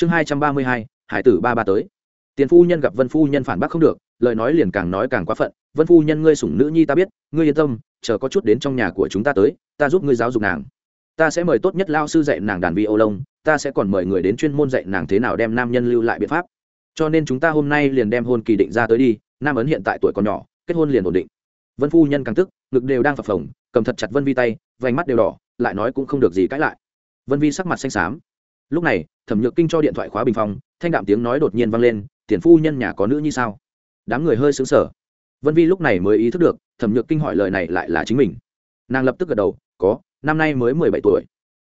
chương hai trăm ba mươi hai, hải tử ba ba tới. Tiền phu nhân gặp vân phu nhân phản bác không được, lời nói liền càng nói càng quá phận. Vân phu nhân, ngươi sủng nữ nhi ta biết, ngươi yên tâm, chờ có chút đến trong nhà của chúng ta tới, ta giúp ngươi giáo dục nàng. Ta sẽ mời tốt nhất lao sư dạy nàng đàn vi ô lông ta sẽ còn mời người đến chuyên môn dạy nàng thế nào đem nam nhân lưu lại biện pháp. Cho nên chúng ta hôm nay liền đem hôn kỳ định ra tới đi, nam ấn hiện tại tuổi còn nhỏ, kết hôn liền ổn định. Vân phu nhân càng tức, ngực đều đang phập phồng, cầm thật chặt vân vi tay, vành mắt đều đỏ, lại nói cũng không được gì cãi lại. Vân vi sắc mặt xanh xám lúc này thẩm nhược kinh cho điện thoại khóa bình phong thanh đạm tiếng nói đột nhiên vang lên tiền phu nhân nhà có nữ như sao? Đám người hơi xứng sở vân vi lúc này mới ý thức được thẩm nhược kinh hỏi lời này lại là chính mình. Nàng lập tức gật đầu có năm nay mới mười bảy tuổi.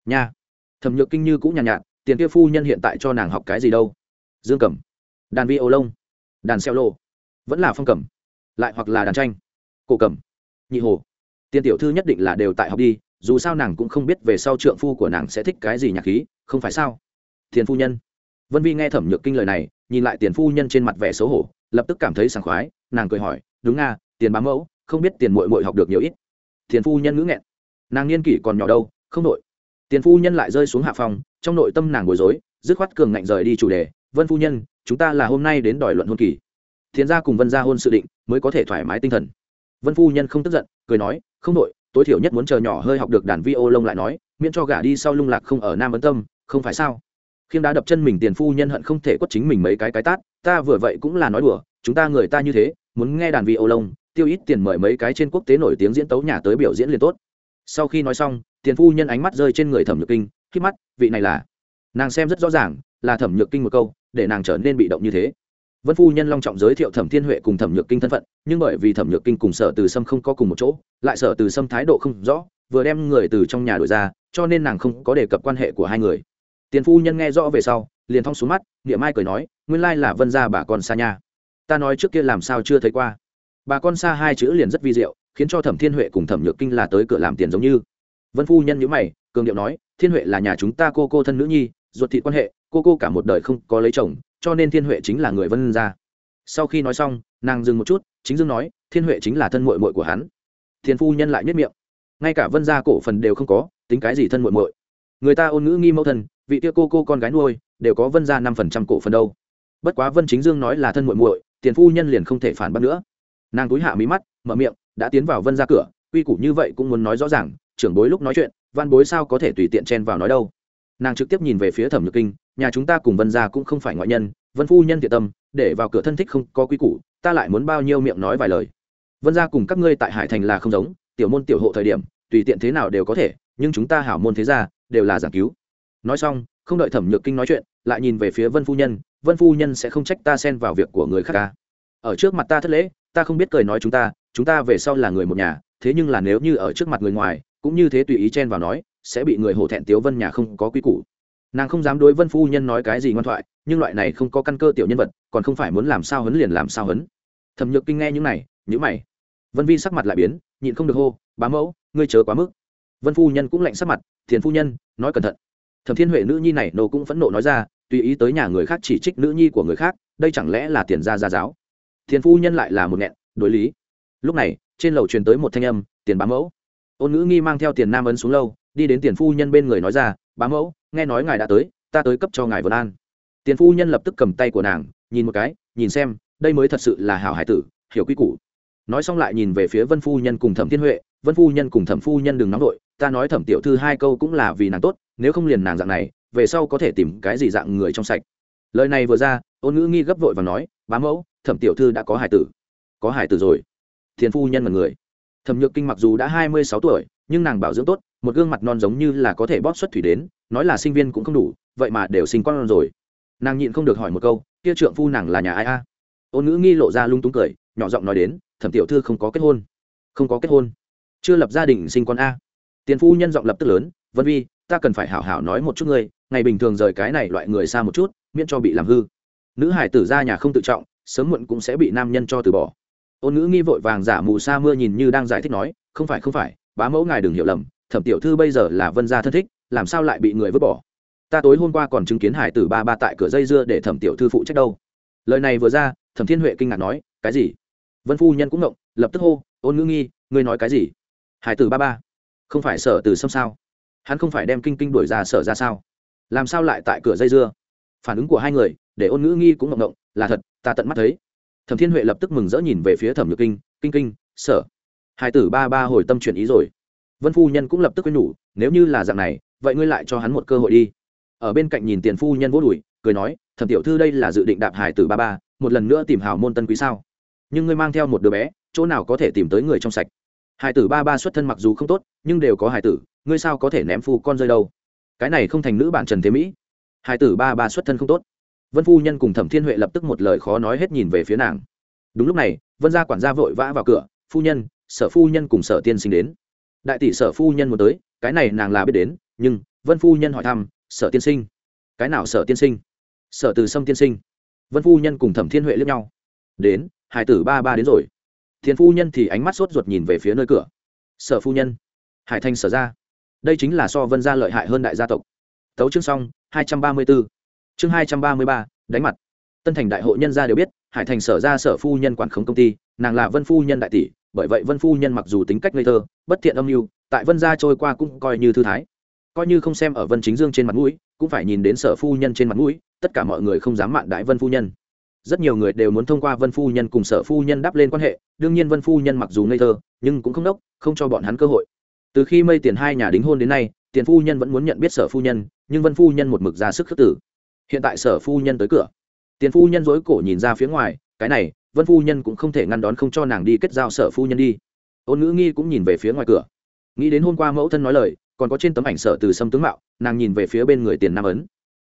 Nha. Thẩm nhược kinh như cũng nhàn nhạt, nhạt tiền kia phu nhân hiện tại cho nàng học cái gì đâu? Dương cẩm. Đàn vi ô lông. Đàn xeo lô. Vẫn là phong cẩm. Lại hoặc là đàn tranh. Cổ cẩm. Nhị hồ. Tiền tiểu thư nhất định là đều tại học đi dù sao nàng cũng không biết về sau trượng phu của nàng sẽ thích cái gì nhạc khí, không phải sao? Tiền phu nhân. Vân vi nghe thẩm nhược kinh lời này, nhìn lại tiền phu nhân trên mặt vẻ xấu hổ, lập tức cảm thấy sảng khoái, nàng cười hỏi, đúng nga tiền bám mẫu, không biết tiền mội mội học được nhiều ít? Tiền phu nhân ngữ nghẹn. Nàng niên kỷ còn nhỏ đâu, không nội tiền phu nhân lại rơi xuống hạ phòng, trong nội tâm nàng bối rối, dứt khoát cường ngạnh rời đi chủ đề, vân phu nhân, chúng ta là hôm nay đến đòi luận hôn kỳ. Thiền gia cùng vân gia hôn sự định, mới có thể thoải mái tinh thần. Vân phu nhân không tức giận, cười nói, không nội tối thiểu nhất muốn chờ nhỏ hơi học được đàn vi ô lông lại nói, miễn cho gả đi sau lung lạc không ở nam ấn tâm, không phải sao? Khiêm đã đập chân mình tiền phu nhân hận không thể quất chính mình mấy cái cái tát, ta vừa vậy cũng là nói đùa, chúng ta người ta như thế, muốn nghe đàn vi ô lông tiêu ít tiền mời mấy cái trên quốc tế nổi tiếng diễn tấu nhà tới biểu diễn liền tốt. Sau khi nói xong, tiền phu nhân ánh mắt rơi trên người thẩm nhược kinh khi mắt, vị này là? Nàng xem rất rõ ràng, là thẩm nhược kinh một câu, để nàng trở nên bị động như thế vân phu nhân long trọng giới thiệu thẩm thiên huệ cùng thẩm nhược kinh thân phận nhưng bởi vì thẩm nhược kinh cùng sở từ sâm không có cùng một chỗ lại sở từ sâm thái độ không rõ vừa đem người từ trong nhà đổi ra cho nên nàng không có đề cập quan hệ của hai người. Tiền phu nhân nghe rõ về sau liền thong xuống mắt niệm ai cười nói nguyên lai là vân gia bà con xa nhà, ta nói trước kia làm sao chưa thấy qua. Bà con xa hai chữ liền rất vi diệu khiến cho thẩm thiên huệ cùng thẩm nhược kinh là tới cửa làm tiền giống như. Vân phu nhân nhữ mày cường điệu nói thiên huệ là nhà chúng ta cô cô thân nữ nhi ruột thị quan hệ, cô cô cả một đời không có lấy chồng, cho nên thiên huệ chính là người vân gia. Sau khi nói xong, nàng dừng một chút, chính dương nói, thiên huệ chính là thân mội mội của hắn. Thiên phu nhân lại nhất miệng. Ngay cả vân gia cổ phần đều không có, tính cái gì thân mội mội người ta ôn ngữ nghi mẫu thân, vị tia cô cô con gái nuôi, đều có vân gia năm phần trăm cổ phần đâu. Bất quá vân chính dương nói là thân muội muội, tiền phu nhân liền không thể phản bác nữa. Nàng túi hạ mí mắt, mở miệng, đã tiến vào vân ra cửa, quy củ như vậy cũng muốn nói rõ ràng, trưởng bối lúc nói chuyện, văn bối sao có thể tùy tiện chen vào nói đâu? Nàng trực tiếp nhìn về phía thẩm nhược kinh, nhà chúng ta cùng vân gia cũng không phải ngoại nhân, vân phu nhân thiện tâm, để vào cửa thân thích không có quy củ, ta lại muốn bao nhiêu miệng nói vài lời. Vân gia cùng các ngươi tại hải thành là không giống, tiểu môn tiểu hộ thời điểm, tùy tiện thế nào đều có thể, nhưng chúng ta hảo môn thế gia, đều là giảng cứu. Nói xong, không đợi thẩm nhược kinh nói chuyện, lại nhìn về phía vân phu nhân, vân phu nhân sẽ không trách ta xen vào việc của người khác ca ở trước mặt ta thất lễ, ta không biết cười nói chúng ta chúng ta về sau là người một nhà, thế nhưng là nếu như ở trước mặt người ngoài, cũng như thế tùy ý chen vào nói sẽ bị người hổ thẹn tiếu vân nhà không có quy củ. Nàng không dám đối vân phu nhân nói cái gì ngoan thoại, nhưng loại này không có căn cơ tiểu nhân vật, còn không phải muốn làm sao hấn liền làm sao hấn thẩm nhược kinh nghe những này nhữ mày. Vân vi sắc mặt lại biến, nhịn không được hô, bá mẫu, ngươi chớ quá mức. Vân phu nhân cũng lạnh sắc mặt, thiền phu nhân, nói cẩn thận. Thẩm thiên huệ nữ nhi này nô cũng phẫn nộ nói ra, tùy ý tới nhà người khác chỉ trích nữ nhi của người khác, đây chẳng lẽ là tiền gia gia giáo? Thiền phu nhân lại là một nghẹn, đối lý. Lúc này, trên lầu truyền tới một thanh âm, tiền bá mẫu. Ôn ngữ nghi mang theo tiền nam ấn xuống lâu đi đến tiền phu nhân bên người nói ra, bá mẫu, nghe nói ngài đã tới, ta tới cấp cho ngài vân an. Tiền phu nhân lập tức cầm tay của nàng, nhìn một cái, nhìn xem, đây mới thật sự là hảo hải tử, hiểu quy củ. Nói xong lại nhìn về phía vân phu nhân cùng thẩm thiên huệ, vân phu nhân cùng thẩm phu nhân đừng nóng đội ta nói thẩm tiểu thư hai câu cũng là vì nàng tốt, nếu không liền nàng dạng này, về sau có thể tìm cái gì dạng người trong sạch. Lời này vừa ra, ôn ngữ nghi gấp vội và nói, bá mẫu, thẩm tiểu thư đã có hải tử. Có hải tử rồi. Thiền phu nhân là người. Thẩm nhược kinh mặc dù đã hai mươi sáu tuổi, nhưng nàng bảo dưỡng tốt một gương mặt non giống như là có thể bóp xuất thủy đến, nói là sinh viên cũng không đủ, vậy mà đều sinh con rồi. Nàng nhịn không được hỏi một câu, kia trượng phu nàng là nhà ai a? Ôn ngữ nghi lộ ra lung túng cười, nhỏ giọng nói đến, thẩm tiểu thư không có kết hôn. Không có kết hôn? Chưa lập gia đình sinh con a? Tiền phu nhân giọng lập tức lớn, vân vi, ta cần phải hảo hảo nói một chút ngươi, ngày bình thường rời cái này loại người xa một chút, miễn cho bị làm hư. Nữ hải tử ra nhà không tự trọng, sớm muộn cũng sẽ bị nam nhân cho từ bỏ. Ôn ngữ nghi vội vàng giả mù sa mưa nhìn như đang giải thích nói, không phải không phải, bá mẫu ngài đừng hiểu lầm thẩm tiểu thư bây giờ là vân gia thân thích, làm sao lại bị người vứt bỏ? Ta tối hôm qua còn chứng kiến hải tử ba ba tại cửa dây dưa để thẩm tiểu thư phụ trách đâu. Lời này vừa ra, thẩm thiên huệ kinh ngạc nói, cái gì? Vân phu nhân cũng ngộng, lập tức hô, ôn ngữ nghi, ngươi nói cái gì? Hải tử ba ba, không phải sở từ xâm sao? Hắn không phải đem kinh kinh đuổi ra sở ra sao? Làm sao lại tại cửa dây dưa? Phản ứng của hai người, để ôn ngữ nghi cũng ngộng ngộng, là thật, ta tận mắt thấy. Thẩm thiên huệ lập tức mừng rỡ nhìn về phía thẩm nhược kinh kinh kinh, sở. Hải tử ba ba hồi tâm chuyển ý rồi vân phu nhân cũng lập tức quên nhủ, nếu như là dạng này, vậy ngươi lại cho hắn một cơ hội đi. Ở bên cạnh nhìn tiền phu nhân vô đùi, cười nói, thẩm tiểu thư đây là dự định đạp hải tử ba ba, một lần nữa tìm hào môn tân quý sao? Nhưng ngươi mang theo một đứa bé, chỗ nào có thể tìm tới người trong sạch? Hải tử ba ba xuất thân mặc dù không tốt, nhưng đều có hải tử, ngươi sao có thể ném phu con rơi đâu? Cái này không thành nữ bạn trần thế mỹ. Hải tử ba ba xuất thân không tốt. Vân phu nhân cùng thẩm thiên huệ lập tức một lời khó nói hết nhìn về phía nàng. Đúng lúc này, vân gia quản gia vội vã vào cửa, phu nhân, sở phu nhân cùng sở tiên sinh đến đại tỷ sở phu nhân muốn tới, cái này nàng là biết đến, nhưng vân phu nhân hỏi thăm, sở tiên sinh. Cái nào sở tiên sinh? Sở từ sâm tiên sinh. Vân phu nhân cùng thẩm thiên huệ lướt nhau. Đến hải tử ba ba đến rồi. Thiên phu nhân thì ánh mắt sốt ruột nhìn về phía nơi cửa. Sở phu nhân. Hải thanh sở ra. Đây chính là so vân gia lợi hại hơn đại gia tộc. Tấu chương xong, hai trăm ba mươi b ố chương hai trăm ba mươi ba, đánh mặt. Tân thành đại hội nhân gia đều biết, hải thành sở ra sở phu nhân quản khống công ty, nàng là vân phu nhân đại tỷ bởi vậy vân phu nhân mặc dù tính cách ngây thơ, bất thiện âm mưu, tại vân gia trôi qua cũng coi như thư thái. Coi như không xem ở vân chính dương trên mặt mũi, cũng phải nhìn đến sở phu nhân trên mặt mũi, tất cả mọi người không dám mạn đại vân phu nhân. Rất nhiều người đều muốn thông qua vân phu nhân cùng sở phu nhân đáp lên quan hệ, đương nhiên vân phu nhân mặc dù ngây thơ, nhưng cũng không đốc, không cho bọn hắn cơ hội. Từ khi mây tiền hai nhà đính hôn đến nay, tiền phu nhân vẫn muốn nhận biết sở phu nhân, nhưng vân phu nhân một mực ra sức khước tử hiện tại sở phu nhân tới cửa. Tiền phu nhân dối cổ nhìn ra phía ngoài, cái này vân phu nhân cũng không thể ngăn đón không cho nàng đi kết giao sở phu nhân đi. Ôn ngữ nghi cũng nhìn về phía ngoài cửa. Nghĩ đến hôm qua mẫu thân nói lời, còn có trên tấm ảnh sở từ sâm tướng mạo, nàng nhìn về phía bên người tiền nam ấn.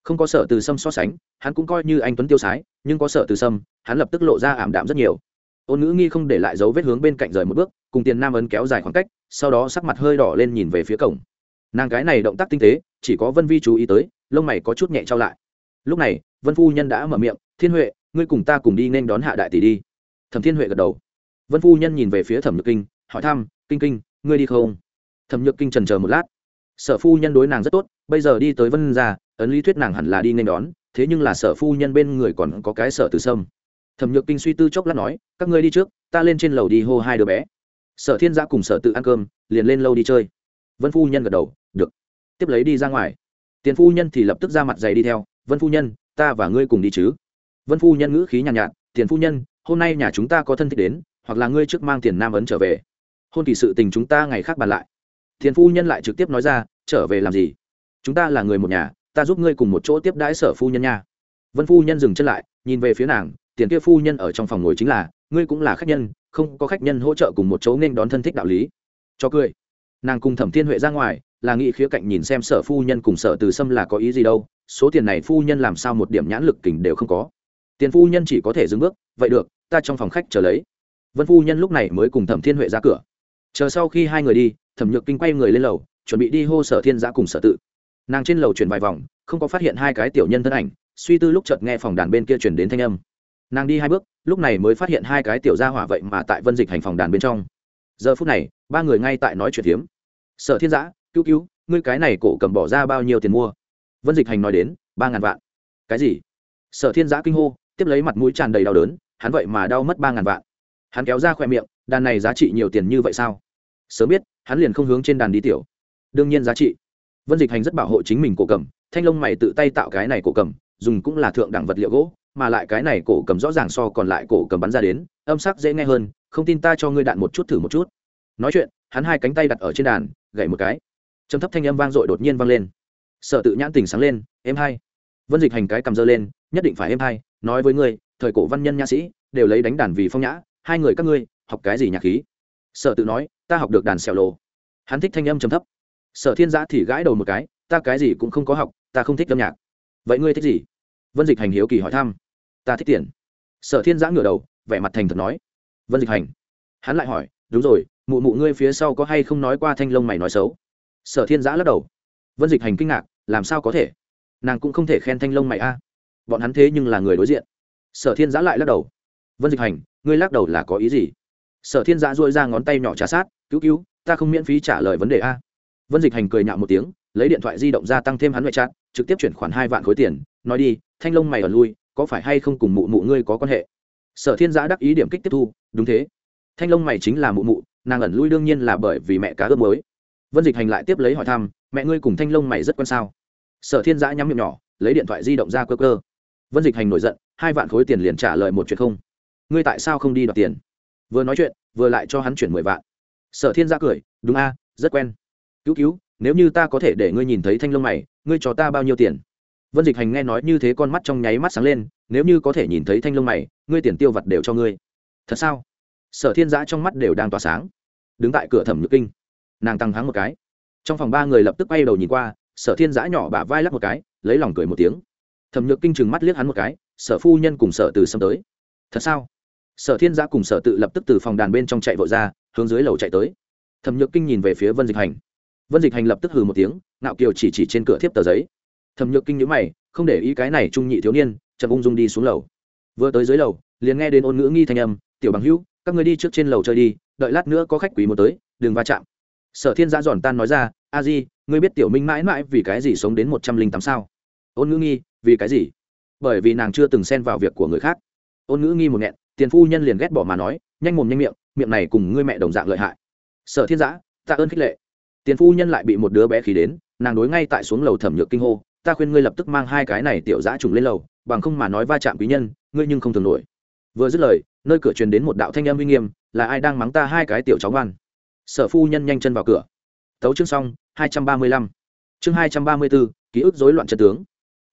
Không có sở từ sâm so sánh, hắn cũng coi như anh tuấn tiêu sái, nhưng có sở từ sâm, hắn lập tức lộ ra ảm đạm rất nhiều. Ôn ngữ nghi không để lại dấu vết hướng bên cạnh rời một bước, cùng tiền nam ấn kéo dài khoảng cách, sau đó sắc mặt hơi đỏ lên nhìn về phía cổng. Nàng cái này động tác tinh tế, chỉ có vân vi chú ý tới, lông mày có chút nhẹ trao lại. Lúc này, vân phu nhân đã mở miệng, thiên huệ ngươi cùng ta cùng đi nên đón hạ đại tỷ đi. Thẩm thiên huệ gật đầu. Vân phu nhân nhìn về phía thẩm nhược kinh, hỏi thăm, kinh kinh, ngươi đi không? Thẩm nhược kinh trần chờ một lát. Sở phu nhân đối nàng rất tốt, bây giờ đi tới vân ra ấn lý thuyết nàng hẳn là đi nên đón, thế nhưng là sở phu nhân bên người còn có cái sở từ sâm. Thẩm nhược kinh suy tư chốc lát nói, các ngươi đi trước, ta lên trên lầu đi hô hai đứa bé. Sở thiên giã cùng sở tự ăn cơm, liền lên lâu đi chơi. Vân phu nhân gật đầu, được. Tiếp lấy đi ra ngoài. Tiền phu nhân thì lập tức ra mặt giày đi theo, vân phu nhân, ta và ngươi cùng đi chứ vân phu nhân ngữ khí nhàn nhạt, nhạt tiền phu nhân hôm nay nhà chúng ta có thân thích đến hoặc là ngươi trước mang tiền nam ấn trở về. Hôn kỳ sự tình chúng ta ngày khác bàn lại. Tiền phu nhân lại trực tiếp nói ra trở về làm gì? Chúng ta là người một nhà ta giúp ngươi cùng một chỗ tiếp đãi sở phu nhân nha. Vân phu nhân dừng chân lại nhìn về phía nàng tiền kia phu nhân ở trong phòng ngồi chính là ngươi cũng là khách nhân không có khách nhân hỗ trợ cùng một chỗ nên đón thân thích đạo lý. Cho cười. Nàng cùng thẩm thiên huệ ra ngoài là nghĩ khía cạnh nhìn xem sở phu nhân cùng sở từ sâm là có ý gì đâu số tiền này phu nhân làm sao một điểm nhãn lực kình đều không có tiền phu nhân chỉ có thể dừng bước, vậy được, ta trong phòng khách chờ lấy. Vân phu nhân lúc này mới cùng thẩm thiên huệ ra cửa. Chờ sau khi hai người đi, thẩm nhược kinh quay người lên lầu, chuẩn bị đi hô sở thiên giã cùng sở tự. Nàng trên lầu chuyển vài vòng, không có phát hiện hai cái tiểu nhân thân ảnh, suy tư lúc chợt nghe phòng đàn bên kia chuyển đến thanh âm. Nàng đi hai bước, lúc này mới phát hiện hai cái tiểu gia hỏa vậy mà tại vân dịch hành phòng đàn bên trong. Giờ phút này, ba người ngay tại nói chuyện hiếm. Sở thiên giã, cứu cứu, ngươi cái này cổ cầm bỏ ra bao nhiêu tiền mua? Vân dịch hành nói đến, ba ngàn vạn. Cái gì? Sở thiên giã kinh hô tiếp lấy mặt mũi tràn đầy đau đớn, hắn vậy mà đau mất ba ngàn vạn. Hắn kéo ra khoe miệng, đàn này giá trị nhiều tiền như vậy sao? Sớm biết, hắn liền không hướng trên đàn đi tiểu. Đương nhiên giá trị. Vân dịch hành rất bảo hộ chính mình cổ cầm, thanh long mày tự tay tạo cái này cổ cầm, dùng cũng là thượng đẳng vật liệu gỗ, mà lại cái này cổ cầm rõ ràng so còn lại cổ cầm bắn ra đến, âm sắc dễ nghe hơn, không tin ta cho ngươi đạn một chút thử một chút. Nói chuyện, hắn hai cánh tay đặt ở trên đàn, gậy một cái. Trầm thấp thanh âm vang dội đột nhiên vang lên. Sợ tự nhãn tình sáng lên, em hai. Vân dịch hành cái cầm dơ lên nhất định phải em hay nói với ngươi, thời cổ văn nhân nha sĩ, đều lấy đánh đàn vì phong nhã, hai người các ngươi, học cái gì nhạc khí? Sợ tự nói, ta học được đàn xèo lồ. Hắn thích thanh âm trầm thấp. Sở thiên giã thì gãi đầu một cái, ta cái gì cũng không có học, ta không thích âm nhạc. Vậy ngươi thích gì? Vân dịch hành hiếu kỳ hỏi thăm. Ta thích tiền. Sở thiên giã ngửa đầu, vẻ mặt thành thật nói. Vân dịch hành. Hắn lại hỏi, đúng rồi, mụ mụ ngươi phía sau có hay không nói qua thanh lông mày nói xấu? Sở thiên giã lắc đầu. Vân dịch hành kinh ngạc, làm sao có thể? Nàng cũng không thể khen thanh lông mày a bọn hắn thế nhưng là người đối diện. Sở thiên giã lại lắc đầu. Vân dịch hành, ngươi lắc đầu là có ý gì? Sở thiên giã dội ra ngón tay nhỏ trà sát, cứu cứu, ta không miễn phí trả lời vấn đề a. Vân dịch hành cười nhạo một tiếng, lấy điện thoại di động ra tăng thêm hắn ngoại trạng trực tiếp chuyển khoản hai vạn khối tiền, nói đi, thanh long mày ở lui, có phải hay không cùng mụ mụ ngươi có quan hệ? Sở thiên giã đắc ý điểm kích tiếp thu, đúng thế. Thanh long mày chính là mụ mụ, nàng ẩn lui đương nhiên là bởi vì mẹ cá ướp mới vân dịch hành lại tiếp lấy hỏi thăm, mẹ ngươi cùng thanh long mày rất quan sao? Sở thiên giã nhắm miệng nhỏ, lấy điện thoại di động ra cơ cơ vân dịch hành nổi giận, hai vạn khối tiền liền trả lời một chuyện không. Ngươi tại sao không đi đoạt tiền? Vừa nói chuyện, vừa lại cho hắn chuyển mười vạn. Sở thiên ra cười, đúng a, rất quen. Cứu cứu, nếu như ta có thể để ngươi nhìn thấy thanh lông mày, ngươi cho ta bao nhiêu tiền? Vân dịch hành nghe nói như thế con mắt trong nháy mắt sáng lên, nếu như có thể nhìn thấy thanh lông mày, ngươi tiền tiêu vặt đều cho ngươi. Thật sao? Sở thiên giã trong mắt đều đang tỏa sáng. Đứng tại cửa thẩm nhược kinh. Nàng tăng hắng một cái. Trong phòng ba người lập tức bay đầu nhìn qua, sở thiên giã nhỏ bả vai lắc một cái, lấy lòng cười một tiếng thẩm nhược kinh chừng mắt liếc hắn một cái, sở phu nhân cùng sở từ xâm tới. Thật sao? Sở thiên giã cùng sở tự lập tức từ phòng đàn bên trong chạy vội ra, hướng dưới lầu chạy tới. Thẩm nhược kinh nhìn về phía vân dịch hành. Vân dịch hành lập tức hừ một tiếng nạo kiều chỉ chỉ trên cửa thiếp tờ giấy. Thẩm nhược kinh nhữ mày, không để ý cái này trung nhị thiếu niên, chậm ung dung đi xuống lầu. Vừa tới dưới lầu, liền nghe đến ôn ngữ nghi thanh âm, tiểu bằng hữu, các người đi trước trên lầu chơi đi, đợi lát nữa có khách quý một tới, đừng va chạm. Sở thiên giã giòn tan nói ra, a di, ngươi biết tiểu minh mãi mãi vì cái gì sống đến một trăm linh tám sao? Ôn ngữ nghi vì cái gì? Bởi vì nàng chưa từng xen vào việc của người khác. Ôn ngữ nghi một nghẹn, tiền phu nhân liền ghét bỏ mà nói, nhanh mồm nhanh miệng miệng này cùng ngươi mẹ đồng dạng lợi hại. Sở thiên giã, tạ ơn khích lệ. Tiền phu nhân lại bị một đứa bé khí đến, nàng đối ngay tại xuống lầu thẩm nhược kinh hô, ta khuyên ngươi lập tức mang hai cái này tiểu giã trùng lên lầu, bằng không mà nói va chạm quý nhân, ngươi nhưng không thường nổi. Vừa dứt lời, nơi cửa truyền đến một đạo thanh âm uy nghiêm, là ai đang mắng ta hai cái tiểu cháu ngoan? Sở phu nhân nhanh chân vào cửa. Tấu chương xong, hai trăm ba mươi lăm. Chương hai trăm ba mươi bốn ký ức rối loạn chân tướng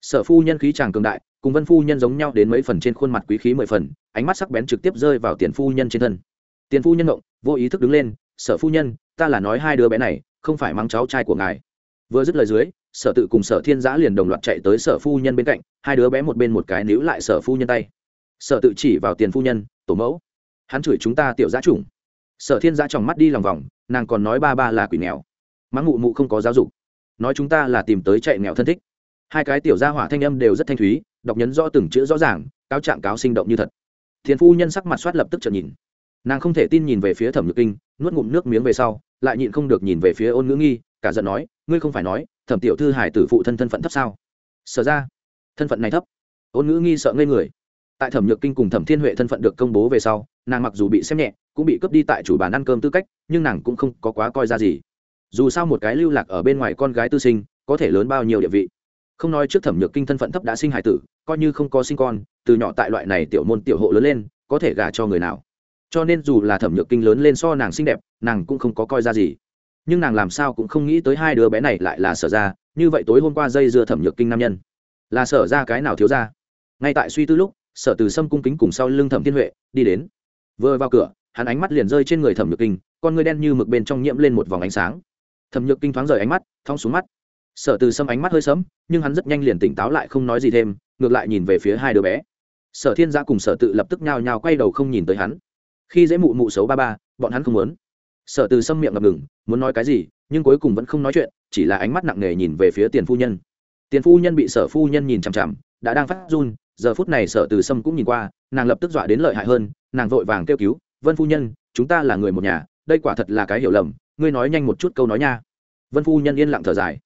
sở phu nhân khí chàng cường đại, cùng vân phu nhân giống nhau đến mấy phần trên khuôn mặt quý khí mười phần, ánh mắt sắc bén trực tiếp rơi vào tiền phu nhân trên thân. Tiền phu nhân động vô ý thức đứng lên, sở phu nhân, ta là nói hai đứa bé này, không phải mang cháu trai của ngài. Vừa dứt lời dưới, sở tự cùng sở thiên giã liền đồng loạt chạy tới sở phu nhân bên cạnh, hai đứa bé một bên một cái níu lại sở phu nhân tay. Sở tự chỉ vào tiền phu nhân, tổ mẫu, hắn chửi chúng ta tiểu giã chủng. Sở thiên giã tròng mắt đi lòng vòng, nàng còn nói ba ba là quỷ nghèo. Mắng mụ mụ không có giáo dục. Nói chúng ta là tìm tới chạy nghèo thân thích hai cái tiểu gia hỏa thanh âm đều rất thanh thúy, đọc nhấn rõ từng chữ rõ ràng, cáo trạng cáo sinh động như thật. Thiền phu nhân sắc mặt soát lập tức trợn nhìn. Nàng không thể tin nhìn về phía thẩm nhược kinh, nuốt ngụm nước miếng về sau, lại nhịn không được nhìn về phía ôn ngữ nghi, cả giận nói, ngươi không phải nói, thẩm tiểu thư hải tử phụ thân thân phận thấp sao? Sở ra, thân phận này thấp. Ôn ngữ nghi sợ ngây người. Tại thẩm nhược kinh cùng thẩm thiên huệ thân phận được công bố về sau, nàng mặc dù bị xem nhẹ, cũng bị cướp đi tại chủ bàn ăn cơm tư cách, nhưng nàng cũng không có quá coi ra gì. Dù sao một cái lưu lạc ở bên ngoài con gái tư sinh, có thể lớn bao nhiêu địa vị không nói trước thẩm nhược kinh thân phận thấp đã sinh hải tử, coi như không có sinh con, từ nhỏ tại loại này tiểu môn tiểu hộ lớn lên, có thể gả cho người nào. Cho nên dù là thẩm nhược kinh lớn lên so nàng xinh đẹp, nàng cũng không có coi ra gì. Nhưng nàng làm sao cũng không nghĩ tới hai đứa bé này lại là sở ra như vậy tối hôm qua dây dưa thẩm nhược kinh nam nhân. Là sở ra cái nào thiếu ra ngay tại suy tư lúc, sở từ sâm cung kính cùng sau lưng thẩm thiên huệ, đi đến. Vừa vào cửa, hắn ánh mắt liền rơi trên người thẩm nhược kinh, con người đen như mực bên trong nhiễm lên một vòng ánh sáng. Thẩm nhược kinh thoáng rời ánh mắt, thong xuống mắt sở từ sâm ánh mắt hơi sớm nhưng hắn rất nhanh liền tỉnh táo lại không nói gì thêm, ngược lại nhìn về phía hai đứa bé. Sở thiên gia cùng sở tự lập tức nhao nhao quay đầu không nhìn tới hắn. Khi dễ mụ mụ xấu ba ba, bọn hắn không muốn. Sở từ sâm miệng ngập ngừng, muốn nói cái gì, nhưng cuối cùng vẫn không nói chuyện, chỉ là ánh mắt nặng nề nhìn về phía tiền phu nhân. Tiền phu nhân bị sở phu nhân nhìn chằm chằm, đã đang phát run, giờ phút này sở từ sâm cũng nhìn qua, nàng lập tức dọa đến lợi hại hơn, nàng vội vàng kêu cứu, vân phu nhân, chúng ta là người một nhà, đây quả thật là cái hiểu lầm, ngươi nói nhanh một chút câu nói nha. Vân phu nhân yên lặng thở dài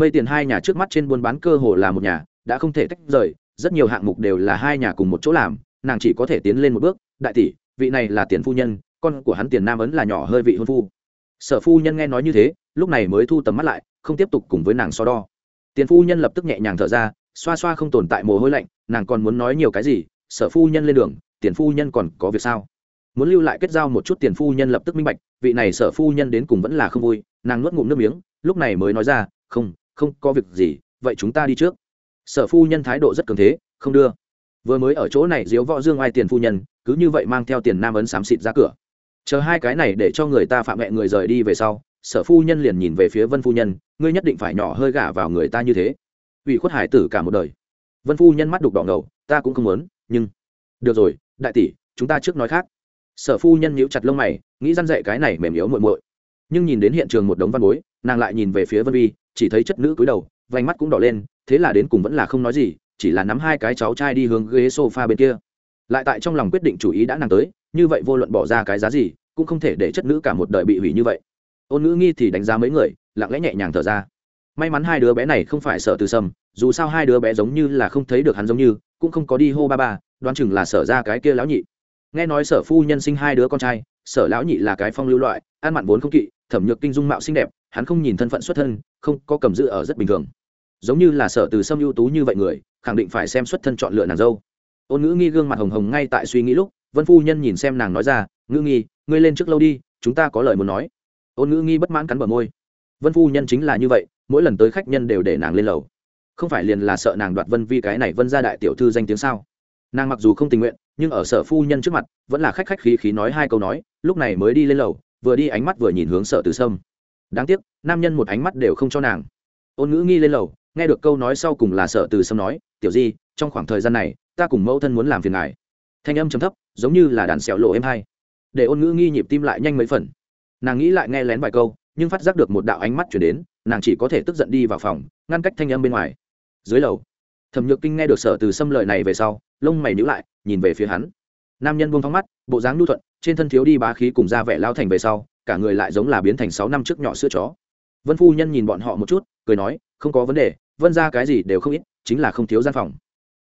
mây tiền hai nhà trước mắt trên buôn bán cơ hồ là một nhà, đã không thể tách rời, rất nhiều hạng mục đều là hai nhà cùng một chỗ làm, nàng chỉ có thể tiến lên một bước, đại tỷ, vị này là tiền phu nhân, con của hắn tiền nam ấn là nhỏ hơi vị hôn phu. Sở phu nhân nghe nói như thế, lúc này mới thu tầm mắt lại, không tiếp tục cùng với nàng so đo. Tiền phu nhân lập tức nhẹ nhàng thở ra, xoa xoa không tồn tại mồ hôi lạnh, nàng còn muốn nói nhiều cái gì, sở phu nhân lên đường, tiền phu nhân còn có việc sao? Muốn lưu lại kết giao một chút tiền phu nhân lập tức minh bạch, vị này sở phu nhân đến cùng vẫn là không vui, nàng nuốt ngụm nước miếng, lúc này mới nói ra, không không có việc gì, vậy chúng ta đi trước. Sở phu nhân thái độ rất cường thế, không đưa. Vừa mới ở chỗ này diếu võ dương ai tiền phu nhân, cứ như vậy mang theo tiền nam ấn xám xịt ra cửa. Chờ hai cái này để cho người ta phạm mẹ người rời đi về sau, sở phu nhân liền nhìn về phía vân phu nhân, ngươi nhất định phải nhỏ hơi gả vào người ta như thế. Ủy khuất hải tử cả một đời. Vân phu nhân mắt đục đỏ ngầu, ta cũng không muốn, nhưng được rồi, đại tỷ, chúng ta trước nói khác. Sở phu nhân nhíu chặt lông mày, nghĩ răn dạy cái này mềm yếu muội muội. Nhưng nhìn đến hiện trường một đống văn bối, nàng lại nhìn về phía vân vi chỉ thấy chất nữ cúi đầu vành mắt cũng đỏ lên thế là đến cùng vẫn là không nói gì chỉ là nắm hai cái cháu trai đi hướng ghế sofa bên kia. Lại tại trong lòng quyết định chủ ý đã nàng tới như vậy vô luận bỏ ra cái giá gì cũng không thể để chất nữ cả một đời bị hủy như vậy. Ôn nữ nghi thì đánh giá mấy người lặng lẽ nhẹ nhàng thở ra. May mắn hai đứa bé này không phải sợ từ sầm, dù sao hai đứa bé giống như là không thấy được hắn giống như cũng không có đi hô ba ba đoán chừng là sở ra cái kia lão nhị. Nghe nói sở phu nhân sinh hai đứa con trai sở lão nhị là cái phong lưu loại ăn mặn vốn không kỵ thẩm nhược kinh dung mạo xinh đẹp hắn không nhìn thân phận xuất thân, không có cầm giữ ở rất bình thường. Giống như là sở từ sâm ưu tú như vậy người, khẳng định phải xem xuất thân chọn lựa nàng dâu. Ôn ngữ nghi gương mặt hồng hồng ngay tại suy nghĩ lúc, vân phu nhân nhìn xem nàng nói ra, ngữ nghi, ngươi lên trước lâu đi, chúng ta có lời muốn nói. Ôn ngữ nghi bất mãn cắn bờ môi. Vân phu nhân chính là như vậy, mỗi lần tới khách nhân đều để nàng lên lầu. Không phải liền là sợ nàng đoạt vân vi cái này vân ra đại tiểu thư danh tiếng sao? Nàng mặc dù không tình nguyện, nhưng ở sở phu nhân trước mặt, vẫn là khách khách khí khí nói hai câu nói, lúc này mới đi lên lầu, vừa đi ánh mắt vừa nhìn hướng sở từ sâm đáng tiếc, nam nhân một ánh mắt đều không cho nàng. Ôn ngữ nghi lên lầu, nghe được câu nói sau cùng là sợ từ sâm nói, tiểu di, trong khoảng thời gian này, ta cùng mẫu thân muốn làm phiền ngài. Thanh âm chấm thấp, giống như là đàn xẹo lộ em hay. Để ôn ngữ nghi nhịp tim lại nhanh mấy phần. Nàng nghĩ lại nghe lén vài câu, nhưng phát giác được một đạo ánh mắt chuyển đến, nàng chỉ có thể tức giận đi vào phòng, ngăn cách thanh âm bên ngoài. Dưới lầu, thẩm nhược kinh nghe được sở từ xâm lợi này về sau, lông mày nhữ lại, nhìn về phía hắn. Nam nhân buông thóng mắt, bộ dáng nhu thuận, trên thân thiếu đi bá khí cùng ra vẻ lao thành về sau cả người lại giống là biến thành sáu năm trước nhỏ sữa chó. Vân phu nhân nhìn bọn họ một chút, cười nói, không có vấn đề, vân ra cái gì đều không ít, chính là không thiếu gian phòng.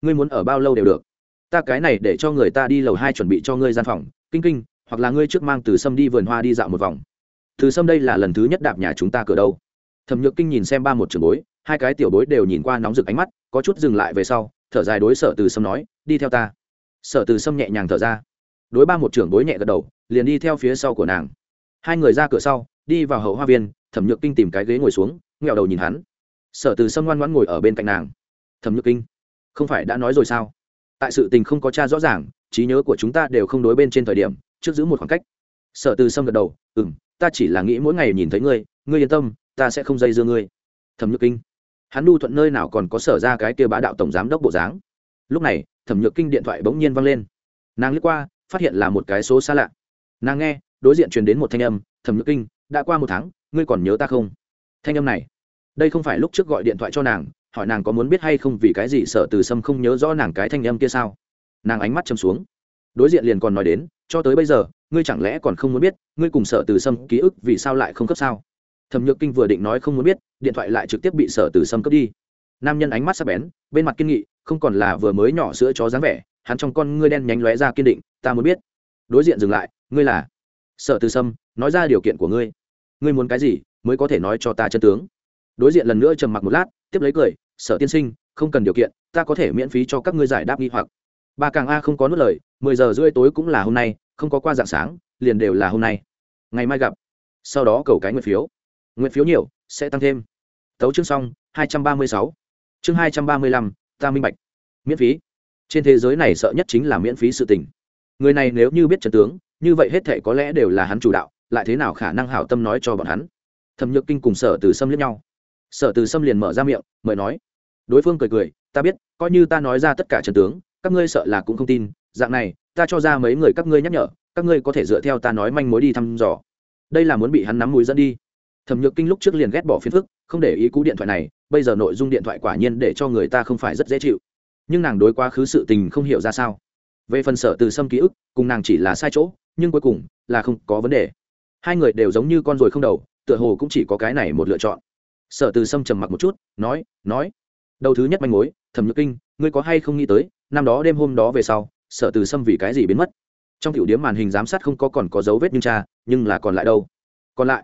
Ngươi muốn ở bao lâu đều được. Ta cái này để cho người ta đi lầu hai chuẩn bị cho ngươi gian phòng, kinh kinh, hoặc là ngươi trước mang từ sâm đi vườn hoa đi dạo một vòng. Từ sâm đây là lần thứ nhất đạp nhà chúng ta cửa đâu. Thẩm nhược kinh nhìn xem ba một trường bối, hai cái tiểu bối đều nhìn qua nóng rực ánh mắt, có chút dừng lại về sau, thở dài đối sở từ sâm nói, đi theo ta. Sở từ sâm nhẹ nhàng thở ra. Đối ba một trưởng bối nhẹ gật đầu, liền đi theo phía sau của nàng hai người ra cửa sau, đi vào hậu hoa viên, thẩm nhược kinh tìm cái ghế ngồi xuống, nghẹo đầu nhìn hắn. Sở từ sâm ngoan ngoãn ngồi ở bên cạnh nàng. Thẩm nhược kinh, không phải đã nói rồi sao? Tại sự tình không có cha rõ ràng, trí nhớ của chúng ta đều không đối bên trên thời điểm, trước giữ một khoảng cách. Sở từ sâm gật đầu ừ m ta chỉ là nghĩ mỗi ngày nhìn thấy ngươi ngươi yên tâm, ta sẽ không dây dưa ngươi. Thẩm nhược kinh, hắn đu thuận nơi nào còn có sở ra cái kia bá đạo tổng giám đốc bộ dáng. Lúc này, thẩm nhược kinh điện thoại bỗng nhiên văng lên. Nàng lướt qua, phát hiện là một cái số xa lạ. Nàng nghe đối diện truyền đến một thanh âm, thẩm nhược kinh, đã qua một tháng, ngươi còn nhớ ta không? Thanh âm này, đây không phải lúc trước gọi điện thoại cho nàng, hỏi nàng có muốn biết hay không vì cái gì sở từ sâm không nhớ rõ nàng cái thanh âm kia sao. Nàng ánh mắt châm xuống. Đối diện liền còn nói đến, cho tới bây giờ, ngươi chẳng lẽ còn không muốn biết, ngươi cùng sở từ sâm ký ức vì sao lại không cấp sao? Thẩm nhược kinh vừa định nói không muốn biết, điện thoại lại trực tiếp bị sở từ sâm cấp đi. Nam nhân ánh mắt sắc bén, bên mặt kiên nghị, không còn là vừa mới nhỏ sữa chó dáng vẻ, hắn trong con ngươi đen nhánh lóe ra kiên định, ta muốn biết. Đối diện dừng lại, ngươi là? Sở từ sâm, nói ra điều kiện của ngươi. Ngươi muốn cái gì mới có thể nói cho ta chân tướng? Đối diện lần nữa trầm mặc một lát, tiếp lấy cười, sở tiên sinh, không cần điều kiện, ta có thể miễn phí cho các ngươi giải đáp nghi hoặc. Ba càng a không có nốt lời, mười giờ rưỡi tối cũng là hôm nay, không có qua dạng sáng, liền đều là hôm nay. Ngày mai gặp. Sau đó cầu cái nguyện phiếu. Nguyện phiếu nhiều, sẽ tăng thêm. Tấu chương xong, hai trăm ba mươi sáu. Chương hai trăm ba mươi lăm, ta minh bạch. Miễn phí. Trên thế giới này sợ nhất chính là miễn phí sự tình. Người này nếu như biết trần tướng như vậy hết thể có lẽ đều là hắn chủ đạo, lại thế nào khả năng hảo tâm nói cho bọn hắn? Thẩm nhược kinh cùng sở từ Sâm liếc nhau. Sở từ Sâm liền mở ra miệng, mời nói. Đối phương cười cười, ta biết, coi như ta nói ra tất cả trần tướng, các ngươi sợ là cũng không tin, dạng này, ta cho ra mấy người các ngươi nhắc nhở, các ngươi có thể dựa theo ta nói manh mối đi thăm dò. Đây là muốn bị hắn nắm mũi dẫn đi. Thẩm nhược kinh lúc trước liền ghét bỏ phiền phức, không để ý cú điện thoại này, bây giờ nội dung điện thoại quả nhiên để cho người ta không phải rất dễ chịu. Nhưng nàng đối quá khứ sự tình không hiểu ra sao. Về phần sở từ Sâm ký ức, cùng nàng chỉ là sai chỗ nhưng cuối cùng là không có vấn đề. Hai người đều giống như con ruồi không đầu, tựa hồ cũng chỉ có cái này một lựa chọn. Sở từ sâm trầm mặc một chút, nói nói, đầu thứ nhất manh mối, thẩm nhược kinh, ngươi có hay không nghĩ tới, năm đó đêm hôm đó về sau, sở từ sâm vì cái gì biến mất? Trong tiểu điểm màn hình giám sát không có còn có dấu vết nhưng cha, nhưng là còn lại đâu? Còn lại?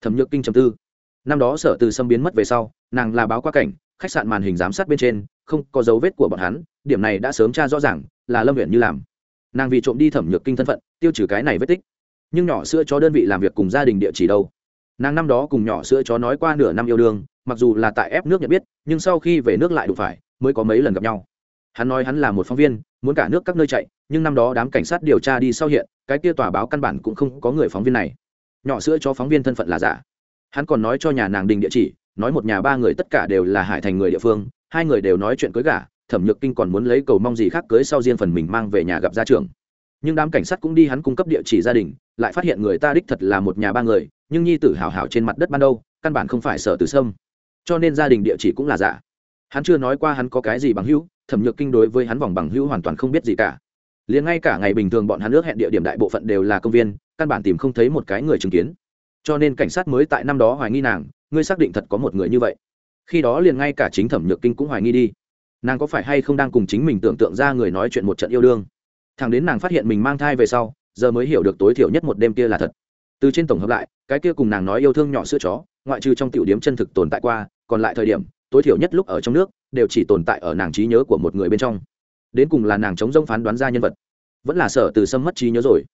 Thẩm nhược kinh trầm tư. Năm đó sở từ sâm biến mất về sau, nàng là báo qua cảnh, khách sạn màn hình giám sát bên trên, không có dấu vết của bọn hắn, điểm này đã sớm tra rõ ràng, là lâm huyện như làm nàng vì trộm đi thẩm nhược kinh thân phận, tiêu trừ cái này vết tích. Nhưng nhỏ sữa chó đơn vị làm việc cùng gia đình địa chỉ đâu? Nàng năm đó cùng nhỏ sữa chó nói qua nửa năm yêu đương, mặc dù là tại ép nước nhận biết, nhưng sau khi về nước lại đụng phải, mới có mấy lần gặp nhau. Hắn nói hắn là một phóng viên, muốn cả nước các nơi chạy, nhưng năm đó đám cảnh sát điều tra đi sau hiện, cái kia tòa báo căn bản cũng không có người phóng viên này. Nhỏ sữa cho phóng viên thân phận là giả. Hắn còn nói cho nhà nàng đình địa chỉ, nói một nhà ba người tất cả đều là hải thành người địa phương, hai người đều nói chuyện cưới gả thẩm nhược kinh còn muốn lấy cầu mong gì khác cưới sau riêng phần mình mang về nhà gặp gia trưởng. Nhưng đám cảnh sát cũng đi hắn cung cấp địa chỉ gia đình, lại phát hiện người ta đích thật là một nhà ba người, nhưng nhi tử hảo hảo trên mặt đất ban đầu, căn bản không phải sở từ sâm. Cho nên gia đình địa chỉ cũng là giả. Hắn chưa nói qua hắn có cái gì bằng hữu, thẩm nhược kinh đối với hắn vòng bằng hữu hoàn toàn không biết gì cả. Liền ngay cả ngày bình thường bọn hắn ước hẹn địa điểm đại bộ phận đều là công viên, căn bản tìm không thấy một cái người chứng kiến. Cho nên cảnh sát mới tại năm đó hoài nghi nàng, ngươi xác định thật có một người như vậy. Khi đó liền ngay cả chính thẩm nhược kinh cũng hoài nghi đi nàng có phải hay không đang cùng chính mình tưởng tượng ra người nói chuyện một trận yêu đương? Thằng đến nàng phát hiện mình mang thai về sau, giờ mới hiểu được tối thiểu nhất một đêm kia là thật. Từ trên tổng hợp lại, cái kia cùng nàng nói yêu thương nhỏ sữa chó, ngoại trừ trong tiểu điểm chân thực tồn tại qua, còn lại thời điểm, tối thiểu nhất lúc ở trong nước, đều chỉ tồn tại ở nàng trí nhớ của một người bên trong. Đến cùng là nàng chống rông phán đoán ra nhân vật, vẫn là sở từ sâm mất trí nhớ rồi.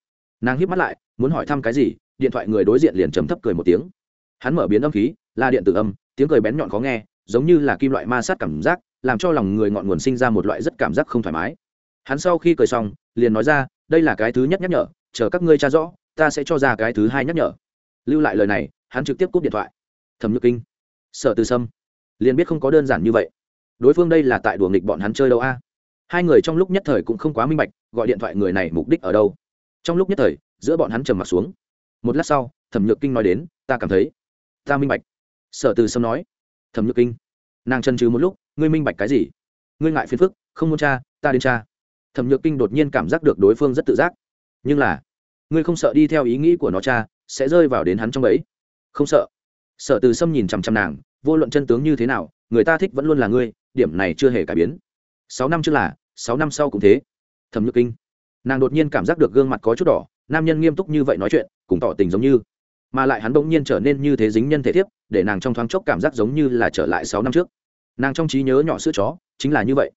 Nàng híp mắt lại, muốn hỏi thăm cái gì, điện thoại người đối diện liền trầm thấp cười một tiếng. Hắn mở biến âm khí là điện tử âm, tiếng cười bén nhọn khó nghe giống như là kim loại ma sát cảm giác, làm cho lòng người ngọn nguồn sinh ra một loại rất cảm giác không thoải mái. Hắn sau khi cười xong, liền nói ra, đây là cái thứ nhất nhắc nhở, chờ các ngươi tra rõ, ta sẽ cho ra cái thứ hai nhắc nhở. Lưu lại lời này, hắn trực tiếp cúp điện thoại. Thẩm nhược kinh sợ từ sâm, liền biết không có đơn giản như vậy. Đối phương đây là tại đùa nghịch bọn hắn chơi đâu a? Hai người trong lúc nhất thời cũng không quá minh bạch, gọi điện thoại người này mục đích ở đâu. Trong lúc nhất thời, giữa bọn hắn trầm m ặ t xuống. Một lát sau, thẩm nhược kinh nói đến, ta cảm thấy, ta minh bạch. Sở từ sâm nói thẩm nhược kinh nàng chân trừ một lúc ngươi minh bạch cái gì ngươi ngại phiền phức không muốn cha ta đến cha thẩm nhược kinh đột nhiên cảm giác được đối phương rất tự giác nhưng là ngươi không sợ đi theo ý nghĩ của nó cha sẽ rơi vào đến hắn trong ấy không sợ sợ từ sâm nhìn chằm chằm nàng vô luận chân tướng như thế nào người ta thích vẫn luôn là ngươi điểm này chưa hề cải biến sáu năm trước là sáu năm sau cũng thế thẩm nhược kinh nàng đột nhiên cảm giác được gương mặt có chút đỏ nam nhân nghiêm túc như vậy nói chuyện cùng tỏ tình giống như mà lại hắn bỗng nhiên trở nên như thế dính nhân thể thiếp để nàng trong thoáng chốc cảm giác giống như là trở lại sáu năm trước. Nàng trong trí nhớ nhỏ sữa chó, chính là như vậy.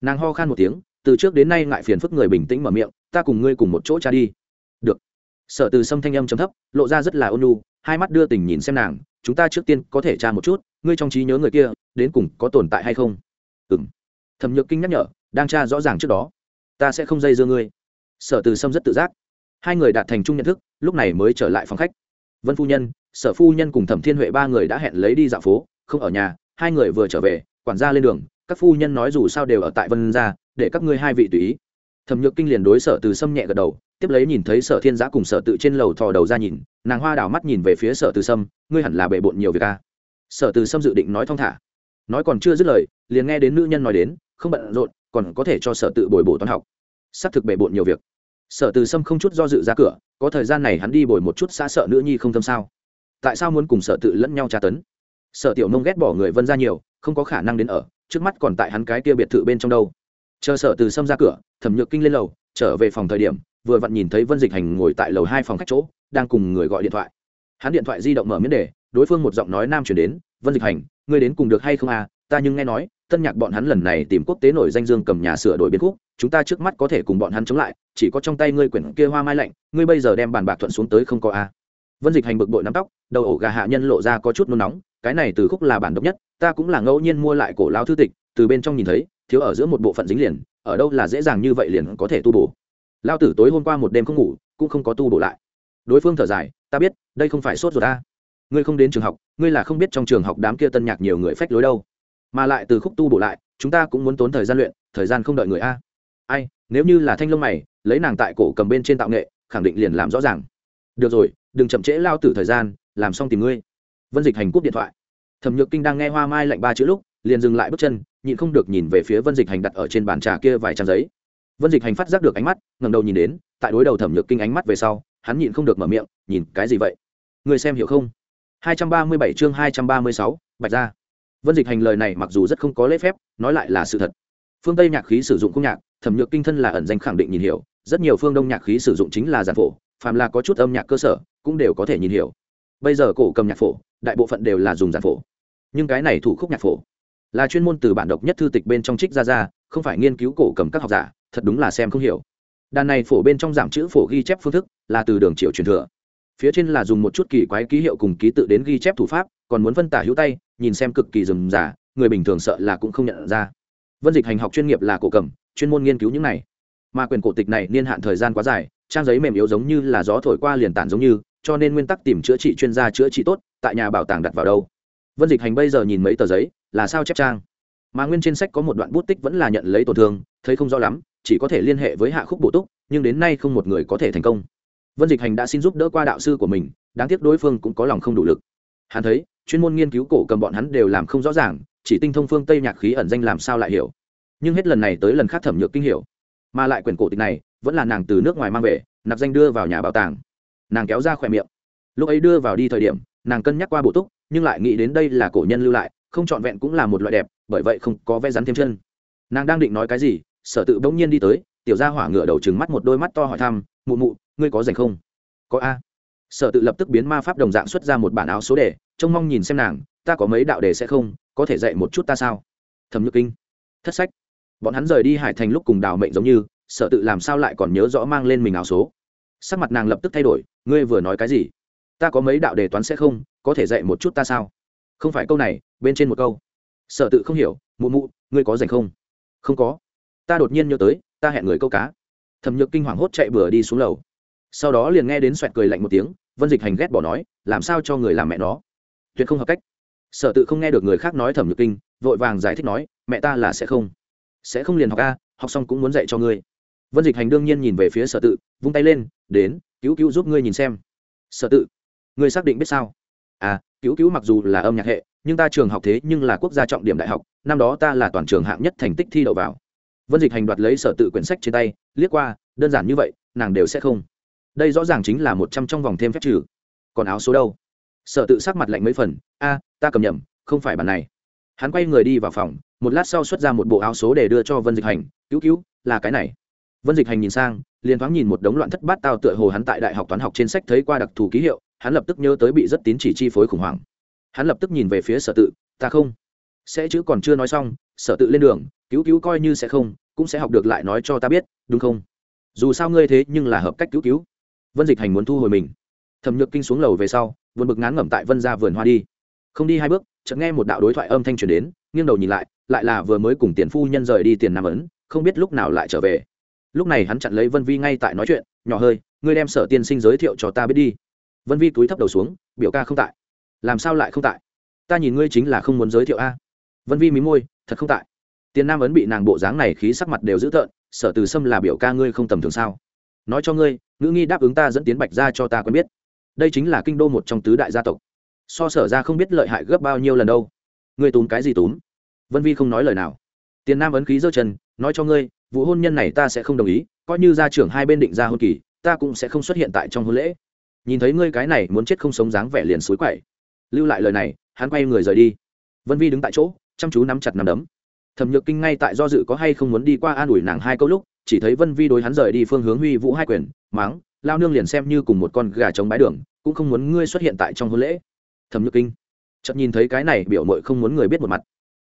Nàng ho khan một tiếng, từ trước đến nay ngại phiền phức người bình tĩnh mở miệng, ta cùng ngươi cùng một chỗ cha đi. Được. Sở từ sâm thanh âm chấm thấp, lộ ra rất là ôn lu hai mắt đưa tình nhìn xem nàng, chúng ta trước tiên có thể tra một chút, ngươi trong trí nhớ người kia, đến cùng có tồn tại hay không? Ừng thẩm nhược kinh nhắc nhở, đang tra rõ ràng trước đó. Ta sẽ không dây dưa ngươi. Sở từ sâm rất tự giác. Hai người đạt thành chung nhận thức, lúc này mới trở lại phòng khách vân phu nhân, sở phu nhân cùng thẩm thiên huệ ba người đã hẹn lấy đi dạo phố, không ở nhà, hai người vừa trở về, quản gia lên đường, các phu nhân nói dù sao đều ở tại vân gia, để các ngươi hai vị tùy ý. Thẩm nhược kinh liền đối sở từ sâm nhẹ gật đầu, tiếp lấy nhìn thấy sở thiên giã cùng sở tự trên lầu thò đầu ra nhìn, nàng hoa đảo mắt nhìn về phía sở từ sâm, ngươi hẳn là bệ bộn nhiều việc ca sở từ sâm dự định nói thong thả. Nói còn chưa dứt lời, liền nghe đến nữ nhân nói đến, không bận rộn, còn có thể cho sở tự bồi bổ toán học. Xác thực bệ bộn nhiều việc sở từ sâm không chút do dự ra cửa, có thời gian này hắn đi bồi một chút xa sợ nữ nhi không thâm sao? Tại sao muốn cùng sở tự lẫn nhau tra tấn? Sở tiểu nông ghét bỏ người vân ra nhiều, không có khả năng đến ở, trước mắt còn tại hắn cái kia biệt thự bên trong đâu. Chờ sở từ sâm ra cửa, thẩm nhược kinh lên lầu, trở về phòng thời điểm, vừa vặn nhìn thấy vân dịch hành ngồi tại lầu hai phòng khách chỗ, đang cùng người gọi điện thoại. Hắn điện thoại di động mở miếng đề đối phương một giọng nói nam chuyển đến, vân dịch hành, ngươi đến cùng được hay không à? Ta nhưng nghe nói, tân nhạc bọn hắn lần này tìm quốc tế nổi danh dương cầm nhà sửa đổi biến khúc, chúng ta trước mắt có thể cùng bọn hắn chống lại chỉ có trong tay ngươi quyển kia hoa mai lạnh, ngươi bây giờ đem bàn bạc thuận xuống tới không có a. Vân dịch hành bực bội nắm tóc, đầu ổ gà hạ nhân lộ ra có chút nôn nóng, cái này từ khúc là bản độc nhất, ta cũng là ngẫu nhiên mua lại cổ lao thư tịch, từ bên trong nhìn thấy, thiếu ở giữa một bộ phận dính liền, ở đâu là dễ dàng như vậy liền có thể tu bổ. Lao tử tối hôm qua một đêm không ngủ, cũng không có tu bổ lại. Đối phương thở dài, ta biết, đây không phải sốt rồi ta. Ngươi không đến trường học, ngươi là không biết trong trường học đám kia tân nhạc nhiều người phách lối đâu. Mà lại từ khúc tu bổ lại, chúng ta cũng muốn tốn thời gian luyện, thời gian không đợi người a. Ai, nếu như là thanh lông mày lấy nàng tại cổ cầm bên trên tạo nghệ khẳng định liền làm rõ ràng. Được rồi đừng chậm trễ lao tử thời gian làm xong tìm ngươi. Vân dịch hành cúp điện thoại. Thẩm nhược kinh đang nghe hoa mai lạnh ba chữ lúc liền dừng lại bước chân nhịn không được nhìn về phía vân dịch hành đặt ở trên bàn trà kia vài trang giấy. Vân dịch hành phát giác được ánh mắt ngầm đầu nhìn đến tại đối đầu thẩm nhược kinh ánh mắt về sau hắn nhịn không được mở miệng nhìn cái gì vậy? Người xem hiểu không? 237 chương 236, bạch ra vân dịch hành lời này mặc dù rất không có lễ phép nói lại là sự thật. Phương tây nhạc khí sử dụng cung nhạc thẩm nhược kinh thân là ẩn danh khẳng định nhìn hiểu rất nhiều phương đông nhạc khí sử dụng chính là giản phổ, phàm là có chút âm nhạc cơ sở, cũng đều có thể nhìn hiểu. Bây giờ cổ cầm nhạc phổ, đại bộ phận đều là dùng giản phổ. Nhưng cái này thủ khúc nhạc phổ là chuyên môn từ bản độc nhất thư tịch bên trong trích ra ra, không phải nghiên cứu cổ cầm các học giả, thật đúng là xem không hiểu. Đàn này phổ bên trong giảm chữ phổ ghi chép phương thức là từ đường triệu truyền thừa. Phía trên là dùng một chút kỳ quái ký hiệu cùng ký tự đến ghi chép thủ pháp, còn muốn phân tả hữu tay, nhìn xem cực kỳ rườm rà, người bình thường sợ là cũng không nhận ra. Vân dịch hành học chuyên nghiệp là cổ cầm, chuyên môn nghiên cứu những này mà quyền cổ tịch này niên hạn thời gian quá dài, trang giấy mềm yếu giống như là gió thổi qua liền tản giống như, cho nên nguyên tắc tìm chữa trị chuyên gia chữa trị tốt, tại nhà bảo tàng đặt vào đâu. Vân dịch hành bây giờ nhìn mấy tờ giấy, là sao chép trang? Mà nguyên trên sách có một đoạn bút tích vẫn là nhận lấy tổn thương, thấy không rõ lắm, chỉ có thể liên hệ với hạ khúc bổ túc, nhưng đến nay không một người có thể thành công. Vân dịch hành đã xin giúp đỡ qua đạo sư của mình, đáng tiếc đối phương cũng có lòng không đủ lực. Hắn thấy, chuyên môn nghiên cứu cổ cầm bọn hắn đều làm không rõ ràng, chỉ tinh thông phương tây nhạc khí ẩn danh làm sao lại hiểu. Nhưng hết lần này tới lần khác thẩm nhược kinh hiểu mà lại quyển cổ tịch này vẫn là nàng từ nước ngoài mang về, nạp danh đưa vào nhà bảo tàng. Nàng kéo ra khỏe miệng. Lúc ấy đưa vào đi thời điểm, nàng cân nhắc qua bổ túc, nhưng lại nghĩ đến đây là cổ nhân lưu lại, không trọn vẹn cũng là một loại đẹp, bởi vậy không có vẽ rắn thêm chân. Nàng đang định nói cái gì, sở tự bỗng nhiên đi tới, tiểu gia hỏa ngựa đầu trừng mắt một đôi mắt to hỏi thăm, mụ mụ, ngươi có rảnh không? Có a. Sở tự lập tức biến ma pháp đồng dạng xuất ra một bản áo số đề, trông mong nhìn xem nàng, ta có mấy đạo đề sẽ không, có thể dạy một chút ta sao? Thẩm nhược kinh. Thất sách bọn hắn rời đi hải thành lúc cùng đào mệnh giống như, sợ tự làm sao lại còn nhớ rõ mang lên mình áo số. Sắc mặt nàng lập tức thay đổi, ngươi vừa nói cái gì? Ta có mấy đạo đề toán sẽ không, có thể dạy một chút ta sao? Không phải câu này, bên trên một câu. Sợ tự không hiểu, mụ mụ, ngươi có dành không? Không có. Ta đột nhiên nhớ tới, ta hẹn người câu cá. Thẩm nhược kinh hoàng hốt chạy vừa đi xuống lầu. Sau đó liền nghe đến xoẹt cười lạnh một tiếng, vân dịch hành ghét bỏ nói, làm sao cho người làm mẹ nó? Tuyệt không hợp cách. Sở tự không nghe được người khác nói thẩm nhược kinh, vội vàng giải thích nói, mẹ ta là sẽ không sẽ không liền học a, học xong cũng muốn dạy cho ngươi. Vân dịch hành đương nhiên nhìn về phía sở tự, vung tay lên, đến, cứu cứu giúp ngươi nhìn xem. Sở tự, ngươi xác định biết sao? À cứu cứu mặc dù là âm nhạc hệ, nhưng ta trường học thế nhưng là quốc gia trọng điểm đại học, năm đó ta là toàn trường hạng nhất thành tích thi đậu vào. Vân dịch hành đoạt lấy sở tự quyển sách trên tay, liếc qua, đơn giản như vậy, nàng đều sẽ không. Đây rõ ràng chính là một trăm trong vòng thêm phép trừ. Còn áo số đâu? Sở tự sắc mặt lạnh mấy phần, a, ta cầm nhầm, không phải bản này hắn quay người đi vào phòng, một lát sau xuất ra một bộ áo số để đưa cho vân dịch hành, cứu cứu, là cái này. Vân dịch hành nhìn sang, liền thoáng nhìn một đống loạn thất bát tao tựa hồ hắn tại đại học toán học trên sách thấy qua đặc thù ký hiệu, hắn lập tức nhớ tới bị rất tín chỉ chi phối khủng hoảng. Hắn lập tức nhìn về phía sở tự, ta không sẽ chữ còn chưa nói xong, sở tự lên đường, cứu cứu coi như sẽ không, cũng sẽ học được lại nói cho ta biết, đúng không? Dù sao ngươi thế nhưng là hợp cách cứu cứu. Vân dịch hành muốn thu hồi mình. Thẩm nhược kinh xuống lầu về sau vượt bực ngán ngẩm tại vân ra vườn hoa đi. Không đi hai bước chợt nghe một đạo đối thoại âm thanh truyền đến, nghiêng đầu nhìn lại lại là vừa mới cùng tiền phu nhân rời đi tiền nam ấn, không biết lúc nào lại trở về. Lúc này hắn chặn lấy vân vi ngay tại nói chuyện, nhỏ hơi, ngươi đem sở tiên sinh giới thiệu cho ta biết đi. Vân vi túi thấp đầu xuống, biểu ca không tại. Làm sao lại không tại? Ta nhìn ngươi chính là không muốn giới thiệu a. Vân vi mí môi, thật không tại. Tiền nam ấn bị nàng bộ dáng này khí sắc mặt đều dữ tợn, sở từ sâm là biểu ca ngươi không tầm thường sao? Nói cho ngươi, ngữ nghi đáp ứng ta dẫn tiến bạch ra cho ta quen biết. Đây chính là kinh đô một trong tứ đại gia tộc so sở ra không biết lợi hại gấp bao nhiêu lần đâu. Ngươi túm cái gì túm? Vân vi không nói lời nào. Tiền nam ấn khí giơ chân, nói cho ngươi, vụ hôn nhân này ta sẽ không đồng ý, coi như gia trưởng hai bên định ra hôn kỳ, ta cũng sẽ không xuất hiện tại trong hôn lễ. Nhìn thấy ngươi cái này muốn chết không sống dáng vẻ liền suối quậy. Lưu lại lời này, hắn quay người rời đi. Vân vi đứng tại chỗ, chăm chú nắm chặt nắm đấm. Thẩm nhược kinh ngay tại do dự có hay không muốn đi qua an ủi nàng hai câu lúc, chỉ thấy vân vi đối hắn rời đi phương hướng huy vũ hai quyền máng lao nương liền xem như cùng một con gà trống bái đường, cũng không muốn ngươi xuất hiện tại trong hôn lễ thẩm nhược kinh. Chợt nhìn thấy cái này biểu mội không muốn người biết một mặt.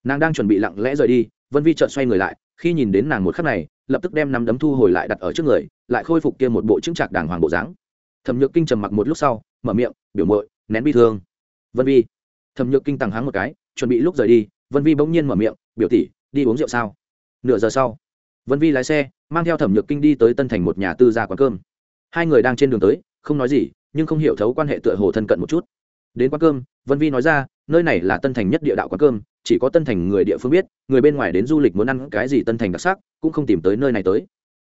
Nàng đang chuẩn bị lặng lẽ rời đi, vân vi chợt xoay người lại, khi nhìn đến nàng một khắc này, lập tức đem nắm đấm thu hồi lại đặt ở trước người, lại khôi phục kia một bộ chứng trạc đàng hoàng bộ dáng. Thẩm nhược kinh trầm mặc một lúc sau, mở miệng, biểu mội nén bi thương. Vân vi. Thẩm nhược kinh tàng háng một cái, chuẩn bị lúc rời đi, vân vi bỗng nhiên mở miệng, biểu tỷ, đi uống rượu sao? Nửa giờ sau, vân vi lái xe, mang theo thẩm nhược kinh đi tới tân thành một nhà tư gia quán cơm. Hai người đang trên đường tới, không nói gì, nhưng không hiểu thấu quan hệ tựa hồ thân cận một chút đến quán cơm, vân vi nói ra, nơi này là tân thành nhất địa đạo quán cơm, chỉ có tân thành người địa phương biết, người bên ngoài đến du lịch muốn ăn cái gì tân thành đặc sắc, cũng không tìm tới nơi này tới.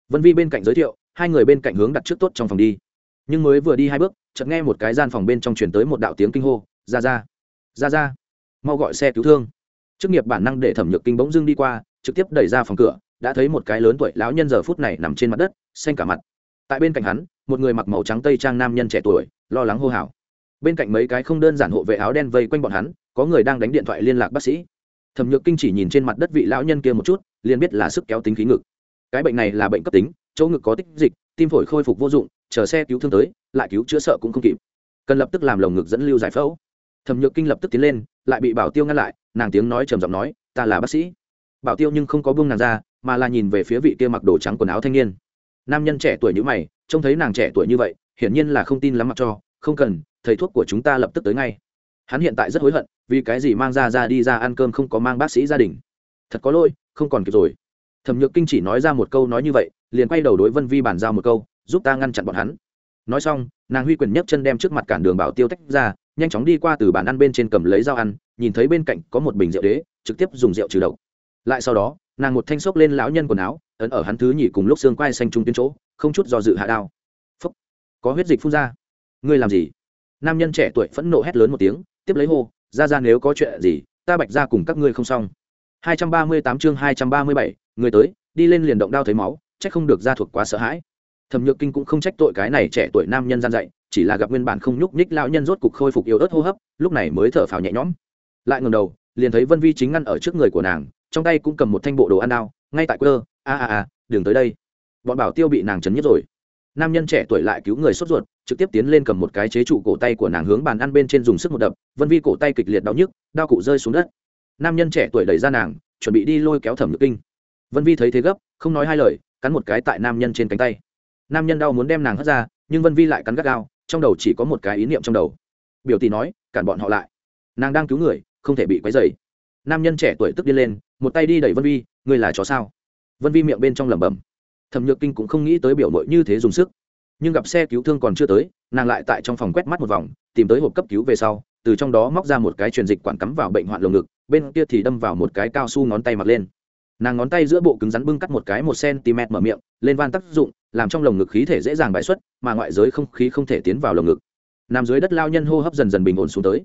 Vân vi bên cạnh giới thiệu, hai người bên cạnh hướng đặt trước tốt trong phòng đi. Nhưng mới vừa đi hai bước, chợt nghe một cái gian phòng bên trong chuyển tới một đạo tiếng kinh hô, ra ra ra ra, mau gọi xe cứu thương. Chức nghiệp bản năng để thẩm nhược kinh bỗng dưng đi qua, trực tiếp đẩy ra phòng cửa, đã thấy một cái lớn tuổi lão nhân giờ phút này nằm trên mặt đất, xanh cả mặt. Tại bên cạnh hắn, một người mặc màu trắng tây trang nam nhân trẻ tuổi, lo lắng hô hào bên cạnh mấy cái không đơn giản hộ vệ áo đen vây quanh bọn hắn, có người đang đánh điện thoại liên lạc bác sĩ. Thẩm nhược kinh chỉ nhìn trên mặt đất vị lão nhân kia một chút, liền biết là sức kéo tính khí ngực. Cái bệnh này là bệnh cấp tính, chỗ ngực có tích dịch, tim phổi khôi phục vô dụng, chờ xe cứu thương tới, lại cứu chữa sợ cũng không kịp. Cần lập tức làm lồng ngực dẫn lưu giải phẫu. Thẩm nhược kinh lập tức tiến lên, lại bị bảo tiêu ngăn lại, nàng tiếng nói trầm giọng nói, ta là bác sĩ. Bảo tiêu nhưng không có buông nàng ra, mà là nhìn về phía vị kia mặc đồ trắng quần áo thanh niên. Nam nhân trẻ tuổi như mày, trông thấy nàng trẻ tuổi như vậy, hiển nhiên là không tin lắm mặc cho không cần, thầy thuốc của chúng ta lập tức tới ngay. Hắn hiện tại rất hối hận, vì cái gì mang ra ra đi ra ăn cơm không có mang bác sĩ gia đình. Thật có lỗi, không còn kịp rồi. Thẩm nhược kinh chỉ nói ra một câu nói như vậy, liền quay đầu đối vân vi bàn giao một câu, giúp ta ngăn chặn bọn hắn. Nói xong, nàng huy quyền nhấc chân đem trước mặt cản đường bảo tiêu tách ra, nhanh chóng đi qua từ bàn ăn bên trên cầm lấy dao ăn, nhìn thấy bên cạnh có một bình rượu đế, trực tiếp dùng rượu trừ độc. Lại sau đó, nàng một thanh xốc lên lão nhân quần áo, ấn ở hắn thứ nhỉ cùng lúc xương quai xanh trung tuyến chỗ, không chút do dự hạ đao. Phúc. Có huyết dịch phun ra ngươi làm gì? Nam nhân trẻ tuổi phẫn nộ hét lớn một tiếng tiếp lấy hô ra ra nếu có chuyện gì ta bạch ra cùng các ngươi không xong. 238 chương 237, người tới đi lên liền động đao thấy máu trách không được ra thuộc quá sợ hãi. Thẩm nhược kinh cũng không trách tội cái này trẻ tuổi nam nhân gian dạy chỉ là gặp nguyên bản không nhúc nhích lão nhân rốt cục khôi phục yếu ớt hô hấp lúc này mới thở phào nhẹ nhõm. Lại ngẩng đầu liền thấy vân vi chính ngăn ở trước người của nàng trong tay cũng cầm một thanh bộ đồ ăn đao ngay tại quơ a a a đường tới đây. Bọn bảo tiêu bị nàng chấn nhất rồi. Nam nhân trẻ tuổi lại cứu người sốt ruột trực tiếp tiến lên cầm một cái chế trụ cổ tay của nàng hướng bàn ăn bên trên dùng sức một đập, vân vi cổ tay kịch liệt đau nhức đao cụ rơi xuống đất. Nam nhân trẻ tuổi đẩy ra nàng, chuẩn bị đi lôi kéo thẩm nhược kinh. Vân vi thấy thế gấp, không nói hai lời, cắn một cái tại nam nhân trên cánh tay. Nam nhân đau muốn đem nàng hất ra, nhưng vân vi lại cắn gắt gao, trong đầu chỉ có một cái ý niệm trong đầu. Biểu tỷ nói, cản bọn họ lại. Nàng đang cứu người, không thể bị quấy dày nam nhân trẻ tuổi tức điên lên, một tay đi đẩy vân vi, ngươi là chó sao? Vân vi miệng bên trong lẩm bẩm. Thẩm nhược kinh cũng không nghĩ tới biểu mội như thế dùng sức nhưng gặp xe cứu thương còn chưa tới, nàng lại tại trong phòng quét mắt một vòng, tìm tới hộp cấp cứu về sau, từ trong đó móc ra một cái truyền dịch quản cắm vào bệnh hoạn lồng ngực, bên kia thì đâm vào một cái cao su ngón tay mặc lên. Nàng ngón tay giữa bộ cứng rắn bưng cắt một cái một cm mở miệng, lên van tác dụng, làm trong lồng ngực khí thể dễ dàng bãi xuất, mà ngoại giới không khí không thể tiến vào lồng ngực. Nằm dưới đất lao nhân hô hấp dần dần bình ổn xuống tới.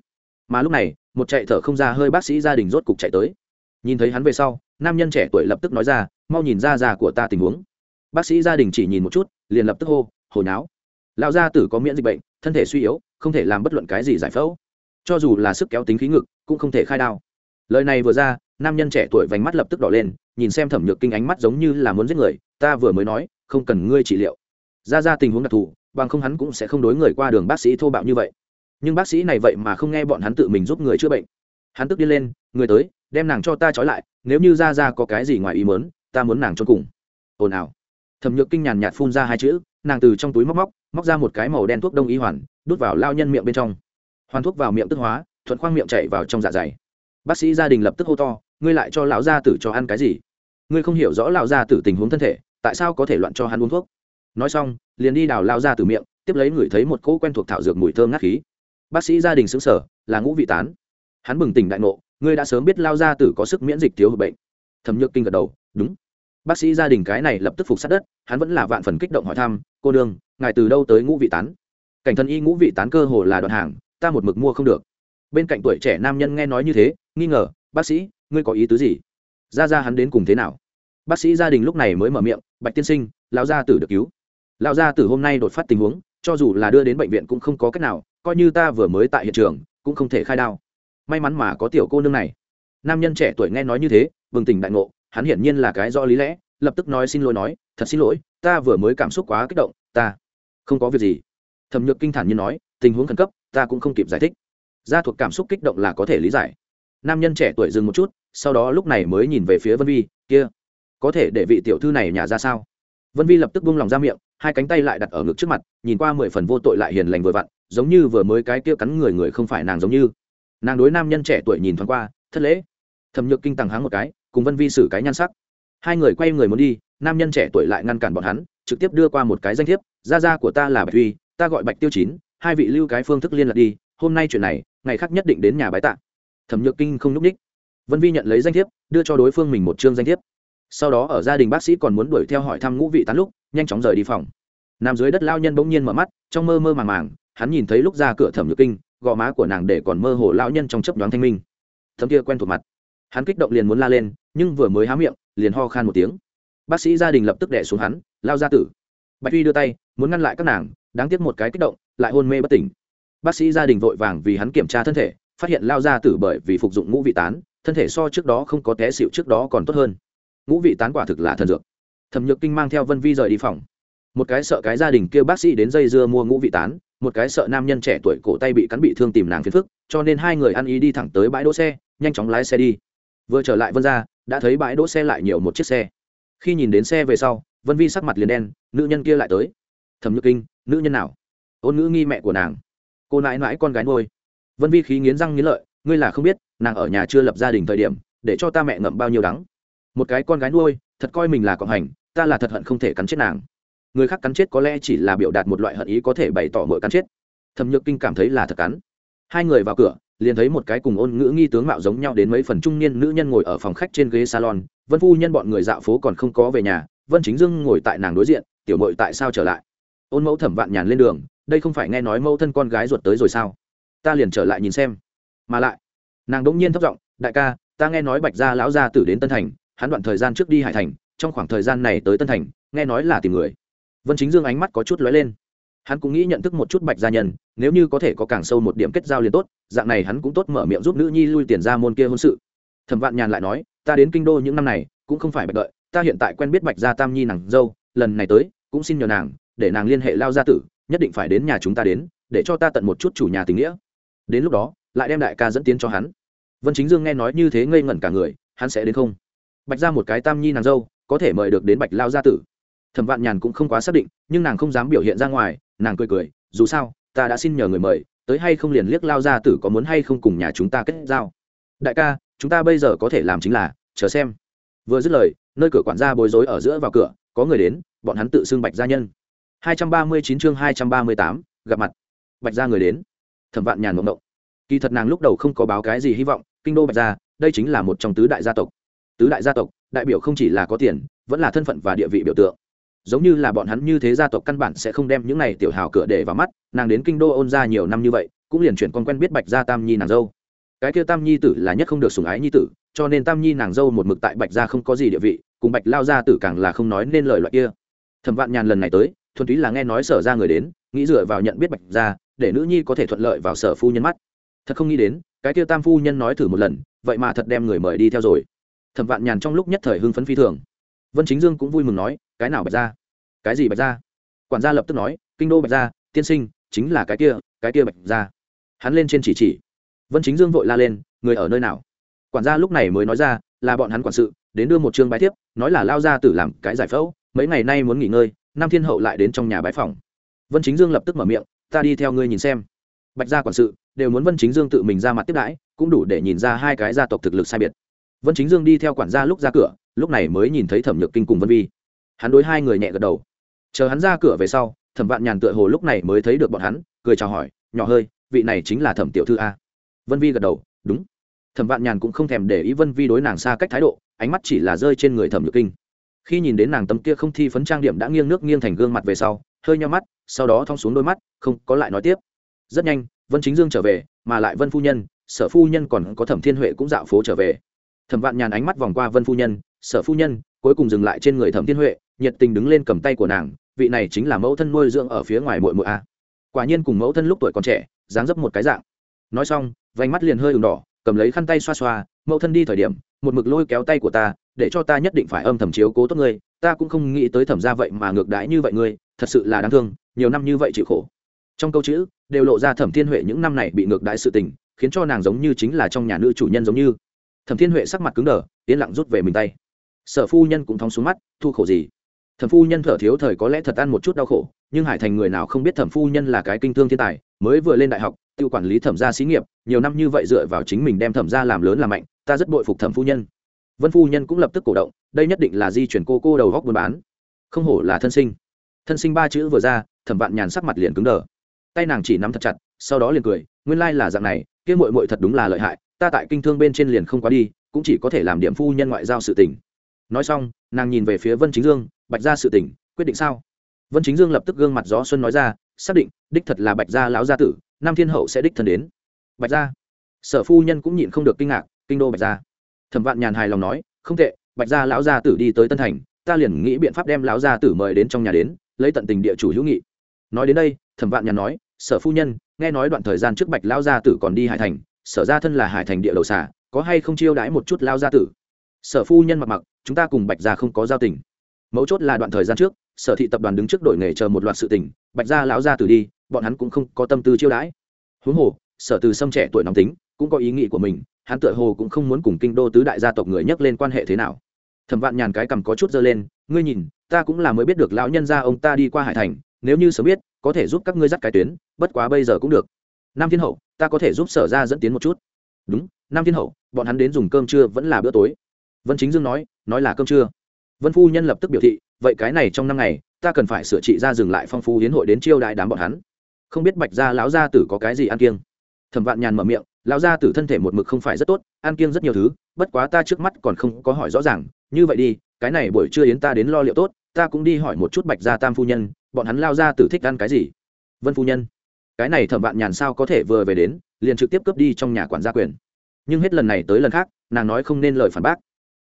Mà lúc này, một chạy thở không ra hơi bác sĩ gia đình rốt cục chạy tới. Nhìn thấy hắn về sau, nam nhân trẻ tuổi lập tức nói ra, mau nhìn ra già của ta tình huống. Bác sĩ gia đình chỉ nhìn một chút, liền lập tức hô hồi náo. Lão gia tử có miễn dịch bệnh, thân thể suy yếu, không thể làm bất luận cái gì giải phẫu. Cho dù là sức kéo tính khí ngực, cũng không thể khai đao. Lời này vừa ra, nam nhân trẻ tuổi vành mắt lập tức đỏ lên, nhìn xem thẩm nhược kinh ánh mắt giống như là muốn giết người, ta vừa mới nói, không cần ngươi trị liệu. Ra ra tình huống đặc thù, bằng không hắn cũng sẽ không đối người qua đường bác sĩ thô bạo như vậy. Nhưng bác sĩ này vậy mà không nghe bọn hắn tự mình giúp người chữa bệnh. Hắn tức đi lên, người tới, đem nàng cho ta trói lại, nếu như ra ra có cái gì ngoài ý mớn ta muốn nàng cho cùng. Ồn ào. Thẩm nhược kinh nhàn nhạt phun ra hai chữ nàng từ trong túi móc móc móc ra một cái màu đen thuốc đông y hoàn, đút vào lao nhân miệng bên trong. Hoàn thuốc vào miệng tức hóa, thuận khoang miệng chạy vào trong dạ dày. Bác sĩ gia đình lập tức hô to, ngươi lại cho lão gia tử cho ăn cái gì? Ngươi không hiểu rõ lão gia tử tình huống thân thể, tại sao có thể loạn cho hắn uống thuốc? Nói xong, liền đi đào lao ra từ miệng, tiếp lấy ngửi thấy một cỗ quen thuộc thảo dược mùi thơm ngát khí. Bác sĩ gia đình xứng sở là ngũ vị tán. Hắn bừng tỉnh đại ngộ, ngươi đã sớm biết lao gia tử có sức miễn dịch thiếu hụt bệnh. Thẩm nhược kinh gật đầu, đúng bác sĩ gia đình cái này lập tức phục sát đất, hắn vẫn là vạn phần kích động hỏi thăm, cô đương ngài từ đâu tới ngũ vị tán? Cảnh thân y ngũ vị tán cơ hồ là đoạn hàng, ta một mực mua không được. Bên cạnh tuổi trẻ nam nhân nghe nói như thế, nghi ngờ, bác sĩ, ngươi có ý tứ gì? Ra ra hắn đến cùng thế nào? Bác sĩ gia đình lúc này mới mở miệng, bạch tiên sinh, lão gia tử được cứu. Lão gia tử hôm nay đột phát tình huống, cho dù là đưa đến bệnh viện cũng không có cách nào, coi như ta vừa mới tại hiện trường, cũng không thể khai đao. May mắn mà có tiểu cô nương này. Nam nhân trẻ tuổi nghe nói như thế, bừng tỉnh đại ngộ hắn hiển nhiên là cái do lý lẽ, lập tức nói xin lỗi nói, thật xin lỗi, ta vừa mới cảm xúc quá kích động, ta không có việc gì. Thẩm nhược kinh thản như nói, tình huống khẩn cấp, ta cũng không kịp giải thích. Gia thuộc cảm xúc kích động là có thể lý giải. Nam nhân trẻ tuổi dừng một chút, sau đó lúc này mới nhìn về phía vân vi, kia, có thể để vị tiểu thư này nhả ra sao? Vân vi lập tức buông lòng ra miệng, hai cánh tay lại đặt ở ngực trước mặt, nhìn qua mười phần vô tội lại hiền lành vừa vặn, giống như vừa mới cái kia cắn người người không phải nàng giống như. Nàng đối nam nhân trẻ tuổi nhìn thoáng qua, thất lễ. Thẩm nhược kinh tàng háng một cái cùng vân vi xử cái nhan sắc. Hai người quay người muốn đi, nam nhân trẻ tuổi lại ngăn cản bọn hắn, trực tiếp đưa qua một cái danh thiếp, gia gia của ta là bạch huy ta gọi bạch tiêu chín, hai vị lưu cái phương thức liên lạc đi, hôm nay chuyện này, ngày khác nhất định đến nhà bái tạ. Thẩm nhược kinh không n ú c ních vân vi nhận lấy danh thiếp, đưa cho đối phương mình một chương danh thiếp. Sau đó ở gia đình bác sĩ còn muốn đuổi theo hỏi thăm ngũ vị tán lúc, nhanh chóng rời đi phòng. Nằm dưới đất lao nhân bỗng nhiên mở mắt, trong mơ mơ màng màng, hắn nhìn thấy lúc ra cửa thẩm nhược kinh, gò má của nàng để còn mơ hồ lao nhân trong chấp đoán thanh minh. Thấm kia quen thuộc mặt hắn kích động liền muốn la lên, nhưng vừa mới há miệng, liền ho khan một tiếng. Bác sĩ gia đình lập tức đẻ xuống hắn, lao ra tử. Bạch huy đưa tay, muốn ngăn lại các nàng, đáng tiếc một cái kích động, lại hôn mê bất tỉnh. Bác sĩ gia đình vội vàng vì hắn kiểm tra thân thể, phát hiện lao ra tử bởi vì phục dụng ngũ vị tán, thân thể so trước đó không có té xịu trước đó còn tốt hơn. Ngũ vị tán quả thực là thần dược. Thẩm nhược kinh mang theo vân vi rời đi phòng. Một cái sợ cái gia đình kêu bác sĩ đến dây dưa mua ngũ vị tán, một cái sợ nam nhân trẻ tuổi cổ tay bị cắn bị thương tìm nàng phiền phức, cho nên hai người ăn ý đi thẳng tới bãi đỗ xe, nhanh chóng lái xe đi vừa trở lại vân ra đã thấy bãi đỗ xe lại nhiều một chiếc xe. Khi nhìn đến xe về sau, vân vi sắc mặt liền đen, nữ nhân kia lại tới. Thẩm nhược kinh, nữ nhân nào? Ôn ngữ nghi mẹ của nàng. Cô nãi nãi con gái nuôi. Vân vi khí nghiến răng nghiến lợi, ngươi là không biết, nàng ở nhà chưa lập gia đình thời điểm, để cho ta mẹ ngậm bao nhiêu đắng. Một cái con gái nuôi, thật coi mình là cộng hành, ta là thật hận không thể cắn chết nàng. Người khác cắn chết có lẽ chỉ là biểu đạt một loại hận ý có thể bày tỏ mỗi cắn chết. Thẩm nhược kinh cảm thấy là thật cắn. Hai người vào cửa liền thấy một cái cùng ôn ngữ nghi tướng mạo giống nhau đến mấy phần trung niên nữ nhân ngồi ở phòng khách trên ghế salon, vân phu nhân bọn người dạo phố còn không có về nhà, vân chính dương ngồi tại nàng đối diện, tiểu mội tại sao trở lại? Ôn mẫu thẩm vạn nhàn lên đường, đây không phải nghe nói mẫu thân con gái ruột tới rồi sao? Ta liền trở lại nhìn xem. Mà lại, nàng đ ỗ n g nhiên thất giọng, đại ca, ta nghe nói bạch gia lão gia tử đến tân thành, hắn đoạn thời gian trước đi hải thành, trong khoảng thời gian này tới tân thành, nghe nói là tìm người. Vân chính dương ánh mắt có chút lóe lên hắn cũng nghĩ nhận thức một chút bạch gia nhân, nếu như có thể có càng sâu một điểm kết giao liền tốt, dạng này hắn cũng tốt mở miệng giúp nữ nhi lui tiền ra môn kia hôn sự. Thẩm vạn nhàn lại nói, ta đến kinh đô những năm này, cũng không phải bạch đợi, ta hiện tại quen biết bạch gia tam nhi nàng dâu, lần này tới, cũng xin nhờ nàng, để nàng liên hệ lao gia tử, nhất định phải đến nhà chúng ta đến, để cho ta tận một chút chủ nhà tình nghĩa. Đến lúc đó, lại đem đại ca dẫn tiến cho hắn. Vân chính dương nghe nói như thế ngây ngẩn cả người, hắn sẽ đến không? Bạch ra một cái tam nhi nàng dâu, có thể mời được đến bạch lao gia tử thẩm vạn nhàn cũng không quá xác định nhưng nàng không dám biểu hiện ra ngoài nàng cười cười dù sao ta đã xin nhờ người mời tới hay không liền liếc lao ra, tử có muốn hay không cùng nhà chúng ta kết giao. Đại ca chúng ta bây giờ có thể làm chính là chờ xem. Vừa dứt lời nơi cửa quản gia bối rối ở giữa vào cửa có người đến bọn hắn tự xưng bạch gia nhân. 239 chương 238, gặp mặt. Bạch gia người đến. Thẩm vạn nhàn mộng động kỳ thật nàng lúc đầu không có báo cái gì hy vọng kinh đô bạch gia đây chính là một trong tứ đại gia tộc. Tứ đại gia tộc đại biểu không chỉ là có tiền vẫn là thân phận và địa vị biểu tượng giống như là bọn hắn như thế gia tộc căn bản sẽ không đem những này tiểu hào cửa để vào mắt, nàng đến kinh đô ôn ra nhiều năm như vậy, cũng liền chuyển con quen biết bạch gia tam nhi nàng dâu. Cái kia tam nhi tử là nhất không được sủng ái nhi tử, cho nên tam nhi nàng dâu một mực tại bạch gia không có gì địa vị, cùng bạch lao gia tử càng là không nói nên lời loại kia. Thẩm vạn nhàn lần này tới, thuần túy là nghe nói sở ra người đến, nghĩ dựa vào nhận biết bạch gia, để nữ nhi có thể thuận lợi vào sở phu nhân mắt. Thật không nghĩ đến, cái kia tam phu nhân nói thử một lần, vậy mà thật đem người mời đi theo rồi. Thẩm vạn nhàn trong lúc nhất thời hưng phấn phi thường. Vân chính dương cũng vui mừng nói cái nào bạch gia cái gì bạch gia quản gia lập tức nói, kinh đô bạch gia tiên sinh, chính là cái kia cái kia bạch gia hắn lên trên chỉ chỉ. Vân chính dương vội la lên, người ở nơi nào? Quản gia lúc này mới nói ra, là bọn hắn quản sự, đến đưa một chương bái tiếp nói là lao ra tử làm cái giải phẫu, mấy ngày nay muốn nghỉ ngơi nam thiên hậu lại đến trong nhà bái phòng vân chính dương lập tức mở miệng, ta đi theo ngươi nhìn xem. Bạch gia quản sự, đều muốn vân chính dương tự mình ra mặt tiếp đãi, cũng đủ để nhìn ra hai cái gia tộc thực lực sai biệt. Vân chính dương đi theo quản gia lúc ra cửa, lúc này mới nhìn thấy thẩm nhược kinh cùng vân vi hắn đối hai người nhẹ gật đầu. Chờ hắn ra cửa về sau, thẩm vạn nhàn tựa hồ lúc này mới thấy được bọn hắn, cười chào hỏi, nhỏ hơi, vị này chính là thẩm tiểu thư a. Vân vi gật đầu, đúng. Thẩm vạn nhàn cũng không thèm để ý vân vi đối nàng xa cách thái độ, ánh mắt chỉ là rơi trên người thẩm nhược kinh. Khi nhìn đến nàng tấm kia không thi phấn trang điểm đã nghiêng nước nghiêng thành gương mặt về sau, hơi nhau mắt, sau đó thong xuống đôi mắt, không có lại nói tiếp. Rất nhanh, vân chính dương trở về, mà lại vân phu nhân, sở phu nhân còn có thẩm thiên huệ cũng dạo phố trở về. Thẩm vạn nhàn ánh mắt vòng qua vân phu nhân, sở phu nhân, cuối cùng dừng lại trên người thẩm thiên huệ nhiệt tình đứng lên cầm tay của nàng, vị này chính là mẫu thân nuôi dưỡng ở phía ngoài mội mội a. Quả nhiên cùng mẫu thân lúc tuổi còn trẻ, dáng dấp một cái dạng. Nói xong, vành mắt liền hơi ửng đỏ, cầm lấy khăn tay xoa xoa, mẫu thân đi thời điểm, một mực lôi kéo tay của ta, để cho ta nhất định phải âm thầm chiếu cố tốt ngươi, ta cũng không nghĩ tới thẩm ra vậy mà ngược đãi như vậy ngươi, thật sự là đáng thương, nhiều năm như vậy chịu khổ. Trong câu chữ, đều lộ ra thẩm thiên huệ những năm này bị ngược đãi sự tình, khiến cho nàng giống như chính là trong nhà nữ chủ nhân giống như. Thẩm thiên huệ sắc mặt cứng đờ, yên lặng rút về mình tay. Sở phu nhân cũng thóng xuống mắt, thu khổ gì? Thẩm phu nhân thở thiếu thời có lẽ thật ăn một chút đau khổ, nhưng hải thành người nào không biết thẩm phu nhân là cái kinh thương thiên tài, mới vừa lên đại học, tự quản lý thẩm gia xí nghiệp, nhiều năm như vậy dựa vào chính mình đem thẩm gia làm lớn làm mạnh, ta rất bội phục thẩm phu nhân. Vân phu nhân cũng lập tức cổ động, đây nhất định là di chuyển cô cô đầu góc buôn bán. Không hổ là thân sinh. Thân sinh ba chữ vừa ra, thẩm vạn nhàn sắc mặt liền cứng đờ. Tay nàng chỉ nắm thật chặt, sau đó liền cười, nguyên lai là dạng này, kia mội mội thật đúng là lợi hại, ta tại kinh thương bên trên liền không quá đi, cũng chỉ có thể làm điểm phu nhân ngoại giao sự tình. Nói xong, nàng nhìn về phía vân chính dương bạch ra sự tình, quyết định sao? Vân chính dương lập tức gương mặt gió xuân nói ra, xác định, đích thật là bạch gia lão gia tử nam thiên hậu sẽ đích thân đến. Bạch gia? Sở phu nhân cũng nhịn không được kinh ngạc, kinh đô bạch gia. Thẩm vạn nhàn hài lòng nói, không tệ, bạch gia lão gia tử đi tới tân thành, ta liền nghĩ biện pháp đem lão gia tử mời đến trong nhà đến, lấy tận tình địa chủ hữu nghị. Nói đến đây, thẩm vạn nhàn nói, sở phu nhân, nghe nói đoạn thời gian trước bạch lão gia tử còn đi hải thành, sở ra thân là hải thành địa đầu xả có hay không chiêu đãi một chút lão gia tử? Sở phu nhân mặc mặc, chúng ta cùng bạch gia không có giao tình mấu chốt là đoạn thời gian trước, sở thị tập đoàn đứng trước đội nghề chờ một loạt sự tình, bạch gia lão gia tử đi, bọn hắn cũng không có tâm tư chiêu đãi. Huống hồ, sở từ sâm trẻ tuổi nóng tính, cũng có ý nghĩ của mình, hắn tựa hồ cũng không muốn cùng kinh đô tứ đại gia tộc người nhắc lên quan hệ thế nào. Thẩm vạn nhàn cái cầm có chút dơ lên, ngươi nhìn, ta cũng là mới biết được lão nhân gia ông ta đi qua hải thành, nếu như sớm biết, có thể giúp các ngươi dắt cái tuyến, bất quá bây giờ cũng được. Nam thiên hậu, ta có thể giúp sở ra dẫn tiến một chút. Đúng, nam thiên hậu, bọn hắn đến dùng cơm trưa vẫn là bữa tối. Vân chính dương nói nói là cơm trưa vân phu nhân lập tức biểu thị, vậy cái này trong năm ngày, ta cần phải sửa trị ra dừng lại phong phú hiến hội đến chiêu đại đám bọn hắn. Không biết bạch gia lão gia tử có cái gì ăn kiêng. Thẩm vạn nhàn mở miệng, lão gia tử thân thể một mực không phải rất tốt, ăn kiêng rất nhiều thứ, bất quá ta trước mắt còn không có hỏi rõ ràng. Như vậy đi, cái này buổi trưa yến ta đến lo liệu tốt, ta cũng đi hỏi một chút bạch gia tam phu nhân, bọn hắn lao gia tử thích ăn cái gì? Vân phu nhân, cái này thẩm vạn nhàn sao có thể vừa về đến, liền trực tiếp cướp đi trong nhà quản gia quyền. Nhưng hết lần này tới lần khác, nàng nói không nên lời phản bác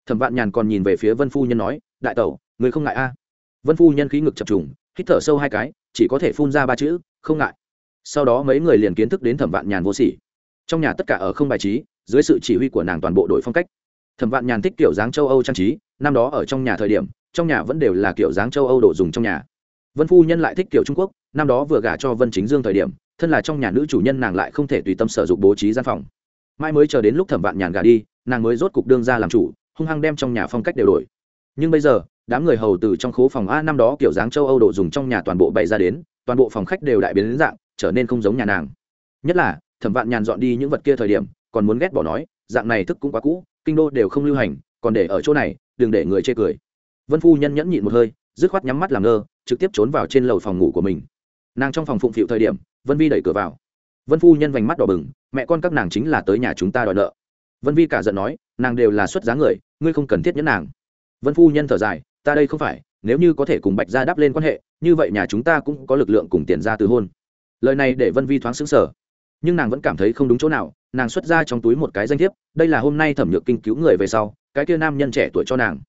thẩm vạn nhàn còn nhìn về phía vân phu nhân nói, đại tẩu, người không ngại a. Vân phu nhân khí ngực chập trùng, hít thở sâu hai cái, chỉ có thể phun ra ba chữ, không ngại. Sau đó mấy người liền kiến thức đến thẩm vạn nhàn vô sỉ. Trong nhà tất cả ở không bài trí, dưới sự chỉ huy của nàng toàn bộ đội phong cách. Thẩm vạn nhàn thích kiểu dáng châu âu trang trí, năm đó ở trong nhà thời điểm, trong nhà vẫn đều là kiểu dáng châu âu đồ dùng trong nhà. Vân phu nhân lại thích kiểu trung quốc, năm đó vừa gả cho vân chính dương thời điểm, thân là trong nhà nữ chủ nhân nàng lại không thể tùy tâm sở dụng bố trí gian phòng. Mai mới chờ đến lúc thẩm vạn nhàn gả đi, nàng mới rốt cục đương ra làm chủ hung hăng đem trong nhà phong cách đều đổi. Nhưng bây giờ, đám người hầu từ trong khố phòng a năm đó kiểu dáng châu âu đồ dùng trong nhà toàn bộ bày ra đến, toàn bộ phòng khách đều đại biến đến dạng, trở nên không giống nhà nàng. Nhất là, thẩm vạn nhàn dọn đi những vật kia thời điểm, còn muốn ghét bỏ nói, dạng này thức cũng quá cũ, kinh đô đều không lưu hành, còn để ở chỗ này, đừng để người chê cười. Vân phu nhân nhẫn nhịn một hơi, dứt khoát nhắm mắt làm ngơ, trực tiếp trốn vào trên lầu phòng ngủ của mình. Nàng trong phòng phụng phịu thời điểm, vân vi đẩy cửa vào. Vân phu nhân vành mắt đỏ bừng, mẹ con các nàng chính là tới nhà chúng ta đòi nợ. Vân vi cả giận nói, nàng đều là xuất giá người ngươi không cần thiết nhẫn nàng. Vân phu nhân thở dài, ta đây không phải, nếu như có thể cùng bạch gia đáp lên quan hệ, như vậy nhà chúng ta cũng có lực lượng cùng tiền ra từ hôn. Lời này để vân vi thoáng xứng sở nhưng nàng vẫn cảm thấy không đúng chỗ nào, nàng xuất ra trong túi một cái danh thiếp, đây là hôm nay thẩm nhược kinh cứu người về sau, cái kia nam nhân trẻ tuổi cho nàng.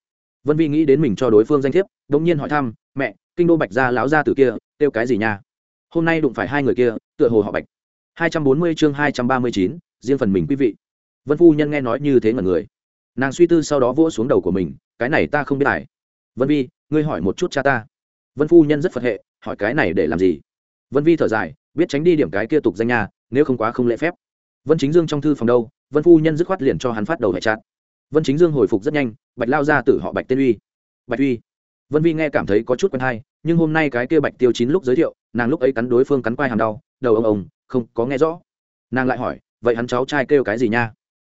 Vân vi nghĩ đến mình cho đối phương danh thiếp đ ỗ n g nhiên hỏi thăm, mẹ, kinh đô bạch gia láo ra từ kia, kêu cái gì nha? Hôm nay đụng phải hai người kia, tựa hồ họ bạch. Hai trăm bốn mươi chương hai trăm ba mươi chín, riêng phần mình quý vị. Vân phu nhân nghe nói như thế ngần người nàng suy tư sau đó vỗ xuống đầu của mình, cái này ta không biết tài vân vi, ngươi hỏi một chút cha ta. Vân phu nhân rất phật hệ, hỏi cái này để làm gì? Vân vi thở dài, biết tránh đi điểm cái kia tục danh nhà nếu không quá không lễ phép. Vân chính dương trong thư phòng đâu? Vân phu nhân dứt khoát liền cho hắn phát đầu hệ chát vân chính dương hồi phục rất nhanh, bạch lao ra từ họ bạch tên uy. Bạch uy. Vân vi nghe cảm thấy có chút quen hay, nhưng hôm nay cái kia bạch tiêu chín lúc giới thiệu, nàng lúc ấy cắn đối phương cắn quai hàm đau, đầu ông ông, không có nghe rõ. Nàng lại hỏi, vậy hắn cháu trai kêu cái gì nha?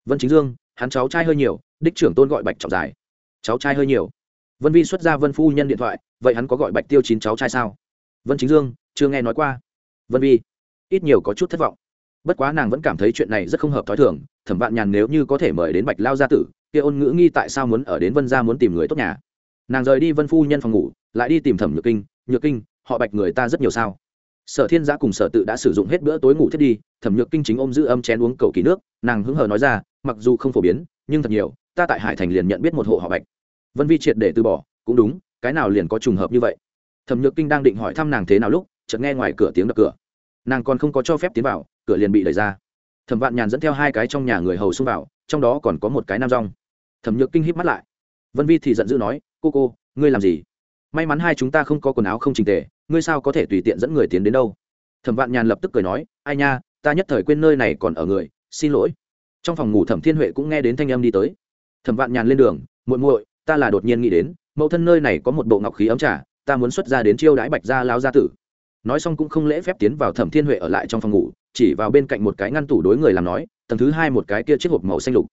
Vân chính dương, hắn cháu trai hơi nhiều đích trưởng tôn gọi bạch trọng dài cháu trai hơi nhiều. Vân vi xuất ra vân phu nhân điện thoại, vậy hắn có gọi bạch tiêu chín cháu trai sao? Vân chính dương, chưa nghe nói qua. Vân vi, ít nhiều có chút thất vọng. Bất quá nàng vẫn cảm thấy chuyện này rất không hợp t h ó i thường, thẩm vạn nhàn nếu như có thể mời đến bạch lao gia tử, kia ôn ngữ nghi tại sao muốn ở đến vân gia muốn tìm người tốt nhà? Nàng rời đi vân phu nhân phòng ngủ, lại đi tìm thẩm nhược kinh nhược kinh, họ bạch người ta rất nhiều sao? Sở thiên giã cùng sở tự đã sử dụng hết bữa tối ngủ thiết đi, thẩm nhược kinh chính ôm giữ âm chén uống cầu kỳ nước, nàng hứng hờ nói ra, mặc dù không phổ biến, nhưng thật nhiều ta tại hải thành liền nhận biết một hộ họ bạch. Vân vi triệt để từ bỏ, cũng đúng, cái nào liền có trùng hợp như vậy? Thẩm nhược kinh đang định hỏi thăm nàng thế nào lúc, chợt nghe ngoài cửa tiếng đập cửa. Nàng còn không có cho phép tiến vào, cửa liền bị đẩy ra. Thẩm vạn nhàn dẫn theo hai cái trong nhà người hầu xông vào, trong đó còn có một cái nam rong. Thẩm nhược kinh híp mắt lại. Vân vi thì giận dữ nói, cô cô, ngươi làm gì? May mắn hai chúng ta không có quần áo không trình tề, ngươi sao có thể tùy tiện dẫn người tiến đến đâu? Thẩm vạn nhàn lập tức cười nói, ai nha, ta nhất thời quên nơi này còn ở người, xin lỗi. Trong phòng ngủ thẩm thiên huệ cũng nghe đến thanh âm đi tới thẩm vạn nhàn lên đường, muội muội, ta là đột nhiên nghĩ đến, mẫu thân nơi này có một bộ ngọc khí ấm trà, ta muốn xuất ra đến chiêu đãi bạch gia lao gia tử. Nói xong cũng không lễ phép tiến vào thẩm thiên huệ ở lại trong phòng ngủ, chỉ vào bên cạnh một cái ngăn tủ đối người làm nói, tầng thứ hai một cái kia chiếc hộp màu xanh lục.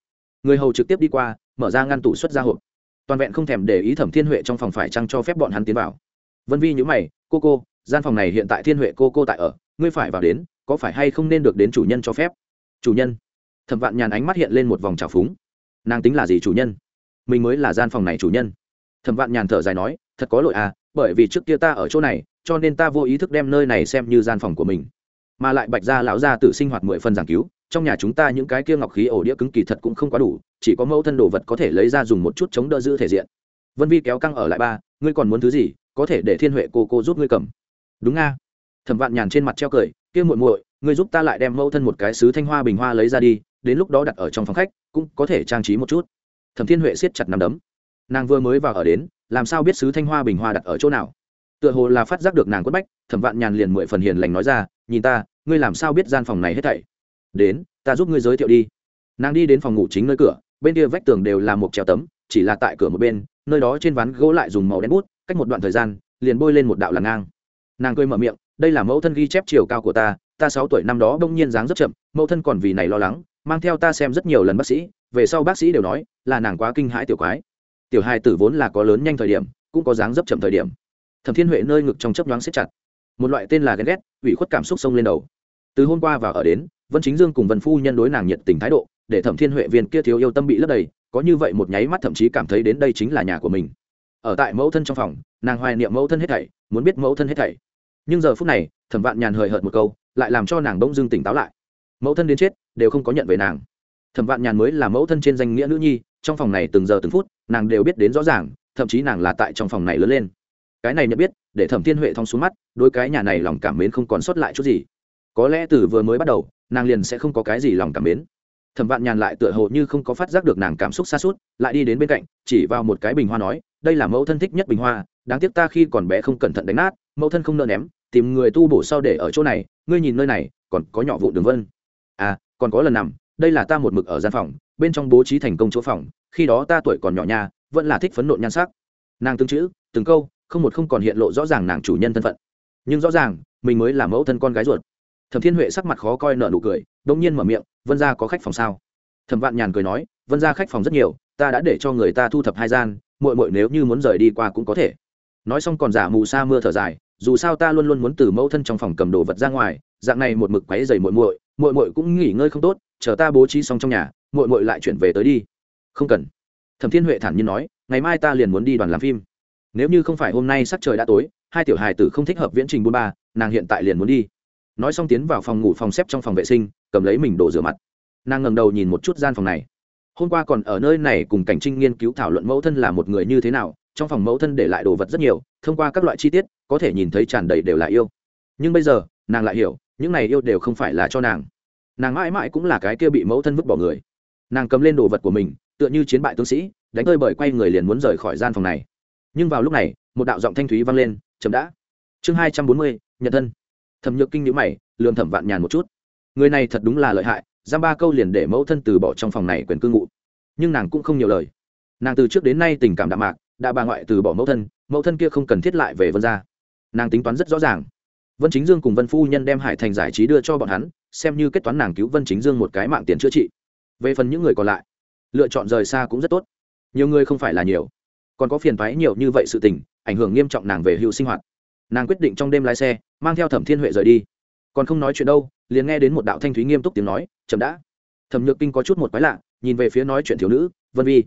Người hầu trực tiếp đi qua, mở ra ngăn tủ xuất ra hộp. Toàn vẹn không thèm để ý thẩm thiên huệ trong phòng phải chăng cho phép bọn hắn tiến vào. Vân vi nhữ mày, cô cô, gian phòng này hiện tại thiên huệ cô cô tại ở, ngươi phải vào đến, có phải hay không nên được đến chủ nhân cho phép? Chủ nhân. Thẩm vạn nhàn ánh mắt hiện lên một vòng trào phúng nàng tính là gì chủ nhân? Mình mới là gian phòng này chủ nhân. Thẩm vạn nhàn thở dài nói, thật có lỗi à bởi vì trước kia ta ở chỗ này, cho nên ta vô ý thức đem nơi này xem như gian phòng của mình. Mà lại bạch gia lão gia tự sinh hoạt mười phần giảng cứu, trong nhà chúng ta những cái kia ngọc khí ổ đĩa cứng kỳ thật cũng không quá đủ, chỉ có mẫu thân đồ vật có thể lấy ra dùng một chút chống đỡ giữ thể diện. Vân vi kéo căng ở lại ba, ngươi còn muốn thứ gì, có thể để thiên huệ cô cô giúp ngươi cầm. Đúng nga. Thẩm vạn nhàn trên mặt treo cười, kia muội muội, ngươi giúp ta lại đem mẫu thân một cái sứ thanh hoa bình hoa lấy ra đi đến lúc đó đặt ở trong phòng khách, cũng có thể trang trí một chút. Thẩm thiên huệ siết chặt nằm đấm. Nàng vừa mới vào ở đến, làm sao biết sứ thanh hoa bình hoa đặt ở chỗ nào? Tựa hồ là phát giác được nàng quất bách, thẩm vạn nhàn liền mười phần hiền lành nói ra, nhìn ta, ngươi làm sao biết gian phòng này hết thảy? Đến, ta giúp ngươi giới thiệu đi. Nàng đi đến phòng ngủ chính nơi cửa, bên kia vách tường đều là một treo tấm, chỉ là tại cửa một bên, nơi đó trên ván gỗ lại dùng màu đen bút, cách một đoạn thời gian, liền bôi lên một đạo làn ngang. Nàng cười mở miệng, đây là mẫu thân ghi chép chiều cao của ta ta sáu tuổi năm đó bỗng nhiên dáng rất chậm, mẫu thân còn vì này lo lắng mang theo ta xem rất nhiều lần bác sĩ, về sau bác sĩ đều nói là nàng quá kinh hãi tiểu quái. Tiểu hai tử vốn là có lớn nhanh thời điểm, cũng có dáng dấp chậm thời điểm. Thẩm thiên huệ nơi ngực trong chấp nhoáng xếp chặt. Một loại tên là ghen ghét, ủy khuất cảm xúc sông lên đầu. Từ hôm qua vào ở đến, vân chính dương cùng vân phu nhân đối nàng nhiệt tình thái độ, để thẩm thiên huệ viên kia thiếu yêu tâm bị lấp đầy, có như vậy một nháy mắt thậm chí cảm thấy đến đây chính là nhà của mình. Ở tại mẫu thân trong phòng, nàng hoài niệm mẫu thân hết thảy, muốn biết mẫu thân hết thảy. Nhưng giờ phút này, thẩm vạn nhàn hời hợt một câu, lại làm cho nàng bỗng dưng tỉnh táo lại mẫu thân đến chết, đều không có nhận về nàng. Thẩm vạn nhàn mới là mẫu thân trên danh nghĩa nữ nhi, trong phòng này từng giờ từng phút, nàng đều biết đến rõ ràng, thậm chí nàng là tại trong phòng này lớn lên. Cái này nhận biết, để thẩm thiên huệ thong xuống mắt đôi cái nhà này lòng cảm mến không còn sót lại chút gì. Có lẽ từ vừa mới bắt đầu, nàng liền sẽ không có cái gì lòng cảm mến. Thẩm vạn nhàn lại tựa hồ như không có phát giác được nàng cảm xúc xa suốt, lại đi đến bên cạnh, chỉ vào một cái bình hoa nói, đây là mẫu thân thích nhất bình hoa, đáng tiếc ta khi còn bé không cẩn thận đánh nát, mẫu thân không nợ ném, tìm người tu bổ sau để ở chỗ này, ngươi nhìn nơi này, còn có nhỏ vụ đường vân còn có lần nằm, đây là ta một mực ở gian phòng, bên trong bố trí thành công chỗ phòng, khi đó ta tuổi còn nhỏ nha, vẫn là thích phấn nộn nhan sắc. Nàng từng chữ, từng câu, không một không còn hiện lộ rõ ràng nàng chủ nhân thân phận. Nhưng rõ ràng, mình mới là mẫu thân con gái ruột. Thẩm thiên huệ sắc mặt khó coi nợ nụ cười đông nhiên mở miệng, vân ra có khách phòng sao? Thẩm vạn nhàn cười nói, vân ra khách phòng rất nhiều, ta đã để cho người ta thu thập hai gian, muội muội nếu như muốn rời đi qua cũng có thể. Nói xong còn giả mù sa mưa thở dài, dù sao ta luôn luôn muốn từ mẫu thân trong phòng cầm đồ vật ra ngoài, dạng này một mực quấy dày muội muội muội muội cũng nghỉ ngơi không tốt, chờ ta bố trí xong trong nhà, muội muội lại chuyển về tới đi. Không cần. Thẩm thiên huệ thản nhiên nói, ngày mai ta liền muốn đi đoàn làm phim. Nếu như không phải hôm nay sắc trời đã tối, hai tiểu hài tử không thích hợp viễn trình bốn ba, nàng hiện tại liền muốn đi. Nói xong tiến vào phòng ngủ phòng xếp trong phòng vệ sinh, cầm lấy mình đổ rửa mặt. Nàng ngẩng đầu nhìn một chút gian phòng này. Hôm qua còn ở nơi này cùng cảnh trinh nghiên cứu thảo luận mẫu thân là một người như thế nào, trong phòng mẫu thân để lại đồ vật rất nhiều, thông qua các loại chi tiết, có thể nhìn thấy tràn đầy đều là yêu. Nhưng bây giờ, nàng lại hiểu những này yêu đều không phải là cho nàng. Nàng mãi mãi cũng là cái kia bị mẫu thân vứt bỏ người. Nàng cầm lên đồ vật của mình, tựa như chiến bại tướng sĩ, đánh hơi bởi quay người liền muốn rời khỏi gian phòng này. Nhưng vào lúc này, một đạo giọng thanh thúy vang lên, chấm đã. Chương hai trăm bốn mươi, nhận thân. Thẩm nhược kinh nhữ mày lường thẩm vạn nhàn một chút. Người này thật đúng là lợi hại, giam ba câu liền để mẫu thân từ bỏ trong phòng này quyền cư ngụ. Nhưng nàng cũng không nhiều lời. Nàng từ trước đến nay tình cảm đạm mạc, đã bà ngoại từ bỏ mẫu thân mẫu thân kia không cần thiết lại về vân gia. Nàng tính toán rất rõ ràng vân chính dương cùng vân phu nhân đem hải thành giải trí đưa cho bọn hắn, xem như kết toán nàng cứu vân chính dương một cái mạng tiền chữa trị. Về phần những người còn lại, lựa chọn rời xa cũng rất tốt. Nhiều người không phải là nhiều, còn có phiền phái nhiều như vậy sự tình, ảnh hưởng nghiêm trọng nàng về hưu sinh hoạt. Nàng quyết định trong đêm lái xe, mang theo thẩm thiên huệ rời đi. Còn không nói chuyện đâu, liền nghe đến một đạo thanh thúy nghiêm túc tiếng nói, chậm đã. Thẩm nhược kinh có chút một quái lạ, nhìn về phía nói chuyện thiếu nữ, vân vi.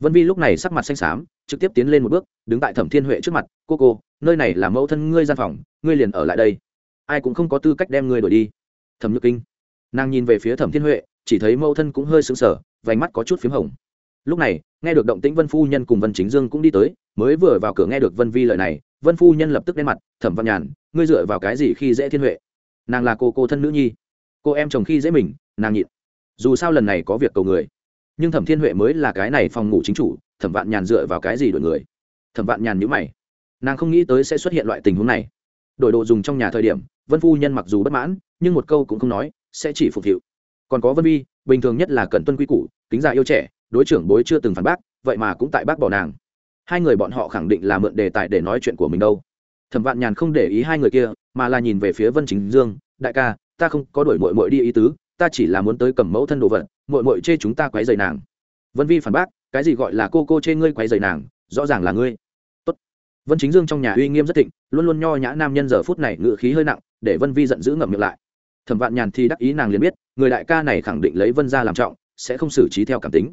Vân vi lúc này sắc mặt xanh xám trực tiếp tiến lên một bước, đứng tại thẩm thiên huệ trước mặt, cô cô, nơi này là mẫu thân ngươi gian phòng, ngươi liền ở lại đây. Ai cũng không có tư cách đem ngươi đổi đi. Thẩm nhược kinh. Nàng nhìn về phía thẩm thiên huệ, chỉ thấy mẫu thân cũng hơi sững sờ, vành mắt có chút p h í m hồng. Lúc này, nghe được động tĩnh vân phu nhân cùng vân chính dương cũng đi tới, mới vừa vào cửa nghe được vân vi lời này, vân phu nhân lập tức đen mặt, thẩm văn nhàn, ngươi dựa vào cái gì khi dễ thiên huệ? Nàng là cô cô thân nữ nhi. Cô em chồng khi dễ mình, nàng nhịn. Dù sao lần này có việc cầu người. Nhưng thẩm thiên huệ mới là cái này phòng ngủ chính chủ thẩm vạn nhàn dựa vào cái gì đổi người? Thẩm vạn nhàn nhữ mày. Nàng không nghĩ tới sẽ xuất hiện loại tình huống này. Đổi đồ dùng trong nhà thời điểm, vân phu nhân mặc dù bất mãn, nhưng một câu cũng không nói, sẽ chỉ phục vụ còn có vân vi, bình thường nhất là cần tuân quy củ, kính già yêu trẻ, đối trưởng bối chưa từng phản bác, vậy mà cũng tại bác bỏ nàng. Hai người bọn họ khẳng định là mượn đề tài để nói chuyện của mình đâu. Thẩm vạn nhàn không để ý hai người kia, mà là nhìn về phía vân chính dương, đại ca, ta không có đổi mội mội đi ý tứ, ta chỉ là muốn tới cầm mẫu thân đồ vật mội mội chê chúng ta quấy dày nàng. Vân vi phản bác cái gì gọi là cô cô chê ngươi quấy dày nàng, rõ ràng là ngươi. Tốt. vân chính dương trong nhà uy nghiêm rất thịnh, luôn luôn nho nhã nam nhân giờ phút này ngự khí hơi nặng, để vân vi giận dữ ngậm miệng lại. Thẩm vạn nhàn thì đắc ý nàng liền biết, người đại ca này khẳng định lấy vân ra làm trọng, sẽ không xử trí theo cảm tính.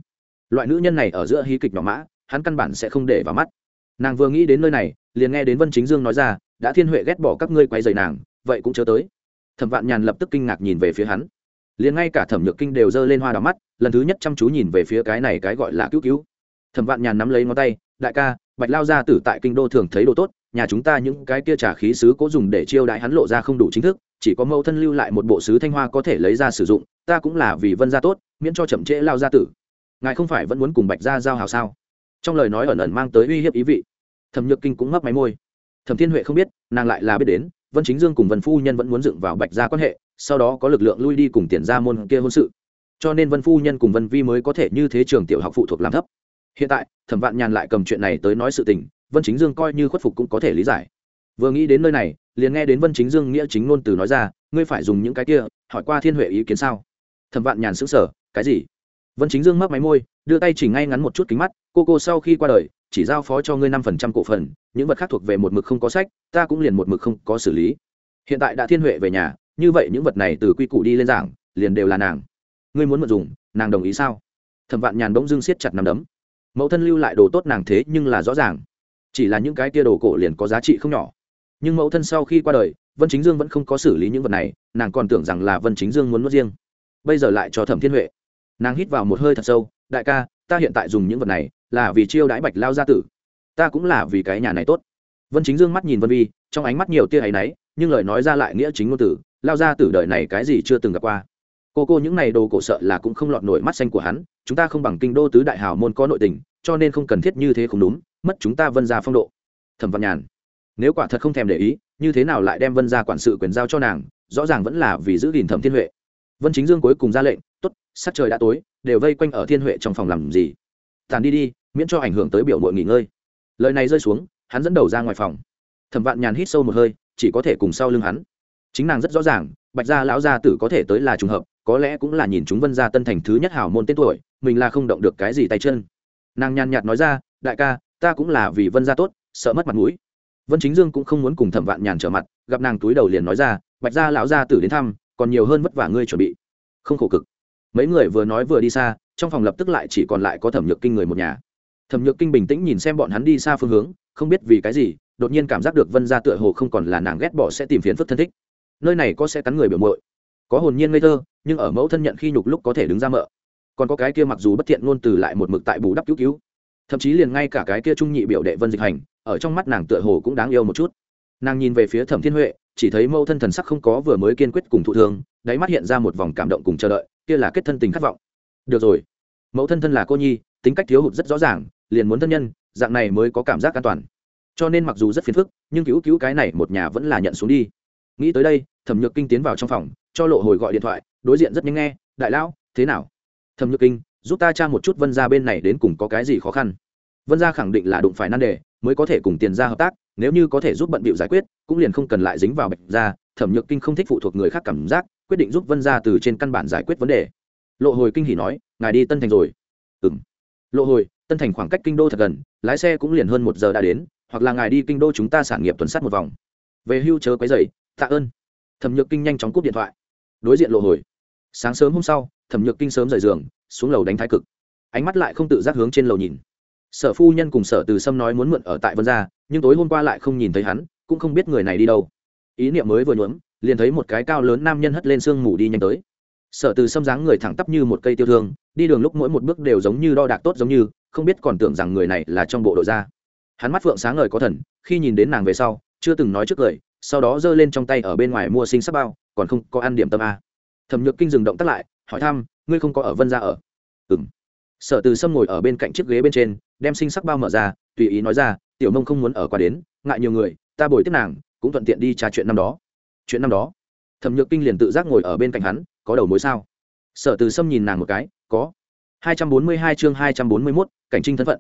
Loại nữ nhân này ở giữa hí kịch nhỏ mã, hắn căn bản sẽ không để vào mắt. Nàng vừa nghĩ đến nơi này, liền nghe đến vân chính dương nói ra, đã thiên huệ ghét bỏ các ngươi quay dày nàng, vậy cũng chớ tới. Thẩm vạn nhàn lập tức kinh ngạc nhìn về phía hắn liền ngay cả thẩm nhược kinh đều giơ lên hoa đỏ mắt, lần thứ nhất chăm chú nhìn về phía cái này cái gọi là cứu cứu. Thẩm vạn nhàn nắm lấy ngón tay, đại ca, bạch lao gia tử tại kinh đô thường thấy đồ tốt, nhà chúng ta những cái kia trả khí sứ cố dùng để chiêu đãi hắn lộ ra không đủ chính thức, chỉ có mẫu thân lưu lại một bộ sứ thanh hoa có thể lấy ra sử dụng, ta cũng là vì vân gia tốt, miễn cho chậm trễ lao gia tử. Ngài không phải vẫn muốn cùng bạch gia giao hào sao? Trong lời nói ẩn ẩn mang tới uy hiếp ý vị. Thẩm nhược kinh cũng ngấp máy môi. Thẩm thiên huệ không biết, nàng lại là biết đến, vân chính dương cùng vân phu nhân vẫn muốn dựng vào bạch gia quan hệ sau đó có lực lượng lui đi cùng tiền ra môn kia hôn sự. Cho nên vân phu nhân cùng vân vi mới có thể như thế trường tiểu học phụ thuộc làm thấp. Hiện tại, thẩm vạn nhàn lại cầm chuyện này tới nói sự tình, vân chính dương coi như khuất phục cũng có thể lý giải. Vừa nghĩ đến nơi này, liền nghe đến vân chính dương nghĩa chính ngôn từ nói ra, ngươi phải dùng những cái kia, hỏi qua thiên huệ ý kiến sao? Thẩm vạn nhàn xứng sở cái gì? Vân chính dương mấp máy môi, đưa tay chỉ ngay ngắn một chút kính mắt, cô cô sau khi qua đời, chỉ giao phó cho ngươi năm phần trăm cổ phần, những vật khác thuộc về một mực không có sách, ta cũng liền một mực không có xử lý. Hiện tại đã thiên huệ về nhà như vậy những vật này từ quy củ đi lên giảng, liền đều là nàng. Ngươi muốn mượn dùng, nàng đồng ý sao? Thẩm vạn nhàn bỗng dưng siết chặt nằm đấm. Mẫu thân lưu lại đồ tốt nàng thế nhưng là rõ ràng. Chỉ là những cái tia đồ cổ liền có giá trị không nhỏ. Nhưng mẫu thân sau khi qua đời, vân chính dương vẫn không có xử lý những vật này, nàng còn tưởng rằng là vân chính dương muốn nuốt riêng. Bây giờ lại cho thẩm thiên huệ. Nàng hít vào một hơi thật sâu, đại ca, ta hiện tại dùng những vật này là vì chiêu đãi bạch lao gia tử. Ta cũng là vì cái nhà này tốt vân chính dương mắt nhìn vân vi, trong ánh mắt nhiều tia áy náy, nhưng lời nói ra lại nghĩa chính ngôn tử lao ra tử đời này cái gì chưa từng gặp qua. Cô cô những này đồ cổ sợ là cũng không lọt nổi mắt xanh của hắn, chúng ta không bằng kinh đô tứ đại hào môn có nội tình, cho nên không cần thiết như thế không đúng, mất chúng ta vân ra phong độ. Thẩm văn nhàn, nếu quả thật không thèm để ý, như thế nào lại đem vân ra quản sự quyền giao cho nàng, rõ ràng vẫn là vì giữ gìn thẩm thiên huệ. Vân chính dương cuối cùng ra lệnh, tốt, sắc trời đã tối, đều vây quanh ở thiên huệ trong phòng làm gì? Tàn đi đi, miễn cho ảnh hưởng tới biểu mội nghỉ ngơi. Lời này rơi xuống hắn dẫn đầu ra ngoài phòng. Thẩm vạn nhàn hít sâu một hơi, chỉ có thể cùng sau lưng hắn. Chính nàng rất rõ ràng, bạch gia lão gia tử có thể tới là trùng hợp, có lẽ cũng là nhìn chúng vân gia tân thành thứ nhất hảo môn tên tuổi, mình là không động được cái gì tay chân. Nàng nhàn nhạt nói ra, đại ca, ta cũng là vì vân gia tốt, sợ mất mặt mũi. Vân chính dương cũng không muốn cùng thẩm vạn nhàn trở mặt, gặp nàng túi đầu liền nói ra, bạch gia lão gia tử đến thăm, còn nhiều hơn vất vả ngươi chuẩn bị. Không khổ cực. Mấy người vừa nói vừa đi xa, trong phòng lập tức lại chỉ còn lại có thẩm nhược kinh người một nhà. Thẩm nhược kinh bình tĩnh nhìn xem bọn hắn đi xa phương hướng không biết vì cái gì, đột nhiên cảm giác được vân gia tựa hồ không còn là nàng ghét bỏ sẽ tìm phiền phức thân thích. Nơi này có sẽ cắn người biểu mội có hồn nhiên ngây thơ, nhưng ở mẫu thân nhận khi nhục lúc có thể đứng ra mợ. Còn có cái kia mặc dù bất thiện ngôn từ lại một mực tại bù đắp cứu cứu. Thậm chí liền ngay cả cái kia trung nhị biểu đệ vân dịch hành, ở trong mắt nàng tựa hồ cũng đáng yêu một chút. Nàng nhìn về phía thẩm thiên huệ, chỉ thấy mẫu thân thần sắc không có vừa mới kiên quyết cùng thụ thương, đáy mắt hiện ra một vòng cảm động cùng chờ đợi, kia là kết thân tình khát vọng. Được rồi, mẫu thân thân là cô nhi, tính cách thiếu hụt rất rõ ràng, liền muốn thân nhân dạng này mới có cảm giác an toàn. Cho nên mặc dù rất phiền phức, nhưng cứu cứu cái này một nhà vẫn là nhận xuống đi. Nghĩ tới đây, thẩm nhược kinh tiến vào trong phòng, cho lộ hồi gọi điện thoại, đối diện rất nhanh nghe, đại lão, thế nào? Thẩm nhược kinh, giúp ta tra một chút vân ra bên này đến cùng có cái gì khó khăn. Vân gia khẳng định là đụng phải nan đề, mới có thể cùng tiền ra hợp tác, nếu như có thể giúp bận bịu giải quyết, cũng liền không cần lại dính vào bạch gia. Thẩm nhược kinh không thích phụ thuộc người khác cảm giác, quyết định giúp vân gia từ trên căn bản giải quyết vấn đề. Lộ hồi kinh hỉ nói, ngài đi tân thành rồi. Ừ m lộ hồi tân thành khoảng cách kinh đô thật gần, lái xe cũng liền hơn một giờ đã đến, hoặc là ngài đi kinh đô chúng ta sản nghiệp tuần sát một vòng. Về hưu chớ quấy dày tạ ơn. Thẩm nhược kinh nhanh chóng cúp điện thoại. Đối diện lộ hồi. Sáng sớm hôm sau, thẩm nhược kinh sớm rời giường, xuống lầu đánh thái cực. Ánh mắt lại không tự giác hướng trên lầu nhìn. Sở phu nhân cùng sở từ sâm nói muốn mượn ở tại vân gia, nhưng tối hôm qua lại không nhìn thấy hắn, cũng không biết người này đi đâu. Ý niệm mới vừa nhuỡm liền thấy một cái cao lớn nam nhân hất lên sương mù đi nhanh tới sở từ sâm dáng người thẳng tắp như một cây tiêu thương, đi đường lúc mỗi một bước đều giống như đo đạc tốt giống như, không biết còn tưởng rằng người này là trong bộ đội ra. hắn mắt phượng sáng ngời có thần, khi nhìn đến nàng về sau, chưa từng nói trước cười sau đó giơ lên trong tay ở bên ngoài mua sinh sắc bao, còn không có ăn điểm tâm a. Thẩm nhược kinh dừng động tắt lại, hỏi thăm, ngươi không có ở vân gia ở? Ừng sở từ sâm ngồi ở bên cạnh chiếc ghế bên trên, đem sinh sắc bao mở ra, tùy ý nói ra, tiểu Mông không muốn ở qua đến, ngại nhiều người, ta bồi tiếp nàng, cũng thuận tiện đi trà chuyện năm đó. Chuyện năm đó? Thẩm nhược kinh liền tự giác ngồi ở bên cạnh hắn có đầu mối sao? Sở từ sâm nhìn nàng một cái, có. hai trăm bốn mươi hai chương hai trăm bốn mươi mốt, cảnh trinh thân phận.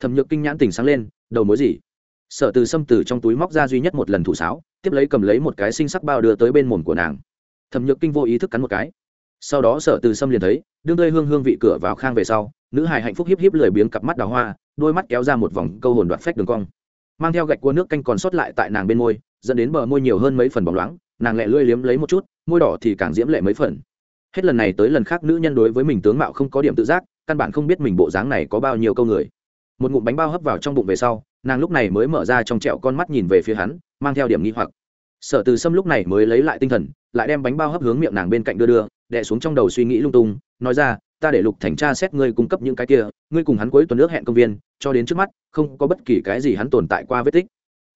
Thẩm nhược kinh nhãn tỉnh sáng lên, đầu mối gì? Sở từ sâm từ trong túi móc ra duy nhất một lần thủ sáo, tiếp lấy cầm lấy một cái sinh sắc bao đưa tới bên mồm của nàng. Thẩm nhược kinh vô ý thức cắn một cái. Sau đó sở từ sâm liền thấy, đương tươi hương hương vị cửa vào khang về sau, nữ hài hạnh phúc hiếp hiếp lười biếng cặp mắt đào hoa, đôi mắt kéo ra một vòng câu hồn đoạt phách đường cong. Mang theo gạch cua nước canh còn sót lại tại nàng bên môi, dẫn đến bờ môi nhiều hơn mấy phần bóng loáng, nàng lẹ lưỡi liếm lấy một chút, môi đỏ thì càng diễm lệ mấy phần hết lần này tới lần khác nữ nhân đối với mình tướng mạo không có điểm tự giác, căn bản không biết mình bộ dáng này có bao nhiêu câu người. Một ngụm bánh bao hấp vào trong bụng về sau, nàng lúc này mới mở ra trong trẹo con mắt nhìn về phía hắn, mang theo điểm nghi hoặc. Sở từ sâm lúc này mới lấy lại tinh thần, lại đem bánh bao hấp hướng miệng nàng bên cạnh đưa đưa đẻ xuống trong đầu suy nghĩ lung tung, nói ra, ta để lục thành tra xét ngươi cung cấp những cái kia, ngươi cùng hắn cuối tuần nước hẹn công viên, cho đến trước mắt, không có bất kỳ cái gì hắn tồn tại qua vết tích.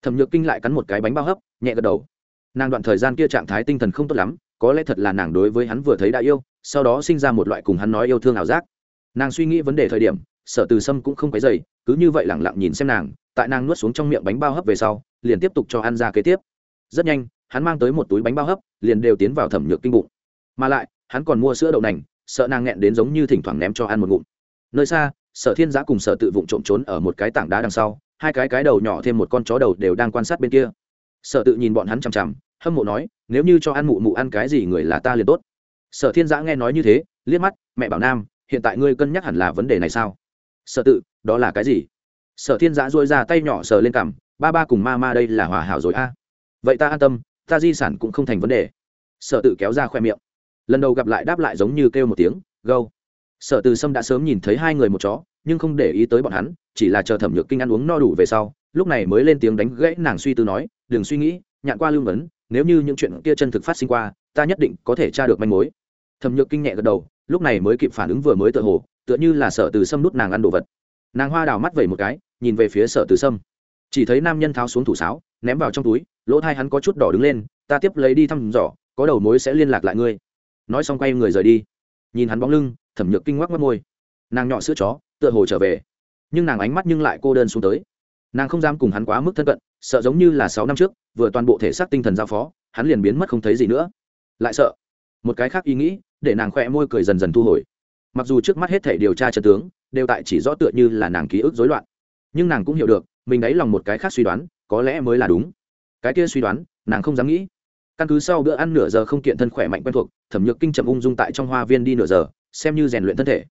Thẩm nhược kinh lại cắn một cái bánh bao hấp, nhẹ gật đầu. Nàng đoạn thời gian kia trạng thái tinh thần không tốt lắm có lẽ thật là nàng đối với hắn vừa thấy đã yêu, sau đó sinh ra một loại cùng hắn nói yêu thương ảo giác. Nàng suy nghĩ vấn đề thời điểm, sở từ sâm cũng không quấy dày cứ như vậy lẳng lặng nhìn xem nàng, tại nàng nuốt xuống trong miệng bánh bao hấp về sau, liền tiếp tục cho ăn ra kế tiếp. Rất nhanh, hắn mang tới một túi bánh bao hấp, liền đều tiến vào thẩm nhược kinh bụng. Mà lại, hắn còn mua sữa đậu nành, sợ nàng nghẹn đến giống như thỉnh thoảng ném cho ăn một ngụm. Nơi xa, sở thiên giã cùng sở tự vụng trộm trốn ở một cái tảng đá đằng sau, hai cái cái đầu nhỏ thêm một con chó đầu đều đang quan sát bên kia. Sở tự nhìn bọn hắn chằm chằm hâm mộ nói, nếu như cho ăn mụ mụ ăn cái gì người là ta liền tốt. Sở thiên giã nghe nói như thế, liếc mắt, mẹ bảo nam, hiện tại ngươi cân nhắc hẳn là vấn đề này sao? Sở tự, đó là cái gì? Sở thiên giã dôi ra tay nhỏ sờ lên cằm, ba ba cùng ma ma đây là hòa hảo rồi a. Vậy ta an tâm, ta di sản cũng không thành vấn đề. Sở tự kéo ra khoe miệng. Lần đầu gặp lại đáp lại giống như kêu một tiếng gâu sở từ sâm đã sớm nhìn thấy hai người một chó, nhưng không để ý tới bọn hắn, chỉ là chờ thẩm nhược kinh ăn uống no đủ về sau, lúc này mới lên tiếng đánh gãy nàng suy tư nói, đừng suy nghĩ, nhạn qua lưu vấn nếu như những chuyện kia chân thực phát sinh qua, ta nhất định có thể tra được manh mối. Thẩm nhược kinh nhẹ gật đầu, lúc này mới kịp phản ứng vừa mới tự hồ, tựa như là sở từ sâm nút nàng ăn đồ vật. Nàng hoa đào mắt vẩy một cái, nhìn về phía sở từ sâm. Chỉ thấy nam nhân tháo xuống thủ sáo, ném vào trong túi, lỗ thai hắn có chút đỏ đứng lên, ta tiếp lấy đi thăm dò, có đầu mối sẽ liên lạc lại ngươi. Nói xong quay người rời đi. Nhìn hắn bóng lưng, thẩm nhược kinh ngoắc mất môi. Nàng nhỏ sữa chó, tựa hồ trở về. Nhưng nàng ánh mắt nhưng lại cô đơn xuống tới. Nàng không dám cùng hắn quá mức thân cận sợ giống như là sáu năm trước, vừa toàn bộ thể xác tinh thần giao phó, hắn liền biến mất không thấy gì nữa. Lại sợ. Một cái khác ý nghĩ, để nàng khoe môi cười dần dần thu hồi. Mặc dù trước mắt hết thể điều tra trận tướng, đều tại chỉ rõ tựa như là nàng ký ức rối loạn. Nhưng nàng cũng hiểu được, mình đáy lòng một cái khác suy đoán, có lẽ mới là đúng. Cái kia suy đoán, nàng không dám nghĩ. Căn cứ sau bữa ăn nửa giờ không kiện thân khỏe mạnh quen thuộc, thẩm nhược kinh chậm ung dung tại trong hoa viên đi nửa giờ, xem như rèn luyện thân thể.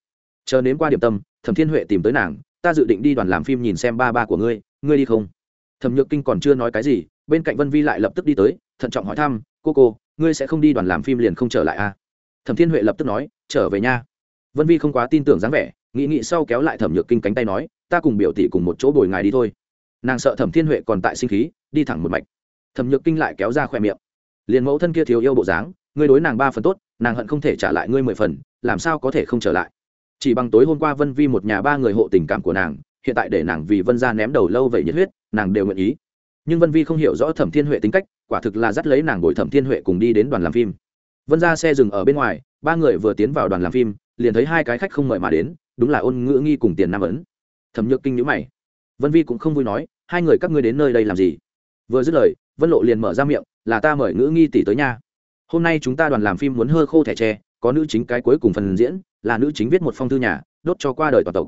Chờ nếm qua điểm tâm, thẩm thiên huệ tìm tới nàng, ta dự định đi đoàn làm phim nhìn xem ba ba của ngươi ngươi đi không? Thẩm nhược kinh còn chưa nói cái gì, bên cạnh vân vi lại lập tức đi tới, thận trọng hỏi thăm, cô cô, ngươi sẽ không đi đoàn làm phim liền không trở lại à? Thẩm thiên huệ lập tức nói, trở về nha. Vân vi không quá tin tưởng dáng vẻ, nghĩ nghĩ sau kéo lại thẩm nhược kinh cánh tay nói, ta cùng biểu tỷ cùng một chỗ bồi ngài đi thôi. Nàng sợ thẩm thiên huệ còn tại sinh khí, đi thẳng một mạch. Thẩm nhược kinh lại kéo ra khỏe miệng, liền mẫu thân kia thiếu yêu bộ dáng, ngươi đối nàng ba phần tốt, nàng hận không thể trả lại ngươi mười phần, làm sao có thể không trở lại? Chỉ bằng tối hôm qua vân vi một nhà ba người hộ tình cảm của nàng, hiện tại để nàng vì vân ra ném đầu lâu vậy nhiệt huyết nàng đều nguyện ý. Nhưng vân vi không hiểu rõ thẩm thiên huệ tính cách, quả thực là dắt lấy nàng bồi thẩm thiên huệ cùng đi đến đoàn làm phim. Vân ra xe dừng ở bên ngoài, ba người vừa tiến vào đoàn làm phim, liền thấy hai cái khách không mời mà đến, đúng là ôn ngữ nghi cùng tiền nam ấn. Thẩm nhược kinh nhữ mày. Vân vi cũng không vui nói, hai người các ngươi đến nơi đây làm gì? Vừa dứt lời, vân lộ liền mở ra miệng, là ta mời ngữ nghi tỷ tới nha. Hôm nay chúng ta đoàn làm phim muốn hơ khô thẻ tre, có nữ chính cái cuối cùng phần diễn, là nữ chính viết một phong thư nhà, đốt cho qua đời toàn tộc.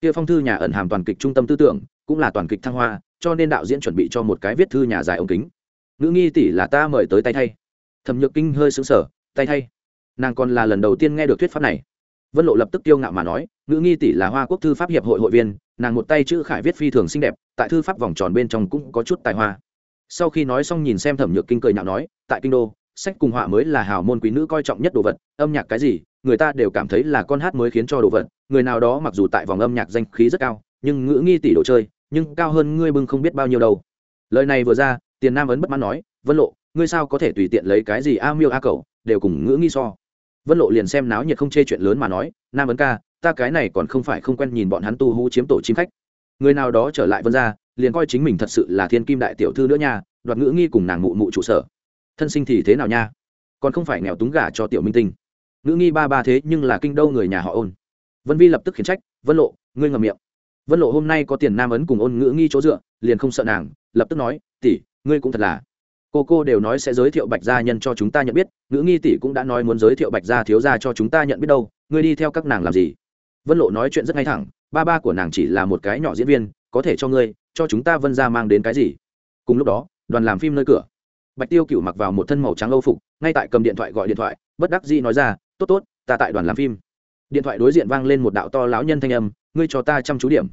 Kia phong thư nhà ẩn hàm toàn kịch trung tâm tư tưởng, cũng là toàn kịch thăng hoa cho nên đạo diễn chuẩn bị cho một cái viết thư nhà dài ống kính. Ngữ nghi tỷ là ta mời tới tay thay. Thẩm nhược kinh hơi xứng sở tay thay. Nàng còn là lần đầu tiên nghe được thuyết pháp này. Vân lộ lập tức tiêu ngạo mà nói, ngữ nghi tỷ là hoa quốc thư pháp hiệp hội hội viên, nàng một tay chữ khải viết phi thường xinh đẹp, tại thư pháp vòng tròn bên trong cũng có chút tài hoa. Sau khi nói xong nhìn xem thẩm nhược kinh cười nhạo nói, tại kinh đô, sách cùng họa mới là hào môn quý nữ coi trọng nhất đồ vật, âm nhạc cái gì, người ta đều cảm thấy là con hát mới khiến cho đồ vật, người nào đó mặc dù tại vòng âm nhạc danh khí rất cao, nhưng ngữ nghi tỷ đồ chơi nhưng cao hơn ngươi bưng không biết bao nhiêu đâu. Lời này vừa ra, tiền nam ấn bất mãn nói, vân lộ, ngươi sao có thể tùy tiện lấy cái gì a miêu a cầu đều cùng ngữ nghi so. Vân lộ liền xem náo nhiệt không chê chuyện lớn mà nói, nam ấn ca, ta cái này còn không phải không quen nhìn bọn hắn tu hú chiếm tổ chim khách. Người nào đó trở lại vân ra liền coi chính mình thật sự là thiên kim đại tiểu thư nữa nha, đoạt ngữ nghi cùng nàng mụ mụ trụ sở. Thân sinh thì thế nào nha? Còn không phải nghèo túng gả cho tiểu minh tinh. Ngữ nghi ba ba thế nhưng là kinh đâu người nhà họ ôn. Vân vi lập tức khiển trách, vân lộ, ngươi ngầm miệng vân lộ hôm nay có tiền nam ấn cùng ôn ngữ nghi chỗ dựa, liền không sợ nàng, lập tức nói, tỷ, ngươi cũng thật là. Cô cô đều nói sẽ giới thiệu bạch gia nhân cho chúng ta nhận biết, ngữ nghi tỷ cũng đã nói muốn giới thiệu bạch gia thiếu gia cho chúng ta nhận biết đâu, ngươi đi theo các nàng làm gì? Vân lộ nói chuyện rất ngay thẳng, ba ba của nàng chỉ là một cái nhỏ diễn viên, có thể cho ngươi, cho chúng ta vân ra mang đến cái gì? Cùng lúc đó, đoàn làm phim nơi cửa. Bạch tiêu cựu mặc vào một thân màu trắng âu phục, ngay tại cầm điện thoại gọi điện thoại, bất đắc dĩ nói ra, tốt tốt, ta tại đoàn làm phim. Điện thoại đối diện vang lên một đạo to lão nhân thanh âm ngươi cho ta chăm chú điểm.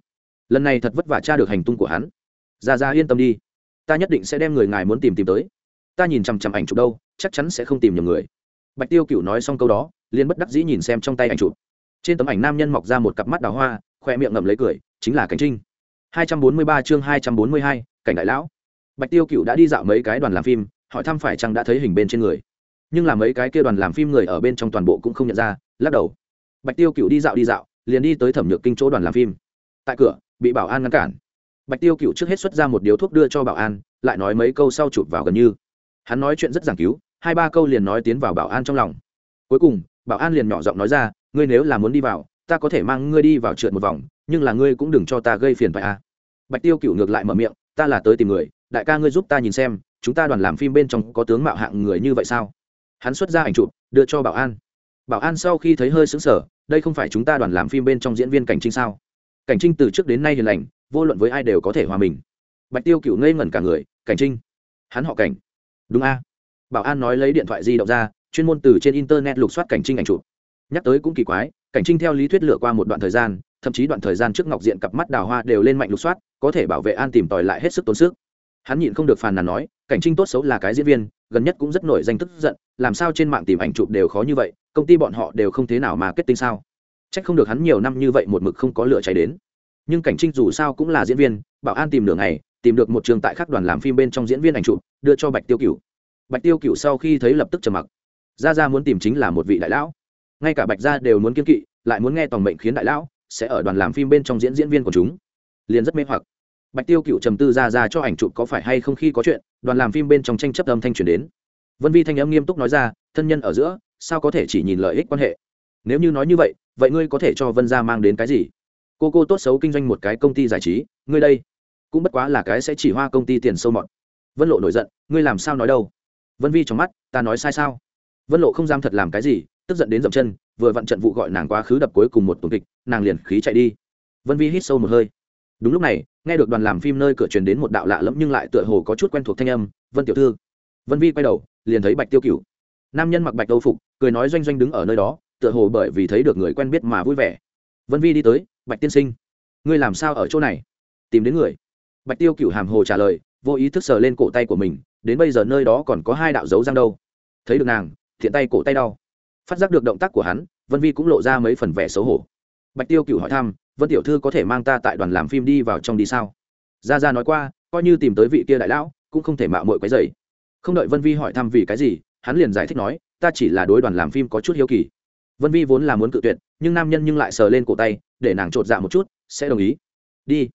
Lần này thật vất vả tra được hành tung của hắn. Ra ra yên tâm đi. Ta nhất định sẽ đem người ngài muốn tìm tìm tới. Ta nhìn chằm chằm ảnh chụp đâu chắc chắn sẽ không tìm nhầm người. Bạch tiêu cựu nói xong câu đó liên bất đắc dĩ nhìn xem trong tay ảnh chụp. Trên tấm ảnh nam nhân mọc ra một cặp mắt đào hoa khoe miệng ngậm lấy cười chính là cảnh trinh. 243 chương 242, cảnh đại lão. Bạch tiêu cựu đã đi dạo mấy cái đoàn làm phim hỏi thăm phải chăng đã thấy hình bên trên người. Nhưng là mấy cái kia đoàn làm phim người ở bên trong toàn bộ cũng không nhận ra lắc đầu. Bạch tiêu cựu đi dạo đi dạo liền đi tới thẩm nhược kinh chỗ đoàn làm phim. Tại cửa, bị bảo an ngăn cản. Bạch tiêu cựu trước hết xuất ra một điếu thuốc đưa cho bảo an, lại nói mấy câu sau chụp vào gần như. Hắn nói chuyện rất giảng cứu, hai ba câu liền nói tiến vào bảo an trong lòng. Cuối cùng, bảo an liền nhỏ giọng nói ra, ngươi nếu là muốn đi vào, ta có thể mang ngươi đi vào trượt một vòng, nhưng là ngươi cũng đừng cho ta gây phiền phải a. À. bạch tiêu cựu ngược lại mở miệng, ta là tới tìm người, đại ca ngươi giúp ta nhìn xem, chúng ta đoàn làm phim bên trong có tướng mạo hạng người như vậy sao? Hắn xuất ra ảnh chụp, đưa cho bảo an. Bảo an sau khi thấy hơi xứng sở đây không phải chúng ta đoàn làm phim bên trong diễn viên cảnh trinh sao? Cảnh trinh từ trước đến nay hiền lành, vô luận với ai đều có thể hòa mình. Bạch tiêu cựu ngây ngẩn cả người, cảnh trinh, hắn họ cảnh. Đúng a. Bảo an nói lấy điện thoại di động ra, chuyên môn từ trên internet lục soát cảnh trinh ảnh chụp. Nhắc tới cũng kỳ quái, cảnh trinh theo lý thuyết lựa qua một đoạn thời gian, thậm chí đoạn thời gian trước ngọc diện cặp mắt đào hoa đều lên mạnh lục soát, có thể bảo vệ an tìm tòi lại hết sức tốn sức. Hắn nhịn không được phàn nàn nói, cảnh trinh tốt xấu là cái diễn viên, gần nhất cũng rất nổi danh tức giận, làm sao trên mạng tìm ảnh chụp đều khó như vậy công ty bọn họ đều không thế nào mà kết tinh sao? C h ắ c không được hắn nhiều năm như vậy một mực không có lửa cháy đến. Nhưng cảnh trinh dù sao cũng là diễn viên bảo an tìm lửa này, tìm được một trường tại khác đoàn làm phim bên trong diễn viên ảnh trụ đưa cho bạch tiêu cựu bạch tiêu cựu sau khi thấy lập tức trầm mặc. Ra ra muốn tìm chính là một vị đại lão. Ngay cả bạch gia đều muốn kiên kỵ lại muốn nghe toàn mệnh khiến đại lão sẽ ở đoàn làm phim bên trong diễn diễn viên của chúng. Liền rất mê hoặc. Bạch tiêu cựu trầm tư ra ra cho ảnh chụp có phải hay không khi có chuyện đoàn làm phim bên trong tranh chấp âm thanh truyền đến vân vi thanh âm nghiêm túc nói ra, thân nhân ở giữa, sao có thể chỉ nhìn lợi ích quan hệ? Nếu như nói như vậy vậy ngươi có thể cho vân gia mang đến cái gì? Cô cô tốt xấu kinh doanh một cái công ty giải trí, ngươi đây, cũng bất quá là cái sẽ chỉ hoa công ty tiền sâu mọt. Vân lộ nổi giận, ngươi làm sao nói đâu? Vân vi trong mắt, ta nói sai sao? Vân lộ không dám thật làm cái gì, tức giận đến dậm chân, vừa vặn trận vụ gọi nàng quá khứ đập cuối cùng một tuần kịch, nàng liền khí chạy đi. Vân vi hít sâu một hơi. Đúng lúc này, nghe được đoàn làm phim nơi cửa truyền đến một đạo lạ lẫm nhưng lại tựa hồ có chút quen thuộc thanh âm, vân tiểu thư vân vi quay đầu, liền thấy bạch tiêu cựu nam nhân mặc bạch âu phục, cười nói doanh doanh đứng ở nơi đó, tựa hồ bởi vì thấy được người quen biết mà vui vẻ. Vân vi đi tới, bạch tiên sinh, ngươi làm sao ở chỗ này? Tìm đến người. Bạch tiêu cựu hàm hồ trả lời, vô ý thức sờ lên cổ tay của mình, đến bây giờ nơi đó còn có hai đạo dấu răng đâu. Thấy được nàng, thiện tay cổ tay đau. Phát giác được động tác của hắn, vân vi cũng lộ ra mấy phần vẻ xấu hổ. Bạch tiêu cựu hỏi thăm, vân tiểu thư có thể mang ta tại đoàn làm phim đi vào trong đi sao? Ra ra nói qua, coi như tìm tới vị kia đại lão, cũng không thể mạo mội quấy dày không đợi vân vi hỏi thăm vì cái gì, hắn liền giải thích nói, ta chỉ là đối đoàn làm phim có chút hiếu kỳ. Vân vi vốn là muốn cự tuyệt, nhưng nam nhân nhưng lại sờ lên cổ tay, để nàng chột dạ một chút, sẽ đồng ý. Đi.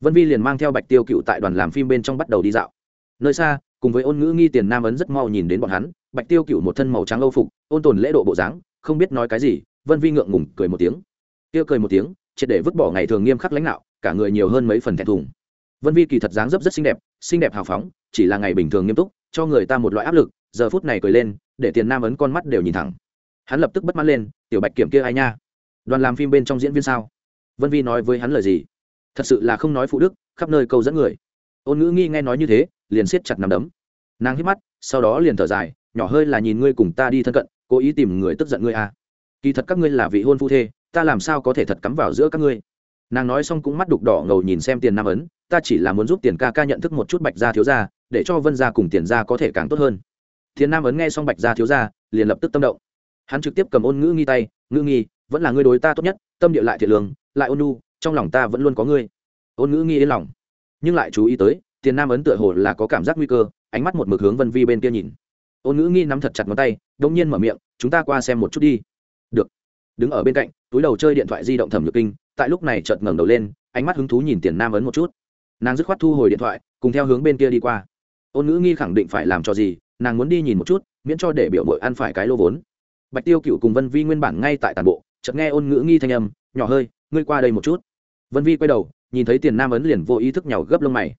Vân vi liền mang theo bạch tiêu cựu tại đoàn làm phim bên trong bắt đầu đi dạo. Nơi xa, cùng với ôn ngữ nghi tiền nam ấn rất mau nhìn đến bọn hắn, bạch tiêu cựu một thân màu trắng âu phục, ôn tồn lễ độ bộ dáng, không biết nói cái gì, vân vi ngượng ngùng cười một tiếng. Tiêu cười một tiếng, triệt để vứt bỏ ngày thường nghiêm khắc lãnh đạo, cả người nhiều hơn mấy phần thẹn thùng. Vân vi kỳ thật dáng dấp rất xinh đẹp xinh đẹp hào phóng, chỉ là ngày bình thường nghiêm túc cho người ta một loại áp lực, giờ phút này cười lên, để tiền nam ấn con mắt đều nhìn thẳng. Hắn lập tức bất mắt lên, tiểu bạch kiểm kia ai nha? Đoàn làm phim bên trong diễn viên sao? Vân vi nói với hắn lời gì? Thật sự là không nói phụ đức, khắp nơi câu dẫn người. Ôn ngữ nghi nghe nói như thế, liền siết chặt nằm đấm. Nàng hít mắt, sau đó liền thở dài, nhỏ hơi là nhìn ngươi cùng ta đi thân cận, cố ý tìm người tức giận ngươi à. kỳ thật các ngươi là vị hôn phu thê, ta làm sao có thể thật cắm vào giữa các ngươi? Nàng nói xong cũng mắt đục đỏ ngầu nhìn xem tiền nam ấn, ta chỉ là muốn giúp tiền ca ca nhận thức một chút bạch gia thiếu gia để cho vân gia cùng tiền gia có thể càng tốt hơn. Thiên nam ấn nghe xong bạch gia thiếu gia, liền lập tức tâm động. Hắn trực tiếp cầm ôn ngữ nghi tay, ngữ nghi, vẫn là ngươi đối ta tốt nhất, tâm địa lại thiệt lương, lại ôn nu trong lòng ta vẫn luôn có ngươi. Ôn ngữ nghi yên lòng. Nhưng lại chú ý tới tiền nam ấn tựa hồ là có cảm giác nguy cơ, ánh mắt một mực hướng vân vi bên kia nhìn. Ôn ngữ nghi nắm thật chặt ngón tay đông nhiên mở miệng, chúng ta qua xem một chút đi. Được. Đứng ở bên cạnh, túi đầu chơi điện thoại di động thẩm nhược kinh, tại lúc này chợt ngẩng đầu lên, ánh mắt hứng thú nhìn tiền nam ấn một chút. Nàng dứt khoát thu hồi điện thoại, cùng theo hướng bên kia đi qua ôn ngữ nghi khẳng định phải làm cho gì, nàng muốn đi nhìn một chút, miễn cho để biểu mội ăn phải cái lô vốn. Bạch tiêu cựu cùng vân vi nguyên bản ngay tại tàn bộ, chợt nghe ôn ngữ nghi thanh âm, nhỏ hơi, ngươi qua đây một chút. Vân vi quay đầu, nhìn thấy tiền nam ấn liền vô ý thức nhào gấp lông mày.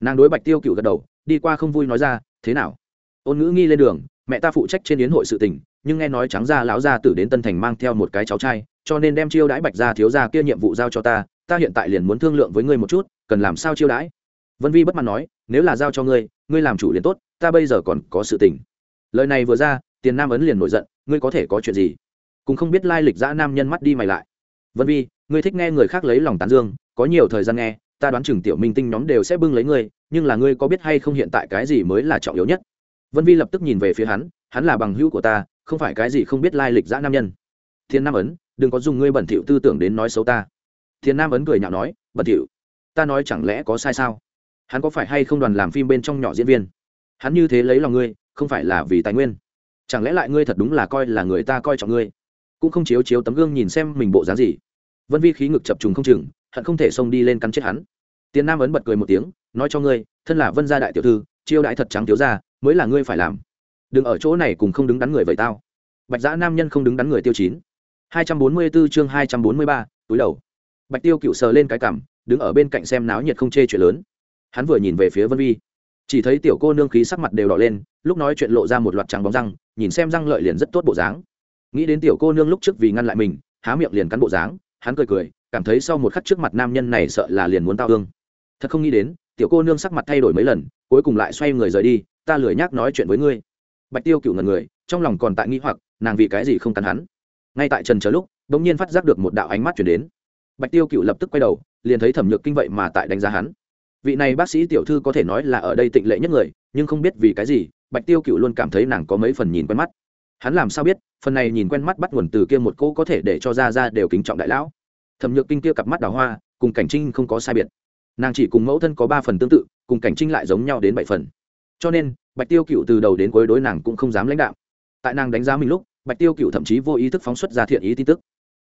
Nàng đối bạch tiêu cựu gật đầu, đi qua không vui nói ra, thế nào? Ôn ngữ nghi lên đường, mẹ ta phụ trách trên yến hội sự tình, nhưng nghe nói trắng ra lão gia tử đến tân thành mang theo một cái cháu trai, cho nên đem chiêu đãi bạch gia thiếu gia kia nhiệm vụ giao cho ta ta hiện tại liền muốn thương lượng với ngươi một chút, cần làm sao chiêu đãi? Vân vi bất mãn nói, nếu là giao cho ngươi ngươi làm chủ liền tốt, ta bây giờ còn có sự tình. Lời này vừa ra, tiền nam ấn liền nổi giận, ngươi có thể có chuyện gì? Cũng không biết lai lịch dã nam nhân mắt đi mày lại. Vân vi, ngươi thích nghe người khác lấy lòng tán dương, có nhiều thời gian nghe, ta đoán chừng tiểu minh tinh nhóm đều sẽ bưng lấy ngươi, nhưng là ngươi có biết hay không hiện tại cái gì mới là trọng yếu nhất? Vân vi lập tức nhìn về phía hắn hắn là bằng hữu của ta, không phải cái gì không biết lai lịch dã nam nhân. Thiên nam ấn, đừng có dùng ngươi bẩn thỉu tư tưởng đến nói xấu ta. Thiên nam ấn cười nhạo nói, bẩn thỉu, ta nói chẳng lẽ có sai sao? Hắn có phải hay không đoàn làm phim bên trong nhỏ diễn viên? Hắn như thế lấy lòng ngươi, không phải là vì tài nguyên. Chẳng lẽ lại ngươi thật đúng là coi là người ta coi trọng ngươi? Cũng không chiếu chiếu tấm gương nhìn xem mình bộ dáng gì. Vân vi khí ngực chập trùng không chừng, hận không thể xông đi lên cắn chết hắn. Tiền nam ấn bật cười một tiếng, nói cho ngươi, thân là vân gia đại tiểu thư, chiêu đại thật trắng thiếu ra mới là ngươi phải làm. Đừng ở chỗ này cùng không đứng đắn người vậy tao. Bạch giã nam nhân không đứng đắn người tiêu chín. Hai trăm bốn mươi 244 chương hai trăm bốn mươi ba, túi đầu. Bạch tiêu cựu sờ lên cái cằm đứng ở bên cạnh xem náo nhiệt không chê chuyện lớn hắn vừa nhìn về phía vân vi. Chỉ thấy tiểu cô nương khí sắc mặt đều đỏ lên, lúc nói chuyện lộ ra một loạt trắng bóng răng, nhìn xem răng lợi liền rất tốt bộ dáng. Nghĩ đến tiểu cô nương lúc trước vì ngăn lại mình, há miệng liền cắn bộ dáng, hắn cười cười, cảm thấy sau một khắc trước mặt nam nhân này sợ là liền muốn tao ương thật không nghĩ đến, tiểu cô nương sắc mặt thay đổi mấy lần, cuối cùng lại xoay người rời đi, ta lười nhác nói chuyện với ngươi. Bạch tiêu cựu ngần người, trong lòng còn tại nghĩ hoặc, nàng vì cái gì không cắn hắn. Ngay tại trần chờ lúc đ ỗ n g nhiên phát giác được một đạo ánh mắt chuyển đến. Bạch tiêu cựu lập tức quay đầu, liền thấy thẩm nhược kinh vậy mà tại đánh giá hắn vị này bác sĩ tiểu thư có thể nói là ở đây tịnh lệ nhất người, nhưng không biết vì cái gì, bạch tiêu cựu luôn cảm thấy nàng có mấy phần nhìn quen mắt. Hắn làm sao biết, phần này nhìn quen mắt bắt nguồn từ kia một cô có thể để cho ra ra đều kính trọng đại lão. Thẩm nhược kinh kia cặp mắt đào hoa, cùng cảnh trinh không có sai biệt. Nàng chỉ cùng mẫu thân có ba phần tương tự, cùng cảnh trinh lại giống nhau đến bảy phần. Cho nên, bạch tiêu cựu từ đầu đến cuối đối nàng cũng không dám lãnh đạo. Tại nàng đánh giá mình lúc, bạch tiêu cựu thậm chí vô ý thức phóng xuất ra thiện ý tin tức.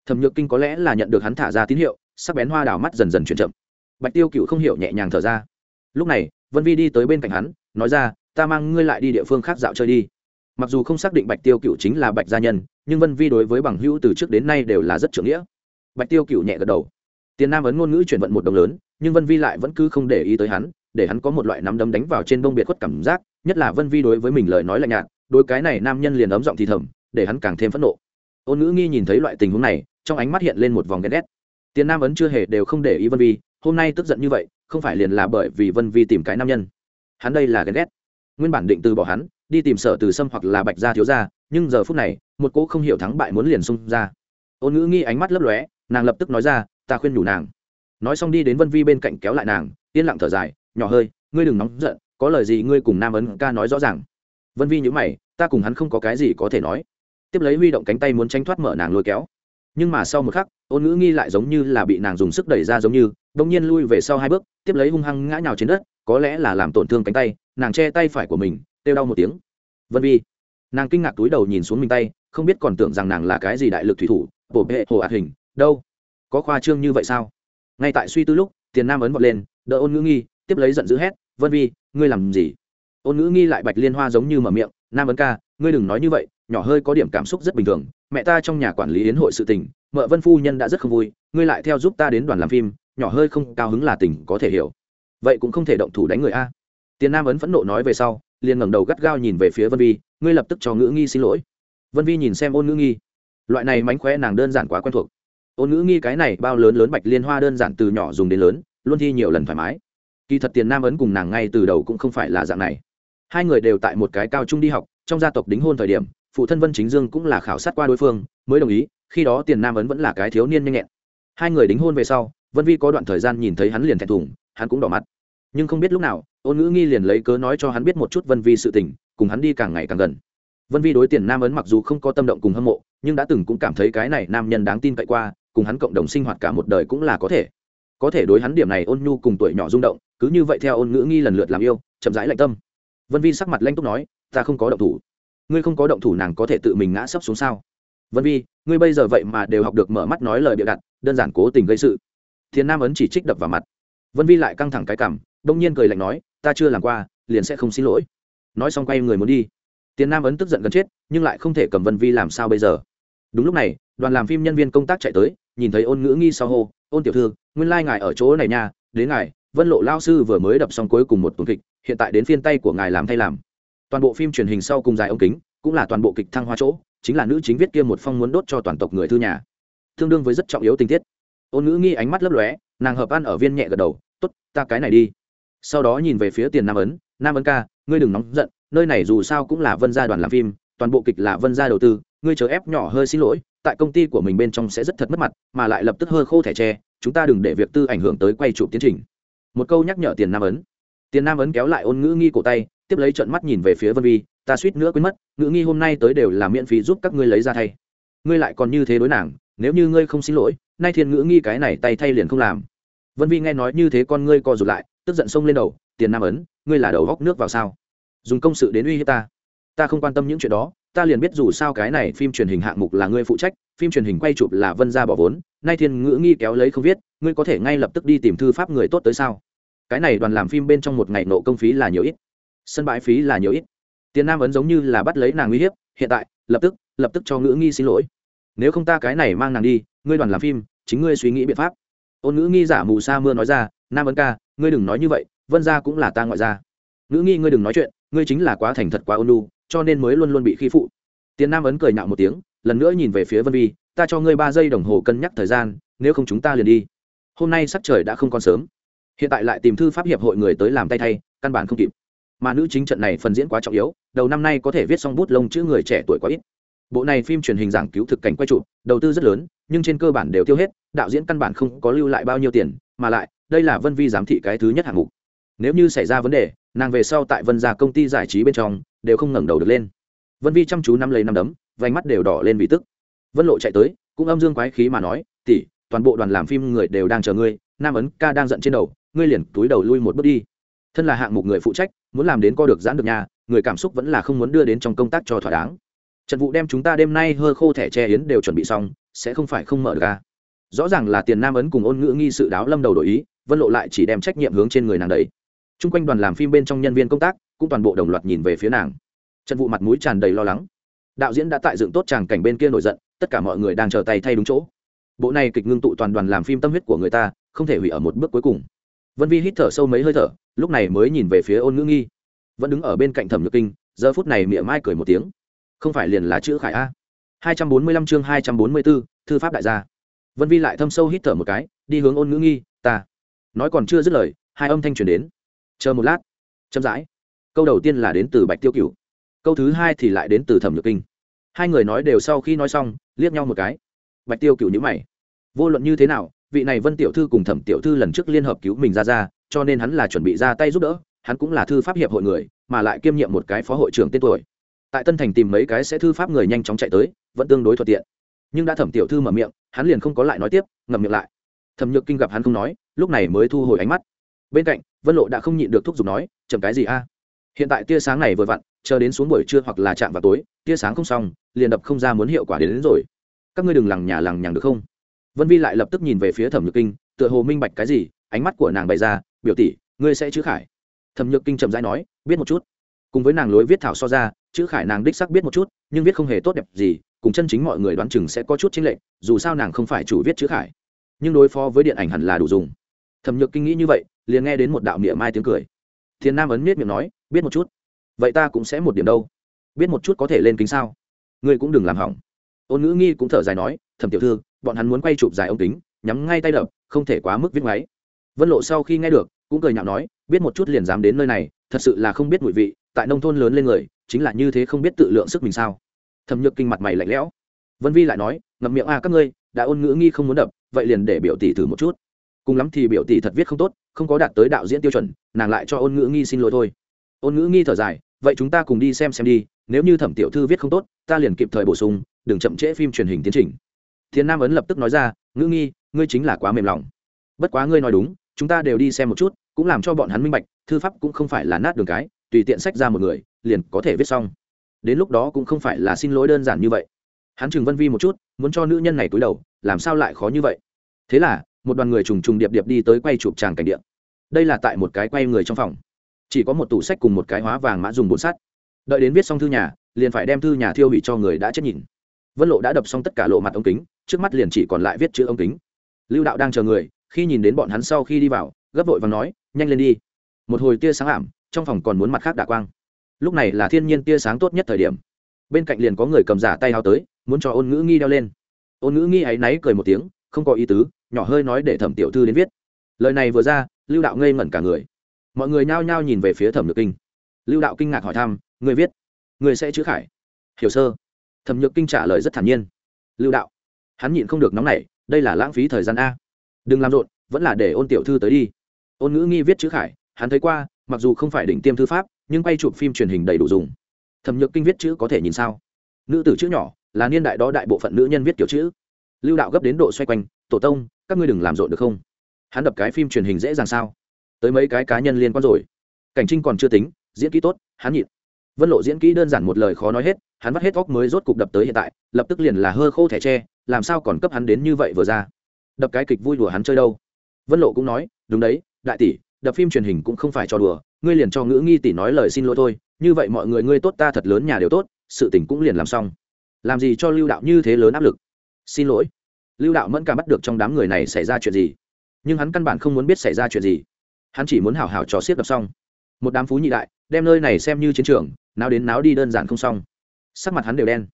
Thẩm nhược kinh có lẽ là nhận được hắn thả ra tín hiệu, sắc bén hoa đào mắt dần dần chuyển chậm bạch tiêu cựu không hiểu nhẹ nhàng thở ra. Lúc này, vân vi đi tới bên cạnh hắn, nói ra, ta mang ngươi lại đi địa phương khác dạo chơi đi. Mặc dù không xác định bạch tiêu cựu chính là bạch gia nhân, nhưng vân vi đối với bằng hữu từ trước đến nay đều là rất trưởng nghĩa. Bạch tiêu cựu nhẹ gật đầu. Tiền nam ấn ngôn ngữ chuyển vận một đồng lớn, nhưng vân vi lại vẫn cứ không để ý tới hắn, để hắn có một loại nắm đấm đánh vào trên bông biệt khuất cảm giác, nhất là vân vi đối với mình lời nói lạnh nhạt đôi cái này nam nhân liền ấm giọng thì thầm, để hắn càng thêm phẫn nộ. Ôn ngữ nghi nhìn thấy loại tình huống này, trong ánh mắt hiện lên một vòng ghen ghét. Tiền nam ấn chưa hề đều không để ý vân vi hôm nay tức giận như vậy, không phải liền là bởi vì vân vi tìm cái nam nhân. Hắn đây là ghen ghét. Nguyên bản định từ bỏ hắn, đi tìm sở từ sâm hoặc là bạch gia thiếu gia, nhưng giờ phút này, một cô không hiểu thắng bại muốn liền xung ra. Ôn ngữ nghi ánh mắt lấp lóe, nàng lập tức nói ra, ta khuyên nhủ nàng. Nói xong đi đến vân vi bên cạnh kéo lại nàng, yên lặng thở dài, nhỏ hơi, ngươi đừng nóng giận, có lời gì ngươi cùng nam ấn ca nói rõ ràng. Vân vi nhữ mày, ta cùng hắn không có cái gì có thể nói. Tiếp lấy huy động cánh tay muốn tránh thoát mở nàng lôi kéo. Nhưng mà sau một khắc, ôn ngữ nghi lại giống như là bị nàng dùng sức đẩy ra giống như đông nhiên lui về sau hai bước, tiếp lấy hung hăng ngã nhào trên đất, có lẽ là làm tổn thương cánh tay, nàng che tay phải của mình, kêu đau một tiếng. Vân vi. Nàng kinh ngạc túi đầu nhìn xuống mình tay, không biết còn tưởng rằng nàng là cái gì đại lực thủy thủ, bổ bệ hồ ạt hình, đâu? Có khoa trương như vậy sao? Ngay tại suy tư lúc, tiền nam ấn vọt lên, đỡ ôn ngữ nghi, tiếp lấy giận dữ hét, vân vi, ngươi làm gì? Ôn ngữ nghi lại bạch liên hoa giống như mở miệng, nam ấn ca, ngươi đừng nói như vậy, nhỏ hơi có điểm cảm xúc rất bình thường, mẹ ta trong nhà quản lý yến hội sự tình, mợ vân phu nhân đã rất không vui, ngươi lại theo giúp ta đến đoàn làm phim nhỏ hơi không cao hứng là tình có thể hiểu. Vậy cũng không thể động thủ đánh người a. Tiền nam ấn phẫn nộ nói về sau, liền ngẩng đầu gắt gao nhìn về phía vân vi, ngươi lập tức cho ngữ nghi xin lỗi. Vân vi nhìn xem ôn ngữ nghi. Loại này mánh khóe nàng đơn giản quá quen thuộc. Ôn ngữ nghi cái này bao lớn lớn bạch liên hoa đơn giản từ nhỏ dùng đến lớn, luôn thi nhiều lần thoải mái. Kỳ thật tiền nam ấn cùng nàng ngay từ đầu cũng không phải là dạng này. Hai người đều tại một cái cao trung đi học, trong gia tộc đính hôn thời điểm, phụ thân vân chính dương cũng là khảo sát qua đối phương, mới đồng ý, khi đó tiền nam ấn vẫn là cái thiếu niên nhanh nhẹn. Hai người đính hôn về sau vân vi có đoạn thời gian nhìn thấy hắn liền thẹn thùng, hắn cũng đỏ mặt. Nhưng không biết lúc nào, ôn ngữ nghi liền lấy cớ nói cho hắn biết một chút vân vi sự tình, cùng hắn đi càng ngày càng gần. Vân vi đối tiền nam ấn mặc dù không có tâm động cùng hâm mộ, nhưng đã từng cũng cảm thấy cái này nam nhân đáng tin cậy qua, cùng hắn cộng đồng sinh hoạt cả một đời cũng là có thể. Có thể đối hắn điểm này ôn nhu cùng tuổi nhỏ rung động, cứ như vậy theo ôn ngữ nghi lần lượt làm yêu, chậm rãi lạnh tâm. Vân vi sắc mặt lanh túc nói, ta không có động thủ. Ngươi không có động thủ nàng có thể tự mình ngã sấp xuống sao? Vân vi, ngươi bây giờ vậy mà đều học được mở mắt nói lời bịa đặt, đơn giản cố tình gây sự thiên nam ấn chỉ trích đập vào mặt. Vân vi lại căng thẳng cái cảm đông nhiên cười lạnh nói, ta chưa làm qua, liền sẽ không xin lỗi. Nói xong quay người muốn đi. Tiền nam ấn tức giận gần chết, nhưng lại không thể cầm vân vi làm sao bây giờ. Đúng lúc này, đoàn làm phim nhân viên công tác chạy tới, nhìn thấy ôn ngữ nghi sau hô, ôn tiểu thư, nguyên lai、like、ngài ở chỗ này nha, đến ngài, vân lộ lao sư vừa mới đập xong cuối cùng một tuần kịch, hiện tại đến phiên tay của ngài làm thay làm. Toàn bộ phim truyền hình sau cùng dài ống kính, cũng là toàn bộ kịch thăng hoa chỗ, chính là nữ chính viết kia một phong muốn đốt cho toàn tộc người thư nhà. Tương đương với rất trọng yếu tình tiết ôn ngữ nghi ánh mắt lấp lóe, nàng hợp ăn ở viên nhẹ gật đầu t ố t ta cái này đi. Sau đó nhìn về phía tiền nam ấn nam ấn ca, ngươi đừng nóng giận, nơi này dù sao cũng là vân gia đoàn làm phim, toàn bộ kịch là vân gia đầu tư, ngươi chờ ép nhỏ hơi xin lỗi, tại công ty của mình bên trong sẽ rất thật mất mặt, mà lại lập tức hơi khô thẻ tre, chúng ta đừng để việc tư ảnh hưởng tới quay chụp tiến trình. Một câu nhắc nhở tiền nam ấn. Tiền nam ấn kéo lại ôn ngữ nghi cổ tay, tiếp lấy trận mắt nhìn về phía vân vi, ta suýt nữa quên mất, ngữ nghi hôm nay tới đều là miễn phí giúp các ngươi lấy ra thay. Ngươi lại còn như thế đối nàng nếu như ngươi không xin lỗi, nay thiên ngữ nghi cái này tay thay liền không làm. Vân vi nghe nói như thế con ngươi co rụt lại, tức giận xông lên đầu, tiền nam ấn, ngươi là đầu góc nước vào sao? Dùng công sự đến uy hiếp ta. Ta không quan tâm những chuyện đó, ta liền biết dù sao cái này phim truyền hình hạng mục là ngươi phụ trách, phim truyền hình quay chụp là vân gia bỏ vốn, nay thiên ngữ nghi kéo lấy không viết, ngươi có thể ngay lập tức đi tìm thư pháp người tốt tới sao? Cái này đoàn làm phim bên trong một ngày nộ công phí là nhiều ít. Sân bãi phí là nhiều ít. Tiền nam ấn giống như là bắt lấy nàng uy hiếp, hiện tại, lập tức lập tức cho ngữ nghi xin lỗi nếu không ta cái này mang nàng đi, ngươi đoàn làm phim, chính ngươi suy nghĩ biện pháp. Ôn ngữ nghi giả mù sa mưa nói ra, nam ấn ca, ngươi đừng nói như vậy, vân gia cũng là ta ngoại gia. Ngữ nghi ngươi đừng nói chuyện, ngươi chính là quá thành thật quá ôn lu cho nên mới luôn luôn bị khi phụ. Tiền nam ấn cười nhạo một tiếng, lần nữa nhìn về phía vân vi, ta cho ngươi ba giây đồng hồ cân nhắc thời gian, nếu không chúng ta liền đi. Hôm nay sắc trời đã không còn sớm. Hiện tại lại tìm thư pháp hiệp hội người tới làm tay thay, căn bản không kịp. Mà nữ chính trận này phần diễn quá trọng yếu, đầu năm nay có thể viết xong bút lông chữ người trẻ tuổi quá ít bộ này phim truyền hình giảng cứu thực cảnh quay trụ đầu tư rất lớn, nhưng trên cơ bản đều tiêu hết, đạo diễn căn bản không có lưu lại bao nhiêu tiền, mà lại, đây là vân vi giám thị cái thứ nhất hạng mục. Nếu như xảy ra vấn đề, nàng về sau tại vân gia công ty giải trí bên trong, đều không ngẩng đầu được lên. Vân vi chăm chú nắm lấy nắm đấm, vành mắt đều đỏ lên vì tức. Vân lộ chạy tới, cũng âm dương quái khí mà nói tỉ toàn bộ đoàn làm phim người đều đang chờ ngươi, nam ấn ca đang giận trên đầu, ngươi liền túi đầu lui một bước đi. Thân là hạng mục người phụ trách, muốn làm đến co được giãn được nhà, người cảm xúc vẫn là không muốn đưa đến trong công tác cho thỏa đáng. Trần vụ đem chúng ta đêm nay hơ khô thẻ che yến đều chuẩn bị xong, sẽ không phải không mở được ra rõ ràng là tiền nam ấn cùng ôn ngữ nghi sự đáo lâm đầu đổi ý, vân lộ lại chỉ đem trách nhiệm hướng trên người nàng đấy t r u n g quanh đoàn làm phim bên trong nhân viên công tác, cũng toàn bộ đồng loạt nhìn về phía nàng. Trần vụ mặt mũi tràn đầy lo lắng. Đạo diễn đã tại dựng tốt tràng cảnh bên kia nổi giận, tất cả mọi người đang chờ tay thay đúng chỗ. Bộ này kịch ngưng tụ toàn đoàn làm phim tâm huyết của người ta, không thể hủy ở một bước cuối cùng. Vân vi hít thở sâu mấy hơi thở, lúc này mới nhìn về phía ôn ngữ nghi. Vẫn đứng ở bên cạnh thẩm nhược kinh, giờ phút này miệng mai cười một tiếng không phải liền là chữ khải a 245 chương 244, thư pháp đại gia. Vân Vi lại thâm sâu hít thở một cái, đi hướng ôn ngữ nghi, ta. Nói còn chưa dứt lời, hai âm thanh truyền đến. Chờ một lát. Chậm rãi. Câu đầu tiên là đến từ Bạch Tiêu Cửu. Câu thứ hai thì lại đến từ Thẩm Nhược Kinh. Hai người nói đều sau khi nói xong, liếc nhau một cái. Bạch Tiêu Cửu nhíu mày. Vô luận như thế nào, vị này Vân tiểu thư cùng Thẩm tiểu thư lần trước liên hợp cứu mình ra ra, cho nên hắn là chuẩn bị ra tay giúp đỡ, hắn cũng là thư pháp hiệp hội người, mà lại kiêm nhiệm một cái phó hội trưởng tên tuổi tại tân thành tìm mấy cái sẽ thư pháp người nhanh chóng chạy tới vẫn tương đối thuận tiện. Nhưng đã thẩm tiểu thư mở miệng hắn liền không có lại nói tiếp ngậm miệng lại. Thẩm nhược kinh gặp hắn không nói lúc này mới thu hồi ánh mắt. Bên cạnh vân lộ đã không nhịn được thúc giục nói chậm cái gì a? Hiện tại tia sáng này vừa vặn chờ đến xuống buổi trưa hoặc là chạm vào tối tia sáng không xong liền đập không ra muốn hiệu quả đến, đến rồi. Các ngươi đừng lằng nhà lằng nhằng được không? Vân vi lại lập tức nhìn về phía thẩm nhược kinh tựa hồ minh bạch cái gì ánh mắt của nàng bày ra biểu tỷ ngươi sẽ chữ khải. Thẩm nhược kinh chậm rãi nói biết một chút cùng với nàng lối viết thảo so ra chữ khải nàng đích sắc biết một chút nhưng viết không hề tốt đẹp gì cùng chân chính mọi người đoán chừng sẽ có chút chính lệ, dù sao nàng không phải chủ viết chữ khải. Nhưng đối phó với điện ảnh hẳn là đủ dùng. Thẩm nhược kinh nghĩ như vậy liền nghe đến một đạo miệng mai tiếng cười. Thiên nam ấn miết miệng nói biết một chút. Vậy ta cũng sẽ một điểm đâu. Biết một chút có thể lên kính sao? Ngươi cũng đừng làm hỏng. Ôn ngữ nghi cũng thở dài nói thẩm tiểu thư bọn hắn muốn quay chụp dài ống kính nhắm ngay tay đập không thể quá mức viết máy vân lộ sau khi nghe được cũng cười nhạo nói biết một chút liền dám đến nơi này thật sự là không biết mùi vị tại nông thôn lớn lên người, chính là như thế không biết tự lượng sức mình sao? Thẩm nhược kinh mặt mày lạnh lẽo. Vân vi lại nói, ngậm miệng, a à các ngươi, đã ôn ngữ nghi không muốn đập, vậy liền để biểu tỷ thử một chút. Cùng lắm thì biểu tỷ thật viết không tốt, không có đạt tới đạo diễn tiêu chuẩn, nàng lại cho ôn ngữ nghi xin lỗi thôi. Ôn ngữ nghi thở dài, vậy chúng ta cùng đi xem xem đi, nếu như thẩm tiểu thư viết không tốt, ta liền kịp thời bổ sung, đừng chậm trễ phim truyền hình tiến trình. Thiên nam ấn lập tức nói ra, ngữ nghi, ngươi chính là quá mềm lòng. Bất quá ngươi nói đúng, chúng ta đều đi xem một chút, cũng làm cho bọn hắn minh bạch, thư pháp cũng không phải là nát đường cái tùy tiện sách ra một người, liền có thể viết xong. Đến lúc đó cũng không phải là xin lỗi đơn giản như vậy. Hắn chừng vân vi một chút, muốn cho nữ nhân này cúi đầu, làm sao lại khó như vậy? Thế là, một đoàn người trùng trùng điệp điệp đi tới quay chụp tràng cảnh điện đây là tại một cái quay người trong phòng. Chỉ có một tủ sách cùng một cái hóa vàng mã dùng bột sắt. Đợi đến viết xong thư nhà, liền phải đem thư nhà thiêu hủy cho người đã chết nhìn. Vân lộ đã đập xong tất cả lộ mặt ống kính, trước mắt liền chỉ còn lại viết chữ ống kính. Lưu đạo đang chờ người, khi nhìn đến bọn hắn sau khi đi vào, gấp vội và nói, nhanh lên đi. Một hồi tia sáng ảm trong phòng còn muốn mặt khác đạ quang. Lúc này là thiên nhiên tia sáng tốt nhất thời điểm. Bên cạnh liền có người cầm giả tay hao tới, muốn cho ôn ngữ nghi đeo lên. Ôn ngữ nghi áy náy cười một tiếng, không có ý tứ, nhỏ hơi nói để thẩm tiểu thư đến viết. Lời này vừa ra, lưu đạo ngây ngẩn cả người. Mọi người nhao nhao nhìn về phía thẩm nhược kinh. Lưu đạo kinh ngạc hỏi thăm, người viết? Người sẽ chữ khải? Hiểu, sơ. Thẩm nhược kinh trả lời rất thản nhiên. Lưu đạo. Hắn nhịn không được nóng nảy, đây là lãng phí thời gian a. Đừng làm rộn, vẫn là để ôn tiểu thư tới đi. Ôn ngữ nghi viết chữ khải, hắn thấy qua mặc dù không phải đỉnh tiêm thư pháp, nhưng quay chụp phim truyền hình đầy đủ dùng. Thẩm nhược kinh viết chữ có thể nhìn sao? Nữ tử chữ nhỏ, là niên đại đó đại bộ phận nữ nhân viết kiểu chữ. Lưu đạo gấp đến độ xoay quanh, tổ tông, các ngươi đừng làm rộn được không? Hắn đập cái phim truyền hình dễ dàng sao? Tới mấy cái cá nhân liên quan rồi. Cảnh trinh còn chưa tính, diễn kỹ tốt, hắn nhịn. Vân lộ diễn kỹ đơn giản một lời khó nói hết, hắn vắt hết óc mới rốt cục đập tới hiện tại, lập tức liền là hơ khô thẻ tre, làm sao còn cấp hắn đến như vậy vừa ra? Đập cái kịch vui đùa hắn chơi đâu? Vân lộ cũng nói, đúng đấy, đại tỷ đập phim truyền hình cũng không phải cho đùa, ngươi liền cho ngữ nghi tỷ nói lời xin lỗi thôi, như vậy mọi người ngươi tốt ta thật lớn nhà đều tốt, sự tình cũng liền làm xong. Làm gì cho lưu đạo như thế lớn áp lực? Xin lỗi. Lưu đạo mẫn cả bắt được trong đám người này xảy ra chuyện gì? Nhưng hắn căn bản không muốn biết xảy ra chuyện gì. Hắn chỉ muốn hảo hảo trò xiết đập xong. Một đám phú nhị đại, đem nơi này xem như chiến trường nào đến náo đi đơn giản không xong. Sắc mặt hắn đều đen.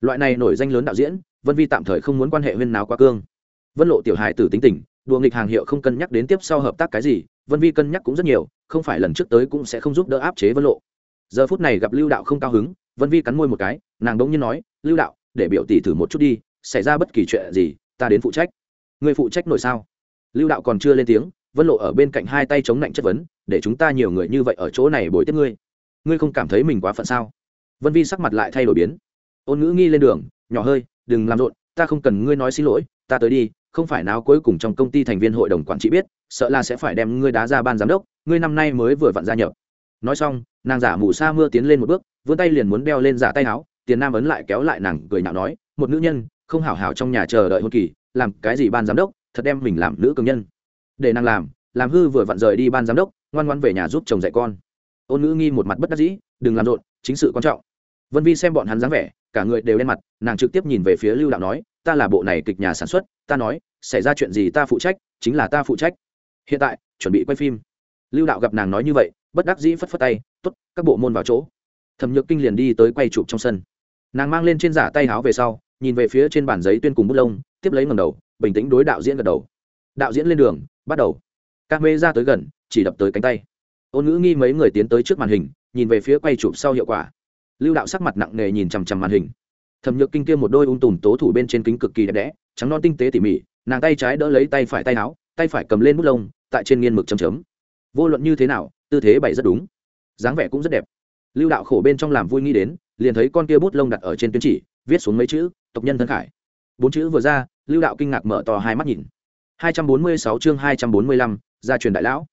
Loại này nổi danh lớn đạo diễn, vân vi tạm thời không muốn quan hệ huyên náo quá cương. Vân lộ tiểu hài tử tính tình, đùa nghịch hàng hiệu không cân nhắc đến tiếp sau hợp tác cái gì vân vi cân nhắc cũng rất nhiều, không phải lần trước tới cũng sẽ không giúp đỡ áp chế vân lộ. Giờ phút này gặp lưu đạo không cao hứng, vân vi cắn môi một cái, nàng đống nhiên nói, lưu đạo, để biểu tỷ thử một chút đi, xảy ra bất kỳ chuyện gì, ta đến phụ trách. Người phụ trách nổi sao? Lưu đạo còn chưa lên tiếng, vân lộ ở bên cạnh hai tay chống lạnh chất vấn, để chúng ta nhiều người như vậy ở chỗ này bồi tiếp ngươi ngươi không cảm thấy mình quá phận sao? Vân vi sắc mặt lại thay đổi biến. Ôn ngữ nghi lên đường, nhỏ hơi, đừng làm rộn, ta không cần ngươi nói xin lỗi, ta tới đi không phải nào cuối cùng trong công ty thành viên hội đồng quản trị biết, sợ là sẽ phải đem ngươi đá ra ban giám đốc, ngươi năm nay mới vừa vặn gia nhập. Nói xong, nàng giả mù sa mưa tiến lên một bước, vươn tay liền muốn đeo lên giả tay áo, tiền nam ấn lại kéo lại nàng cười nhạo nói, một nữ nhân, không hảo hảo trong nhà chờ đợi hôn kỳ, làm cái gì ban giám đốc, thật đem mình làm nữ cường nhân. Để nàng làm làm hư vừa vặn rời đi ban giám đốc, ngoan ngoan về nhà giúp chồng dạy con. Ôn nữ nghi một mặt bất đắc dĩ, đừng làm rộn, chính sự quan trọng. Vân vi xem bọn hắn dáng vẻ, cả người đều đen mặt, nàng trực tiếp nhìn về phía lưu đạo nói, ta là bộ này kịch nhà sản xuất ta nói, xảy ra chuyện gì ta phụ trách, chính là ta phụ trách. Hiện tại, chuẩn bị quay phim. Lưu đạo gặp nàng nói như vậy, bất đắc dĩ phất phất tay t ố t các bộ môn vào chỗ. Thẩm nhược kinh liền đi tới quay chụp trong sân. Nàng mang lên trên giả tay háo về sau, nhìn về phía trên bản giấy tuyên cùng bút lông, tiếp lấy ngầm đầu, bình tĩnh đối đạo diễn gật đầu. Đạo diễn lên đường, bắt đầu. Các mê ra tới gần, chỉ đập tới cánh tay. Ôn ngữ nghi mấy người tiến tới trước màn hình, nhìn về phía quay chụp sau hiệu quả. Lưu đạo sắc mặt nặng nề nhìn chằm chằm màn hình thẩm nhược kinh kia một đôi ung tùm tố thủ bên trên kính cực kỳ đẹp đẽ trắng non tinh tế tỉ mỉ nàng tay trái đỡ lấy tay phải tay áo tay phải cầm lên bút lông tại trên nghiên mực chấm chấm. Vô luận như thế nào tư thế bày rất đúng. Dáng vẻ cũng rất đẹp. Lưu đạo khổ bên trong làm vui nghĩ đến liền thấy con kia bút lông đặt ở trên tuyến chỉ viết xuống mấy chữ tộc nhân thân khải. Bốn chữ vừa ra lưu đạo kinh ngạc mở to hai mắt nhìn. 246 chương 245, gia truyền đại lão.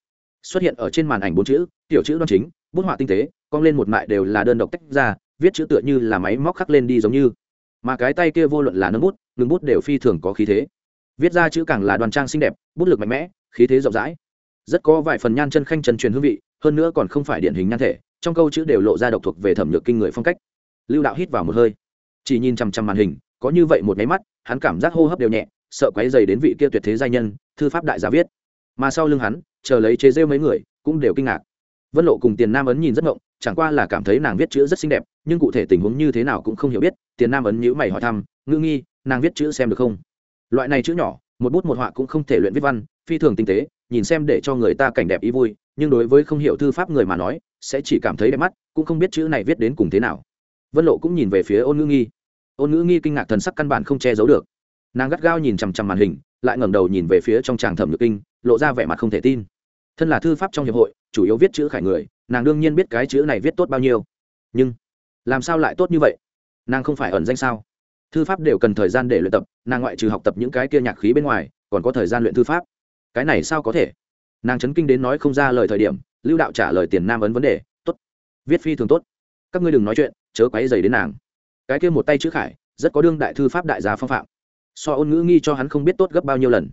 Xuất hiện ở trên màn ảnh bốn chữ tiểu chữ đoan chính bút họa tinh tế cong lên một mại đều là đơn độc tách ra viết chữ tựa như là máy móc khắc lên đi giống như. Mà cái tay kia vô luận là nâng bút, ngừng bút đều phi thường có khí thế. Viết ra chữ càng là đoàn trang xinh đẹp, bút lực mạnh mẽ, khí thế rộng rãi. Rất có vài phần nhan chân khanh chân truyền hương vị, hơn nữa còn không phải điển hình nhan thể, trong câu chữ đều lộ ra độc thuộc về thẩm nhược kinh người phong cách. Lưu đạo hít vào một hơi, chỉ nhìn chằm chằm màn hình, có như vậy một máy mắt, hắn cảm giác hô hấp đều nhẹ, sợ quấy dày đến vị kia tuyệt thế giai nhân, thư pháp đại gia viết. Mà sau lưng hắn, chờ lấy chế rêu mấy người, cũng đều kinh ngạc. Vân lộ cùng tiền nam ấn nhìn rất ngộng chẳng qua là cảm thấy nàng viết chữ rất xinh đẹp, nhưng cụ thể tình huống như thế nào cũng không hiểu biết, tiền nam ấn nhữ mày hỏi thăm ngư nghi, nàng viết chữ xem được không? Loại này chữ nhỏ, một bút một họa cũng không thể luyện viết văn, phi thường tinh tế, nhìn xem để cho người ta cảnh đẹp ý vui, nhưng đối với không hiểu thư pháp người mà nói, sẽ chỉ cảm thấy đẹp mắt, cũng không biết chữ này viết đến cùng thế nào. Vân lộ cũng nhìn về phía ôn ngữ nghi. Ôn ngữ nghi kinh ngạc thần sắc căn bản không che giấu được. Nàng gắt gao nhìn chằm chằm màn hình, lại ngẩng đầu nhìn về phía trong tràng thẩm nhược kinh, lộ ra vẻ mặt không thể tin. Thân là thư pháp trong hiệp hội, chủ yếu viết chữ khải người nàng đương nhiên biết cái chữ này viết tốt bao nhiêu. Nhưng, làm sao lại tốt như vậy? Nàng không phải ẩn danh sao? Thư pháp đều cần thời gian để luyện tập, nàng ngoại trừ học tập những cái kia nhạc khí bên ngoài, còn có thời gian luyện thư pháp. Cái này sao có thể? Nàng chấn kinh đến nói không ra lời thời điểm, lưu đạo trả lời tiền nam ấn vấn đề, tốt, viết phi thường tốt. Các ngươi đừng nói chuyện, chớ quáy dày đến nàng. Cái kia một tay chữ khải, rất có đương đại thư pháp đại gia phong phạm. So ôn ngữ nghi cho hắn không biết tốt gấp bao nhiêu lần.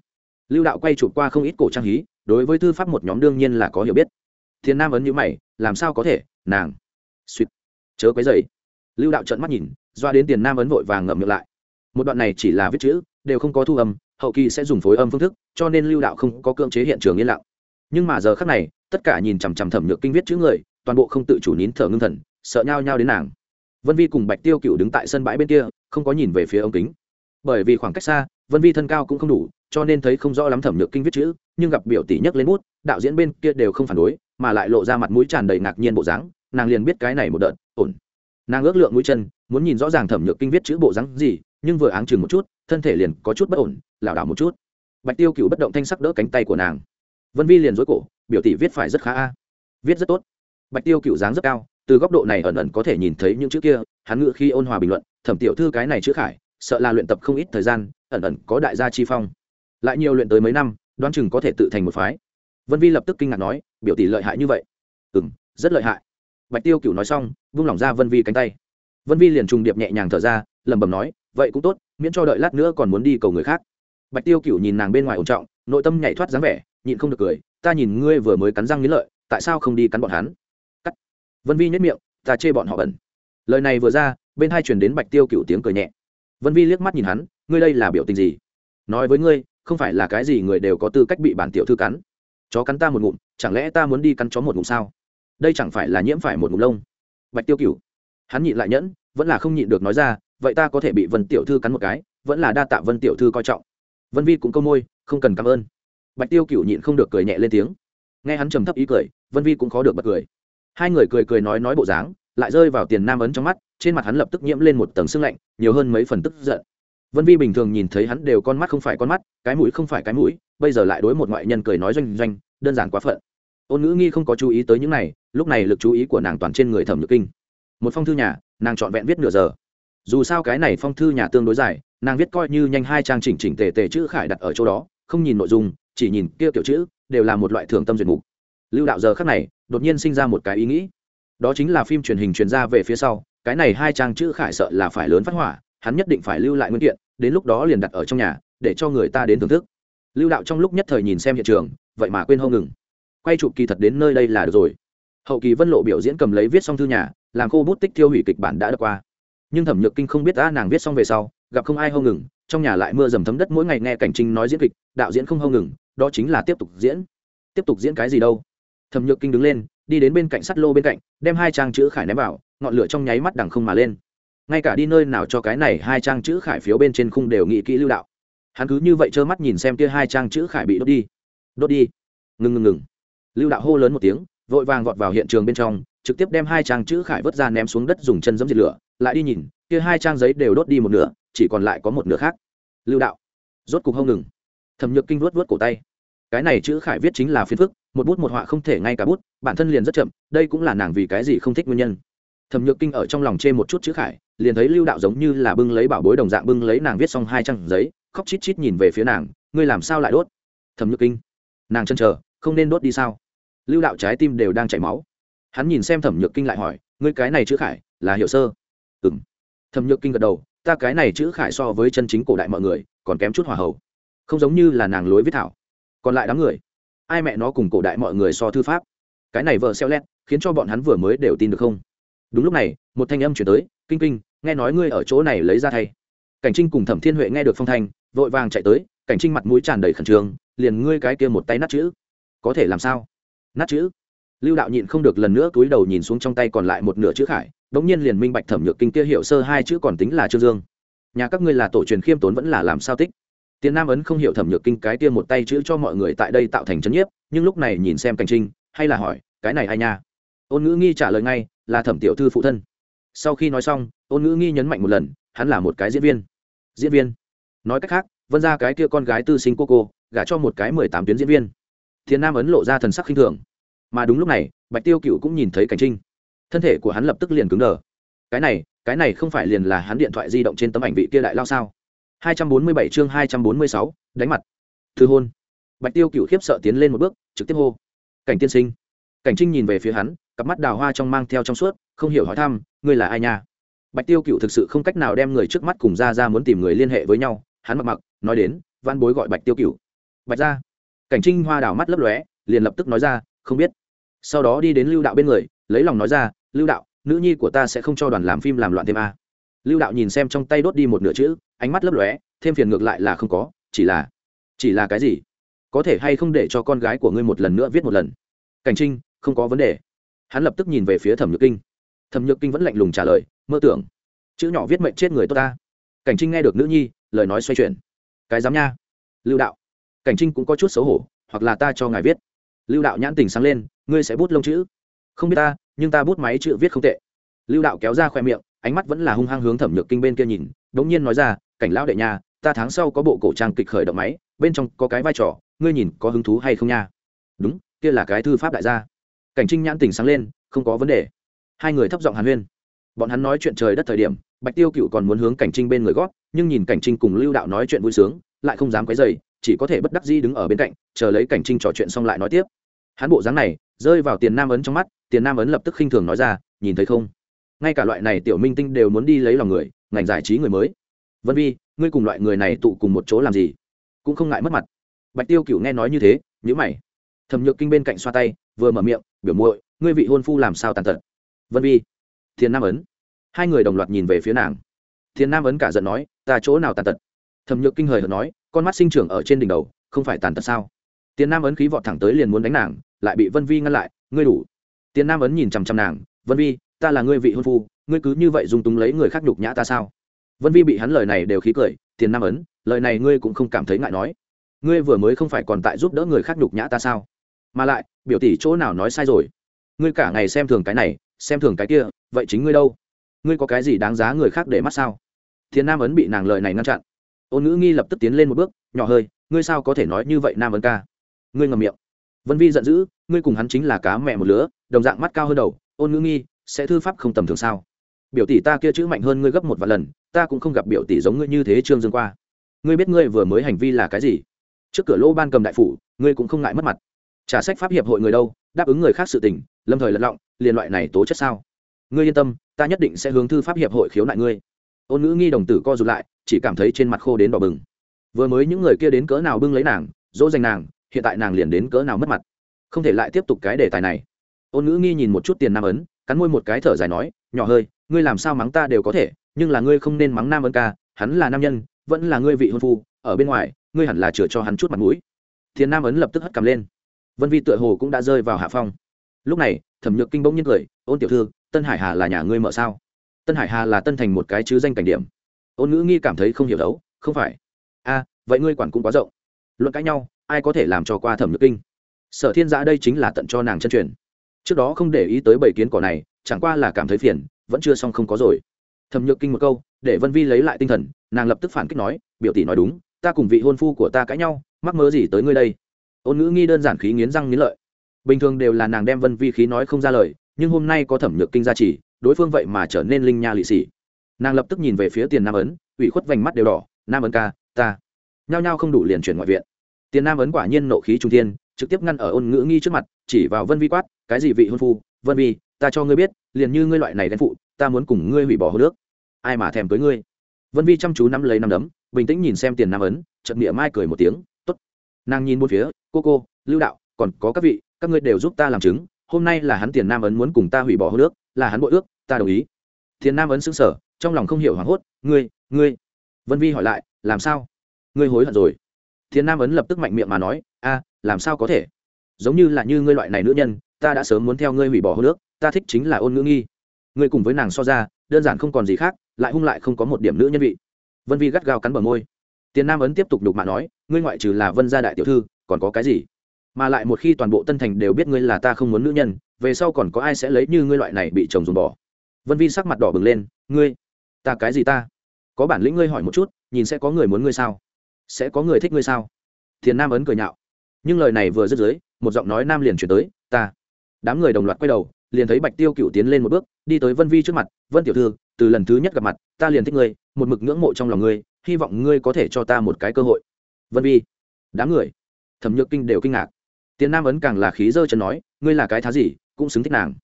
Lưu đạo quay chụp qua không ít cổ trang hí, đối với thư pháp một nhóm đương nhiên là có hiểu biết thiên nam ấn như mày, làm sao có thể, nàng. Suýt. Chớ quấy dày lưu đạo trận mắt nhìn, doa đến tiền nam ấn vội vàng ngậm miệng lại. Một đoạn này chỉ là viết chữ, đều không có thu âm, hậu kỳ sẽ dùng phối âm phương thức, cho nên lưu đạo không có cưỡng chế hiện trường yên lặng. Nhưng mà giờ khác này, tất cả nhìn chằm chằm thẩm nhược kinh viết chữ người, toàn bộ không tự chủ nín thở ngưng thần, sợ nhao nhao đến nàng. Vân vi cùng bạch tiêu cựu đứng tại sân bãi bên kia, không có nhìn về phía ống kính. Bởi vì khoảng cách xa, vân vi thân cao cũng không đủ, cho nên thấy không rõ lắm thẩm nhược kinh viết chữ, nhưng gặp biểu tỷ nhấc lên bút, đạo diễn bên kia đều không phản đối mà lại lộ ra mặt mũi tràn đầy ngạc nhiên bộ dáng, nàng liền biết cái này một đợt, ổn. Nàng ước lượng mũi chân, muốn nhìn rõ ràng thẩm nhược kinh viết chữ bộ dáng gì, nhưng vừa áng chừng một chút, thân thể liền có chút bất ổn, lảo đảo một chút. Bạch tiêu cựu bất động thanh sắc đỡ cánh tay của nàng. Vân vi liền dối cổ, biểu tỷ viết phải rất khá a. Viết rất tốt. Bạch tiêu cựu dáng rất cao, từ góc độ này ẩn ẩn có thể nhìn thấy những chữ kia, hắn ngự khi ôn hòa bình luận, thẩm tiểu thư cái này chữ khải, sợ là luyện tập không ít thời gian, ẩn ẩn có đại gia chi phong. Lại nhiều luyện tới mấy năm, đoán chừng có thể tự thành một phái vân vi lập tức kinh ngạc nói, biểu tỷ lợi hại như vậy? Ừ m rất lợi hại. Bạch tiêu cựu nói xong, vung lỏng ra vân vi cánh tay. Vân vi liền trùng điệp nhẹ nhàng thở ra, lẩm bẩm nói, vậy cũng tốt, miễn cho đợi lát nữa còn muốn đi cầu người khác. Bạch tiêu cựu nhìn nàng bên ngoài ổn trọng, nội tâm nhảy thoát dáng vẻ, nhịn không được cười, ta nhìn ngươi vừa mới cắn răng nghĩ lợi, tại sao không đi cắn bọn hắn? Cắt. Vân vi nhất miệng, ta chê bọn họ bẩn. Lời này vừa ra, bên hai chuyển đến bạch tiêu cựu tiếng cười nhẹ. Vân vi liếc mắt nhìn hắn, ngươi đây là biểu tình gì? Nói với ngươi, không phải là cái gì người đều có tư cách bị bản tiểu thư cắn chó cắn ta một ngụm, chẳng lẽ ta muốn đi cắn chó một ngụm sao? Đây chẳng phải là nhiễm phải một ngụm lông. Bạch tiêu cựu hắn nhịn lại nhẫn, vẫn là không nhịn được nói ra, vậy ta có thể bị vân tiểu thư cắn một cái, vẫn là đa tạ vân tiểu thư coi trọng. Vân vi cũng câu môi, không cần cảm ơn. Bạch tiêu cựu nhịn không được cười nhẹ lên tiếng. Nghe hắn trầm thấp ý cười, vân vi cũng khó được bật cười. Hai người cười cười nói nói bộ dáng, lại rơi vào tiền nam ấn trong mắt, trên mặt hắn lập tức nhiễm lên một tầng sưng lạnh, nhiều hơn mấy phần tức giận vân vi bình thường nhìn thấy hắn đều con mắt không phải con mắt, cái mũi không phải cái mũi, bây giờ lại đối một ngoại nhân cười nói doanh doanh, đơn giản quá phận. Ôn ngữ nghi không có chú ý tới những này, lúc này lực chú ý của nàng toàn trên người thẩm nhược kinh. Một phong thư nhà, nàng trọn vẹn viết nửa giờ. Dù sao cái này phong thư nhà tương đối dài, nàng viết coi như nhanh hai trang chỉnh chỉnh tề tề chữ khải đặt ở chỗ đó, không nhìn nội dung, chỉ nhìn kia kiểu chữ, đều là một loại thường tâm duyệt mục. Lưu đạo giờ khác này, đột nhiên sinh ra một cái ý nghĩ. Đó chính là phim truyền hình truyền ra về phía sau, cái này hai trang chữ khải sợ là phải lớn phát hỏa hắn nhất định phải lưu lại nguyên kiện, đến lúc đó liền đặt ở trong nhà, để cho người ta đến thưởng thức. Lưu đạo trong lúc nhất thời nhìn xem hiện trường, vậy mà quên hâu ngừng. Quay chụp kỳ thật đến nơi đây là được rồi. Hậu kỳ vân lộ biểu diễn cầm lấy viết xong thư nhà, làm khô bút tích tiêu hủy kịch bản đã được qua. Nhưng thẩm nhược kinh không biết đã nàng viết xong về sau, gặp không ai hâu ngừng, trong nhà lại mưa dầm thấm đất mỗi ngày nghe cảnh trinh nói diễn kịch, đạo diễn không hâu ngừng, đó chính là tiếp tục diễn. Tiếp tục diễn cái gì đâu? Thẩm nhược kinh đứng lên, đi đến bên cạnh sắt lô bên cạnh, đem hai trang chữ khải ném vào, ngọn lửa trong nháy mắt đằng không mà lên ngay cả đi nơi nào cho cái này hai trang chữ khải phiếu bên trên khung đều nghĩ kỹ lưu đạo. Hắn cứ như vậy trơ mắt nhìn xem kia hai trang chữ khải bị đốt đi. Đốt đi. Ngừng ngừng ngừng. Lưu đạo hô lớn một tiếng, vội vàng vọt vào hiện trường bên trong, trực tiếp đem hai trang chữ khải vớt ra ném xuống đất dùng chân giấm diệt lửa, lại đi nhìn, kia hai trang giấy đều đốt đi một nửa, chỉ còn lại có một nửa khác. Lưu đạo. Rốt cục không ngừng. Thẩm nhược kinh vuốt vuốt cổ tay. Cái này chữ khải viết chính là phiền phức, một bút một họa không thể ngay cả bút, bản thân liền rất chậm, đây cũng là nàng vì cái gì không thích nguyên nhân. Thẩm nhược kinh ở trong lòng chê một chút chữ khải liền thấy lưu đạo giống như là bưng lấy bảo bối đồng dạng bưng lấy nàng viết xong hai trang giấy, khóc chít chít nhìn về phía nàng, ngươi làm sao lại đốt? Thẩm nhược kinh, nàng chân chờ, không nên đốt đi sao? Lưu đạo trái tim đều đang chảy máu. Hắn nhìn xem thẩm nhược kinh lại hỏi, ngươi cái này chữ khải, là hiệu sơ? Ừ m thẩm nhược kinh gật đầu, ta cái này chữ khải so với chân chính cổ đại mọi người, còn kém chút hòa hậu không giống như là nàng lối viết thảo. Còn lại đám người, ai mẹ nó cùng cổ đại mọi người so thư pháp? Cái này vợ xeo lét, khiến cho bọn hắn vừa mới đều tin được không? Đúng lúc này, một thanh âm chuyển tới, kinh kinh nghe nói ngươi ở chỗ này lấy ra thay. Cảnh trinh cùng thẩm thiên huệ nghe được phong thanh, vội vàng chạy tới, cảnh trinh mặt mũi tràn đầy khẩn trương, liền ngươi cái kia một tay nát chữ. Có thể làm sao? Nát chữ? Lưu đạo nhịn không được lần nữa túi đầu nhìn xuống trong tay còn lại một nửa chữ khải đ ỗ n g nhiên liền minh bạch thẩm nhược kinh kia hiệu sơ hai chữ còn tính là trương dương. Nhà các ngươi là tổ truyền khiêm tốn vẫn là làm sao tích? Tiền nam ấn không hiểu thẩm nhược kinh cái kia một tay chữ cho mọi người tại đây tạo thành c nhiếp, nhưng lúc này nhìn xem cảnh trinh, hay là hỏi, cái này ai nha? Ôn ngữ nghi trả lời ngay, là thẩm tiểu thư phụ thân sau khi nói xong ôn ngữ nghi nhấn mạnh một lần, hắn là một cái diễn viên. Diễn viên. Nói cách khác, vân ra cái kia con gái tư sinh cô cô gả cho một cái mười tám tuyến diễn viên. Thiên nam ấn lộ ra thần sắc khinh thường. Mà đúng lúc này, bạch tiêu cựu cũng nhìn thấy cảnh trinh. Thân thể của hắn lập tức liền cứng đờ. Cái này cái này không phải liền là hắn điện thoại di động trên tấm ảnh vị kia đại lao sao? hai trăm bốn mươi bảy chương hai trăm bốn mươi sáu, đánh mặt. Thư hôn. Bạch tiêu cựu khiếp sợ tiến lên một bước, trực tiếp hô. Cảnh tiên sinh. Cảnh trinh nhìn về phía hắn, cặp mắt đào hoa trong mang theo trong suốt, không hiểu hỏi thăm ngươi là ai nha? Bạch tiêu cựu thực sự không cách nào đem người trước mắt cùng ra ra muốn tìm người liên hệ với nhau, hắn mặc mặc, nói đến, văn bối gọi bạch tiêu cựu. Bạch ra cảnh trinh hoa đào mắt lấp lóe, liền lập tức nói ra, không biết. Sau đó đi đến lưu đạo bên người, lấy lòng nói ra, lưu đạo, nữ nhi của ta sẽ không cho đoàn làm phim làm loạn thêm a. Lưu đạo nhìn xem trong tay đốt đi một nửa chữ, ánh mắt lấp lóe, thêm phiền ngược lại là không có, chỉ là chỉ là cái gì? Có thể hay không để cho con gái của ngươi một lần nữa viết một lần? Cảnh trinh, không có vấn đề. Hắn lập tức nhìn về phía thẩm nhược kinh thẩm nhược kinh vẫn lạnh lùng trả lời, mơ tưởng. Chữ nhỏ viết mệnh chết người tốt ta. Cảnh trinh nghe được nữ nhi, lời nói xoay chuyển. Cái dám nha. Lưu đạo. Cảnh trinh cũng có chút xấu hổ, hoặc là ta cho ngài viết. Lưu đạo nhãn tình sáng lên, ngươi sẽ bút lông chữ? Không biết ta, nhưng ta bút máy chữ viết không tệ. Lưu đạo kéo ra khoe miệng, ánh mắt vẫn là hung hăng hướng thẩm nhược kinh bên kia nhìn đ ỗ n g nhiên nói ra, cảnh lão đệ nha, ta tháng sau có bộ cổ trang kịch khởi động máy, bên trong có cái vai trò, ngươi nhìn có hứng thú hay không nha? Đúng, kia là cái thư pháp đại gia. Cảnh trinh nhãn tình sáng lên, không có vấn đề hai người thấp giọng hàn huyên. Bọn hắn nói chuyện trời đất thời điểm, bạch tiêu cựu còn muốn hướng cảnh trinh bên người gót, nhưng nhìn cảnh trinh cùng lưu đạo nói chuyện vui sướng, lại không dám quấy dày chỉ có thể bất đắc di đứng ở bên cạnh, chờ lấy cảnh trinh trò chuyện xong lại nói tiếp. Hắn bộ dáng này, rơi vào tiền nam ấn trong mắt, tiền nam ấn lập tức khinh thường nói ra, nhìn thấy không? Ngay cả loại này tiểu minh tinh đều muốn đi lấy lòng người, ngành giải trí người mới. Vân vi, ngươi cùng loại người này tụ cùng một chỗ làm gì? Cũng không ngại mất mặt. Bạch tiêu cựu nghe nói như thế nhữ mày. Thẩm nhược kinh bên cạnh xoa tay, vừa mở miệng, biểu muội, ngươi vị hôn phu làm sao tàn tật? Vân vi thiền nam ấn. Hai người đồng loạt nhìn về phía nàng. Thiền nam ấn cả giận nói, ta chỗ nào tàn tật? Thẩm nhược kinh hời hợt nói, con mắt sinh trưởng ở trên đỉnh đầu, không phải tàn tật sao? Tiền nam ấn khí vọt thẳng tới liền muốn đánh nàng, lại bị vân vi ngăn lại, ngươi đủ. Tiền nam ấn nhìn chằm chằm nàng, vân vi ta là ngươi vị hôn phu, ngươi cứ như vậy dùng túng lấy người khác nhục nhã ta sao? Vân vi bị hắn lời này đều khí cười tiền nam ấn, lời này ngươi cũng không cảm thấy ngại nói. Ngươi vừa mới không phải còn tại giúp đỡ người khác nhục nhã ta sao? Mà lại, biểu tỷ chỗ nào nói sai rồi? Ngươi cả ngày xem thường cái này xem thường cái kia, vậy chính ngươi đâu? Ngươi có cái gì đáng giá người khác để mắt sao? Thiên nam ấn bị nàng lời này ngăn chặn. Ôn ngữ nghi lập tức tiến lên một bước, nhỏ hơi, ngươi sao có thể nói như vậy, nam ấn ca? Ngươi ngầm miệng. Vân vi giận dữ, ngươi cùng hắn chính là cá mẹ một lứa, đồng dạng mắt cao hơn đầu, ôn ngữ nghi, sẽ thư pháp không tầm thường sao? Biểu tỷ ta kia chữ mạnh hơn ngươi gấp một vài lần, ta cũng không gặp biểu tỷ giống ngươi như thế trương dương qua. Ngươi biết ngươi vừa mới hành vi là cái gì? Trước cửa lô ban cầm đại phủ, ngươi cũng không ngại mất mặt. Trả sách pháp hiệp hội người đâu, đáp ứng người khác sự tình, lâm thời lật lọng liền loại này tố chất sao? Ngươi yên tâm, ta nhất định sẽ hướng thư pháp hiệp hội khiếu nại ngươi. Ôn ngữ nghi đồng tử co rụt lại, chỉ cảm thấy trên mặt khô đến đỏ bừng. Vừa mới những người kia đến cỡ nào bưng lấy nàng, dỗ dành nàng, hiện tại nàng liền đến cỡ nào mất mặt. Không thể lại tiếp tục cái đề tài này. Ôn ngữ nghi nhìn một chút tiền nam ấn, cắn môi một cái thở dài nói, nhỏ hơi ngươi làm sao mắng ta đều có thể, nhưng là ngươi không nên mắng nam ấn ca, hắn là nam nhân, vẫn là ngươi vị hôn phu, ở bên ngoài, ngươi hẳn là chừa cho hắn chút mặt mũi. Tiền nam ấn lập tức hất cầm lên. Vân vi tựa hồ cũng đã rơi vào hạ phong. Lúc này thẩm nhược kinh bỗng nhiên cười, ôn tiểu thư, tân hải hà là nhà ngươi mở sao? Tân hải hà là tân thành một cái chứ danh cảnh điểm. Ôn ngữ nghi cảm thấy không hiểu đấu, không phải. A, vậy ngươi quản cũng quá rộng. Luận cãi nhau, ai có thể làm cho qua thẩm nhược kinh? Sở thiên giã đây chính là tận cho nàng chân truyền. Trước đó không để ý tới bảy kiến cỏ này, chẳng qua là cảm thấy phiền, vẫn chưa xong không có rồi. Thẩm nhược kinh một câu, để vân vi lấy lại tinh thần, nàng lập tức phản kích nói, biểu tỷ nói đúng, ta cùng vị hôn phu của ta cãi nhau, mắc mớ gì tới ngươi đây? Ôn ngữ nghi đơn giản khí nghiến răng nghiến lợi bình thường đều là nàng đem vân vi khí nói không ra lời, nhưng hôm nay có thẩm nhược kinh gia trì đối phương vậy mà trở nên linh nha lị xỉ nàng lập tức nhìn về phía tiền nam ấn, ủy khuất vành mắt đều đỏ, nam ấn ca, ta nhao nhao không đủ liền chuyển ngoại viện. Tiền nam ấn quả nhiên nộ khí trung thiên, trực tiếp ngăn ở ôn ngữ nghi trước mặt, chỉ vào vân vi quát, cái gì vị hôn phu? Vân vi, ta cho ngươi biết, liền như ngươi loại này đen phụ, ta muốn cùng ngươi hủy bỏ hô nước. Ai mà thèm tới ngươi? Vân vi chăm chú nắm lấy nắm đấm, bình tĩnh nhìn xem tiền nam ấn, chợt miệng mai cười một tiếng, tốt. Nàng nhìn một phía, cô cô, lưu đạo, còn có các vị các ngươi đều giúp ta làm chứng, hôm nay là hắn tiền nam ấn muốn cùng ta hủy bỏ hô nước là hắn bội ước, ta đồng ý. Tiền nam ấn xứng sở trong lòng không hiểu hoảng hốt, ngươi ngươi? Vân vi hỏi lại, làm sao? Ngươi hối hận rồi. Tiền nam ấn lập tức mạnh miệng mà nói, a, làm sao có thể? Giống như là như ngươi loại này nữ nhân, ta đã sớm muốn theo ngươi hủy bỏ hô nước ta thích chính là ôn ngữ nghi. Ngươi cùng với nàng so ra, đơn giản không còn gì khác, lại hung lại không có một điểm nữ nhân vị. Vân vi gắt gao cắn bờ môi. Tiền nam ấn tiếp tục đục mà nói, ngươi ngoại trừ là vân gia đại tiểu thư, còn có cái gì? Mà lại một khi toàn bộ tân thành đều biết ngươi là ta không muốn nữ nhân, về sau còn có ai sẽ lấy như ngươi loại này bị chồng dùng bỏ? Vân vi sắc mặt đỏ bừng lên, ngươi, ta cái gì ta? Có bản lĩnh ngươi hỏi một chút, nhìn sẽ có người muốn ngươi sao? Sẽ có người thích ngươi sao? Thiền nam ấn cười nhạo. Nhưng lời này vừa dứt dưới, một giọng nói nam liền chuyển tới, ta. Đám người đồng loạt quay đầu, liền thấy bạch tiêu cựu tiến lên một bước, đi tới vân vi trước mặt, vân tiểu thư, từ lần thứ nhất gặp mặt, ta liền thích ngươi, một mực ngưỡng mộ trong lòng ngươi, hy vọng ngươi có thể cho ta một cái cơ hội. Vân vi, đám người, thẩm nhược kinh đều kinh ngạc tiền nam ấn càng là khí dơ chân nói ngươi là cái thá gì cũng xứng thích nàng.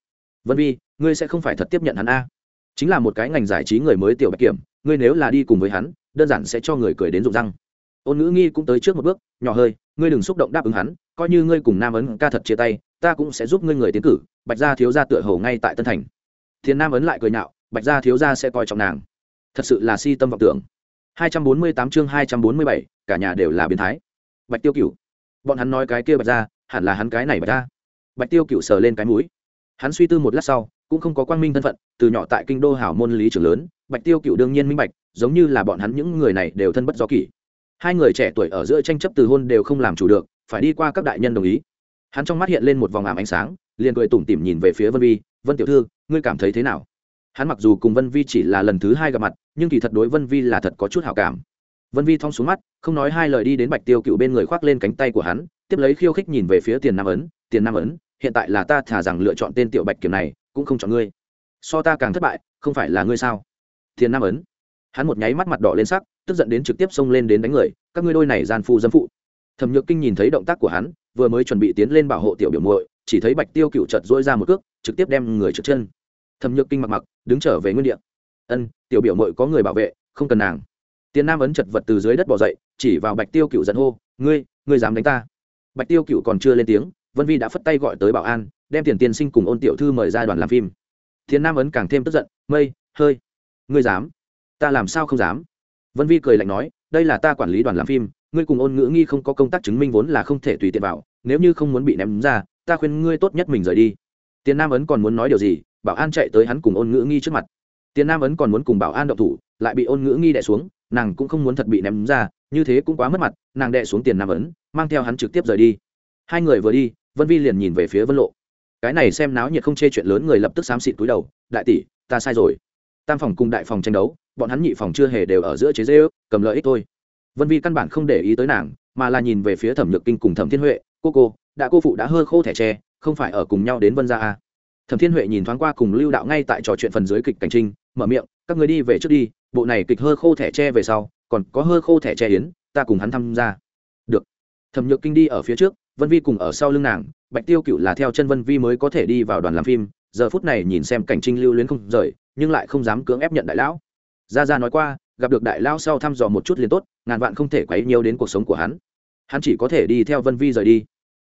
Vân vi ngươi sẽ không phải thật tiếp nhận hắn a. Chính là một cái ngành giải trí người mới tiểu bạch kiểm ngươi nếu là đi cùng với hắn đơn giản sẽ cho người cười đến rụng răng. Ôn ngữ nghi cũng tới trước một bước nhỏ hơi ngươi đừng xúc động đáp ứng hắn coi như ngươi cùng nam ấn ca thật chia tay ta cũng sẽ giúp ngươi người tiến cử bạch gia thiếu gia tựa hầu ngay tại tân thành. Thiên nam ấn lại cười nhạo bạch gia thiếu gia sẽ coi trọng nàng. Thật sự là si tâm vọng tưởng. 248 chương 247, cả nhà đều là biến thái. Bạch tiêu cửu. Bọn hắn nói cái kia bạch gia hẳn là hắn cái này bạch ra. bạch tiêu Cựu sờ lên cái mũi. Hắn suy tư một lát sau, cũng không có quang minh thân phận, từ nhỏ tại kinh đô hảo môn lý trưởng lớn, bạch tiêu cựu đương nhiên minh bạch, giống như là bọn hắn những người này đều thân bất do kỷ. Hai người trẻ tuổi ở giữa tranh chấp từ hôn đều không làm chủ được, phải đi qua các đại nhân đồng ý. Hắn trong mắt hiện lên một vòng ảm ánh sáng, liền cười tủm tỉm nhìn về phía vân vi, vân tiểu thư, ngươi cảm thấy thế nào? Hắn mặc dù cùng vân vi chỉ là lần thứ hai gặp mặt, nhưng kỳ thật đối vân vi là thật có chút hảo cảm. Vân vi thong xuống mắt, không nói hai lời đi đến bạch tiêu cựu bên người khoác lên cánh tay của hắn tiếp lấy khiêu khích nhìn về phía tiền nam ấn, tiền nam ấn, hiện tại là ta thả rằng lựa chọn tên tiểu bạch kiểm này, cũng không chọn ngươi. So ta càng thất bại, không phải là ngươi sao? Tiền nam ấn. Hắn một nháy mắt mặt đỏ lên sắc, tức giận đến trực tiếp xông lên đến đánh người, các ngươi đôi này gian phu dâm phụ. Thẩm nhược kinh nhìn thấy động tác của hắn, vừa mới chuẩn bị tiến lên bảo hộ tiểu biểu muội, chỉ thấy bạch tiêu cựu chợt dỗi ra một cước, trực tiếp đem người trượt chân. Thẩm nhược kinh mặc mặc, đứng trở về nguyên địa. Ân, tiểu biểu muội có người bảo vệ, không cần nàng. Tiền nam ấn chật vật từ dưới đất bỏ dậy, chỉ vào bạch tiêu cựu giận hô, ngươi ngươi dám đánh ta? Bạch tiêu cựu còn chưa lên tiếng, vân vi đã phất tay gọi tới bảo an, đem tiền tiên sinh cùng ôn tiểu thư mời ra đoàn làm phim. Thiên nam ấn càng thêm tức giận, mây, hơi, ngươi dám? Ta làm sao không dám? Vân vi cười lạnh nói, đây là ta quản lý đoàn làm phim, ngươi cùng ôn ngữ nghi không có công tác chứng minh vốn là không thể tùy tiện vào, nếu như không muốn bị ném ra, ta khuyên ngươi tốt nhất mình rời đi. Tiền nam ấn còn muốn nói điều gì, bảo an chạy tới hắn cùng ôn ngữ nghi trước mặt tiền nam ấn còn muốn cùng bảo an động thủ, lại bị ôn ngữ nghi đẻ xuống, nàng cũng không muốn thật bị ném ra, như thế cũng quá mất mặt, nàng đẻ xuống tiền nam ấn, mang theo hắn trực tiếp rời đi. Hai người vừa đi, vân vi liền nhìn về phía vân lộ. Cái này xem náo nhiệt không chê chuyện lớn người lập tức xám xịt túi đầu, đại tỷ, ta sai rồi. Tam phòng cùng đại phòng tranh đấu, bọn hắn nhị phòng chưa hề đều ở giữa chế dê ước cầm lợi ích thôi. Vân vi căn bản không để ý tới nàng, mà là nhìn về phía thẩm nhược kinh cùng thẩm thiên huệ, cô cô, đã cô phụ đã hơ khô thẻ tre, không phải ở cùng nhau đến vân gia à. thẩm thiên huệ nhìn thoáng qua cùng lưu đạo ngay tại trò chuyện phần dưới kịch cảnh trinh mở miệng, các người đi về trước đi, bộ này kịch hơ khô thẻ tre về sau, còn có hơ khô thẻ tre yến, ta cùng hắn tham gia. Được. Thẩm nhược kinh đi ở phía trước, vân vi cùng ở sau lưng nàng, bạch tiêu cựu là theo chân vân vi mới có thể đi vào đoàn làm phim, giờ phút này nhìn xem cảnh trinh lưu luyến không rời, nhưng lại không dám cưỡng ép nhận đại lão. Gia gia nói qua, gặp được đại lão sau thăm dò một chút liền tốt, ngàn vạn không thể quấy nhiều đến cuộc sống của hắn. Hắn chỉ có thể đi theo vân vi rời đi.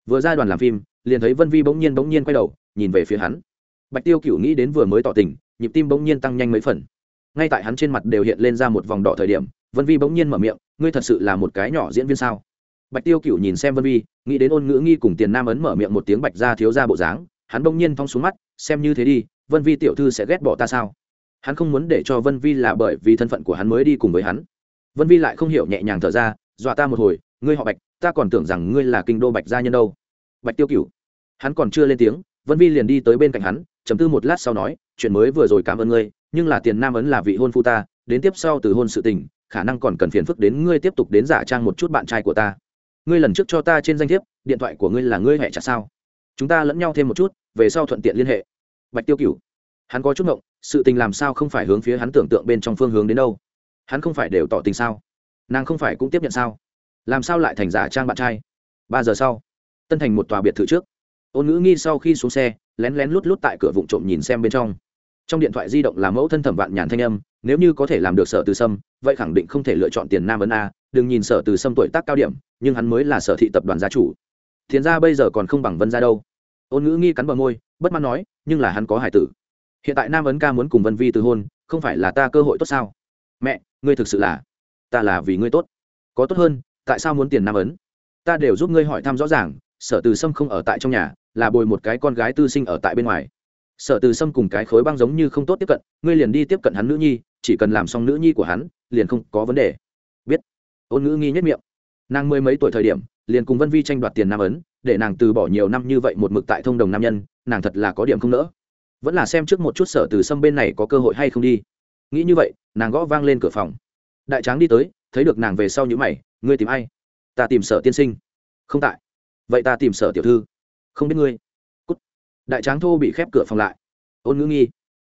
Vừa ra đoàn làm phim, liền thấy vân vi bỗng nhiên bỗng nhiên quay đầu, nhìn về phía hắn. Bạch tiêu cựu nghĩ đến vừa mới tỏ tình nhịp tim bỗng nhiên tăng nhanh mấy phần. Ngay tại hắn trên mặt đều hiện lên ra một vòng đỏ thời điểm, vân vi bỗng nhiên mở miệng, ngươi thật sự là một cái nhỏ diễn viên sao? Bạch tiêu cựu nhìn xem vân vi, nghĩ đến ôn ngữ nghi cùng tiền nam ấn mở miệng một tiếng bạch ra thiếu ra bộ dáng, hắn bỗng nhiên thong xuống mắt, xem như thế đi, vân vi tiểu thư sẽ ghét bỏ ta sao? Hắn không muốn để cho vân vi là bởi vì thân phận của hắn mới đi cùng với hắn. Vân vi lại không hiểu nhẹ nhàng thở ra, dọa ta một hồi, ngươi họ bạch, ta còn tưởng rằng ngươi là kinh đô bạch gia nhân đâu. Bạch tiêu cửu, hắn còn chưa lên tiếng, vân vi liền đi tới bên cạnh hắn chấm tư một lát sau nói, chuyện mới vừa rồi cảm ơn ngươi, nhưng là tiền nam ấn là vị hôn phu ta, đến tiếp sau từ hôn sự tình, khả năng còn cần phiền phức đến ngươi tiếp tục đến giả trang một chút bạn trai của ta. Ngươi lần trước cho ta trên danh thiếp, điện thoại của ngươi là ngươi hẹ chặt sao? Chúng ta lẫn nhau thêm một chút, về sau thuận tiện liên hệ. Bạch tiêu cửu, hắn có chút ngộng, sự tình làm sao không phải hướng phía hắn tưởng tượng bên trong phương hướng đến đâu? Hắn không phải đều tỏ tình sao? Nàng không phải cũng tiếp nhận sao? Làm sao lại thành giả trang bạn trai? Ba giờ sau, tân thành một tòa biệt thự trước. Ôn ngữ nghi sau khi xuống xe lén lén lút lút tại cửa vụ trộm nhìn xem bên trong. Trong điện thoại di động là mẫu thân thẩm vạn nhàn thanh âm, nếu như có thể làm được sở từ sâm, vậy khẳng định không thể lựa chọn tiền nam ấn a, đừng nhìn sở từ sâm tuổi tác cao điểm, nhưng hắn mới là sở thị tập đoàn gia chủ. Thiền ra bây giờ còn không bằng vân ra đâu. Ôn ngữ nghi cắn bờ môi, bất mãn nói, nhưng là hắn có hải tử. Hiện tại nam ấn ca muốn cùng vân vi từ hôn, không phải là ta cơ hội tốt sao? Mẹ, ngươi thực sự là, ta là vì ngươi tốt. Có tốt hơn, tại sao muốn tiền nam ấn? Ta đều giúp ngươi hỏi thăm rõ ràng, sở từ sâm không ở tại trong nhà là bồi một cái con gái tư sinh ở tại bên ngoài. Sở từ sâm cùng cái khối băng giống như không tốt tiếp cận, ngươi liền đi tiếp cận hắn nữ nhi, chỉ cần làm xong nữ nhi của hắn, liền không có vấn đề. Biết. Ôn ngữ nghi nhất miệng. Nàng mười mấy tuổi thời điểm, liền cùng vân vi tranh đoạt tiền nam ấn, để nàng từ bỏ nhiều năm như vậy một mực tại thông đồng nam nhân, nàng thật là có điểm không nỡ. Vẫn là xem trước một chút sở từ sâm bên này có cơ hội hay không đi. Nghĩ như vậy, nàng gõ vang lên cửa phòng. Đại tráng đi tới, thấy được nàng về sau những mày, ngươi tìm ai? Ta tìm sở tiên sinh. Không tại. Vậy ta tìm sở tiểu thư không biết ngươi. Cút. đại tráng thô bị khép cửa phòng lại. Ôn ngữ nghi.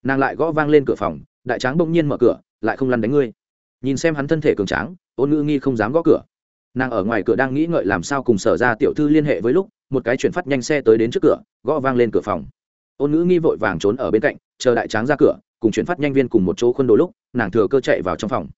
Nàng lại gõ vang lên cửa phòng, đại tráng bỗng nhiên mở cửa, lại không lăn đánh ngươi. Nhìn xem hắn thân thể cường tráng, ôn ngữ nghi không dám gõ cửa. Nàng ở ngoài cửa đang nghĩ ngợi làm sao cùng sở ra tiểu thư liên hệ với lúc, một cái chuyển phát nhanh xe tới đến trước cửa, gõ vang lên cửa phòng. Ôn ngữ nghi vội vàng trốn ở bên cạnh, chờ đại tráng ra cửa, cùng chuyển phát nhanh viên cùng một chỗ khuôn đồ lúc, nàng thừa cơ chạy vào trong phòng.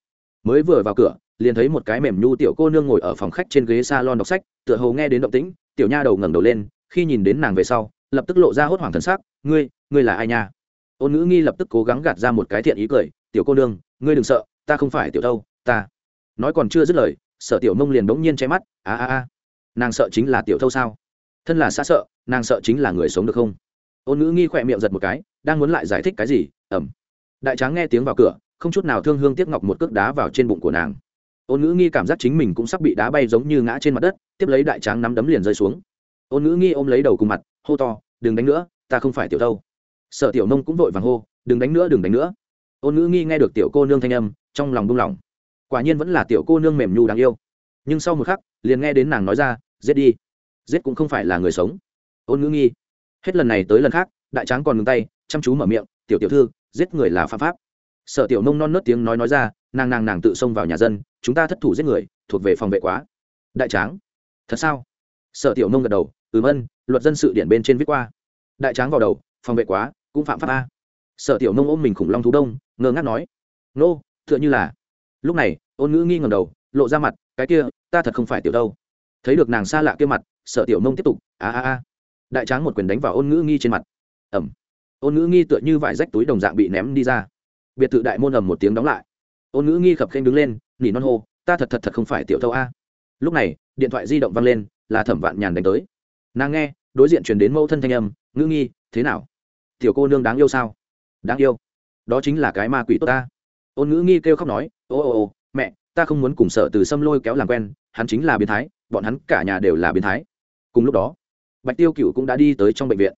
Mới vừa vào cửa, liền thấy một cái mềm nhu tiểu cô nương ngồi ở phòng khách trên ghế salon đọc sách, tựa hồ nghe đến động tĩnh, tiểu nha đầu ngẩng đầu lên khi nhìn đến nàng về sau, lập tức lộ ra hốt hoảng thần sắc, ngươi ngươi là ai nha? Ôn ngữ nghi lập tức cố gắng gạt ra một cái thiện ý cười, tiểu cô nương, ngươi đừng sợ, ta không phải tiểu đâu, ta. Nói còn chưa dứt lời sợ tiểu mông liền bỗng nhiên che mắt, a a a, nàng sợ chính là tiểu thâu sao? Thân là xa sợ, nàng sợ chính là người sống được không? Ôn ngữ nghi khỏe miệng giật một cái, đang muốn lại giải thích cái gì ẩm đại tráng nghe tiếng vào cửa, không chút nào thương hương tiếc ngọc một cước đá vào trên bụng của nàng. Ôn ngữ nghi cảm giác chính mình cũng sắp bị đá bay giống như ngã trên mặt đất, tiếp lấy đại tráng nắm đấm liền rơi xuống ôn ngữ nghi ôm lấy đầu cùng mặt, hô to, đừng đánh nữa, ta không phải tiểu thâu sợ tiểu nông cũng vội vàng hô, đừng đánh nữa, đừng đánh nữa. Ôn ngữ nghi nghe được tiểu cô nương thanh âm, trong lòng buông lỏng quả nhiên vẫn là tiểu cô nương mềm nhu đáng yêu. Nhưng sau một khắc, liền nghe đến nàng nói ra, giết đi. Giết cũng không phải là người sống. Ôn ngữ nghi. Hết lần này tới lần khác, đại tráng còn ngừng tay, chăm chú mở miệng, tiểu tiểu thư, giết người là phạm pháp. Sợ tiểu nông non nớt tiếng nói nói ra, nàng nàng nàng tự xông vào nhà dân, chúng ta thất thủ giết người, thuộc về phòng vệ quá. Đại tráng. Thật sao? Sở tiểu nông gật đầu, ừm ân, luật dân sự điển bên trên viết qua. Đại tráng vào đầu, phòng vệ quá, cũng phạm pháp a. Sở tiểu nông ôm mình khủng long thú đông, ngơ ngác nói, nô, tựa như là. Lúc này, ôn ngữ nghi ngầm đầu, lộ ra mặt, cái kia, ta thật không phải tiểu đâu. Thấy được nàng xa lạ kia mặt, sở tiểu nông tiếp tục, a a a. Đại tráng một quyền đánh vào ôn ngữ nghi trên mặt. Ẩm. Ôn ngữ nghi tựa như vải rách túi đồng dạng bị ném đi ra. Biệt thự đại môn ầm một tiếng đóng lại. Ôn ngữ nghi khập khênh đứng lên, nỉ non hô, ta thật thật thật không phải tiểu thâu a. Lúc này, điện thoại di động văng lên là thẩm vạn nhàn đánh tới. Nàng nghe, đối diện chuyển đến mẫu thân thanh âm ngữ nghi, thế nào? Tiểu cô nương đáng yêu sao? Đáng yêu? Đó chính là cái ma quỷ tốt ta. Ôn ngữ nghi kêu khóc nói, ô ô ô, mẹ, ta không muốn cùng sợ từ xâm lôi kéo làm quen, hắn chính là biến thái, bọn hắn cả nhà đều là biến thái. Cùng lúc đó, bạch tiêu cựu cũng đã đi tới trong bệnh viện.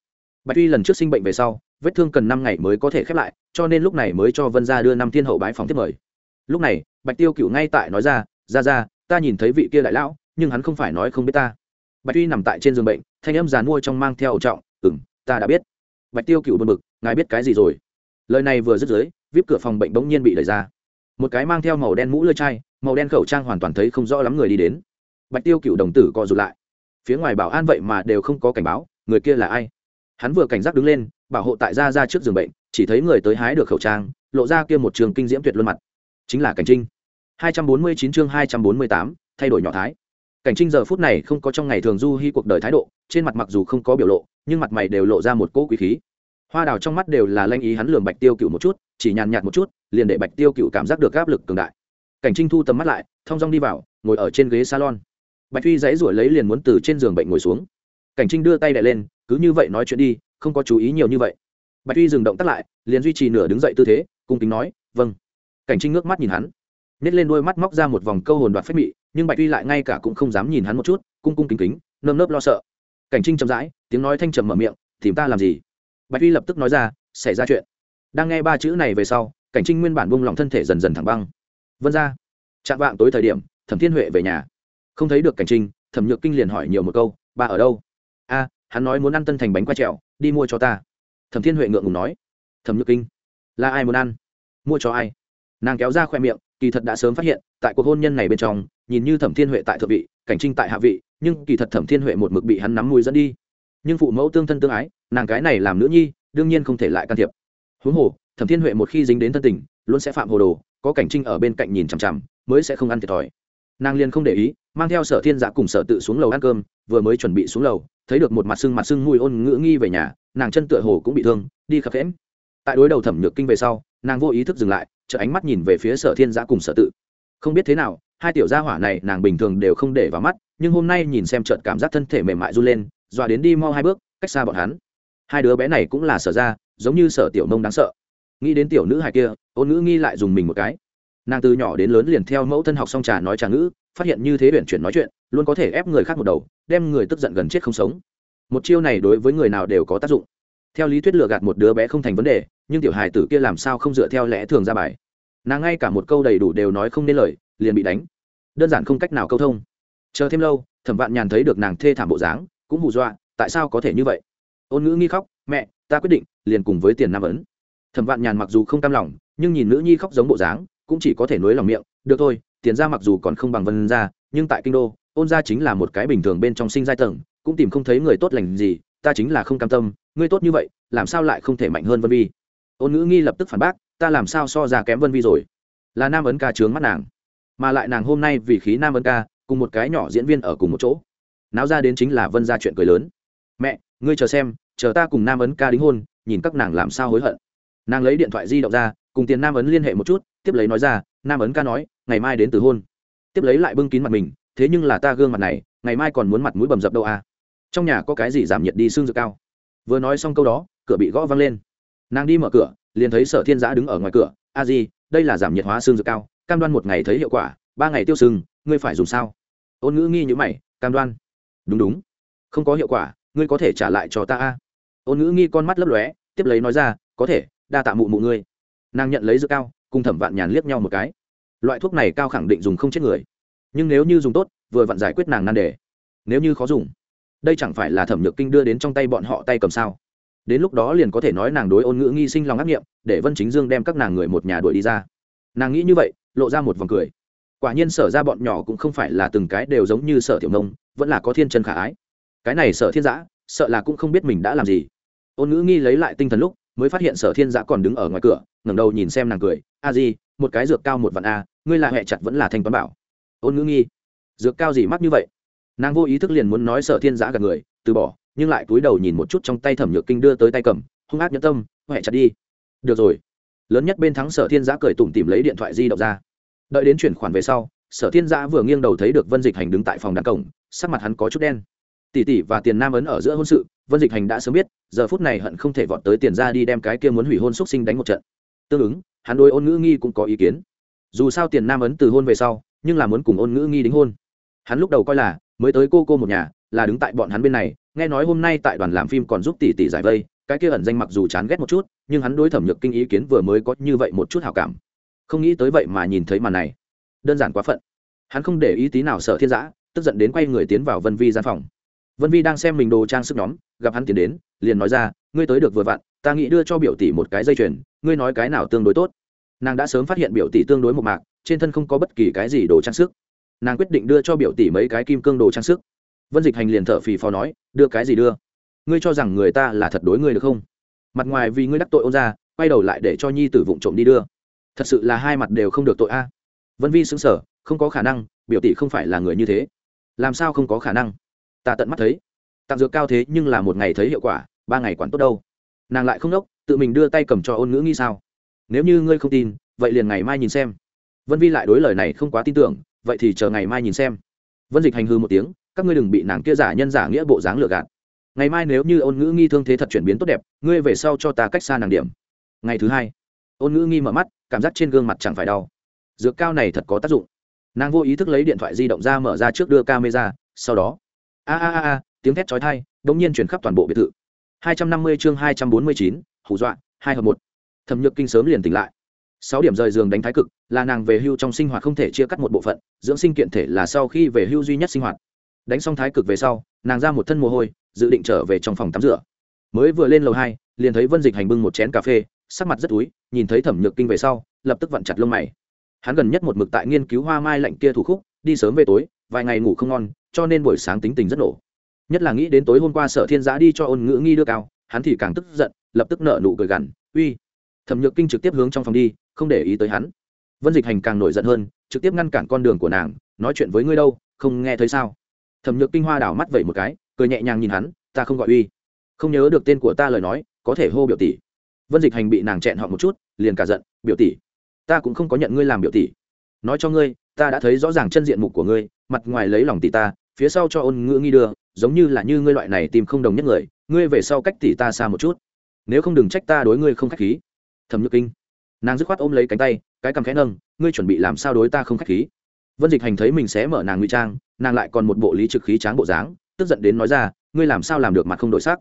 Bạch tuy lần trước sinh bệnh về sau, vết thương cần năm ngày mới có thể khép lại, cho nên lúc này mới cho vân gia đưa năm thiên hậu bái phòng tiếp mời. Lúc này, bạch tiêu cựu ngay tại nói ra ra ra ta nhìn thấy vị kia đại lão nhưng hắn không phải nói không biết ta. Bạch tuy nằm tại trên giường bệnh thanh âm giàn mua trong mang theo ẩu trọng ừng ta đã biết. Bạch tiêu cựu bật mực ngài biết cái gì rồi? Lời này vừa dứt dưới vip cửa phòng bệnh bỗng nhiên bị đẩy ra. Một cái mang theo màu đen mũ lơi chai màu đen khẩu trang hoàn toàn thấy không rõ lắm người đi đến. Bạch tiêu cựu đồng tử co rụt lại. Phía ngoài bảo an vậy mà đều không có cảnh báo người kia là ai? Hắn vừa cảnh giác đứng lên bảo hộ tại ra ra trước giường bệnh chỉ thấy người tới hái được khẩu trang lộ ra kia một trường kinh diễm tuyệt luân mặt. Chính là cảnh trinh. 249 chương 248, thay đổi nhỏ thái cảnh trinh giờ phút này không có trong ngày thường du hy cuộc đời thái độ, trên mặt mặc dù không có biểu lộ, nhưng mặt mày đều lộ ra một cỗ quý khí. Hoa đào trong mắt đều là lanh ý hắn lường bạch tiêu cựu một chút, chỉ nhàn nhạt một chút, liền để bạch tiêu cựu cảm giác được áp lực cường đại. Cảnh trinh thu tầm mắt lại, thong dong đi vào, ngồi ở trên ghế salon. Bạch Huy dãy ruổi lấy liền muốn từ trên giường bệnh ngồi xuống. Cảnh trinh đưa tay đ lên, cứ như vậy nói chuyện đi, không có chú ý nhiều như vậy. Bạch Huy dừng động tắt lại, liền duy trì nửa đứng dậy tư thế, cung kính nói vâng. Cảnh trinh ngước mắt nhìn hắn nhét lên đôi mắt móc ra một vòng câu hồn đoạt phép mị nhưng bạch uy lại ngay cả cũng không dám nhìn hắn một chút, cung cung kính kính, nơm nớp lo sợ. Cảnh trinh chậm rãi, tiếng nói thanh trầm mở miệng, tìm ta làm gì? Bạch uy lập tức nói ra, xảy ra chuyện. Đang nghe ba chữ này về sau, cảnh trinh nguyên bản buông lòng thân thể dần dần thẳng băng. Vân ra chạm vạng tối thời điểm, thẩm thiên huệ về nhà. Không thấy được cảnh trinh, thẩm nhược kinh liền hỏi nhiều một câu bà ở đâu? A, hắn nói muốn ăn tân thành bánh quay trèo, đi mua cho ta. Thẩm thiên huệ ngượng ngùng nói. Thẩm nhược kinh, là ai muốn ăn? Mua cho ai? Nàng kéo ra khoe miệng, kỳ thật đã sớm phát hiện, tại cuộc hôn nhân này bên trong nhìn như thẩm thiên huệ tại thượng vị, cảnh trinh tại hạ vị, nhưng kỳ thật thẩm thiên huệ một mực bị hắn nắm mùi dẫn đi. Nhưng phụ mẫu tương thân tương ái, nàng cái này làm nữ nhi, đương nhiên không thể lại can thiệp. Huống hồ, thẩm thiên huệ một khi dính đến thân tình, luôn sẽ phạm hồ đồ, có cảnh trinh ở bên cạnh nhìn chằm chằm, mới sẽ không ăn thiệt thòi. Nàng liền không để ý, mang theo sở thiên giả cùng sở tự xuống lầu ăn cơm, vừa mới chuẩn bị xuống lầu, thấy được một mặt sưng mặt sưng mùi ôn ngữ nghi về nhà, nàng chân tựa hồ cũng bị thương, đi khập khẽm. Tại đối đầu thẩm nhược kinh về sau, nàng vô ý thức dừng lại chợ ánh mắt nhìn về phía sở thiên giả cùng sở tự. Không biết thế nào hai tiểu gia hỏa này nàng bình thường đều không để vào mắt, nhưng hôm nay nhìn xem trợt cảm giác thân thể mềm mại run lên, dọa đến đi mau hai bước, cách xa bọn hắn. Hai đứa bé này cũng là sở ra, giống như sở tiểu nông đáng sợ. Nghĩ đến tiểu nữ hài kia, ôn ngữ nghi lại dùng mình một cái. Nàng từ nhỏ đến lớn liền theo mẫu thân học xong trà nói trà ngữ, phát hiện như thế huyện chuyển nói chuyện, luôn có thể ép người khác một đầu, đem người tức giận gần chết không sống. Một chiêu này đối với người nào đều có tác dụng. Theo lý thuyết lừa gạt một đứa bé không thành vấn đề, nhưng tiểu hài tử kia làm sao không dựa theo lẽ thường ra bài? Nàng ngay cả một câu đầy đủ đều nói không nên lời liền bị đánh. Đơn giản không cách nào câu thông. Chờ thêm lâu, thẩm vạn nhàn thấy được nàng thê thảm bộ dáng, cũng hù dọa, tại sao có thể như vậy? Ôn ngữ nghi khóc, mẹ, ta quyết định, liền cùng với tiền nam ấn. Thẩm vạn nhàn mặc dù không cam lòng, nhưng nhìn nữ nhi khóc giống bộ dáng, cũng chỉ có thể nối lòng miệng, được thôi, tiền ra mặc dù còn không bằng vân ra nhưng tại kinh đô, ôn gia chính là một cái bình thường bên trong sinh giai tầng, cũng tìm không thấy người tốt lành gì, ta chính là không cam tâm, ngươi tốt như vậy, làm sao lại không thể mạnh hơn vân vi? Ôn ngữ nghi lập tức phản bác, ta làm sao so ra kém vân vi rồi? Là nam ấn ca trướng mắt nàng mà lại nàng hôm nay vì khí nam ấn ca, cùng một cái nhỏ diễn viên ở cùng một chỗ. Náo ra đến chính là vân ra chuyện cười lớn. Mẹ, ngươi chờ xem, chờ ta cùng nam ấn ca đính hôn, nhìn các nàng làm sao hối hận. Nàng lấy điện thoại di động ra, cùng tiền nam ấn liên hệ một chút, tiếp lấy nói ra, nam ấn ca nói, ngày mai đến từ hôn. Tiếp lấy lại bưng kín mặt mình, thế nhưng là ta gương mặt này, ngày mai còn muốn mặt mũi bầm dập đâu à? Trong nhà có cái gì giảm nhiệt đi xương dược cao? Vừa nói xong câu đó, cửa bị gõ văng lên. Nàng đi mở cửa, liền thấy sở thiên giã đứng ở ngoài cửa, a di, đây là giảm nhiệt hóa xương dược cao cam đoan một ngày thấy hiệu quả, ba ngày tiêu sưng, ngươi phải dùng sao? Ôn ngữ nghi nhữ mày, cam đoan. Đúng đúng. Không có hiệu quả, ngươi có thể trả lại cho ta a. Ôn ngữ nghi con mắt lấp lóe, tiếp lấy nói ra, có thể, đa tạ mụ mụ ngươi. Nàng nhận lấy dược cao, cùng thẩm vạn nhàn liếc nhau một cái. Loại thuốc này cao khẳng định dùng không chết người. Nhưng nếu như dùng tốt, vừa vặn giải quyết nàng nan đề. Nếu như khó dùng, đây chẳng phải là thẩm nhược kinh đưa đến trong tay bọn họ tay cầm sao? Đến lúc đó liền có thể nói nàng đối ôn ngữ nghi sinh lòng ác nghiệm, để vân chính dương đem các nàng người một nhà đuổi đi ra. Nàng nghĩ như vậy lộ ra một vòng cười. Quả nhiên sở ra bọn nhỏ cũng không phải là từng cái đều giống như sở tiểu nông, vẫn là có thiên chân khả ái. Cái này sở thiên giã, sợ là cũng không biết mình đã làm gì. Ôn ngữ nghi lấy lại tinh thần lúc, mới phát hiện sở thiên giã còn đứng ở ngoài cửa, ngẩng đầu nhìn xem nàng cười. A di, một cái dược cao một vạn a, ngươi là hẹ chặt vẫn là thanh toán bảo? Ôn ngữ nghi. Dược cao gì mắc như vậy? Nàng vô ý thức liền muốn nói sở thiên giã gạt người, từ bỏ, nhưng lại cúi đầu nhìn một chút trong tay thẩm nhược kinh đưa tới tay cầm, hung ác nhẫn tâm huệ chặt đi. Được rồi lớn nhất bên thắng sở thiên giã cười tủm tìm lấy điện thoại di động ra. Đợi đến chuyển khoản về sau, sở thiên giã vừa nghiêng đầu thấy được vân dịch hành đứng tại phòng đàn cổng, sắc mặt hắn có chút đen. Tỷ tỷ và tiền nam ấn ở giữa hôn sự, vân dịch hành đã sớm biết, giờ phút này hận không thể vọt tới tiền ra đi đem cái kia muốn hủy hôn xúc sinh đánh một trận. Tương ứng, hắn đôi ôn ngữ nghi cũng có ý kiến. Dù sao tiền nam ấn từ hôn về sau, nhưng là muốn cùng ôn ngữ nghi đính hôn. Hắn lúc đầu coi là, mới tới cô cô một nhà, là đứng tại bọn hắn bên này, nghe nói hôm nay tại đoàn làm phim còn giúp tỷ tỷ giải vây, cái kia ẩn danh mặc dù chán ghét một chút nhưng hắn đối thẩm nhược kinh ý kiến vừa mới có như vậy một chút hào cảm. Không nghĩ tới vậy mà nhìn thấy màn này. Đơn giản quá phận. Hắn không để ý tí nào sợ thiên giã tức giận đến quay người tiến vào vân vi gian phòng. Vân vi đang xem mình đồ trang sức nhóm, gặp hắn tiến đến, liền nói ra, ngươi tới được vừa vặn, ta nghĩ đưa cho biểu tỷ một cái dây chuyền, ngươi nói cái nào tương đối tốt. Nàng đã sớm phát hiện biểu tỷ tương đối một mạc, trên thân không có bất kỳ cái gì đồ trang sức. Nàng quyết định đưa cho biểu tỷ mấy cái kim cương đồ trang sức. Vân dịch hành liền thở phì phò nói, đưa cái gì đưa? Ngươi cho rằng người ta là thật đối ngươi được không? Mặt ngoài vì ngươi đắc tội ôn ra, quay đầu lại để cho nhi tử vụng trộm đi đưa. Thật sự là hai mặt đều không được tội a. Vân vi xứng sở không có khả năng, biểu tỷ không phải là người như thế. Làm sao không có khả năng? Ta tận mắt thấy. Tặng dược cao thế nhưng là một ngày thấy hiệu quả, ba ngày quản tốt đâu. Nàng lại không đốc, tự mình đưa tay cầm cho ôn ngữ nghi sao. Nếu như ngươi không tin, vậy liền ngày mai nhìn xem. Vân vi lại đối lời này không quá tin tưởng, vậy thì chờ ngày mai nhìn xem. Vân dịch hành hư một tiếng, các ngươi đừng bị nàng kia giả nhân giả nghĩa bộ dáng lừa gạt ngày mai nếu như ôn ngữ nghi thương thế thật chuyển biến tốt đẹp, ngươi về sau cho ta cách xa nàng điểm. Ngày thứ hai, ôn ngữ nghi mở mắt, cảm giác trên gương mặt chẳng phải đau. Dược cao này thật có tác dụng. Nàng vô ý thức lấy điện thoại di động ra mở ra trước đưa camera, sau đó, a a a a, tiếng thét chói tai đ ỗ n g nhiên chuyển khắp toàn bộ biệt thự. Hai trăm năm mươi chương hai trăm bốn mươi chín, hù dọa, hai hợp một. Thẩm nhược kinh sớm liền tỉnh lại. Sáu điểm rời giường đánh thái cực, là nàng về hưu trong sinh hoạt không thể chia cắt một bộ phận, dưỡng sinh kiện thể là sau khi về hưu duy nhất sinh hoạt. Đánh xong thái cực về sau, nàng ra một thân mồ hôi dự định trở về trong phòng tắm rửa. Mới vừa lên lầu hai, liền thấy vân dịch hành bưng một chén cà phê, sắc mặt rất túi, nhìn thấy thẩm nhược kinh về sau, lập tức vặn chặt lông mày. Hắn gần nhất một mực tại nghiên cứu hoa mai lạnh kia thủ khúc, đi sớm về tối, vài ngày ngủ không ngon, cho nên buổi sáng tính tình rất nổ. Nhất là nghĩ đến tối hôm qua sở thiên giã đi cho ôn ngữ nghi đưa cao, hắn thì càng tức giận, lập tức nợ nụ cười gằn, uy. Thẩm nhược kinh trực tiếp hướng trong phòng đi, không để ý tới hắn. Vân dịch hành càng nổi giận hơn, trực tiếp ngăn cản con đường của nàng, nói chuyện với ngươi đâu, không nghe thấy sao? Thẩm nhược kinh hoa đảo mắt vẩy một cái cười nhẹ nhàng nhìn hắn, ta không gọi uy. Không nhớ được tên của ta lời nói, có thể hô biểu tỷ. Vân dịch hành bị nàng chẹn họ một chút, liền cả giận, biểu tỷ, ta cũng không có nhận ngươi làm biểu tỷ. Nói cho ngươi, ta đã thấy rõ ràng chân diện mục của ngươi, mặt ngoài lấy lòng tỷ ta, phía sau cho ôn ngữ nghi đưa, giống như là như ngươi loại này tìm không đồng nhất người, ngươi về sau cách tỷ ta xa một chút. Nếu không đừng trách ta đối ngươi không khách khí. Thẩm nhược kinh, nàng dứt khoát ôm lấy cánh tay, cái cằm khẽ nâng, ngươi chuẩn bị làm sao đối ta không khách khí? Vân dịch hành thấy mình sẽ mở nàng ngụy trang, nàng lại còn một bộ lý trực khí tráng bộ dáng tức giận đến nói ra, ngươi làm sao làm được mặt không đổi sắc?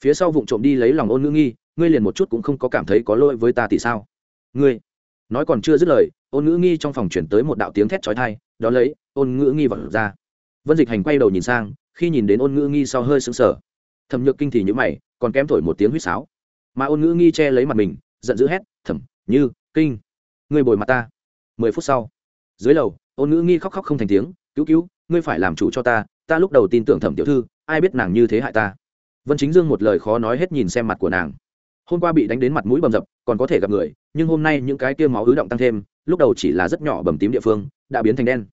Phía sau vụng trộm đi lấy lòng ôn ngữ nghi, ngươi liền một chút cũng không có cảm thấy có lỗi với ta thì sao? Ngươi? Nói còn chưa dứt lời, ôn ngữ nghi trong phòng chuyển tới một đạo tiếng thét trói thai đó lấy, ôn ngữ nghi vật ra. Vân dịch hành quay đầu nhìn sang, khi nhìn đến ôn ngữ nghi sau hơi sững sờ. Thẩm nhược kinh thì nhữ mày, còn kém thổi một tiếng huýt sáo. Mà ôn ngữ nghi che lấy mặt mình, giận dữ hét, thẩm, như, kinh, ngươi bồi mặt ta. Mười phút sau, dưới lầu, ôn ngữ nghi khóc khóc không thành tiếng, cứu cứu, ngươi phải làm chủ cho ta ta lúc đầu tin tưởng thẩm tiểu thư, ai biết nàng như thế hại ta. Vân chính dương một lời khó nói hết nhìn xem mặt của nàng. Hôm qua bị đánh đến mặt mũi bầm dập, còn có thể gặp người, nhưng hôm nay những cái tiêu máu ứ động tăng thêm, lúc đầu chỉ là rất nhỏ bầm tím địa phương, đã biến thành đen.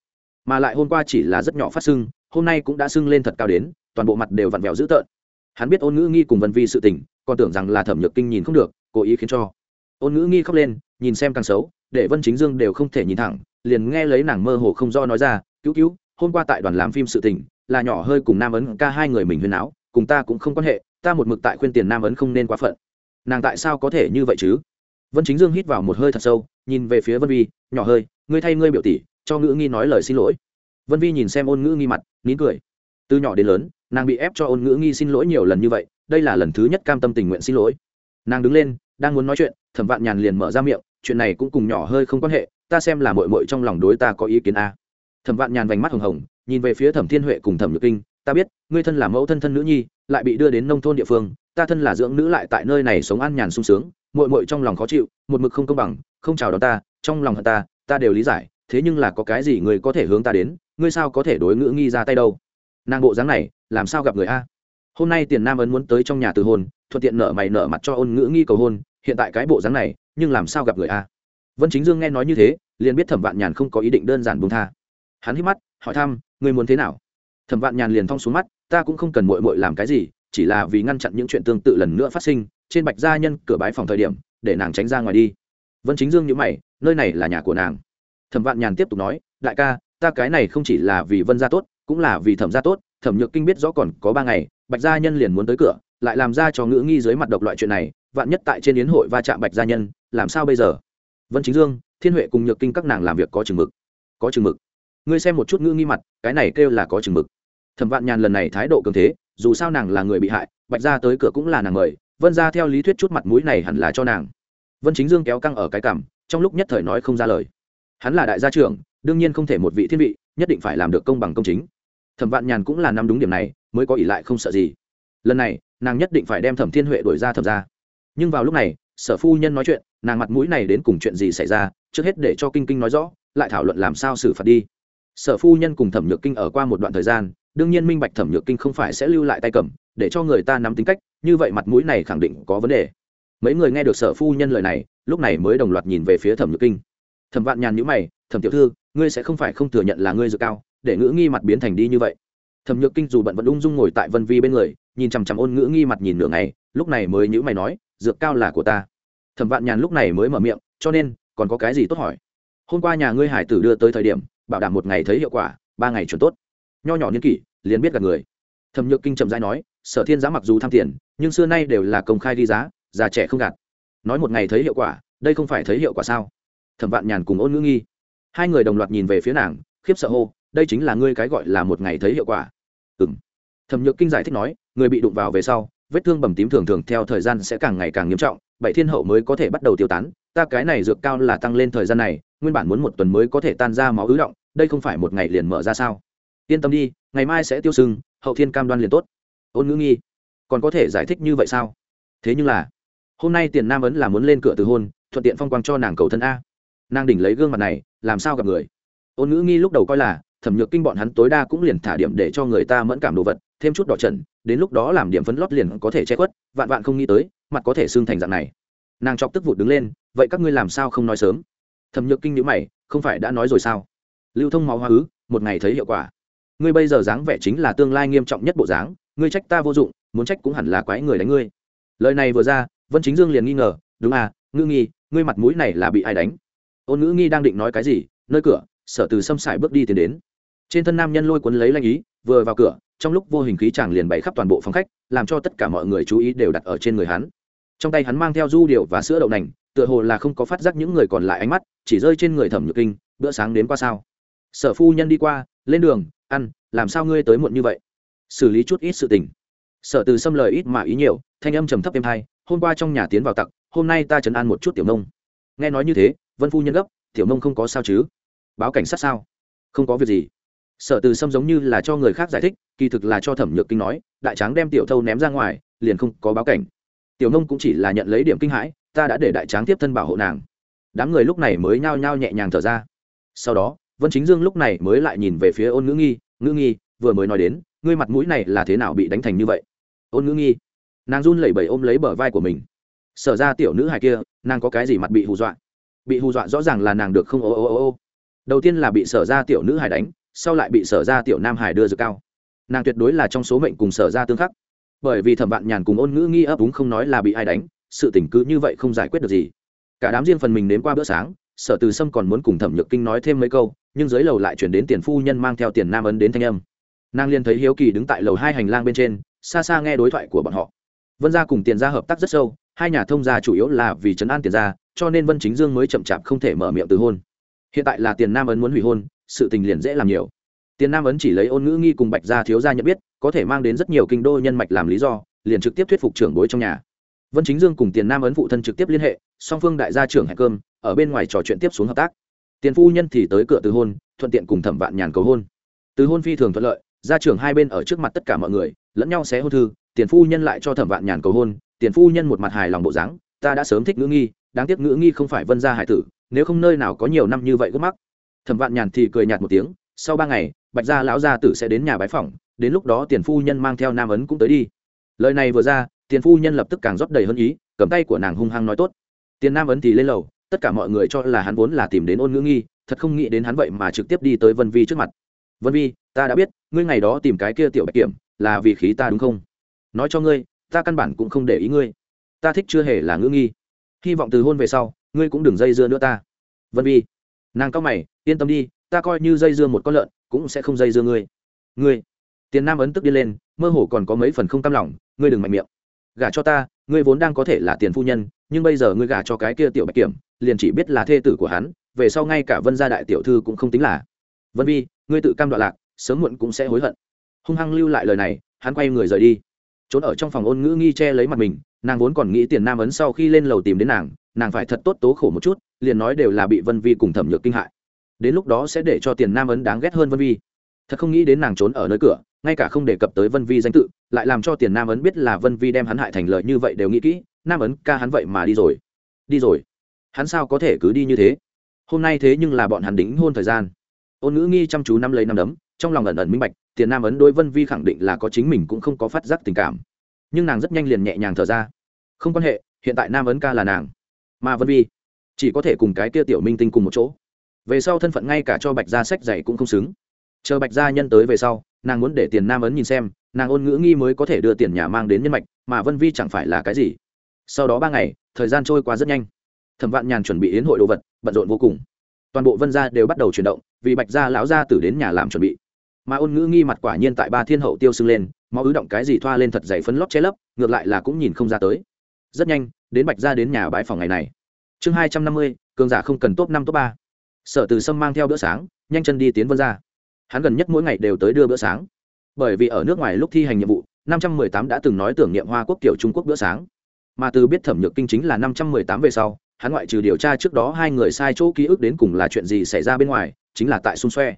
Mà lại hôm qua chỉ là rất nhỏ phát sưng, hôm nay cũng đã sưng lên thật cao đến, toàn bộ mặt đều vặn vẹo dữ tợn. Hắn biết ôn ngữ nghi cùng vân vi sự tình, còn tưởng rằng là thẩm nhược kinh nhìn không được, cố ý khiến cho. Ôn ngữ nghi khóc lên, nhìn xem càng xấu, để vân chính dương đều không thể nhìn thẳng, liền nghe lấy nàng mơ hồ không do nói ra, cứu cứu, hôm qua tại đoàn làm phim sự tình là nhỏ hơi cùng nam ấn ca hai người mình huyên áo cùng ta cũng không quan hệ, ta một mực tại khuyên tiền nam ấn không nên quá phận. Nàng tại sao có thể như vậy chứ? Vân chính dương hít vào một hơi thật sâu, nhìn về phía vân vi, nhỏ hơi, ngươi thay ngươi biểu tỷ, cho ngữ nghi nói lời xin lỗi. Vân vi nhìn xem ôn ngữ nghi mặt, nín cười. Từ nhỏ đến lớn, nàng bị ép cho ôn ngữ nghi xin lỗi nhiều lần như vậy, đây là lần thứ nhất cam tâm tình nguyện xin lỗi. Nàng đứng lên, đang muốn nói chuyện, thẩm vạn nhàn liền mở ra miệng, chuyện này cũng cùng nhỏ hơi không quan hệ, ta xem là mội mội trong lòng đối ta có ý kiến a. Thẩm vạn nhàn vành mắt hồng hồng nhìn về phía thẩm thiên huệ cùng thẩm nhược kinh, ta biết, ngươi thân là mẫu thân thân nữ nhi, lại bị đưa đến nông thôn địa phương, ta thân là dưỡng nữ lại tại nơi này sống an nhàn sung sướng mội mội trong lòng khó chịu, một mực không công bằng, không chào đón ta, trong lòng hận ta ta đều lý giải, thế nhưng là có cái gì người có thể hướng ta đến, ngươi sao có thể đối ngữ nghi ra tay đâu? Nàng bộ dáng này, làm sao gặp người a? Hôm nay tiền nam ấn muốn tới trong nhà từ hôn, thuận tiện nợ mày nợ mặt cho ôn ngữ nghi cầu hôn, hiện tại cái bộ dáng này, nhưng làm sao gặp người a? Vân chính dương nghe nói như thế, liền biết thẩm vạn nhàn không có ý định đơn giản buông tha. Hắn hít mắt hỏi thăm, ngươi muốn thế nào? Thẩm vạn nhàn liền thong xuống mắt, ta cũng không cần mội mội làm cái gì, chỉ là vì ngăn chặn những chuyện tương tự lần nữa phát sinh, trên bạch gia nhân cửa bái phòng thời điểm, để nàng tránh ra ngoài đi. Vân chính dương nhữ mày, nơi này là nhà của nàng. Thẩm vạn nhàn tiếp tục nói, đại ca, ta cái này không chỉ là vì vân gia tốt, cũng là vì thẩm gia tốt, thẩm nhược kinh biết rõ còn có ba ngày, bạch gia nhân liền muốn tới cửa, lại làm ra cho ngữ nghi dưới mặt độc loại chuyện này, vạn nhất tại trên yến hội va chạm bạch gia nhân, làm sao bây giờ? Vân chính dương, thiên huệ cùng nhược kinh các nàng làm việc có chừng mực. Có chừng mực ngươi xem một chút ngữ nghi mặt, cái này kêu là có chừng mực. Thẩm vạn nhàn lần này thái độ cường thế, dù sao nàng là người bị hại, bạch ra tới cửa cũng là nàng mời, vân ra theo lý thuyết chút mặt mũi này hẳn là cho nàng. Vân chính dương kéo căng ở cái cằm, trong lúc nhất thời nói không ra lời. Hắn là đại gia trưởng, đương nhiên không thể một vị thiên vị, nhất định phải làm được công bằng công chính. Thẩm vạn nhàn cũng là nắm đúng điểm này, mới có ỷ lại không sợ gì. Lần này, nàng nhất định phải đem thẩm thiên huệ đuổi ra thẩm ra nhưng vào lúc này, sở phu nhân nói chuyện, nàng mặt mũi này đến cùng chuyện gì xảy ra, trước hết để cho kinh kinh nói rõ, lại thảo luận làm sao xử phạt đi sở phu nhân cùng thẩm nhược kinh ở qua một đoạn thời gian, đương nhiên minh bạch thẩm nhược kinh không phải sẽ lưu lại tay cầm, để cho người ta nắm tính cách, như vậy mặt mũi này khẳng định có vấn đề. Mấy người nghe được sở phu nhân lời này, lúc này mới đồng loạt nhìn về phía thẩm nhược kinh. Thẩm vạn nhàn nhữ mày, thẩm tiểu thư, ngươi sẽ không phải không thừa nhận là ngươi dự cao, để ngữ nghi mặt biến thành đi như vậy. Thẩm nhược kinh dù bận vẫn ung dung ngồi tại vân vi bên người, nhìn chằm chằm ôn ngữ nghi mặt nhìn nửa ngày, lúc này mới nhữ mày nói, dược cao là của ta. Thẩm vạn nhàn lúc này mới mở miệng, cho nên, còn có cái gì tốt hỏi? Hôm qua nhà ngươi hải tử đưa tới thời điểm bảo đảm một ngày thấy hiệu quả, ba ngày chuẩn tốt. Nho nhỏ niên kỷ, liền biết gặp người. Thẩm nhược kinh trầm dai nói, sở thiên giá mặc dù tham tiền, nhưng xưa nay đều là công khai đi giá, già trẻ không gạt. Nói một ngày thấy hiệu quả, đây không phải thấy hiệu quả sao? Thẩm vạn nhàn cùng ôn ngữ nghi. Hai người đồng loạt nhìn về phía nàng, khiếp sợ hô, đây chính là ngươi cái gọi là một ngày thấy hiệu quả. Ừ m thẩm nhược kinh giải thích nói, người bị đụng vào về sau, vết thương bầm tím thường thường theo thời gian sẽ càng ngày càng nghiêm trọng, bảy thiên hậu mới có thể bắt đầu tiêu tán ta cái này dược cao là tăng lên thời gian này, nguyên bản muốn một tuần mới có thể tan ra máu ứ động, đây không phải một ngày liền mở ra sao? Yên tâm đi, ngày mai sẽ tiêu sưng, hậu thiên cam đoan liền tốt. Ôn ngữ nghi, còn có thể giải thích như vậy sao? Thế nhưng là, hôm nay tiền nam ấn là muốn lên cửa từ hôn, thuận tiện phong quang cho nàng cầu thân a. Nàng đỉnh lấy gương mặt này, làm sao gặp người? Ôn ngữ nghi lúc đầu coi là, thẩm nhược kinh bọn hắn tối đa cũng liền thả điểm để cho người ta mẫn cảm đồ vật, thêm chút đỏ trần, đến lúc đó làm điểm phấn lót liền có thể che khuất, vạn vạn không nghĩ tới, mặt có thể xương thành dạng này nàng chọc tức vụt đứng lên, vậy các ngươi làm sao không nói sớm? Thẩm nhược kinh nhữ mày, không phải đã nói rồi sao? Lưu thông máu hoa ứ một ngày thấy hiệu quả. Ngươi bây giờ dáng vẻ chính là tương lai nghiêm trọng nhất bộ dáng, ngươi trách ta vô dụng, muốn trách cũng hẳn là quái người đánh ngươi. Lời này vừa ra, vân chính dương liền nghi ngờ, đúng à ngư nghi, ngươi mặt mũi này là bị ai đánh? Ôn ngữ nghi đang định nói cái gì, nơi cửa, sở từ xâm xài bước đi tiến đến. Trên thân nam nhân lôi cuốn lấy lanh ý, vừa vào cửa, trong lúc vô hình khí chàng liền bày khắp toàn bộ phòng khách, làm cho tất cả mọi người chú ý đều đặt ở trên người hắn trong tay hắn mang theo du điệu và sữa đậu nành, tựa hồ là không có phát giác những người còn lại ánh mắt, chỉ rơi trên người thẩm nhược kinh, bữa sáng đến qua sao? Sở phu nhân đi qua, lên đường, ăn, làm sao ngươi tới muộn như vậy? Xử lý chút ít sự tình. Sở từ xâm lời ít mà ý nhiều, thanh âm trầm thấp êm hai hôm qua trong nhà tiến vào tặc, hôm nay ta chấn an một chút tiểu nông. Nghe nói như thế, vân phu nhân gấp, tiểu nông không có sao chứ? Báo cảnh sát sao? Không có việc gì. Sở từ xâm giống như là cho người khác giải thích, kỳ thực là cho thẩm nhược kinh nói, đại tráng đem tiểu thâu ném ra ngoài, liền không có báo cảnh tiểu nông cũng chỉ là nhận lấy điểm kinh hãi, ta đã để đại tráng tiếp thân bảo hộ nàng. Đám người lúc này mới nhao nhao nhẹ nhàng thở ra. Sau đó, vân chính dương lúc này mới lại nhìn về phía ôn ngữ nghi ngữ nghi, vừa mới nói đến, ngươi mặt mũi này là thế nào bị đánh thành như vậy? Ôn ngữ nghi, nàng run lẩy bẩy ôm lấy bờ vai của mình. Sở ra tiểu nữ hài kia, nàng có cái gì mặt bị hù dọa? Bị hù dọa rõ ràng là nàng được không? Ô ô ô ô. Đầu tiên là bị sở ra tiểu nữ hài đánh, sau lại bị sở ra tiểu nam hài đưa dược cao. Nàng tuyệt đối là trong số mệnh cùng sở ra tương khắc bởi vì thẩm vạn nhàn cùng ôn ngữ nghi ấp úng không nói là bị ai đánh, sự tỉnh cứ như vậy không giải quyết được gì. Cả đám riêng phần mình đến qua bữa sáng, sở từ sâm còn muốn cùng thẩm nhược kinh nói thêm mấy câu, nhưng dưới lầu lại chuyển đến tiền phu nhân mang theo tiền nam ấn đến thanh âm. Nàng liên thấy hiếu kỳ đứng tại lầu hai hành lang bên trên, xa xa nghe đối thoại của bọn họ. Vân gia cùng tiền gia hợp tác rất sâu, hai nhà thông gia chủ yếu là vì trấn an tiền gia, cho nên vân chính dương mới chậm chạp không thể mở miệng từ hôn. Hiện tại là tiền nam ấn muốn hủy hôn, sự tình liền dễ làm nhiều tiền nam ấn chỉ lấy ôn ngữ nghi cùng bạch gia thiếu gia nhận biết, có thể mang đến rất nhiều kinh đô nhân mạch làm lý do, liền trực tiếp thuyết phục trưởng bối trong nhà. Vân chính dương cùng tiền nam ấn phụ thân trực tiếp liên hệ, song phương đại gia trưởng hẹn cơm, ở bên ngoài trò chuyện tiếp xuống hợp tác. Tiền phu nhân thì tới cửa từ hôn, thuận tiện cùng thẩm vạn nhàn cầu hôn. Từ hôn phi thường thuận lợi, gia trưởng hai bên ở trước mặt tất cả mọi người, lẫn nhau xé hôn thư, tiền phu nhân lại cho thẩm vạn nhàn cầu hôn, tiền phu nhân một mặt hài lòng bộ dáng, ta đã sớm thích ngữ nghi, đáng tiếc ngữ nghi không phải vân gia hải tử, nếu không nơi nào có nhiều năm như vậy gấp mắc. Thẩm vạn nhàn thì cười nhạt một tiếng, sau ba ngày bạch gia lão gia tử sẽ đến nhà bái phỏng, đến lúc đó tiền phu nhân mang theo nam ấn cũng tới đi. Lời này vừa ra, tiền phu nhân lập tức càng rót đầy hơn ý, cầm tay của nàng hung hăng nói tốt. Tiền nam ấn thì lên lầu, tất cả mọi người cho là hắn vốn là tìm đến ôn ngữ nghi, thật không nghĩ đến hắn vậy mà trực tiếp đi tới vân vi trước mặt. Vân vi, ta đã biết, ngươi ngày đó tìm cái kia tiểu bạch kiểm, là vì khí ta đúng không? Nói cho ngươi, ta căn bản cũng không để ý ngươi. Ta thích chưa hề là ngữ nghi. Hy vọng từ hôn về sau, ngươi cũng đừng dây dưa nữa ta. Vân vi, nàng cao mày, yên tâm đi, ta coi như dây dưa một con lợn cũng sẽ không dây dưa ngươi. Ngươi, tiền nam ấn tức đi lên, mơ hồ còn có mấy phần không cam lòng, ngươi đừng mạnh miệng. Gả cho ta, ngươi vốn đang có thể là tiền phu nhân, nhưng bây giờ ngươi gả cho cái kia tiểu bạch kiểm, liền chỉ biết là thê tử của hắn, về sau ngay cả vân gia đại tiểu thư cũng không tính là. Vân vi, ngươi tự cam đoạn lạc, sớm muộn cũng sẽ hối hận. Hung hăng lưu lại lời này, hắn quay người rời đi. Trốn ở trong phòng ôn ngữ nghi che lấy mặt mình, nàng vốn còn nghĩ tiền nam ấn sau khi lên lầu tìm đến nàng nàng phải thật tốt tố khổ một chút, liền nói đều là bị vân vi cùng thẩm nhược kinh hại đến lúc đó sẽ để cho tiền nam ấn đáng ghét hơn vân vi. Thật không nghĩ đến nàng trốn ở nơi cửa, ngay cả không đề cập tới vân vi danh tự, lại làm cho tiền nam ấn biết là vân vi đem hắn hại thành lợi như vậy đều nghĩ kỹ, nam ấn ca hắn vậy mà đi rồi. Đi rồi? Hắn sao có thể cứ đi như thế? Hôm nay thế nhưng là bọn hắn đính hôn thời gian. Ôn ngữ nghi chăm chú năm lấy năm đấm, trong lòng ẩn ẩn minh bạch, tiền nam ấn đối vân vi khẳng định là có chính mình cũng không có phát giác tình cảm. Nhưng nàng rất nhanh liền nhẹ nhàng thở ra. Không quan hệ, hiện tại nam ấn ca là nàng. Mà vân vi, chỉ có thể cùng cái kia tiểu minh tinh cùng một chỗ về sau thân phận ngay cả cho bạch gia sách dạy cũng không xứng. Chờ bạch gia nhân tới về sau, nàng muốn để tiền nam ấn nhìn xem, nàng ôn ngữ nghi mới có thể đưa tiền nhà mang đến nhân mạch, mà vân vi chẳng phải là cái gì. Sau đó ba ngày, thời gian trôi qua rất nhanh. Thẩm vạn nhàn chuẩn bị yến hội đồ vật, bận rộn vô cùng. Toàn bộ vân gia đều bắt đầu chuyển động, vì bạch gia lão gia tử đến nhà làm chuẩn bị. Mà ôn ngữ nghi mặt quả nhiên tại ba thiên hậu tiêu sưng lên, máu ứ động cái gì thoa lên thật dày phấn lót che lấp, ngược lại là cũng nhìn không ra tới. Rất nhanh, đến bạch gia đến nhà bãi phòng ngày này. Chương hai trăm năm mươi, cường giả không cần top năm, top ba sở từ sâm mang theo bữa sáng, nhanh chân đi tiến vân ra. Hắn gần nhất mỗi ngày đều tới đưa bữa sáng. Bởi vì ở nước ngoài lúc thi hành nhiệm vụ, năm trăm mười tám đã từng nói tưởng niệm hoa quốc kiểu trung quốc bữa sáng. Mà từ biết thẩm nhược kinh chính là năm trăm mười tám về sau, hắn ngoại trừ điều tra trước đó hai người sai chỗ ký ức đến cùng là chuyện gì xảy ra bên ngoài, chính là tại xung xoe.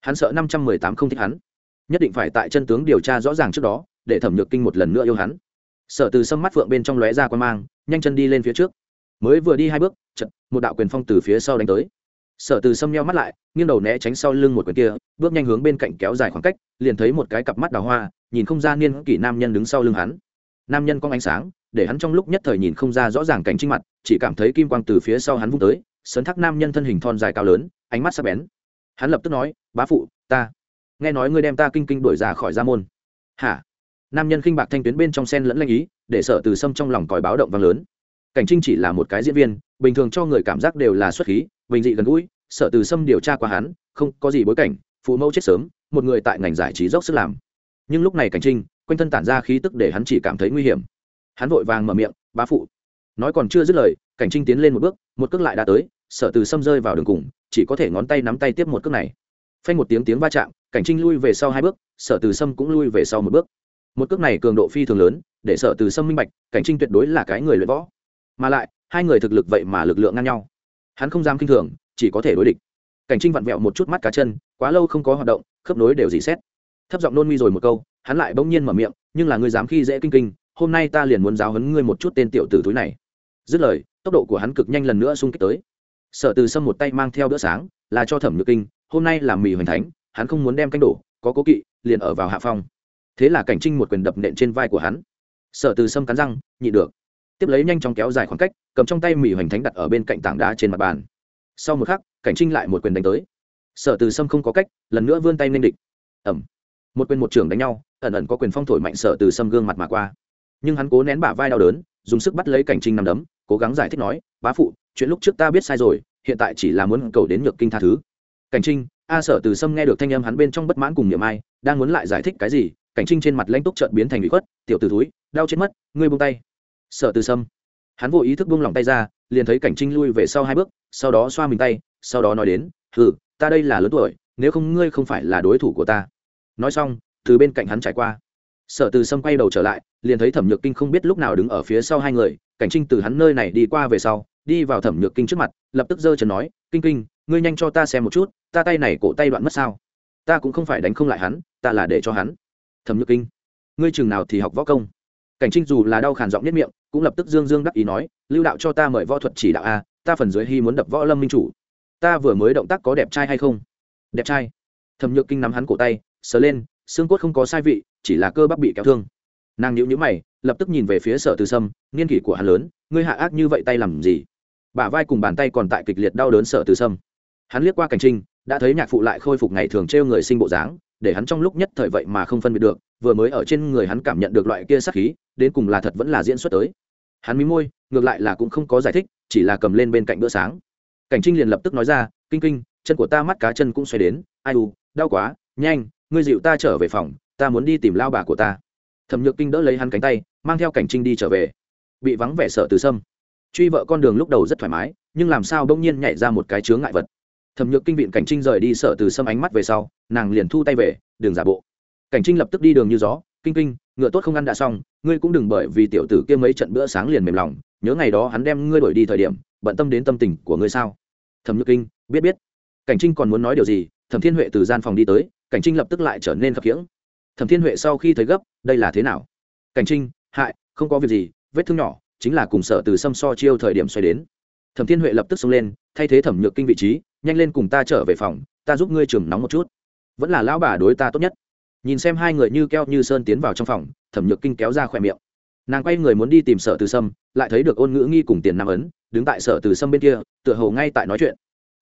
Hắn sợ năm trăm mười tám không thích hắn. Nhất định phải tại chân tướng điều tra rõ ràng trước đó, để thẩm nhược kinh một lần nữa yêu hắn. Sở từ sâm mắt phượng bên trong lóe ra quan mang, nhanh chân đi lên phía trước. Mới vừa đi hai bước chật một đạo quyền phong từ phía sau đánh tới sở từ sâm nheo mắt lại, nghiêng đầu né tránh sau lưng một quyền kia, bước nhanh hướng bên cạnh kéo dài khoảng cách, liền thấy một cái cặp mắt đào hoa, nhìn không ra niên kỷ nam nhân đứng sau lưng hắn. Nam nhân có ánh sáng, để hắn trong lúc nhất thời nhìn không ra rõ ràng cảnh trinh mặt, chỉ cảm thấy kim quang từ phía sau hắn vung tới, sấn thác nam nhân thân hình thon dài cao lớn, ánh mắt sắc bén. Hắn lập tức nói, bá phụ, ta nghe nói ngươi đem ta kinh kinh đuổi ra khỏi gia môn. Hả? Nam nhân khinh bạc thanh tuyến bên trong sen lẫn lanh ý, để sở từ sâm trong lòng còi báo động vang lớn. Cảnh trinh chỉ là một cái diễn viên, bình thường cho người cảm giác đều là xuất khí bình dị gần gũi, sở từ sâm điều tra qua hắn, không có gì bối cảnh, phụ mẫu chết sớm, một người tại ngành giải trí dốc sức làm. Nhưng lúc này cảnh trinh, quanh thân tản ra khí tức để hắn chỉ cảm thấy nguy hiểm. Hắn vội vàng mở miệng, bá phụ. Nói còn chưa dứt lời, cảnh trinh tiến lên một bước, một cước lại đã tới, sở từ sâm rơi vào đường cùng, chỉ có thể ngón tay nắm tay tiếp một cước này. Phanh một tiếng tiếng va chạm, cảnh trinh lui về sau hai bước, sở từ sâm cũng lui về sau một bước. Một cước này cường độ phi thường lớn, để sở từ sâm minh bạch, cảnh trinh tuyệt đối là cái người luyện võ. Mà lại, hai người thực lực vậy mà lực lượng ngang nhau hắn không dám kinh thường, chỉ có thể đối địch. Cảnh trinh vặn vẹo một chút mắt cá chân, quá lâu không có hoạt động, khớp nối đều dì xét. Thấp giọng nôn nguy rồi một câu, hắn lại bỗng nhiên mở miệng, nhưng là ngươi dám khi dễ kinh kinh, hôm nay ta liền muốn giáo hấn ngươi một chút tên tiểu tử túi này. Dứt lời, tốc độ của hắn cực nhanh lần nữa xung kích tới. Sở từ sâm một tay mang theo bữa sáng, là cho thẩm nhược kinh, hôm nay là mì hoành thánh, hắn không muốn đem canh đổ, có cố kỵ, liền ở vào hạ phong. Thế là cảnh trinh một quyền đập nện trên vai của hắn. Sở từ sâm cắn răng nhị được tiếp lấy nhanh chóng kéo dài khoảng cách, cầm trong tay mì hoành thánh đặt ở bên cạnh tảng đá trên mặt bàn. Sau một khắc, cảnh trinh lại một quyền đánh tới. Sở từ sâm không có cách, lần nữa vươn tay lên địch. Ẩm một quyền một trưởng đánh nhau, ẩn ẩn có quyền phong thổi mạnh sở từ sâm gương mặt mà qua. Nhưng hắn cố nén bả vai đau đớn, dùng sức bắt lấy cảnh trinh nằm đấm, cố gắng giải thích nói, bá phụ, chuyện lúc trước ta biết sai rồi, hiện tại chỉ là muốn cầu đến nhược kinh tha thứ. Cảnh trinh, a sở từ sâm nghe được thanh âm hắn bên trong bất mãn cùng niệm ai, đang muốn lại giải thích cái gì, cảnh trinh trên mặt lãnh túc trợn biến thành bị khuất, tiểu từ túi đau chết mất, ngươi buông tay sợ từ sâm. Hắn vô ý thức buông lỏng tay ra, liền thấy cảnh trinh lui về sau hai bước, sau đó xoa mình tay, sau đó nói đến ừ ta đây là lớn tuổi, nếu không ngươi không phải là đối thủ của ta. Nói xong, từ bên cạnh hắn trải qua. Sở từ sâm quay đầu trở lại, liền thấy thẩm nhược kinh không biết lúc nào đứng ở phía sau hai người, cảnh trinh từ hắn nơi này đi qua về sau, đi vào thẩm nhược kinh trước mặt, lập tức giơ chân nói, kinh kinh, ngươi nhanh cho ta xem một chút, ta tay này cổ tay đoạn mất sao? Ta cũng không phải đánh không lại hắn, ta là để cho hắn. Thẩm nhược kinh, ngươi chừng nào thì học võ công? Cảnh trinh dù là đau khàn giọng nhất miệng, cũng lập tức dương dương đắc ý nói, lưu đạo cho ta mời võ thuật chỉ đạo a, ta phần dưới hy muốn đập võ lâm minh chủ. Ta vừa mới động tác có đẹp trai hay không? Đẹp trai. Thẩm nhược kinh nắm hắn cổ tay, sờ lên, xương cốt không có sai vị, chỉ là cơ bắp bị kéo thương. Nàng nhíu nhíu mày, lập tức nhìn về phía sở từ sâm, niên kỷ của hắn lớn, ngươi hạ ác như vậy tay làm gì? Bả vai cùng bàn tay còn tại kịch liệt đau đớn sở từ sâm. Hắn liếc qua cảnh trinh, đã thấy nhạc phụ lại khôi phục ngày thường trêu người sinh bộ dáng, để hắn trong lúc nhất thời vậy mà không phân biệt được vừa mới ở trên người hắn cảm nhận được loại kia sát khí, đến cùng là thật vẫn là diễn xuất tới. Hắn mí môi, ngược lại là cũng không có giải thích, chỉ là cầm lên bên cạnh bữa sáng. Cảnh trinh liền lập tức nói ra, kinh kinh, chân của ta mắt cá chân cũng xoay đến. Ai u, đau quá, nhanh, ngươi dịu ta trở về phòng, ta muốn đi tìm lao bà của ta. Thẩm nhược kinh đỡ lấy hắn cánh tay, mang theo cảnh trinh đi trở về. Bị vắng vẻ sợ từ sâm. Truy vợ con đường lúc đầu rất thoải mái, nhưng làm sao bỗng nhiên nhảy ra một cái chướng ngại vật. Thẩm nhược kinh viện cảnh trinh rời đi sợ từ sâm ánh mắt về sau, nàng liền thu tay về đường giả bộ cảnh trinh lập tức đi đường như gió, kinh kinh, ngựa tốt không ăn đã xong, ngươi cũng đừng bởi vì tiểu tử kia mấy trận bữa sáng liền mềm lòng, nhớ ngày đó hắn đem ngươi đổi đi thời điểm, bận tâm đến tâm tình của ngươi sao? Thẩm nhược kinh, biết biết. Cảnh trinh còn muốn nói điều gì, thẩm thiên huệ từ gian phòng đi tới, cảnh trinh lập tức lại trở nên khập khiễng. Thẩm thiên huệ sau khi thấy gấp, đây là thế nào? Cảnh trinh, hại, không có việc gì, vết thương nhỏ, chính là cùng sợ từ xâm so chiêu thời điểm xoay đến. Thẩm thiên huệ lập tức xông lên, thay thế thẩm nhược kinh vị trí, nhanh lên cùng ta trở về phòng, ta giúp ngươi trường nóng một chút. Vẫn là lão bà đối ta tốt nhất nhìn xem hai người như keo như sơn tiến vào trong phòng, thẩm nhược kinh kéo ra khỏe miệng. Nàng quay người muốn đi tìm sở từ sâm, lại thấy được ôn ngữ nghi cùng tiền nam ấn, đứng tại sở từ sâm bên kia, tựa hồ ngay tại nói chuyện.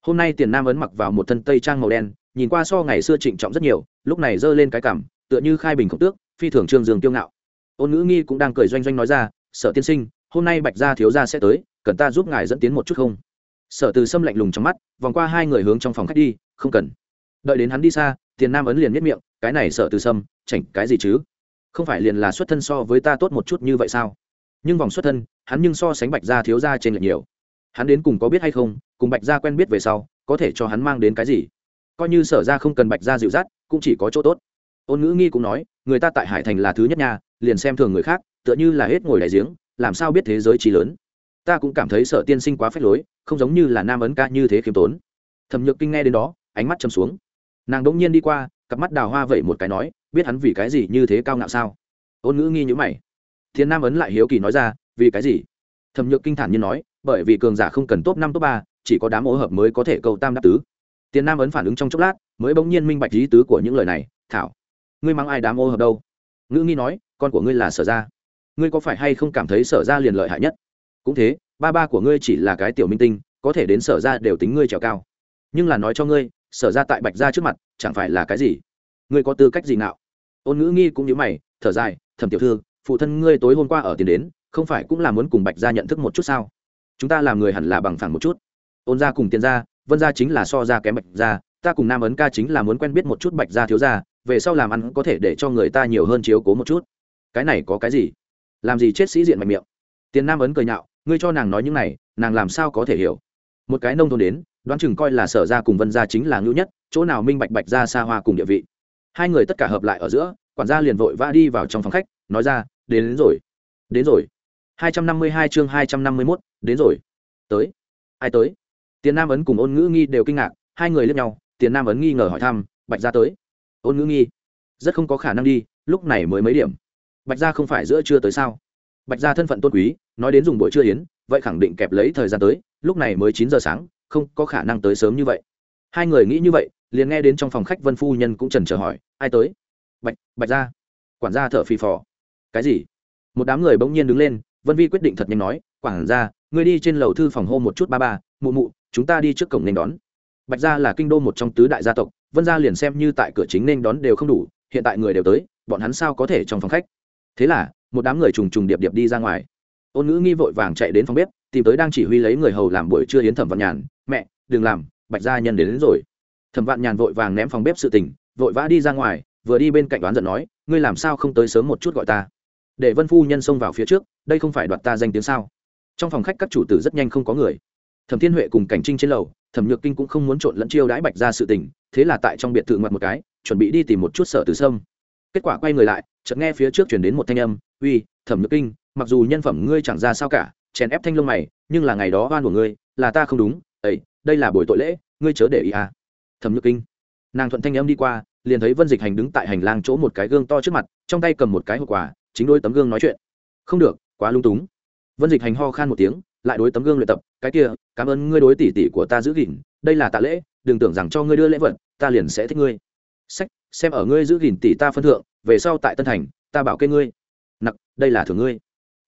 Hôm nay tiền nam ấn mặc vào một thân tây trang màu đen, nhìn qua so ngày xưa trịnh trọng rất nhiều, lúc này giơ lên cái cảm tựa như khai bình khổng tước, phi thường trương dương kiêu ngạo. Ôn ngữ nghi cũng đang cười doanh doanh nói ra, sở tiên sinh, hôm nay bạch gia thiếu gia sẽ tới, cần ta giúp ngài dẫn tiến một chút không? Sở từ sâm lạnh lùng trong mắt, vòng qua hai người hướng trong phòng khách đi, không cần. Đợi đến hắn đi xa, tiền nam ấn liền miết miệng cái này sợ từ sâm, chảnh cái gì chứ? Không phải liền là xuất thân so với ta tốt một chút như vậy sao? Nhưng vòng xuất thân, hắn nhưng so sánh bạch gia thiếu gia trên lệch nhiều. Hắn đến cùng có biết hay không, cùng bạch gia quen biết về sau, có thể cho hắn mang đến cái gì? Coi như sở ra không cần bạch gia dịu dắt, cũng chỉ có chỗ tốt. Ôn ngữ nghi cũng nói, người ta tại hải thành là thứ nhất nha, liền xem thường người khác, tựa như là hết ngồi đại giếng, làm sao biết thế giới trí lớn? Ta cũng cảm thấy sở tiên sinh quá phép lối, không giống như là nam ấn ca như thế khiêm tốn. Thẩm nhược kinh nghe đến đó, ánh mắt châm xuống. Nàng đ ỗ n g nhiên đi qua cặp mắt đào hoa vẩy một cái nói, biết hắn vì cái gì như thế cao ngạo sao? Ôn ngữ nghi nhữ mày. Thiên nam ấn lại hiếu kỳ nói ra, vì cái gì? Thẩm nhược kinh thản như nói, bởi vì cường giả không cần top năm, top ba, chỉ có đám ô hợp mới có thể cầu tam đáp tứ. Tiền nam ấn phản ứng trong chốc lát, mới bỗng nhiên minh bạch lý tứ của những lời này, thảo, ngươi mang ai đám ô hợp đâu? Ngữ nghi nói, con của ngươi là sở ra ngươi có phải hay không cảm thấy sở ra liền lợi hại nhất? Cũng thế, ba ba của ngươi chỉ là cái tiểu minh tinh, có thể đến sở ra đều tính ngươi trèo cao. Nhưng là nói cho ngươi sở ra tại bạch ra trước mặt, chẳng phải là cái gì? Ngươi có tư cách gì nào ôn ngữ nghi cũng như mày, thở dài, thẩm tiểu thư, phụ thân ngươi tối hôm qua ở tiền đến, không phải cũng là muốn cùng bạch ra nhận thức một chút sao? Chúng ta làm người hẳn là bằng phẳng một chút. Ôn ra cùng tiền ra vân ra chính là so ra kém bạch ra ta cùng nam ấn ca chính là muốn quen biết một chút bạch ra thiếu ra về sau làm ăn có thể để cho người ta nhiều hơn chiếu cố một chút. Cái này có cái gì? Làm gì chết sĩ diện mạnh miệng? Tiền nam ấn cười nhạo, ngươi cho nàng nói những này, nàng làm sao có thể hiểu? Một cái nông thôn đến đoán chừng coi là sở ra cùng vân gia chính là ngữ nhất chỗ nào minh bạch bạch ra xa hoa cùng địa vị. Hai người tất cả hợp lại ở giữa quản gia liền vội vã đi vào trong phòng khách nói ra đến, đến rồi đến rồi. Hai trăm năm mươi hai chương hai trăm năm mươi mốt đến rồi. Tới. Ai tới? Tiền nam ấn cùng ôn ngữ nghi đều kinh ngạc hai người lên nhau tiền nam ấn nghi ngờ hỏi thăm bạch gia tới? Ôn ngữ nghi rất không có khả năng đi lúc này mới mấy điểm. Bạch gia không phải giữa trưa tới sao? Bạch gia thân phận tôn quý nói đến dùng buổi trưa yến vậy khẳng định kẹp lấy thời gian tới lúc này mới chín giờ sáng, không có khả năng tới sớm như vậy. Hai người nghĩ như vậy, liền nghe đến trong phòng khách vân phu nhân cũng trần chờ hỏi, ai tới? Bạch bạch gia. Quản gia thở phì phò. Cái gì? Một đám người bỗng nhiên đứng lên, vân vi quyết định thật nhanh nói, quản gia, ngươi đi trên lầu thư phòng hô một chút ba ba, mụ mụ, chúng ta đi trước cổng nên đón. Bạch gia là kinh đô một trong tứ đại gia tộc, vân gia liền xem như tại cửa chính nên đón đều không đủ, hiện tại người đều tới, bọn hắn sao có thể trong phòng khách? Thế là, một đám người trùng trùng điệp điệp đi ra ngoài. Ôn ngữ nghi vội vàng chạy đến phòng bếp tìm tới đang chỉ huy lấy người hầu làm buổi trưa yến thẩm vạn nhàn mẹ đừng làm bạch gia nhân đến, đến rồi. Thẩm vạn nhàn vội vàng ném phòng bếp sự tình vội vã đi ra ngoài vừa đi bên cạnh đoán giận nói ngươi làm sao không tới sớm một chút gọi ta? Để vân phu nhân xông vào phía trước đây không phải đoạt ta danh tiếng sao? Trong phòng khách các chủ tử rất nhanh không có người. Thẩm thiên huệ cùng cảnh trinh trên lầu thẩm nhược kinh cũng không muốn trộn lẫn chiêu đãi bạch ra sự tình thế là tại trong biệt thự ngoặt một cái chuẩn bị đi tìm một chút sở từ sâm. Kết quả quay người lại chợt nghe phía trước chuyển đến một thanh âm uy thẩm nhược kinh mặc dù nhân phẩm ngươi chẳng ra sao cả chèn ép thanh lông mày, nhưng là ngày đó oan của ngươi, là ta không đúng, ấy, đây là buổi tội lễ, ngươi chớ để ý à. Thẩm nhược kinh. Nàng thuận thanh âm đi qua, liền thấy vân dịch hành đứng tại hành lang chỗ một cái gương to trước mặt, trong tay cầm một cái hộp quà, chính đôi tấm gương nói chuyện. Không được, quá lung túng. Vân dịch hành ho khan một tiếng, lại đối tấm gương luyện tập, cái kia, cảm ơn ngươi đối tỷ tỷ của ta giữ gìn, đây là tạ lễ, đừng tưởng rằng cho ngươi đưa lễ vật, ta liền sẽ thích ngươi. Sách, xem ở ngươi giữ gìn tỷ ta phân thượng, về sau tại tân thành, ta bảo kê ngươi. Nặc, đây là thường ngươi.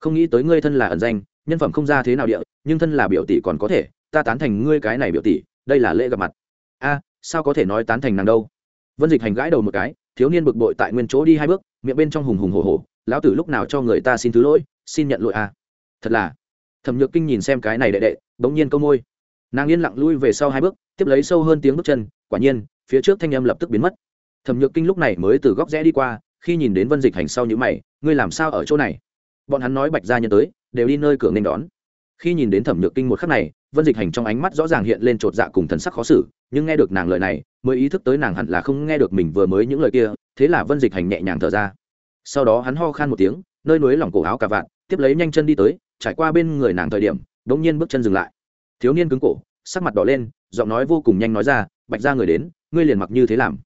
Không nghĩ tới ngươi thân là ẩn danh nhân phẩm không ra thế nào địa, nhưng thân là biểu tỷ còn có thể, ta tán thành ngươi cái này biểu tỷ, đây là lễ gặp mặt. A, sao có thể nói tán thành nàng đâu? Vân dịch hành gãi đầu một cái, thiếu niên bực bội tại nguyên chỗ đi hai bước, miệng bên trong hùng hùng hổ hổ, lão tử lúc nào cho người ta xin thứ lỗi, xin nhận lỗi a thật là. Thẩm nhược kinh nhìn xem cái này đệ đệ, bỗng nhiên câu môi. Nàng yên lặng lui về sau hai bước, tiếp lấy sâu hơn tiếng bước chân, quả nhiên, phía trước thanh âm lập tức biến mất. Thẩm nhược kinh lúc này mới từ góc rẽ đi qua, khi nhìn đến vân dịch hành sau những mày, ngươi làm sao ở chỗ này? Bọn hắn nói bạch gia nhân tới đều đi nơi cửa nên đón. Khi nhìn đến thẩm nhược kinh một khắc này vân dịch hành trong ánh mắt rõ ràng hiện lên chột dạ cùng thần sắc khó xử nhưng nghe được nàng lời này mới ý thức tới nàng hẳn là không nghe được mình vừa mới những lời kia thế là vân dịch hành nhẹ nhàng thở ra. Sau đó hắn ho khan một tiếng nơi núi lỏng cổ áo cả vạn, tiếp lấy nhanh chân đi tới trải qua bên người nàng thời điểm đ ỗ n g nhiên bước chân dừng lại. Thiếu niên cứng cổ sắc mặt đỏ lên giọng nói vô cùng nhanh nói ra bạch ra người đến ngươi liền mặc như thế làm.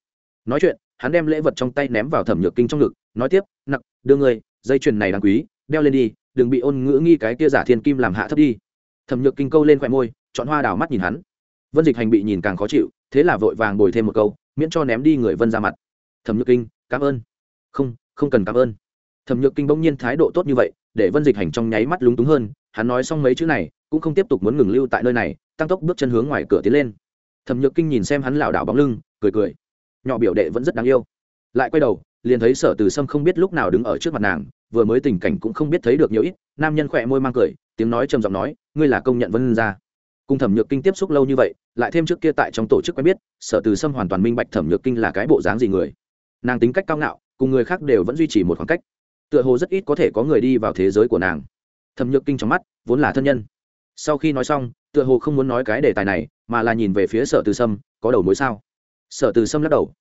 Nói chuyện hắn đem lễ vật trong tay ném vào thẩm nhược kinh trong ngực nói tiếp nặng đưa ngươi dây chuyền này đáng quý đeo lên đi đừng bị ôn ngữ nghi cái kia giả thiên kim làm hạ thấp đi. Thẩm nhược kinh câu lên khoe môi, chọn hoa đào mắt nhìn hắn. Vân dịch hành bị nhìn càng khó chịu, thế là vội vàng bồi thêm một câu, miễn cho ném đi người vân ra mặt. Thẩm nhược kinh, cảm ơn. Không không cần cảm ơn. Thẩm nhược kinh bỗng nhiên thái độ tốt như vậy, để vân dịch hành trong nháy mắt lúng túng hơn, hắn nói xong mấy chữ này, cũng không tiếp tục muốn ngừng lưu tại nơi này, tăng tốc bước chân hướng ngoài cửa tiến lên. Thẩm nhược kinh nhìn xem hắn lảo đảo bóng lưng, cười cười. Nhỏ biểu đệ vẫn rất đáng yêu. Lại quay đầu, liền thấy sở từ sâm không biết lúc nào đứng ở trước mặt nàng vừa mới tình cảnh cũng không biết thấy được nhiều ít, nam nhân khỏe môi mang cười, tiếng nói trầm giọng nói, ngươi là công nhận vân gia. Cùng thẩm nhược kinh tiếp xúc lâu như vậy, lại thêm trước kia tại trong tổ chức quen biết, sở từ sâm hoàn toàn minh bạch thẩm nhược kinh là cái bộ dáng gì người. Nàng tính cách cao ngạo, cùng người khác đều vẫn duy trì một khoảng cách. Tựa hồ rất ít có thể có người đi vào thế giới của nàng. Thẩm nhược kinh trong mắt, vốn là thân nhân. Sau khi nói xong, tựa hồ không muốn nói cái đề tài này, mà là nhìn về phía sở từ sâm, có đầu mối sao? Sở từ sâm lắc đầu.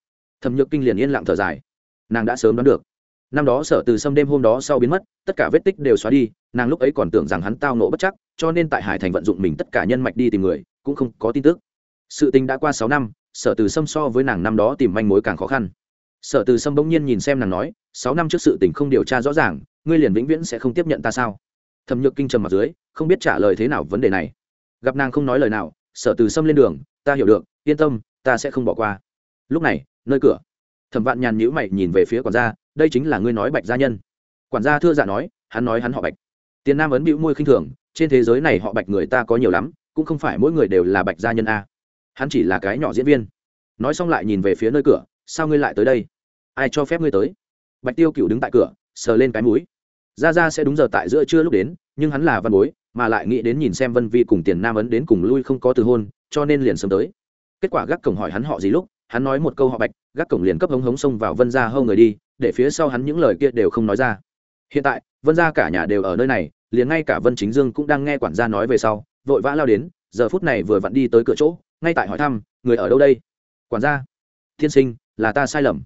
Thẩm nhược kinh liền yên lặng thở dài. Nàng đã sớm đoán được năm đó sở từ sâm đêm hôm đó sau biến mất, tất cả vết tích đều xóa đi, nàng lúc ấy còn tưởng rằng hắn tao nộ bất chắc, cho nên tại hải thành vận dụng mình tất cả nhân mạch đi tìm người, cũng không có tin tức. Sự tình đã qua sáu năm, sở từ sâm so với nàng năm đó tìm manh mối càng khó khăn. Sở từ sâm bỗng nhiên nhìn xem nàng nói, sáu năm trước sự tình không điều tra rõ ràng, ngươi liền vĩnh viễn sẽ không tiếp nhận ta sao? Thẩm nhược kinh trầm mặt dưới, không biết trả lời thế nào vấn đề này. Gặp nàng không nói lời nào, sở từ sâm lên đường, ta hiểu được, yên tâm, ta sẽ không bỏ qua. Lúc này, nơi cửa, thẩm vạn nhàn nhữ mày nhìn về phía quản gia đây chính là ngươi nói bạch gia nhân. Quản gia thưa dạ nói, hắn nói hắn họ bạch. Tiền nam ấn bĩu môi khinh thường, trên thế giới này họ bạch người ta có nhiều lắm, cũng không phải mỗi người đều là bạch gia nhân a. Hắn chỉ là cái nhỏ diễn viên. Nói xong lại nhìn về phía nơi cửa, sao ngươi lại tới đây? Ai cho phép ngươi tới? Bạch tiêu cựu đứng tại cửa, sờ lên cái mũi. Ra ra sẽ đúng giờ tại giữa trưa lúc đến, nhưng hắn là văn bối, mà lại nghĩ đến nhìn xem vân vi cùng tiền nam ấn đến cùng lui không có từ hôn, cho nên liền sớm tới. Kết quả gác cổng hỏi hắn họ gì lúc, hắn nói một câu họ bạch, gác cổng liền cấp hống hống xông vào vân ra hâu người đi để phía sau hắn những lời kia đều không nói ra. Hiện tại, vân ra cả nhà đều ở nơi này, liền ngay cả vân chính dương cũng đang nghe quản gia nói về sau, vội vã lao đến, giờ phút này vừa vặn đi tới cửa chỗ, ngay tại hỏi thăm, người ở đâu đây? Quản gia. Thiên sinh, là ta sai lầm.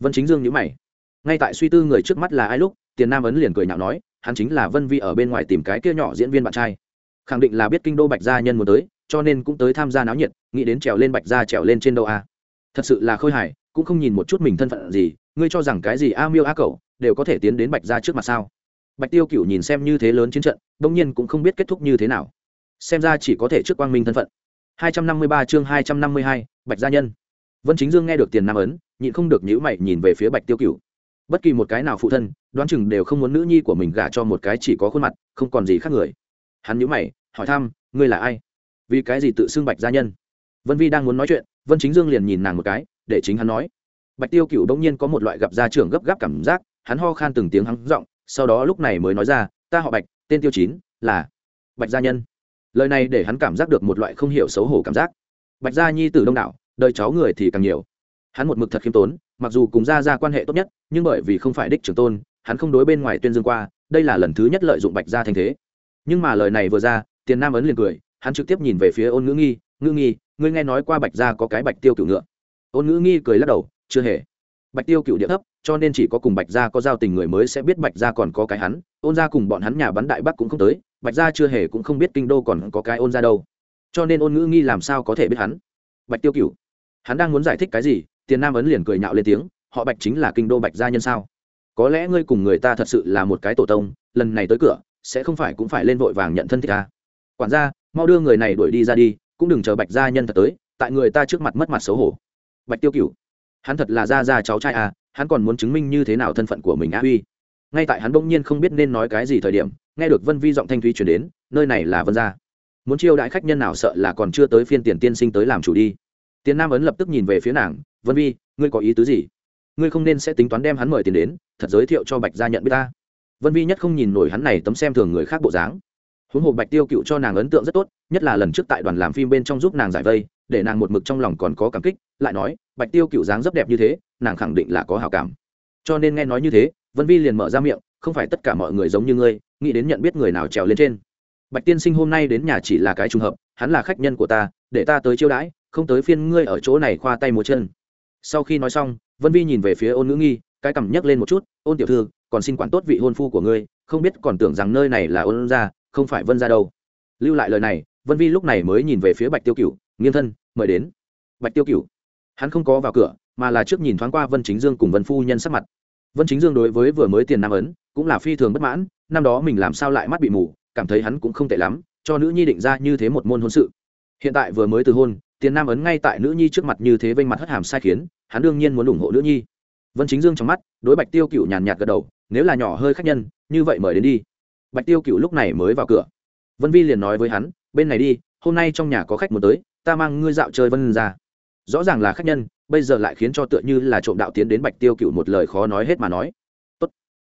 Vân chính dương nhữ mày. Ngay tại suy tư người trước mắt là ai lúc, tiền nam ấn liền cười nhạo nói, hắn chính là vân vi ở bên ngoài tìm cái kia nhỏ diễn viên bạn trai. Khẳng định là biết kinh đô bạch gia nhân muốn tới, cho nên cũng tới tham gia náo nhiệt, nghĩ đến trèo lên bạch gia trèo lên trên đâu a thật sự là khôi hài cũng không nhìn một chút mình thân phận gì ngươi cho rằng cái gì a miêu a cậu đều có thể tiến đến bạch gia trước mặt sao? Bạch tiêu cựu nhìn xem như thế lớn chiến trận đông nhiên cũng không biết kết thúc như thế nào. Xem ra chỉ có thể trước quang minh thân phận. 253 chương 252, bạch gia nhân. Vân chính dương nghe được tiền nam ấn nhịn không được nhíu mày nhìn về phía bạch tiêu cựu bất kỳ một cái nào phụ thân đoán chừng đều không muốn nữ nhi của mình gả cho một cái chỉ có khuôn mặt không còn gì khác người. Hắn nhíu mày hỏi thăm ngươi là ai? Vì cái gì tự xưng bạch gia nhân? Vân vi đang muốn nói chuyện vân chính dương liền nhìn nàng một cái để chính hắn nói. Bạch tiêu cựu đông nhiên có một loại gặp gia trưởng gấp gáp cảm giác, hắn ho khan từng tiếng hắn giọng, sau đó lúc này mới nói ra, ta họ bạch, tên tiêu chín, là bạch gia nhân. Lời này để hắn cảm giác được một loại không hiểu xấu hổ cảm giác. Bạch gia nhi từ đông đảo, đời cháu người thì càng nhiều. Hắn một mực thật khiêm tốn, mặc dù cùng gia gia quan hệ tốt nhất, nhưng bởi vì không phải đích trưởng tôn, hắn không đối bên ngoài tuyên dương qua, đây là lần thứ nhất lợi dụng bạch gia thành thế. Nhưng mà lời này vừa ra, tiền nam ấn liền cười, hắn trực tiếp nhìn về phía ôn ngữ nghi ngữ nghi, ngươi nghe nói qua bạch gia có cái bạch tiêu cửu ngựa? Ôn ngữ nghi cười lắc đầu, chưa hề. Bạch tiêu cựu địa thấp, cho nên chỉ có cùng bạch gia có giao tình người mới sẽ biết bạch gia còn có cái hắn. Ôn gia cùng bọn hắn nhà bắn đại bắc cũng không tới, bạch gia chưa hề cũng không biết kinh đô còn có cái ôn gia đâu. Cho nên ôn ngữ nghi làm sao có thể biết hắn? Bạch tiêu cựu hắn đang muốn giải thích cái gì, tiền nam ấn liền cười nhạo lên tiếng, họ bạch chính là kinh đô bạch gia nhân sao? Có lẽ ngươi cùng người ta thật sự là một cái tổ tông, lần này tới cửa, sẽ không phải cũng phải lên vội vàng nhận thân thích ta. Quản gia, mau đưa người này đuổi đi ra đi, cũng đừng chờ bạch gia nhân thật tới, tại người ta trước mặt mất mặt xấu hổ bạch tiêu cựu hắn thật là ra gia cháu trai à hắn còn muốn chứng minh như thế nào thân phận của mình a huy? ngay tại hắn bỗng nhiên không biết nên nói cái gì thời điểm, nghe được vân vi giọng thanh thúy chuyển đến, nơi này là vân gia. Muốn chiêu đãi khách nhân nào sợ là còn chưa tới phiên tiền tiên sinh tới làm chủ đi. Tiền nam ấn lập tức nhìn về phía nàng, vân vi, ngươi có ý tứ gì? Ngươi không nên sẽ tính toán đem hắn mời tiền đến, thật giới thiệu cho bạch gia nhận biết ta. Vân vi nhất không nhìn nổi hắn này tấm xem thường người khác bộ dáng. Huống hồ bạch tiêu cựu cho nàng ấn tượng rất tốt, nhất là lần trước tại đoàn làm phim bên trong giúp nàng giải vây để nàng một mực trong lòng còn có cảm kích, lại nói, bạch tiêu cựu dáng rất đẹp như thế, nàng khẳng định là có hào cảm. Cho nên nghe nói như thế, vân vi liền mở ra miệng, không phải tất cả mọi người giống như ngươi, nghĩ đến nhận biết người nào trèo lên trên. Bạch tiên sinh hôm nay đến nhà chỉ là cái trùng hợp, hắn là khách nhân của ta, để ta tới chiêu đãi, không tới phiên ngươi ở chỗ này khoa tay múa chân. Sau khi nói xong, vân vi nhìn về phía ôn ngữ nghi, cái cằm nhấc lên một chút, ôn tiểu thư, còn xin quản tốt vị hôn phu của ngươi, không biết còn tưởng rằng nơi này là ôn gia không phải vân gia đâu. Lưu lại lời này, vân vi lúc này mới nhìn về phía bạch tiêu cựu nghiêm thân, mời đến. Bạch tiêu cựu hắn không có vào cửa, mà là trước nhìn thoáng qua vân chính dương cùng vân phu nhân sắc mặt. Vân chính dương đối với vừa mới tiền nam ấn, cũng là phi thường bất mãn, năm đó mình làm sao lại mắt bị mù, cảm thấy hắn cũng không tệ lắm, cho nữ nhi định ra như thế một môn hôn sự. Hiện tại vừa mới từ hôn, tiền nam ấn ngay tại nữ nhi trước mặt như thế vênh mặt hất hàm sai khiến, hắn đương nhiên muốn ủng hộ nữ nhi. Vân chính dương trong mắt, đối bạch tiêu cựu nhàn nhạt gật đầu, nếu là nhỏ hơi khách nhân, như vậy mời đến đi. Bạch tiêu cựu lúc này mới vào cửa. Vân vi liền nói với hắn, bên này đi, hôm nay trong nhà có khách muốn tới ta mang ngươi dạo chơi vân ra. Rõ ràng là khách nhân, bây giờ lại khiến cho tựa như là trộm đạo tiến đến bạch tiêu cựu một lời khó nói hết mà nói. Tốt.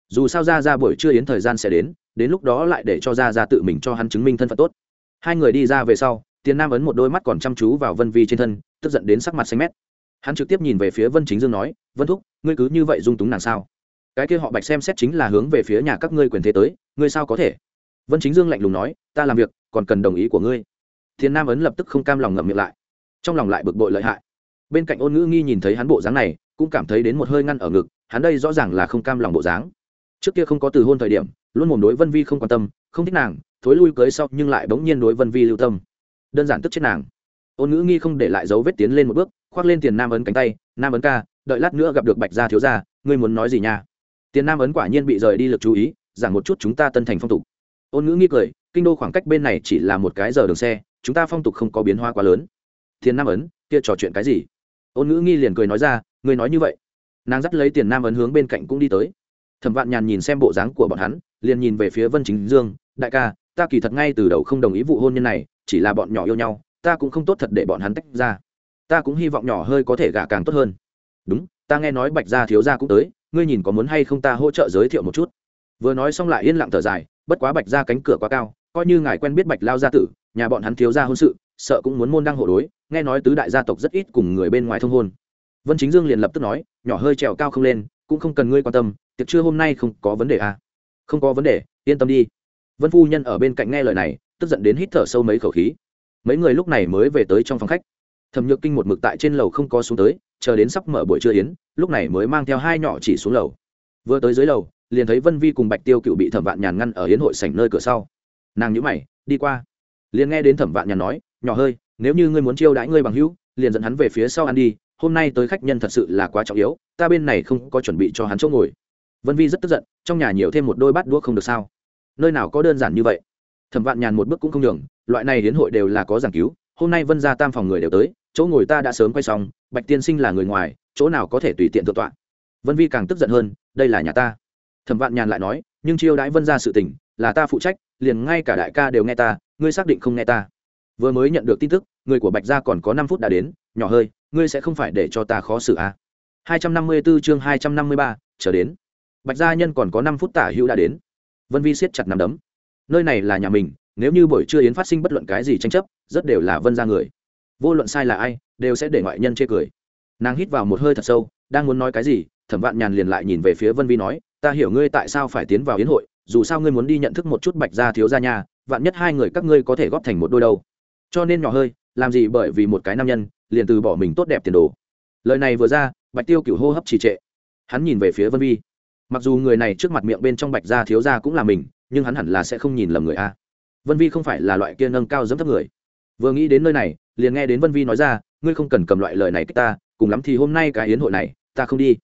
dù sao ra ra buổi trưa yến thời gian sẽ đến đến lúc đó lại để cho ra ra tự mình cho hắn chứng minh thân phận tốt. Hai người đi ra về sau, tiền nam ấn một đôi mắt còn chăm chú vào vân vi trên thân, tức giận đến sắc mặt xanh mét. Hắn trực tiếp nhìn về phía vân chính dương nói, vân thúc, ngươi cứ như vậy dung túng nàng sao? Cái kia họ bạch xem xét chính là hướng về phía nhà các ngươi quyền thế tới, ngươi sao có thể? Vân chính dương lạnh lùng nói, ta làm việc, còn cần đồng ý của ngươi thiên nam ấn lập tức không cam lòng ngậm miệng lại. Trong lòng lại bực bội lợi hại. Bên cạnh ôn ngữ nghi nhìn thấy hắn bộ dáng này, cũng cảm thấy đến một hơi ngăn ở ngực, hắn đây rõ ràng là không cam lòng bộ dáng. Trước kia không có từ hôn thời điểm, luôn mồm đối vân vi không quan tâm, không thích nàng, thối lui cưới sau nhưng lại bỗng nhiên đối vân vi lưu tâm. Đơn giản tức chết nàng. Ôn ngữ nghi không để lại dấu vết tiến lên một bước, khoác lên tiền nam ấn cánh tay, nam ấn ca, đợi lát nữa gặp được bạch gia thiếu gia, ngươi muốn nói gì nha? Tiền nam ấn quả nhiên bị rời đi lực chú ý, giảng một chút chúng ta tân thành phong tục. Ôn ngữ nghi cười, kinh đô khoảng cách bên này chỉ là một cái giờ đường xe chúng ta phong tục không có biến hóa quá lớn. Thiên nam ấn, kia trò chuyện cái gì? Ôn ngữ nghi liền cười nói ra, ngươi nói như vậy. Nàng dắt lấy tiền nam ấn hướng bên cạnh cũng đi tới. Thẩm vạn nhàn nhìn xem bộ dáng của bọn hắn, liền nhìn về phía vân chính dương, đại ca, ta kỳ thật ngay từ đầu không đồng ý vụ hôn nhân này, chỉ là bọn nhỏ yêu nhau, ta cũng không tốt thật để bọn hắn tách ra. Ta cũng hy vọng nhỏ hơi có thể gả càng tốt hơn. Đúng, ta nghe nói bạch gia thiếu gia cũng tới, ngươi nhìn có muốn hay không ta hỗ trợ giới thiệu một chút. Vừa nói xong lại yên lặng thở dài, bất quá bạch gia cánh cửa quá cao, coi như ngài quen biết bạch lao gia tử nhà bọn hắn thiếu gia hôn sự, sợ cũng muốn môn đăng hộ đối, nghe nói tứ đại gia tộc rất ít cùng người bên ngoài thông hôn. Vân chính dương liền lập tức nói, nhỏ hơi trèo cao không lên, cũng không cần ngươi quan tâm, tiệc trưa hôm nay không có vấn đề à? Không có vấn đề, yên tâm đi. Vân phu nhân ở bên cạnh nghe lời này, tức giận đến hít thở sâu mấy khẩu khí. Mấy người lúc này mới về tới trong phòng khách. Thẩm nhược kinh một mực tại trên lầu không có xuống tới, chờ đến sắp mở buổi trưa yến, lúc này mới mang theo hai nhỏ chỉ xuống lầu. Vừa tới dưới lầu, liền thấy vân vi cùng bạch tiêu cựu bị thẩm vạn nhàn ngăn ở yến hội sảnh nơi cửa sau. Nàng nhữ mày, đi qua liền nghe đến thẩm vạn nhàn nói, nhỏ hơi, nếu như ngươi muốn chiêu đãi ngươi bằng hữu, liền dẫn hắn về phía sau ăn đi, hôm nay tới khách nhân thật sự là quá trọng yếu, ta bên này không có chuẩn bị cho hắn chỗ ngồi. Vân vi rất tức giận, trong nhà nhiều thêm một đôi bát đũa không được sao? Nơi nào có đơn giản như vậy? Thẩm vạn nhàn một bước cũng không đường loại này đến hội đều là có giảng cứu, hôm nay vân ra tam phòng người đều tới, chỗ ngồi ta đã sớm quay xong, bạch tiên sinh là người ngoài, chỗ nào có thể tùy tiện thượng tọa? Vân vi càng tức giận hơn, đây là nhà ta. Thẩm vạn nhàn lại nói, nhưng chiêu đãi vân ra sự tình, là ta phụ trách, liền ngay cả đại ca đều nghe ta ngươi xác định không nghe ta. Vừa mới nhận được tin tức người của bạch gia còn có năm phút đã đến nhỏ hơi ngươi sẽ không phải để cho ta khó xử à. 254 chương 253, chờ đến. Bạch gia nhân còn có năm phút tả hữu đã đến. Vân vi siết chặt nằm đấm. Nơi này là nhà mình nếu như buổi trưa yến phát sinh bất luận cái gì tranh chấp rất đều là vân ra người. Vô luận sai là ai đều sẽ để ngoại nhân chê cười. Nàng hít vào một hơi thật sâu đang muốn nói cái gì thẩm vạn nhàn liền lại nhìn về phía vân vi nói ta hiểu ngươi tại sao phải tiến vào yến hội dù sao ngươi muốn đi nhận thức một chút bạch gia thiếu gia nhà vạn nhất hai người các ngươi có thể góp thành một đôi đâu. Cho nên nhỏ hơi, làm gì bởi vì một cái nam nhân, liền từ bỏ mình tốt đẹp tiền đồ. Lời này vừa ra, bạch tiêu cửu hô hấp trì trệ. Hắn nhìn về phía vân vi. Mặc dù người này trước mặt miệng bên trong bạch gia thiếu gia cũng là mình, nhưng hắn hẳn là sẽ không nhìn lầm người a. Vân vi không phải là loại kia nâng cao dẫm thấp người. Vừa nghĩ đến nơi này, liền nghe đến vân vi nói ra, ngươi không cần cầm loại lời này cách ta, cùng lắm thì hôm nay cái hiến hội này, ta không đi.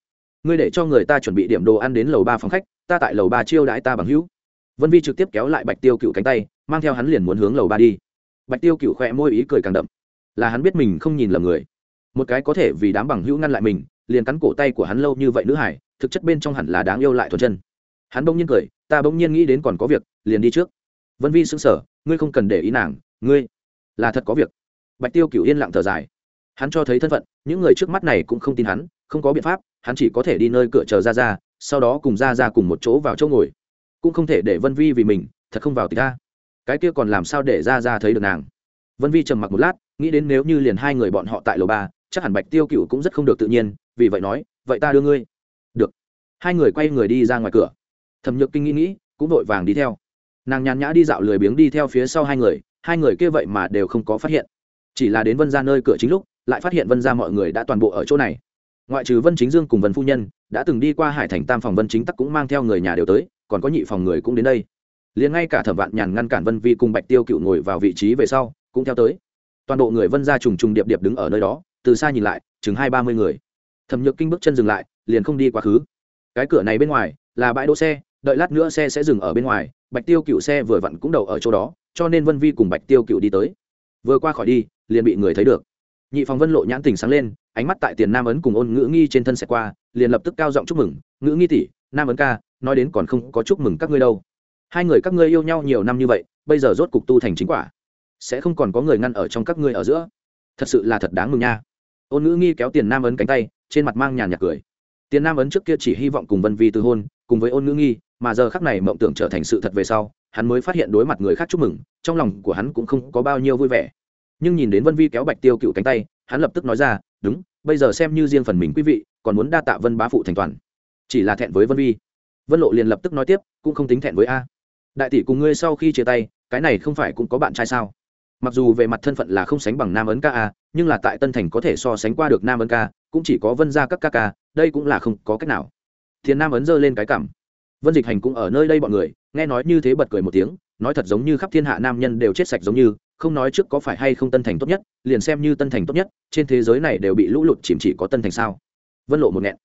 Ngươi để cho người ta chuẩn bị điểm đồ ăn đến lầu ba phòng khách, ta tại lầu ba chiêu đãi ta bằng hữu vân vi trực tiếp kéo lại bạch tiêu cựu cánh tay, mang theo hắn liền muốn hướng lầu ba đi. Bạch tiêu cựu khỏe môi ý cười càng đậm. Là hắn biết mình không nhìn lầm người. Một cái có thể vì đám bằng hữu ngăn lại mình, liền cắn cổ tay của hắn lâu như vậy nữ hải, thực chất bên trong hẳn là đáng yêu lại thuần chân. Hắn bỗng nhiên cười, ta bỗng nhiên nghĩ đến còn có việc, liền đi trước. Vân vi xứng sở ngươi không cần để ý nàng, ngươi là thật có việc. Bạch tiêu cửu yên lặng thở dài. Hắn cho thấy thân phận, những người trước mắt này cũng không tin hắn, không có biện pháp, hắn chỉ có thể đi nơi cửa chờ ra ra sau đó cùng ra ra cùng một chỗ vào chỗ ngồi cũng không thể để vân vi vì mình, thật không vào tịch ta. Cái kia còn làm sao để ra ra thấy được nàng? Vân vi trầm mặc một lát, nghĩ đến nếu như liền hai người bọn họ tại lầu ba, chắc hẳn bạch tiêu cựu cũng rất không được tự nhiên, vì vậy nói, vậy ta đưa ngươi. Được. Hai người quay người đi ra ngoài cửa. Thẩm nhược kinh nghĩ nghĩ, cũng vội vàng đi theo. Nàng nhàn nhã đi dạo lười biếng đi theo phía sau hai người hai người kia vậy mà đều không có phát hiện. Chỉ là đến vân ra nơi cửa chính lúc, lại phát hiện vân ra mọi người đã toàn bộ ở chỗ này. Ngoại trừ vân chính dương cùng vân phu nhân, đã từng đi qua hải thành tam phòng vân chính tắc cũng mang theo người nhà đều tới còn có nhị phòng người cũng đến đây. Liền ngay cả thẩm vạn nhàn ngăn cản vân vi cùng bạch tiêu cựu ngồi vào vị trí về sau, cũng theo tới. Toàn bộ người vân ra trùng trùng điệp điệp đứng ở nơi đó, từ xa nhìn lại, chừng hai ba mươi người. Thẩm nhược kinh bước chân dừng lại, liền không đi quá khứ. Cái cửa này bên ngoài là bãi đỗ xe, đợi lát nữa xe sẽ dừng ở bên ngoài, bạch tiêu cựu xe vừa vặn cũng đậu ở chỗ đó, cho nên vân vi cùng bạch tiêu cựu đi tới. Vừa qua khỏi đi, liền bị người thấy được. Nhị phòng vân lộ nhãn tình sáng lên, ánh mắt tại tiền nam ấn cùng ôn ngữ nghi trên thân xe qua, liền lập tức cao giọng chúc mừng, ngữ nghi tỷ, nam ấn ca nói đến còn không có chúc mừng các ngươi đâu. Hai người các ngươi yêu nhau nhiều năm như vậy, bây giờ rốt cục tu thành chính quả. Sẽ không còn có người ngăn ở trong các ngươi ở giữa. Thật sự là thật đáng mừng nha. Ôn ngữ nghi kéo tiền nam ấn cánh tay, trên mặt mang nhàn nhạt cười. Tiền nam ấn trước kia chỉ hy vọng cùng vân vi từ hôn, cùng với ôn ngữ nghi, mà giờ khắc này mộng tưởng trở thành sự thật về sau, hắn mới phát hiện đối mặt người khác chúc mừng, trong lòng của hắn cũng không có bao nhiêu vui vẻ. Nhưng nhìn đến vân vi kéo bạch tiêu cựu cánh tay, hắn lập tức nói ra, đúng, bây giờ xem như riêng phần mình quý vị, còn muốn đa tạ vân bá phụ thành toàn. Chỉ là thẹn với vân vi vân lộ liền lập tức nói tiếp, cũng không tính thẹn với a. Đại tỷ cùng ngươi sau khi chia tay, cái này không phải cũng có bạn trai sao? Mặc dù về mặt thân phận là không sánh bằng nam ấn ca a, nhưng là tại tân thành có thể so sánh qua được nam ấn ca, cũng chỉ có vân ra các ca ca, đây cũng là không có cách nào. Thiền nam ấn giơ lên cái cảm. Vân dịch hành cũng ở nơi đây bọn người, nghe nói như thế bật cười một tiếng, nói thật giống như khắp thiên hạ nam nhân đều chết sạch giống như, không nói trước có phải hay không tân thành tốt nhất, liền xem như tân thành tốt nhất, trên thế giới này đều bị lũ lụt chìm chỉ có tân thành sao? Vân lộ một nghẹn.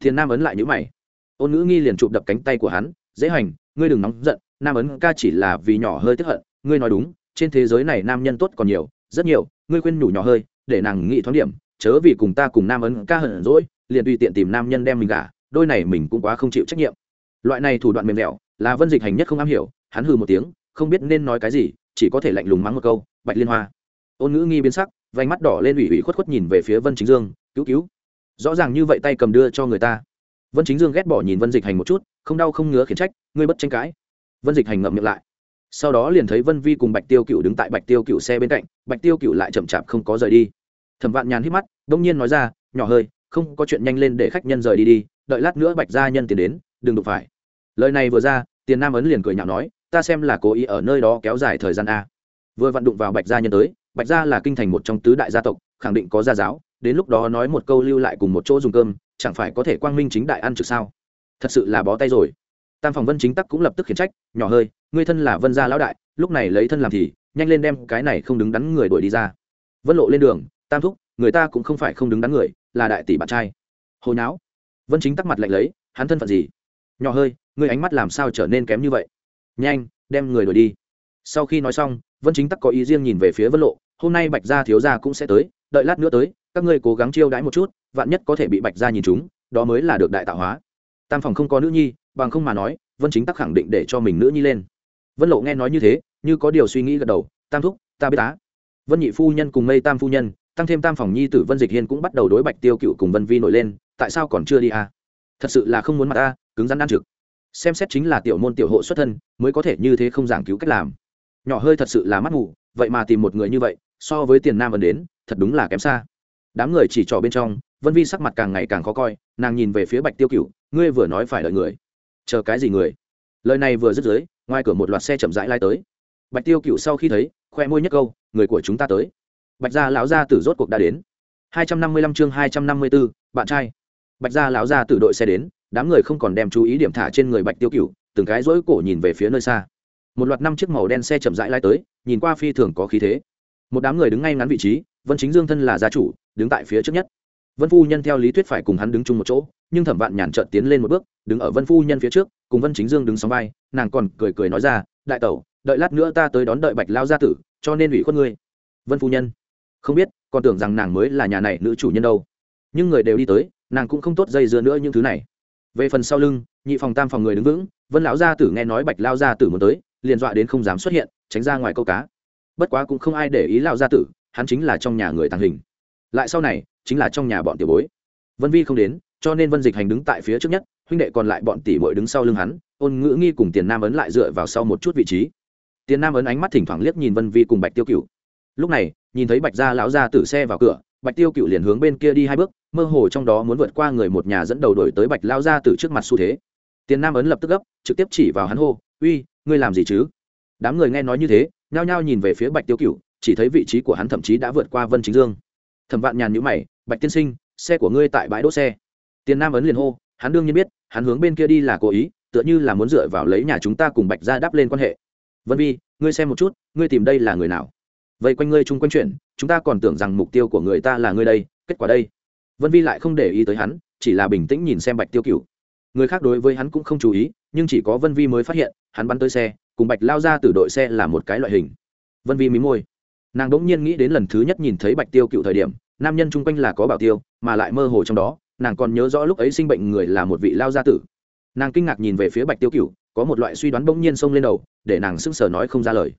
Thiền nam ấn lại nhữ mày ôn ngữ nghi liền chụp đập cánh tay của hắn, dễ hành, ngươi đừng nóng giận, nam ấn ca chỉ là vì nhỏ hơi tức hận, ngươi nói đúng, trên thế giới này nam nhân tốt còn nhiều, rất nhiều, ngươi khuyên nhủ nhỏ hơi, để nàng nghĩ thoáng điểm, chớ vì cùng ta cùng nam ấn ca hận rỗi liền tùy tiện tìm nam nhân đem mình gả, đôi này mình cũng quá không chịu trách nhiệm. Loại này thủ đoạn mềm dẻo, là vân dịch hành nhất không am hiểu, hắn hừ một tiếng, không biết nên nói cái gì, chỉ có thể lạnh lùng mắng một câu, bạch liên hoa. Ôn ngữ nghi biến sắc, vành mắt đỏ lên ủy ủy khuất khuất nhìn về phía vân chính dương, cứu cứu. Rõ ràng như vậy tay cầm đưa cho người ta vân chính dương ghét bỏ nhìn vân dịch hành một chút, không đau không ngứa khiển trách, ngươi bất tranh cãi. Vân dịch hành ngậm miệng lại. Sau đó liền thấy vân vi cùng bạch tiêu cựu đứng tại bạch tiêu cựu xe bên cạnh, bạch tiêu cựu lại chậm chạp không có rời đi. Thẩm vạn nhàn hít mắt, đông nhiên nói ra, nhỏ hơi, không có chuyện nhanh lên để khách nhân rời đi đi, đợi lát nữa bạch gia nhân tiền đến, đừng đụng phải. Lời này vừa ra, tiền nam ấn liền cười nhạo nói, ta xem là cố ý ở nơi đó kéo dài thời gian a. Vừa vặn đụng vào bạch gia nhân tới, bạch gia là kinh thành một trong tứ đại gia tộc, khẳng định có gia giáo, đến lúc đó nói một câu lưu lại cùng một chỗ dùng cơm chẳng phải có thể quang minh chính đại ăn trực sao? Thật sự là bó tay rồi. Tam phòng vân chính tắc cũng lập tức khiển trách, nhỏ hơi, ngươi thân là vân gia lão đại, lúc này lấy thân làm thì, nhanh lên đem cái này không đứng đắn người đuổi đi ra. Vân lộ lên đường, tam thúc, người ta cũng không phải không đứng đắn người, là đại tỷ bạn trai. Hồi não vân chính tắc mặt lạnh lấy, hắn thân phận gì? Nhỏ hơi, ngươi ánh mắt làm sao trở nên kém như vậy? Nhanh, đem người đuổi đi. Sau khi nói xong, vân chính tắc có ý riêng nhìn về phía vân lộ, hôm nay bạch gia thiếu gia cũng sẽ tới, đợi lát nữa tới các ngươi cố gắng chiêu đãi một chút, vạn nhất có thể bị bạch gia nhìn chúng, đó mới là được đại tạo hóa. Tam phòng không có nữ nhi, bằng không mà nói, vân chính tắc khẳng định để cho mình nữ nhi lên. Vân lộ nghe nói như thế, như có điều suy nghĩ gật đầu, tam thúc, ta biết tá vân nhị phu nhân cùng mây tam phu nhân, tăng thêm tam phòng nhi tử vân dịch hiên cũng bắt đầu đối bạch tiêu cựu cùng vân vi nổi lên, tại sao còn chưa đi à? thật sự là không muốn mặt ta, cứng rắn ăn trực. Xem xét chính là tiểu môn tiểu hộ xuất thân, mới có thể như thế không giảng cứu cách làm. Nhỏ hơi thật sự là mắt ngủ vậy mà tìm một người như vậy, so với tiền nam ẩn đến, thật đúng là kém xa đám người chỉ trò bên trong vân vi sắc mặt càng ngày càng khó coi nàng nhìn về phía bạch tiêu cựu ngươi vừa nói phải đợi người. Chờ cái gì người? Lời này vừa dứt dưới ngoài cửa một loạt xe chậm rãi lai tới. Bạch tiêu cựu sau khi thấy khoe môi nhất câu người của chúng ta tới. Bạch gia lão gia tử rốt cuộc đã đến. Hai trăm năm mươi lăm chương hai trăm năm mươi 254, bạn trai. Bạch gia lão gia tử đội xe đến đám người không còn đem chú ý điểm thả trên người bạch tiêu cựu từng cái rỗi cổ nhìn về phía nơi xa. Một loạt năm chiếc màu đen xe chậm rãi lai tới nhìn qua phi thường có khí thế một đám người đứng ngay ngắn vị trí, vân chính dương thân là gia chủ, đứng tại phía trước nhất. Vân phu nhân theo lý thuyết phải cùng hắn đứng chung một chỗ, nhưng thẩm vạn nhàn trợt tiến lên một bước, đứng ở vân phu nhân phía trước, cùng vân chính dương đứng sóng vai, nàng còn cười cười nói ra, đại tẩu, đợi lát nữa ta tới đón đợi bạch lao gia tử, cho nên ủy khuất ngươi. Vân phu nhân, không biết, còn tưởng rằng nàng mới là nhà này nữ chủ nhân đâu. Nhưng người đều đi tới, nàng cũng không tốt dây dưa nữa những thứ này. Về phần sau lưng, nhị phòng tam phòng người đứng vững, vân lão gia tử nghe nói bạch lao gia tử muốn tới, liền dọa đến không dám xuất hiện, tránh ra ngoài câu cá bất quá cũng không ai để ý lao gia tử, hắn chính là trong nhà người tàng hình. Lại sau này, chính là trong nhà bọn tiểu bối. Vân vi không đến, cho nên vân dịch hành đứng tại phía trước nhất, huynh đệ còn lại bọn tỷ bội đứng sau lưng hắn, ôn ngữ nghi cùng tiền nam ấn lại dựa vào sau một chút vị trí. Tiền nam ấn ánh mắt thỉnh thoảng liếc nhìn vân vi cùng bạch tiêu cựu lúc này, nhìn thấy bạch gia lão gia tử xe vào cửa, bạch tiêu cựu liền hướng bên kia đi hai bước, mơ hồ trong đó muốn vượt qua người một nhà dẫn đầu đổi tới bạch lao gia tử trước mặt xu thế. Tiền nam ấn lập tức gấp, trực tiếp chỉ vào hắn hô, uy, ngươi làm gì chứ? Đám người nghe nói như thế nhao nhao nhìn về phía bạch tiêu cựu chỉ thấy vị trí của hắn thậm chí đã vượt qua vân chính dương. Thẩm vạn nhàn nhữ mày, bạch tiên sinh, xe của ngươi tại bãi đỗ xe. Tiền nam ấn liền hô, hắn đương nhiên biết, hắn hướng bên kia đi là cố ý, tựa như là muốn dựa vào lấy nhà chúng ta cùng bạch ra đáp lên quan hệ. Vân vi, ngươi xem một chút, ngươi tìm đây là người nào? Vậy quanh ngươi chung quanh chuyện, chúng ta còn tưởng rằng mục tiêu của người ta là ngươi đây, kết quả đây? Vân vi lại không để ý tới hắn, chỉ là bình tĩnh nhìn xem bạch tiêu cựu người khác đối với hắn cũng không chú ý, nhưng chỉ có vân vi mới phát hiện, hắn bắn tới xe cùng bạch lao ra từ đội xe là một cái loại hình. Vân vi mí môi. Nàng đ ỗ n g nhiên nghĩ đến lần thứ nhất nhìn thấy bạch tiêu cựu thời điểm, nam nhân chung quanh là có bảo tiêu, mà lại mơ hồ trong đó, nàng còn nhớ rõ lúc ấy sinh bệnh người là một vị lao gia tử. Nàng kinh ngạc nhìn về phía bạch tiêu cựu, có một loại suy đoán bỗng nhiên xông lên đầu, để nàng sững sờ nói không ra lời.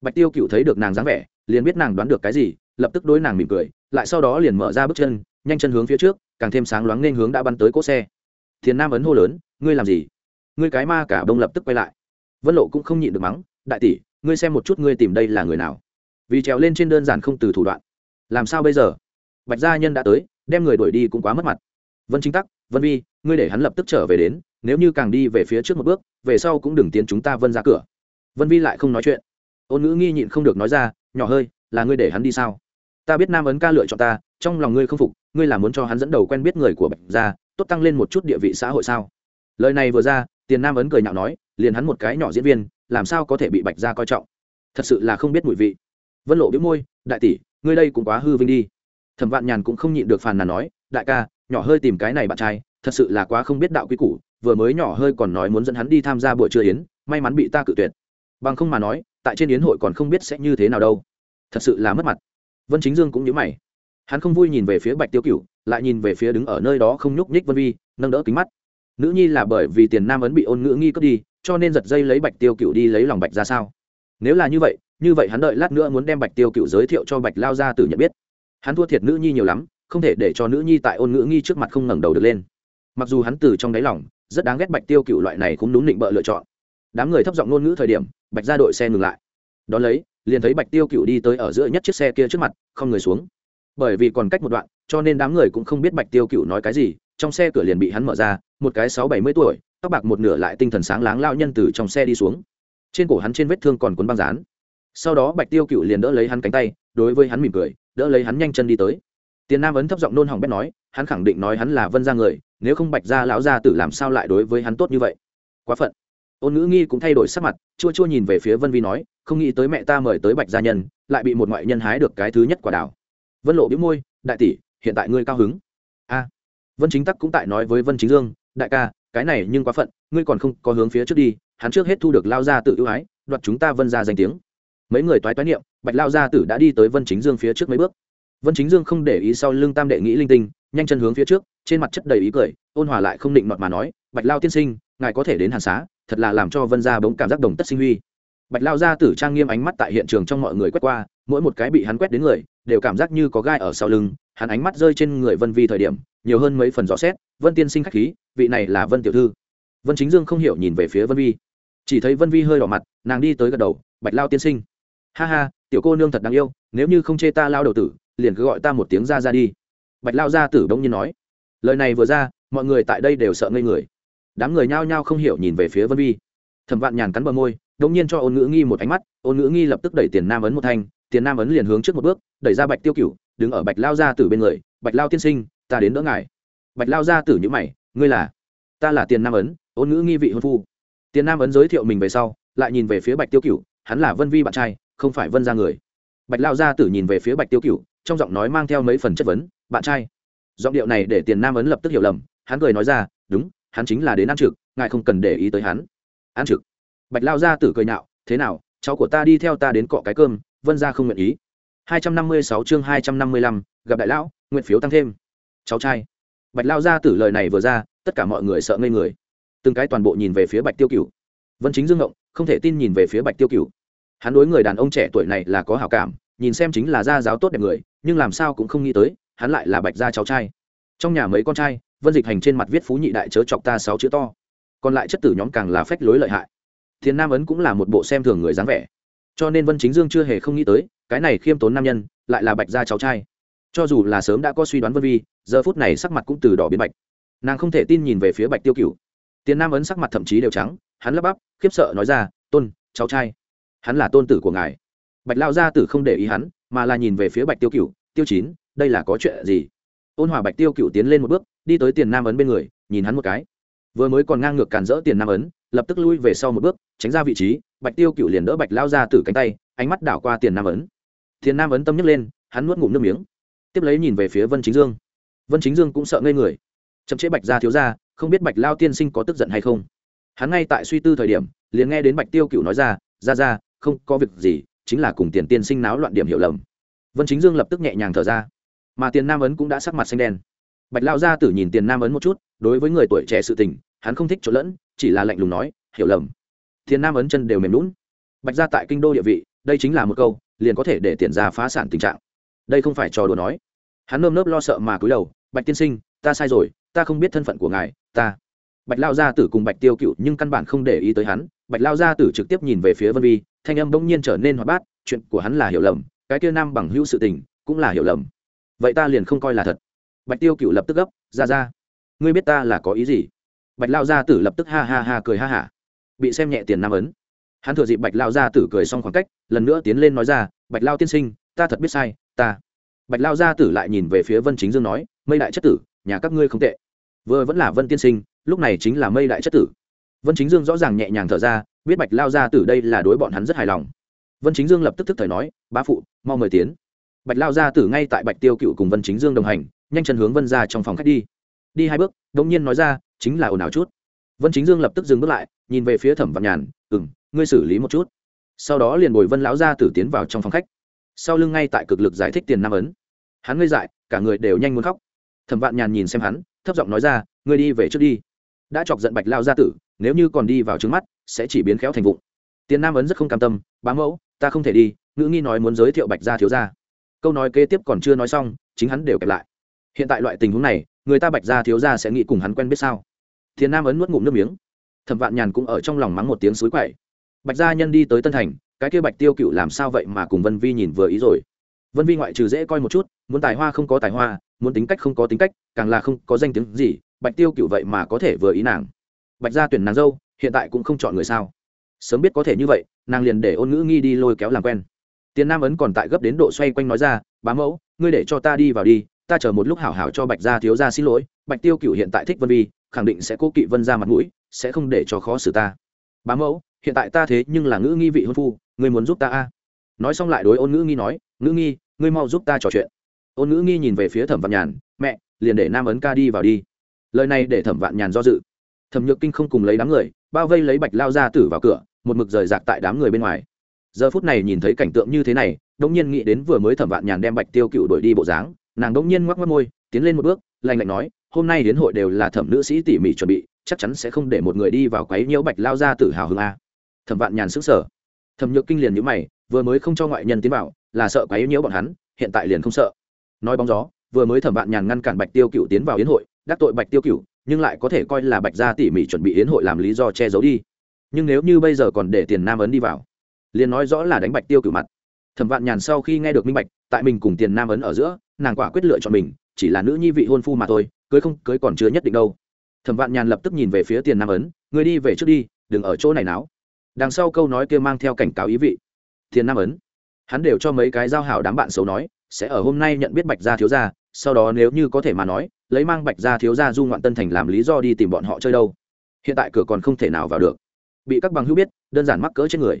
Bạch tiêu cựu thấy được nàng dáng vẻ, liền biết nàng đoán được cái gì, lập tức đối nàng mỉm cười, lại sau đó liền mở ra bước chân, nhanh chân hướng phía trước, càng thêm sáng loáng nên hướng đã bắn tới cỗ xe. Thiền nam ấn hô lớn, ngươi làm gì? Ngươi cái ma cả bông lập tức quay lại vân lộ cũng không nhịn được mắng, đại tỷ, ngươi xem một chút ngươi tìm đây là người nào? Vì trèo lên trên đơn giản không từ thủ đoạn. Làm sao bây giờ? Bạch gia nhân đã tới, đem người đuổi đi cũng quá mất mặt. Vân chính tắc, vân vi, ngươi để hắn lập tức trở về đến, nếu như càng đi về phía trước một bước, về sau cũng đừng tiến chúng ta vân ra cửa. Vân vi lại không nói chuyện. Ôn ngữ nghi nhịn không được nói ra, nhỏ hơi, là ngươi để hắn đi sao? Ta biết nam ấn ca lựa chọn ta, trong lòng ngươi không phục, ngươi là muốn cho hắn dẫn đầu quen biết người của bạch gia, tốt tăng lên một chút địa vị xã hội sao? Lời này vừa ra, tiền nam ấn cười nhạo nói liền hắn một cái nhỏ diễn viên, làm sao có thể bị bạch gia coi trọng? Thật sự là không biết mùi vị. Vân lộ biếu môi, đại tỷ, ngươi đây cũng quá hư vinh đi. Thẩm vạn nhàn cũng không nhịn được phàn nàn nói, đại ca, nhỏ hơi tìm cái này bạn trai, thật sự là quá không biết đạo quý củ, vừa mới nhỏ hơi còn nói muốn dẫn hắn đi tham gia buổi trưa yến, may mắn bị ta cự tuyệt. Bằng không mà nói, tại trên yến hội còn không biết sẽ như thế nào đâu. Thật sự là mất mặt. Vân chính dương cũng nhớ mày. Hắn không vui nhìn về phía bạch tiêu cựu lại nhìn về phía đứng ở nơi đó không nhúc nhích vân vi, nâng đỡ kính mắt. Nữ nhi là bởi vì tiền nam ấn bị ôn ngữ nghi cướp đi cho nên giật dây lấy bạch tiêu cựu đi lấy lòng bạch ra sao? Nếu là như vậy như vậy hắn đợi lát nữa muốn đem bạch tiêu cựu giới thiệu cho bạch lao ra từ nhận biết. Hắn thua thiệt nữ nhi nhiều lắm, không thể để cho nữ nhi tại ôn ngữ nghi trước mặt không ngẩng đầu được lên. Mặc dù hắn từ trong đáy lòng, rất đáng ghét bạch tiêu cựu loại này cũng đúng định bợ lựa chọn. Đám người thấp giọng ngôn ngữ thời điểm, bạch ra đội xe ngừng lại. Đón lấy, liền thấy bạch tiêu cựu đi tới ở giữa nhất chiếc xe kia trước mặt, không người xuống. Bởi vì còn cách một đoạn, cho nên đám người cũng không biết bạch tiêu cựu nói cái gì, trong xe cửa liền bị hắn mở ra, một cái sáu bảy mươi tuổi tóc bạc một nửa lại tinh thần sáng láng lao nhân từ trong xe đi xuống. Trên cổ hắn trên vết thương còn cuốn băng dán. Sau đó bạch tiêu cựu liền đỡ lấy hắn cánh tay, đối với hắn mỉm cười, đỡ lấy hắn nhanh chân đi tới. Tiền nam ấn thấp giọng nôn hỏng bét nói, hắn khẳng định nói hắn là vân ra người, nếu không bạch gia lão gia tử làm sao lại đối với hắn tốt như vậy? Quá phận. Ôn ngữ nghi cũng thay đổi sắc mặt, chua chua nhìn về phía vân vi nói, không nghĩ tới mẹ ta mời tới bạch gia nhân, lại bị một ngoại nhân hái được cái thứ nhất quả đào. Vân lộ biếu môi, đại tỷ, hiện tại ngươi cao hứng. A. Vân chính tắc cũng tại nói với vân chính dương, đại ca cái này nhưng quá phận, ngươi còn không có hướng phía trước đi, hắn trước hết thu được lao gia tự ưu ái, đoạt chúng ta vân ra danh tiếng. Mấy người toái toái niệm, bạch lao gia tử đã đi tới vân chính dương phía trước mấy bước. Vân chính dương không để ý sau lưng tam đệ nghĩ linh tinh, nhanh chân hướng phía trước, trên mặt chất đầy ý cười, ôn hòa lại không định mọt mà nói, bạch lao tiên sinh, ngài có thể đến hàn xá, thật là làm cho vân gia bỗng cảm giác đồng tất sinh huy. Bạch lao gia tử trang nghiêm ánh mắt tại hiện trường trong mọi người quét qua, mỗi một cái bị hắn quét đến người, đều cảm giác như có gai ở sau lưng, hắn ánh mắt rơi trên người vân vi thời điểm, nhiều hơn mấy phần rõ xét, vân tiên sinh khách khí vị này là vân tiểu thư. Vân chính dương không hiểu nhìn về phía vân vi. Chỉ thấy vân vi hơi đỏ mặt, nàng đi tới gật đầu, bạch lao tiên sinh. Ha ha, tiểu cô nương thật đáng yêu, nếu như không chê ta lao đầu tử, liền cứ gọi ta một tiếng ra ra đi. Bạch lao gia tử đông nhiên nói. Lời này vừa ra, mọi người tại đây đều sợ ngây người. Đám người nhao nhao không hiểu nhìn về phía vân vi. Thẩm vạn nhàn cắn bờ môi đông nhiên cho ôn ngữ nghi một ánh mắt, ôn ngữ nghi lập tức đẩy tiền nam ấn một thanh, tiền nam ấn liền hướng trước một bước, đẩy ra bạch tiêu cửu, đứng ở bạch lao gia tử bên người, bạch lao tiên sinh, ta đến đỡ ngài. Bạch lao gia tử nhữ mày ngươi là ta là tiền nam ấn ôn ngữ nghi vị hôn phu. Tiền nam ấn giới thiệu mình về sau lại nhìn về phía bạch tiêu cựu hắn là vân vi bạn trai không phải vân ra người. Bạch lao gia tử nhìn về phía bạch tiêu cựu trong giọng nói mang theo mấy phần chất vấn bạn trai. Giọng điệu này để tiền nam ấn lập tức hiểu lầm hắn cười nói ra đúng hắn chính là đến ăn trực ngài không cần để ý tới hắn. Ăn trực? Bạch lao gia tử cười nhạo thế nào cháu của ta đi theo ta đến cọ cái cơm vân ra không nguyện ý. 256 chương 255, gặp đại lão nguyện phiếu tăng thêm. Cháu trai bạch lao ra tử lời này vừa ra, tất cả mọi người sợ ngây người. Từng cái toàn bộ nhìn về phía bạch tiêu cửu. Vân chính dương ngộng, không thể tin nhìn về phía bạch tiêu cửu. Hắn đối người đàn ông trẻ tuổi này là có hảo cảm, nhìn xem chính là gia giáo tốt đẹp người, nhưng làm sao cũng không nghĩ tới, hắn lại là bạch gia cháu trai. Trong nhà mấy con trai, vân dịch hành trên mặt viết phú nhị đại chớ chọc ta sáu chữ to. Còn lại chất tử nhóm càng là phách lối lợi hại. Thiên nam ấn cũng là một bộ xem thường người dáng vẻ. Cho nên vân chính dương chưa hề không nghĩ tới, cái này khiêm tốn nam nhân, lại là bạch gia cháu trai cho dù là sớm đã có suy đoán vân vi, giờ phút này sắc mặt cũng từ đỏ biến bạch. Nàng không thể tin nhìn về phía bạch tiêu cửu. Tiền nam ấn sắc mặt thậm chí đều trắng, hắn lắp bắp, khiếp sợ nói ra, tôn, cháu trai, hắn là tôn tử của ngài. Bạch lao gia tử không để ý hắn, mà là nhìn về phía bạch tiêu cựu tiêu chín, đây là có chuyện gì? Ôn hòa bạch tiêu cựu tiến lên một bước, đi tới tiền nam ấn bên người, nhìn hắn một cái. Vừa mới còn ngang ngược càn rỡ tiền nam ấn, lập tức lui về sau một bước, tránh ra vị trí, bạch tiêu cựu liền đỡ bạch lao ra từ cánh tay, ánh mắt đảo qua tiền nam ấn. Tiền nam ấn tâm nhấc lên, hắn nuốt ngụm nước miếng tiếp lấy nhìn về phía vân chính dương. Vân chính dương cũng sợ ngây người. Chậm chế bạch gia thiếu gia, không biết bạch lao tiên sinh có tức giận hay không. Hắn ngay tại suy tư thời điểm liền nghe đến bạch tiêu cựu nói ra ra ra không có việc gì chính là cùng tiền tiên sinh náo loạn điểm hiểu lầm. Vân chính dương lập tức nhẹ nhàng thở ra. Mà tiền nam ấn cũng đã sắc mặt xanh đen. Bạch lao gia tử nhìn tiền nam ấn một chút đối với người tuổi trẻ sự tình hắn không thích trộn lẫn chỉ là lạnh lùng nói hiểu lầm. Tiền nam ấn chân đều mềm lún bạch ra tại kinh đô địa vị đây chính là một câu liền có thể để tiền ra phá sản tình trạng đây không phải trò đùa nói. Hắn nơm nớp lo sợ mà cúi đầu, bạch tiên sinh, ta sai rồi, ta không biết thân phận của ngài, ta. Bạch lao gia tử cùng bạch tiêu cựu nhưng căn bản không để ý tới hắn. Bạch lao gia tử trực tiếp nhìn về phía vân vi, thanh âm bỗng nhiên trở nên hoạt bát, chuyện của hắn là hiểu lầm, cái kia nam bằng hữu sự tình cũng là hiểu lầm. Vậy ta liền không coi là thật. Bạch tiêu cựu lập tức gấp, ra ra, ngươi biết ta là có ý gì? Bạch lao gia tử lập tức ha ha ha cười ha hả, bị xem nhẹ tiền nam ấn. Hắn thừa dịp bạch lao gia tử cười xong khoảng cách, lần nữa tiến lên nói ra, bạch lao tiên sinh, ta thật biết sai ta. Bạch lao gia tử lại nhìn về phía vân chính dương nói, mây đại chất tử, nhà các ngươi không tệ. Vừa vẫn là vân tiên sinh, lúc này chính là mây đại chất tử. Vân chính dương rõ ràng nhẹ nhàng thở ra, biết bạch lao gia tử đây là đối bọn hắn rất hài lòng. Vân chính dương lập tức thức thời nói, bá phụ, mau mời tiến. Bạch lao gia tử ngay tại bạch tiêu cựu cùng vân chính dương đồng hành, nhanh chân hướng vân ra trong phòng khách đi. Đi hai bước đ nhiên nói ra, chính là ồn ào chút. Vân chính dương lập tức dừng bước lại, nhìn về phía thẩm văn nhàn ừ m ngươi xử lý một chút. Sau đó liền bồi vân lão gia tử tiến vào trong phòng khách sau lưng ngay tại cực lực giải thích tiền nam ấn. Hắn ngây dại, cả người đều nhanh muốn khóc. Thẩm vạn nhàn nhìn xem hắn, thấp giọng nói ra, ngươi đi về trước đi. Đã chọc giận bạch lao gia tử, nếu như còn đi vào trứng mắt, sẽ chỉ biến khéo thành vụng. Tiền nam ấn rất không cam tâm, bá mẫu, ta không thể đi, ngữ nghi nói muốn giới thiệu bạch gia thiếu gia. Câu nói kế tiếp còn chưa nói xong, chính hắn đều kẹp lại. Hiện tại loại tình huống này, người ta bạch gia thiếu gia sẽ nghĩ cùng hắn quen biết sao? Thiền nam ấn nuốt ngụm nước miếng. Thẩm vạn nhàn cũng ở trong lòng mắng một tiếng suối quậy. Bạch gia nhân đi tới tân thành cái kia bạch tiêu cựu làm sao vậy mà cùng vân vi nhìn vừa ý rồi? Vân vi ngoại trừ dễ coi một chút, muốn tài hoa không có tài hoa, muốn tính cách không có tính cách, càng là không có danh tiếng gì, bạch tiêu cựu vậy mà có thể vừa ý nàng. Bạch gia tuyển nàng dâu, hiện tại cũng không chọn người sao? Sớm biết có thể như vậy, nàng liền để ôn ngữ nghi đi lôi kéo làm quen. Tiền nam ấn còn tại gấp đến độ xoay quanh nói ra, bá mẫu, ngươi để cho ta đi vào đi, ta chờ một lúc hảo hảo cho bạch gia thiếu gia xin lỗi, bạch tiêu cựu hiện tại thích vân vi, khẳng định sẽ cố kỵ vân ra mặt mũi, sẽ không để cho khó xử ta. Bá mẫu, hiện tại ta thế nhưng là ngữ nghi vị hôn phu ngươi muốn giúp ta a? Nói xong lại đối ôn ngữ nghi nói, ngữ nghi, ngươi mau giúp ta trò chuyện. Ôn ngữ nghi nhìn về phía thẩm vạn nhàn, mẹ, liền để nam ấn ca đi vào đi. Lời này để thẩm vạn nhàn do dự. Thẩm nhược kinh không cùng lấy đám người, bao vây lấy bạch lao ra tử vào cửa, một mực rời rạc tại đám người bên ngoài. Giờ phút này nhìn thấy cảnh tượng như thế này đông nhiên nghĩ đến vừa mới thẩm vạn nhàn đem bạch tiêu cựu đuổi đi bộ dáng, nàng đông nhiên ngoắc mất môi, tiến lên một bước lành lạnh nói, hôm nay đến hội đều là thẩm nữ sĩ tỉ mỉ chuẩn bị, chắc chắn sẽ không để một người đi vào quấy nhiễu bạch lao ra tử hào hương a. Thẩm vạn nhàn sững sờ thẩm nhược kinh liền nhữ mày, vừa mới không cho ngoại nhân tiến vào, là sợ quấy nhiễu bọn hắn, hiện tại liền không sợ. Nói bóng gió, vừa mới thẩm vạn nhàn ngăn cản bạch tiêu cựu tiến vào yến hội, đắc tội bạch tiêu cựu nhưng lại có thể coi là bạch gia tỉ mỉ chuẩn bị yến hội làm lý do che giấu đi. Nhưng nếu như bây giờ còn để tiền nam ấn đi vào, liền nói rõ là đánh bạch tiêu cửu mặt. Thẩm vạn nhàn sau khi nghe được minh bạch, tại mình cùng tiền nam ấn ở giữa, nàng quả quyết lựa chọn mình, chỉ là nữ nhi vị hôn phu mà thôi, cưới không, cưới còn chưa nhất định đâu. Thẩm vạn nhàn lập tức nhìn về phía tiền nam ấn người đi về trước đi, đừng ở chỗ này náo đằng sau câu nói kia mang theo cảnh cáo ý vị. Thiên nam ấn. Hắn đều cho mấy cái giao hảo đám bạn xấu nói, sẽ ở hôm nay nhận biết bạch gia thiếu gia, sau đó nếu như có thể mà nói, lấy mang bạch gia thiếu gia du ngoạn tân thành làm lý do đi tìm bọn họ chơi đâu. Hiện tại cửa còn không thể nào vào được. Bị các bằng hữu biết, đơn giản mắc cỡ chết người.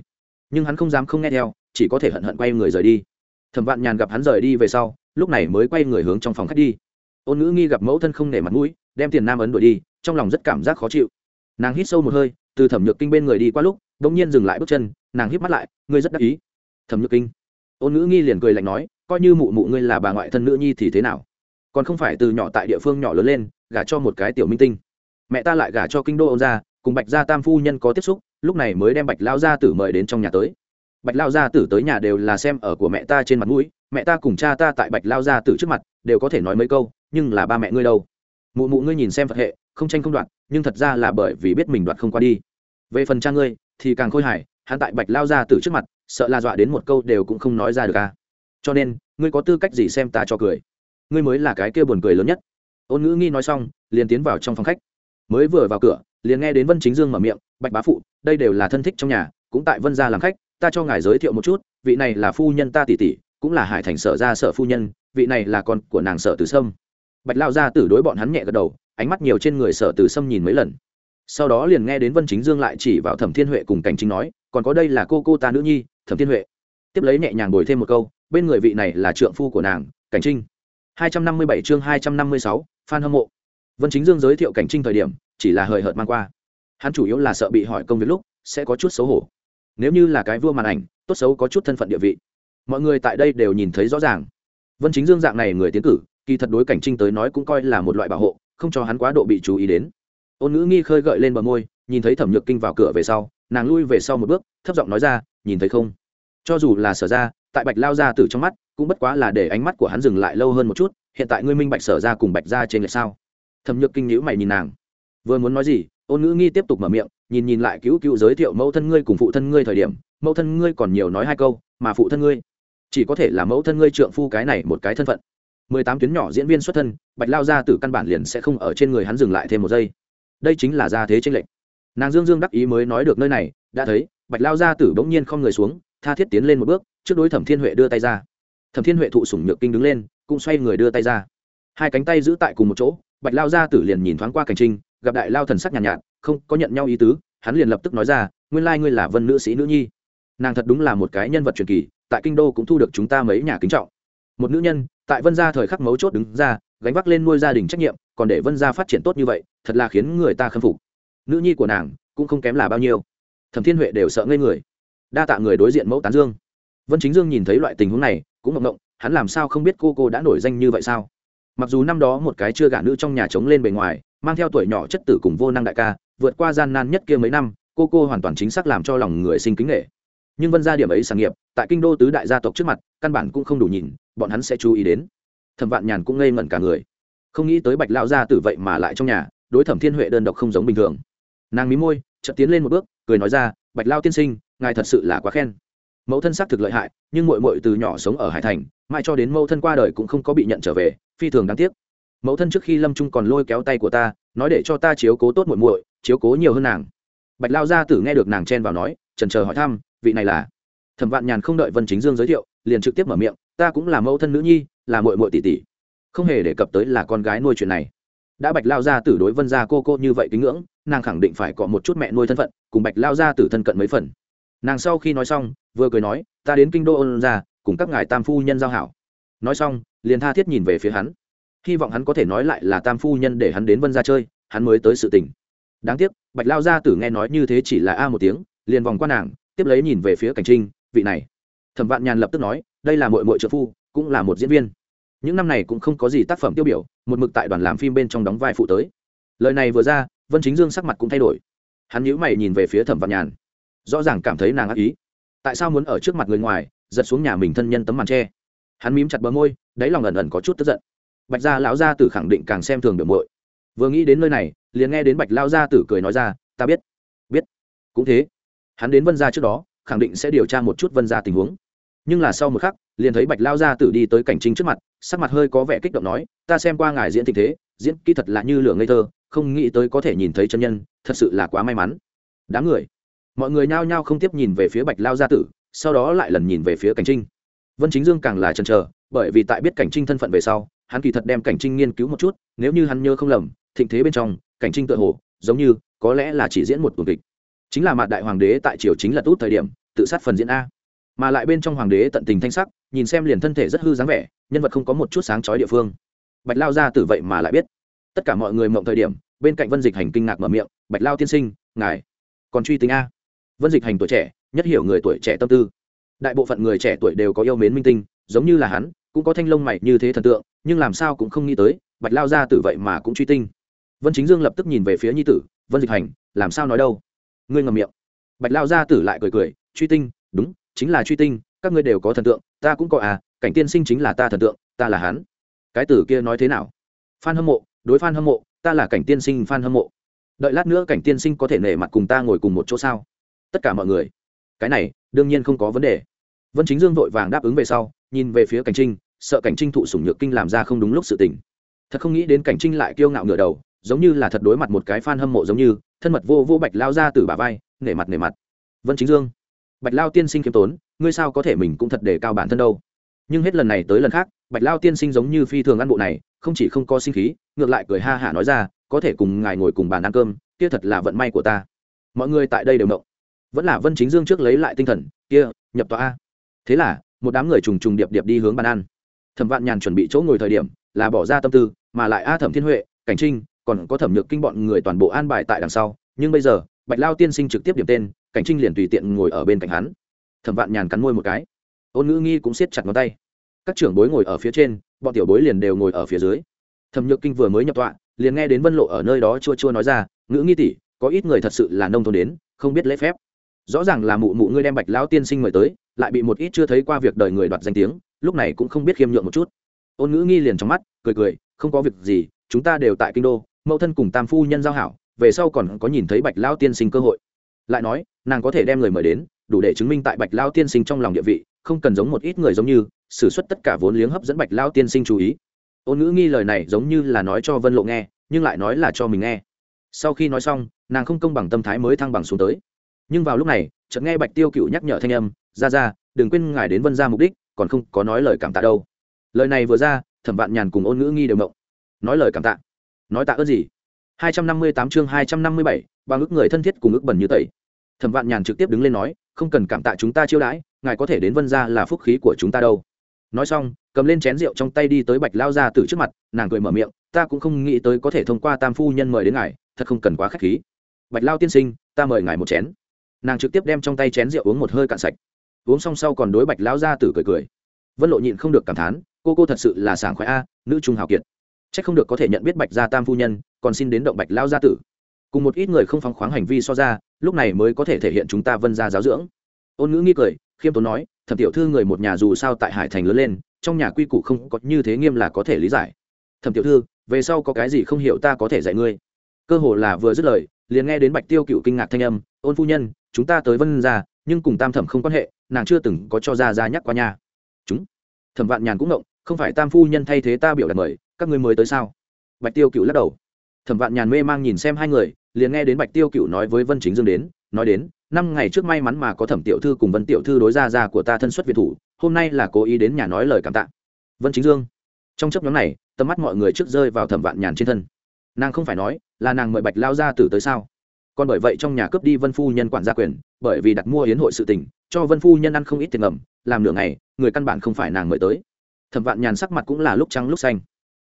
Nhưng hắn không dám không nghe theo, chỉ có thể hận hận quay người rời đi. Thẩm vạn nhàn gặp hắn rời đi về sau, lúc này mới quay người hướng trong phòng khách đi. Ôn ngữ nghi gặp mẫu thân không nể mặt mũi, đem tiền nam ấn đuổi đi, trong lòng rất cảm giác khó chịu. Nàng hít sâu một hơi từ thẩm nhược kinh bên người đi qua lúc đ ỗ n g nhiên dừng lại bước chân, nàng hít mắt lại, ngươi rất đắc ý. Thẩm nhược kinh, ôn ngữ nghi liền cười lạnh nói, coi như mụ mụ ngươi là bà ngoại thân nữ nhi thì thế nào? Còn không phải từ nhỏ tại địa phương nhỏ lớn lên, gả cho một cái tiểu minh tinh. Mẹ ta lại gả cho kinh đô ông ra cùng bạch gia tam phu nhân có tiếp xúc, lúc này mới đem bạch lao gia tử mời đến trong nhà tới. Bạch lao gia tử tới nhà đều là xem ở của mẹ ta trên mặt mũi, mẹ ta cùng cha ta tại bạch lao gia tử trước mặt, đều có thể nói mấy câu, nhưng là ba mẹ ngươi đâu? Mụ mụ ngươi nhìn xem phật hệ không tranh không đoạt, nhưng thật ra là bởi vì biết mình đoạt không qua đi. Về phần cha ngươi, thì càng khôi hài, hắn tại bạch lao gia tử trước mặt, sợ là dọa đến một câu đều cũng không nói ra được à. Cho nên, ngươi có tư cách gì xem ta cho cười? Ngươi mới là cái kia buồn cười lớn nhất. Ôn ngữ nghi nói xong, liền tiến vào trong phòng khách. Mới vừa vào cửa, liền nghe đến vân chính dương mở miệng, bạch bá phụ, đây đều là thân thích trong nhà, cũng tại vân gia làm khách, ta cho ngài giới thiệu một chút, vị này là phu nhân ta tỷ tỷ, cũng là hải thành sở gia sở phu nhân, vị này là con của nàng sở từ sâm. Bạch lao gia tử đối bọn hắn nhẹ gật đầu ánh mắt nhiều trên người sở từ sâm nhìn mấy lần. Sau đó liền nghe đến vân chính dương lại chỉ vào thẩm thiên huệ cùng cảnh chính nói còn có đây là cô cô ta nữ nhi thẩm thiên huệ. Tiếp lấy nhẹ nhàng bồi thêm một câu bên người vị này là trượng phu của nàng cảnh trinh. 257 chương 256, Phan hâm mộ. Vân Chính Dương giới thiệu cảnh trinh thời điểm, chỉ là hời hợt mang qua. Hắn chủ yếu là sợ bị hỏi công việc lúc sẽ có chút xấu hổ. Nếu như là cái vua màn ảnh tốt xấu có chút thân phận địa vị. Mọi người tại đây đều nhìn thấy rõ ràng. Vân chính dương dạng này người tiến cử kỳ thật đối cảnh trinh tới nói cũng coi là một loại bảo hộ không cho hắn quá độ bị chú ý đến. Ôn ngữ nghi khơi gợi lên bờ môi, nhìn thấy thẩm nhược kinh vào cửa về sau, nàng lui về sau một bước, thấp giọng nói ra, nhìn thấy không? Cho dù là sở ra, tại bạch lao ra từ trong mắt, cũng bất quá là để ánh mắt của hắn dừng lại lâu hơn một chút, hiện tại ngươi minh bạch sở ra cùng bạch ra trên lệch sao? Thẩm nhược kinh nhữ mày nhìn nàng. Vừa muốn nói gì? Ôn ngữ nghi tiếp tục mở miệng, nhìn nhìn lại cứu cứu giới thiệu mẫu thân ngươi cùng phụ thân ngươi thời điểm, mẫu thân ngươi còn nhiều nói hai câu, mà phụ thân ngươi chỉ có thể là mẫu thân ngươi trượng phu cái này một cái thân phận mười tám tuyến nhỏ diễn viên xuất thân bạch lao ra từ căn bản liền sẽ không ở trên người hắn dừng lại thêm một giây. Đây chính là gia thế tranh lệch. Nàng dương dương đắc ý mới nói được nơi này đã thấy bạch lao gia tử bỗng nhiên không người xuống tha thiết tiến lên một bước trước đối thẩm thiên huệ đưa tay ra. Thẩm thiên huệ thụ sủng nhược kinh đứng lên cũng xoay người đưa tay ra. Hai cánh tay giữ tại cùng một chỗ bạch lao gia tử liền nhìn thoáng qua cảnh trinh gặp đại lao thần sắc nhàn nhạt, nhạt không có nhận nhau ý tứ hắn liền lập tức nói ra nguyên lai ngươi là vân nữ sĩ nữ nhi. Nàng thật đúng là một cái nhân vật truyền kỳ tại kinh đô cũng thu được chúng ta mấy nhà kính trọng một nữ nhân, tại vân gia thời khắc mấu chốt đứng ra, gánh vác lên nuôi gia đình trách nhiệm, còn để vân gia phát triển tốt như vậy, thật là khiến người ta khâm phục. Nữ nhi của nàng cũng không kém là bao nhiêu. Thẩm thiên huệ đều sợ ngây người. Đa tạ người đối diện mẫu tán dương. Vân chính dương nhìn thấy loại tình huống này, cũng mộng mộng hắn làm sao không biết cô cô đã nổi danh như vậy sao? Mặc dù năm đó một cái chưa gả nữ trong nhà trống lên bề ngoài, mang theo tuổi nhỏ chất tử cùng vô năng đại ca, vượt qua gian nan nhất kia mấy năm, cô cô hoàn toàn chính xác làm cho lòng người sinh kính nghệ nhưng vân gia điểm ấy sản nghiệp, tại kinh đô tứ đại gia tộc trước mặt, căn bản cũng không đủ nhìn, bọn hắn sẽ chú ý đến. Thẩm vạn nhàn cũng ngây ngẩn cả người. Không nghĩ tới bạch lao gia tử vậy mà lại trong nhà, đối thẩm thiên huệ đơn độc không giống bình thường. Nàng mí môi, chợt tiến lên một bước, cười nói ra, bạch lao tiên sinh, ngài thật sự là quá khen. Mẫu thân xác thực lợi hại, nhưng mội mội từ nhỏ sống ở hải thành, mãi cho đến mẫu thân qua đời cũng không có bị nhận trở về, phi thường đáng tiếc. Mẫu thân trước khi lâm trung còn lôi kéo tay của ta, nói để cho ta chiếu cố tốt muội muội, chiếu cố nhiều hơn nàng. Bạch lao gia tử nghe được nàng chen vào nói, trần chờ hỏi thăm vị này là thẩm vạn nhàn không đợi vân chính dương giới thiệu liền trực tiếp mở miệng ta cũng là mẫu thân nữ nhi là muội muội tỷ tỷ không hề đề cập tới là con gái nuôi chuyện này đã bạch lao gia tử đối vân gia cô cô như vậy kính ngưỡng nàng khẳng định phải có một chút mẹ nuôi thân phận cùng bạch lao gia tử thân cận mấy phần nàng sau khi nói xong vừa cười nói ta đến kinh đô ôn ra cùng các ngài tam phu nhân giao hảo nói xong liền tha thiết nhìn về phía hắn hy vọng hắn có thể nói lại là tam phu nhân để hắn đến vân ra chơi hắn mới tới sự tình đáng tiếc bạch lao gia tử nghe nói như thế chỉ là a một tiếng liền vòng qua nàng tiếp lấy nhìn về phía cảnh trinh vị này thẩm vạn nhàn lập tức nói đây là mội mội trợ phu cũng là một diễn viên những năm này cũng không có gì tác phẩm tiêu biểu một mực tại đoàn làm phim bên trong đóng vai phụ tới lời này vừa ra vân chính dương sắc mặt cũng thay đổi hắn nhíu mày nhìn về phía thẩm vạn nhàn rõ ràng cảm thấy nàng ác ý tại sao muốn ở trước mặt người ngoài giật xuống nhà mình thân nhân tấm màn tre hắn mím chặt bờ môi đáy lòng ẩn ẩn có chút tức giận bạch gia lão gia tử khẳng định càng xem thường biểu mội vừa nghĩ đến nơi này liền nghe đến bạch lao gia tử cười nói ra ta biết biết cũng thế hắn đến vân gia trước đó, khẳng định sẽ điều tra một chút vân gia tình huống. Nhưng là sau một khắc, liền thấy bạch lao gia tử đi tới cảnh trinh trước mặt, sắc mặt hơi có vẻ kích động nói, ta xem qua ngài diễn tình thế, diễn kỹ thật là như lửa ngây thơ, không nghĩ tới có thể nhìn thấy chân nhân, thật sự là quá may mắn. Đám người. Mọi người nhao nhao không tiếp nhìn về phía bạch lao gia tử, sau đó lại lần nhìn về phía cảnh trinh. Vân chính dương càng là chần chờ, bởi vì tại biết cảnh trinh thân phận về sau, hắn kỳ thật đem cảnh trinh nghiên cứu một chút, nếu như hắn nhớ không lầm, thịnh thế bên trong, cảnh trinh tự hồ, giống như, có lẽ là chỉ diễn một tuần kịch chính là mặt đại hoàng đế tại triều chính là tốt thời điểm, tự sát phần diễn a. Mà lại bên trong hoàng đế tận tình thanh sắc, nhìn xem liền thân thể rất hư dáng vẻ, nhân vật không có một chút sáng chói địa phương. Bạch lao ra từ vậy mà lại biết. Tất cả mọi người mộng thời điểm, bên cạnh vân dịch hành kinh ngạc mở miệng, bạch lao tiên sinh, ngài còn truy tính a? Vân dịch hành tuổi trẻ, nhất hiểu người tuổi trẻ tâm tư. Đại bộ phận người trẻ tuổi đều có yêu mến minh tinh, giống như là hắn, cũng có thanh lông mày như thế thần tượng, nhưng làm sao cũng không nghĩ tới, bạch lao ra tử vậy mà cũng truy tinh. Vân chính dương lập tức nhìn về phía nhi tử, vân dịch hành, làm sao nói đâu? Ngươi ngậm miệng. Bạch lao gia tử lại cười cười, truy tinh, đúng, chính là truy tinh, các ngươi đều có thần tượng, ta cũng có à cảnh tiên sinh chính là ta thần tượng, ta là hắn. Cái tử kia nói thế nào? Phan hâm mộ, đối phan hâm mộ, ta là cảnh tiên sinh phan hâm mộ. Đợi lát nữa cảnh tiên sinh có thể nể mặt cùng ta ngồi cùng một chỗ sao? Tất cả mọi người. Cái này, đương nhiên không có vấn đề. Vân chính dương vội vàng đáp ứng về sau, nhìn về phía cảnh trinh, sợ cảnh trinh thụ sủng nhược kinh làm ra không đúng lúc sự tình. Thật không nghĩ đến cảnh trinh lại kiêu ngạo ngửa đầu giống như là thật đối mặt một cái f a n hâm mộ giống như, thân mật vô vô bạch lao ra từ bà vai, nể mặt nể mặt. Vân chính dương, bạch lao tiên sinh khiêm tốn, ngươi sao có thể mình cũng thật để cao bản thân đâu. Nhưng hết lần này tới lần khác, bạch lao tiên sinh giống như phi thường ăn bộ này, không chỉ không có sinh khí, ngược lại cười ha hả nói ra, có thể cùng ngài ngồi cùng bàn ăn cơm, kia thật là vận may của ta. Mọi người tại đây đều mộng vẫn là vân chính dương trước lấy lại tinh thần, kia, nhập tòa a. Thế là, một đám người trùng trùng điệp điệp đi hướng bàn ăn. Thẩm vạn nhàn chuẩn bị chỗ ngồi thời điểm, là bỏ ra tâm tư, mà lại a thẩm thiên huệ, cảnh trinh còn có thẩm nhược kinh bọn người toàn bộ an bài tại đằng sau, nhưng bây giờ, bạch lao tiên sinh trực tiếp điểm tên, cảnh trinh liền tùy tiện ngồi ở bên cạnh hắn. Thẩm vạn nhàn cắn môi một cái. Ôn ngữ nghi cũng siết chặt ngón tay. Các trưởng bối ngồi ở phía trên, bọn tiểu bối liền đều ngồi ở phía dưới. Thẩm nhược kinh vừa mới nhập tọa, liền nghe đến vân lộ ở nơi đó chua chua nói ra, ngữ nghi tỷ, có ít người thật sự là nông thôn đến, không biết lễ phép. Rõ ràng là mụ mụ ngươi đem bạch lão tiên sinh mời tới, lại bị một ít chưa thấy qua việc đời người đoạt danh tiếng, lúc này cũng không biết khiêm nhượng một chút. Ôn ngữ nghi liền trong mắt, cười cười, không có việc gì, chúng ta đều tại kinh đô mẫu thân cùng tam phu nhân giao hảo, về sau còn có nhìn thấy bạch lão tiên sinh cơ hội. Lại nói, nàng có thể đem người mời đến, đủ để chứng minh tại bạch lão tiên sinh trong lòng địa vị, không cần giống một ít người giống như xử suất tất cả vốn liếng hấp dẫn bạch lão tiên sinh chú ý. Ôn ngữ nghi lời này giống như là nói cho vân lộ nghe, nhưng lại nói là cho mình nghe. Sau khi nói xong, nàng không công bằng tâm thái mới thăng bằng xuống tới. Nhưng vào lúc này, chợt nghe bạch tiêu cựu nhắc nhở thanh âm, ra ra, đừng quên ngài đến vân ra mục đích, còn không có nói lời cảm tạ đâu. Lời này vừa ra, thẩm vạn nhàn cùng ôn ngữ nghi đều mộng nói lời cảm tạ nói tạ ơn gì? Hai trăm năm mươi tám chương hai trăm năm mươi bảy, bằng ước người thân thiết cùng ước bẩn như tẩy. Thẩm vạn nhàn trực tiếp đứng lên nói, không cần cảm tạ chúng ta chiêu đãi, ngài có thể đến vân ra là phúc khí của chúng ta đâu. Nói xong, cầm lên chén rượu trong tay đi tới bạch lao ra từ trước mặt, nàng cười mở miệng, ta cũng không nghĩ tới có thể thông qua tam phu nhân mời đến ngài, thật không cần quá k h á c h khí. Bạch lao tiên sinh, ta mời ngài một chén. Nàng trực tiếp đem trong tay chén rượu uống một hơi cạn sạch. Uống xong sau còn đối bạch lao ra tử cười cười. Vân lộ nhịn không được cảm thán, cô cô thật sự là sảng khoái a, nữ trung hào kiệt chắc không được có thể nhận biết bạch gia tam phu nhân còn xin đến động bạch lao gia tử. Cùng một ít người không phóng khoáng hành vi so ra lúc này mới có thể thể hiện chúng ta vân gia giáo dưỡng. Ôn ngữ nghi cười khiêm tốn nói thẩm tiểu thư người một nhà dù sao tại hải thành lớn lên trong nhà quy củ không có như thế nghiêm là có thể lý giải. Thẩm tiểu thư về sau có cái gì không hiểu ta có thể dạy ngươi. Cơ hồ là vừa dứt lời liền nghe đến bạch tiêu cựu kinh ngạc thanh âm ôn phu nhân chúng ta tới vân gia, nhưng cùng tam thẩm không quan hệ nàng chưa từng có cho ra ra nhắc qua nhà chúng thẩm vạn nhàn cũng ngộng không phải tam phu nhân thay thế ta biểu đạt mời, các ngươi mới tới sao? Bạch tiêu cựu lắc đầu. Thẩm vạn nhàn mê mang nhìn xem hai người, liền nghe đến bạch tiêu cựu nói với vân chính dương đến, nói đến, năm ngày trước may mắn mà có thẩm tiểu thư cùng vân tiểu thư đối ra ra của ta thân xuất việt thủ, hôm nay là cố ý đến nhà nói lời cảm tạ. Vân chính dương. Trong chấp nhóm này, tầm mắt mọi người trước rơi vào thẩm vạn nhàn trên thân. Nàng không phải nói là nàng mời bạch lao ra tử tới sao? Còn bởi vậy trong nhà cướp đi vân phu nhân quản gia quyền, bởi vì đặt mua hiến hội sự tình, cho vân phu nhân ăn không ít tiền ngầm, làm nửa ngày, người căn bản không phải nàng mời tới thẩm vạn nhàn sắc mặt cũng là lúc trắng lúc xanh.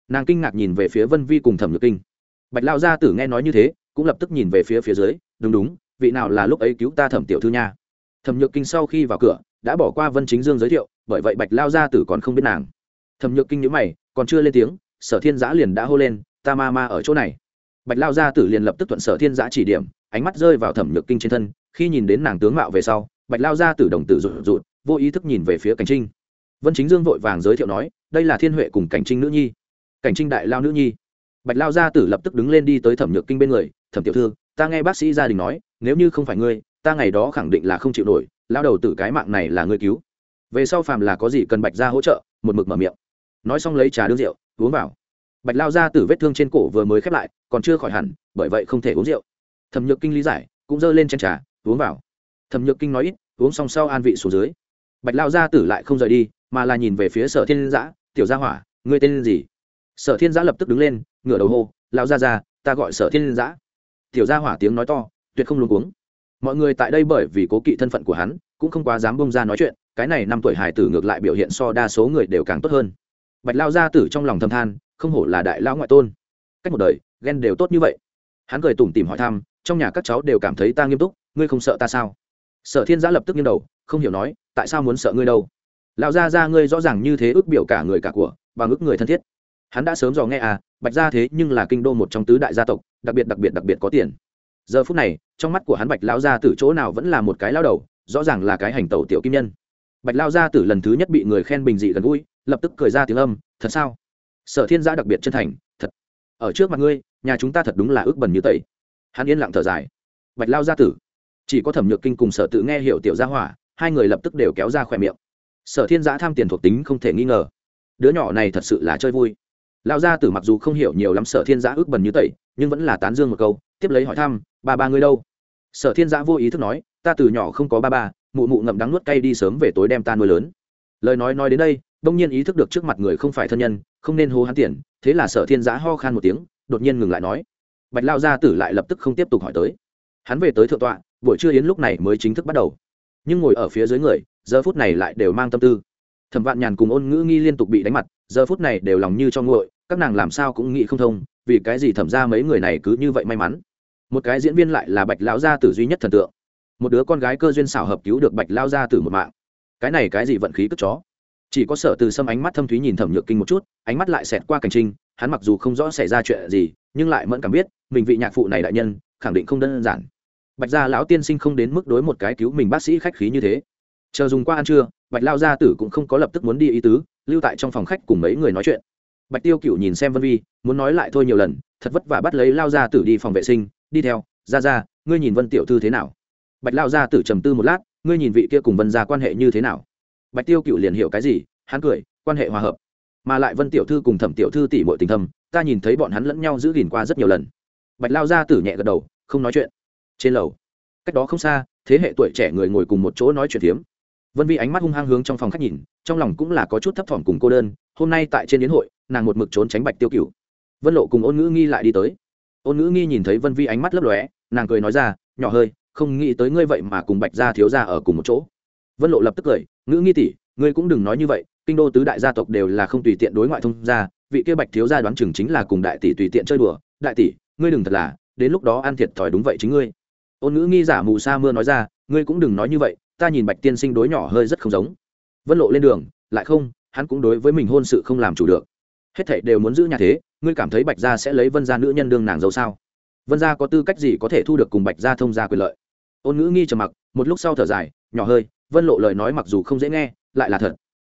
Nàng kinh ngạc nhìn về phía vân vi cùng thẩm nhược kinh. Bạch lao gia tử nghe nói như thế, cũng lập tức nhìn về phía phía dưới, đúng đúng, vị nào là lúc ấy cứu ta thẩm tiểu thư nha? Thẩm nhược kinh sau khi vào cửa, đã bỏ qua vân chính dương giới thiệu, bởi vậy bạch lao gia tử còn không biết nàng. Thẩm nhược kinh nhữ mày, còn chưa lên tiếng, sở thiên giã liền đã hô lên, ta ma ma ở chỗ này. Bạch lao gia tử liền lập tức thuận sở thiên giã chỉ điểm, ánh mắt rơi vào thẩm nhược kinh trên thân, khi nhìn đến nàng tướng mạo về sau, bạch lao gia tử đồng tử rụt rụt, vô ý thức nhìn về phía cảnh trinh vân chính dương vội vàng giới thiệu nói, đây là thiên huệ cùng cảnh trinh nữ nhi. Cảnh trinh đại lao nữ nhi. Bạch lao gia tử lập tức đứng lên đi tới thẩm nhược kinh bên người, thẩm tiểu thư, ta nghe bác sĩ gia đình nói, nếu như không phải ngươi, ta ngày đó khẳng định là không chịu nổi, lao đầu tử cái mạng này là ngươi cứu. Về sau phàm là có gì cần bạch gia hỗ trợ, một mực mở miệng. Nói xong lấy trà đương rượu, uống vào. Bạch lao gia tử vết thương trên cổ vừa mới khép lại, còn chưa khỏi hẳn, bởi vậy không thể uống rượu. Thẩm nhược kinh lý giải, cũng giơ lên trên trà, uống vào. Thẩm nhược kinh nói ít, uống xong sau an vị xuống dưới. Bạch lao gia tử lại không rời đi mà là nhìn về phía sở thiên giã, tiểu gia hỏa, ngươi tên gì? Sở thiên giã lập tức đứng lên, ngửa đầu hô lao gia ra ta gọi sở thiên giã. Tiểu gia hỏa tiếng nói to, tuyệt không luôn uống mọi người tại đây bởi vì cố kỵ thân phận của hắn, cũng không quá dám bông ra nói chuyện, cái này năm tuổi hải tử ngược lại biểu hiện so đa số người đều càng tốt hơn. Bạch lao gia tử trong lòng thâm than, không hổ là đại lao ngoại tôn. Cách một đời, ghen đều tốt như vậy. Hắn cười tủm tìm hỏi thăm, trong nhà các cháu đều cảm thấy ta nghiêm túc, ngươi không sợ ta sao? Sở thiên giã lập tức nghiêng đầu, không hiểu nói, tại sao muốn sợ ngươi đâu? Lão gia gia ngươi rõ ràng như thế ước biểu cả người cả của, và ước người thân thiết. Hắn đã sớm dò nghe à bạch gia thế nhưng là kinh đô một trong tứ đại gia tộc, đặc biệt đặc biệt đặc biệt có tiền. Giờ phút này, trong mắt của hắn bạch lão gia tử chỗ nào vẫn là một cái lao đầu, rõ ràng là cái hành tẩu tiểu kim nhân. Bạch lao gia tử lần thứ nhất bị người khen bình dị gần gũi, lập tức cười ra tiếng âm, thật sao? Sở thiên gia đặc biệt chân thành, thật. Ở trước mặt ngươi, nhà chúng ta thật đúng là ước bẩn như tẩy. Hắn yên lặng thở dài. Bạch lao gia tử, chỉ có thẩm nhược kinh cùng sở tự nghe hiểu tiểu gia hỏa, hai người lập tức đều kéo ra khỏe miệng sở thiên giã tham tiền thuộc tính không thể nghi ngờ. Đứa nhỏ này thật sự là chơi vui. Lão gia tử mặc dù không hiểu nhiều lắm sở thiên giã ước bẩn như tẩy, nhưng vẫn là tán dương một câu, tiếp lấy hỏi thăm, ba ba ngươi đâu? Sở thiên giã vô ý thức nói, ta từ nhỏ không có ba ba, mụ mụ ngậm đắng nuốt cay đi sớm về tối đem ta nuôi lớn. Lời nói nói đến đây, đông nhiên ý thức được trước mặt người không phải thân nhân, không nên hô hắn tiền, thế là sở thiên giã ho khan một tiếng, đột nhiên ngừng lại nói, bạch lao gia tử lại lập tức không tiếp tục hỏi tới. Hắn về tới thượng tọa, buổi trưa yến lúc này mới chính thức bắt đầu. Nhưng ngồi ở phía dưới người giờ phút này lại đều mang tâm tư. Thẩm vạn nhàn cùng ôn ngữ nghi liên tục bị đánh mặt, giờ phút này đều lòng như cho nguội, các nàng làm sao cũng nghĩ không thông, vì cái gì thẩm ra mấy người này cứ như vậy may mắn? Một cái diễn viên lại là bạch lão gia tử duy nhất thần tượng. Một đứa con gái cơ duyên xảo hợp cứu được bạch lao gia tử một mạng. Cái này cái gì vận khí cất chó? Chỉ có sở từ sâm ánh mắt thâm thúy nhìn thẩm nhược kinh một chút, ánh mắt lại xẹt qua cảnh trinh, hắn mặc dù không rõ xảy ra chuyện gì, nhưng lại mẫn cảm biết, mình vị nhạc phụ này đại nhân, khẳng định không đơn giản. Bạch gia lão tiên sinh không đến mức đối một cái cứu mình bác sĩ khách khí như thế chờ dùng qua ăn trưa bạch lao gia tử cũng không có lập tức muốn đi ý tứ lưu tại trong phòng khách cùng mấy người nói chuyện. Bạch tiêu cựu nhìn xem vân vi muốn nói lại thôi nhiều lần thật vất vả bắt lấy lao gia tử đi phòng vệ sinh đi theo ra ra ngươi nhìn vân tiểu thư thế nào? Bạch lao gia tử trầm tư một lát ngươi nhìn vị kia cùng vân gia quan hệ như thế nào? Bạch tiêu cựu liền hiểu cái gì hắn cười quan hệ hòa hợp. Mà lại vân tiểu thư cùng thẩm tiểu thư tỷ muội tình thầm, ta nhìn thấy bọn hắn lẫn nhau giữ gìn qua rất nhiều lần. Bạch lao gia tử nhẹ gật đầu không nói chuyện. Trên lầu cách đó không xa thế hệ tuổi trẻ người ngồi cùng một chỗ nói chuyện phiếm vân vi ánh mắt hung hăng hướng trong phòng khách nhìn, trong lòng cũng là có chút thấp thỏm cùng cô đơn. Hôm nay tại trên yến hội, nàng một mực trốn tránh bạch tiêu cựu vân lộ cùng ôn ngữ nghi lại đi tới. Ôn ngữ nghi nhìn thấy vân vi ánh mắt lấp lóe, nàng cười nói ra, nhỏ hơi, không nghĩ tới ngươi vậy mà cùng bạch gia thiếu gia ở cùng một chỗ. Vân lộ lập tức cười, ngữ nghi tỷ, ngươi cũng đừng nói như vậy, kinh đô tứ đại gia tộc đều là không tùy tiện đối ngoại thông gia, vị kia bạch thiếu gia đoán chừng chính là cùng đại tỷ tùy tiện chơi đùa. Đại tỷ, ngươi đừng thật là, đến lúc đó ăn thiệt thòi đúng vậy chính ngươi. Ôn ngữ nghi giả mù sa mưa nói ra, ngươi cũng đừng nói như vậy ta nhìn bạch tiên sinh đối nhỏ hơi rất không giống. Vân lộ lên đường, lại không, hắn cũng đối với mình hôn sự không làm chủ được. Hết thảy đều muốn giữ nhà thế, ngươi cảm thấy bạch gia sẽ lấy vân gia nữ nhân đương nàng giàu sao? Vân gia có tư cách gì có thể thu được cùng bạch gia thông gia quyền lợi? Ôn ngữ nghi trầm mặc, một lúc sau thở dài, nhỏ hơi, vân lộ lời nói mặc dù không dễ nghe, lại là thật.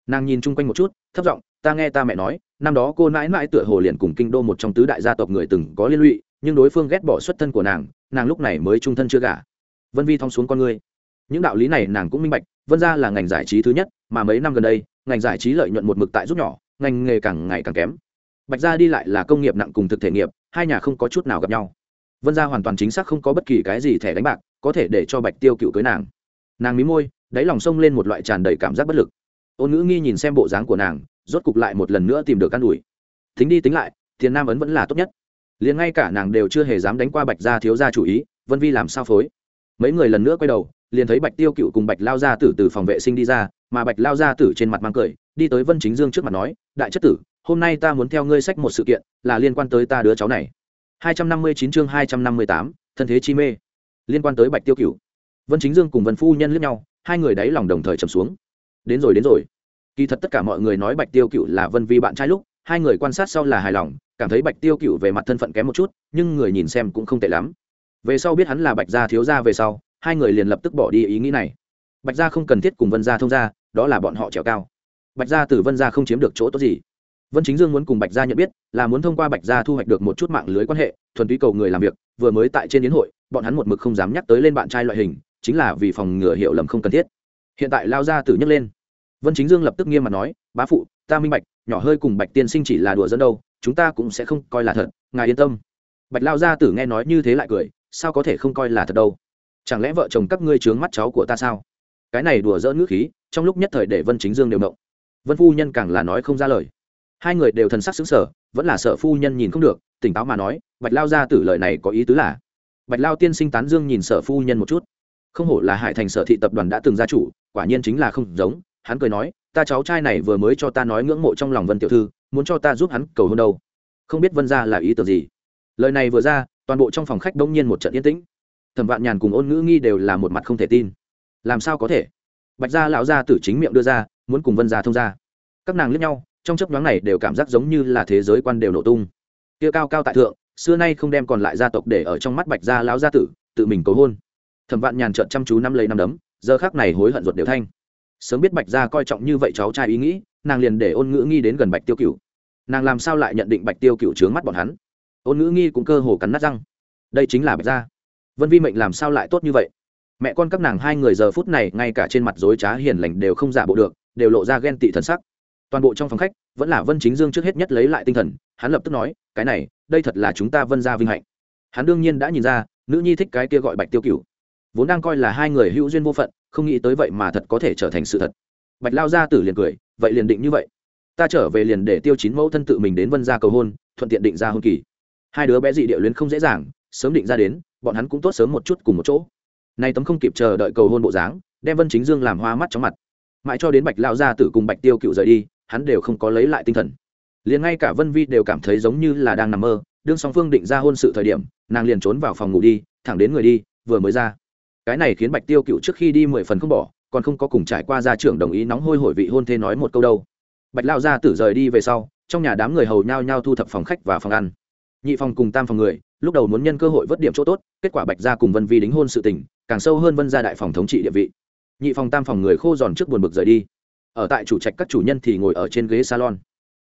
Nàng nhìn chung quanh một chút, thấp giọng, ta nghe ta mẹ nói, năm đó cô nãi mãi tựa hồ liền cùng kinh đô một trong tứ đại gia tộc người từng có liên lụy, nhưng đối phương ghét bỏ xuất thân của nàng nàng lúc này mới trung thân chưa gả. Vân vi thong xuống con ngươi những đạo lý này nàng cũng minh bạch, vân ra là ngành giải trí thứ nhất, mà mấy năm gần đây, ngành giải trí lợi nhuận một mực tại rút nhỏ, ngành nghề càng ngày càng kém. Bạch gia đi lại là công nghiệp nặng cùng thực thể nghiệp, hai nhà không có chút nào gặp nhau. Vân gia hoàn toàn chính xác không có bất kỳ cái gì thẻ đánh bạc, có thể để cho bạch tiêu cựu cưới nàng. Nàng mí môi, đáy lòng sông lên một loại tràn đầy cảm giác bất lực. Ôn ngữ nghi nhìn xem bộ dáng của nàng, rốt cục lại một lần nữa tìm được ă n ủi. Thính đi tính lại, tiền nam ấn vẫn là tốt nhất. Liền ngay cả nàng đều chưa hề dám đánh qua bạch gia thiếu gia chủ ý, vân vi làm sao phối? Mấy người lần nữa quay đầu liền thấy bạch tiêu cựu cùng bạch lao gia tử từ phòng vệ sinh đi ra mà bạch lao gia tử trên mặt mang cười đi tới vân chính dương trước mặt nói đại chất tử hôm nay ta muốn theo ngươi sách một sự kiện là liên quan tới ta đứa cháu này. 259 chương 258, thân thế chi mê. Liên quan tới bạch tiêu cựu. Vân chính dương cùng vân phu nhân lướt nhau hai người đáy lòng đồng thời trầm xuống. Đến rồi đến rồi. Kỳ thật tất cả mọi người nói bạch tiêu cựu là vân vi bạn trai lúc hai người quan sát sau là hài lòng cảm thấy bạch tiêu cựu về mặt thân phận kém một chút nhưng người nhìn xem cũng không tệ lắm. Về sau biết hắn là bạch gia thiếu gia về sau hai người liền lập tức bỏ đi ý nghĩ này. Bạch gia không cần thiết cùng vân gia thông gia, đó là bọn họ trèo cao. Bạch gia từ vân gia không chiếm được chỗ tốt gì. Vân chính dương muốn cùng bạch gia nhận biết, là muốn thông qua bạch gia thu hoạch được một chút mạng lưới quan hệ, thuần túy cầu người làm việc, vừa mới tại trên yến hội, bọn hắn một mực không dám nhắc tới lên bạn trai loại hình, chính là vì phòng ngừa hiểu lầm không cần thiết. Hiện tại lao ra tử nhấc lên. Vân chính dương lập tức nghiêm mặt nói, bá phụ, ta minh bạch, nhỏ hơi cùng bạch tiên sinh chỉ là đùa dẫn đâu, chúng ta cũng sẽ không coi là thật, ngài yên tâm. Bạch lao gia tử nghe nói như thế lại cười, sao có thể không coi là thật đâu? Chẳng lẽ vợ chồng các ngươi trướng mắt cháu của ta sao? Cái này đùa dỡ ngữ khí, trong lúc nhất thời để vân chính dương đều động. Vân phu nhân càng là nói không ra lời. Hai người đều thần sắc xứng sở vẫn là sợ phu nhân nhìn không được, tỉnh táo mà nói, bạch lao gia tử lời này có ý tứ là? Bạch lao tiên sinh tán dương nhìn sở phu nhân một chút. Không hổ là hải thành sở thị tập đoàn đã từng gia chủ, quả nhiên chính là không giống, hắn cười nói, ta cháu trai này vừa mới cho ta nói ngưỡng mộ trong lòng vân tiểu thư, muốn cho ta giúp hắn cầu hôn đâu? Không biết vân ra là ý tưởng gì. Lời này vừa ra, toàn bộ trong phòng khách đông nhiên một trận yên tĩnh thẩm vạn nhàn cùng ôn ngữ nghi đều là một mặt không thể tin. Làm sao có thể? Bạch gia lão gia tử chính miệng đưa ra, muốn cùng vân gia thông gia. Các nàng liếc nhau, trong chấp nhoáng này đều cảm giác giống như là thế giới quan đều nổ tung. Kia cao cao tại thượng, xưa nay không đem còn lại gia tộc để ở trong mắt bạch gia lão gia tử, tự mình cầu hôn. Thẩm vạn nhàn trợn chăm chú năm lấy năm đấm, giờ khác này hối hận ruột đều thanh. Sớm biết bạch gia coi trọng như vậy cháu trai ý nghĩ, nàng liền để ôn ngữ nghi đến gần bạch tiêu cựu nàng làm sao lại nhận định bạch tiêu cựu trướng mắt bọn hắn? Ôn ngữ nghi cũng cơ hồ cắn nát răng. Đây chính là bạch gia vân vi mệnh làm sao lại tốt như vậy? Mẹ con các nàng hai người giờ phút này ngay cả trên mặt dối trá hiền lành đều không giả bộ được, đều lộ ra ghen tị thần sắc. Toàn bộ trong phòng khách, vẫn là vân chính dương trước hết nhất lấy lại tinh thần, hắn lập tức nói, cái này, đây thật là chúng ta vân gia vinh hạnh. Hắn đương nhiên đã nhìn ra, nữ nhi thích cái kia gọi bạch tiêu cựu vốn đang coi là hai người hữu duyên vô phận, không nghĩ tới vậy mà thật có thể trở thành sự thật. Bạch lao gia tử liền cười, vậy liền định như vậy. Ta trở về liền để tiêu chín mẫu thân tự mình đến vân gia cầu hôn, thuận tiện định ra hôn kỳ. Hai đứa bé dị địa luyến không dễ dàng, sớm định ra đến bọn hắn cũng tốt sớm một chút cùng một chỗ. Nay tấm không kịp chờ đợi cầu hôn bộ dáng, đem vân chính dương làm hoa mắt chóng mặt. Mãi cho đến bạch lao gia tử cùng bạch tiêu cựu rời đi, hắn đều không có lấy lại tinh thần. Liền ngay cả vân vi đều cảm thấy giống như là đang nằm mơ, đương song phương định ra hôn sự thời điểm, nàng liền trốn vào phòng ngủ đi, thẳng đến người đi, vừa mới ra. Cái này khiến bạch tiêu cựu trước khi đi mười phần không bỏ, còn không có cùng trải qua gia trưởng đồng ý nóng hôi hổi vị hôn thê nói một câu đâu. Bạch lao gia tử rời đi về sau, trong nhà đám người hầu nhao nhao thu thập phòng khách và phòng ăn nhị phòng cùng tam phòng người, lúc đầu muốn nhân cơ hội vớt điểm chỗ tốt, kết quả bạch gia cùng vân vi đính hôn sự tình, càng sâu hơn vân gia đại phòng thống trị địa vị. Nhị phòng tam phòng người khô giòn trước buồn bực rời đi. Ở tại chủ trạch các chủ nhân thì ngồi ở trên ghế salon.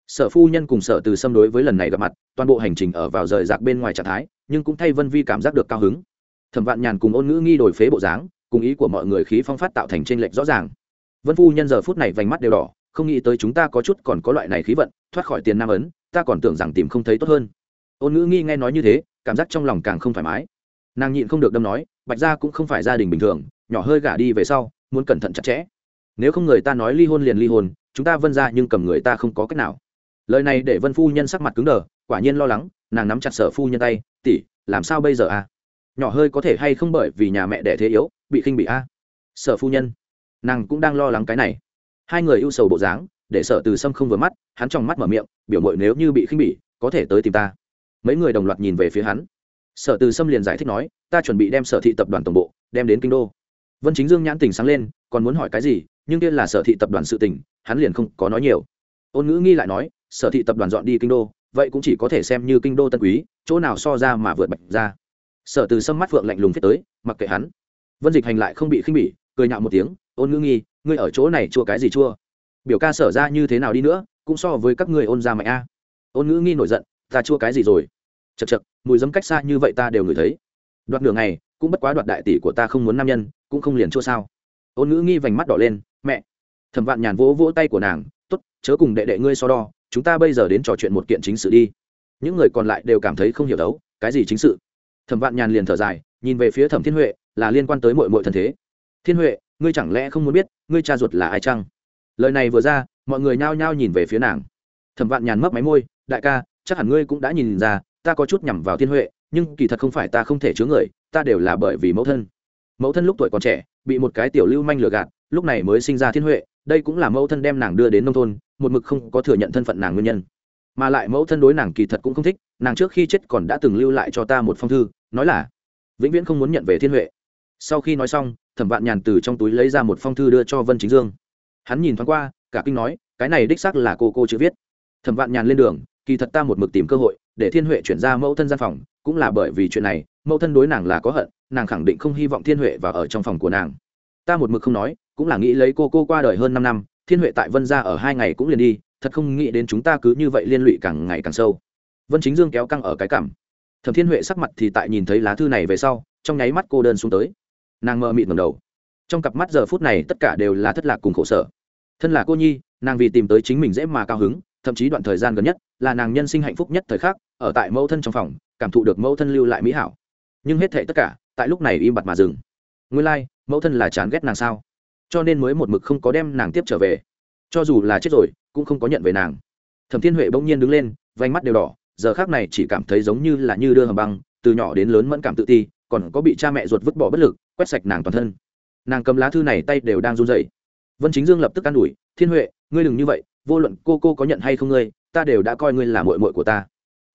Sở phu nhân cùng sở từ xâm đối với lần này gặp mặt, toàn bộ hành trình ở vào rời rạc bên ngoài trạng thái, nhưng cũng thay vân vi cảm giác được cao hứng. Thẩm vạn nhàn cùng ôn ngữ nghi đổi phế bộ dáng, cùng ý của mọi người khí phong phát tạo thành t r ê n lệch rõ ràng. Vân phu nhân giờ phút này vành mắt đều đỏ, không nghĩ tới chúng ta có chút còn có loại này khí vận, thoát khỏi tiền nam ấn, ta còn tưởng rằng tìm không thấy tốt hơn ôn ngữ nghi nghe nói như thế, cảm giác trong lòng càng không thoải mái. Nàng nhịn không được đâm nói, bạch gia cũng không phải gia đình bình thường, nhỏ hơi gả đi về sau, muốn cẩn thận chặt chẽ. Nếu không người ta nói ly hôn liền ly hôn, chúng ta vân ra nhưng cầm người ta không có cách nào. Lời này để vân phu nhân sắc mặt cứng đờ, quả nhiên lo lắng, nàng nắm chặt sở phu nhân tay tỉ làm sao bây giờ à? Nhỏ hơi có thể hay không bởi vì nhà mẹ đẻ thế yếu, bị khinh bị a sở phu nhân, nàng cũng đang lo lắng cái này. Hai người ưu sầu bộ dáng, để sở từ sâm không vừa mắt, hắn trong mắt mở miệng, biểu mội nếu như bị khinh bỉ, có thể tới tìm ta mấy người đồng loạt nhìn về phía hắn. Sở từ sâm liền giải thích nói, ta chuẩn bị đem sở thị tập đoàn tổng bộ đem đến kinh đô. Vân chính dương nhãn tình sáng lên, còn muốn hỏi cái gì? Nhưng kia là sở thị tập đoàn sự tình, hắn liền không có nói nhiều. Ôn ngữ nghi lại nói, sở thị tập đoàn dọn đi kinh đô, vậy cũng chỉ có thể xem như kinh đô tân quý, chỗ nào so ra mà vượt bạch ra. Sở từ sâm mắt phượng lạnh lùng viết tới, mặc kệ hắn. Vân dịch hành lại không bị khinh bỉ, cười nhạo một tiếng, ôn ngữ nghi, ngươi ở chỗ này chua cái gì chua? Biểu ca sở ra như thế nào đi nữa, cũng so với các ngươi ôn ra mạnh a. Ôn ngữ nghi nổi giận, ta chua cái gì rồi? Chật chật, mùi dấm cách xa như vậy ta đều ngửi thấy. Đoạt đường này cũng bất quá đoạt đại tỷ của ta không muốn nam nhân, cũng không liền chỗ sao. Ôn ngữ nghi vành mắt đỏ lên, mẹ. Thẩm vạn nhàn vỗ vỗ tay của nàng t ố t chớ cùng đệ đệ ngươi so đo, chúng ta bây giờ đến trò chuyện một kiện chính sự đi. Những người còn lại đều cảm thấy không hiểu đấu, cái gì chính sự? Thẩm vạn nhàn liền thở dài, nhìn về phía thẩm thiên huệ, là liên quan tới mọi mọi thân thế. Thiên huệ, ngươi chẳng lẽ không muốn biết, ngươi cha ruột là ai chăng? Lời này vừa ra, mọi người nhao nhao nhìn về phía nàng. Thẩm vạn nhàn mấp máy môi, đại ca, chắc hẳn ngươi cũng đã nhìn ra ta có chút nhằm vào thiên huệ, nhưng kỳ thật không phải ta không thể chứa người, ta đều là bởi vì mẫu thân. Mẫu thân lúc tuổi còn trẻ, bị một cái tiểu lưu manh lừa gạt, lúc này mới sinh ra thiên huệ, đây cũng là mẫu thân đem nàng đưa đến nông thôn, một mực không có thừa nhận thân phận nàng nguyên nhân. Mà lại mẫu thân đối nàng kỳ thật cũng không thích, nàng trước khi chết còn đã từng lưu lại cho ta một phong thư, nói là, vĩnh viễn không muốn nhận về thiên huệ. Sau khi nói xong, thẩm vạn nhàn từ trong túi lấy ra một phong thư đưa cho vân chính dương. Hắn nhìn thoáng qua, cả kinh nói, cái này đích xác là cô cô chữ viết. Thẩm vạn nhàn lên đường kỳ thật ta một mực tìm cơ hội để thiên huệ chuyển ra mẫu thân gian phòng, cũng là bởi vì chuyện này, mẫu thân đối nàng là có hận, nàng khẳng định không hy vọng thiên huệ vào ở trong phòng của nàng. Ta một mực không nói, cũng là nghĩ lấy cô cô qua đời hơn năm năm, thiên huệ tại vân ra ở hai ngày cũng liền đi, thật không nghĩ đến chúng ta cứ như vậy liên lụy càng ngày càng sâu. Vân chính dương kéo căng ở cái cảm. Thẩm thiên huệ sắc mặt thì tại nhìn thấy lá thư này về sau, trong nháy mắt cô đơn xuống tới. Nàng mơ mịt ngầm đầu. Trong cặp mắt giờ phút này tất cả đều là thất lạc cùng khổ sở. Thân là cô nhi, nàng vì tìm tới chính mình dễ mà cao hứng thậm chí đoạn thời gian gần nhất là nàng nhân sinh hạnh phúc nhất thời khắc ở tại mẫu thân trong phòng cảm thụ được mẫu thân lưu lại mỹ hảo. Nhưng hết thệ tất cả tại lúc này im bặt mà dừng. Nguyên lai、like, mẫu thân là chán ghét nàng sao? Cho nên mới một mực không có đem nàng tiếp trở về. Cho dù là chết rồi cũng không có nhận về nàng. Thẩm thiên huệ bỗng nhiên đứng lên vánh mắt đều đỏ giờ khác này chỉ cảm thấy giống như là như đưa hầm băng từ nhỏ đến lớn mẫn cảm tự ti còn có bị cha mẹ ruột vứt bỏ bất lực quét sạch nàng toàn thân. Nàng cầm lá thư này tay đều đang run dậy vân chính dương lập tức can ủi thiên huệ ngươi đừng như vậy vô luận cô cô có nhận hay không ngươi, ta đều đã coi ngươi là mội mội của ta.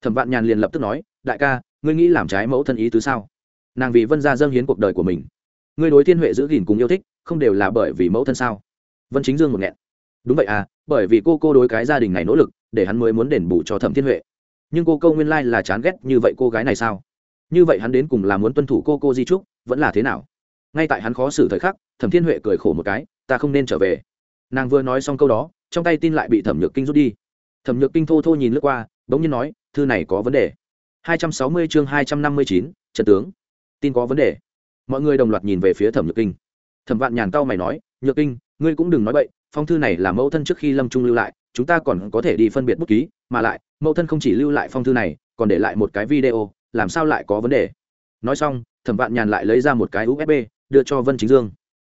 Thẩm vạn nhàn liền lập tức nói, đại ca, ngươi nghĩ làm trái mẫu thân ý tứ sao? Nàng vì vân gia dâng hiến cuộc đời của mình. Ngươi đối thiên huệ giữ gìn cùng yêu thích, không đều là bởi vì mẫu thân sao? Vân chính dương một nghẹn. Đúng vậy à bởi vì cô cô đối cái gia đình này nỗ lực, để hắn mới muốn đền bù cho thẩm thiên huệ. Nhưng cô câu nguyên lai là chán ghét như vậy cô gái này sao? Như vậy hắn đến cùng là muốn tuân thủ cô cô di trúc, vẫn là thế nào? Ngay tại hắn khó xử thời khắc, thẩm thiên huệ cười khổ một cái, ta không nên trở về. Nàng vừa nói xong câu đó trong tay tin lại bị thẩm nhược kinh rút đi. Thẩm nhược kinh thô thô nhìn lướt qua bỗng nhiên nói thư này có vấn đề. 260 chương 259, trận tướng. Tin có vấn đề. Mọi người đồng loạt nhìn về phía thẩm nhược kinh. Thẩm vạn nhàn cao mày nói nhược kinh ngươi cũng đừng nói bậy phong thư này là mẫu thân trước khi lâm trung lưu lại chúng ta còn có thể đi phân biệt bút ký mà lại mẫu thân không chỉ lưu lại phong thư này còn để lại một cái video làm sao lại có vấn đề? Nói xong thẩm vạn nhàn lại lấy ra một cái usb đưa cho vân chính dương.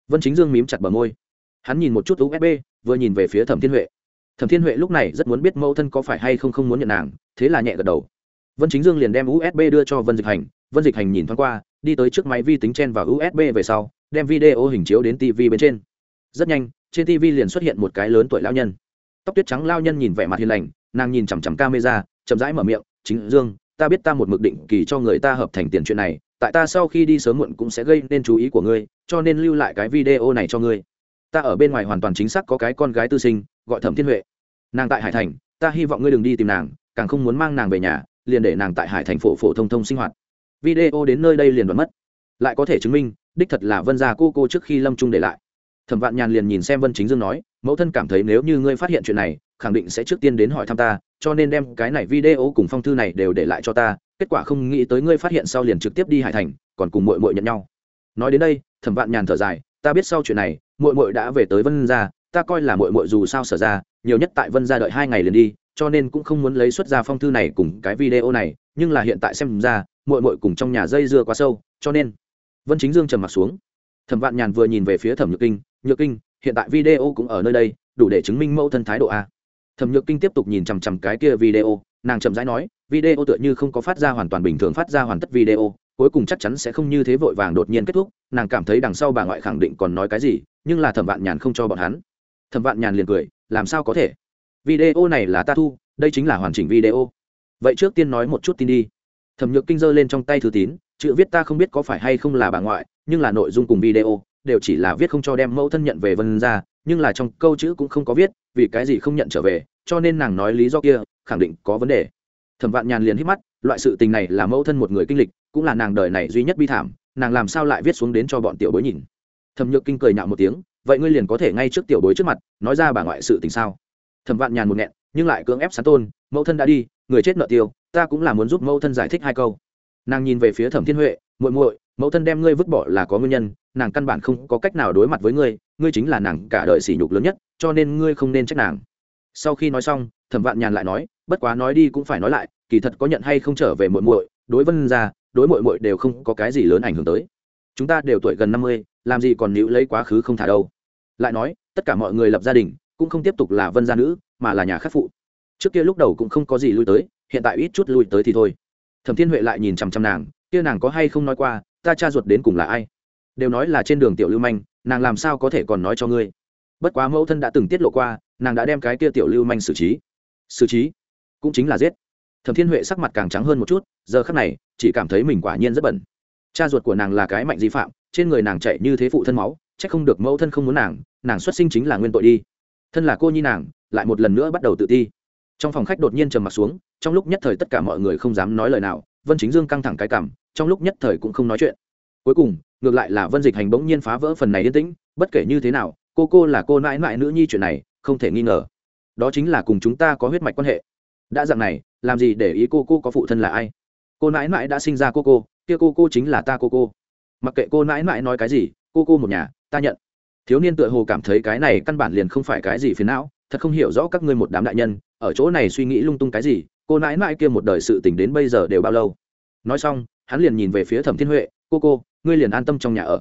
Vân chính dương mím chặt bờ môi. Hắn nhìn một chút usb vừa nhìn về phía thẩm thiên huệ thẩm thiên huệ lúc này rất muốn biết mẫu thân có phải hay không không muốn nhận nàng thế là nhẹ gật đầu vân chính dương liền đem usb đưa cho vân dịch hành vân dịch hành nhìn thoáng qua đi tới trước máy vi tính chen vào usb về sau đem video hình chiếu đến tv bên trên rất nhanh trên tv liền xuất hiện một cái lớn tuổi lao nhân tóc tuyết trắng lao nhân nhìn vẻ mặt hiền lành nàng nhìn chằm chằm camera chậm rãi mở miệng chính dương ta biết ta một mực định kỳ cho người ta hợp thành tiền chuyện này tại ta sau khi đi sớm muộn cũng sẽ gây nên chú ý của ngươi cho nên lưu lại cái video này cho ngươi ta ở bên ngoài hoàn toàn chính xác có cái con gái tư sinh, gọi thẩm thiên huệ. Nàng tại hải thành, ta hy vọng ngươi đừng đi tìm nàng, càng không muốn mang nàng về nhà, liền để nàng tại hải thành phổ phổ thông thông sinh hoạt. Video đến nơi đây liền đoán mất. Lại có thể chứng minh, đích thật là vân gia cô cô trước khi lâm trung để lại. Thẩm vạn nhàn liền nhìn xem vân chính dương nói, mẫu thân cảm thấy nếu như ngươi phát hiện chuyện này, khẳng định sẽ trước tiên đến hỏi thăm ta, cho nên đem cái này video cùng phong thư này đều để lại cho ta. Kết quả không nghĩ tới ngươi phát hiện sau liền trực tiếp đi hải thành, còn cùng mội mội nhận nhau. Nói đến đây, thẩm vạn nhàn thở dài, ta biết sau chuyện này Muội muội đã về tới vân gia, ta coi là muội muội dù sao sở ra, nhiều nhất tại vân gia đợi hai ngày liền đi, cho nên cũng không muốn lấy xuất ra phong thư này cùng cái video này, nhưng là hiện tại xem ra, muội muội cùng trong nhà dây dưa quá sâu, cho nên vân chính dương trầm mặt xuống. Thẩm vạn nhàn vừa nhìn về phía thẩm nhược kinh nhược kinh, hiện tại video cũng ở nơi đây, đủ để chứng minh mẫu thân thái độ a. Thẩm nhược kinh tiếp tục nhìn chằm chằm cái kia video, nàng chậm rãi nói, video tựa như không có phát ra hoàn toàn bình thường phát ra hoàn tất video, cuối cùng chắc chắn sẽ không như thế vội vàng đột nhiên kết thúc, nàng cảm thấy đằng sau bà ngoại khẳng định còn nói cái gì nhưng là thẩm vạn nhàn không cho bọn hắn. Thẩm vạn nhàn liền cười, làm sao có thể? Video này là ta thu, đây chính là hoàn chỉnh video. Vậy trước tiên nói một chút tin đi. Thẩm nhược kinh giơ lên trong tay thư tín, chữ viết ta không biết có phải hay không là bà ngoại, nhưng là nội dung cùng video, đều chỉ là viết không cho đem mẫu thân nhận về vân ra, nhưng là trong câu chữ cũng không có viết, vì cái gì không nhận trở về, cho nên nàng nói lý do kia, khẳng định có vấn đề. Thẩm vạn nhàn liền hít mắt, loại sự tình này là mẫu thân một người kinh lịch, cũng là nàng đời này duy nhất bi thảm, nàng làm sao lại viết xuống đến cho bọn tiểu bối nhìn? Thẩm nhược kinh cười nhạo một tiếng, vậy ngươi liền có thể ngay trước tiểu bối trước mặt, nói ra bà ngoại sự tình sao? Thẩm vạn nhàn một nghẹn, nhưng lại cưỡng ép sán tôn, mẫu thân đã đi, người chết nợ tiêu, ta cũng là muốn giúp mẫu thân giải thích hai câu. Nàng nhìn về phía thẩm thiên huệ, muội muội, mẫu thân đem ngươi vứt bỏ là có nguyên nhân, nàng căn bản không có cách nào đối mặt với ngươi ngươi chính là nàng cả đời sỉ nhục lớn nhất, cho nên ngươi không nên trách nàng. Sau khi nói xong, thẩm vạn nhàn lại nói, bất quá nói đi cũng phải nói lại, kỳ thật có nhận hay không trở về muội muội, đối vân ra đối muội muội đều không có cái gì lớn ảnh hưởng tới. Chúng ta đều tuổi gần năm mươi làm gì còn níu lấy quá khứ không thả đâu. Lại nói, tất cả mọi người lập gia đình, cũng không tiếp tục là vân gia nữ, mà là nhà khắc phụ. Trước kia lúc đầu cũng không có gì lui tới, hiện tại ít chút lui tới thì thôi. Thẩm thiên huệ lại nhìn chằm chằm nàng, kia nàng có hay không nói qua, ta cha ruột đến cùng là ai? Đều nói là trên đường tiểu lưu manh, nàng làm sao có thể còn nói cho ngươi? Bất quá mẫu thân đã từng tiết lộ qua, nàng đã đem cái kia tiểu lưu manh xử trí. Xử trí? Cũng chính là giết. Thẩm thiên huệ sắc mặt càng trắng hơn một chút, giờ khắc này, chỉ cảm thấy mình quả nhiên rất bẩn. Cha ruột của nàng là cái mạnh di phạm trên người nàng chạy như thế phụ thân máu c h ắ c không được mẫu thân không muốn nàng nàng xuất sinh chính là nguyên tội đi. Thân là cô nhi nàng, lại một lần nữa bắt đầu tự ti. Trong phòng khách đột nhiên trầm m ặ t xuống, trong lúc nhất thời tất cả mọi người không dám nói lời nào, vân chính dương căng thẳng cái cảm, trong lúc nhất thời cũng không nói chuyện. Cuối cùng, ngược lại là vân dịch hành bỗng nhiên phá vỡ phần này yên tĩnh, bất kể như thế nào, cô cô là cô nãi nãi nữ nhi chuyện này, không thể nghi ngờ. Đó chính là cùng chúng ta có huyết mạch quan hệ. Đã dạng này, làm gì để ý cô cô có phụ thân là ai? Cô nãi nãi đã sinh ra cô cô, kia cô cô chính là ta cô cô mặc kệ cô nãi nãi nói cái gì, cô cô một nhà, ta nhận. Thiếu niên tựa hồ cảm thấy cái này căn bản liền không phải cái gì phiền não, thật không hiểu rõ các ngươi một đám đại nhân, ở chỗ này suy nghĩ lung tung cái gì, cô nãi nãi kia một đời sự tình đến bây giờ đều bao lâu. Nói xong, hắn liền nhìn về phía thẩm thiên huệ, cô cô, ngươi liền an tâm trong nhà ở.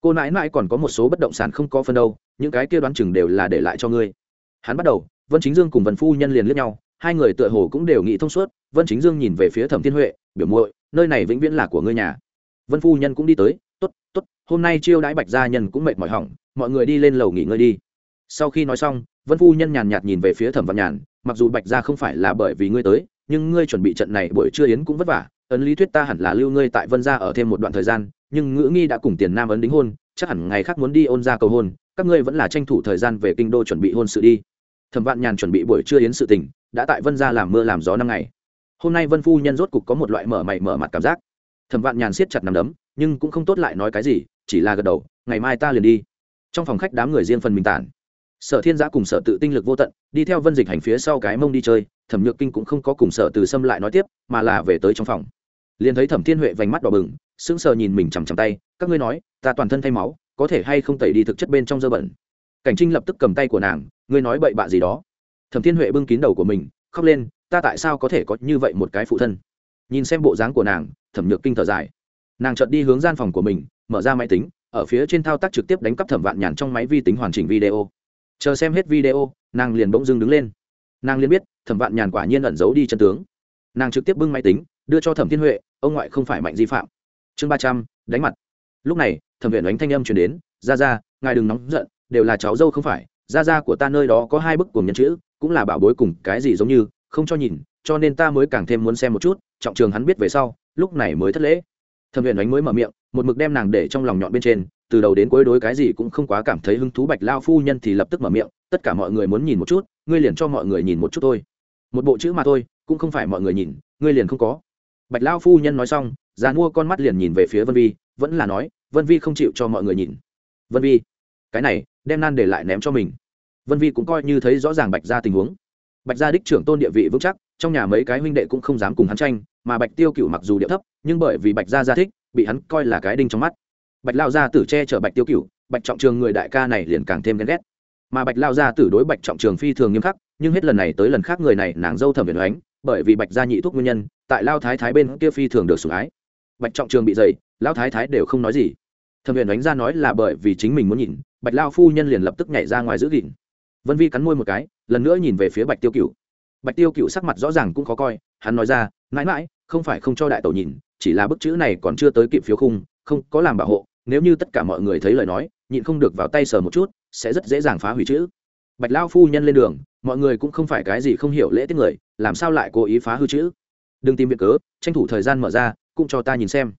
Cô nãi nãi còn có một số bất động sản không có phân đâu, những cái kia đoán chừng đều là để lại cho ngươi. Hắn bắt đầu, vân chính dương cùng vân phu nhân liền liếc nhau, hai người tựa hồ cũng đều nghĩ thông suốt, vân chính dương nhìn về phía thẩm thiên huệ, biểu muội, nơi này vĩnh viễn là của ngươi nhà vân phu nhân cũng đi tới t ố t t ố t hôm nay chiêu đãi bạch gia nhân cũng mệt mỏi hỏng, mọi người đi lên lầu nghỉ ngơi đi. Sau khi nói xong, vân phu nhân nhàn nhạt nhìn về phía thẩm văn nhàn, mặc dù bạch gia không phải là bởi vì ngươi tới, nhưng ngươi chuẩn bị trận này buổi trưa yến cũng vất vả, ấn lý thuyết ta hẳn là lưu ngươi tại vân gia ở thêm một đoạn thời gian, nhưng ngữ nghi đã cùng tiền nam ấn đính hôn, chắc hẳn ngày khác muốn đi ôn ra cầu hôn, các ngươi vẫn là tranh thủ thời gian về kinh đô chuẩn bị hôn sự đi. Thẩm vạn nhàn chuẩn bị buổi trưa yến sự tình, đã tại vân gia làm mưa làm gió năm ngày. Hôm nay vân phu nhân rốt cục có một loại mở mày mở mặt cảm giác thẩm vạn nhàn siết chặt nằm đấm, nhưng cũng không tốt lại nói cái gì, chỉ là gật đầu, ngày mai ta liền đi. Trong phòng khách đám người riêng phần mình tản. Sở thiên giã cùng sở tự tinh lực vô tận, đi theo vân dịch hành phía sau cái mông đi chơi, thẩm nhược kinh cũng không có cùng sở từ Sâm lại nói tiếp, mà là về tới trong phòng. Liền thấy thẩm thiên huệ vành mắt đỏ bừng, sững sờ nhìn mình chằm chằm tay, các ngươi nói, ta toàn thân thay máu, có thể hay không tẩy đi thực chất bên trong dơ bẩn? Cảnh trinh lập tức cầm tay của nàng, ngươi nói bậy bạ gì đó. Thẩm thiên huệ bưng kín đầu của mình, khóc lên, ta tại sao có thể có như vậy một cái phụ thân? Nhìn xem bộ dáng của nàng, thẩm nhược kinh thở dài. Nàng chợt đi hướng gian phòng của mình, mở ra máy tính, ở phía trên thao tác trực tiếp đánh cắp thẩm vạn nhàn trong máy vi tính hoàn chỉnh video. Chờ xem hết video, nàng liền bỗng dưng đứng lên. Nàng liền biết, thẩm vạn nhàn quả nhiên ẩn giấu đi chân tướng. Nàng trực tiếp bưng máy tính, đưa cho thẩm thiên huệ, ông ngoại không phải mạnh di phạm. Chương ba trăm, đánh mặt. Lúc này, thẩm viện đánh thanh âm chuyển đến ra ra ngài đừng nóng giận, đều là cháu dâu không phải. Ra ra của ta nơi đó có hai bức cùng nhân chữ, cũng là bảo bối cùng cái gì giống như, không cho nhìn cho nên ta mới càng thêm muốn xem một chút, trọng trường hắn biết về sau, lúc này mới thất lễ. Thẩm huyền đánh mới mở miệng, một mực đem nàng để trong lòng nhọn bên trên, từ đầu đến cuối đối cái gì cũng không quá cảm thấy hứng thú bạch lao phu nhân thì lập tức mở miệng, tất cả mọi người muốn nhìn một chút, ngươi liền cho mọi người nhìn một chút thôi. Một bộ chữ mà thôi, cũng không phải mọi người nhìn, ngươi liền không có. Bạch lao phu nhân nói xong, già mua con mắt liền nhìn về phía vân vi, vẫn là nói, vân vi không chịu cho mọi người nhìn. Vân vi, cái này, đem nan để lại ném cho mình. Vân vi cũng coi như thấy rõ ràng bạch ra tình huống. Bạch gia đích trưởng tôn địa vị vững chắc trong nhà mấy cái huynh đệ cũng không dám cùng hắn tranh, mà bạch tiêu cựu mặc dù địa thấp, nhưng bởi vì bạch gia gia thích, bị hắn coi là cái đinh trong mắt. Bạch lao gia tử che chở bạch tiêu cựu bạch trọng trường người đại ca này liền càng thêm ghen ghét. Mà bạch lao gia tử đối bạch trọng trường phi thường nghiêm khắc, nhưng hết lần này tới lần khác người này nàng dâu thẩm viện oánh, bởi vì bạch gia nhị thuốc nguyên nhân, tại lao thái thái bên kia phi thường được sủng ái. Bạch trọng trường bị dày lao thái thái đều không nói gì. Thẩm viện oánh ra nói là bởi vì chính mình muốn nhìn, bạch lao phu nhân liền lập tức nhảy ra ngoài giữ gìn. Vân vi cắn môi một cái, lần nữa nhìn về phía bạch tiêu cựu bạch tiêu cựu sắc mặt rõ ràng cũng khó coi, hắn nói ra, mãi mãi, không phải không cho đại tổ nhìn, chỉ là bức chữ này còn chưa tới kịp phiếu khung, không có làm bảo hộ, nếu như tất cả mọi người thấy lời nói, nhịn không được vào tay sờ một chút, sẽ rất dễ dàng phá hủy chữ. Bạch lao phu nhân lên đường, mọi người cũng không phải cái gì không hiểu lễ tiết người, làm sao lại cố ý phá hư chữ? Đừng tìm việc cớ, tranh thủ thời gian mở ra, cũng cho ta nhìn xem.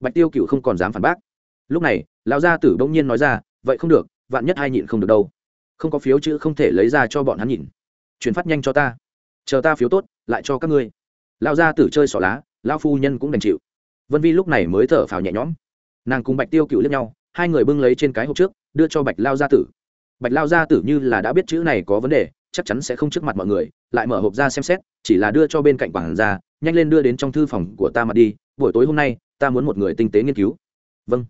Bạch tiêu cựu không còn dám phản bác. Lúc này, lão gia tử bỗng nhiên nói ra, vậy không được, vạn nhất hai nhịn không được đâu. Không có phiếu chữ không thể lấy ra cho bọn hắn nhìn. Chuyển phát nhanh cho ta chờ ta phiếu tốt, lại cho các ngươi. Lão gia tử chơi xỏ lá, lão phu nhân cũng đành chịu. Vân vi lúc này mới thở phào nhẹ nhõm. Nàng cùng bạch tiêu cựu liếc nhau, hai người bưng lấy trên cái hộp trước, đưa cho bạch lao gia tử. Bạch lao gia tử như là đã biết chữ này có vấn đề, chắc chắn sẽ không trước mặt mọi người, lại mở hộp ra xem xét, chỉ là đưa cho bên cạnh quản gia, nhanh lên đưa đến trong thư phòng của ta mà đi, buổi tối hôm nay, ta muốn một người tinh tế nghiên cứu. Vâng.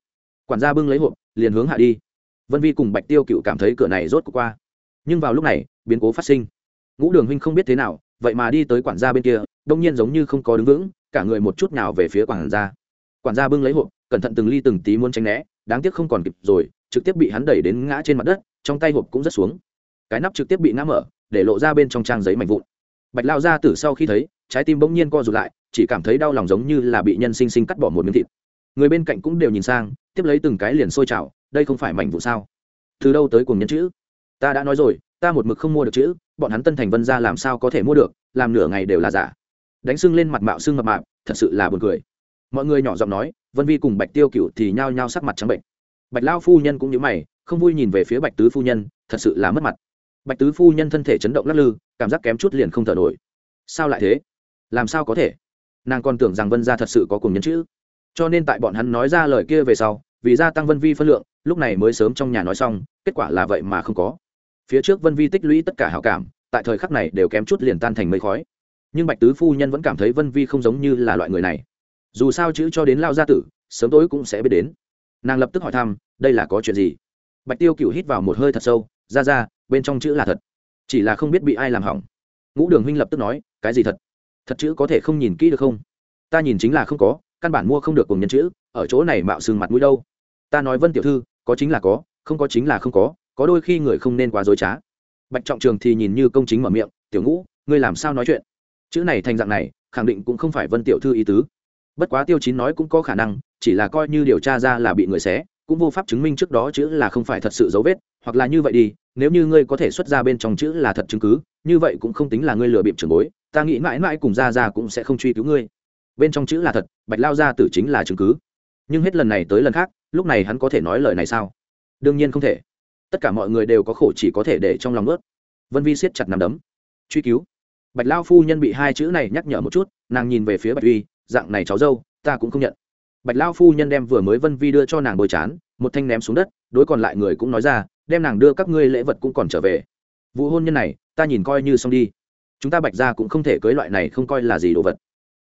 Quản gia bưng lấy hộp, liền hướng hạ đi. Vân vi cùng bạch tiêu cựu cảm thấy cửa này rốt cuộc qua. Nhưng vào lúc này, biến cố phát sinh ngũ đường huynh không biết thế nào, vậy mà đi tới quản gia bên kia, đông nhiên giống như không có đứng vững, cả người một chút nào về phía quản gia. Quản gia bưng lấy hộp, cẩn thận từng ly từng tí muốn tránh né, đáng tiếc không còn kịp rồi, trực tiếp bị hắn đẩy đến ngã trên mặt đất, trong tay hộp cũng rất xuống. Cái nắp trực tiếp bị ngã mở, để lộ ra bên trong trang giấy mảnh vụn. Bạch lao ra từ sau khi thấy, trái tim bỗng nhiên co rụt lại, chỉ cảm thấy đau lòng giống như là bị nhân sinh sinh cắt bỏ một miếng thịt. Người bên cạnh cũng đều nhìn sang, tiếp lấy từng cái liền sôi trào, đây không phải mảnh vụ sao? Từ đâu tới cùng nhân chữ? Ta đã nói rồi ta một mực không mua được chữ, bọn hắn tân thành vân ra làm sao có thể mua được, làm nửa ngày đều là giả. Đánh sưng lên mặt mạo sưng mập mạp, thật sự là buồn cười. Mọi người nhỏ giọng nói, vân vi cùng bạch tiêu cựu thì nhao nhao sắc mặt trắng bệnh. Bạch lao phu nhân cũng như mày, không vui nhìn về phía bạch tứ phu nhân, thật sự là mất mặt. Bạch tứ phu nhân thân thể chấn động lắc lư, cảm giác kém chút liền không thở nổi. Sao lại thế? Làm sao có thể? Nàng còn tưởng rằng vân gia thật sự có cùng nhân chữ. Cho nên tại bọn hắn nói ra lời kia về sau, vì gia tăng vân vi phân lượng, lúc này mới sớm trong nhà nói xong, kết quả là vậy mà không có phía trước vân vi tích lũy tất cả hảo cảm, tại thời khắc này đều kém chút liền tan thành mây khói. Nhưng bạch tứ phu nhân vẫn cảm thấy vân vi không giống như là loại người này. Dù sao chữ cho đến lao gia tử, sớm tối cũng sẽ biết đến. Nàng lập tức hỏi thăm, đây là có chuyện gì? Bạch tiêu cựu hít vào một hơi thật sâu, ra ra, bên trong chữ là thật. Chỉ là không biết bị ai làm hỏng. Ngũ đường huynh lập tức nói, cái gì thật? Thật chữ có thể không nhìn kỹ được không? Ta nhìn chính là không có, căn bản mua không được cùng nhân chữ, ở chỗ này mạo sừng mặt mũi đâu. Ta nói vân tiểu thư, có chính là có, không có chính là không có có đôi khi người không nên quá dối trá. Bạch trọng trường thì nhìn như công chính mở miệng, tiểu ngũ, ngươi làm sao nói chuyện? Chữ này thành dạng này, khẳng định cũng không phải vân tiểu thư ý tứ. Bất quá tiêu chín nói cũng có khả năng, chỉ là coi như điều tra ra là bị người xé, cũng vô pháp chứng minh trước đó chữ là không phải thật sự dấu vết, hoặc là như vậy đi, nếu như ngươi có thể xuất ra bên trong chữ là thật chứng cứ, như vậy cũng không tính là ngươi lừa bịp trường bối, ta nghĩ mãi mãi cùng ra ra cũng sẽ không truy cứu ngươi. Bên trong chữ là thật, bạch lao ra tử chính là chứng cứ. Nhưng hết lần này tới lần khác, lúc này hắn có thể nói lời này sao? Đương nhiên không thể tất cả mọi người đều có khổ chỉ có thể để trong lòng ướt. Vân vi siết chặt nằm đấm. Truy cứu. Bạch lao phu nhân bị hai chữ này nhắc nhở một chút, nàng nhìn về phía bạch uy, dạng này cháu dâu, ta cũng không nhận. Bạch lao phu nhân đem vừa mới vân vi đưa cho nàng bồi chán, một thanh ném xuống đất, đối còn lại người cũng nói ra, đem nàng đưa các ngươi lễ vật cũng còn trở về. Vụ hôn nhân này, ta nhìn coi như xong đi. Chúng ta bạch ra cũng không thể cưới loại này không coi là gì đồ vật.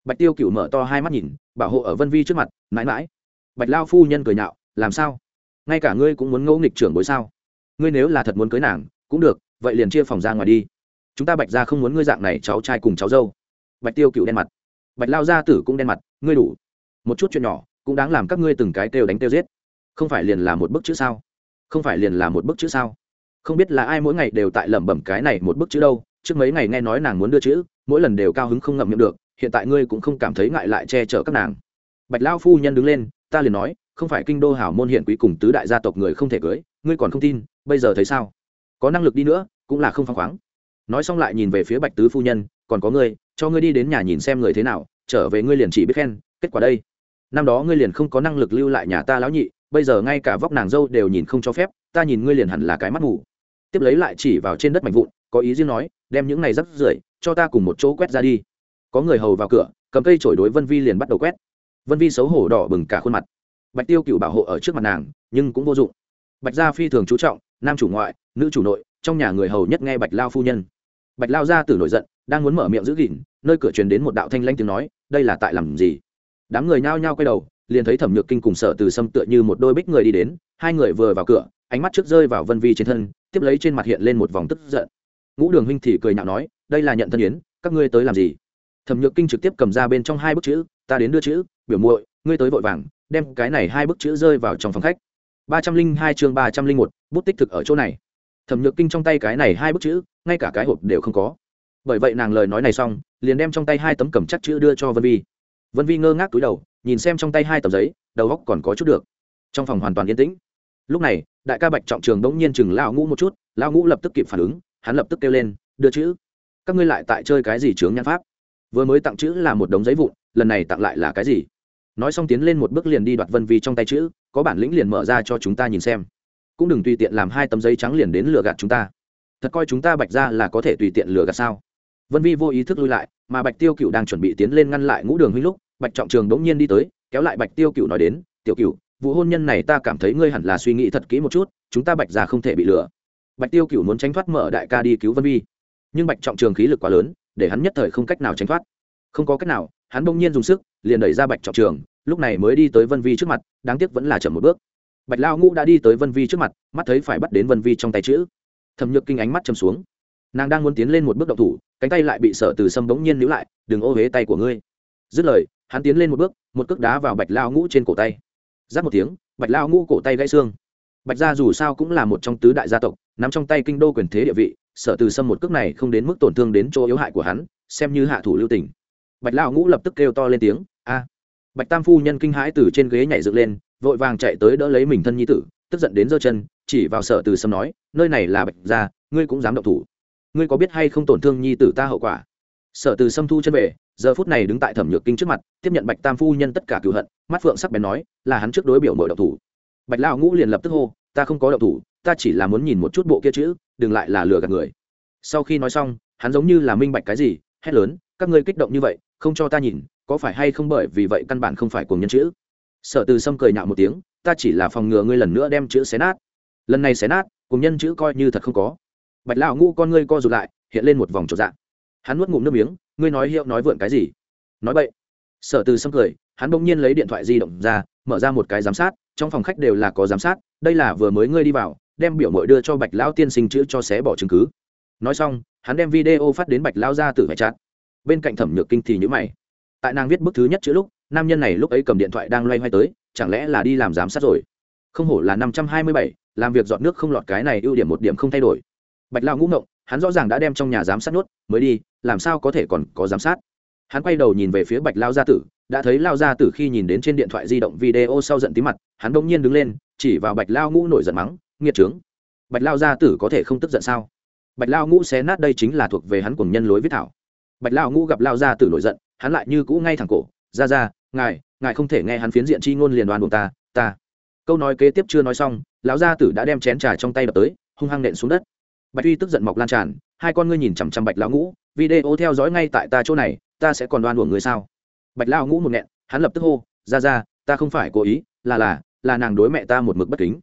Bạch tiêu cựu mở to hai mắt nhìn, bảo hộ ở vân vi trước mặt, mãi mãi. Bạch lao phu nhân cười nhạo, làm sao? Ngay cả ngươi cũng muốn ngẫu nghịch trưởng bối sao? Ngươi nếu là thật muốn cưới nàng, cũng được, vậy liền chia phòng ra ngoài đi. Chúng ta bạch ra không muốn ngươi dạng này, cháu trai cùng cháu dâu. Bạch tiêu cựu đen mặt. Bạch lao gia tử cũng đen mặt, ngươi đủ. Một chút chuyện nhỏ, cũng đáng làm các ngươi từng cái têu đánh têu giết. Không phải liền là một bức chữ sao? Không phải liền là một bức chữ sao? Không biết là ai mỗi ngày đều tại lẩm bẩm cái này một bức chữ đâu. Trước mấy ngày nghe nói nàng muốn đưa chữ, mỗi lần đều cao hứng không ngậm miệng được. Hiện tại ngươi cũng không cảm thấy ngại lại che chở các nàng. Bạch lao phu nhân đứng lên, ta liền nói, không phải kinh đô hảo môn hiện quý cùng tứ đại gia tộc người không thể cưới ngươi còn không tin, bây giờ thấy sao? Có năng lực đi nữa, cũng là không phăng khoáng. Nói xong lại nhìn về phía bạch tứ phu nhân, còn có ngươi, cho ngươi đi đến nhà nhìn xem người thế nào, trở về ngươi liền chỉ biết khen, kết quả đây. Năm đó ngươi liền không có năng lực lưu lại nhà ta lão nhị, bây giờ ngay cả vóc nàng dâu đều nhìn không cho phép, ta nhìn ngươi liền hẳn là cái mắt ngủ tiếp lấy lại chỉ vào trên đất mạnh vụn, có ý riêng nói, đem những này rắc rưởi, cho ta cùng một chỗ quét ra đi. Có người hầu vào cửa, cầm cây chổi đối vân vi liền bắt đầu quét. Vân vi xấu hổ đỏ bừng cả khuôn mặt. Bạch tiêu cựu bảo hộ ở trước mặt nàng, nhưng cũng vô dụng bạch gia phi thường chú trọng, nam chủ ngoại, nữ chủ nội, trong nhà người hầu nhất nghe bạch lao phu nhân. Bạch lao ra từ nổi giận, đang muốn mở miệng giữ gìn, nơi cửa truyền đến một đạo thanh lanh tiếng nói, đây là tại làm gì? Đám người nhao nhao quay đầu, liền thấy thẩm nhược kinh cùng sở từ sâm tựa như một đôi bích người đi đến, hai người vừa vào cửa, ánh mắt trước rơi vào vân vi trên thân, tiếp lấy trên mặt hiện lên một vòng tức giận. Ngũ đường huynh thì cười nhạo nói, đây là nhận thân yến, các ngươi tới làm gì? Thẩm nhược kinh trực tiếp cầm ra bên trong hai bức chữ, ta đến đưa chữ, biểu muội, ngươi tới vội vàng, đem cái này hai bức chữ rơi vào trong phòng khách ba trăm linh hai chương ba trăm linh một, bút tích thực ở chỗ này. Thẩm nhược kinh trong tay cái này hai bức chữ, ngay cả cái hộp đều không có. Bởi vậy nàng lời nói này xong, liền đem trong tay hai tấm cầm chắc chữ đưa cho vân vi. Vân vi ngơ ngác túi đầu, nhìn xem trong tay hai tấm giấy, đầu góc còn có chút được. Trong phòng hoàn toàn yên tĩnh. Lúc này, đại ca bạch trọng trường bỗng nhiên chừng lao ngũ một chút lao ngũ lập tức kịp phản ứng, hắn lập tức kêu lên, đưa chữ. Các ngươi lại tại chơi cái gì chướng nhãn pháp? Vừa mới tặng chữ là một đống giấy vụn, lần này tặng lại là cái gì? Nói xong tiến lên một bước liền đi đoạt vân vi trong tay chữ, có bản lĩnh liền mở ra cho chúng ta nhìn xem. Cũng đừng tùy tiện làm hai tấm giấy trắng liền đến lừa gạt chúng ta. Thật coi chúng ta bạch ra là có thể tùy tiện lừa gạt sao? Vân vi vô ý thức lui lại, mà bạch tiêu cựu đang chuẩn bị tiến lên ngăn lại ngũ đường huynh lúc, bạch trọng trường bỗng nhiên đi tới, kéo lại bạch tiêu cựu nói đến, tiểu cựu vụ hôn nhân này ta cảm thấy ngươi hẳn là suy nghĩ thật kỹ một chút, chúng ta bạch ra không thể bị lừa. Bạch tiêu cựu muốn tránh thoát mở đại ca đi cứu vân vi, nhưng bạch trọng trường khí lực quá lớn, để hắn nhất thời không cách nào tránh thoát. Không có cách nào, hắn bỗng nhiên dùng sức, liền đẩy ra bạch trọng trường lúc này mới đi tới vân vi trước mặt, đáng tiếc vẫn là chậm một bước. Bạch lao ngũ đã đi tới vân vi trước mặt, mắt thấy phải bắt đến vân vi trong tay chữ. Thẩm nhược kinh ánh mắt chầm xuống. Nàng đang muốn tiến lên một bước động thủ, cánh tay lại bị sợ từ sâm bỗng nhiên níu lại, đừng ô huế tay của ngươi. Dứt lời, hắn tiến lên một bước, một cước đá vào bạch lao ngũ trên cổ tay. Giáp một tiếng, bạch lao ngũ cổ tay gãy xương. Bạch gia dù sao cũng là một trong tứ đại gia tộc, nắm trong tay kinh đô quyền thế địa vị sợ từ sâm một cước này không đến mức tổn thương đến chỗ yếu hại của hắn, xem như hạ thủ lưu tình. Bạch lao ngũ lập tức kêu to lên tiếng, a bạch tam phu nhân kinh hãi từ trên ghế nhảy dựng lên, vội vàng chạy tới đỡ lấy mình thân nhi tử, tức giận đến giơ chân, chỉ vào Sở từ sâm nói, nơi này là bạch gia, ngươi cũng dám động thủ. Ngươi có biết hay không tổn thương nhi tử ta hậu quả? Sở từ sâm thu chân về, giờ phút này đứng tại thẩm nhược kinh trước mặt, tiếp nhận bạch tam phu nhân tất cả cựu hận, mắt phượng sắc bén nói, là hắn trước đối biểu mội động thủ. Bạch lao ngũ liền lập tức hô, ta không có động thủ, ta chỉ là muốn nhìn một chút bộ kia chữ, đừng lại là lừa gạt người. Sau khi nói xong, hắn giống như là minh bạch cái gì, hét lớn, các ngươi kích động như vậy không cho ta nhìn, có phải hay không bởi vì vậy căn bản không phải cùng nhân chữ? Sở từ sâm cười nhạo một tiếng, ta chỉ là phòng ngừa ngươi lần nữa đem chữ xé nát. Lần này xé nát cùng nhân chữ coi như thật không có. Bạch lão ngũ con ngươi co rụt lại, hiện lên một vòng trộn dạng. Hắn nuốt ngụm nước miếng, ngươi nói hiệu nói vượn cái gì? Nói vậy sở từ sâm cười, hắn bỗng nhiên lấy điện thoại di động ra, mở ra một cái giám sát, trong phòng khách đều là có giám sát, đây là vừa mới ngươi đi vào, đem biểu mội đưa cho bạch lão tiên sinh chữ cho xé bỏ chứng cứ. Nói xong, hắn đem video phát đến bạch lão ra từ vải chặt bên cạnh thẩm nhược kinh thì nhữ mày. Tại nàng viết bức thứ nhất chữ lúc, nam nhân này lúc ấy cầm điện thoại đang loay hoay tới, chẳng lẽ là đi làm giám sát rồi? Không hổ là năm trăm hai mươi bảy, làm việc dọn nước không lọt cái này ưu điểm một điểm không thay đổi. Bạch lao ngũ ngộng, hắn rõ ràng đã đem trong nhà giám sát nuốt mới đi, làm sao có thể còn có giám sát? Hắn quay đầu nhìn về phía bạch lao gia tử, đã thấy lao gia tử khi nhìn đến trên điện thoại di động video sau giận tí mặt, hắn bỗng nhiên đứng lên, chỉ vào bạch lao ngũ nổi giận mắng, nghiệt trướng bạch lao gia tử có thể không tức giận sao? Bạch lao ngũ xé nát đây chính là thuộc về hắn cùng nhân lối viết thảo bạch lao ngũ gặp lao gia tử nổi giận, hắn lại như cũ ngay thẳng cổ ra ra ngài ngài không thể nghe hắn phiến diện chi ngôn liền đoan buộc ta ta. Câu nói kế tiếp chưa nói xong, lão gia tử đã đem chén trà trong tay đập tới, hung hăng nện xuống đất. Bạch uy tức giận mọc lan tràn, hai con ngươi nhìn chằm chằm bạch lão ngũ, video theo dõi ngay tại ta chỗ này, ta sẽ còn đoan buồn người sao? Bạch lão ngũ một nghẹn, hắn lập tức hô ra ra ta không phải cố ý, là là là nàng đối mẹ ta một mực bất kính,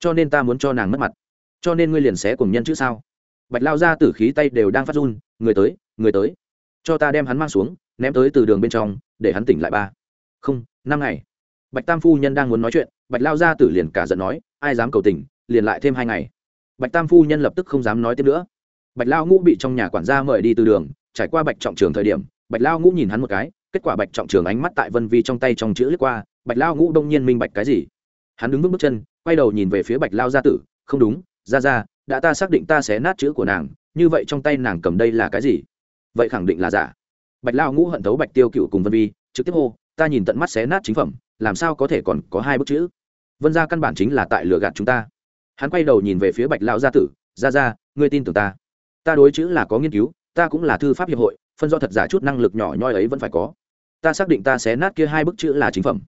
cho nên ta muốn cho nàng mất mặt, cho nên ngươi liền xé cùng nhân chữ sao? Bạch lao ra tử khí tay đều đang phát run, người tới người tới cho ta đem hắn mang xuống, ném tới từ đường bên trong, để hắn tỉnh lại ba. Không, năm ngày. Bạch tam phu nhân đang muốn nói chuyện, bạch lao gia tử liền cả giận nói, ai dám cầu tình, liền lại thêm hai ngày. Bạch tam phu nhân lập tức không dám nói tiếp nữa. Bạch lao ngũ bị trong nhà quản gia mời đi từ đường, trải qua bạch trọng trường thời điểm, bạch lao ngũ nhìn hắn một cái, kết quả bạch trọng trường ánh mắt tại vân vi trong tay trong chữ lướt qua, bạch lao ngũ đông nhiên minh bạch cái gì? Hắn đứng vững bước chân, quay đầu nhìn về phía bạch lao gia tử, không đúng ra ra đã ta xác định ta sẽ nát chữ của nàng, như vậy trong tay nàng cầm đây là cái gì? Vậy khẳng định là giả. Bạch lao ngũ hận thấu bạch tiêu cựu cùng vân vi, trực tiếp hô, ta nhìn tận mắt xé nát chính phẩm, làm sao có thể còn có hai bức chữ? Vân ra căn bản chính là tại lừa gạt chúng ta. Hắn quay đầu nhìn về phía bạch lao gia tử ra ra ngươi tin tưởng ta? Ta đối chữ là có nghiên cứu, ta cũng là thư pháp hiệp hội, phân do thật giả chút năng lực nhỏ nhoi ấy vẫn phải có. Ta xác định ta xé nát kia hai bức chữ là chính phẩm.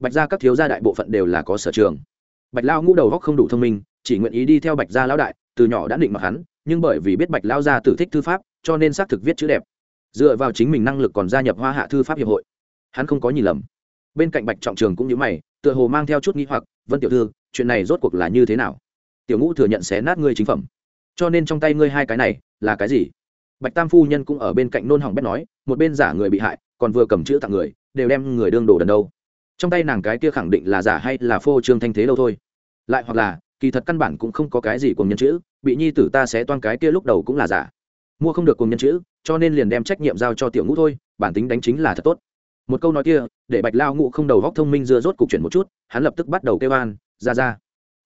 Bạch gia các thiếu gia đại bộ phận đều là có sở trường. Bạch lao ngũ đầu góc không đủ thông minh, chỉ nguyện ý đi theo bạch gia lão đại, từ nhỏ đã định mặc hắn, nhưng bởi vì biết bạch lao gia tử thích thư pháp cho nên xác thực viết chữ đẹp. Dựa vào chính mình năng lực còn gia nhập hoa hạ thư pháp hiệp hội. Hắn không có nhìn lầm. Bên cạnh bạch trọng trường cũng như mày, tựa hồ mang theo chút nghĩ hoặc, vân tiểu thư, chuyện này rốt cuộc là như thế nào? Tiểu ngũ thừa nhận xé nát ngươi chính phẩm. Cho nên trong tay ngươi hai cái này, là cái gì? Bạch tam phu nhân cũng ở bên cạnh nôn hỏng bét nói, một bên giả người bị hại, còn vừa cầm chữ tặng người, đều đem người đương đồ đần đâu. Trong tay nàng cái kia khẳng định là giả hay là phô trương thanh thế đâu thôi. Lại hoặc là, kỳ thật căn bản cũng không có cái gì cùng nhân chữ, bị nhi tử ta sẽ toan cái kia lúc đầu cũng là giả mua không được cùng nhân chữ, cho nên liền đem trách nhiệm giao cho tiểu ngũ thôi, bản tính đánh chính là thật tốt. Một câu nói kia, để bạch lao ngũ không đầu góc thông minh dưa rốt cục chuyển một chút, hắn lập tức bắt đầu kêu an, ra ra,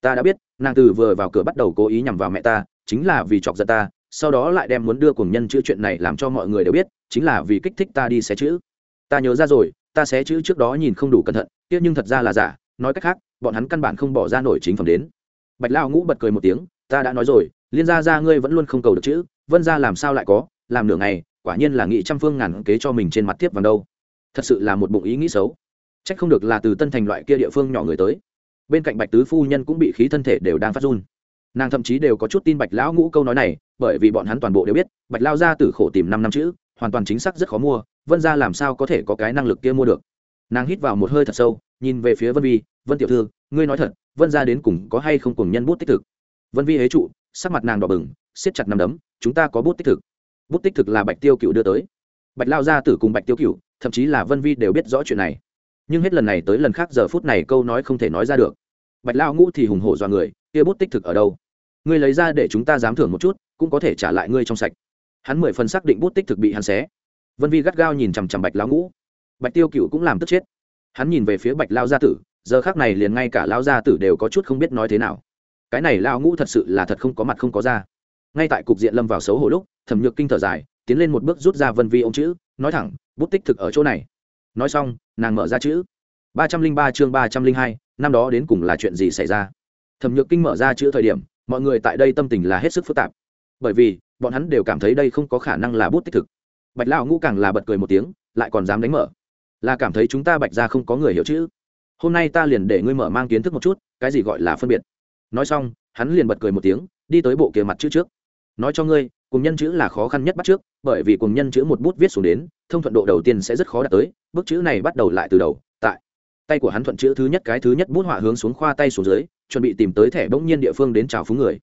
ta đã biết, nàng từ vừa vào cửa bắt đầu cố ý nhằm vào mẹ ta, chính là vì chọc giận ta, sau đó lại đem muốn đưa cùng nhân chữ chuyện này làm cho mọi người đều biết, chính là vì kích thích ta đi xé chữ. Ta nhớ ra rồi, ta xé chữ trước đó nhìn không đủ cẩn thận tiếc nhưng thật ra là giả, nói cách khác, bọn hắn căn bản không bỏ ra nổi chính phẩm đến. Bạch lao ngũ bật cười một tiếng, ta đã nói rồi liên gia gia ngươi vẫn luôn không cầu được chữ, vân gia làm sao lại có, làm nửa ngày, quả nhiên là nghị trăm phương ngàn kế cho mình trên mặt tiếp vào đâu. Thật sự là một bụng ý nghĩ xấu. Chắc không được là từ tân thành loại kia địa phương nhỏ người tới. Bên cạnh bạch tứ phu nhân cũng bị khí thân thể đều đang phát run. Nàng thậm chí đều có chút tin bạch lão ngũ câu nói này, bởi vì bọn hắn toàn bộ đều biết, bạch lao ra từ khổ tìm năm năm chữ, hoàn toàn chính xác rất khó mua, vân ra làm sao có thể có cái năng lực kia mua được. Nàng hít vào một hơi thật sâu, nhìn về phía vân vi, vân tiểu thư, ngươi nói thật, vân ra đến cùng có hay không cùng nhân bút tích thực? Vân vi hế trụ sắc mặt nàng đỏ bừng, siết chặt nằm đấm, chúng ta có bút tích thực. Bút tích thực là bạch tiêu cựu đưa tới. Bạch lao gia tử cùng bạch tiêu cựu thậm chí là vân vi đều biết rõ chuyện này. Nhưng hết lần này tới lần khác giờ phút này câu nói không thể nói ra được. Bạch lao ngũ thì hùng hổ do người, kia bút tích thực ở đâu? Ngươi lấy ra để chúng ta dám thưởng một chút, cũng có thể trả lại ngươi trong sạch. Hắn mười phần xác định bút tích thực bị hắn xé. Vân vi gắt gao nhìn chằm chằm bạch lao ngũ. Bạch tiêu cựu cũng làm tức chết. Hắn nhìn về phía bạch lao gia tử, giờ khác này liền ngay cả lao gia tử đều có chút không biết nói thế nào cái này lao ngũ thật sự là thật không có mặt không có ra ngay tại cục diện lâm vào xấu hổ lúc, thẩm nhược kinh thở dài, tiến lên một bước rút ra vân vi ông chữ, nói thẳng, bút tích thực ở chỗ này. Nói xong, nàng mở ra chữ. Ba trăm linh ba chương ba trăm linh hai, năm đó đến cùng là chuyện gì xảy ra? Thẩm nhược kinh mở ra chữ thời điểm, mọi người tại đây tâm tình là hết sức phức tạp. Bởi vì, bọn hắn đều cảm thấy đây không có khả năng là bút tích thực. Bạch lão ngũ càng là bật cười một tiếng, lại còn dám đánh mở. Là cảm thấy chúng ta bạch ra không có người hiểu chữ. Hôm nay ta liền để ngươi mở mang kiến thức một chút, cái gì gọi là phân biệt? Nói xong, hắn liền bật cười một tiếng, đi tới bộ kia mặt chữ trước. Nói cho ngươi, cùng nhân chữ là khó khăn nhất bắt trước, bởi vì cùng nhân chữ một bút viết xuống đến, thông thuận độ đầu tiên sẽ rất khó đạt tới, bức chữ này bắt đầu lại từ đầu, tại. Tay của hắn thuận chữ thứ nhất cái thứ nhất bút họa hướng xuống khoa tay xuống dưới, chuẩn bị tìm tới thẻ bỗng nhiên địa phương đến chào phú người.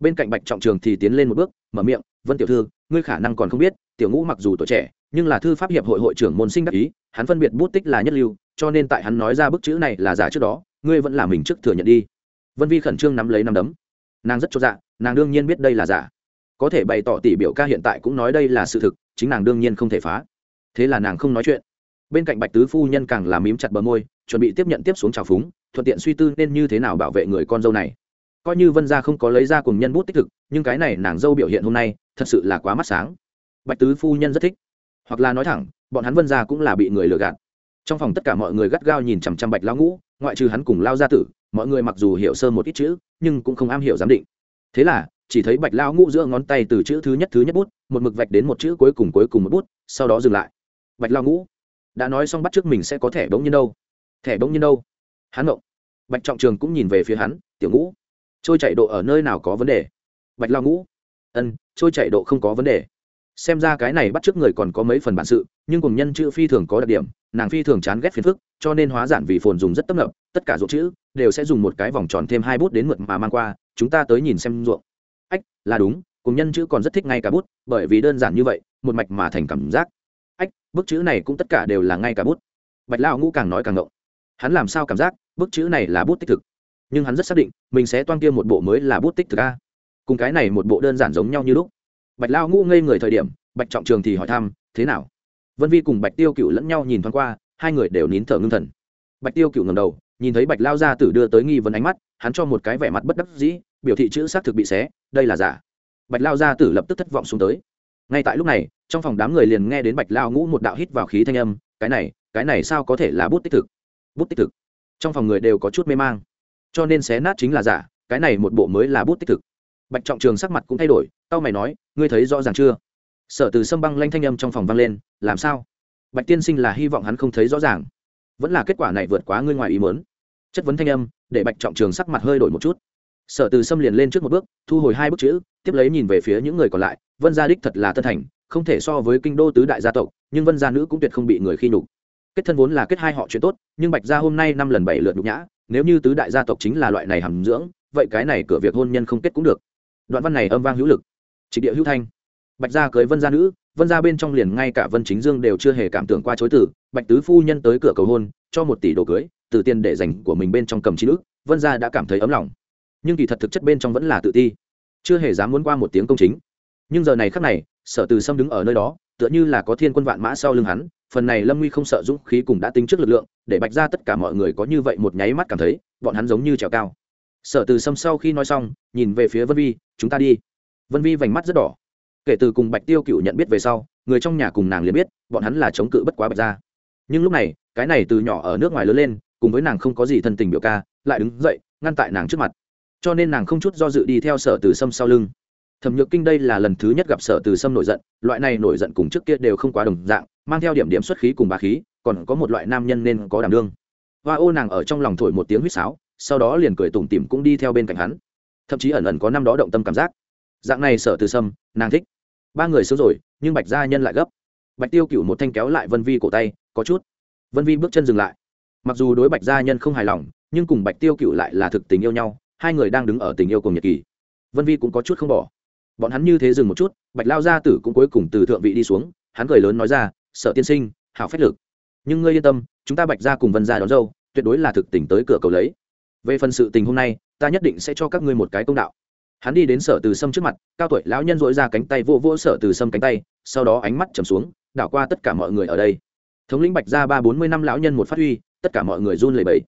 Bên cạnh bạch trọng trường thì tiến lên một bước, mở miệng, vân tiểu thư, ngươi khả năng còn không biết, tiểu ngũ mặc dù tuổi trẻ, nhưng là thư pháp hiệp hội hội trưởng môn sinh đắc ý, hắn phân biệt bút tích là nhất lưu, cho nên tại hắn nói ra bức chữ này là giả trước đó, ngươi vẫn là mình trước thừa nhận đi vân vi khẩn trương nắm lấy nắm đấm. Nàng rất cho dạ nàng đương nhiên biết đây là giả. Có thể bày tỏ tỷ biểu ca hiện tại cũng nói đây là sự thực, chính nàng đương nhiên không thể phá. Thế là nàng không nói chuyện. Bên cạnh bạch tứ phu nhân càng làm mím chặt bờ môi, chuẩn bị tiếp nhận tiếp xuống trào phúng, thuận tiện suy tư nên như thế nào bảo vệ người con dâu này. Coi như vân gia không có lấy ra cùng nhân bút tích thực, nhưng cái này nàng dâu biểu hiện hôm nay, thật sự là quá mắt sáng. Bạch tứ phu nhân rất thích. Hoặc là nói thẳng, bọn hắn vân gia cũng là bị người lừa gạt. Trong phòng tất cả mọi người gắt gao nhìn chằm chằm bạch lao ngũ, ngoại trừ hắn cùng lao gia tử mọi người mặc dù hiểu sơ một ít chữ, nhưng cũng không am hiểu giám định. Thế là, chỉ thấy bạch lao ngũ giữa ngón tay từ chữ thứ nhất thứ nhất bút, một mực vạch đến một chữ cuối cùng cuối cùng một bút, sau đó dừng lại. Bạch lao ngũ, đã nói xong bắt trước mình sẽ có thẻ bỗng nhiên đâu. Thẻ bỗng nhiên đâu? Hắn động bạch trọng trường cũng nhìn về phía hắn, tiểu ngũ, trôi chạy độ ở nơi nào có vấn đề? Bạch lao ngũ, ân, trôi chạy độ không có vấn đề. Xem ra cái này bắt trước người còn có mấy phần bản sự, nhưng cùng nhân chữ phi thường có đặc điểm, nàng phi thường chán ghét phiền phức cho nên hóa giản vì phồn dùng rất tấp nập, tất cả ruộng chữ đều sẽ dùng một cái vòng tròn thêm hai bút đến mượt mà mang qua, chúng ta tới nhìn xem ruộng. Ách, là đúng, cùng nhân chữ còn rất thích ngay cả bút, bởi vì đơn giản như vậy, một mạch mà thành cảm giác. Ách, bức chữ này cũng tất cả đều là ngay cả bút. Bạch lao ngũ càng nói càng ngộng. Hắn làm sao cảm giác bức chữ này là bút tích thực? Nhưng hắn rất xác định, mình sẽ toan kia một bộ mới là bút tích thực a. Cùng cái này một bộ đơn giản giống nhau như lúc. Bạch lao ngũ ngây người thời điểm, bạch trọng trường thì hỏi thăm, thế nào? Vân vi cùng bạch tiêu cựu lẫn nhau nhìn thoáng qua hai người đều nín thở ngưng thần. Bạch tiêu cựu ngầm đầu, nhìn thấy bạch lao gia tử đưa tới nghi vấn ánh mắt, hắn cho một cái vẻ mặt bất đắc dĩ, biểu thị chữ xác thực bị xé, đây là giả. Bạch lao gia tử lập tức thất vọng xuống tới. Ngay tại lúc này, trong phòng đám người liền nghe đến bạch lao ngũ một đạo hít vào khí thanh âm, cái này cái này sao có thể là bút tích thực? Bút tích thực. Trong phòng người đều có chút mê mang. Cho nên xé nát chính là giả, cái này một bộ mới là bút tích thực. Bạch trọng trường sắc mặt cũng thay đổi tao mày nói, ngươi thấy rõ ràng chưa? Sở từ sâm băng lanh thanh âm trong phòng vang lên, làm sao? Bạch tiên sinh là hy vọng hắn không thấy rõ ràng. Vẫn là kết quả này vượt quá ngươi ngoài ý mớn chất vấn thanh âm, để bạch trọng trường sắc mặt hơi đổi một chút. Sở từ sâm liền lên trước một bước, thu hồi hai bức chữ, tiếp lấy nhìn về phía những người còn lại, vân gia đích thật là tân thành, không thể so với kinh đô tứ đại gia tộc, nhưng vân gia nữ cũng tuyệt không bị người khi nhục. Kết thân vốn là kết hai họ chuyện tốt, nhưng bạch gia hôm nay năm lần bảy lượt nhục nhã, nếu như tứ đại gia tộc chính là loại này hàm dưỡng, vậy cái này cửa việc hôn nhân không kết cũng được. Đoạn văn này âm vang hữu lực. Trịch địa hữu thanh. Bạch gia cưới vân gia nữ vân gia bên trong liền ngay cả vân chính dương đều chưa hề cảm tưởng qua chối tử bạch tứ phu nhân tới cửa cầu hôn, cho một tỷ đồ cưới, từ tiền để dành của mình bên trong cầm chi ước vân gia đã cảm thấy ấm lòng. Nhưng kỳ thật thực chất bên trong vẫn là tự ti, chưa hề dám muốn qua một tiếng công chính. Nhưng giờ này khắc này, sở từ sâm đứng ở nơi đó, tựa như là có thiên quân vạn mã sau lưng hắn, phần này lâm nguy không sợ dũng khí cùng đã tính trước lực lượng, để bạch ra tất cả mọi người có như vậy một nháy mắt cảm thấy, bọn hắn giống như trèo cao. Sở từ sâm sau khi nói xong, nhìn về phía vân vi, chúng ta đi. Vân vi vành mắt rất đỏ kể từ cùng bạch tiêu cựu nhận biết về sau, người trong nhà cùng nàng liền biết, bọn hắn là chống cự bất quá bạch ra nhưng lúc này, cái này từ nhỏ ở nước ngoài lớn lên, cùng với nàng không có gì thân tình biểu ca, lại đứng dậy, ngăn tại nàng trước mặt. Cho nên nàng không chút do dự đi theo sở từ sâm sau lưng. Thẩm nhược kinh đây là lần thứ nhất gặp sở từ sâm nổi giận, loại này nổi giận cùng trước kia đều không quá đồng dạng, mang theo điểm điểm xuất khí cùng bà khí, còn có một loại nam nhân nên có đảm đương. Hoa ô nàng ở trong lòng thổi một tiếng huýt sáo, sau đó liền cười tủm tỉm cũng đi theo bên cạnh hắn. Thậm chí ẩn ẩn có năm đó động tâm cảm giác dạng này sở từ sâm, nàng thích. Ba người xấu rồi, nhưng bạch gia nhân lại gấp. Bạch tiêu cựu một thanh kéo lại vân vi cổ tay, có chút. Vân vi bước chân dừng lại. Mặc dù đối bạch gia nhân không hài lòng, nhưng cùng bạch tiêu cựu lại là thực tình yêu nhau, hai người đang đứng ở tình yêu cùng nhật kỳ. Vân vi cũng có chút không bỏ. Bọn hắn như thế dừng một chút, bạch lao gia tử cũng cuối cùng từ thượng vị đi xuống, hắn cười lớn nói ra sợ tiên sinh, hảo phách lực. Nhưng ngươi yên tâm, chúng ta bạch ra cùng vân ra đón dâu, tuyệt đối là thực tình tới cửa cầu lấy. Về phần sự tình hôm nay, ta nhất định sẽ cho các ngươi một cái công đạo hắn đi đến sở từ sâm trước mặt, cao tuổi lão nhân dội ra cánh tay vô vô sở từ sâm cánh tay, sau đó ánh mắt trầm xuống, đảo qua tất cả mọi người ở đây. Thống lĩnh bạch ra ba bốn mươi năm lão nhân một phát huy, tất cả mọi người run lẩy bẩy.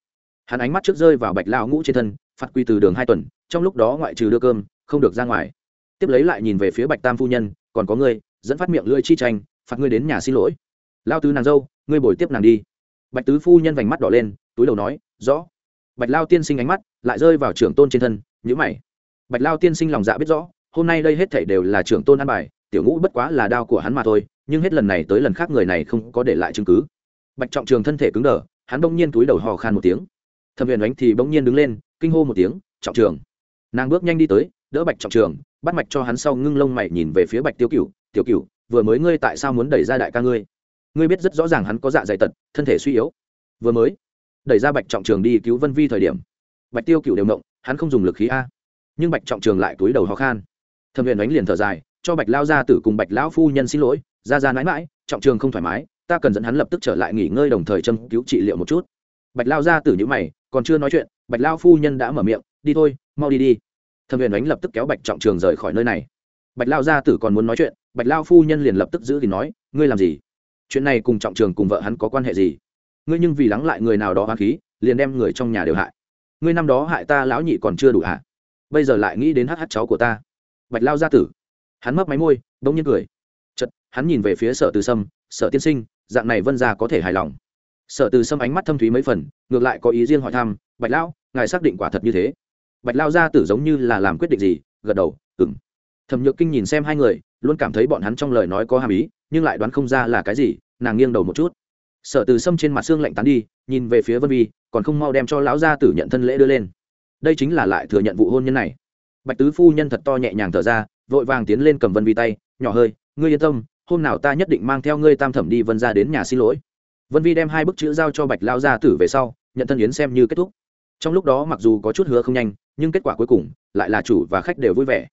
Hắn ánh mắt trước rơi vào bạch lão ngũ trên thân, phạt quy từ đường hai tuần, trong lúc đó ngoại trừ đưa cơm, không được ra ngoài. Tiếp lấy lại nhìn về phía bạch tam phu nhân, còn có ngươi, dẫn phát miệng lưỡi chi tranh, phạt ngươi đến nhà xin lỗi. Lao tứ nàng dâu, ngươi bồi tiếp nàng đi. Bạch tứ phu nhân vành mắt đỏ lên, túi đầu nói, rõ. Bạch lao tiên sinh ánh mắt lại rơi vào trưởng tôn trên thân nhữ mày bạch lao tiên sinh lòng dạ biết rõ, hôm nay đây hết thảy đều là trưởng tôn ăn bài, tiểu ngũ bất quá là đao của hắn mà thôi, nhưng hết lần này tới lần khác người này không có để lại chứng cứ. Bạch trọng trường thân thể cứng đờ, hắn bỗng nhiên túi đầu hò khan một tiếng. Thẩm huyền đánh thì bỗng nhiên đứng lên, kinh hô một tiếng, trọng trường! Nàng bước nhanh đi tới, đỡ bạch trọng trường, bắt mạch cho hắn sau ngưng lông mày nhìn về phía bạch tiêu cựu tiểu cựu vừa mới ngươi tại sao muốn đẩy ra đại ca ngươi? Ngươi biết rất rõ ràng hắn có dạ dày tật, thân thể suy yếu. Vừa mới đẩy ra bạch trọng trường đi cứu vân vi thời điểm, bạch tiêu cựu đều động, hắn không dùng lực khí a nhưng bạch trọng trường lại túi đầu ho khan. Thẩm huyền đánh liền thở dài, cho bạch lao gia tử cùng bạch lão phu nhân xin lỗi, ra ra mãi mãi, trọng trường không thoải mái, ta cần dẫn hắn lập tức trở lại nghỉ ngơi đồng thời châm cứu trị liệu một chút. Bạch lao gia tử nhữ mày, còn chưa nói chuyện, bạch lao phu nhân đã mở miệng, đi thôi, mau đi đi. Thẩm huyền đánh lập tức kéo bạch trọng trường rời khỏi nơi này. Bạch lao gia tử còn muốn nói chuyện, bạch lao phu nhân liền lập tức giữ thì nói, ngươi làm gì? Chuyện này cùng trọng trường cùng vợ hắn có quan hệ gì? Ngươi nhưng vì lắng lại người nào đó hoa khí, liền đem người trong nhà đều hại. Ngươi năm đó hại ta lão nhị còn chưa đủ hại bây giờ lại nghĩ đến hát hát cháu của ta. Bạch lao gia tử. Hắn mấp máy môi, bỗng nhiên cười. Chật hắn nhìn về phía sở từ sâm, sở tiên sinh, dạng này vân gia có thể hài lòng? Sở từ sâm ánh mắt thâm thúy mấy phần, ngược lại có ý riêng hỏi thăm, bạch lão ngài xác định quả thật như thế? Bạch lao gia tử giống như là làm quyết định gì, gật đầu ừng thẩm nhược kinh nhìn xem hai người, luôn cảm thấy bọn hắn trong lời nói có hàm ý, nhưng lại đoán không ra là cái gì, nàng nghiêng đầu một chút. Sở từ sâm trên mặt xương lạnh tán đi, nhìn về phía vân vi, còn không mau đem cho lão gia tử nhận thân lễ đưa lên đây chính là lại thừa nhận vụ hôn nhân này. Bạch tứ phu nhân thật to nhẹ nhàng thở ra, vội vàng tiến lên cầm vân vi tay, nhỏ hơi, ngươi yên tâm, hôm nào ta nhất định mang theo ngươi tam thẩm đi vân ra đến nhà xin lỗi. Vân vi đem hai bức chữ giao cho bạch lao gia tử về sau, nhận thân yến xem như kết thúc. Trong lúc đó mặc dù có chút hứa không nhanh, nhưng kết quả cuối cùng lại là chủ và khách đều vui vẻ.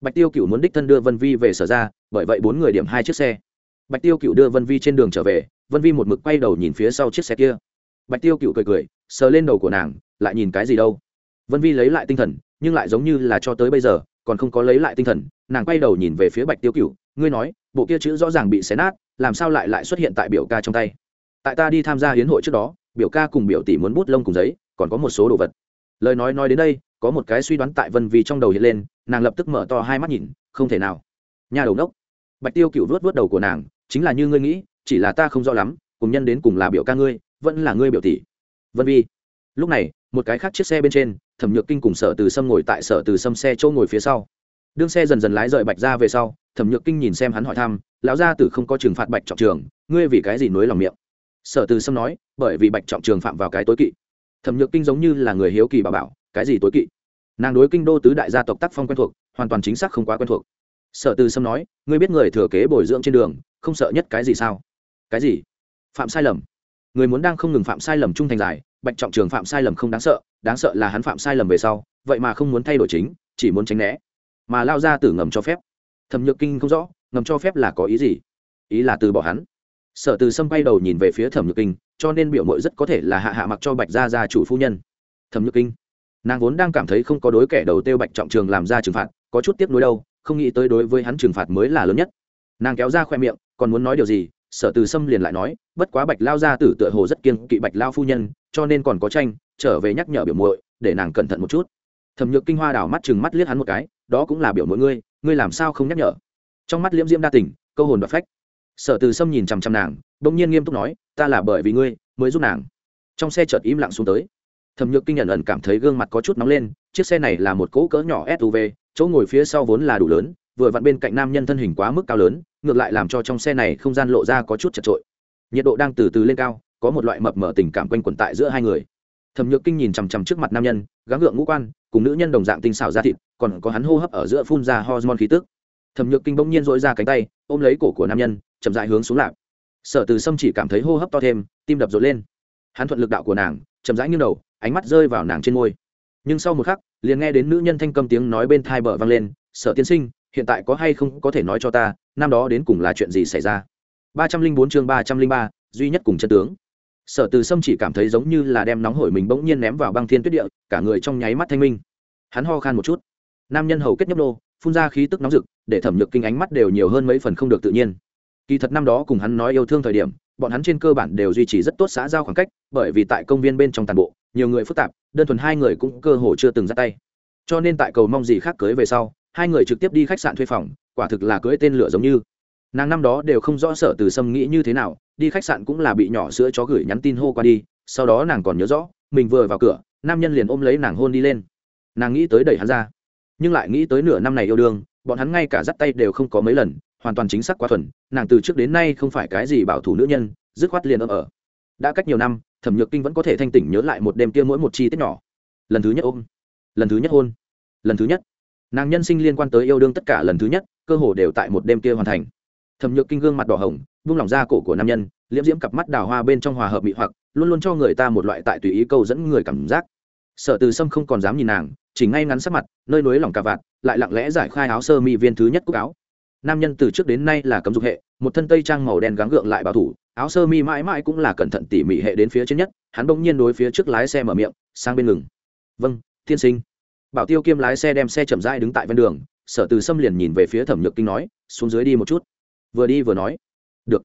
Bạch tiêu cựu muốn đích thân đưa vân vi về sở ra, bởi vậy bốn người điểm hai chiếc xe. Bạch tiêu cựu đưa vân vi trên đường trở về, vân vi một mực quay đầu nhìn phía sau chiếc xe kia. Bạch tiêu cựu cười cười, sờ lên đầu của nàng, lại nhìn cái gì đâu vân vi lấy lại tinh thần, nhưng lại giống như là cho tới bây giờ, còn không có lấy lại tinh thần, nàng quay đầu nhìn về phía bạch tiêu cựu ngươi nói, bộ kia chữ rõ ràng bị xé nát, làm sao lại lại xuất hiện tại biểu ca trong tay? Tại ta đi tham gia hiến hội trước đó, biểu ca cùng biểu tỷ muốn bút lông cùng giấy, còn có một số đồ vật. Lời nói nói đến đây, có một cái suy đoán tại vân vi trong đầu hiện lên, nàng lập tức mở to hai mắt nhìn, không thể nào. Nhà đầu nốc bạch tiêu cựu vớt vớt đầu của nàng, chính là như ngươi nghĩ, chỉ là ta không rõ lắm, cùng nhân đến cùng là biểu ca ngươi, vẫn là ngươi biểu tỷ. Vân vi. Lúc này, một cái khác chiếc xe bên trên thẩm nhược kinh cùng sở từ sâm ngồi tại sở từ sâm xe chỗ ngồi phía sau. Đương xe dần dần lái rời bạch ra về sau, thẩm nhược kinh nhìn xem hắn hỏi thăm, lão gia tử không có trừng phạt bạch trọng trường, ngươi vì cái gì nối lòng miệng? Sở từ sâm nói, bởi vì bạch trọng trường phạm vào cái tối kỵ. Thẩm nhược kinh giống như là người hiếu kỳ bà bảo, cái gì tối kỵ? Nàng đối kinh đô tứ đại gia tộc tác phong quen thuộc, hoàn toàn chính xác không quá quen thuộc. Sở từ sâm nói, ngươi biết người thừa kế bồi dưỡng trên đường, không sợ nhất cái gì sao? Cái gì? Phạm sai lầm. Người muốn đang không ngừng phạm sai lầm trung thành dài bạch trọng trường phạm sai lầm không đáng sợ đáng sợ là hắn phạm sai lầm về sau, vậy mà không muốn thay đổi chính, chỉ muốn tránh né. Mà lao ra từ ngầm cho phép. Thẩm nhược kinh không rõ, ngầm cho phép là có ý gì? Ý là từ bỏ hắn. Sở từ sâm bay đầu nhìn về phía thẩm nhược kinh, cho nên biểu mội rất có thể là hạ hạ mặc cho bạch gia gia chủ phu nhân. Thẩm nhược kinh, nàng vốn đang cảm thấy không có đối kẻ đầu tiêu bạch trọng trường làm ra trừng phạt, có chút tiếp nối đâu, không nghĩ tới đối với hắn trừng phạt mới là lớn nhất. Nàng kéo ra khoe miệng, còn muốn nói điều gì sở từ sâm liền lại nói, bất quá bạch lao gia tử tựa hồ rất kiên kỵ bạch lao phu nhân, cho nên còn có tranh, trở về nhắc nhở biểu muội, để nàng cẩn thận một chút. Thẩm nhược kinh hoa đảo mắt chừng mắt liếc hắn một cái, đó cũng là biểu mỗi ngươi ngươi làm sao không nhắc nhở? Trong mắt liễm diễm đa tình, câu hồn và phách. Sở từ sâm nhìn chằm chằm nàng đ ỗ n g nhiên nghiêm túc nói, ta là bởi vì ngươi mới giúp nàng. Trong xe chợt im lặng xuống tới. Thẩm nhược kinh nhận ẩn cảm thấy gương mặt có chút nóng lên, chiếc xe này là một cỗ cỡ nhỏ suv chỗ ngồi phía sau vốn là đủ lớn, vừa vặn bên cạnh nam nhân thân hình quá mức cao lớn ngược lại làm cho trong xe này không gian lộ ra có chút chật trội. Nhiệt độ đang từ từ lên cao, có một loại mập mở tình cảm quanh quẩn tại giữa hai người. Thẩm nhược kinh nhìn chằm chằm trước mặt nam nhân, gắng gượng ngũ quan, cùng nữ nhân đồng dạng tinh xảo da thịt, còn có hắn hô hấp ở giữa phun ra hormone khí tức. Thẩm nhược kinh bỗng nhiên dỗi ra cánh tay, ôm lấy cổ của nam nhân, chậm dại hướng xuống lạp. Sở từ sâm chỉ cảm thấy hô hấp to thêm, tim đập rộn lên. Hắn thuận lực đạo của nàng, chậm rãi nghiêng đầu, ánh mắt rơi vào nàng trên môi. Nhưng sau một khắc, liền nghe đến nữ nhân thanh cầm tiếng nói bên thai bờ vang lên, sở tiên sinh hiện tại có hay không có thể nói cho ta, năm đó đến cùng là chuyện gì xảy ra? ba trăm linh bốn chương ba trăm linh ba, duy nhất cùng chân tướng. Sở từ sâm chỉ cảm thấy giống như là đem nóng hổi mình bỗng nhiên ném vào băng thiên tuyết địa, cả người trong nháy mắt thanh minh. Hắn ho khan một chút. Nam nhân hầu kết nhấp nô, phun ra khí tức nóng rực, để thẩm nhược kinh ánh mắt đều nhiều hơn mấy phần không được tự nhiên. Kỳ thật năm đó cùng hắn nói yêu thương thời điểm, bọn hắn trên cơ bản đều duy trì rất tốt xã giao khoảng cách, bởi vì tại công viên bên trong toàn bộ, nhiều người phức tạp, đơn thuần hai người cũng cơ hồ chưa từng ra tay. Cho nên tại cầu mong gì khác cưới về sau hai người trực tiếp đi khách sạn thuê phòng, quả thực là cưới tên lửa giống như. Nàng năm đó đều không rõ sở từ sâm nghĩ như thế nào, đi khách sạn cũng là bị nhỏ sữa chó gửi nhắn tin hô qua đi, sau đó nàng còn nhớ rõ, mình vừa vào cửa, nam nhân liền ôm lấy nàng hôn đi lên. Nàng nghĩ tới đẩy hắn ra, nhưng lại nghĩ tới nửa năm này yêu đương, bọn hắn ngay cả dắt tay đều không có mấy lần, hoàn toàn chính xác quá thuần, nàng từ trước đến nay không phải cái gì bảo thủ nữ nhân, dứt khoát liền ấm ở. Đã cách nhiều năm, thẩm nhược kinh vẫn có thể thanh tỉnh nhớ lại một đêm kia mỗi một chi tiết nhỏ. Lần thứ nhất ôm, lần thứ nhất hôn, lần thứ nhất nàng nhân sinh liên quan tới yêu đương tất cả lần thứ nhất, cơ hồ đều tại một đêm kia hoàn thành. Thẩm nhược kinh gương mặt đỏ hồng, vung lỏng ra cổ của nam nhân, liễm diễm cặp mắt đào hoa bên trong hòa hợp mị hoặc, luôn luôn cho người ta một loại tại tùy ý câu dẫn người cảm giác. Sở từ sâm không còn dám nhìn nàng, chỉ ngay ngắn sắc mặt, nơi núi lỏng cà vạt, lại lặng lẽ giải khai áo sơ mi viên thứ nhất cúc áo. Nam nhân từ trước đến nay là cấm dục hệ, một thân tây trang màu đen gắng gượng lại bảo thủ, áo sơ mi mãi mãi cũng là cẩn thận tỉ mỉ hệ đến phía trên nhất, hắn bỗng nhiên đối phía trước lái xe mở miệng, sang bên ngừng. Vâng tiên sinh bảo tiêu kiêm lái xe đem xe chậm rãi đứng tại ven đường, sở từ sâm liền nhìn về phía thẩm nhược kinh nói, xuống dưới đi một chút. Vừa đi vừa nói, được.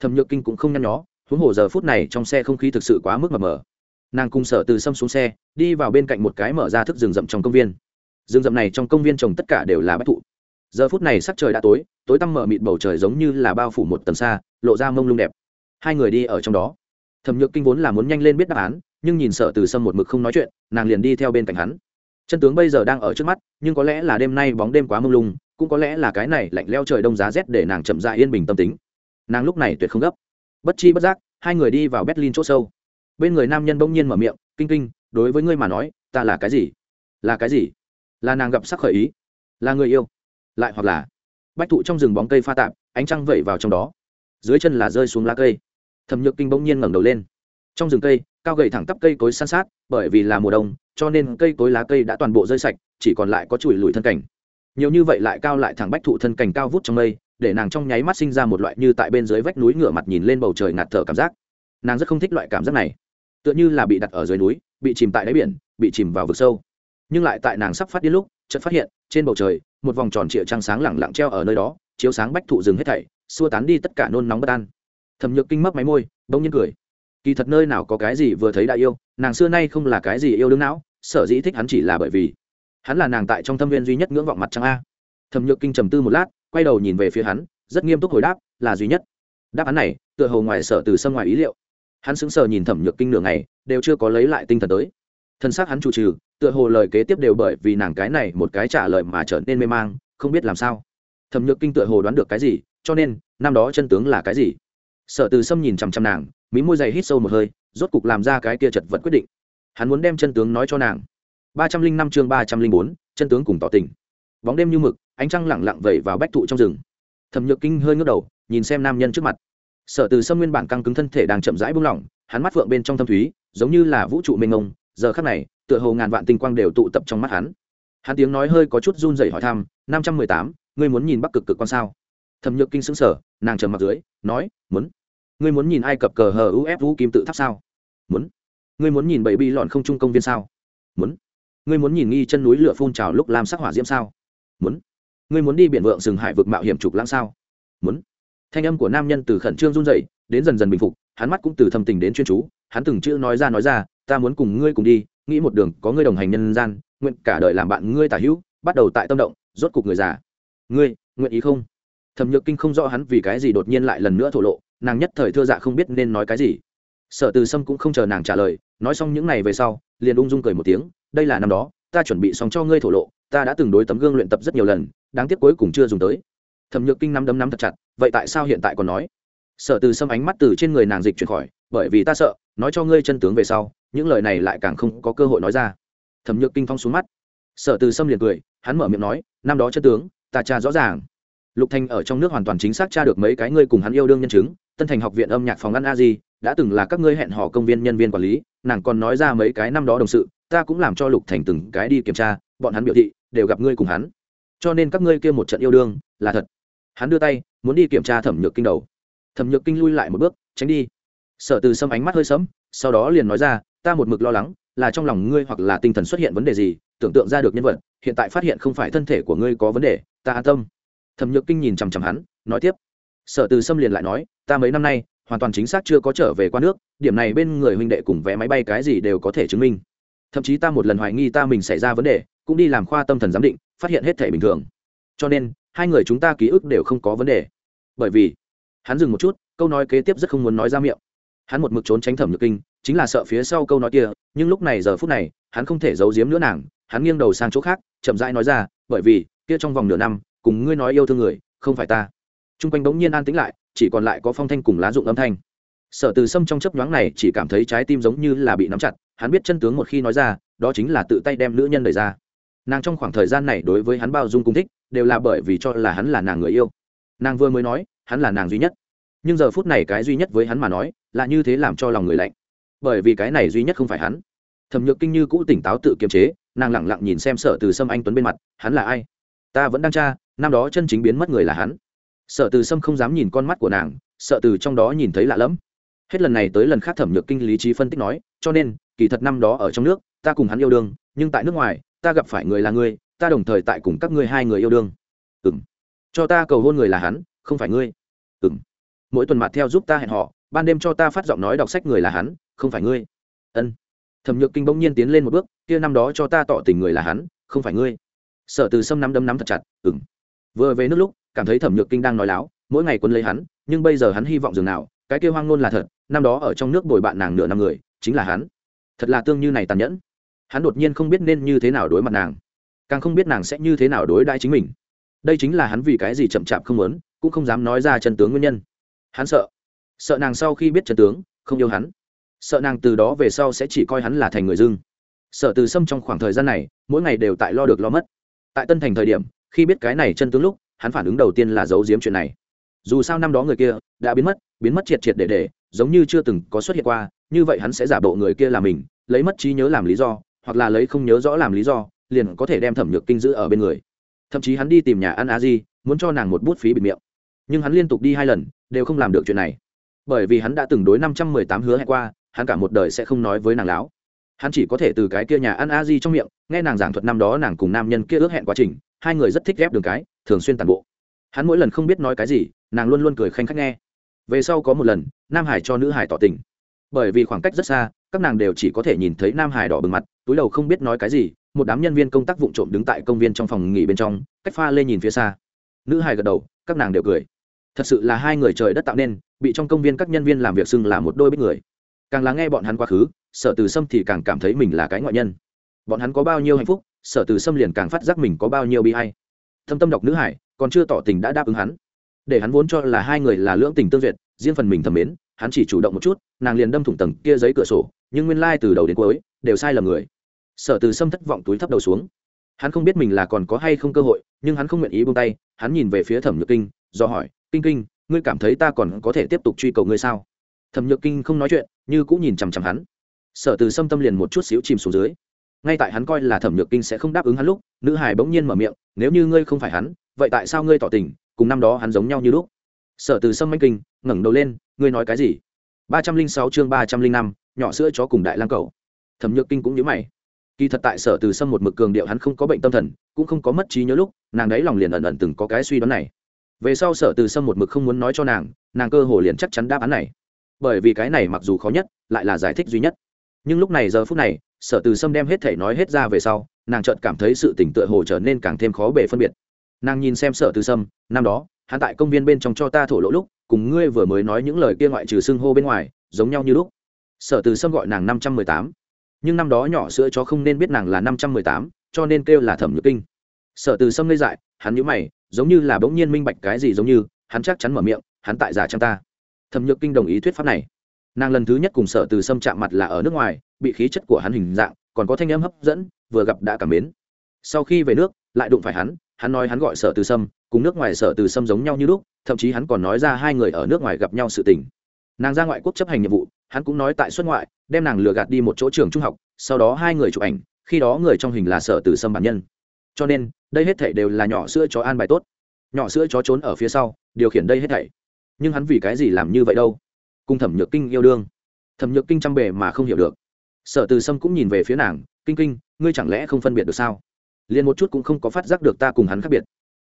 Thẩm nhược kinh cũng không nhăn nhó, huống hồ giờ phút này trong xe không khí thực sự quá mức mờ mờ. Nàng cùng sở từ sâm xuống xe, đi vào bên cạnh một cái mở ra thức rừng rậm trong công viên. Rừng rậm này trong công viên trồng tất cả đều là bách thụ. Giờ phút này sắc trời đã tối tối tăm mở mịt bầu trời giống như là bao phủ một tầng xa, lộ ra mông lung đẹp. Hai người đi ở trong đó. Thẩm nhược kinh vốn là muốn nhanh lên biết đáp án, nhưng nhìn Sở từ sâm một mực không nói chuyện, nàng liền đi theo bên cạnh hắn chân tướng bây giờ đang ở trước mắt, nhưng có lẽ là đêm nay bóng đêm quá mông lung, cũng có lẽ là cái này lạnh leo trời đông giá rét để nàng chậm dại yên bình tâm tính. Nàng lúc này tuyệt không gấp. Bất chi bất giác, hai người đi vào berlin c h ỗ sâu. Bên người nam nhân bỗng nhiên mở miệng, kinh kinh, đối với ngươi mà nói, ta là cái gì? Là cái gì? Là nàng gặp sắc khởi ý? Là người yêu? Lại hoặc là? Bách thụ trong rừng bóng cây pha tạp, ánh trăng vẩy vào trong đó. Dưới chân là rơi xuống lá cây. Thẩm nhược kinh bỗng nhiên ngẩng đầu lên. Trong rừng cây cao gầy thẳng tắp cây cối san sát, bởi vì là mùa đông, cho nên cây cối lá cây đã toàn bộ rơi sạch, chỉ còn lại có chùi lùi thân cảnh nhiều như vậy lại cao lại thẳng bách thụ thân cảnh cao vút trong mây, để nàng trong nháy mắt sinh ra một loại như tại bên dưới vách núi ngửa mặt nhìn lên bầu trời ngạt thở cảm giác. Nàng rất không thích loại cảm giác này. Tựa như là bị đặt ở dưới núi, bị chìm tại đáy biển, bị chìm vào vực sâu. Nhưng lại tại nàng sắp phát điên lúc, chợt phát hiện, trên bầu trời, một vòng tròn trịa trăng sáng lẳng lặng treo ở nơi đó, chiếu sáng bách thụ rừng hết thảy, xua tán đi tất cả nôn nóng bất an. Thẩm nhược kinh mấp máy môi, bỗng nhiên cười kỳ thật nơi nào có cái gì vừa thấy đã yêu, nàng xưa nay không là cái gì yêu đương não, sở dĩ thích hắn chỉ là bởi vì hắn là nàng tại trong thâm viên duy nhất ngưỡng vọng mặt trăng a. Thẩm nhược kinh trầm tư một lát, quay đầu nhìn về phía hắn, rất nghiêm túc hồi đáp, là duy nhất. Đáp án này, tựa hồ ngoài sở từ sân ngoài ý liệu. Hắn sững sờ nhìn thẩm nhược kinh nửa ngày, đều chưa có lấy lại tinh thần tới. Thân xác hắn chủ trừ, tựa hồ lời kế tiếp đều bởi vì nàng cái này một cái trả lời mà trở nên mê mang, không biết làm sao. Thẩm nhược kinh tựa hồ đoán được cái gì, cho nên, năm đó chân tướng là cái gì? Sở từ sâm nhìn chằm chằm nàng mí môi dày hít sâu một hơi, rốt cục làm ra cái kia chật vật quyết định. Hắn muốn đem chân tướng nói cho nàng. Ba trăm linh năm chương ba trăm linh bốn, chân tướng cùng tỏ tình. Bóng đêm như mực, ánh trăng lẳng lặng vẩy vào bách thụ trong rừng. Thẩm nhược kinh hơi ngước đầu, nhìn xem nam nhân trước mặt. Sở từ sâm nguyên bản căng cứng thân thể đang chậm rãi buông lỏng, hắn mắt phượng bên trong thâm thúy, giống như là vũ trụ mênh mông, giờ khắc này, tựa hồ ngàn vạn tinh quang đều tụ tập trong mắt hắn. Hắn tiếng nói hơi có chút run rẩy hỏi thăm, năm trăm mười tám, ngươi muốn nhìn bắc cực cực quan sao? Thẩm nhược kinh sững sở nàng trầm mặt dưới, nói, muốn ngươi muốn nhìn ai cập cờ hờ ufu kim tự tháp sao? Muốn. Ngươi muốn nhìn bảy bi lọn không trung công viên sao? Muốn. Ngươi muốn nhìn nghi chân núi lửa phun trào lúc làm sắc hỏa diễm sao? Muốn. Ngươi muốn đi biển vượng sừng hải vực mạo hiểm trục lãng sao? Muốn. Thanh âm của nam nhân từ khẩn trương run rẩy, đến dần dần bình phục, hắn mắt cũng từ thâm tình đến chuyên chú, hắn từng chữ nói ra nói ra, ta muốn cùng ngươi cùng đi, nghĩ một đường, có ngươi đồng hành nhân gian, nguyện cả đời làm bạn ngươi tả hữu, bắt đầu tại tâm động, rốt cục người già. Ngươi, nguyện ý không? Thẩm nhược kinh không rõ hắn vì cái gì đột nhiên lại lần nữa thổ lộ nàng nhất thời thưa dạ không biết nên nói cái gì. Sở từ sâm cũng không chờ nàng trả lời, nói xong những n à y về sau, liền ung dung cười một tiếng, đây là năm đó, ta chuẩn bị xong cho ngươi thổ lộ, ta đã từng đối tấm gương luyện tập rất nhiều lần, đáng tiếc cuối cùng chưa dùng tới. Thẩm nhược kinh năm đấm nắm thật chặt, vậy tại sao hiện tại còn nói? Sở từ sâm ánh mắt từ trên người nàng dịch chuyển khỏi, bởi vì ta sợ, nói cho ngươi chân tướng về sau, những lời này lại càng không có cơ hội nói ra. Thẩm nhược kinh phong xuống mắt. Sở từ sâm liền cười, hắn mở miệng nói, năm đó chân tướng, ta tra rõ ràng. Lục thanh ở trong nước hoàn toàn chính xác tra được mấy cái ngươi cùng hắn yêu đương nhân chứng tân thành học viện âm nhạc phòng ăn a di đã từng là các ngươi hẹn hò công viên nhân viên quản lý, nàng còn nói ra mấy cái năm đó đồng sự, ta cũng làm cho lục thành từng cái đi kiểm tra, bọn hắn biểu thị đều gặp ngươi cùng hắn. Cho nên các ngươi kia một trận yêu đương là thật. Hắn đưa tay, muốn đi kiểm tra thẩm nhược kinh đầu. Thẩm nhược kinh lui lại một bước, tránh đi. Sở từ sâm ánh mắt hơi sẫm, sau đó liền nói ra, ta một mực lo lắng là trong lòng ngươi hoặc là tinh thần xuất hiện vấn đề gì, tưởng tượng ra được nhân vật, hiện tại phát hiện không phải thân thể của ngươi có vấn đề, ta an tâm. Thẩm nhược kinh nhìn chằm chằm hắn, nói tiếp sở từ sâm liền lại nói, ta mấy năm nay, hoàn toàn chính xác chưa có trở về qua nước, điểm này bên người huynh đệ cùng vé máy bay cái gì đều có thể chứng minh. Thậm chí ta một lần hoài nghi ta mình xảy ra vấn đề, cũng đi làm khoa tâm thần giám định, phát hiện hết thể bình thường. Cho nên, hai người chúng ta ký ức đều không có vấn đề. Bởi vì, hắn dừng một chút, câu nói kế tiếp rất không muốn nói ra miệng. Hắn một mực trốn tránh thẩm nhược kinh, chính là sợ phía sau câu nói kia, nhưng lúc này giờ phút này, hắn không thể giấu giếm nữa nàng, hắn nghiêng đầu sang chỗ khác, chậm rãi nói ra, bởi vì, kia trong vòng nửa năm, cùng ngươi nói yêu thương người, không phải ta t r u n g quanh bỗng nhiên an tĩnh lại, chỉ còn lại có phong thanh cùng lá dụng âm thanh. Sở từ sâm trong chấp nhoáng này chỉ cảm thấy trái tim giống như là bị nắm chặt, hắn biết chân tướng một khi nói ra, đó chính là tự tay đem nữ nhân đời ra. Nàng trong khoảng thời gian này đối với hắn bao dung cung thích, đều là bởi vì cho là hắn là nàng người yêu. Nàng vừa mới nói, hắn là nàng duy nhất. Nhưng giờ phút này cái duy nhất với hắn mà nói, là như thế làm cho lòng người lạnh. Bởi vì cái này duy nhất không phải hắn. Thẩm nhược kinh như cũ tỉnh táo tự kiềm chế, nàng lẳng lặng nhìn xem sở từ sâm anh tuấn bên mặt, hắn là ai? Ta vẫn đang tra, năm đó chân chính biến mất người là hắn sở từ sâm không dám nhìn con mắt của nàng, sợ từ trong đó nhìn thấy lạ lẫm. Hết lần này tới lần khác thẩm nhược kinh lý trí phân tích nói, cho nên, kỳ thật năm đó ở trong nước, ta cùng hắn yêu đương, nhưng tại nước ngoài, ta gặp phải người là ngươi, ta đồng thời tại cùng các ngươi hai người yêu đương. Ừ m cho ta cầu hôn người là hắn, không phải ngươi. Ừ m mỗi tuần mặt theo giúp ta hẹn họ ban đêm cho ta phát giọng nói đọc sách người là hắn, không phải ngươi. Ân. Thẩm nhược kinh bỗng nhiên tiến lên một bước, kia năm đó cho ta tỏ tình người là hắn, không phải ngươi. Sở từ sâm nắm đấm nắm thật chặt ừng vừa về nước lúc cảm thấy thẩm nhược kinh đang nói láo, mỗi ngày quân lấy hắn, nhưng bây giờ hắn hy vọng dường nào, cái kia hoang ngôn là thật, năm đó ở trong nước bồi bạn nàng nửa năm người, chính là hắn. Thật là tương như này tàn nhẫn. Hắn đột nhiên không biết nên như thế nào đối mặt nàng, càng không biết nàng sẽ như thế nào đối đãi chính mình. Đây chính là hắn vì cái gì chậm chạp không muốn, cũng không dám nói ra chân tướng nguyên nhân. Hắn sợ. Sợ nàng sau khi biết chân tướng, không yêu hắn. Sợ nàng từ đó về sau sẽ chỉ coi hắn là thành người dưng. Sợ từ sâm trong khoảng thời gian này, mỗi ngày đều tại lo được lo mất. Tại tân thành thời điểm, khi biết cái này chân tướng lúc hắn phản ứng đầu tiên là giấu giếm chuyện này. Dù sao năm đó người kia đã biến mất biến mất triệt triệt để để, giống như chưa từng có xuất hiện qua, như vậy hắn sẽ giả bộ người kia là mình, lấy mất trí nhớ làm lý do, hoặc là lấy không nhớ rõ làm lý do, liền có thể đem thẩm nhược kinh giữ ở bên người. Thậm chí hắn đi tìm nhà ăn a di, muốn cho nàng một bút phí bịt miệng. Nhưng hắn liên tục đi hai lần, đều không làm được chuyện này. Bởi vì hắn đã từng đối năm trăm mười tám hứa hẹn qua, hắn cả một đời sẽ không nói với nàng láo hắn chỉ có thể từ cái kia nhà ăn a di trong miệng, nghe nàng giảng thuật năm đó nàng cùng nam nhân kia ước hẹn quá trình, hai người rất thích ghép đường cái, thường xuyên tàn bộ. Hắn mỗi lần không biết nói cái gì, nàng luôn luôn cười khanh khách nghe. Về sau có một lần, nam hải cho nữ hải tỏ tình. Bởi vì khoảng cách rất xa, các nàng đều chỉ có thể nhìn thấy nam hải đỏ bừng mặt, túi đầu không biết nói cái gì, một đám nhân viên công tác vụ trộm đứng tại công viên trong phòng nghỉ bên trong, cách pha lê nhìn phía xa. Nữ hải gật đầu, các nàng đều cười. Thật sự là hai người trời đất tạo nên, bị trong công viên các nhân viên làm việc xưng là một đôi bích người. Càng lắng nghe bọn hắn quá khứ sở từ sâm thì càng cảm thấy mình là cái ngoại nhân. Bọn hắn có bao nhiêu hạnh phúc, sở từ sâm liền càng phát giác mình có bao nhiêu bi hay thâm tâm đọc nữ hải, còn chưa tỏ tình đã đáp ứng hắn. Để hắn vốn cho là hai người là lưỡng tình tương duyệt, riêng phần mình thầm mến, hắn chỉ chủ động một chút, nàng liền đâm thủng tầng kia giấy cửa sổ, nhưng nguyên lai、like、từ đầu đến cuối, đều sai lầm người. Sở từ sâm thất vọng túi thấp đầu xuống. Hắn không biết mình là còn có hay không cơ hội, nhưng hắn không nguyện ý buông tay, hắn nhìn về phía thẩm nhược kinh, do hỏi, kinh kinh, ngươi cảm thấy ta còn có thể tiếp tục truy cầu ngươi sao? Thẩm nhược kinh không nói chuyện, như cũng nhìn chằm chằm hắn sở từ xâm tâm liền một chút xíu chìm xuống dưới. Ngay tại hắn coi là thẩm nhược kinh sẽ không đáp ứng hắn lúc, nữ hải bỗng nhiên mở miệng, nếu như ngươi không phải hắn, vậy tại sao ngươi tỏ tình, cùng năm đó hắn giống nhau như lúc? Sở từ sâm manh kinh, ngẩng đầu lên, ngươi nói cái gì? Ba trăm linh sáu chương ba trăm linh năm, nhỏ sữa chó cùng đại lang cầu. Thẩm nhược kinh cũng nhớ mày. Kỳ thật tại sở từ sâm một mực cường điệu hắn không có bệnh tâm thần, cũng không có mất trí nhớ lúc, nàng đấy lòng liền ẩn ẩn từng có cái suy đoán này. Về sau sở từ sâm một mực không muốn nói cho nàng nàng cơ hồ liền chắc chắn đáp án này. Bởi vì cái này mặc dù khó nhất, lại là giải thích duy nhất nhưng lúc này giờ phút này, sở từ sâm đem hết thể nói hết ra về sau, nàng chợt cảm thấy sự tỉnh tựa hồ trở nên càng thêm khó bể phân biệt. Nàng nhìn xem sở từ sâm, năm đó, hắn tại công viên bên trong cho ta thổ lỗ lúc, cùng ngươi vừa mới nói những lời kia ngoại trừ xưng hô bên ngoài, giống nhau như lúc. Sở từ sâm gọi nàng năm trăm mười tám. Nhưng năm đó nhỏ sữa chó không nên biết nàng là năm trăm mười tám, cho nên kêu là thẩm nhược kinh. Sở từ sâm ngây dại, hắn nhữ mày, giống như là bỗng nhiên minh bạch cái gì giống như, hắn chắc chắn mở miệng, hắn tại giả trang ta. Thẩm nhược kinh đồng ý thuyết pháp này nàng lần thứ nhất cùng sở từ sâm chạm mặt là ở nước ngoài, bị khí chất của hắn hình dạng, còn có thanh âm hấp dẫn, vừa gặp đã cảm mến. Sau khi về nước, lại đụng phải hắn hắn nói hắn gọi sở từ sâm, cùng nước ngoài sở từ sâm giống nhau như lúc, thậm chí hắn còn nói ra hai người ở nước ngoài gặp nhau sự tình. Nàng ra ngoại quốc chấp hành nhiệm vụ, hắn cũng nói tại xuất ngoại, đem nàng lừa gạt đi một chỗ trường trung học, sau đó hai người chụp ảnh, khi đó người trong hình là sở từ sâm bản nhân. Cho nên, đây hết thảy đều là nhỏ sữa chó an bài tốt. Nhỏ sữa chó trốn ở phía sau, điều khiển đây hết thảy. Nhưng hắn vì cái gì làm như vậy đâu? Cùng thẩm nhược kinh yêu đương. Thẩm nhược kinh chăm bề mà không hiểu được. Sở từ sâm cũng nhìn về phía nàng, kinh kinh, ngươi chẳng lẽ không phân biệt được sao? Liền một chút cũng không có phát giác được ta cùng hắn khác biệt.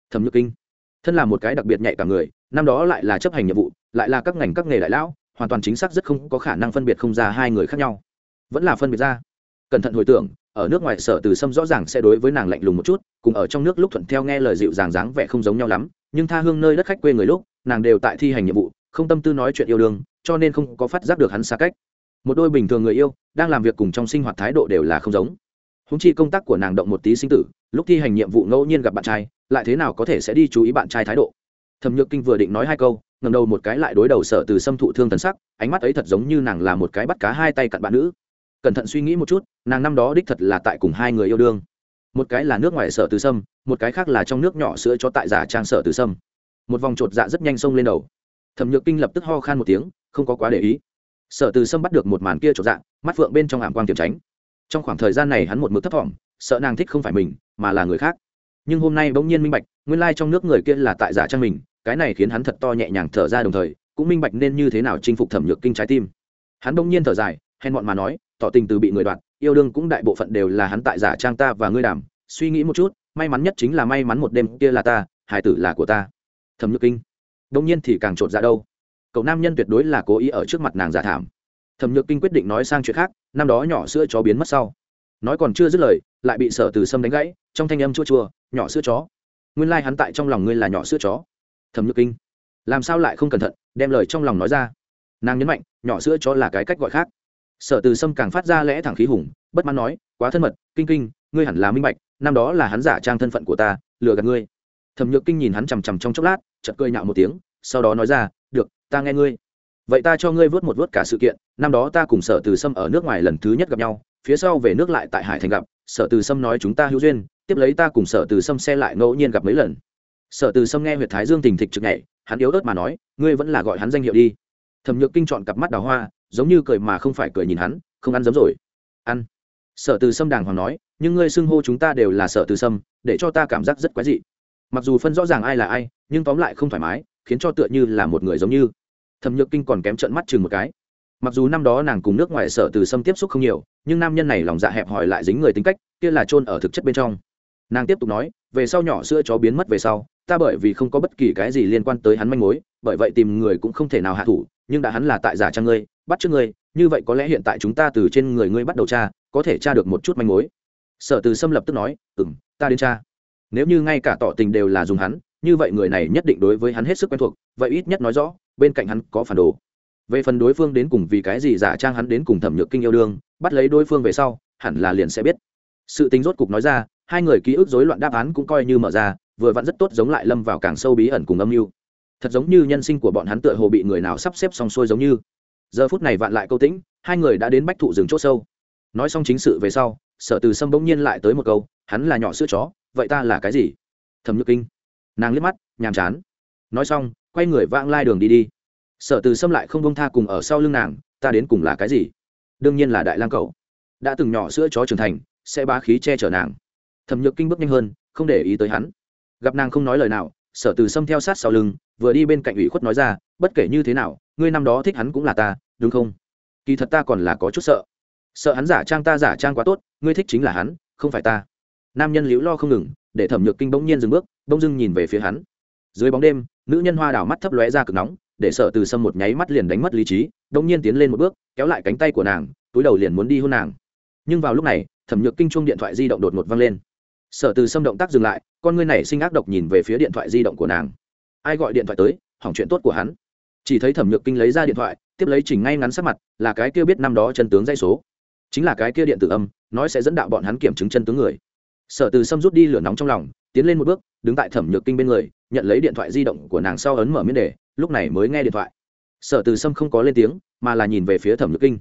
Thẩm nhược kinh, thân là một cái đặc biệt nhạy cả người, năm đó lại là chấp hành nhiệm vụ, lại là các ngành các nghề đại lão, hoàn toàn chính xác rất không có khả năng phân biệt không ra hai người khác nhau. Vẫn là phân biệt ra. Cẩn thận hồi tưởng, ở nước ngoài sở từ sâm rõ ràng sẽ đối với nàng lạnh lùng một chút, cùng ở trong nước lúc thuận theo nghe lời dịu dàng dáng vẻ không giống nhau lắm, nhưng tha hương nơi đất khách quê người lúc, nàng đều tại thi hành nhiệm vụ, không tâm tư nói chuyện yêu đương cho nên không có phát giác được hắn xa cách. Một đôi bình thường người yêu, đang làm việc cùng trong sinh hoạt thái độ đều là không giống. Húng chi công tác của nàng động một tí sinh tử, lúc thi hành nhiệm vụ ngẫu nhiên gặp bạn trai, lại thế nào có thể sẽ đi chú ý bạn trai thái độ? Thẩm nhược kinh vừa định nói hai câu ngầm đầu một cái lại đối đầu sở từ xâm thụ thương thần sắc, ánh mắt ấy thật giống như nàng là một cái bắt cá hai tay cặn bạn nữ. Cẩn thận suy nghĩ một chút, nàng năm đó đích thật là tại cùng hai người yêu đương. Một cái là nước ngoài sở từ sâm, một cái khác là trong nước nhỏ sữa cho tại giả trang sở từ sâm. Một vòng chột dạ rất nhanh xông lên đầu thẩm nhược kinh lập tức ho khan một tiếng không có quá để ý. Sở từ sâm bắt được một màn kia trộm dạng, mắt phượng bên trong ảm quang tiềm tránh. Trong khoảng thời gian này hắn một mực thấp thỏm sợ nàng thích không phải mình mà là người khác. Nhưng hôm nay bỗng nhiên minh bạch nguyên lai、like、trong nước người kia là tại giả trang mình cái này khiến hắn thật to nhẹ nhàng thở ra đồng thời cũng minh bạch nên như thế nào chinh phục thẩm nhược kinh trái tim. Hắn bỗng nhiên thở dài hèn bọn mà nói tỏ tình từ bị người đoạt yêu đương cũng đại bộ phận đều là hắn tại giả trang ta và ngươi đàm suy nghĩ một chút may mắn nhất chính là may mắn một đêm kia là ta hải tử là của ta. Thẩm nhược kinh đông nhiên thì càng trột ra đâu. Cậu nam nhân tuyệt đối là cố ý ở trước mặt nàng giả thảm. Thẩm nhược kinh quyết định nói sang chuyện khác, năm đó nhỏ sữa chó biến mất sau. Nói còn chưa dứt lời, lại bị sở từ sâm đánh gãy, trong thanh âm chua chua, nhỏ sữa chó, nguyên lai、like、hắn tại trong lòng ngươi là nhỏ sữa chó. Thẩm nhược kinh, làm sao lại không cẩn thận, đem lời trong lòng nói ra. Nàng nhấn mạnh, nhỏ sữa chó là cái cách gọi khác. Sở từ sâm càng phát ra lẽ thẳng khí hùng, bất mãn nói, quá thân mật, kinh kinh, ngươi hẳn là minh bạch, năm đó là hắn giả trang thân phận của ta, lừa gạt ngươi thẩm nhược kinh nhìn hắn chằm chằm trong chốc lát chật cười nhạo một tiếng, sau đó nói ra, được, ta nghe ngươi. Vậy ta cho ngươi vớt một vớt cả sự kiện, năm đó ta cùng sở từ sâm ở nước ngoài lần thứ nhất gặp nhau, phía sau về nước lại tại hải thành gặp, sở từ sâm nói chúng ta hữu duyên, tiếp lấy ta cùng sở từ sâm xe lại ngẫu nhiên gặp mấy lần. Sở từ sâm nghe huyện thái dương tình thịch trực nhảy, hắn yếu ớt mà nói, ngươi vẫn là gọi hắn danh hiệu đi. Thẩm nhược kinh chọn cặp mắt đào hoa, giống như cười mà không phải cười nhìn hắn, không ăn giống rồi. Ăn. Sở từ sâm đàng hoàng nói, nhưng ngươi xưng hô chúng ta đều là sở từ sâm, để cho ta cảm giác rất quái dị mặc dù phân rõ ràng ai là ai, nhưng tóm lại không thoải mái, khiến cho tựa như là một người giống như. Thẩm nhược kinh còn kém trận mắt chừng một cái. Mặc dù năm đó nàng cùng nước ngoài sở từ sâm tiếp xúc không nhiều, nhưng nam nhân này lòng dạ hẹp hòi lại dính người tính cách, kia là chôn ở thực chất bên trong. Nàng tiếp tục nói, về sau nhỏ sữa chó biến mất về sau, ta bởi vì không có bất kỳ cái gì liên quan tới hắn manh mối, bởi vậy tìm người cũng không thể nào hạ thủ, nhưng đã hắn là tại giả trang ngươi, bắt trước ngươi, như vậy có lẽ hiện tại chúng ta từ trên người ngươi bắt đầu tra, có thể tra được một chút manh mối. Sở từ sâm lập tức nói ừ m ta đến tra nếu như ngay cả tỏ tình đều là dùng hắn, như vậy người này nhất định đối với hắn hết sức quen thuộc, vậy ít nhất nói rõ, bên cạnh hắn có phản đồ. Về phần đối phương đến cùng vì cái gì giả trang hắn đến cùng thẩm nhược kinh yêu đương, bắt lấy đối phương về sau, hẳn là liền sẽ biết. Sự tính rốt cục nói ra, hai người ký ức rối loạn đáp án cũng coi như mở ra, vừa vặn rất tốt giống lại lâm vào càng sâu bí ẩn cùng âm mưu. Thật giống như nhân sinh của bọn hắn tựa hồ bị người nào sắp xếp xong xuôi giống như. Giờ phút này vạn lại câu tĩnh, hai người đã đến bách thụ rừng c h ỗ sâu. Nói xong chính sự về sau, sở từ sâm bỗng nhiên lại tới một câu, hắn là nhỏ sữa chó vậy ta là cái gì? Thẩm nhược kinh. Nàng liếc mắt, nhàm chán. Nói xong, quay người vãng lai đường đi đi. Sở từ xâm lại không bông tha cùng ở sau lưng nàng, ta đến cùng là cái gì? Đương nhiên là đại lang cầu đã từng nhỏ sữa chó trưởng thành, sẽ bá khí che chở nàng. Thẩm nhược kinh bước nhanh hơn, không để ý tới hắn. Gặp nàng không nói lời nào, sở từ xâm theo sát sau lưng, vừa đi bên cạnh ủy khuất nói ra, bất kể như thế nào, ngươi năm đó thích hắn cũng là ta, đúng không? Kỳ thật ta còn là có chút sợ. Sợ hắn giả trang ta giả trang quá tốt, ngươi thích chính là hắn, không phải ta nam nhân liễu lo không ngừng, để thẩm nhược kinh bỗng nhiên dừng bước, bỗng dưng nhìn về phía hắn. Dưới bóng đêm, nữ nhân hoa đảo mắt thấp lóe ra cực nóng, để sợ từ sâm một nháy mắt liền đánh mất lý trí đông nhiên tiến lên một bước, kéo lại cánh tay của nàng, túi đầu liền muốn đi hôn nàng. Nhưng vào lúc này, thẩm nhược kinh chuông điện thoại di động đột ngột văng lên. Sở từ Sâm động tác dừng lại, con ngươi này sinh ác độc nhìn về phía điện thoại di động của nàng. Ai gọi điện thoại tới, hỏng chuyện tốt của hắn. Chỉ thấy thẩm nhược kinh lấy ra điện thoại, tiếp lấy chỉnh ngay ngắn sắc mặt, là cái kia biết năm đó chân tướng dây số. Chính là cái kia điện tử âm, nói sẽ dẫn đạo bọn hắn kiểm chứng chân tướng người sở từ Sâm rút đi lửa nóng trong lòng, tiến lên một bước, đứng tại thẩm nhược kinh bên người, nhận lấy điện thoại di động của nàng sau ấn mở miễn đề, lúc này mới nghe điện thoại. Sở từ sâm không có lên tiếng, mà là nhìn về phía thẩm nhược kinh.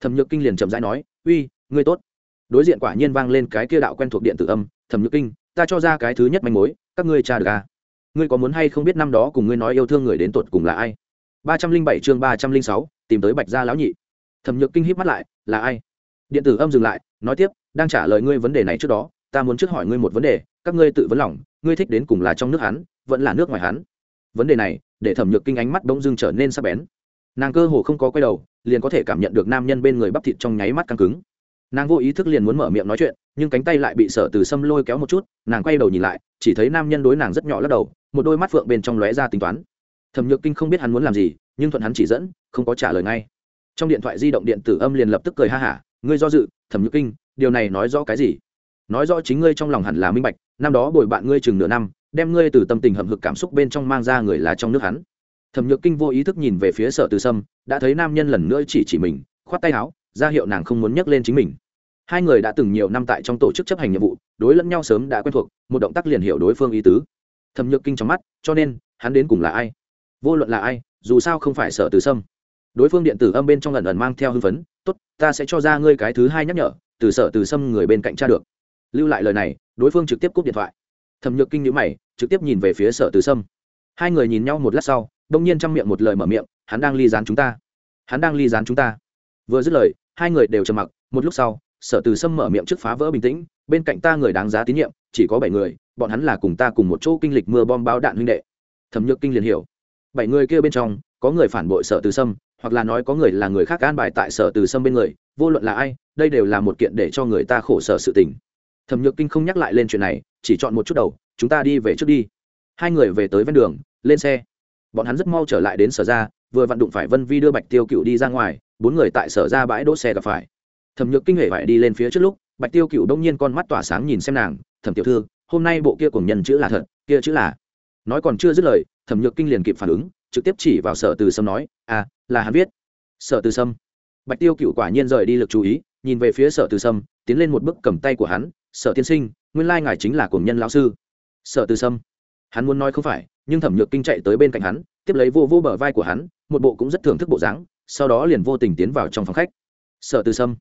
Thẩm nhược kinh liền chậm rãi nói, uy, ngươi tốt. Đối diện quả nhiên vang lên cái kia đạo quen thuộc điện tử âm, thẩm nhược kinh, ta cho ra cái thứ nhất manh mối, các ngươi tra được à? ngươi có muốn hay không biết năm đó cùng ngươi nói yêu thương người đến tột cùng là ai? Ba trăm linh bảy chương ba trăm linh sáu, tìm tới bạch gia lão nhị. Thẩm nhược kinh híp mắt lại, là ai? Điện tử âm dừng lại, nói tiếp, đang trả lời ngươi vấn đề này trước đó ta muốn trước hỏi ngươi một vấn đề, các ngươi tự vấn lòng, ngươi thích đến cùng là trong nước hắn, vẫn là nước ngoài hắn. Vấn đề này, để thẩm nhược kinh ánh mắt bỗng dưng trở nên sắc bén. Nàng cơ hồ không có quay đầu, liền có thể cảm nhận được nam nhân bên người bắp thịt trong nháy mắt căng cứng. Nàng vô ý thức liền muốn mở miệng nói chuyện, nhưng cánh tay lại bị sở từ sâm lôi kéo một chút, nàng quay đầu nhìn lại, chỉ thấy nam nhân đối nàng rất nhỏ lắc đầu, một đôi mắt phượng bên trong lóe ra tính toán. Thẩm nhược kinh không biết hắn muốn làm gì, nhưng thuận hắn chỉ dẫn, không có trả lời ngay. Trong điện thoại di động điện tử âm liền lập tức cười ha hả, ngươi do dự, thẩm nhược kinh, điều này nói rõ cái gì? Nói rõ chính ngươi trong lòng hẳn là minh bạch, năm đó bồi bạn ngươi chừng nửa năm, đem ngươi từ tâm tình hậm hực cảm xúc bên trong mang ra người là trong nước hắn. Thẩm nhược kinh vô ý thức nhìn về phía sở từ sâm, đã thấy nam nhân lần nữa chỉ chỉ mình, khoát tay áo, ra hiệu nàng không muốn nhắc lên chính mình. Hai người đã từng nhiều năm tại trong tổ chức chấp hành nhiệm vụ, đối lẫn nhau sớm đã quen thuộc, một động tác liền hiểu đối phương ý tứ. Thẩm nhược kinh trong mắt, cho nên, hắn đến cùng là ai? Vô luận là ai, dù sao không phải sở từ sâm. Đối phương điện tử âm bên trong lần ẩn mang theo hưng phấn, tốt, ta sẽ cho ra ngươi cái thứ hai nhắc nhở, từ sở từ sâm người bên cạnh cha được lưu lại lời này, đối phương trực tiếp cúp điện thoại. Thẩm nhược kinh nhữ mày, trực tiếp nhìn về phía sở từ sâm. Hai người nhìn nhau một lát sau, đông nhiên trong miệng một lời mở miệng, hắn đang ly dán chúng ta. Hắn đang ly dán chúng ta. Vừa dứt lời, hai người đều trầm mặc, một lúc sau, sở từ sâm mở miệng trước phá vỡ bình tĩnh, bên cạnh ta người đáng giá tín nhiệm, chỉ có bảy người, bọn hắn là cùng ta cùng một chỗ kinh lịch mưa bom bao đạn huynh đệ. Thẩm nhược kinh liền hiểu. Bảy người kia bên trong, có người phản bội sở từ sâm, hoặc là nói có người là người khác an bài tại sở từ sâm bên người, vô luận là ai, đây đều là một kiện để cho người ta khổ sở sự tình thẩm nhược kinh không nhắc lại lên chuyện này, chỉ chọn một chút đầu, chúng ta đi về trước đi. Hai người về tới ven đường, lên xe. Bọn hắn rất mau trở lại đến sở ra, vừa vặn đụng phải vân vi đưa bạch tiêu cựu đi ra ngoài, bốn người tại sở ra bãi đỗ xe gặp phải. Thẩm nhược kinh hệ phải đi lên phía trước lúc, bạch tiêu cựu đông nhiên con mắt tỏa sáng nhìn xem nàng, thẩm tiểu thư, hôm nay bộ kia cùng nhân chữ là thật, kia chữ là nói còn chưa dứt lời, thẩm nhược kinh liền kịp phản ứng, trực tiếp chỉ vào sở từ sâm nói à là hắn viết. Sở từ sâm. Bạch tiêu cựu quả nhiên rời đi lực chú ý, nhìn về phía sở từ sâm, tiến lên một bước cầm tay của hắn sở tiên sinh, nguyên lai ngài chính là cuồng nhân lão sư. Sở từ sâm. Hắn muốn nói không phải, nhưng thẩm nhược kinh chạy tới bên cạnh hắn, tiếp lấy vô vô bờ vai của hắn, một bộ cũng rất thưởng thức bộ dáng, sau đó liền vô tình tiến vào trong phòng khách. Sở từ sâm.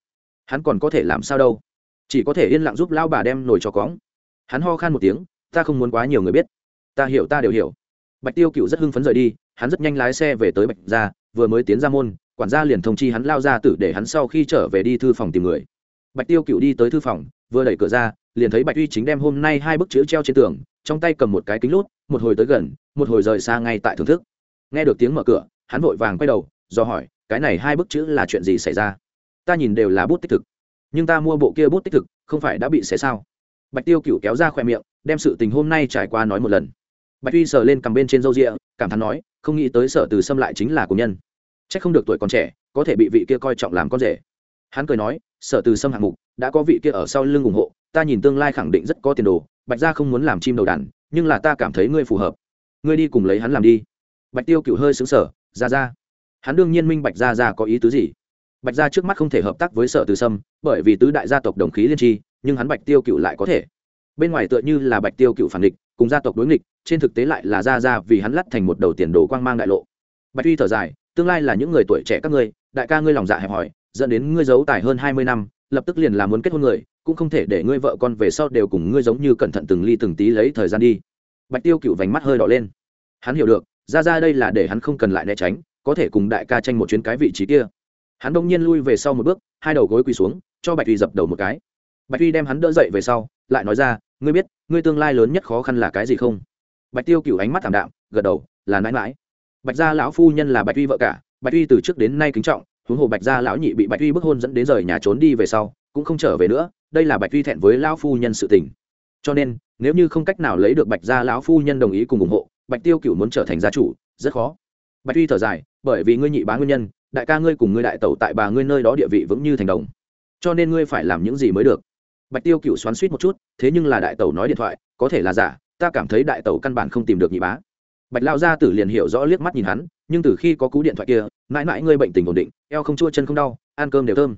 Hắn còn có thể làm sao đâu? Chỉ có thể yên lặng giúp lao bà đem nồi cho cóng hắn ho khan một tiếng, ta không muốn quá nhiều người biết. Ta hiểu, ta đều hiểu. Bạch tiêu cựu rất hưng phấn rời đi, hắn rất nhanh lái xe về tới bạch gia, vừa mới tiến ra môn, quản gia liền thông chi hắn lao ra tử để hắn sau khi trở về đi thư phòng tìm người. Bạch tiêu cựu đi tới thư phòng vừa đẩy cửa ra, liền thấy bạch uy chính đem hôm nay hai bức chữ treo trên tường, trong tay cầm một cái kính lút, một hồi tới gần, một hồi rời xa ngay tại thưởng thức. Nghe được tiếng mở cửa, hắn vội vàng quay đầu, do hỏi, cái này hai bức chữ là chuyện gì xảy ra? Ta nhìn đều là bút tích thực. Nhưng ta mua bộ kia bút tích thực, không phải đã bị xé sao? Bạch tiêu cựu kéo ra khoe miệng, đem sự tình hôm nay trải qua nói một lần. Bạch uy sờ lên cầm bên trên râu rịa cảm thán nói, không nghĩ tới sở từ xâm lại chính là của nhân. C h ắ c không được tuổi còn trẻ, có thể bị vị kia coi trọng làm con rể hắn cười nói, sở từ Sâm hạng mục, đã có vị kia ở sau lưng ủng hộ, ta nhìn tương lai khẳng định rất có tiền đồ, bạch gia không muốn làm chim đầu đàn, nhưng là ta cảm thấy ngươi phù hợp. Ngươi đi cùng lấy hắn làm đi. Bạch tiêu cựu hơi xứng sở ra ra. Hắn đương nhiên minh bạch gia ra có ý tứ gì. Bạch gia trước mắt không thể hợp tác với sở từ sâm, bởi vì tứ đại gia tộc đồng khí liên tri, nhưng hắn bạch tiêu cựu lại có thể. Bên ngoài tựa như là bạch tiêu cựu phản địch, cùng gia tộc đối nghịch, trên thực tế lại là gia ra vì hắn lắt thành một đầu tiền đồ quang mang đại lộ. Bạch tuy thở dài, tương lai là những người tuổi trẻ các ngươi, đại ca ngươi lòng dạ hẹp hòi dẫn đến ngươi giấu tài hơn hai mươi năm, lập tức liền là muốn kết hôn người, cũng không thể để ngươi vợ con về sau đều cùng ngươi giống như cẩn thận từng ly từng tí lấy thời gian đi. Bạch tiêu cựu vành mắt hơi đỏ lên. Hắn hiểu được, ra ra đây là để hắn không cần lại né tránh, có thể cùng đại ca tranh một chuyến cái vị trí kia. Hắn đông nhiên lui về sau một bước, hai đầu gối quỳ xuống, cho bạch uy dập đầu một cái. Bạch uy đem hắn đỡ dậy về sau, lại nói ra, ngươi biết, ngươi tương lai lớn nhất khó khăn là cái gì không? Bạch tiêu cựu ánh mắt thảm đạm, gật đầu, là nãi mãi. Bạch gia lão phu nhân là bạch uy vợ cả, bạch uy từ trước đến nay kính trọng huống hồ bạch gia lão nhị bị bạch uy bức hôn dẫn đến rời nhà trốn đi về sau, cũng không trở về nữa, đây là bạch uy thẹn với lão phu nhân sự tình. Cho nên, nếu như không cách nào lấy được bạch gia lão phu nhân đồng ý cùng ủng hộ, bạch tiêu cựu muốn trở thành gia chủ, rất khó. Bạch uy thở dài, bởi vì ngươi nhị bá nguyên nhân, đại ca ngươi cùng ngươi đại tẩu tại bà ngươi nơi đó địa vị vững như thành đồng. Cho nên ngươi phải làm những gì mới được. Bạch tiêu cựu xoắn suýt một chút, thế nhưng là đại tẩu nói điện thoại, có thể là giả, ta cảm thấy đại tẩu căn bản không tìm được nhị bá bạch lao gia tử liền hiểu rõ liếc mắt nhìn hắn, nhưng từ khi có cú điện thoại kia, mãi mãi ngươi bệnh tình ổn định, eo không chua chân không đau, ăn cơm đều thơm.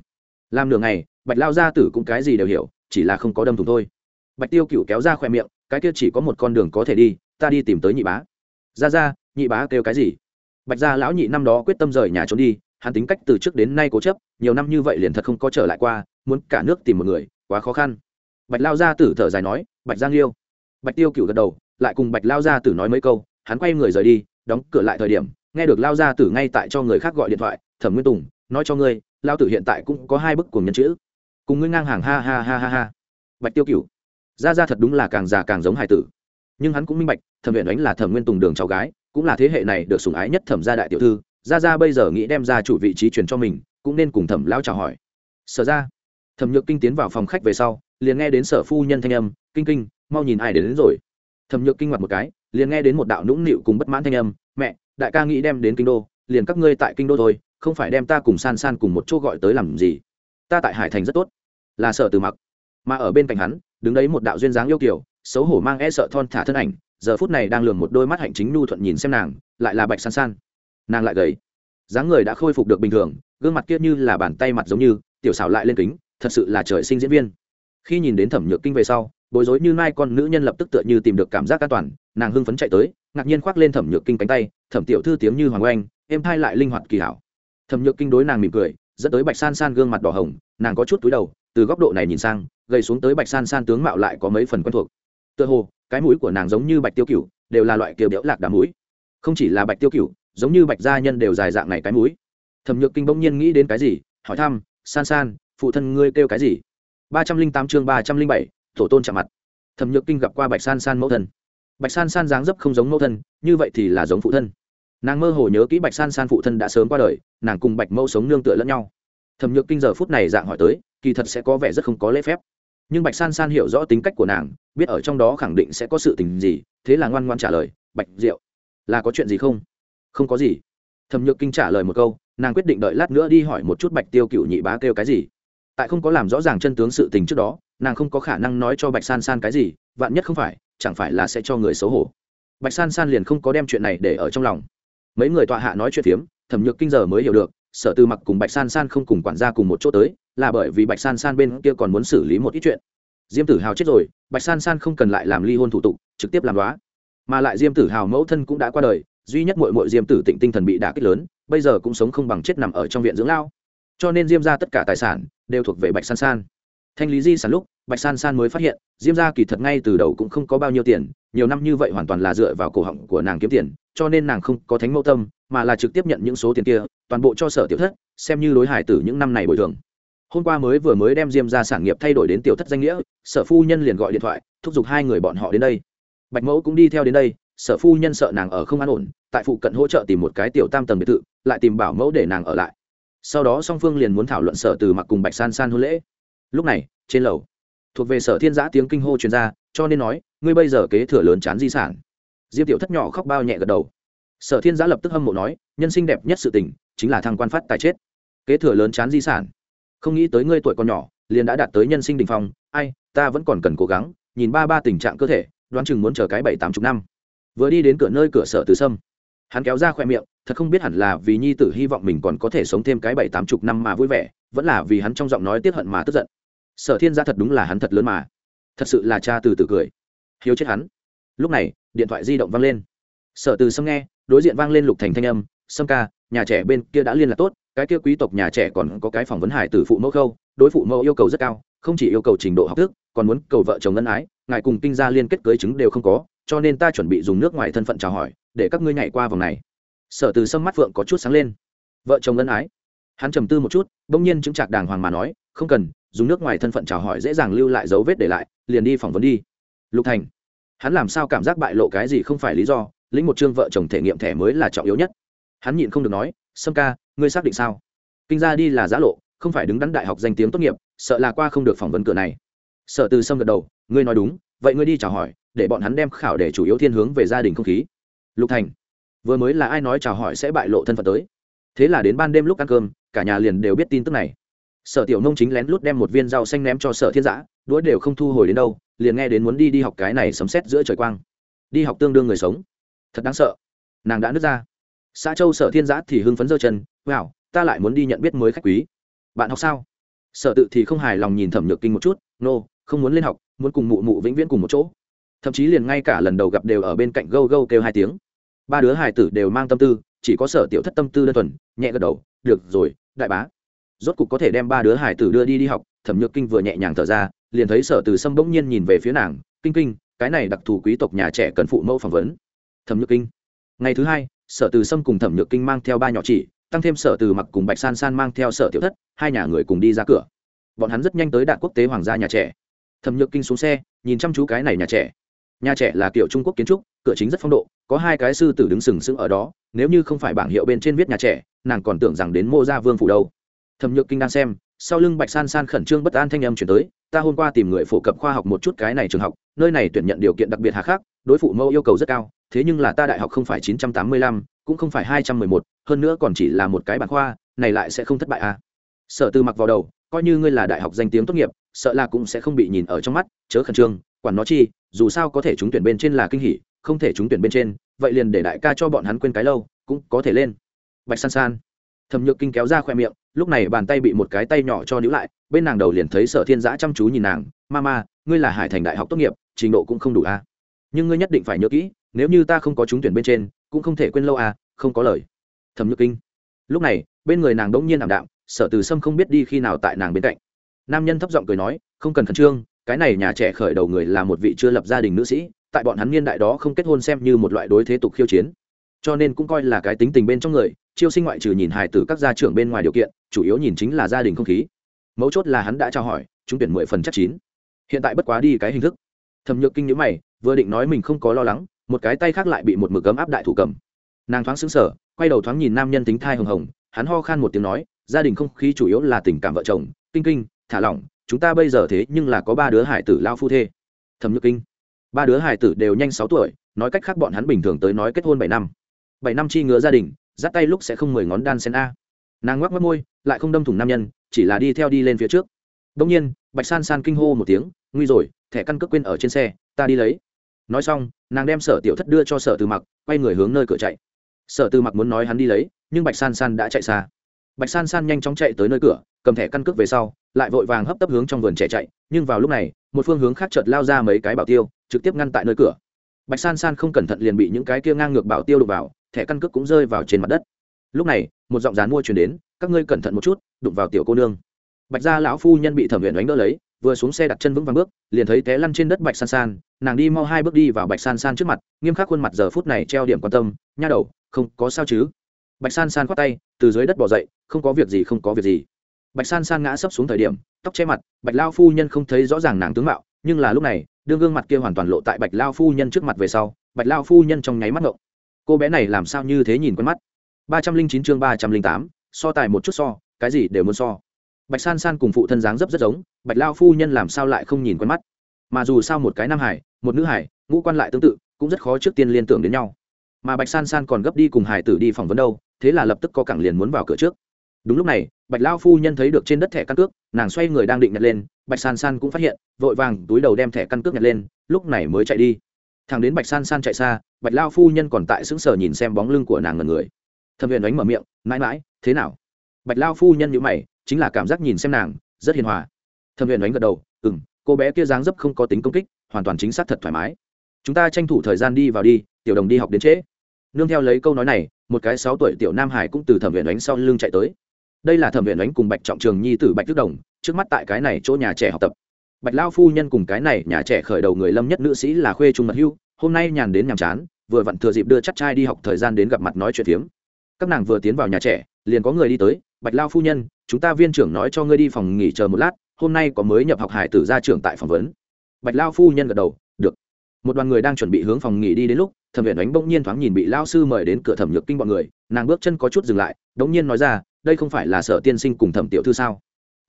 Làm nửa ngày, bạch lao gia tử cũng cái gì đều hiểu, chỉ là không có đâm thùng thôi. Bạch tiêu cựu kéo ra khoe miệng, cái kia chỉ có một con đường có thể đi, ta đi tìm tới nhị bá. Ra ra, nhị bá kêu cái gì? Bạch gia lão nhị năm đó quyết tâm rời nhà trốn đi, hắn tính cách từ trước đến nay cố chấp, nhiều năm như vậy liền thật không có trở lại qua, muốn cả nước tìm một người, quá khó khăn. Bạch lao gia tử thở dài nói, bạch giang liêu. Bạch tiêu cựu gật đầu, lại cùng bạch lao gia tử nói mấy câu hắn quay người rời đi đóng cửa lại thời điểm nghe được lao gia tử ngay tại cho người khác gọi điện thoại thẩm nguyên tùng nói cho ngươi lao tử hiện tại cũng có hai bức cùng nhân chữ. Cùng ngươi ngang hàng ha ha ha ha ha. Bạch tiêu cựu ra ra thật đúng là càng già càng giống hải tử. Nhưng hắn cũng minh bạch thẩm viện đánh là thẩm nguyên tùng đường cháu gái cũng là thế hệ này được sủng ái nhất thẩm gia đại tiểu thư. Ra ra bây giờ nghĩ đem ra chủ vị trí truyền cho mình cũng nên cùng thẩm lão chào hỏi. Sở ra thẩm nhược kinh tiến vào phòng khách về sau liền nghe đến sở phu nhân thanh âm kinh kinh mau nhìn ai đến, đến rồi. Thẩm nhược kinh ngoặt một cái liền nghe đến một đạo nũng nịu cùng bất mãn thanh âm, mẹ, đại ca nghĩ đem đến kinh đô, liền các ngươi tại kinh đô thôi, không phải đem ta cùng san san cùng một chỗ gọi tới làm gì? Ta tại hải thành rất tốt. Là sở từ mặc. Mà ở bên cạnh hắn, đứng đấy một đạo duyên dáng yêu kiểu xấu hổ mang e sợ thon thả thân ảnh, giờ phút này đang lường một đôi mắt hạnh chính nhu thuận nhìn xem nàng, lại là bạch san san. Nàng lại gầy, dáng người đã khôi phục được bình thường, gương mặt kia như là bàn tay mặt giống như, tiểu xảo lại lên kính, thật sự là trời sinh diễn viên. Khi nhìn đến thẩm nhược kinh về sau, bối rối như mai con nữ nhân lập tức tựa như tìm được cảm giác an toàn nàng hưng phấn chạy tới, ngạc nhiên khoác lên thẩm nhược kinh cánh tay, thẩm tiểu thư tiếng như hoàng oanh, êm thai lại linh hoạt kỳ hảo. Thẩm nhược kinh đối nàng mỉm cười, dẫn tới bạch san san gương mặt đỏ hồng, nàng có chút túi đầu, từ góc độ này nhìn sang, gầy xuống tới bạch san san tướng mạo lại có mấy phần quen thuộc. Tựa hồ, cái mũi của nàng giống như bạch tiêu cựu đều là loại kiều đẽo lạc đá mũi. Không chỉ là bạch tiêu cựu giống như bạch gia nhân đều dài dạng này cái mũi. Thẩm nhược kinh bỗng nhiên nghĩ đến cái gì, hỏi thăm, san san, phụ thân ngươi kêu cái gì? Ba trăm linh tám chương ba trăm linh bảy, tổ tôn chạm mặt. Thẩm nhược kinh gặp qua bạch san san mẫu thân bạch san san dáng dấp không giống mẫu thân, như vậy thì là giống phụ thân. Nàng mơ hồ nhớ kỹ bạch san san phụ thân đã sớm qua đời, nàng cùng bạch mẫu sống nương tựa lẫn nhau. Thẩm nhược kinh giờ phút này dạng hỏi tới, kỳ thật sẽ có vẻ rất không có lễ phép. Nhưng bạch san san hiểu rõ tính cách của nàng, biết ở trong đó khẳng định sẽ có sự tình gì, thế là ngoan ngoan trả lời, bạch diệu là có chuyện gì không? Không có gì. Thẩm nhược kinh trả lời một câu, nàng quyết định đợi lát nữa đi hỏi một chút bạch tiêu cựu nhị bá kêu cái gì. Tại không có làm rõ ràng chân tướng sự tình trước đó, nàng không có khả năng nói cho bạch san san cái gì, vạn nhất không phải chẳng phải là sẽ cho người xấu hổ. Bạch san san liền không có đem chuyện này để ở trong lòng. Mấy người tọa hạ nói chuyện phiếm, thẩm nhược kinh giờ mới hiểu được, sở tư mặc cùng bạch san san không cùng quản gia cùng một chỗ tới, là bởi vì bạch san san bên kia còn muốn xử lý một ít chuyện. Diêm tử hào chết rồi, bạch san san không cần lại làm ly hôn thủ tục, trực tiếp làm đoá mà lại diêm tử hào mẫu thân cũng đã qua đời, duy nhất mội mội diêm tử tịnh tinh thần bị đả kích lớn, bây giờ cũng sống không bằng chết nằm ở trong viện dưỡng lao. Cho nên diêm ra tất cả tài sản đều thuộc về bạch san san thanh lý di sản lúc, bạch san san mới phát hiện, diêm ra kỳ thật ngay từ đầu cũng không có bao nhiêu tiền, nhiều năm như vậy hoàn toàn là dựa vào cổ họng của nàng kiếm tiền, cho nên nàng không có thánh mẫu tâm, mà là trực tiếp nhận những số tiền kia, toàn bộ cho sở tiểu thất, xem như đối hải tử những năm này bồi thường. Hôm qua mới vừa mới đem diêm ra sản nghiệp thay đổi đến tiểu thất danh nghĩa, sở phu nhân liền gọi điện thoại, thúc giục hai người bọn họ đến đây. Bạch mẫu cũng đi theo đến đây, sở phu nhân sợ nàng ở không an ổn, tại phụ cận hỗ trợ tìm một cái tiểu tam tầng biệt thự, lại tìm bảo mẫu để nàng ở lại. Sau đó song phương liền muốn thảo luận sở từ mặc cùng bạch san san hôn lễ lúc này, trên lầu, thuộc về sở thiên giã tiếng kinh hô chuyên gia cho nên nói, ngươi bây giờ kế thừa lớn chán di sản. Diêm tiểu thất nhỏ khóc bao nhẹ gật đầu. Sở thiên giã lập tức hâm mộ nói, nhân sinh đẹp nhất sự tình, chính là thăng quan phát tài chết. Kế thừa lớn chán di sản. Không nghĩ tới ngươi tuổi còn nhỏ, liền đã đạt tới nhân sinh đình phong, ai, ta vẫn còn cần cố gắng, nhìn ba ba tình trạng cơ thể, đoán chừng muốn chờ cái bảy tám chục năm. Vừa đi đến cửa nơi cửa sở từ sâm, hắn kéo ra khoe miệng, thật không biết hẳn là vì nhi tử hy vọng mình còn có thể sống thêm cái bảy tám chục năm mà vui vẻ, vẫn là vì hắn trong giọng nói tiếp hận mà tức giận sở thiên gia thật đúng là hắn thật lớn mà. Thật sự là cha từ từ cười. Hiếu chết hắn. Lúc này, điện thoại di động vang lên. Sở từ sâm nghe, đối diện vang lên lục thành thanh âm, sâm ca, nhà trẻ bên kia đã liên lạc tốt, cái kia quý tộc nhà trẻ còn có cái phỏng vấn hải từ phụ mẫu khâu, đối phụ mẫu yêu cầu rất cao, không chỉ yêu cầu trình độ học thức, còn muốn cầu vợ chồng ân ái, ngài cùng kinh gia liên kết cưới chứng đều không có, cho nên ta chuẩn bị dùng nước ngoài thân phận chào hỏi, để các ngươi nhảy qua vòng này. Sở từ sâm mắt phượng có chút sáng lên. Vợ chồng ân ái? Hắn trầm tư một chút, bỗng nhiên chứng trạc đàng hoàng mà nói, không cần dùng nước ngoài thân phận chào hỏi dễ dàng lưu lại dấu vết để lại, liền đi phỏng vấn đi. Lục thành, hắn làm sao cảm giác bại lộ cái gì không phải lý do, lĩnh một chương vợ chồng thể nghiệm thẻ mới là trọng yếu nhất. Hắn nhịn không được nói, sâm ca, ngươi xác định sao? Kinh ra đi là giã lộ, không phải đứng đắn đại học danh tiếng tốt nghiệp, sợ là qua không được phỏng vấn cửa này. Sợ từ sâm gật đầu, ngươi nói đúng, vậy ngươi đi chào hỏi, để bọn hắn đem khảo để chủ yếu thiên hướng về gia đình không khí. Lục thành, vừa mới là ai nói chào hỏi sẽ bại lộ thân phận tới? Thế là đến ban đêm lúc ăn cơm, cả nhà liền đều biết tin tức này sở tiểu nông chính lén lút đem một viên rau xanh ném cho sở thiên giã đũa đều không thu hồi đến đâu liền nghe đến muốn đi đi học cái này sấm xét giữa trời quang. Đi học tương đương người sống. Thật đáng sợ. Nàng đã nứt ra. Xã châu sở thiên giã thì hưng phấn giơ chân wow ta lại muốn đi nhận biết mới khách quý. Bạn học sao? Sở tự thì không hài lòng nhìn thẩm nhược kinh một chút nô、no, không muốn lên học muốn cùng mụ mụ vĩnh viễn cùng một chỗ. Thậm chí liền ngay cả lần đầu gặp đều ở bên cạnh gâu gâu kêu hai tiếng. Ba đứa hài tử đều mang tâm tư chỉ có sở tiểu thất tâm tư đơn thuần nhẹ gật đầu được rồi đại bá rốt cục có thể đem ba đứa hải tử đưa đi đi học, thẩm nhược kinh vừa nhẹ nhàng thở ra, liền thấy sở từ sâm bỗng nhiên nhìn về phía nàng, kinh kinh, cái này đặc thù quý tộc nhà trẻ cần phụ mẫu phỏng vấn. Thẩm nhược kinh. Ngày thứ hai, sở từ sâm cùng thẩm nhược kinh mang theo ba nhỏ chỉ, tăng thêm sở từ mặc cùng bạch san san mang theo sở tiểu thất, hai nhà người cùng đi ra cửa. Bọn hắn rất nhanh tới đạt quốc tế hoàng gia nhà trẻ. Thẩm nhược kinh xuống xe, nhìn chăm chú cái này nhà trẻ. Nhà trẻ là kiểu trung quốc kiến trúc, cửa chính rất phong độ, có hai cái sư tử đứng sừng sững ở đó, nếu như không phải bảng hiệu bên trên viết nhà trẻ, nàng còn tưởng rằng đến mô gia vương phủ đâu thẩm nhược kinh đang xem, sau lưng bạch san san khẩn trương bất an thanh âm chuyển tới, ta hôm qua tìm người phổ cập khoa học một chút cái này trường học, nơi này tuyển nhận điều kiện đặc biệt hà khắc, đối phụ mẫu yêu cầu rất cao, thế nhưng là ta đại học không phải chín trăm tám mươi lăm, cũng không phải hai trăm mười một, hơn nữa còn chỉ là một cái bản khoa, này lại sẽ không thất bại à? Sợ từ mặc vào đầu, coi như ngươi là đại học danh tiếng tốt nghiệp, sợ là cũng sẽ không bị nhìn ở trong mắt, chớ khẩn trương, quản nó chi, dù sao có thể trúng tuyển bên trên là kinh hỉ, không thể trúng tuyển bên trên, vậy liền để đại ca cho bọn hắn quên cái lâu, cũng có thể lên. Bạch san san, thẩm nhược kinh kéo ra khoe miệng lúc này bàn tay bị một cái tay nhỏ cho níu lại, bên nàng đầu liền thấy sở thiên giã chăm chú nhìn nàng ma ma ngươi là hải thành đại học tốt nghiệp, trình độ cũng không đủ a à. nhưng ngươi nhất định phải nhớ kỹ, nếu như ta không có trúng tuyển bên trên, cũng không thể quên lâu à không có lời. Thẩm nhược kinh. Lúc này, bên người nàng đỗng nhiên ảm đạm, sở từ sâm không biết đi khi nào tại nàng bên cạnh. Nam nhân thấp giọng cười nói, không cần khẩn trương, cái này nhà trẻ khởi đầu người là một vị chưa lập gia đình nữ sĩ, tại bọn hắn niên đại đó không kết hôn xem như một loại đối thế tục khiêu chiến cho nên cũng coi là cái tính tình bên trong người, chiêu sinh ngoại trừ nhìn hài tử các gia trưởng bên ngoài điều kiện, chủ yếu nhìn chính là gia đình không khí. Mấu chốt là hắn đã trao hỏi chúng tuyển mười phần chắc chín. Hiện tại bất quá đi cái hình thức. Thẩm nhược kinh nhữ mày, vừa định nói mình không có lo lắng, một cái tay khác lại bị một mực cấm áp đại thủ cầm. Nàng thoáng xứng sở quay đầu thoáng nhìn nam nhân tính thai hồng hồng, hắn ho khan một tiếng nói, gia đình không khí chủ yếu là tình cảm vợ chồng, kinh kinh, thả lỏng, chúng ta bây giờ thế nhưng là có ba đứa hải tử lao phu thê. Thẩm nhược kinh, ba đứa hải tử đều nhanh sáu tuổi, nói cách khác bọn hắn bình thường tới nói kết hôn bảy năm bảy năm chi ngứa gia đình, dắt tay lúc sẽ không mười ngón đan sen a. Nàng ngoắc mất môi, lại không đâm thủng nam nhân, chỉ là đi theo đi lên phía trước. Đông nhiên, bạch san san kinh hô một tiếng, nguy rồi, thẻ căn cước quên ở trên xe, ta đi lấy. Nói xong, nàng đem sở tiểu thất đưa cho sở từ mặc, quay người hướng nơi cửa chạy. Sở từ mặc muốn nói hắn đi lấy, nhưng bạch san san đã chạy xa. Bạch san san nhanh chóng chạy tới nơi cửa, cầm thẻ căn cước về sau, lại vội vàng hấp tấp hướng trong vườn trẻ chạy, nhưng vào lúc này, một phương hướng khác chợt lao ra mấy cái bảo tiêu, trực tiếp ngăn tại nơi cửa. Bạch san san không cẩn thận liền bị những cái kia ngang ngược bảo tiêu đục vào thẻ căn cước cũng rơi vào trên mặt đất. Lúc này, một giọng dán mua chuyển đến, các ngươi cẩn thận một chút, đụng vào tiểu cô nương. Bạch gia lão phu nhân bị thẩm viện đánh đỡ lấy, vừa xuống xe đặt chân vững vàng bước, liền thấy té lăn trên đất bạch san san, nàng đi mau hai bước đi vào bạch san san trước mặt, nghiêm khắc khuôn mặt giờ phút này treo điểm quan tâm, nha đầu, không có sao chứ? Bạch san san khoát tay, từ dưới đất bỏ dậy, không có việc gì, không có việc gì. Bạch san san ngã sấp xuống thời điểm, tóc che mặt, bạch lao phu nhân không thấy rõ ràng nàng tướng mạo, nhưng là lúc này, đương gương mặt kia hoàn toàn lộ tại bạch lao phu nhân trước mặt về sau, bạch lao phu nhân trong nháy mắt ngộng cô bé này làm sao như thế nhìn quen mắt? ba trăm linh chín chương ba trăm linh tám, so tài một chút so, cái gì đều muốn so. Bạch san san cùng phụ thân dáng dấp rất giống, bạch lao phu nhân làm sao lại không nhìn quen mắt? Mà dù sao một cái nam hải, một nữ hải, ngũ quan lại tương tự, cũng rất khó trước tiên liên tưởng đến nhau. Mà bạch san san còn gấp đi cùng hải tử đi phỏng vấn đâu, thế là lập tức có cẳng liền muốn vào cửa trước. Đúng lúc này, bạch lao phu nhân thấy được trên đất thẻ căn cước, nàng xoay người đang định nhặt lên, bạch san san cũng phát hiện, vội vàng túi đầu đem thẻ căn cước nhặt lên, lúc này mới chạy đi thằng đến bạch san san chạy xa, bạch lao phu nhân còn tại sững sờ nhìn xem bóng lưng của nàng ngần người. Thẩm huyền đánh mở miệng, mãi mãi, thế nào? Bạch lao phu nhân nhữ mày, chính là cảm giác nhìn xem nàng, rất hiền hòa. Thẩm huyền đánh gật đầu ừ m cô bé kia dáng dấp không có tính công kích, hoàn toàn chính xác thật thoải mái. Chúng ta tranh thủ thời gian đi vào đi, tiểu đồng đi học đến trễ. Nương theo lấy câu nói này, một cái sáu tuổi tiểu nam hải cũng từ thẩm huyền đánh sau lưng chạy tới. Đây là thẩm huyền đánh cùng bạch trọng trường nhi tử bạch đức đồng, trước mắt tại cái này chỗ nhà trẻ học tập bạch lao phu nhân cùng cái này nhà trẻ khởi đầu người lâm nhất nữ sĩ là khuê trung mật hưu, hôm nay nhàn đến nhàm chán, vừa vặn thừa dịp đưa chắc trai đi học thời gian đến gặp mặt nói chuyện phiếm. Các nàng vừa tiến vào nhà trẻ, liền có người đi tới, bạch lao phu nhân, chúng ta viên trưởng nói cho ngươi đi phòng nghỉ chờ một lát, hôm nay có mới nhập học hải tử ra trường tại phỏng vấn. Bạch lao phu nhân gật đầu, được. Một đoàn người đang chuẩn bị hướng phòng nghỉ đi đến lúc, thẩm viện đánh bỗng nhiên thoáng nhìn bị lao sư mời đến cửa thẩm nhược kinh bọn người, nàng bước chân có chút dừng lại, đống nhiên nói ra, đây không phải là sở tiên sinh cùng thẩm tiểu thư sao?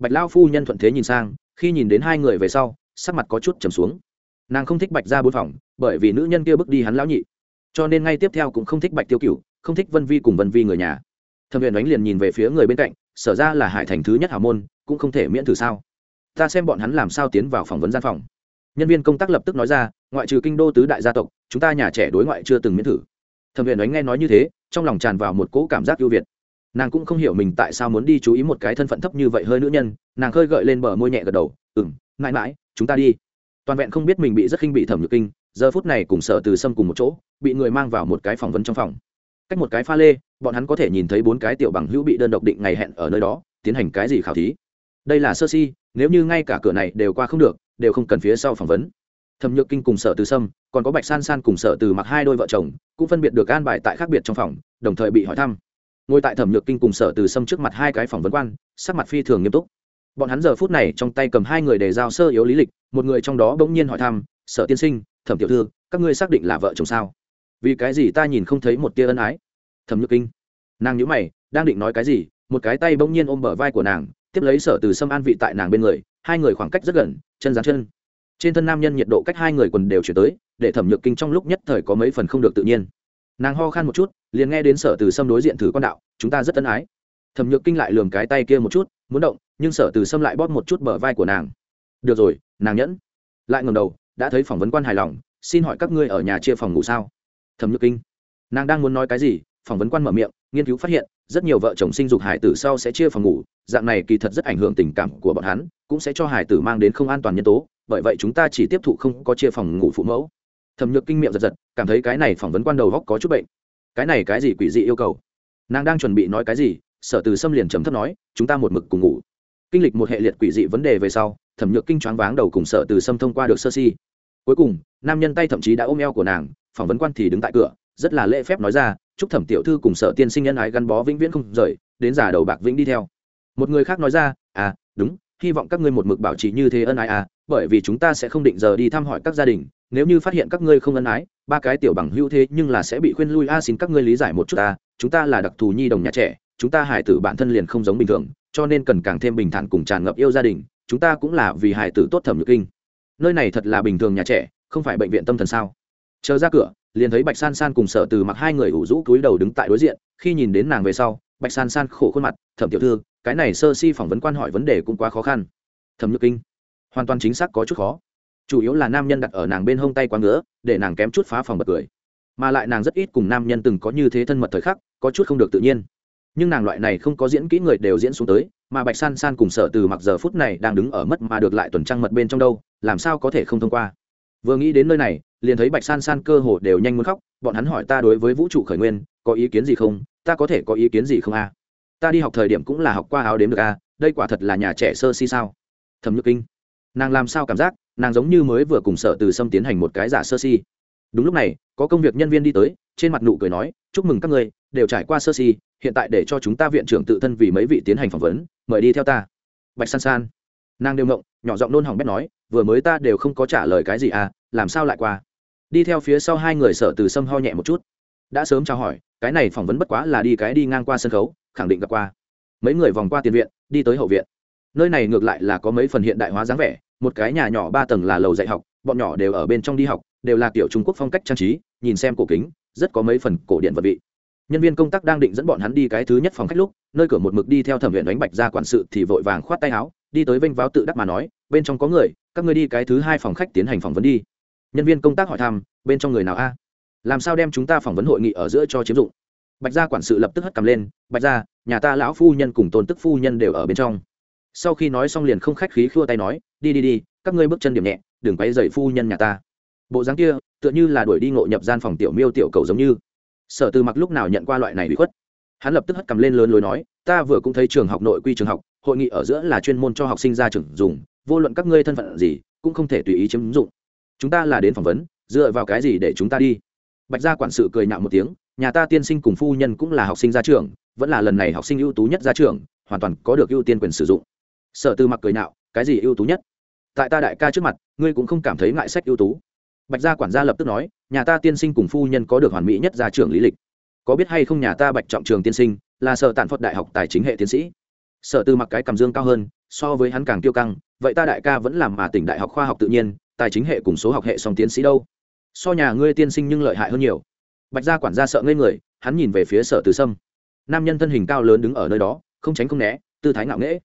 Bạch lao phu nhân thuận thế nhìn sang, khi nhìn đến hai người về sau, sắc mặt có chút trầm xuống. Nàng không thích bạch ra bốn phòng, bởi vì nữ nhân kia bước đi hắn lão nhị. Cho nên ngay tiếp theo cũng không thích bạch tiêu cựu không thích vân vi cùng vân vi người nhà. Thẩm Huyền đánh liền nhìn về phía người bên cạnh, sở ra là hải thành thứ nhất hào môn, cũng không thể miễn thử sao. Ta xem bọn hắn làm sao tiến vào phỏng vấn gian phòng. Nhân viên công tác lập tức nói ra, ngoại trừ kinh đô tứ đại gia tộc, chúng ta nhà trẻ đối ngoại chưa từng miễn thử. Thẩm Huyền đánh nghe nói như thế, trong lòng tràn vào một cỗ cảm giác ưu việt nàng cũng không hiểu mình tại sao muốn đi chú ý một cái thân phận thấp như vậy hơi nữ nhân, nàng khơi gợi lên bờ môi nhẹ gật đầu ừ m mãi mãi, chúng ta đi. Toàn vẹn không biết mình bị rất khinh bị thẩm nhược kinh, giờ phút này cùng sợ từ sâm cùng một chỗ, bị người mang vào một cái phỏng vấn trong phòng. Cách một cái pha lê, bọn hắn có thể nhìn thấy bốn cái tiểu bằng hữu bị đơn độc định ngày hẹn ở nơi đó, tiến hành cái gì khảo thí. Đây là sơ si, nếu như ngay cả cửa này đều qua không được, đều không cần phía sau phỏng vấn. Thẩm nhược kinh cùng sở từ sâm, còn có bạch san san cùng sở từ mặc hai đôi vợ chồng, cũng phân biệt được an bài tại khác biệt trong phòng, đồng thời bị hỏi thăm ngồi tại thẩm nhược kinh cùng sở từ sâm trước mặt hai cái phỏng vấn quan, sắc mặt phi thường nghiêm túc. Bọn hắn giờ phút này trong tay cầm hai người để giao sơ yếu lý lịch, một người trong đó bỗng nhiên hỏi thăm, sở tiên sinh, thẩm tiểu thư, các ngươi xác định là vợ chồng sao? Vì cái gì ta nhìn không thấy một tia ân ái? Thẩm nhược kinh. Nàng nhữ mày, đang định nói cái gì, một cái tay bỗng nhiên ôm bờ vai của nàng, tiếp lấy sở từ sâm an vị tại nàng bên người, hai người khoảng cách rất gần, chân dán chân. Trên thân nam nhân nhiệt độ cách hai người quần đều chuyển tới, để thẩm nhược kinh trong lúc nhất thời có mấy phần không được tự nhiên nàng ho khan một chút, liền nghe đến sở từ sâm đối diện thử con đạo, chúng ta rất ân ái. Thẩm nhược kinh lại lường cái tay kia một chút, muốn động, nhưng sở từ sâm lại bóp một chút bờ vai của nàng. Được rồi, nàng nhẫn. Lại ngầm đầu, đã thấy phỏng vấn quan hài lòng, xin hỏi các ngươi ở nhà chia phòng ngủ sao? Thẩm nhược kinh. Nàng đang muốn nói cái gì, phỏng vấn quan mở miệng, nghiên cứu phát hiện, rất nhiều vợ chồng sinh dục hải tử sau sẽ chia phòng ngủ, dạng này kỳ thật rất ảnh hưởng tình cảm của bọn hắn, cũng sẽ cho hải tử mang đến không an toàn nhân tố, bởi vậy chúng ta chỉ tiếp thụ không có chia phòng ngủ phụ mẫu thẩm nhược kinh miệng giật giật, cảm thấy cái này phỏng vấn quan đầu góc có chút bệnh. Cái này cái gì quỷ dị yêu cầu? Nàng đang chuẩn bị nói cái gì, sở từ xâm liền chấm thấp nói, chúng ta một mực cùng ngủ. Kinh lịch một hệ liệt quỷ dị vấn đề về sau, thẩm nhược kinh choáng váng đầu cùng sở từ xâm thông qua được sơ si. Cuối cùng, nam nhân tay thậm chí đã ôm eo của nàng, phỏng vấn quan thì đứng tại cửa, rất là lễ phép nói ra, chúc thẩm tiểu thư cùng sở tiên sinh nhân ái gắn bó vĩnh viễn không rời, đến già đầu bạc vĩnh đi theo. Một người khác nói ra à đúng hy vọng các ngươi một mực bảo trì như thế ân ái à bởi vì chúng ta sẽ không định giờ đi thăm hỏi các gia đình, nếu như phát hiện các ngươi không ân ái, ba cái tiểu bằng hữu thế nhưng là sẽ bị khuyên lui, a, xin các ngươi lý giải một chút ta, chúng ta là đặc thù nhi đồng nhà trẻ, chúng ta hải tử bản thân liền không giống bình thường, cho nên cần càng thêm bình thản cùng tràn ngập yêu gia đình, chúng ta cũng là vì hải tử tốt thẩm nhược kinh. Nơi này thật là bình thường nhà trẻ, không phải bệnh viện tâm thần sao? Chờ ra cửa, liền thấy bạch san san cùng sở từ mặc hai người ủ rũ cúi đầu đứng tại đối diện, khi nhìn đến nàng về sau bạch san san khổ khuôn mặt, thẩm tiểu thư, cái này sơ si phỏng vấn quan hỏi vấn đề cũng quá khó khăn. Thẩm nhược kinh, hoàn toàn chính xác có chút khó. Chủ yếu là nam nhân đặt ở nàng bên hông tay quá ngứa, để nàng kém chút phá phòng bật cười. Mà lại nàng rất ít cùng nam nhân từng có như thế thân mật thời khắc, có chút không được tự nhiên. Nhưng nàng loại này không có diễn kỹ người đều diễn xuống tới, mà bạch san san cùng sở từ mặc giờ phút này đang đứng ở mất mà được lại tuần trăng mật bên trong đâu, làm sao có thể không thông qua? Vừa nghĩ đến nơi này, liền thấy bạch san san cơ hồ đều nhanh muốn khóc, bọn hắn hỏi ta đối với vũ trụ khởi nguyên, có ý kiến gì không? Ta có thể có ý kiến gì không a? Ta đi học thời điểm cũng là học qua áo đếm được a, đây quả thật là nhà trẻ sơ si sao? Thẩm nhược kinh. Nàng làm sao cảm giác, nàng giống như mới vừa cùng sở từ Sâm tiến hành một cái giả sơ si. Đúng lúc này, có công việc nhân viên đi tới, trên mặt nụ cười nói, chúc mừng các người đều trải qua sơ si, hiện tại để cho chúng ta viện trưởng tự thân vì mấy vị tiến hành phỏng vấn, mời đi theo ta. Bạch san san. Nàng đều ngộng, nhỏ giọng nôn hỏng bét nói, vừa mới ta đều không có trả lời cái gì à làm sao lại qua? Đi theo phía sau hai người sở từ sâm ho nhẹ một chút. Đã sớm trao hỏi cái này phỏng vấn bất quá là đi cái đi ngang qua sân khấu, khẳng định gặp qua. Mấy người vòng qua tiền viện, đi tới hậu viện. Nơi này ngược lại là có mấy phần hiện đại hóa dáng vẻ, một cái nhà nhỏ ba tầng là lầu dạy học, bọn nhỏ đều ở bên trong đi học, đều là kiểu trung quốc phong cách trang trí, nhìn xem cổ kính, rất có mấy phần cổ điện vật vị. Nhân viên công tác đang định dẫn bọn hắn đi cái thứ nhất phòng khách lúc, nơi cửa một mực đi theo thẩm viện đánh bạch ra quản sự thì vội vàng khoát tay áo, đi tới vênh váo tự đắc mà nói, bên trong có người, các ngươi đi cái thứ hai phòng khách tiến hành phỏng vấn đi. Nhân viên công tác hỏi thăm, bên trong người nào a? Làm sao đem chúng ta phỏng vấn hội nghị ở giữa cho chiếm dụng? Bạch gia quản sự lập tức hất cầm lên, bạch gia, nhà ta lão phu nhân cùng tôn tức phu nhân đều ở bên trong. Sau khi nói xong liền không khách khí khua tay nói, đi đi đi, các ngươi bước chân điểm nhẹ, đừng quay dậy phu nhân nhà ta. Bộ dáng kia, tựa như là đuổi đi ngộ nhập gian phòng tiểu miêu tiểu cầu giống như. Sở từ mặc lúc nào nhận qua loại này bị khuất? Hắn lập tức hất cầm lên lớn lối nói, ta vừa cũng thấy trường học nội quy trường học, hội nghị ở giữa là chuyên môn cho học sinh ra trường dùng, vô luận các ngươi thân phận gì, cũng không thể tùy ý chiếm dụng. Chúng ta là đến phỏng vấn, dựa vào cái gì để chúng ta đi? Bạch gia quản sự cười nhạo một tiếng, nhà ta tiên sinh cùng phu nhân cũng là học sinh ra trường vẫn là lần này học sinh ưu tú nhất ra trường hoàn toàn có được ưu tiên quyền sử dụng. Sở tư mặc cười nhạo, cái gì ưu tú nhất? Tại ta đại ca trước mặt, ngươi cũng không cảm thấy ngại sách ưu tú. Bạch gia quản gia lập tức nói, nhà ta tiên sinh cùng phu nhân có được hoàn mỹ nhất ra trường lý lịch. Có biết hay không nhà ta bạch trọng trường tiên sinh, là sở tàn phật đại học tài chính hệ tiến sĩ. Sở tư mặc cái cầm dương cao hơn, so với hắn càng tiêu căng, vậy ta đại ca vẫn làm mà tỉnh đại học khoa học tự nhiên, tài chính hệ cùng số học hệ song tiến sĩ đâu? So nhà ngươi tiên sinh nhưng lợi hại hơn nhiều. Bạch gia quản gia sợ ngây người, hắn nhìn về phía sở từ sâm. Nam nhân thân hình cao lớn đứng ở nơi đó, không tránh không né, tư thái ngạo nghễ.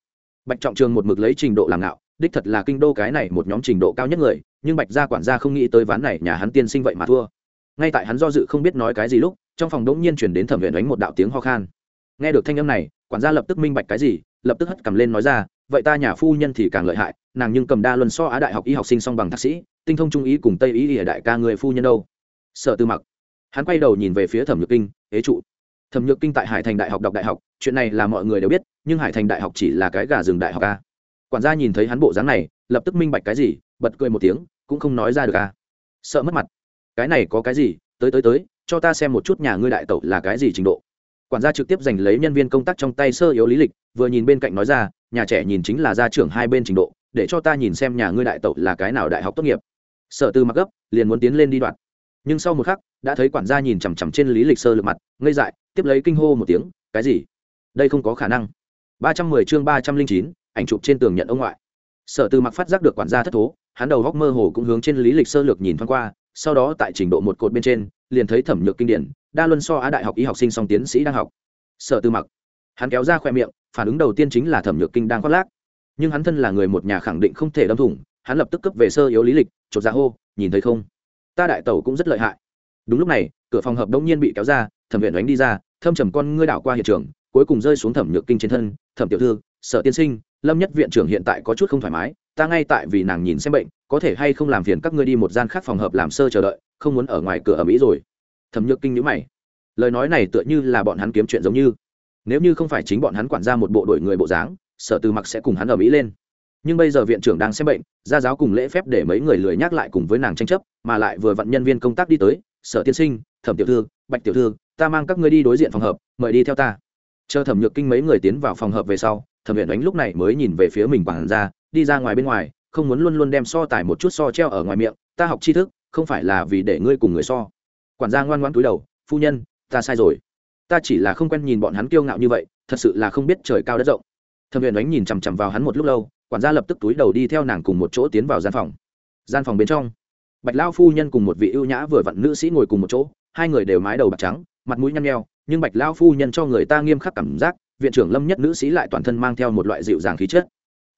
Bạch trọng trường một mực lấy trình độ làm ngạo, đích thật là kinh đô cái này một nhóm trình độ cao nhất người, nhưng bạch gia quản gia không nghĩ tới ván này nhà hắn tiên sinh vậy mà thua. Ngay tại hắn do dự không biết nói cái gì lúc, trong phòng đỗng nhiên chuyển đến thẩm viện đánh một đạo tiếng ho khan. Nghe được thanh âm này, quản gia lập tức minh bạch cái gì, lập tức hất cầm lên nói ra, vậy ta nhà phu nhân thì càng lợi hại, nàng nhưng cầm đa luân so á đại học y học sinh song bằng thạc sĩ tinh thông trung ý cùng tây ý ở đại ca người phu nhân đâu? Sợ tư mặc. Hắn quay đầu nhìn về phía thẩm nhược kinh, ế trụ. Thẩm nhược kinh tại hải thành đại học đọc đại học, chuyện này là mọi người đều biết, nhưng hải thành đại học chỉ là cái gà rừng đại học a. Quản gia nhìn thấy hắn bộ dáng này, lập tức minh bạch cái gì, bật cười một tiếng, cũng không nói ra được a. Sợ mất mặt. Cái này có cái gì? Tới tới tới, cho ta xem một chút nhà ngươi đại tẩu là cái gì trình độ. Quản gia trực tiếp giành lấy nhân viên công tác trong tay sơ yếu lý lịch, vừa nhìn bên cạnh nói ra, nhà trẻ nhìn chính là gia trưởng hai bên trình độ, để cho ta nhìn xem nhà ngươi đại tẩu là cái nào đại học tốt nghiệp sở tư mặc gấp, liền muốn tiến lên đi đoạn nhưng sau một khắc, đã thấy quản gia nhìn chằm chằm trên lý lịch sơ lược mặt, ngây dại, tiếp lấy kinh hô một tiếng, cái gì? Đây không có khả năng. Ba trăm mười chương ba trăm linh chín, ảnh chụp trên tường nhận ông ngoại. Sở tư mặc phát giác được quản gia thất thố, hắn đầu góc mơ hồ cũng hướng trên lý lịch sơ lược nhìn thoáng qua, sau đó tại trình độ một cột bên trên, liền thấy thẩm nhược kinh điển, đa luân so á đại học y học sinh song tiến sĩ đang học. Sở tư mặc, hắn kéo ra khoe miệng, phản ứng đầu tiên chính là thẩm nhược kinh đang khoác lác. Nhưng hắn thân là người một nhà khẳng định không thể đâm thủng, hắn lập tức cấp về sơ yếu lý lịch chột ra hô, nhìn thấy không? Ta đại tẩu cũng rất lợi hại. Đúng lúc này, cửa phòng hợp đông nhiên bị kéo ra, thẩm viện đánh đi ra, thâm trầm con ngươi đảo qua hiện trường, cuối cùng rơi xuống thẩm nhược kinh trên thân, thẩm tiểu thư, sở tiên sinh, lâm nhất viện trưởng hiện tại có chút không thoải mái, ta ngay tại vì nàng nhìn xem bệnh, có thể hay không làm phiền các ngươi đi một gian khác phòng hợp làm sơ chờ đợi, không muốn ở ngoài cửa ở mỹ rồi. Thẩm nhược kinh nhữ mày. Lời nói này tựa như là bọn hắn kiếm chuyện giống như. Nếu như không phải chính bọn hắn quản ra một bộ đội người bộ dáng, sở từ mặc sẽ cùng hắn ở mỹ lên nhưng bây giờ viện trưởng đang xem bệnh, gia giáo cùng lễ phép để mấy người lười nhắc lại cùng với nàng tranh chấp, mà lại vừa vặn nhân viên công tác đi tới, sở tiên sinh, thẩm tiểu thư, bạch tiểu thư, ta mang các ngươi đi đối diện phòng hợp mời đi theo ta. Chờ thẩm nhược kinh mấy người tiến vào phòng hợp về sau, thẩm viện ánh lúc này mới nhìn về phía mình quản ra đi ra ngoài bên ngoài, không muốn luôn luôn đem so tải một chút so treo ở ngoài miệng, ta học tri thức, không phải là vì để ngươi cùng người so. Quản gia ngoan ngoan túi đầu, phu nhân, ta sai rồi. Ta chỉ là không quen nhìn bọn hắn kiêu ngạo như vậy, thật sự là không biết trời cao đất rộng. Thẩm viện ánh nhìn chằm chằm vào hắn một lúc lâu quản gia lập tức túi đầu đi theo nàng cùng một chỗ tiến vào gian phòng. Gian phòng bên trong, bạch lao phu nhân cùng một vị ưu nhã vừa vặn nữ sĩ ngồi cùng một chỗ, hai người đều mái đầu bạc trắng, mặt mũi nhăn nheo, nhưng bạch lao phu nhân cho người ta nghiêm khắc cảm giác, viện trưởng lâm nhất nữ sĩ lại toàn thân mang theo một loại dịu dàng khí chất.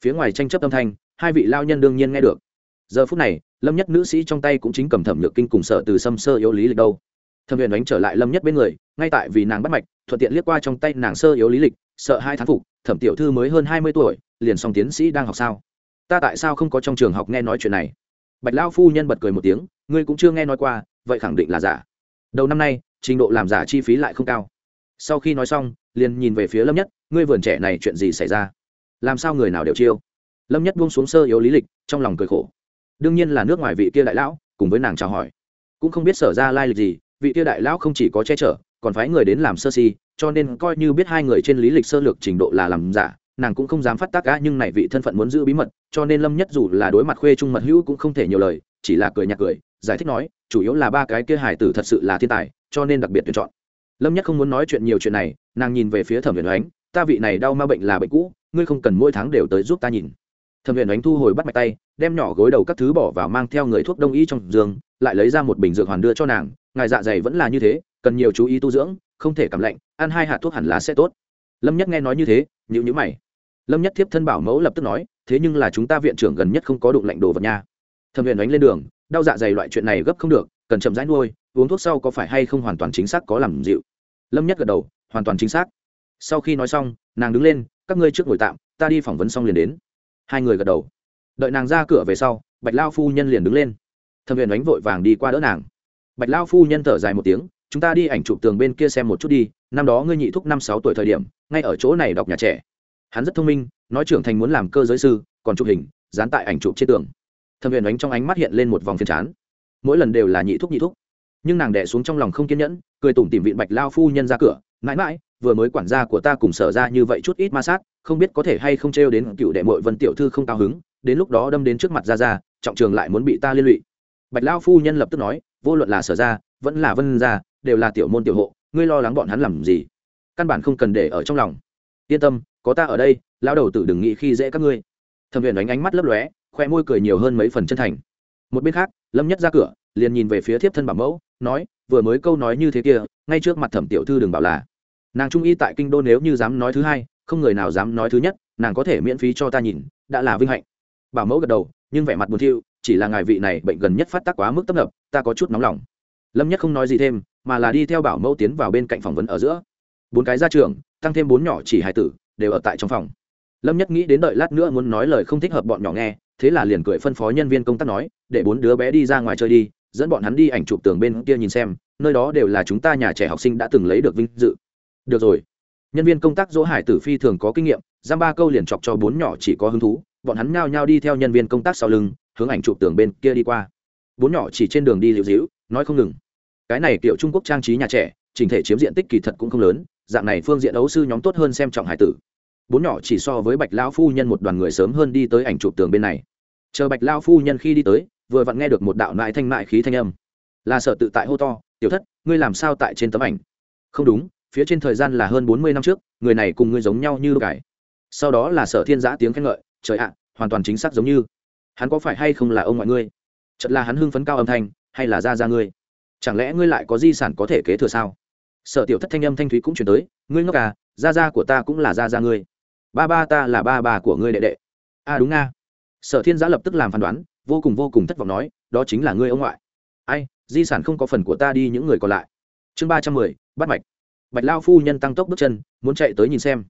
Phía ngoài tranh chấp âm thanh, hai vị lao nhân đương nhiên nghe được. Giờ phút này, lâm nhất nữ sĩ trong tay cũng chính cầm thẩm nhược kinh cùng sợ từ xâm sơ yếu lý lịch đâu. Thẩm huyền đánh trở lại lâm nhất bên người, ngay tại vì nàng bắt mạch, thuận tiện liếc qua trong tay nàng sơ yếu lý lịch, sợ hai thán phục thẩm tiểu thư mới hơn hai mươi tuổi, liền song tiến sĩ đang học sao? Ta tại sao không có trong trường học nghe nói chuyện này? Bạch lao phu nhân bật cười một tiếng, ngươi cũng chưa nghe nói qua, vậy khẳng định là giả. Đầu năm nay, trình độ làm giả chi phí lại không cao. Sau khi nói xong, liền nhìn về phía lâm nhất, ngươi vườn trẻ này chuyện gì xảy ra? Làm sao người nào đều chiêu? Lâm nhất buông xuống sơ yếu lý lịch, trong lòng cười khổ. Đương nhiên là nước ngoài vị kia đại lão, cùng với nàng chào hỏi. Cũng không biết sở ra lai lịch gì, vị kia đại lão không chỉ có che chở, còn phái người đến làm sơ si cho nên coi như biết hai người trên lý lịch sơ lược trình độ là làm giả, nàng cũng không dám phát tác cá nhưng này vị thân phận muốn giữ bí mật, cho nên lâm nhất dù là đối mặt khuê trung mật hữu cũng không thể nhiều lời, chỉ là cười nhạt cười, giải thích nói, chủ yếu là ba cái kia hải tử thật sự là thiên tài, cho nên đặc biệt tuyển chọn. Lâm nhất không muốn nói chuyện nhiều chuyện này, nàng nhìn về phía thẩm huyền ánh, ta vị này đau ma bệnh là bệnh cũ, ngươi không cần mỗi tháng đều tới giúp ta nhìn. Thẩm huyền ánh thu hồi bắt mạch tay, đem nhỏ gối đầu các thứ bỏ vào mang theo người thuốc đông y trong giường, lại lấy ra một bình dược hoàn đưa cho nàng, ngài dạ dày vẫn là như thế, cần nhiều chú ý tu dưỡng không thể cảm lạnh, ăn hai hạt thuốc hẳn lá sẽ tốt. Lâm nhất nghe nói như thế nhữ nhữ mày. Lâm nhất thiếp thân bảo mẫu lập tức nói, thế nhưng là chúng ta viện trưởng gần nhất không có đụng lạnh đồ vật nha. Thẩm viện đánh lên đường, đau dạ dày loại chuyện này gấp không được, cần chậm rãi nuôi, uống thuốc sau có phải hay không hoàn toàn chính xác có làm dịu. Lâm nhất gật đầu, hoàn toàn chính xác. Sau khi nói xong, nàng đứng lên, các ngươi trước ngồi tạm, ta đi phỏng vấn xong liền đến. Hai người gật đầu. Đợi nàng ra cửa về sau, bạch lao phu nhân liền đứng lên. Thẩm viện đánh vội vàng đi qua đỡ nàng. Bạch lao phu nhân thở dài một tiếng chúng ta đi ảnh chụp tường bên kia xem một chút đi, năm đó ngươi nhị thúc năm sáu tuổi thời điểm, ngay ở chỗ này đọc nhà trẻ. Hắn rất thông minh, nói trưởng thành muốn làm cơ giới sư, còn chụp hình, dán tại ảnh chụp trên tường. Thẩm huyền ánh trong ánh mắt hiện lên một vòng phiền chán. Mỗi lần đều là nhị thúc nhị thúc. Nhưng nàng đẻ xuống trong lòng không kiên nhẫn, cười tủm tìm vịn bạch lao phu nhân ra cửa, mãi mãi, vừa mới quản gia của ta cùng sở ra như vậy chút ít ma sát, không biết có thể hay không trêu đến cựu đệ mội vân tiểu thư không cao hứng, đến lúc đó đâm đến trước mặt ra ra, trọng trường lại muốn bị ta liên lụy. Bạch lao phu nhân lập tức nói, vô luận là sở ra, vẫn là vân ra đều là tiểu môn tiểu hộ, ngươi lo lắng bọn hắn làm gì? Căn bản không cần để ở trong lòng. Yên tâm, có ta ở đây lao đầu tử đừng nghĩ khi dễ các ngươi. Thẩm viện đánh ánh mắt lấp lóe, khoe môi cười nhiều hơn mấy phần chân thành. Một bên khác, lâm nhất ra cửa, liền nhìn về phía thiếp thân bảo mẫu, nói, vừa mới câu nói như thế kia, ngay trước mặt thẩm tiểu thư đừng bảo là. Nàng trung y tại kinh đô nếu như dám nói thứ hai, không người nào dám nói thứ nhất, nàng có thể miễn phí cho ta nhìn, đã là vinh hạnh. Bảo mẫu gật đầu, nhưng vẻ mặt buồn thiu, chỉ là ngài vị này bệnh gần nhất phát tác quá mức tấp nập, ta có chút nóng lòng lâm nhất không nói gì thêm, mà là đi theo bảo mẫu tiến vào bên cạnh phỏng vấn ở giữa. Bốn cái ra trường tăng thêm bốn nhỏ chỉ hài tử, đều ở tại trong phòng. Lâm nhất nghĩ đến đợi lát nữa muốn nói lời không thích hợp bọn nhỏ nghe, thế là liền cười phân phó nhân viên công tác nói, để bốn đứa bé đi ra ngoài chơi đi, dẫn bọn hắn đi ảnh chụp tường bên kia nhìn xem, nơi đó đều là chúng ta nhà trẻ học sinh đã từng lấy được vinh dự. Được rồi. Nhân viên công tác dỗ hải tử phi thường có kinh nghiệm, giam ba câu liền chọc cho bốn nhỏ chỉ có hứng thú, bọn hắn nhao nhao đi theo nhân viên công tác sau lưng, hướng ảnh chụp tường bên kia đi qua. Bốn nhỏ chỉ trên đường đi liễu dĩu nói không ngừng. Cái này kiểu trung quốc trang trí nhà trẻ, chỉnh thể chiếm diện tích kỳ thật cũng không lớn, dạng này phương diện đấu sư nhóm tốt hơn xem trọng hải tử. Bốn nhỏ chỉ so với bạch lão phu nhân một đoàn người sớm hơn đi tới ảnh chụp tường bên này. Chờ bạch lao phu nhân khi đi tới, vừa vặn nghe được một đạo nại thanh mại khí thanh âm. Là sợ tự tại hô to, tiểu thất, ngươi làm sao tại trên tấm ảnh? Không đúng, phía trên thời gian là hơn bốn mươi năm trước, người này cùng ngươi giống nhau như cải sau đó là sở thiên giã tiếng khen ngợi, trời ạ, hoàn toàn chính xác giống như. Hắn có phải hay không là ông ngoại ngươi? Chật là hắn hưng phấn cao âm thanh hay là ra ra ngươi? Chẳng lẽ ngươi lại có di sản có thể kế thừa sao? Sở tiểu thất thanh âm thanh thúy cũng chuyển tới, ngươi ngốc à gia gia của ta cũng là gia gia ngươi. Ba ba ta là ba bà của ngươi đệ đệ. A à đúng nga. Sở thiên giã lập tức làm phán đoán, vô cùng vô cùng thất vọng nói, đó chính là ngươi ông ngoại. Ai, di sản không có phần của ta đi những người còn lại. Chương ba trăm mười, bắt mạch. Bạch lao phu nhân tăng tốc bước chân, muốn chạy tới nhìn xem.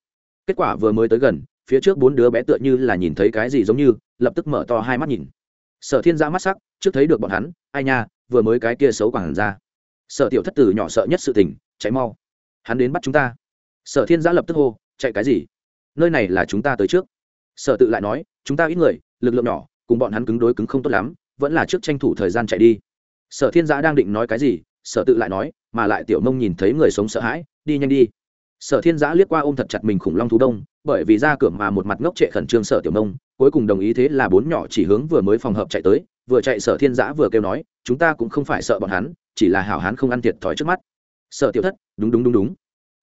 Kết quả vừa mới tới gần, phía trước bốn đứa bé tựa như là nhìn thấy cái gì giống như, lập tức mở to hai mắt nhìn sở thiên giã mắt sắc, trước thấy được bọn hắn, ai nha, vừa mới cái kia xấu quảng ra. Sở tiểu thất tử nhỏ sợ nhất sự tình, chạy mau, hắn đến bắt chúng ta. Sở thiên giã lập tức hô, chạy cái gì? Nơi này là chúng ta tới trước. Sở tự lại nói, chúng ta ít người, lực lượng nhỏ, cùng bọn hắn cứng đối cứng không tốt lắm, vẫn là trước tranh thủ thời gian chạy đi. Sở thiên giã đang định nói cái gì, sở tự lại nói, mà lại tiểu mông nhìn thấy người sống sợ hãi, đi nhanh đi. Sở thiên giã liếc qua ôm thật chặt mình khủng long thú đông bởi vì ra cửa mà một mặt ngốc trệ khẩn trương sở tiểu nông, cuối cùng đồng ý thế là bốn nhỏ chỉ hướng vừa mới phòng hợp chạy tới, vừa chạy sở thiên giã vừa kêu nói, chúng ta cũng không phải sợ bọn hắn, chỉ là hảo hán không ăn thiệt thòi trước mắt. Sở tiểu thất, đúng đúng đúng đúng.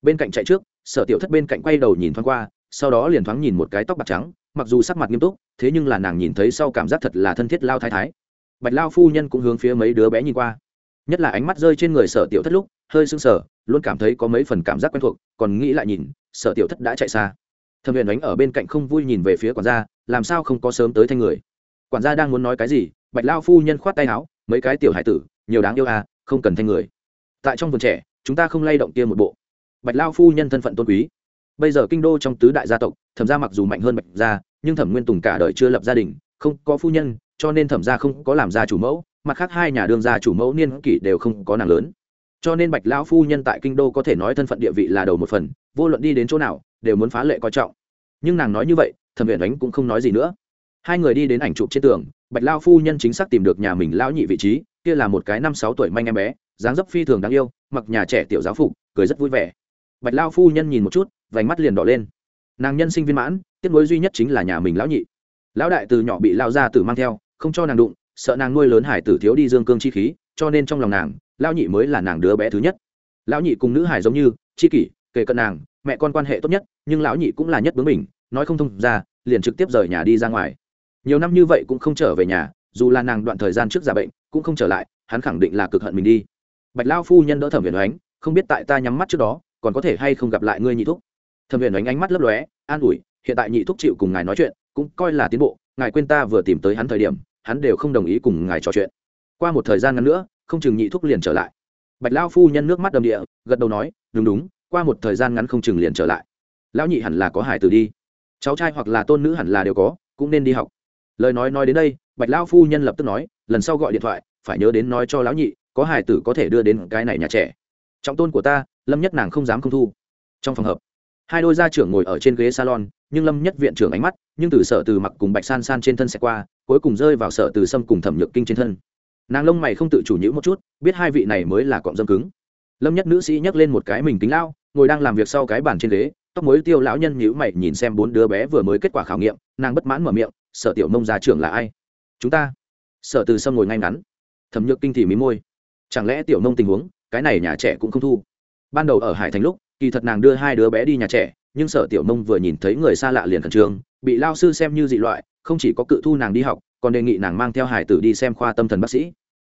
Bên cạnh chạy trước, sở tiểu thất bên cạnh quay đầu nhìn thoáng qua, sau đó liền thoáng nhìn một cái tóc bạc trắng, mặc dù sắc mặt nghiêm túc, thế nhưng là nàng nhìn thấy sau cảm giác thật là thân thiết lao thái thái. Bạch lao phu nhân cũng hướng phía mấy đứa bé nhìn qua. Nhất là ánh mắt rơi trên người sở tiểu thất lúc, hơi sưng sờ, luôn cảm thấy có mấy phần cảm giác quen thuộc, còn nghĩ lại nhìn, sở tiểu thất đã chạy xa thẩm huyền đánh ở bên cạnh không vui nhìn về phía quản gia, làm sao không có sớm tới thanh người? Quản gia đang muốn nói cái gì, bạch lao phu nhân khoát tay áo, mấy cái tiểu hải tử, nhiều đáng yêu à không cần thanh người. Tại trong vườn trẻ, chúng ta không lay động kia một bộ. Bạch lao phu nhân thân phận tôn quý. Bây giờ kinh đô trong tứ đại gia tộc, thẩm gia mặc dù mạnh hơn bạch gia, nhưng thẩm nguyên tùng cả đời chưa lập gia đình, không có phu nhân, cho nên thẩm gia không có làm gia chủ mẫu, mặt khác hai nhà đương gia chủ mẫu niên kỷ đều không có nàng lớn. Cho nên bạch lão phu nhân tại kinh đô có thể nói thân phận địa vị là đầu một phần, vô luận đi đến chỗ nào đều muốn phá lệ coi trọng. Nhưng nàng nói như vậy, thẩm viện đánh cũng không nói gì nữa. Hai người đi đến ảnh chụp trên tường, bạch lao phu nhân chính xác tìm được nhà mình lão nhị vị trí, kia là một cái năm sáu tuổi manh em bé, dáng dấp phi thường đáng yêu, mặc nhà trẻ tiểu giáo phục, cười rất vui vẻ. Bạch lao phu nhân nhìn một chút, vành mắt liền đỏ lên. Nàng nhân sinh viên mãn, tiếc nối duy nhất chính là nhà mình lão nhị. Lão đại từ nhỏ bị lao ra tử mang theo, không cho nàng đụng, sợ nàng nuôi lớn hải tử thiếu đi dương cương chi khí, cho nên trong lòng nàng, lão nhị mới là nàng đứa bé thứ nhất. Lão nhị cùng nữ hải giống như, chi kỷ kể cận nàng mẹ con quan hệ tốt nhất, nhưng lão nhị cũng là nhất bướng mình nói không thông ra, liền trực tiếp rời nhà đi ra ngoài. Nhiều năm như vậy cũng không trở về nhà, dù là nàng đoạn thời gian trước giả bệnh, cũng không trở lại, hắn khẳng định là cực hận mình đi. Bạch lao phu nhân đỡ thẩm viện ánh không biết tại ta nhắm mắt trước đó, còn có thể hay không gặp lại ngươi nhị thúc? Thẩm viện ánh ánh mắt lấp lóe, an ủi, hiện tại nhị thúc chịu cùng ngài nói chuyện, cũng coi là tiến bộ, ngài quên ta vừa tìm tới hắn thời điểm, hắn đều không đồng ý cùng ngài trò chuyện. Qua một thời gian ngắn nữa, không chừng nhị thúc liền trở lại. Bạch lao phu nhân nước mắt đầm địa, gật đầu nói, đúng đúng qua một thời gian ngắn không chừng liền trở lại. Lão nhị hẳn là có hải tử đi. Cháu trai hoặc là tôn nữ hẳn là đều có, cũng nên đi học. Lời nói nói đến đây, bạch lão phu nhân lập tức nói, lần sau gọi điện thoại, phải nhớ đến nói cho lão nhị, có hải tử có thể đưa đến cái này nhà trẻ. Trọng tôn của ta, lâm nhất nàng không dám không thu. Trong phòng hợp hai đôi gia trưởng ngồi ở trên ghế salon, nhưng lâm nhất viện trưởng ánh mắt, nhưng từ sở từ mặc cùng bạch san san trên thân sẽ qua, cuối cùng rơi vào sở từ sâm cùng thẩm nhược kinh trên thân. Nàng lông mày không tự chủ nhữ một chút, biết hai vị này mới là cọng dâm cứng. Lâm nhất nữ sĩ nhắc lên một cái mình tính lao ngồi đang làm việc sau cái bàn trên ghế, tóc mối tiêu lão nhân nhữ mày nhìn xem bốn đứa bé vừa mới kết quả khảo nghiệm, nàng bất mãn mở miệng, sở tiểu nông gia trưởng là ai? Chúng ta. Sở từ sâm ngồi ngay ngắn. Thẩm nhược kinh thì mí môi. Chẳng lẽ tiểu nông tình huống, cái này nhà trẻ cũng không thu? Ban đầu ở hải thành lúc, kỳ thật nàng đưa hai đứa bé đi nhà trẻ, nhưng sở tiểu nông vừa nhìn thấy người xa lạ liền khẩn trương, bị lao sư xem như dị loại, không chỉ có cự thu nàng đi học, còn đề nghị nàng mang theo hải tử đi xem khoa tâm thần bác sĩ.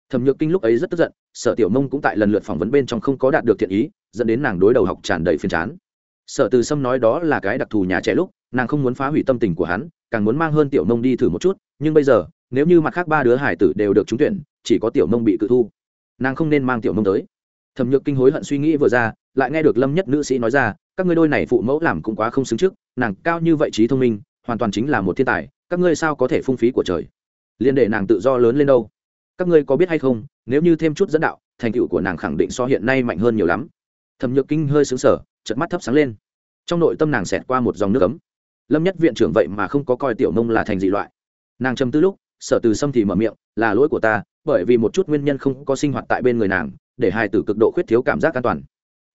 Thẩm nhược kinh lúc ấy rất tức giận, sở tiểu nông cũng tại lần lượt phỏng vấn bên trong không có đạt được thiện ý dẫn đến nàng đối đầu học tràn đầy phiền chán. Sở từ sâm nói đó là cái đặc thù nhà trẻ lúc, nàng không muốn phá hủy tâm tình của hắn, càng muốn mang hơn tiểu nông đi thử một chút, nhưng bây giờ, nếu như mặt khác ba đứa hải tử đều được trúng tuyển, chỉ có tiểu Nông bị cự thu. Nàng không nên mang tiểu Nông tới. Thẩm nhược kinh hối hận suy nghĩ vừa ra, lại nghe được lâm nhất nữ sĩ nói ra, các ngươi đôi này phụ mẫu làm cũng quá không xứng trước, nàng cao như vậy trí thông minh, hoàn toàn chính là một thiên tài, các ngươi sao có thể phung phí của trời? Liên để nàng tự do lớn lên đâu? Các ngươi có biết hay không, nếu như thêm chút dẫn đạo, thành tựu của nàng khẳng định so hiện nay mạnh hơn nhiều lắm thẩm nhược kinh hơi xứng sở chợt mắt thấp sáng lên. Trong nội tâm nàng xẹt qua một dòng nước ấm. Lâm nhất viện trưởng vậy mà không có coi tiểu mông là thành dị loại. Nàng trầm tư lúc, sở từ xâm thì mở miệng, là lỗi của ta, bởi vì một chút nguyên nhân không có sinh hoạt tại bên người nàng, để hài tử cực độ khuyết thiếu cảm giác an toàn.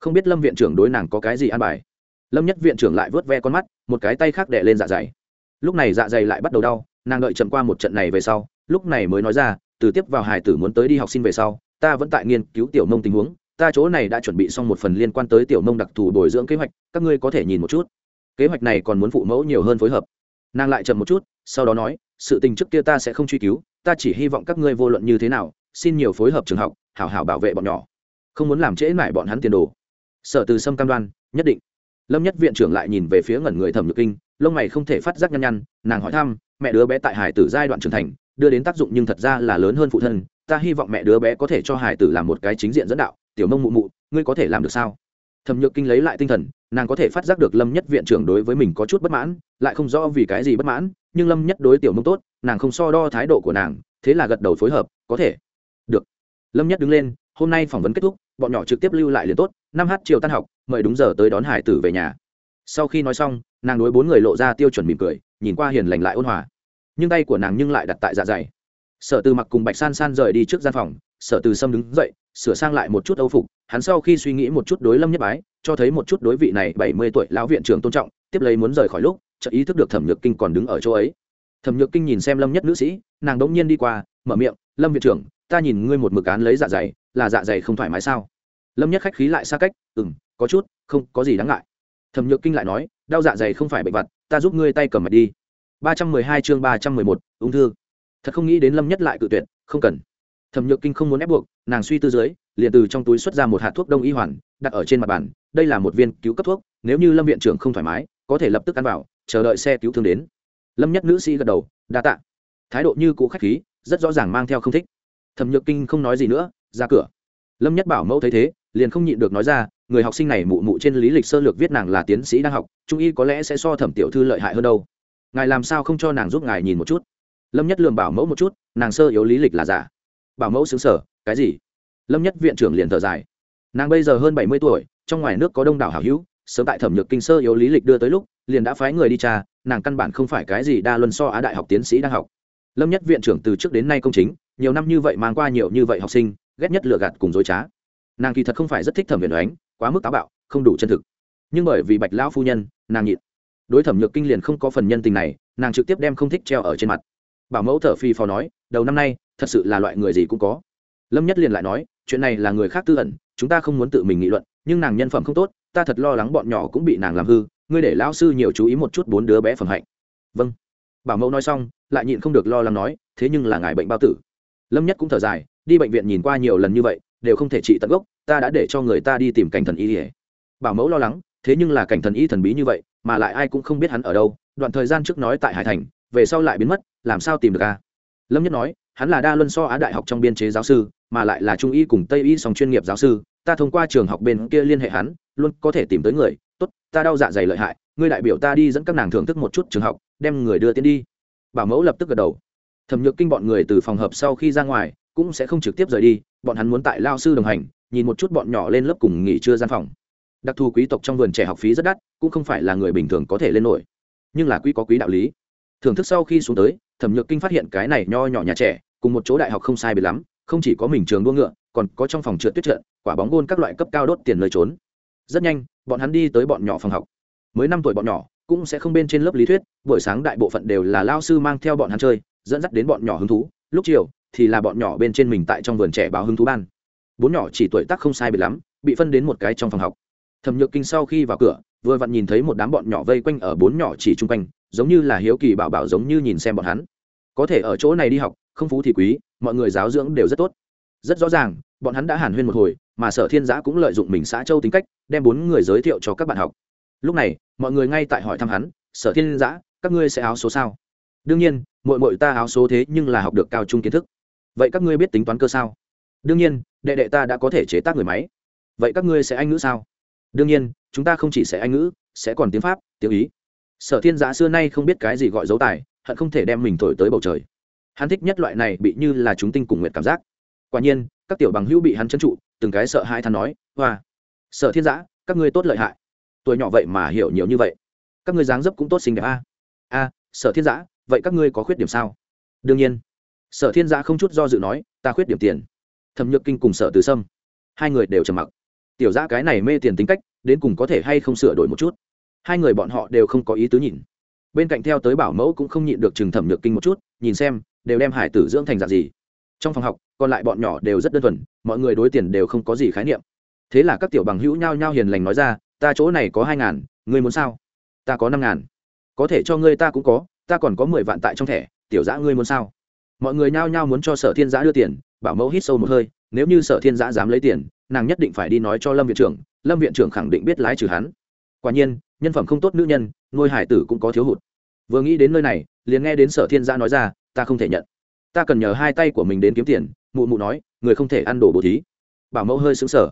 Không biết lâm viện trưởng đối nàng có cái gì an bài. Lâm nhất viện trưởng lại vớt ve con mắt, một cái tay khác đẻ lên dạ dày. Lúc này dạ dày lại bắt đầu đau, nàng đợi chậm qua một trận này về sau, lúc này mới nói ra, từ tiếp vào hài tử muốn tới đi học sinh về sau, ta vẫn tại nghiên cứu tiểu mông tình huống ta chỗ này đã chuẩn bị xong một phần liên quan tới tiểu mông đặc thù bồi dưỡng kế hoạch, các ngươi có thể nhìn một chút. Kế hoạch này còn muốn phụ mẫu nhiều hơn phối hợp. Nàng lại chậm một chút, sau đó nói, sự tình trước kia ta sẽ không truy cứu, ta chỉ hy vọng các ngươi vô luận như thế nào, xin nhiều phối hợp trường học, hảo hảo bảo vệ bọn nhỏ. Không muốn làm trễ mãi bọn hắn tiền đồ. Sở từ sâm cam đoan, nhất định. Lâm nhất viện trưởng lại nhìn về phía ngẩn người thẩm nhược kinh, lông mày không thể phát giác nhăn nhăn, nàng hỏi thăm, mẹ đứa bé tại hải tử giai đoạn trưởng thành, đưa đến tác dụng nhưng thật ra là lớn hơn phụ thân, ta hy vọng mẹ đứa bé có thể cho hải tử làm một cái chính diện dẫn đạo tiểu mông mụ mụ, ngươi có thể làm được sao? Thẩm nhược kinh lấy lại tinh thần, nàng có thể phát giác được lâm nhất viện trưởng đối với mình có chút bất mãn, lại không rõ vì cái gì bất mãn, nhưng lâm nhất đối tiểu mông tốt, nàng không so đo thái độ của nàng, thế là gật đầu phối hợp, có thể. Được. Lâm nhất đứng lên, hôm nay phỏng vấn kết thúc, bọn nhỏ trực tiếp lưu lại liền tốt, năm h chiều tan học, mời đúng giờ tới đón hải tử về nhà. Sau khi nói xong, nàng đối bốn người lộ ra tiêu chuẩn mỉm cười, nhìn qua hiền lành lại ôn hòa. Nhưng tay của nàng nhưng lại đặt tại dạ dày. Sở từ mặc cùng bạch san san rời đi trước gian phòng, sở từ sâm đứng dậy sửa sang lại một chút âu phục, hắn sau khi suy nghĩ một chút đối lâm nhất bái, cho thấy một chút đối vị này bảy mươi tuổi lão viện trưởng tôn trọng, tiếp lấy muốn rời khỏi lúc chợ ý thức được thẩm nhược kinh còn đứng ở chỗ ấy. Thẩm nhược kinh nhìn xem lâm nhất nữ sĩ, nàng đống nhiên đi qua, mở miệng, lâm viện trưởng, ta nhìn ngươi một mực án lấy dạ dày, là dạ dày không thoải mái sao? Lâm nhất khách khí lại xa cách ừ m có chút, không, có gì đáng ngại. Thẩm nhược kinh lại nói, đau dạ dày không phải bệnh vặt ta giúp ngươi tay cầm mạch đi. ba trăm mười hai chương ba trăm mười một, ung thư. Thật không nghĩ đến lâm nhất lại cự tuyệt, không cần. Thẩm nhược kinh không muốn ép buộc nàng suy tư dưới, liền từ trong túi xuất ra một hạt thuốc đông y hoàn, đặt ở trên mặt bàn. Đây là một viên cứu cấp thuốc, nếu như lâm viện trưởng không thoải mái, có thể lập tức ăn vào, chờ đợi xe cứu thương đến. Lâm nhất nữ sĩ gật đầu, đa tạ. Thái độ như cũ khách khí, rất rõ ràng mang theo không thích. Thẩm nhược kinh không nói gì nữa, ra cửa. Lâm nhất bảo mẫu thấy thế, liền không nhịn được nói ra, người học sinh này mụ mụ trên lý lịch sơ lược viết nàng là tiến sĩ đang học, trung y có lẽ sẽ so thẩm tiểu thư lợi hại hơn đâu. Ngài làm sao không cho nàng giúp ngài nhìn một chút? Lâm nhất lường bảo mẫu một chút, nàng sơ yếu lý lịch là giả. Bảo mẫu xứng sở cái gì? Lâm nhất viện trưởng liền thở dài. Nàng bây giờ hơn bảy mươi tuổi, trong ngoài nước có đông đảo hảo hữu, sớm tại thẩm nhược kinh sơ yếu lý lịch đưa tới lúc, liền đã phái người đi tra, nàng căn bản không phải cái gì đa luân so á đại học tiến sĩ đang học. Lâm nhất viện trưởng từ trước đến nay công chính, nhiều năm như vậy mang qua nhiều như vậy học sinh, ghét nhất lừa gạt cùng dối trá. Nàng kỳ thật không phải rất thích thẩm viện đoán quá mức táo bạo, không đủ chân thực. Nhưng bởi vì bạch lão phu nhân, nàng nhịn. Đối thẩm nhược kinh liền không có phần nhân tình này, nàng trực tiếp đem không thích treo ở trên mặt. Bảo mẫu thở phi phò nói, đầu năm nay, thật sự là loại người gì cũng có lâm nhất liền lại nói, chuyện này là người khác tư ẩn, chúng ta không muốn tự mình nghị luận, nhưng nàng nhân phẩm không tốt, ta thật lo lắng bọn nhỏ cũng bị nàng làm hư, ngươi để lão sư nhiều chú ý một chút bốn đứa bé phẩm hạnh. Vâng. Bảo mẫu nói xong, lại nhịn không được lo lắng nói, thế nhưng là ngài bệnh bao tử. Lâm nhất cũng thở dài, đi bệnh viện nhìn qua nhiều lần như vậy, đều không thể trị tận gốc, ta đã để cho người ta đi tìm cảnh thần y ỉa bảo mẫu lo lắng, thế nhưng là cảnh thần y thần bí như vậy, mà lại ai cũng không biết hắn ở đâu, đoạn thời gian trước nói tại hải thành, về sau lại biến mất, làm sao tìm được a? Lâm nhất nói hắn là đa luân so á đại học trong biên chế giáo sư, mà lại là trung y cùng tây y song chuyên nghiệp giáo sư. Ta thông qua trường học bên kia liên hệ hắn, luôn có thể tìm tới người. Tốt, ta đau dạ dày lợi hại, ngươi đại biểu ta đi dẫn các nàng thưởng thức một chút trường học, đem người đưa tiến đi. Bảo mẫu lập tức gật đầu. Thẩm nhược kinh bọn người từ phòng hợp sau khi ra ngoài, cũng sẽ không trực tiếp rời đi, bọn hắn muốn tại lao sư đồng hành, nhìn một chút bọn nhỏ lên lớp cùng nghỉ trưa gian phòng. Đặc thù quý tộc trong vườn trẻ học phí rất đắt, cũng không phải là người bình thường có thể lên nổi. Nhưng là quý có quý đạo lý. Thưởng thức sau khi xuống tới, thẩm nhược kinh phát hiện cái này nho nhỏ nhà trẻ cùng một chỗ đại học không sai biệt lắm không chỉ có mình trường đua ngựa còn có trong phòng trượt tuyết trượt, quả bóng gôn các loại cấp cao đốt tiền lời trốn. Rất nhanh bọn hắn đi tới bọn nhỏ phòng học. Mới năm tuổi bọn nhỏ cũng sẽ không bên trên lớp lý thuyết buổi sáng đại bộ phận đều là lao sư mang theo bọn hắn chơi dẫn dắt đến bọn nhỏ hứng thú. Lúc chiều thì là bọn nhỏ bên trên mình tại trong vườn trẻ báo hứng thú ban. Bốn nhỏ chỉ tuổi tác không sai biệt lắm bị phân đến một cái trong phòng học. Thẩm nhược kinh sau khi vào cửa vừa vặn nhìn thấy một đám bọn nhỏ vây quanh ở bốn nhỏ chỉ chung quanh giống như là hiếu kỳ bảo bảo giống như nhìn xem bọn hắn. Có thể ở chỗ này đi học không phú thì quý, mọi người giáo dưỡng đều rất tốt. Rất rõ ràng, bọn hắn đã hàn huyên một hồi, mà sở thiên giã cũng lợi dụng mình xã châu tính cách, đem bốn người giới thiệu cho các bạn học. Lúc này, mọi người ngay tại hỏi thăm hắn, sở thiên giã, các ngươi sẽ áo số sao? Đương nhiên mội mội ta áo số thế nhưng là học được cao trung kiến thức. Vậy các ngươi biết tính toán cơ sao? Đương nhiên, đệ đệ ta đã có thể chế tác người máy. Vậy các ngươi sẽ anh ngữ sao? Đương nhiên, chúng ta không chỉ sẽ anh ngữ, sẽ còn tiếng pháp, tiếng ý. Sở thiên giã xưa nay không biết cái gì gọi dấu tài, hận không thể đem mình thổi tới bầu trời hắn thích nhất loại này bị như là chúng tinh cùng nguyện cảm giác. Quả nhiên, các tiểu bằng hữu bị hắn trấn trụ, từng cái sợ hai thắn nói, hoa sở thiên giã các ngươi tốt lợi hại. Tuổi nhỏ vậy mà hiểu nhiều như vậy. Các ngươi dáng dấp cũng tốt xinh đẹp a. A sở thiên giã vậy các ngươi có khuyết điểm sao? Đương nhiên. Sở thiên giã không chút do dự nói, ta khuyết điểm tiền. Thẩm nhược kinh cùng sở từ sâm, hai người đều trầm mặc. Tiểu giã cái này mê tiền tính cách, đến cùng có thể hay không sửa đổi một chút? Hai người bọn họ đều không có ý tứ nhìn. Bên cạnh theo tới bảo mẫu cũng không nhịn được chừng thẩm nhược kinh một chút, nhìn xem đều đem hải tử dưỡng thành dạng gì. Trong phòng học, còn lại bọn nhỏ đều rất đơn thuần, mọi người đối tiền đều không có gì khái niệm. Thế là các tiểu bằng hữu nhao nhao hiền lành nói ra, ta chỗ này có hai ngàn, ngươi muốn sao? Ta có năm ngàn. Có thể cho ngươi ta cũng có, ta còn có mười vạn tại trong thẻ, tiểu giã ngươi muốn sao? Mọi người nhao nhao muốn cho sở thiên giã đưa tiền, bảo mẫu hít sâu một hơi, nếu như sở thiên giã dám lấy tiền, nàng nhất định phải đi nói cho lâm viện trưởng, lâm viện trưởng khẳng định biết lái trừ hắn. Quả nhiên, nhân phẩm không tốt nữ nhân, nuôi hải tử cũng có thiếu hụt. Vừa nghĩ đến nơi này, liền nghe đến sở thiên giã nói ra ta không thể nhận. Ta cần nhờ hai tay của mình đến kiếm tiền, mụ mụ nói, người không thể ăn đồ bồ thí. Bảo mẫu hơi xứng sở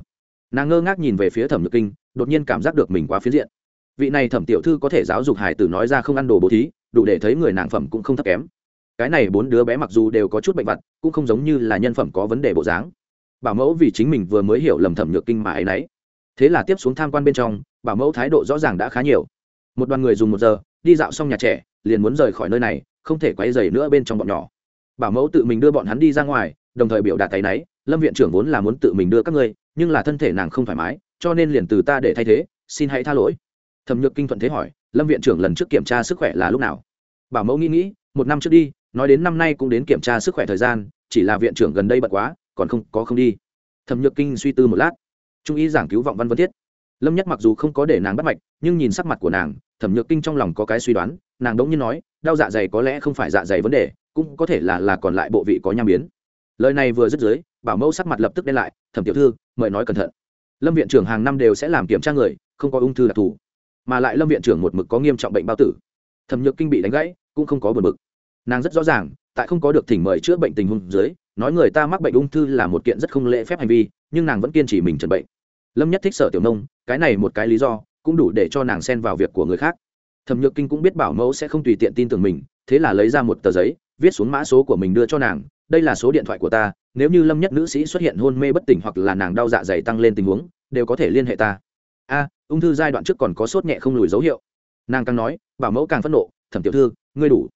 nàng ngơ ngác nhìn về phía thẩm nhược kinh, đột nhiên cảm giác được mình quá phiến diện. Vị này thẩm tiểu thư có thể giáo dục hải tử nói ra không ăn đồ bồ thí, đủ để thấy người nàng phẩm cũng không thấp kém. Cái này bốn đứa bé mặc dù đều có chút bệnh vặt, cũng không giống như là nhân phẩm có vấn đề bộ dáng. Bảo mẫu vì chính mình vừa mới hiểu lầm thẩm nhược kinh mà ấy nấy. Thế là tiếp xuống tham quan bên trong, bảo mẫu thái độ rõ ràng đã khá nhiều. Một đoàn người dùng một giờ, đi dạo xong nhà trẻ, liền muốn rời khỏi nơi này không thể quay dày nữa bên trong bọn nhỏ. Bảo mẫu tự mình đưa bọn hắn đi ra ngoài, đồng thời biểu đạt tay náy, lâm viện trưởng vốn là muốn tự mình đưa các ngươi, nhưng là thân thể nàng không thoải mái, cho nên liền từ ta để thay thế, xin hãy tha lỗi. Thẩm nhược kinh thuận thế hỏi, lâm viện trưởng lần trước kiểm tra sức khỏe là lúc nào? Bảo mẫu nghĩ nghĩ, một năm trước đi, nói đến năm nay cũng đến kiểm tra sức khỏe thời gian, chỉ là viện trưởng gần đây bận quá, còn không, có không đi. Thẩm nhược kinh suy tư một lát, trung ý giảng cứu vọng văn vân thiết. Lâm nhất mặc dù không có để nàng bắt mạch, nhưng nhìn sắc mặt của nàng, thẩm nhược kinh trong lòng có cái suy đoán, nàng đống nhiên nói đau dạ dày có lẽ không phải dạ dày vấn đề, cũng có thể là là còn lại bộ vị có nham biến. Lời này vừa dứt dưới, bảo mẫu sắc mặt lập tức đen lại, thẩm tiểu thư, mời nói cẩn thận. Lâm viện trưởng hàng năm đều sẽ làm kiểm tra người, không có ung thư đặc thù. Mà lại lâm viện trưởng một mực có nghiêm trọng bệnh bao tử. Thẩm nhược kinh bị đánh gãy, cũng không có buồn mực nàng rất rõ ràng, tại không có được thỉnh mời chữa bệnh tình huống dưới, nói người ta mắc bệnh ung thư là một kiện rất không lễ phép hành vi, nhưng nàng vẫn kiên trì mình trần bệnh. Lâm nhất thích sở tiểu nông, cái này một cái lý do, cũng đủ để cho nàng xen vào việc của người khác thẩm nhược kinh cũng biết bảo mẫu sẽ không tùy tiện tin tưởng mình, thế là lấy ra một tờ giấy, viết xuống mã số của mình đưa cho nàng, đây là số điện thoại của ta, nếu như lâm nhất nữ sĩ xuất hiện hôn mê bất tỉnh hoặc là nàng đau dạ dày tăng lên tình huống, đều có thể liên hệ ta. A, ung thư giai đoạn trước còn có sốt nhẹ không lùi dấu hiệu. Nàng càng nói, bảo mẫu càng phẫn nộ, thẩm tiểu thư, ngươi đủ.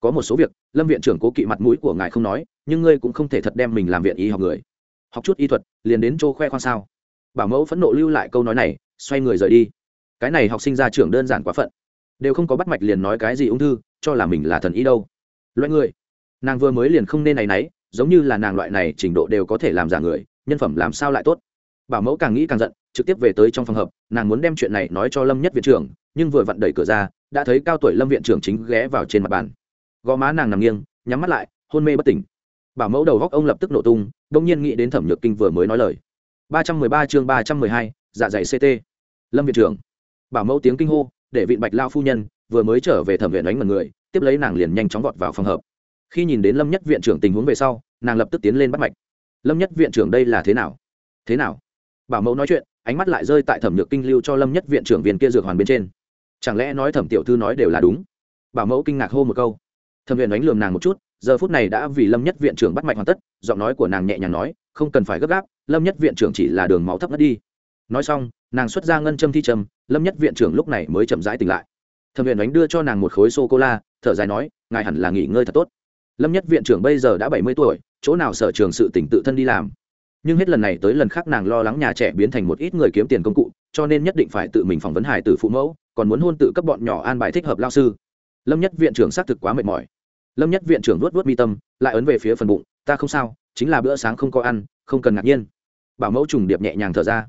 Có một số việc, lâm viện trưởng cố kỵ mặt mũi của ngài không nói, nhưng ngươi cũng không thể thật đem mình làm viện y học người. Học chút y thuật, liền đến chỗ khoe khoang sao? Bảo mẫu phẫn nộ lưu lại câu nói này, xoay người rời đi. Cái này học sinh ra trưởng đơn giản quá phận đều không có bắt mạch liền nói cái gì ung thư, cho là mình là thần y đâu. Loại người, nàng vừa mới liền không nên này náy giống như là nàng loại này trình độ đều có thể làm giả người, nhân phẩm làm sao lại tốt. Bảo mẫu càng nghĩ càng giận, trực tiếp về tới trong phòng hợp nàng muốn đem chuyện này nói cho lâm nhất viện trưởng, nhưng vừa vặn đẩy cửa ra, đã thấy cao tuổi lâm viện trưởng chính ghé vào trên mặt bàn. Gò má nàng nằm nghiêng, nhắm mắt lại, hôn mê bất tỉnh. Bảo mẫu đầu góc ông lập tức nổ tung, đông nhiên nghĩ đến thẩm nhược kinh vừa mới nói lời. Ba trăm mười ba chương ba trăm mười hai dạ dày ct lâm viện trưởng. Bảo mẫu tiếng kinh hô để vịn bạch lao phu nhân, vừa mới trở về thẩm viện đánh mật người, tiếp lấy nàng liền nhanh chóng vọt vào phòng hợp khi nhìn đến lâm nhất viện trưởng tình huống về sau, nàng lập tức tiến lên bắt mạch. Lâm nhất viện trưởng đây là thế nào? Thế nào? Bảo mẫu nói chuyện, ánh mắt lại rơi tại thẩm nhược kinh lưu cho lâm nhất viện trưởng viên kia dược hoàn bên trên. Chẳng lẽ nói thẩm tiểu thư nói đều là đúng? Bảo mẫu kinh ngạc hô một câu. Thẩm viện đánh lườm nàng một chút, giờ phút này đã vì lâm nhất viện trưởng bắt mạch hoàn tất, giọng nói của nàng nhẹ nhàng nói, không cần phải gấp gáp, lâm nhất viện trưởng chỉ là đường máu thấp ngất đi. Nói xong nàng xuất ra ngân châm thi châm, lâm nhất viện trưởng lúc này mới chậm rãi tỉnh lại. Thẩm viện đánh đưa cho nàng một khối sô cô la thở dài nói, ngài hẳn là nghỉ ngơi thật tốt. Lâm nhất viện trưởng bây giờ đã bảy mươi tuổi, chỗ nào sở trường sự tỉnh tự thân đi làm. Nhưng hết lần này tới lần khác nàng lo lắng nhà trẻ biến thành một ít người kiếm tiền công cụ, cho nên nhất định phải tự mình phỏng vấn hài từ phụ mẫu, còn muốn hôn tự cấp bọn nhỏ an bài thích hợp lao sư. Lâm nhất viện trưởng xác thực quá mệt mỏi. Lâm nhất viện trưởng vuốt vuốt mi tâm, lại ấn về phía phần bụng, ta không sao, chính là bữa sáng không có ăn, không cần ngạc nhiên. Bảo mẫu trùng điệp nhẹ nhàng thở ra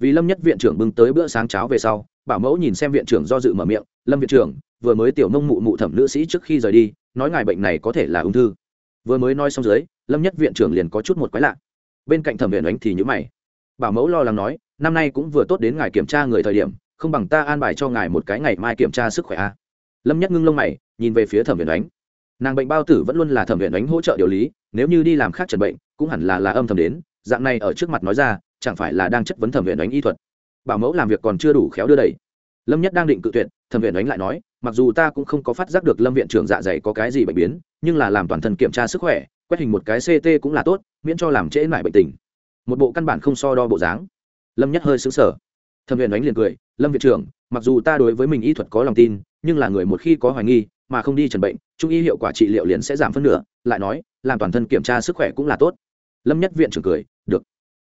vì lâm nhất viện trưởng bưng tới bữa sáng cháo về sau, bảo mẫu nhìn xem viện trưởng do dự mở miệng, lâm viện trưởng, vừa mới tiểu mông mụ mụ thẩm nữ sĩ trước khi rời đi, nói ngài bệnh này có thể là ung thư. Vừa mới nói xong dưới, lâm nhất viện trưởng liền có chút một quái lạ. Bên cạnh thẩm viện đánh thì nhữ mày. Bảo mẫu lo lắng nói, năm nay cũng vừa tốt đến ngài kiểm tra người thời điểm, không bằng ta an bài cho ngài một cái ngày mai kiểm tra sức khỏe a. Lâm nhất ngưng lông mày, nhìn về phía thẩm viện đánh nàng bệnh bao tử vẫn luôn là thẩm viện đánh hỗ trợ điều lý, nếu như đi làm khác trần bệnh, cũng hẳn là là âm thầm đến, dạng này ở trước mặt nói ra chẳng phải là đang chất vấn thẩm viện đánh y thuật. Bảo mẫu làm việc còn chưa đủ khéo đưa đẩy. Lâm nhất đang định cự tuyệt, thẩm viện đánh lại nói, mặc dù ta cũng không có phát giác được lâm viện trưởng dạ dày có cái gì bệnh biến, nhưng là làm toàn thân kiểm tra sức khỏe, quét hình một cái ct cũng là tốt, miễn cho làm trễ lại bệnh tình. Một bộ căn bản không so đo bộ dáng. Lâm nhất hơi xứng sở thẩm viện đánh liền cười, lâm viện trưởng, mặc dù ta đối với mình y thuật có lòng tin, nhưng là người một khi có hoài nghi, mà không đi trần bệnh, trung y hiệu quả trị liệu liền sẽ giảm phân nửa. Lại nói, làm toàn thân kiểm tra sức khỏe cũng là tốt. Lâm nhất viện trưởng cười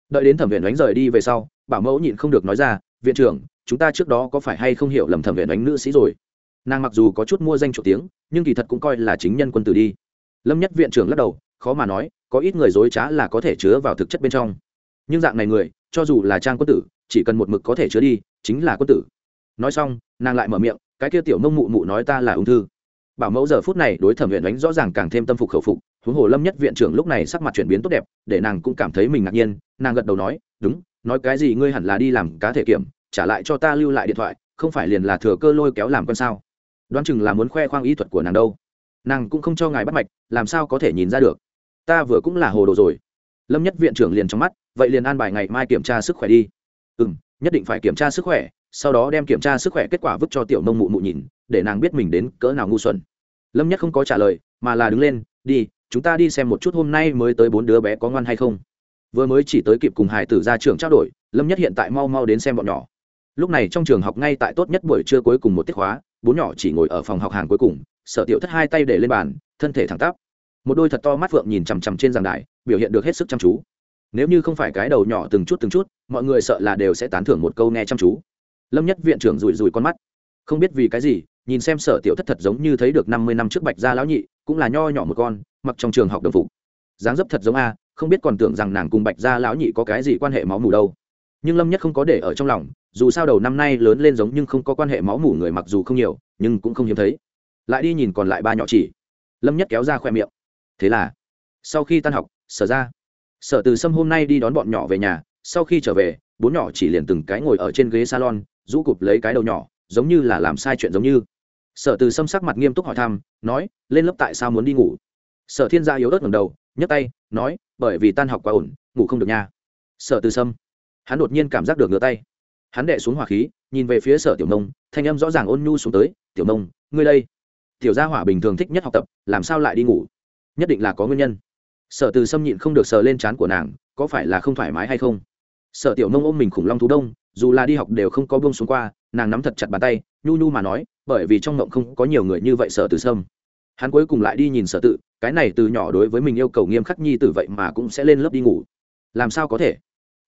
đợi đến thẩm viện đánh rời đi về sau, bảo mẫu nhịn không được nói ra, viện trưởng, chúng ta trước đó có phải hay không hiểu lầm thẩm viện đánh nữ sĩ rồi? Nàng mặc dù có chút mua danh chủ tiếng, nhưng kỳ thật cũng coi là chính nhân quân tử đi. Lâm nhất viện trưởng lắc đầu, khó mà nói, có ít người dối trá là có thể chứa vào thực chất bên trong. Nhưng dạng này người, cho dù là trang quân tử, chỉ cần một mực có thể chứa đi, chính là quân tử. Nói xong, nàng lại mở miệng, cái kia tiểu mông mụ mụ nói ta là ung thư. Bảo mẫu giờ phút này đối thẩm viện đánh rõ ràng càng thêm tâm phục khẩu phục huống hồ lâm nhất viện trưởng lúc này sắc mặt chuyển biến tốt đẹp, để nàng cũng cảm thấy mình ngạc nhiên, nàng gật đầu nói, đúng, nói cái gì ngươi hẳn là đi làm cá thể kiểm, trả lại cho ta lưu lại điện thoại, không phải liền là thừa cơ lôi kéo làm con sao? Đoán chừng là muốn khoe khoang ý thuật của nàng đâu. Nàng cũng không cho ngài bắt mạch, làm sao có thể nhìn ra được? Ta vừa cũng là hồ đồ rồi. Lâm nhất viện trưởng liền trong mắt, vậy liền an bài ngày mai kiểm tra sức khỏe đi. Ừ m nhất định phải kiểm tra sức khỏe, sau đó đem kiểm tra sức khỏe kết quả vứt cho tiểu nông mụ mụ nhìn, để nàng biết mình đến cỡ nào ngu xuẩn. Lâm nhất không có trả lời, mà là đứng lên, đi chúng ta đi xem một chút hôm nay mới tới bốn đứa bé có ngoan hay không. Vừa mới chỉ tới kịp cùng hải tử ra trường trao đổi, lâm nhất hiện tại mau mau đến xem bọn nhỏ. Lúc này trong trường học ngay tại tốt nhất buổi trưa cuối cùng một tiết khóa, bốn nhỏ chỉ ngồi ở phòng học hàng cuối cùng, sở tiểu thất hai tay để lên bàn, thân thể thẳng tắp. Một đôi thật to mắt phượng nhìn chằm chằm trên giảng đài, biểu hiện được hết sức chăm chú. Nếu như không phải cái đầu nhỏ từng chút từng chút, mọi người sợ là đều sẽ tán thưởng một câu nghe chăm chú. Lâm nhất viện trưởng rủi rủi con mắt. Không biết vì cái gì, nhìn xem sở tiểu thất thật giống như thấy được năm mươi năm trước bạch gia lão nhị, cũng là nho nhỏ một con mặc trong trường học đồng phục. Dáng dấp thật giống a, không biết còn tưởng rằng nàng cùng bạch gia lão nhị có cái gì quan hệ máu mủ đâu. Nhưng lâm nhất không có để ở trong lòng, dù sao đầu năm nay lớn lên giống nhưng không có quan hệ máu mủ người mặc dù không nhiều, nhưng cũng không hiếm thấy. Lại đi nhìn còn lại ba nhỏ chỉ. Lâm nhất kéo ra khoe miệng. Thế là, sau khi tan học, sở ra. Sở từ sâm hôm nay đi đón bọn nhỏ về nhà, sau khi trở về, bốn nhỏ chỉ liền từng cái ngồi ở trên ghế salon, rũ cụp lấy cái đầu nhỏ, giống như là làm sai chuyện giống như. Sở từ sâm sắc mặt nghiêm túc hỏi thăm, nói, lên lớp tại sao muốn đi ngủ? Sở thiên gia yếu ớt ngầm đầu, nhấc tay, nói, bởi vì tan học quá ổn, ngủ không được nha. Sở từ sâm, hắn đột nhiên cảm giác được ngửa tay. Hắn đệ xuống hỏa khí, nhìn về phía sở tiểu nông, thanh âm rõ ràng ôn nhu xuống tới, tiểu nông, ngươi đây. Tiểu gia hỏa bình thường thích nhất học tập, làm sao lại đi ngủ? Nhất định là có nguyên nhân. Sở từ sâm nhịn không được sờ lên trán của nàng, có phải là không thoải mái hay không? Sở tiểu nông ôm mình khủng long thú đông, dù là đi học đều không có buông xuống qua, nàng nắm thật chặt bàn tay, nhu nhu mà nói, bởi vì trong ngộng không có nhiều người như vậy sở từ sâm. Hắn cuối cùng lại đi nhìn sở tự cái này từ nhỏ đối với mình yêu cầu nghiêm khắc nhi tử vậy mà cũng sẽ lên lớp đi ngủ. Làm sao có thể?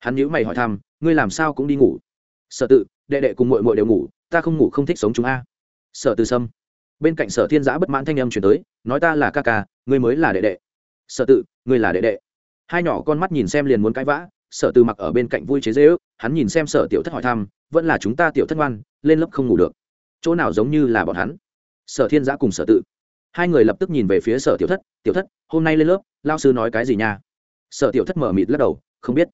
Hắn nhữ mày hỏi thăm, ngươi làm sao cũng đi ngủ? Sở tự, đệ đệ cùng mội mội đều ngủ, ta không ngủ không thích sống chúng a. Sở từ sâm. Bên cạnh sở thiên giã bất mãn thanh âm chuyển tới, nói ta là ca ca, ngươi mới là đệ đệ. Sở tự, ngươi là đệ đệ. Hai nhỏ con mắt nhìn xem liền muốn cãi vã, sở từ mặc ở bên cạnh vui chế dễ ước, hắn nhìn xem sở tiểu thất hỏi thăm, vẫn là chúng ta tiểu thất ngoan, lên lớp không ngủ được. Chỗ nào giống như là bọn hắn? Sở thiên giã cùng sở tự hai người lập tức nhìn về phía sở tiểu thất tiểu thất, hôm nay lên lớp lao sư nói cái gì nha? Sở tiểu thất mở mịt lắc đầu, không biết.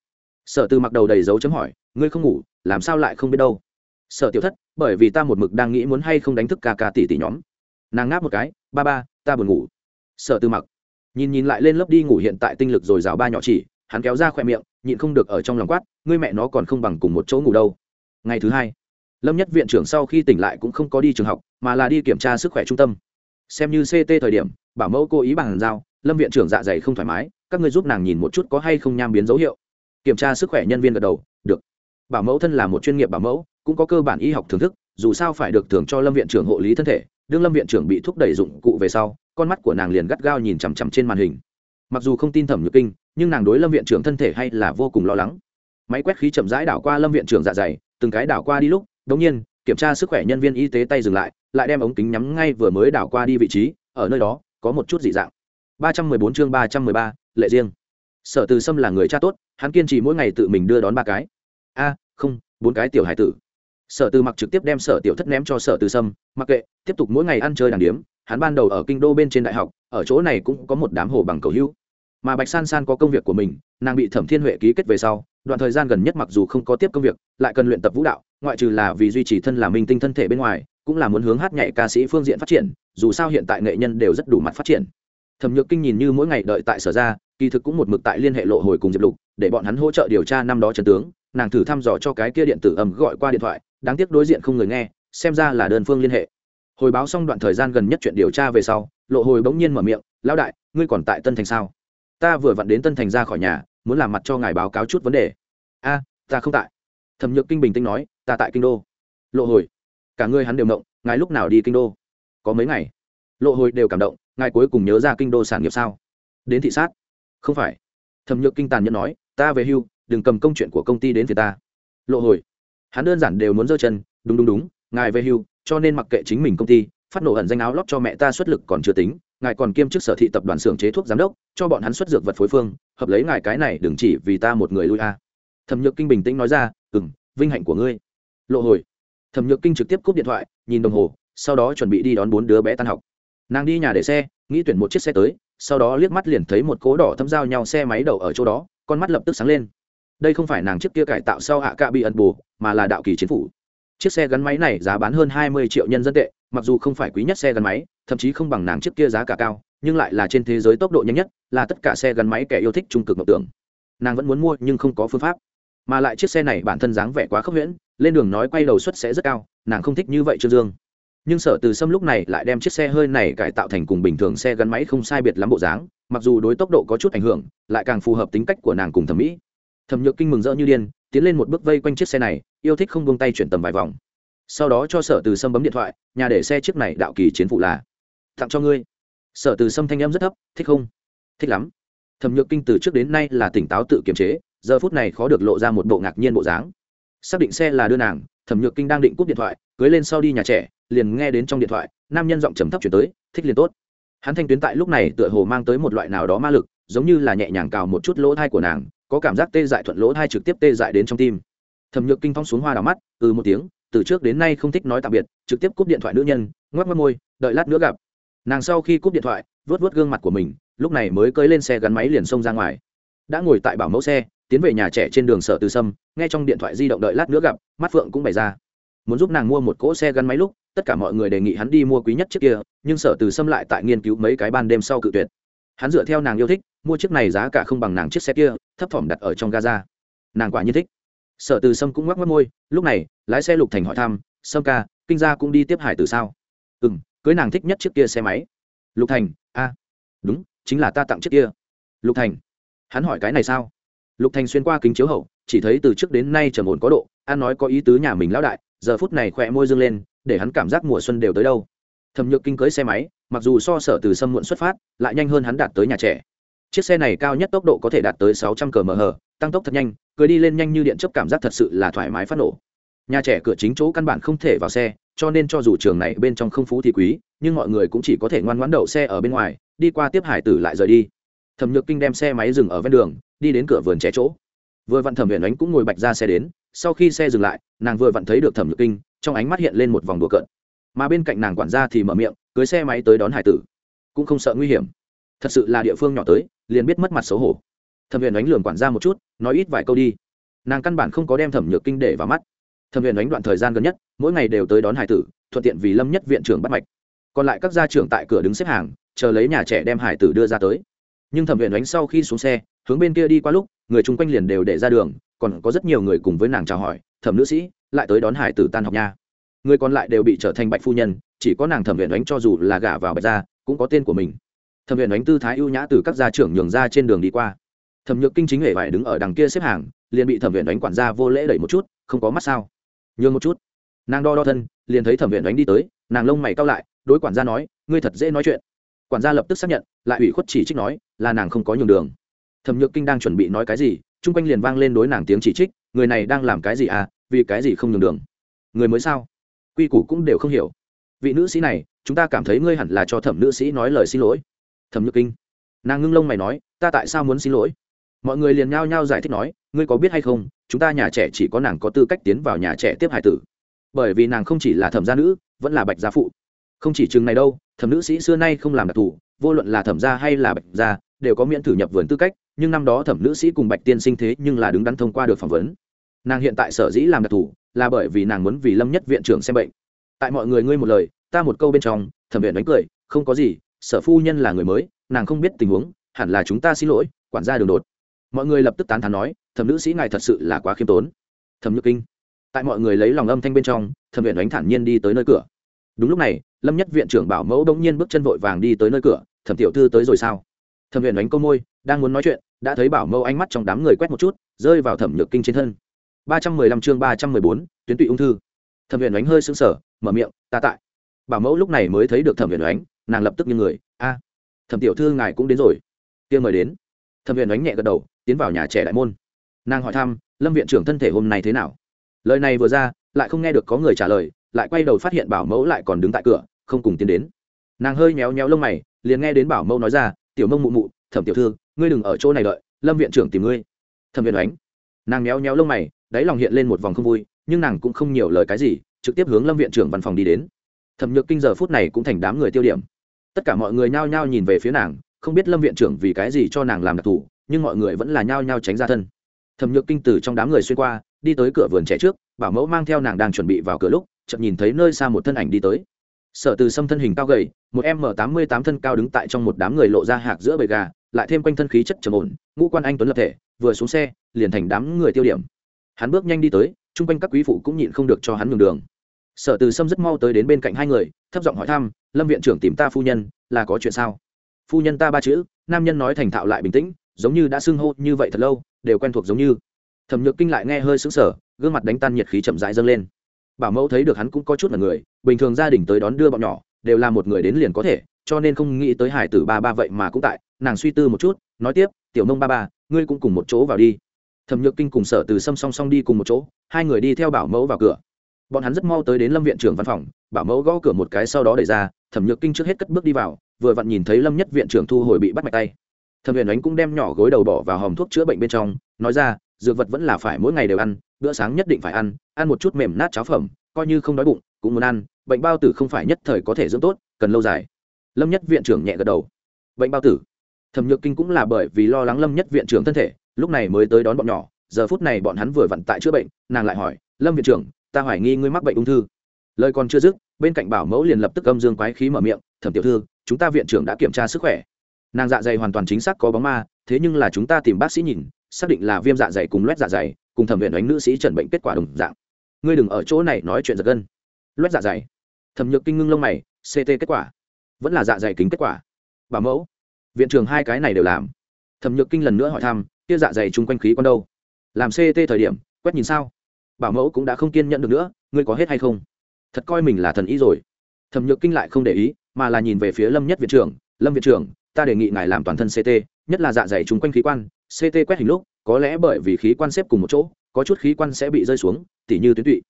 Sở từ mặc đầu đầy dấu chấm hỏi, ngươi không ngủ, làm sao lại không biết đâu? Sở tiểu thất, bởi vì ta một mực đang nghĩ muốn hay không đánh thức ca ca tỷ tỷ nhóm. Nàng ngáp một cái, ba ba, ta buồn ngủ. Sở từ mặc, nhìn nhìn lại lên lớp đi ngủ hiện tại tinh lực rồi rào ba nhỏ chỉ, hắn kéo ra khoe miệng, nhịn không được ở trong lòng quát, ngươi mẹ nó còn không bằng cùng một chỗ ngủ đâu. Ngày thứ hai, lâm nhất viện trưởng sau khi tỉnh lại cũng không có đi trường học, mà là đi kiểm tra sức khỏe trung tâm xem như ct thời điểm, bảo mẫu cố ý bằng giao lâm viện trưởng dạ dày không thoải mái, các người giúp nàng nhìn một chút có hay không nham biến dấu hiệu. Kiểm tra sức khỏe nhân viên gật đầu, được. Bảo mẫu thân là một chuyên nghiệp bảo mẫu, cũng có cơ bản y học thưởng thức, dù sao phải được thưởng cho lâm viện trưởng hộ lý thân thể, đương lâm viện trưởng bị thúc đẩy dụng cụ về sau, con mắt của nàng liền gắt gao nhìn chằm chằm trên màn hình. Mặc dù không tin thẩm nhược kinh, nhưng nàng đối lâm viện trưởng thân thể hay là vô cùng lo lắng. Máy quét khí chậm rãi đảo qua lâm viện trưởng dạ dày, từng cái đảo qua đi lúc đống nhiên kiểm tra sức khỏe nhân viên y tế tay dừng lại lại đem ống kính nhắm ngay vừa mới đảo qua đi vị trí ở nơi đó có một chút dị dạng. 314 chương 313, lệ riêng. Sở từ sâm là người cha tốt hắn kiên trì mỗi ngày tự mình đưa đón ba cái. A không bốn cái tiểu hải tử. Sở từ mặc trực tiếp đem sở tiểu thất ném cho sở từ sâm mặc kệ tiếp tục mỗi ngày ăn chơi đàng điếm hắn ban đầu ở kinh đô bên trên đại học ở chỗ này cũng có một đám hồ bằng cầu hữu. Mà bạch san san có công việc của mình nàng bị thẩm thiên huệ ký kết về sau đoạn thời gian gần nhất mặc dù không có tiếp công việc, lại cần luyện tập vũ đạo, ngoại trừ là vì duy trì thân là minh tinh thân thể bên ngoài, cũng là muốn hướng hát nhảy ca sĩ phương diện phát triển, dù sao hiện tại nghệ nhân đều rất đủ mặt phát triển. Thẩm nhược kinh nhìn như mỗi ngày đợi tại sở ra, kỳ thực cũng một mực tại liên hệ lộ hồi cùng diệp lục, để bọn hắn hỗ trợ điều tra năm đó trần tướng, nàng thử thăm dò cho cái kia điện tử ầm gọi qua điện thoại, đáng tiếc đối diện không người nghe, xem ra là đơn phương liên hệ. Hồi báo xong đoạn thời gian gần nhất chuyện điều tra về sau, lộ hồi bỗng nhiên mở miệng, lão đại, ngươi còn tại tân thành sao? Ta vừa vặn đến tân thành ra khỏi nhà muốn làm mặt cho ngài báo cáo chút vấn đề. A, ta không tại. Thẩm nhược kinh bình tĩnh nói, ta tại kinh đô. Lộ hồi. Cả ngươi hắn đều động. ngài lúc nào đi kinh đô? Có mấy ngày. Lộ hồi đều cảm động, ngài cuối cùng nhớ ra kinh đô sản nghiệp sao? Đến thị sát. Không phải. Thẩm nhược kinh tàn nhẫn nói, ta về hưu, đừng cầm công chuyện của công ty đến thì ta. Lộ hồi. Hắn đơn giản đều muốn giơ chân, đúng đúng đúng, ngài về hưu, cho nên mặc kệ chính mình công ty, phát nổ ẩn danh áo lót cho mẹ ta xuất lực còn chưa tính ngài còn kiêm chức sở thị tập đoàn xưởng chế thuốc giám đốc, cho bọn hắn xuất dược vật phối phương, hợp lấy ngài cái này, đừng chỉ vì ta một người lui a. Thẩm nhược kinh bình tĩnh nói ra ừ m vinh hạnh của ngươi. Lộ hồi. Thẩm nhược kinh trực tiếp cúp điện thoại, nhìn đồng hồ, sau đó chuẩn bị đi đón bốn đứa bé tan học. Nàng đi nhà để xe, nghĩ tuyển một chiếc xe tới, sau đó liếc mắt liền thấy một cố đỏ thâm giao nhau xe máy đậu ở chỗ đó, con mắt lập tức sáng lên. Đây không phải nàng chiếc kia cải tạo sau hạ cạ bị ẩn bù, mà là đạo kỳ chính phủ. Chiếc xe gắn máy này giá bán hơn hai mươi triệu nhân dân tệ, mặc dù không phải quý nhất xe gắn máy thậm chí không bằng nàng chiếc kia giá cả cao, nhưng lại là trên thế giới tốc độ nhanh nhất, là tất cả xe gắn máy kẻ yêu thích trung cực mộng tưởng. Nàng vẫn muốn mua nhưng không có phương pháp. Mà lại chiếc xe này bản thân dáng vẻ quá khốc huyễn lên đường nói quay đầu suất sẽ rất cao, nàng không thích như vậy trương dương. Nhưng sở từ sâm lúc này lại đem chiếc xe hơi này cải tạo thành cùng bình thường xe gắn máy không sai biệt lắm bộ dáng, mặc dù đối tốc độ có chút ảnh hưởng, lại càng phù hợp tính cách của nàng cùng thẩm mỹ. Thẩm nhược kinh mừng rỡ như điên, tiến lên một bước vây quanh chiếc xe này, yêu thích không buông tay chuyển tầm vài vòng. Sau đó cho sở từ sâm bấm điện thoại, nhà để xe chiếc này đạo kỳ chiến phụ là tặng cho ngươi. Sở từ sâm thanh em rất thấp, thích không? Thích lắm. Thẩm nhược kinh từ trước đến nay là tỉnh táo tự kiềm chế, giờ phút này khó được lộ ra một bộ ngạc nhiên bộ dáng. Xác định xe là đưa nàng, thẩm nhược kinh đang định cúp điện thoại, cưới lên sau đi nhà trẻ, liền nghe đến trong điện thoại, nam nhân giọng trầm thấp chuyển tới, thích liền tốt. Hắn thanh tuyến tại lúc này tựa hồ mang tới một loại nào đó ma lực, giống như là nhẹ nhàng cào một chút lỗ thai của nàng, có cảm giác tê dại thuận lỗ thai trực tiếp tê dại đến trong tim. Thẩm nhược kinh thong xuống hoa đào mắt ừ một tiếng, từ trước đến nay không thích nói tạm biệt, trực tiếp cúp điện thoại nữ nhân, ngoắc mất môi, đợi lát nữa gặp nàng sau khi cúp điện thoại vớt vớt gương mặt của mình, lúc này mới cưới lên xe gắn máy liền xông ra ngoài. Đã ngồi tại bảo mẫu xe, tiến về nhà trẻ trên đường sở từ sâm, nghe trong điện thoại di động đợi lát nữa gặp, mắt phượng cũng bày ra. Muốn giúp nàng mua một cỗ xe gắn máy lúc, tất cả mọi người đề nghị hắn đi mua quý nhất chiếc kia, nhưng sở từ sâm lại tại nghiên cứu mấy cái ban đêm sau cự tuyệt. Hắn dựa theo nàng yêu thích, mua chiếc này giá cả không bằng nàng chiếc xe kia, thấp thỏm đặt ở trong gaza. Nàng quả nhiên thích. Sở từ sâm cũng ngoắc mất môi, lúc này, lái xe lục thành hỏi thăm, sâm ca, kinh gia cũng đi tiếp hải từ sao? Ừ m cưới nàng thích nhất chiếc kia xe máy. Lục thành, a, đúng, chính là ta tặng chiếc kia. Lục thành, hắn hỏi cái này sao? Lục thành xuyên qua kính chiếu hậu, chỉ thấy từ trước đến nay trầm ổn có độ, an nói có ý tứ nhà mình lão đại, giờ phút này khỏe môi dương lên, để hắn cảm giác mùa xuân đều tới đâu. Thẩm nhược kinh cưới xe máy, mặc dù so sở từ sâm muộn xuất phát, lại nhanh hơn hắn đạt tới nhà trẻ. Chiếc xe này cao nhất tốc độ có thể đạt tới sáu trăm cm tăng tốc thật nhanh, cưới đi lên nhanh như điện chấp cảm giác thật sự là thoải mái phát nổ. Nhà trẻ cửa chính chỗ căn bản không thể vào xe cho nên cho dù trường này bên trong không phú thì quý, nhưng mọi người cũng chỉ có thể ngoan ngoãn đậu xe ở bên ngoài, đi qua tiếp hải tử lại rời đi. Thẩm nhược kinh đem xe máy dừng ở ven đường, đi đến cửa vườn trẻ chỗ. Vừa vặn thẩm huyền ánh cũng ngồi bạch ra xe đến, sau khi xe dừng lại, nàng vừa vặn thấy được thẩm nhược kinh, trong ánh mắt hiện lên một vòng đùa cợt. Mà bên cạnh nàng quản gia thì mở miệng, cưới xe máy tới đón hải tử. Cũng không sợ nguy hiểm. Thật sự là địa phương nhỏ tới, liền biết mất mặt xấu hổ. Thẩm huyền ánh lường quản gia một chút, nói ít vài câu đi. Nàng căn bản không có đem thẩm nhược kinh để vào mắt thẩm huyền Đánh đoạn thời gian gần nhất, mỗi ngày đều tới đón hải tử, thuận tiện vì lâm nhất viện trưởng bắt mạch. Còn lại các gia trưởng tại cửa đứng xếp hàng, chờ lấy nhà trẻ đem hải tử đưa ra tới. Nhưng thẩm huyền Đánh sau khi xuống xe, hướng bên kia đi qua lúc, người chung quanh liền đều để ra đường, còn có rất nhiều người cùng với nàng chào hỏi, thẩm nữ sĩ, lại tới đón hải tử tan học nha. Người còn lại đều bị trở thành bạch phu nhân, chỉ có nàng thẩm viện đánh cho dù là gả vào bạch gia, cũng có tên của mình. Thẩm viện đánh tư thái ưu nhã từ các gia trưởng nhường ra trên đường đi qua. Thẩm nhược kinh chính hệ vải đứng ở đằng kia xếp hàng, liền bị thẩm viện đánh quản gia vô lễ đẩy một chút, không có mắt sao? Nhường một chút. Nàng đo đo thân, liền thấy thẩm viện đánh đi tới, nàng lông mày cao lại, đối quản gia nói, ngươi thật dễ nói chuyện. Quản gia lập tức xác nhận, lại ủy khuất chỉ trích nói, là nàng không có nhường đường. Thẩm nhược kinh đang chuẩn bị nói cái gì, chung quanh liền vang lên đối nàng tiếng chỉ trích, người này đang làm cái gì à? Vì cái gì không nhường đường? Người mới sao? Quy củ cũng đều không hiểu. Vị nữ sĩ này, chúng ta cảm thấy ngươi hẳn là cho thẩm nữ sĩ nói lời xin lỗi. Thẩm nhược kinh. Nàng ngưng lông mày nói, ta tại sao muốn xin lỗi? Mọi người liền nhao nhao giải thích nói, ngươi có biết hay không chúng ta nhà trẻ chỉ có nàng có tư cách tiến vào nhà trẻ tiếp hải tử. Bởi vì nàng không chỉ là thẩm gia nữ, vẫn là bạch gia phụ. Không chỉ chừng này đâu, thẩm nữ sĩ xưa nay không làm đặc thù, vô luận là thẩm gia hay là bạch gia, đều có miễn thử nhập vườn tư cách, nhưng năm đó thẩm nữ sĩ cùng bạch tiên sinh thế nhưng là đứng đắn thông qua được phỏng vấn. Nàng hiện tại sở dĩ làm đặc thù, là bởi vì nàng muốn vì lâm nhất viện trưởng xem bệnh. Tại mọi người ngươi một lời, ta một câu bên trong, thẩm viện đánh cười, không có gì, sở phu nhân là người mới, nàng không biết tình huống, hẳn là chúng ta xin lỗi, quản gia đường đột. Mọi người lập tức tán thán nói thẩm nữ sĩ ngài thật sự là quá khiêm tốn. Thẩm nhược kinh. Tại mọi người lấy lòng âm thanh bên trong, thẩm viện đánh thản nhiên đi tới nơi cửa. Đúng lúc này, lâm nhất viện trưởng bảo mẫu đông nhiên bước chân vội vàng đi tới nơi cửa, thẩm tiểu thư tới rồi sao? Thẩm viện đánh câu môi, đang muốn nói chuyện. Đã thấy bảo mẫu ánh mắt trong đám người quét một chút, rơi vào thẩm nhược kinh trên thân. Ba trăm mười lăm chương ba trăm mười bốn, tuyến tụy ung thư. Thẩm viện đánh hơi sững sờ, mở miệng, ta tại. Bảo mẫu lúc này mới thấy được thẩm viện đánh nàng lập tức như người, a, thẩm tiểu thư ngài cũng đến rồi. Tiên mời đến. Thẩm viện đánh nhẹ gật đầu, tiến vào nhà trẻ đại môn nàng hỏi thăm, lâm viện trưởng thân thể hôm nay thế nào? Lời này vừa ra, lại không nghe được có người trả lời, lại quay đầu phát hiện bảo mẫu lại còn đứng tại cửa, không cùng tiến đến. Nàng hơi méo méo lông mày, liền nghe đến bảo mẫu nói ra, tiểu mông mụ mụ, thẩm tiểu thư, ngươi đừng ở chỗ này đợi, lâm viện trưởng tìm ngươi. Thẩm viện đánh nàng méo méo lông mày, đáy lòng hiện lên một vòng không vui, nhưng nàng cũng không nhiều lời cái gì, trực tiếp hướng lâm viện trưởng văn phòng đi đến. Thẩm nhược kinh giờ phút này cũng thành đám người tiêu điểm. Tất cả mọi người nhao nhao nhìn về phía nàng, không biết lâm viện trưởng vì cái gì cho nàng làm đặc thù, nhưng mọi người vẫn là nhao nhao tránh ra thân thẩm nhược kinh từ trong đám người xuyên qua, đi tới cửa vườn trẻ trước, bảo mẫu mang theo nàng đang chuẩn bị vào cửa lúc chậm nhìn thấy nơi xa một thân ảnh đi tới. Sở từ sâm thân hình cao gầy, một m tám mươi tám thân cao đứng tại trong một đám người lộ ra hạc giữa bầy gà, lại thêm quanh thân khí chất trầm ổn, ngũ quan anh tuấn lập thể, vừa xuống xe, liền thành đám người tiêu điểm. Hắn bước nhanh đi tới, chung quanh các quý phụ cũng nhịn không được cho hắn nhường đường. Sở từ sâm rất mau tới đến bên cạnh hai người, thấp giọng hỏi thăm, lâm viện trưởng tìm ta phu nhân, là có chuyện sao? Phu nhân ta ba chữ, nam nhân nói thành thạo lại bình tĩnh, giống như đã xưng hô như vậy thật lâu đều quen thuộc giống như. Thẩm nhược kinh lại nghe hơi sững sờ, gương mặt đánh tan nhiệt khí chậm rãi dâng lên. Bảo mẫu thấy được hắn cũng có chút là người, bình thường gia đình tới đón đưa bọn nhỏ, đều là một người đến liền có thể, cho nên không nghĩ tới hải tử ba ba vậy mà cũng tại, nàng suy tư một chút, nói tiếp, tiểu mông ba ba, ngươi cũng cùng một chỗ vào đi. Thẩm nhược kinh cùng sở từ sâm song song đi cùng một chỗ, hai người đi theo bảo mẫu vào cửa. Bọn hắn rất mau tới đến lâm viện trưởng văn phòng, bảo mẫu gõ cửa một cái sau đó đẩy ra, thẩm nhược kinh trước hết cất bước đi vào, vừa vặn nhìn thấy lâm nhất viện trưởng thu hồi bị bắt mạch tay thẩm huyền ánh cũng đem nhỏ gối đầu bỏ vào hòm thuốc chữa bệnh bên trong, nói ra, dược vật vẫn là phải mỗi ngày đều ăn, bữa sáng nhất định phải ăn ăn một chút mềm nát cháo phẩm, coi như không đói bụng, cũng muốn ăn, bệnh bao tử không phải nhất thời có thể dưỡng tốt, cần lâu dài. Lâm nhất viện trưởng nhẹ gật đầu. Bệnh bao tử? Thẩm nhược kinh cũng là bởi vì lo lắng lâm nhất viện trưởng thân thể, lúc này mới tới đón bọn nhỏ, giờ phút này bọn hắn vừa vặn tại chữa bệnh, nàng lại hỏi, lâm viện trưởng, ta hoài nghi ngươi mắc bệnh ung thư. Lời còn chưa dứt, bên cạnh bảo mẫu liền lập tức âm dương quái khí mở miệng, thẩm tiểu thư, chúng ta viện trưởng đã kiểm tra sức khỏe nàng dạ dày hoàn toàn chính xác có bóng ma, thế nhưng là chúng ta tìm bác sĩ nhìn, xác định là viêm dạ dày cùng loét dạ dày, cùng thẩm viện đánh nữ sĩ chẩn bệnh kết quả đồng dạng. Ngươi đừng ở chỗ này nói chuyện giật gân. Loét dạ dày. Thẩm nhược kinh ngưng lông mày ct kết quả. Vẫn là dạ dày kính kết quả. Bà mẫu. Viện trưởng hai cái này đều làm. Thẩm nhược kinh lần nữa hỏi thăm, kia dạ dày chung quanh khí con đâu? Làm ct thời điểm, quét nhìn sao? Bảo mẫu cũng đã không kiên nhẫn được nữa, ngươi có hết hay không? Thật coi mình là thần ý rồi. Thẩm nhược kinh lại không để ý, mà là nhìn về phía lâm nhất viện trưởng. Lâm viện trưởng ta đề nghị ngài làm toàn thân ct nhất là dạ dày chung quanh khí quan ct quét hình lúc, có lẽ bởi vì khí quan xếp cùng một chỗ, có chút khí quan sẽ bị rơi xuống, tỉ như tuyến tụy.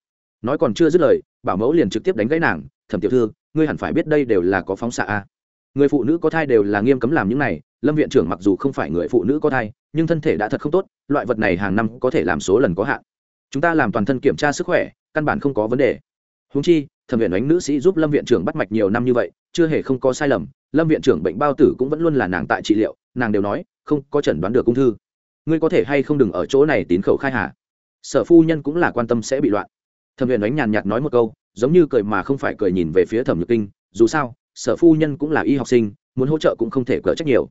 Nói còn chưa dứt lời, bảo mẫu liền trực tiếp đánh gãy nàng, thẩm tiểu thư, ngươi hẳn phải biết đây đều là có phóng xạ a. Người phụ nữ có thai đều là nghiêm cấm làm những này, lâm viện trưởng mặc dù không phải người phụ nữ có thai, nhưng thân thể đã thật không tốt, loại vật này hàng năm có thể làm số lần có hạn. Chúng ta làm toàn thân kiểm tra sức khỏe, căn bản không có vấn đề. Húng chi thẩm viện Ánh nữ sĩ giúp lâm viện trưởng bắt mạch nhiều năm như vậy, chưa hề không có sai lầm, lâm viện trưởng bệnh bao tử cũng vẫn luôn là nàng tại trị liệu, nàng đều nói, không có chẩn đoán được ung thư. Ngươi có thể hay không đừng ở chỗ này tín khẩu khai hà? Sở phu nhân cũng là quan tâm sẽ bị loạn. Thẩm viện Ánh nhàn nhạt nói một câu, giống như cười mà không phải cười nhìn về phía thẩm nhược kinh, dù sao, sở phu nhân cũng là y học sinh, muốn hỗ trợ cũng không thể cỡ trách nhiều.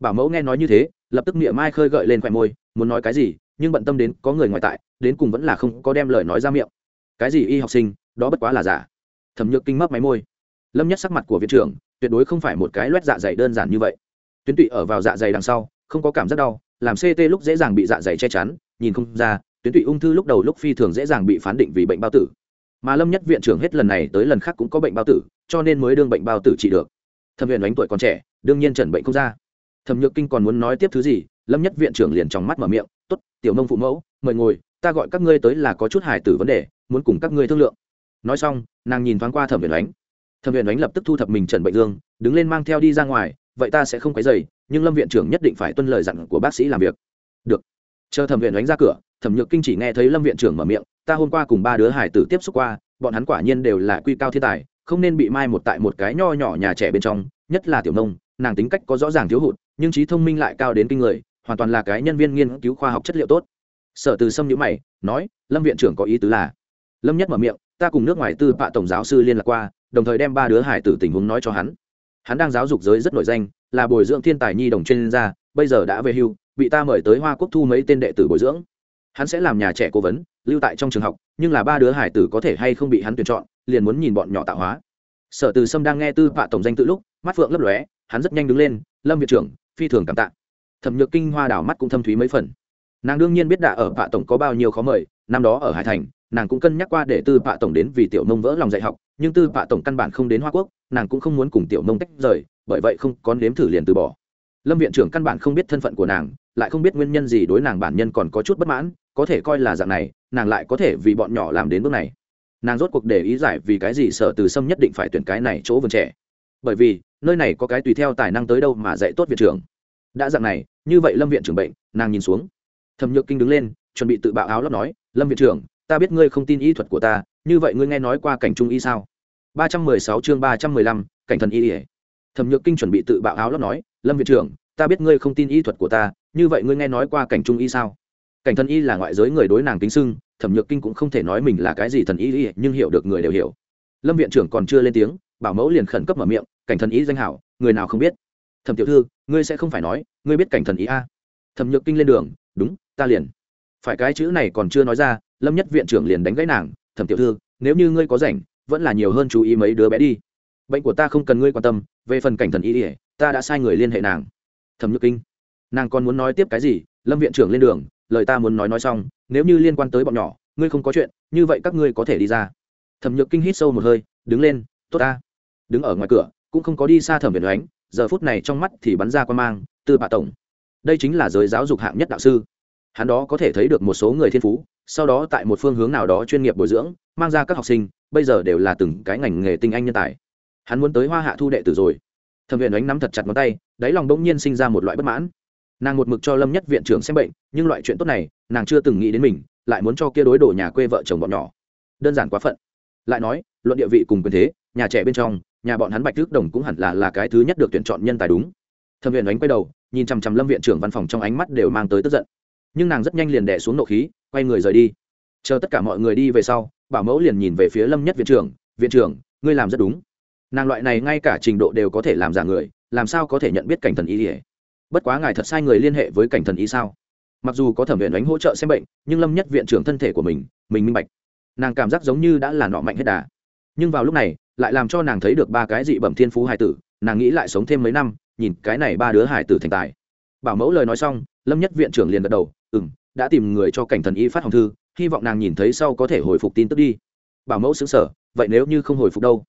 Bảo mẫu nghe nói như thế, lập tức miệng mai khơi gợi lên khoẻ môi, muốn nói cái gì, nhưng bận tâm đến có người ngoại tại, đến cùng vẫn là không có đem lời nói ra miệng. Cái gì y học sinh, đó bất quá là giả thẩm nhược kinh mấp máy môi. Lâm nhất sắc mặt của viện trưởng, tuyệt đối không phải một cái loét dạ dày đơn giản như vậy. Tuyến tụy ở vào dạ dày đằng sau, không có cảm giác đau, làm ct lúc dễ dàng bị dạ dày che chắn, nhìn không ra, tuyến tụy ung thư lúc đầu lúc phi thường dễ dàng bị phán định vì bệnh bao tử. Mà lâm nhất viện trưởng hết lần này tới lần khác cũng có bệnh bao tử, cho nên mới đương bệnh bao tử trị được. Thẩm viện đánh tuổi còn trẻ, đương nhiên trần bệnh không ra. Thẩm nhược kinh còn muốn nói tiếp thứ gì, lâm nhất viện trưởng liền trong mắt mở miệng t ố t tiểu nông phụ mẫu, mời ngồi, ta gọi các ngươi tới là có chút hài tử vấn đề, muốn cùng các ngươi thương lượng nói xong, nàng nhìn thoáng qua thẩm viện ánh. Thẩm viện ánh lập tức thu thập mình trần bệnh dương, đứng lên mang theo đi ra ngoài, vậy ta sẽ không quấy dày nhưng lâm viện trưởng nhất định phải tuân lời dặn của bác sĩ làm việc. Được. Chờ thẩm viện ánh ra cửa, thẩm nhược kinh chỉ nghe thấy lâm viện trưởng mở miệng, ta hôm qua cùng ba đứa hải tử tiếp xúc qua, bọn hắn quả nhiên đều là quy cao thiên tài, không nên bị mai một tại một cái nho nhỏ nhà trẻ bên trong, nhất là tiểu nông, nàng tính cách có rõ ràng thiếu hụt, nhưng trí thông minh lại cao đến kinh người, hoàn toàn là cái nhân viên nghiên cứu khoa học chất liệu tốt. Sở từ sâm nhữ mày, nói, lâm viện trưởng có ý tứ là lâm nhất mở miệng ta cùng nước ngoài tư bạ tổng giáo sư liên lạc qua, đồng thời đem ba đứa hải tử tình huống nói cho hắn. Hắn đang giáo dục giới rất nổi danh, là bồi dưỡng thiên tài nhi đồng chuyên gia, bây giờ đã về hưu, bị ta mời tới hoa quốc thu mấy tên đệ tử bồi dưỡng. Hắn sẽ làm nhà trẻ cố vấn, lưu tại trong trường học, nhưng là ba đứa hải tử có thể hay không bị hắn tuyển chọn, liền muốn nhìn bọn nhỏ tạo hóa. Sở từ sâm đang nghe tư vạ tổng danh tự lúc, mắt phượng lấp lóe, hắn rất nhanh đứng lên, lâm viện trưởng, phi thường cảm tạ. Thẩm nhược kinh hoa đảo mắt cũng thâm thúy mấy phần nàng đương nhiên biết đạ ở vạ tổng có bao nhiêu khó mời, năm đó ở hải thành, nàng cũng cân nhắc qua để tư vạ tổng đến vì tiểu nông vỡ lòng dạy học, nhưng tư vạ tổng căn bản không đến hoa quốc, nàng cũng không muốn cùng tiểu nông tách rời, bởi vậy không có nếm thử liền từ bỏ. Lâm viện trưởng căn bản không biết thân phận của nàng, lại không biết nguyên nhân gì đối nàng bản nhân còn có chút bất mãn, có thể coi là dạng này, nàng lại có thể vì bọn nhỏ làm đến bước này. Nàng rốt cuộc để ý giải vì cái gì sở từ sâm nhất định phải tuyển cái này chỗ vườn trẻ. Bởi vì, nơi này có cái tùy theo tài năng tới đâu mà dạy tốt viện trưởng. Đã dạng này, như vậy lâm viện trưởng bệnh, nàng nhìn xuống thẩm nhược kinh đứng lên, chuẩn bị tự bạo áo lót nói, lâm viện trưởng, ta biết ngươi không tin y thuật của ta, như vậy ngươi nghe nói qua cảnh trung y sao? ba trăm mười sáu chương ba trăm mười lăm, cảnh thần y ỉa thẩm nhược kinh chuẩn bị tự bạo áo lót nói, lâm viện trưởng, ta biết ngươi không tin y thuật của ta, như vậy ngươi nghe nói qua cảnh trung y sao? Cảnh thần y là ngoại giới người đối nàng kính sưng, thẩm nhược kinh cũng không thể nói mình là cái gì thần y, nhưng hiểu được người đều hiểu. Lâm viện trưởng còn chưa lên tiếng, bảo mẫu liền khẩn cấp mở miệng, cảnh thần y danh hảo, người nào không biết? Thẩm tiểu thư, ngươi sẽ không phải nói, ngươi biết cảnh thần y a? Thẩm nhược kinh lên đường, đúng ta liền. Phải cái chữ này còn chưa nói ra, lâm nhất viện trưởng liền đánh gãy nàng, thẩm tiểu thư, nếu như ngươi có rảnh, vẫn là nhiều hơn chú ý mấy đứa bé đi. Bệnh của ta không cần ngươi quan tâm, về phần cảnh thần y ỉa ta đã sai người liên hệ nàng. Thẩm nhược kinh. Nàng còn muốn nói tiếp cái gì? Lâm viện trưởng lên đường, lời ta muốn nói nói xong, nếu như liên quan tới bọn nhỏ, ngươi không có chuyện, như vậy các ngươi có thể đi ra. Thẩm nhược kinh hít sâu một hơi, đứng lên, tốt ta. Đứng ở ngoài cửa, cũng không có đi xa thẩm viện đánh giờ phút này trong mắt thì bắn ra quan mang, tư bạ tổng, đây chính là giới giáo dục hạng nhất đạo sư hắn đó có thể thấy được một số người thiên phú, sau đó tại một phương hướng nào đó chuyên nghiệp bồi dưỡng, mang ra các học sinh, bây giờ đều là từng cái ngành nghề tinh anh nhân tài. Hắn muốn tới hoa hạ thu đệ tử rồi. Thẩm viện đánh nắm thật chặt ngón tay, đáy lòng bỗng nhiên sinh ra một loại bất mãn. Nàng một mực cho lâm nhất viện trưởng xem bệnh, nhưng loại chuyện tốt này, nàng chưa từng nghĩ đến mình, lại muốn cho kia đối đổ nhà quê vợ chồng bọn nhỏ. Đơn giản quá phận. Lại nói, luận địa vị cùng quyền thế, nhà trẻ bên trong, nhà bọn hắn bạch thước đồng cũng hẳn là là cái thứ nhất được tuyển chọn nhân tài đúng. Thẩm viện đánh quay đầu, nhìn chằm chằm lâm viện trưởng văn phòng trong ánh mắt đều mang tới tức giận nhưng nàng rất nhanh liền đẻ xuống nộ khí, quay người rời đi. Chờ tất cả mọi người đi về sau, bảo mẫu liền nhìn về phía lâm nhất viện trưởng viện trưởng, ngươi làm rất đúng. Nàng loại này ngay cả trình độ đều có thể làm giả người, làm sao có thể nhận biết cảnh thần y ỉa bất quá ngài thật sai người liên hệ với cảnh thần y sao? Mặc dù có thẩm viện đánh hỗ trợ xem bệnh, nhưng lâm nhất viện trưởng thân thể của mình mình minh bạch. Nàng cảm giác giống như đã là nọ mạnh hết đà. Nhưng vào lúc này, lại làm cho nàng thấy được ba cái dị bẩm thiên phú hải tử, nàng nghĩ lại sống thêm mấy năm, nhìn cái này ba đứa hải tử thành tài. Bảo mẫu lời nói xong, lâm nhất viện trưởng liền gật đầu ừ m đã tìm người cho cảnh thần y phát hồng thư, hy vọng nàng nhìn thấy sau có thể hồi phục tin tức đi. Bảo mẫu xứng sở, vậy nếu như không hồi phục đâu?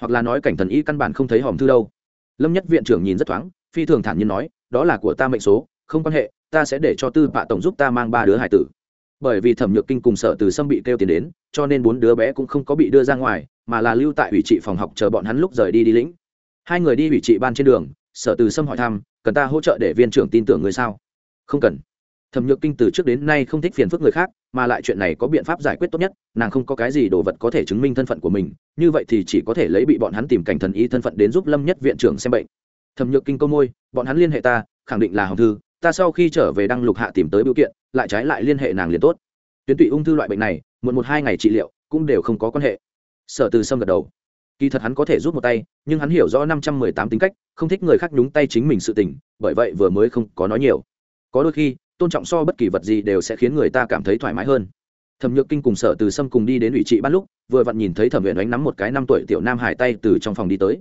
Hoặc là nói cảnh thần y căn bản không thấy hòm thư đâu? Lâm nhất viện trưởng nhìn rất thoáng, phi thường thản nhiên nói, đó là của ta mệnh số, không quan hệ, ta sẽ để cho tư bạ tổng giúp ta mang ba đứa hải tử. Bởi vì thẩm nhược kinh cùng sở từ sâm bị kêu tiền đến, cho nên bốn đứa bé cũng không có bị đưa ra ngoài, mà là lưu tại ủy trị phòng học chờ bọn hắn lúc rời đi đi lĩnh. Hai người đi ủy trị ban trên đường, sở từ sâm hỏi thăm, cần ta hỗ trợ để viên trưởng tin tưởng người sao? Không cần thẩm nhược kinh từ trước đến nay không thích phiền phức người khác, mà lại chuyện này có biện pháp giải quyết tốt nhất, nàng không có cái gì đồ vật có thể chứng minh thân phận của mình, như vậy thì chỉ có thể lấy bị bọn hắn tìm cảnh thần y thân phận đến giúp lâm nhất viện trưởng xem bệnh. Thẩm nhược kinh câu môi, bọn hắn liên hệ ta, khẳng định là hồng thư, ta sau khi trở về đăng lục hạ tìm tới biểu kiện, lại trái lại liên hệ nàng liền tốt. Tuyến tụy ung thư loại bệnh này, muộn một hai ngày trị liệu, cũng đều không có quan hệ. Sở từ sâm gật đầu. Kỳ thật hắn có thể rút một tay, nhưng hắn hiểu rõ năm trăm mười tám tính cách, không thích người khác nhúng tay chính mình sự tình, bởi vậy vừa mới không có nói nhiều. Có đôi khi tôn trọng so bất kỳ vật gì đều sẽ khiến người ta cảm thấy thoải mái hơn. Thẩm nhược kinh cùng sở từ sâm cùng đi đến ủy trị ban lúc, vừa vặn nhìn thấy thẩm viện đánh nắm một cái năm tuổi tiểu nam hải tay từ trong phòng đi tới.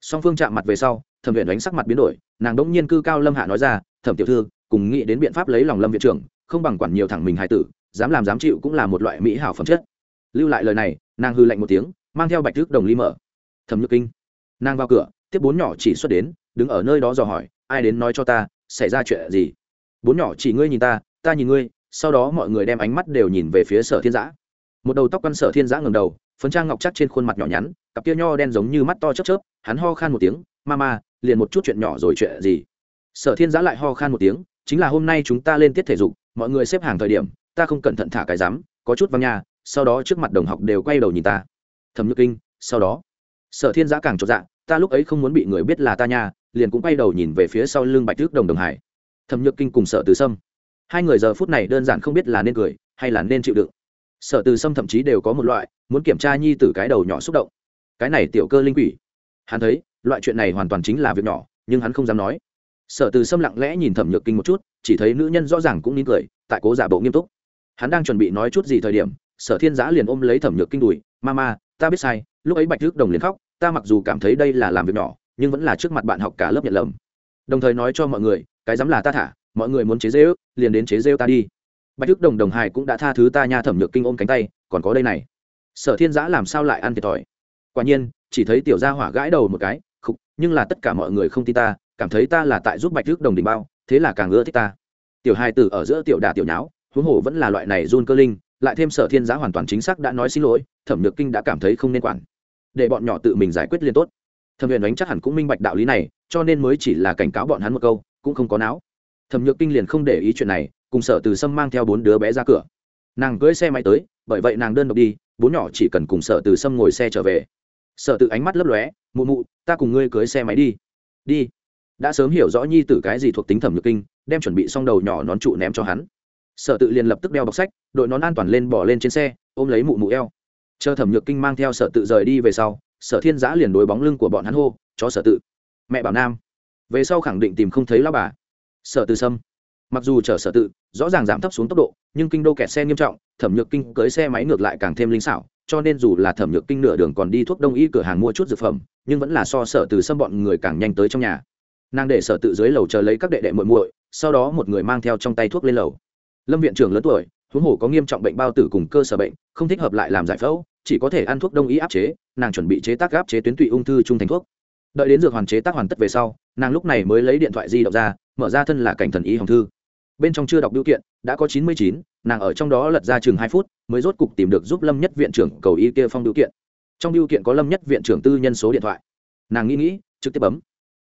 Song phương chạm mặt về sau, thẩm viện đánh sắc mặt biến đổi, nàng đỗng nhiên cư cao lâm hạ nói ra, thẩm tiểu thư, cùng nghĩ đến biện pháp lấy lòng lâm viện trưởng, không bằng quản nhiều thẳng mình hải tử, dám làm dám chịu cũng là một loại mỹ hảo phẩm chất. Lưu lại lời này, nàng hư lạnh một tiếng, mang theo bạch thức đồng ly mở. Thẩm nhược kinh. Nàng vào cửa, tiếp bốn nhỏ chỉ xuất đến, đứng ở nơi đó dò hỏi, ai đến nói cho ta, xảy ra chuyện gì? Bốn nhỏ chỉ ngươi nhìn ta ta nhìn ngươi sau đó mọi người đem ánh mắt đều nhìn về phía sở thiên giã. Một đầu tóc quan sở thiên giã ngầm đầu phấn trang ngọc chắc trên khuôn mặt nhỏ nhắn cặp kia nho đen giống như mắt to chớp chớp hắn ho khan một tiếng ma ma liền một chút chuyện nhỏ rồi chuyện gì? Sở thiên giã lại ho khan một tiếng chính là hôm nay chúng ta lên tiết thể dục mọi người xếp hàng thời điểm ta không cẩn thận thả cái dám, có chút văng nhà, sau đó trước mặt đồng học đều quay đầu nhìn ta. Thẩm nhược kinh sau đó? Sở thiên giã càng trọn dạ ta lúc ấy không muốn bị người biết là ta nha liền cũng quay đầu nhìn về phía sau lưng bạch thước đồng đồng hải thẩm nhược kinh cùng sở từ sâm. Hai người giờ phút này đơn giản không biết là nên cười hay là nên chịu đựng. Sở từ sâm thậm chí đều có một loại muốn kiểm tra nhi tử cái đầu nhỏ xúc động. Cái này tiểu cơ linh quỷ. Hắn thấy, loại chuyện này hoàn toàn chính là việc nhỏ, nhưng hắn không dám nói. Sở từ sâm lặng lẽ nhìn thẩm nhược kinh một chút, chỉ thấy nữ nhân rõ ràng cũng nín cười, tại cố giả bộ nghiêm túc. Hắn đang chuẩn bị nói chút gì thời điểm, sở thiên giã liền ôm lấy thẩm nhược kinh đùi, ma ma, ta biết sai, lúc ấy bạch thước đồng liền khóc, ta mặc dù cảm thấy đây là làm việc nhỏ, nhưng vẫn là trước mặt bạn học cả lớp nhận lầm. Đồng thời nói cho mọi người cái dám là ta thả, mọi người muốn chế dê ước liền đến chế rêu ta đi. Bạch thức đồng đồng hài cũng đã tha thứ ta nha thẩm nhược kinh ôm cánh tay, còn có đây này. Sở thiên giã làm sao lại ăn thiệt thòi? Quả nhiên, chỉ thấy tiểu gia hỏa gãi đầu một cái, khục, nhưng là tất cả mọi người không tin ta, cảm thấy ta là tại giúp bạch thức đồng đình bao, thế là càng ưa thích ta. Tiểu hai tử ở giữa tiểu đà tiểu nháo, huống hồ vẫn là loại này run cơ linh, lại thêm sở thiên giã hoàn toàn chính xác đã nói xin lỗi, thẩm nhược kinh đã cảm thấy không nên quản. Để bọn nhỏ tự mình giải quyết liên tốt. Thẩm huyền đánh chắc hẳn cũng minh bạch đạo lý này, cho nên mới chỉ là cảnh cáo bọn hắn một câu cũng không có não. Thẩm nhược kinh liền không để ý chuyện này, cùng sở từ sâm mang theo bốn đứa bé ra cửa. Nàng cưỡi xe máy tới, bởi vậy nàng đơn độc đi, bốn nhỏ chỉ cần cùng sở từ sâm ngồi xe trở về. Sở từ ánh mắt lấp lóe, mụ mụ, ta cùng ngươi cưới xe máy đi. Đi. Đã sớm hiểu rõ nhi tử cái gì thuộc tính thẩm nhược kinh, đem chuẩn bị xong đầu nhỏ nón trụ ném cho hắn. Sở tự liền lập tức đeo bọc sách, đội nón an toàn lên bỏ lên trên xe, ôm lấy mụ mụ eo. Chờ thẩm nhược kinh mang theo sở tự rời đi về sau, sở thiên giã liền đối bóng lưng của bọn hắn hô, chó sở tự. Mẹ bảo nam về sau khẳng định tìm không thấy lao bà. Sở từ sâm. Mặc dù chở sở tự, rõ ràng giảm thấp xuống tốc độ, nhưng kinh đô kẹt xe nghiêm trọng, thẩm nhược kinh cưới xe máy ngược lại càng thêm linh xảo, cho nên dù là thẩm nhược kinh nửa đường còn đi thuốc đông y cửa hàng mua chút dược phẩm, nhưng vẫn là so sở từ sâm bọn người càng nhanh tới trong nhà. Nàng để sở tự dưới lầu chờ lấy các đệ đệ muội muội, sau đó một người mang theo trong tay thuốc lên lầu. Lâm viện trưởng lớn tuổi, huống hồ có nghiêm trọng bệnh bao tử cùng cơ sở bệnh, không thích hợp lại làm giải phẫu, chỉ có thể ăn thuốc đông y áp chế, nàng chuẩn bị chế tác áp chế tuyến tụy ung thư trung thành thuốc. Đợi đến dược hoàn chế tác hoàn tất về sau nàng lúc này mới lấy điện thoại di động ra, mở ra thân là cảnh thần y hồng thư. Bên trong chưa đọc biểu kiện, đã có chín mươi chín, nàng ở trong đó lật ra chừng hai phút, mới rốt cục tìm được giúp lâm nhất viện trưởng cầu y kia phong biểu kiện. Trong biểu kiện có lâm nhất viện trưởng tư nhân số điện thoại. Nàng nghĩ nghĩ, trực tiếp bấm.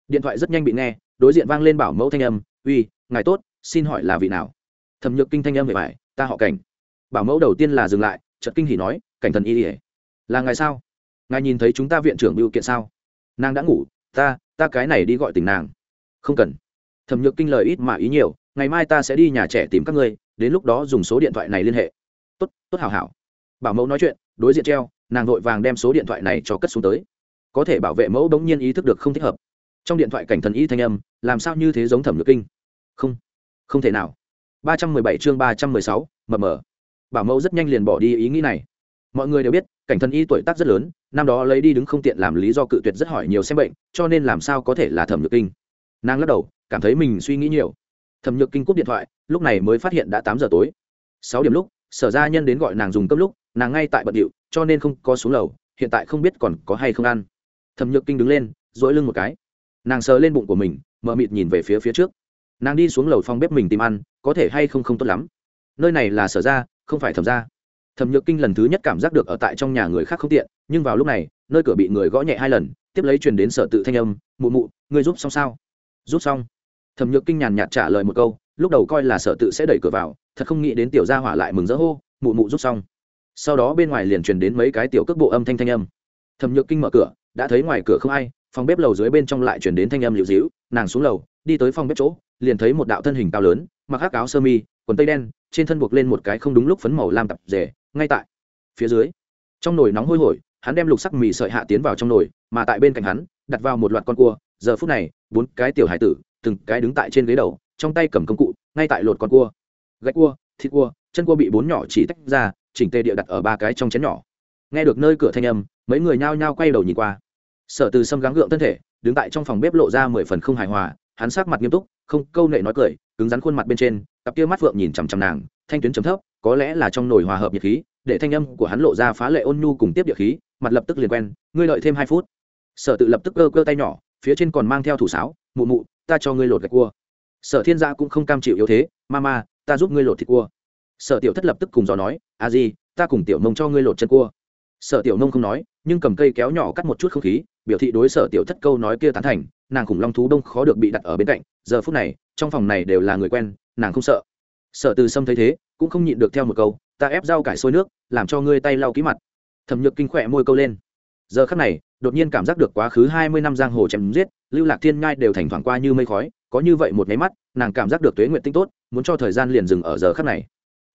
Điện thoại rất nhanh bị nghe, đối diện vang lên bảo mẫu thanh âm, uy, ngài tốt, xin hỏi là vị nào? Thẩm nhược kinh thanh âm về bài, ta họ cảnh. Bảo mẫu đầu tiên là dừng lại, chợt kinh hỉ nói, cảnh thần y ỉa là ngài sao? Ngài nhìn thấy chúng ta viện trưởng biểu kiện sao? Nàng đã ngủ, ta ta cái này đi gọi tình nàng. Không cần. Thẩm nhược kinh lời ít mà ý nhiều, ngày mai ta sẽ đi nhà trẻ tìm các ngươi, đến lúc đó dùng số điện thoại này liên hệ. Tốt tốt hảo hảo. Bảo mẫu nói chuyện, đối diện treo, nàng vội vàng đem số điện thoại này cho cất xuống tới. Có thể bảo vệ mẫu bỗng nhiên ý thức được không thích hợp. Trong điện thoại cảnh thần y thanh âm, làm sao như thế giống thẩm nhược kinh? Không không thể nào. Ba trăm mười bảy chương ba trăm mười sáu, mờ mờ. Bảo mẫu rất nhanh liền bỏ đi ý nghĩ này mọi người đều biết, cảnh thần y tuổi tác rất lớn, năm đó lấy đi đứng không tiện làm lý do cự tuyệt rất hỏi nhiều xem bệnh, cho nên làm sao có thể là thẩm nhược kinh. Nàng lắc đầu, cảm thấy mình suy nghĩ nhiều. Thẩm nhược kinh cúp điện thoại, lúc này mới phát hiện đã tám giờ tối. Sáu điểm lúc, sở gia nhân đến gọi nàng dùng cấp lúc, nàng ngay tại bận điệu, cho nên không có xuống lầu, hiện tại không biết còn có hay không ăn. Thẩm nhược kinh đứng lên dỗi lưng một cái. Nàng sờ lên bụng của mình mờ mịt nhìn về phía phía trước. Nàng đi xuống lầu phòng bếp mình tìm ăn, có thể hay không không tốt lắm. Nơi này là sở ra không phải thẩm ra thẩm nhược kinh lần thứ nhất cảm giác được ở tại trong nhà người khác không tiện, nhưng vào lúc này, nơi cửa bị người gõ nhẹ hai lần, tiếp lấy truyền đến sở tự thanh âm, mụ mụ, ngươi giúp xong sao? Giúp xong. Thẩm nhược kinh nhàn nhạt trả lời một câu, lúc đầu coi là sở tự sẽ đẩy cửa vào, thật không nghĩ đến tiểu gia hỏa lại mừng rỡ hô, mụ mụ giúp xong. Sau đó bên ngoài liền truyền đến mấy cái tiểu cước bộ âm thanh thanh âm. Thẩm nhược kinh mở cửa, đã thấy ngoài cửa không ai, phòng bếp lầu dưới bên trong lại truyền đến thanh âm liều dĩu nàng xuống lầu, đi tới phòng bếp chỗ, liền thấy một đạo thân hình cao lớn, mặc hắc áo sơ mi, quần tây đen trên thân buộc lên một cái không đúng lúc phấn màu lam tập rể, ngay tại phía dưới. Trong nồi nóng hôi hổi, hắn đem lục sắc mì sợi hạ tiến vào trong nồi, mà tại bên cạnh hắn, đặt vào một loạt con cua. Giờ phút này, bốn cái tiểu hải tử, từng cái đứng tại trên ghế đầu, trong tay cầm công cụ, ngay tại lột con cua. Gạch cua, thịt cua, chân cua bị bốn nhỏ chỉ tách ra, chỉnh tê địa đặt ở ba cái trong chén nhỏ. Nghe được nơi cửa thanh âm, mấy người nhao nhao quay đầu nhìn qua. Sở từ sâm gắng gượng thân thể, đứng tại trong phòng bếp lộ ra mười phần không hài hòa, hắn sắc mặt nghiêm túc, không câu nệ nói cười, cứng rắn khuôn mặt bên trên cặp kia mắt phượng nhìn chằm chằm nàng, thanh tuyến chấm thấp, có lẽ là trong nồi hòa hợp nhiệt khí, để thanh âm của hắn lộ ra phá lệ ôn nhu cùng tiếp địa khí, mặt lập tức liền quen, ngươi đợi thêm hai phút. Sở tự lập tức cơ cơ tay nhỏ, phía trên còn mang theo thủ sáo, mụ mụ, ta cho ngươi lột gạch cua. Sở thiên gia cũng không cam chịu yếu thế ma ma ta giúp ngươi lột thịt cua. Sở tiểu thất lập tức cùng gió nói, a à di, ta cùng tiểu nông cho ngươi lột chân cua. Sở tiểu nông không nói, nhưng cầm cây kéo nhỏ cắt một chút không khí, biểu thị đối sở tiểu thất câu nói kia tán thành, nàng khủng long thú đông khó được bị đặt ở bên cạnh, giờ phút này, trong phòng này đều là người quen nàng không sợ. Sở từ sâm thấy thế, cũng không nhịn được theo một câu, ta ép rau cải sôi nước, làm cho ngươi tay lau ký mặt. Thẩm nhược kinh khỏe môi câu lên. Giờ khắc này, đột nhiên cảm giác được quá khứ hai mươi năm giang hồ chém giết, lưu lạc thiên ngai đều thành thoảng qua như mây khói, có như vậy một nháy mắt, nàng cảm giác được tuế nguyện tinh tốt, muốn cho thời gian liền dừng ở giờ khắc này.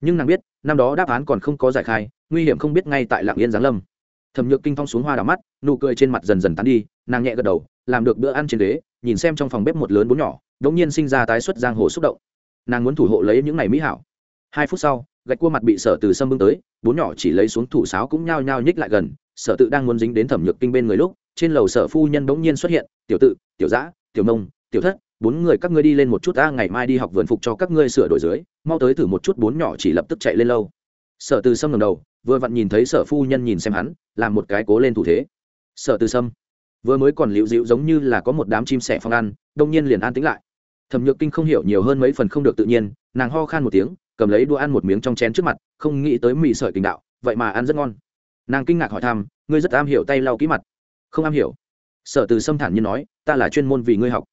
Nhưng nàng biết, năm đó đáp án còn không có giải khai, nguy hiểm không biết ngay tại lạng yên giáng lâm. Thẩm nhược kinh phong xuống hoa đào mắt, nụ cười trên mặt dần dần tán đi, nàng nhẹ gật đầu, làm được bữa ăn trên ghế, nhìn xem trong phòng bếp một lớn bốn nhỏ đ ỗ n g nhiên sinh ra tái xuất giang hồ xúc động nàng muốn thủ hộ lấy những ngày mỹ hảo. Hai phút sau, gạch cua mặt bị sở từ sâm bưng tới, bốn nhỏ chỉ lấy xuống thủ sáo cũng nhao nhao nhích lại gần, sở tự đang muốn dính đến thẩm nhược kinh bên người lúc, trên lầu sở phu nhân bỗng nhiên xuất hiện, tiểu tự, tiểu giã, tiểu mông tiểu thất, bốn người các ngươi đi lên một chút ta, ngày mai đi học vườn phục cho các ngươi sửa đổi dưới, mau tới thử một chút. Bốn nhỏ chỉ lập tức chạy lên lâu. Sở từ sâm ngầm đầu, vừa vặn nhìn thấy sở phu nhân nhìn xem hắn, làm một cái cố lên thủ thế. Sở từ sâm, vừa mới còn liễu dịu giống như là có một đám chim sẻ phong ăn, đông nhiên liền an tĩnh lại thẩm nhược kinh không hiểu nhiều hơn mấy phần không được tự nhiên, nàng ho khan một tiếng, cầm lấy đũa ăn một miếng trong chén trước mặt, không nghĩ tới mì sợi kinh đạo, vậy mà ăn rất ngon. Nàng kinh ngạc hỏi thăm, ngươi rất am hiểu tay lau kỹ mặt. Không am hiểu. Sở từ sâm thản như nói, ta là chuyên môn vì ngươi học.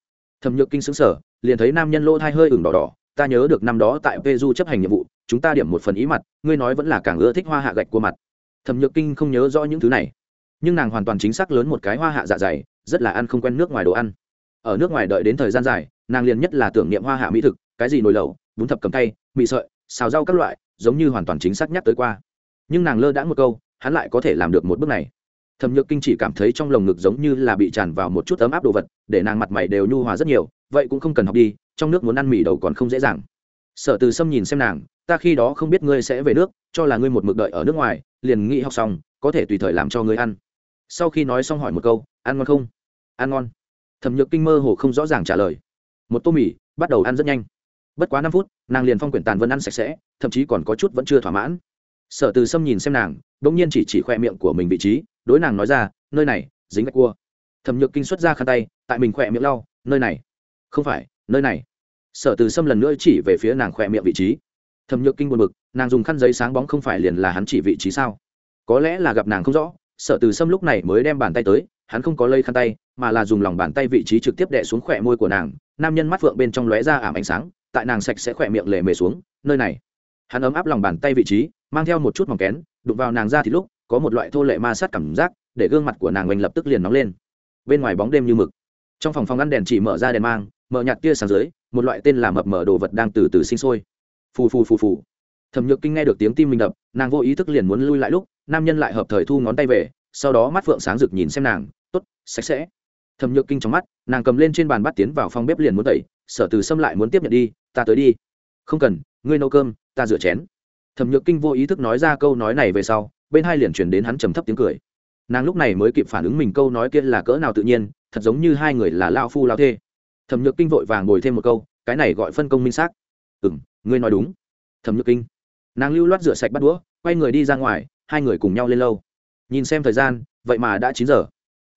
Thẩm nhược kinh xứng sở liền thấy nam nhân lỗ thai hơi ửng đỏ đỏ, ta nhớ được năm đó tại peju chấp hành nhiệm vụ, chúng ta điểm một phần ý mặt, ngươi nói vẫn là càng ưa thích hoa hạ gạch của mặt. Thẩm nhược kinh không nhớ rõ những thứ này. Nhưng nàng hoàn toàn chính xác lớn một cái hoa hạ dạ dày, rất là ăn không quen nước ngoài đồ ăn ở nước ngoài đợi đến thời gian dài, nàng liền nhất là tưởng niệm hoa hạ mỹ thực, cái gì nồi lẩu, bún thập cầm tay mì sợi, xào rau các loại, giống như hoàn toàn chính xác nhắc tới qua. Nhưng nàng lơ đãng một câu, hắn lại có thể làm được một bước này. Thẩm nhược kinh chỉ cảm thấy trong lồng ngực giống như là bị tràn vào một chút ấm áp đồ vật, để nàng mặt mày đều nhu hòa rất nhiều, vậy cũng không cần học đi, trong nước muốn ăn mì đầu còn không dễ dàng. Sở từ sâm nhìn xem nàng, ta khi đó không biết ngươi sẽ về nước, cho là ngươi một mực đợi ở nước ngoài, liền nghĩ học xong, có thể tùy thời làm cho ngươi ăn. Sau khi nói xong hỏi một câu, ăn ngon không? Ăn ngon thẩm nhược kinh mơ hồ không rõ ràng trả lời. Một tô mì, bắt đầu ăn rất nhanh. Bất quá năm phút, nàng liền phong quyển tàn vân ăn sạch sẽ, thậm chí còn có chút vẫn chưa thỏa mãn. Sở từ sâm nhìn xem nàng đ ỗ n g nhiên chỉ chỉ khoe miệng của mình vị trí, đối nàng nói ra, nơi này, dính gạch cua. Thẩm nhược kinh xuất ra khăn tay, tại mình khoe miệng lau, nơi này. Không phải, nơi này. Sở từ sâm lần nữa chỉ về phía nàng khoe miệng vị trí. Thẩm nhược kinh buồn b ự c nàng dùng khăn giấy sáng bóng không phải liền là hắn chỉ vị trí sao? Có lẽ là gặp nàng không rõ, sở từ sâm lúc này mới đem bàn tay tới hắn không có lây khăn tay, mà là dùng lòng bàn tay vị trí trực tiếp đè xuống khỏe môi của nàng, nam nhân mắt phượng bên trong lóe ra ảm ánh sáng, tại nàng sạch sẽ khỏe miệng lề mề xuống, nơi này. Hắn ấm áp lòng bàn tay vị trí, mang theo một chút mỏng kén, đụng vào nàng ra thì lúc, có một loại thô lệ ma sát cảm giác, để gương mặt của nàng oanh lập tức liền nóng lên. Bên ngoài bóng đêm như mực. Trong phòng phòng ngăn đèn chỉ mở ra đèn mang, mở nhạt tia sáng dưới, một loại tên là mập mở đồ vật đang từ từ sinh sôi. Phù phù phù phù. Thẩm nhược kinh nghe được tiếng tim mình đập, nàng vô ý thức liền muốn lui lại lúc, nam nhân lại hợp thời thu ngón tay về, sau đó mắt phượng sáng rực nhìn xem nàng sạch sẽ. Thẩm nhược kinh trong mắt, nàng cầm lên trên bàn bắt tiến vào phòng bếp liền muốn tẩy, sở từ xâm lại muốn tiếp nhận đi, ta tới đi. Không cần, ngươi nấu cơm, ta rửa chén. Thẩm nhược kinh vô ý thức nói ra câu nói này về sau, bên hai liền chuyển đến hắn trầm thấp tiếng cười. Nàng lúc này mới kịp phản ứng mình câu nói kia là cỡ nào tự nhiên, thật giống như hai người là lao phu lao thê. Thẩm nhược kinh vội vàng ngồi thêm một câu, cái này gọi phân công minh xác. Ừ m ngươi nói đúng. Thẩm nhược kinh, nàng lưu loát rửa sạch bắt đũa, quay người đi ra ngoài, hai người cùng nhau lên lâu nhìn xem thời gian, vậy mà đã chín giờ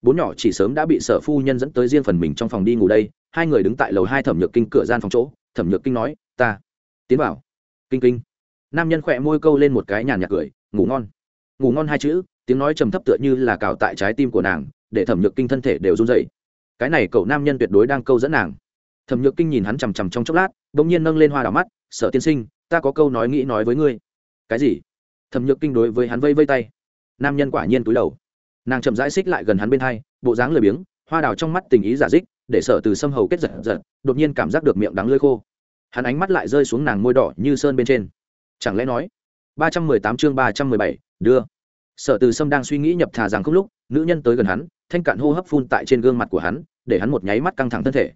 bốn nhỏ chỉ sớm đã bị sở phu nhân dẫn tới riêng phần mình trong phòng đi ngủ đây, hai người đứng tại lầu hai thẩm nhược kinh cửa gian phòng chỗ, thẩm nhược kinh nói, ta, tiến vào. Kinh kinh. Nam nhân khỏe môi câu lên một cái nhàn nhạt cười, ngủ ngon. Ngủ ngon hai chữ, tiếng nói trầm thấp tựa như là cào tại trái tim của nàng, để thẩm nhược kinh thân thể đều run dậy cái này cậu nam nhân tuyệt đối đang câu dẫn nàng. Thẩm nhược kinh nhìn hắn chằm chằm trong chốc lát đ ỗ n g nhiên nâng lên hoa đỏ mắt sợ tiên sinh, ta có câu nói nghĩ nói với ngươi. Cái gì? Thẩm nhược kinh đối với hắn vây vây tay. Nam nhân quả nhiên túi đầu nàng chậm rãi xích lại gần hắn bên hai, bộ dáng lười biếng, hoa đào trong mắt tình ý giả dích, để sợ từ sâm hầu kết giật giật, đột nhiên cảm giác được miệng đắng lơi khô. Hắn ánh mắt lại rơi xuống nàng môi đỏ như sơn bên trên. Chẳng lẽ nói, ba trăm mười tám chương ba trăm mười bảy, đưa. Sở từ sâm đang suy nghĩ nhập thà rằng không lúc, nữ nhân tới gần hắn, thanh cạn hô hấp phun tại trên gương mặt của hắn, để hắn một nháy mắt căng thẳng thân thể.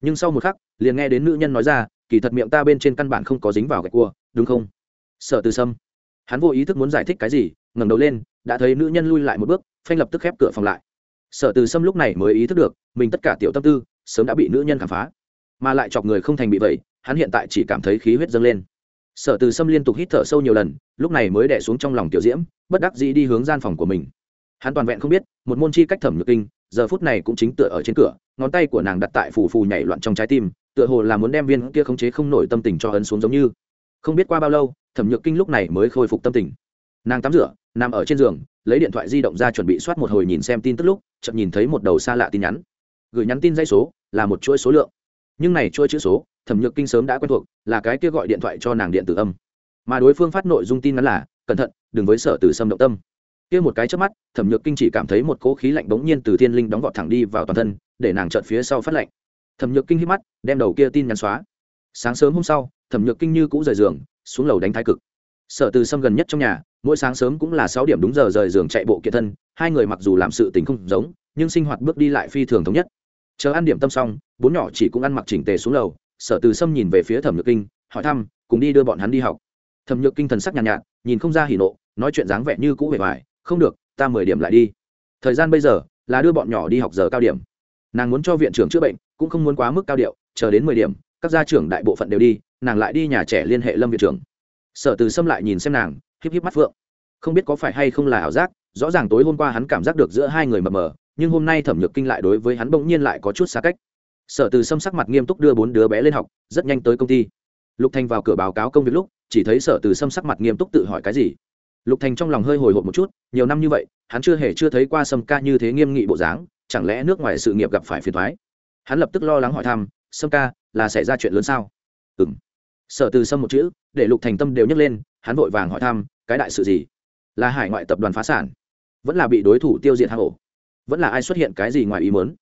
Nhưng sau một khắc, liền nghe đến nữ nhân nói ra, kỳ thật miệng ta bên trên căn bản không có dính vào gạch cua, đúng không? Sở từ sâm, hắn vô ý thức muốn giải thích cái gì, ngẩng đầu lên, đã thấy nữ nhân lui lại một bước phanh lập tức khép cửa phòng lại. Sở từ sâm lúc này mới ý thức được, mình tất cả tiểu tâm tư, sớm đã bị nữ nhân khám phá. Mà lại chọc người không thành bị vậy, hắn hiện tại chỉ cảm thấy khí huyết dâng lên. Sở từ sâm liên tục hít thở sâu nhiều lần, lúc này mới đẻ xuống trong lòng tiểu diễm, bất đắc dĩ đi hướng gian phòng của mình. Hắn toàn vẹn không biết, một môn chi cách thẩm nhược kinh, giờ phút này cũng chính tựa ở trên cửa, ngón tay của nàng đặt tại phù phù nhảy loạn trong trái tim, tựa hồ là muốn đem viên kia khống chế không nổi tâm tình cho ấn xuống giống như. Không biết qua bao lâu, thẩm nhược kinh lúc này mới khôi phục tâm tình. Nàng tắm rửa, nằm ở trên giường lấy điện thoại di động ra chuẩn bị soát một hồi nhìn xem tin tức lúc chậm nhìn thấy một đầu xa lạ tin nhắn. Gửi nhắn tin dây số, là một chuỗi số lượng. Nhưng này chuỗi chữ số, thẩm nhược kinh sớm đã quen thuộc, là cái kia gọi điện thoại cho nàng điện tử âm. Mà đối phương phát nội dung tin ngắn là, cẩn thận, đừng với sở từ sâm động tâm. Kia một cái trước mắt, thẩm nhược kinh chỉ cảm thấy một cỗ khí lạnh bỗng nhiên từ thiên linh đóng gọt thẳng đi vào toàn thân, để nàng trợn phía sau phát lạnh. Thẩm nhược kinh hít mắt, đem đầu kia tin nhắn xóa. Sáng sớm hôm sau, thẩm nhược kinh như cũ rời giường, xuống lầu đánh thái cực sở từ sâm gần nhất trong nhà mỗi sáng sớm cũng là sáu điểm đúng giờ rời giường chạy bộ kiện thân hai người mặc dù làm sự tình không giống nhưng sinh hoạt bước đi lại phi thường thống nhất. Chờ ăn điểm tâm xong bốn nhỏ chỉ cũng ăn mặc chỉnh tề xuống lầu sở từ sâm nhìn về phía thẩm nhược kinh hỏi thăm cùng đi đưa bọn hắn đi học. Thẩm nhược kinh thần sắc nhàn nhạt, nhạt nhìn không ra hỉ nộ nói chuyện dáng vẻ như cũ vẻ vải không được ta mười điểm lại đi. Thời gian bây giờ là đưa bọn nhỏ đi học giờ cao điểm. Nàng muốn cho viện trưởng chữa bệnh cũng không muốn quá mức cao điệu chờ đến mười điểm các gia trưởng đại bộ phận đều đi nàng lại đi nhà trẻ liên hệ lâm viện trưởng sở từ xâm lại nhìn xem nàng, híp híp mắt phượng. Không biết có phải hay không là ảo giác, rõ ràng tối hôm qua hắn cảm giác được giữa hai người mờ mờ, nhưng hôm nay thẩm nhược kinh lại đối với hắn bỗng nhiên lại có chút xa cách. Sở từ xâm sắc mặt nghiêm túc đưa bốn đứa bé lên học, rất nhanh tới công ty. Lục thành vào cửa báo cáo công việc lúc, chỉ thấy sở từ xâm sắc mặt nghiêm túc tự hỏi cái gì. Lục thành trong lòng hơi hồi hộp một chút, nhiều năm như vậy, hắn chưa hề chưa thấy qua sâm ca như thế nghiêm nghị bộ dáng, chẳng lẽ nước ngoài sự nghiệp gặp phải phiền thoái hắn lập tức lo lắng hỏi thăm, sâm ca, là xảy ra chuyện lớn sao? Ừ m sở từ sâm một chữ, để lục thành tâm đều nhấc lên, hắn vội vàng hỏi thăm, cái đại sự gì? Là hải ngoại tập đoàn phá sản. Vẫn là bị đối thủ tiêu diệt hạ hổ vẫn là ai xuất hiện cái gì ngoài ý mớn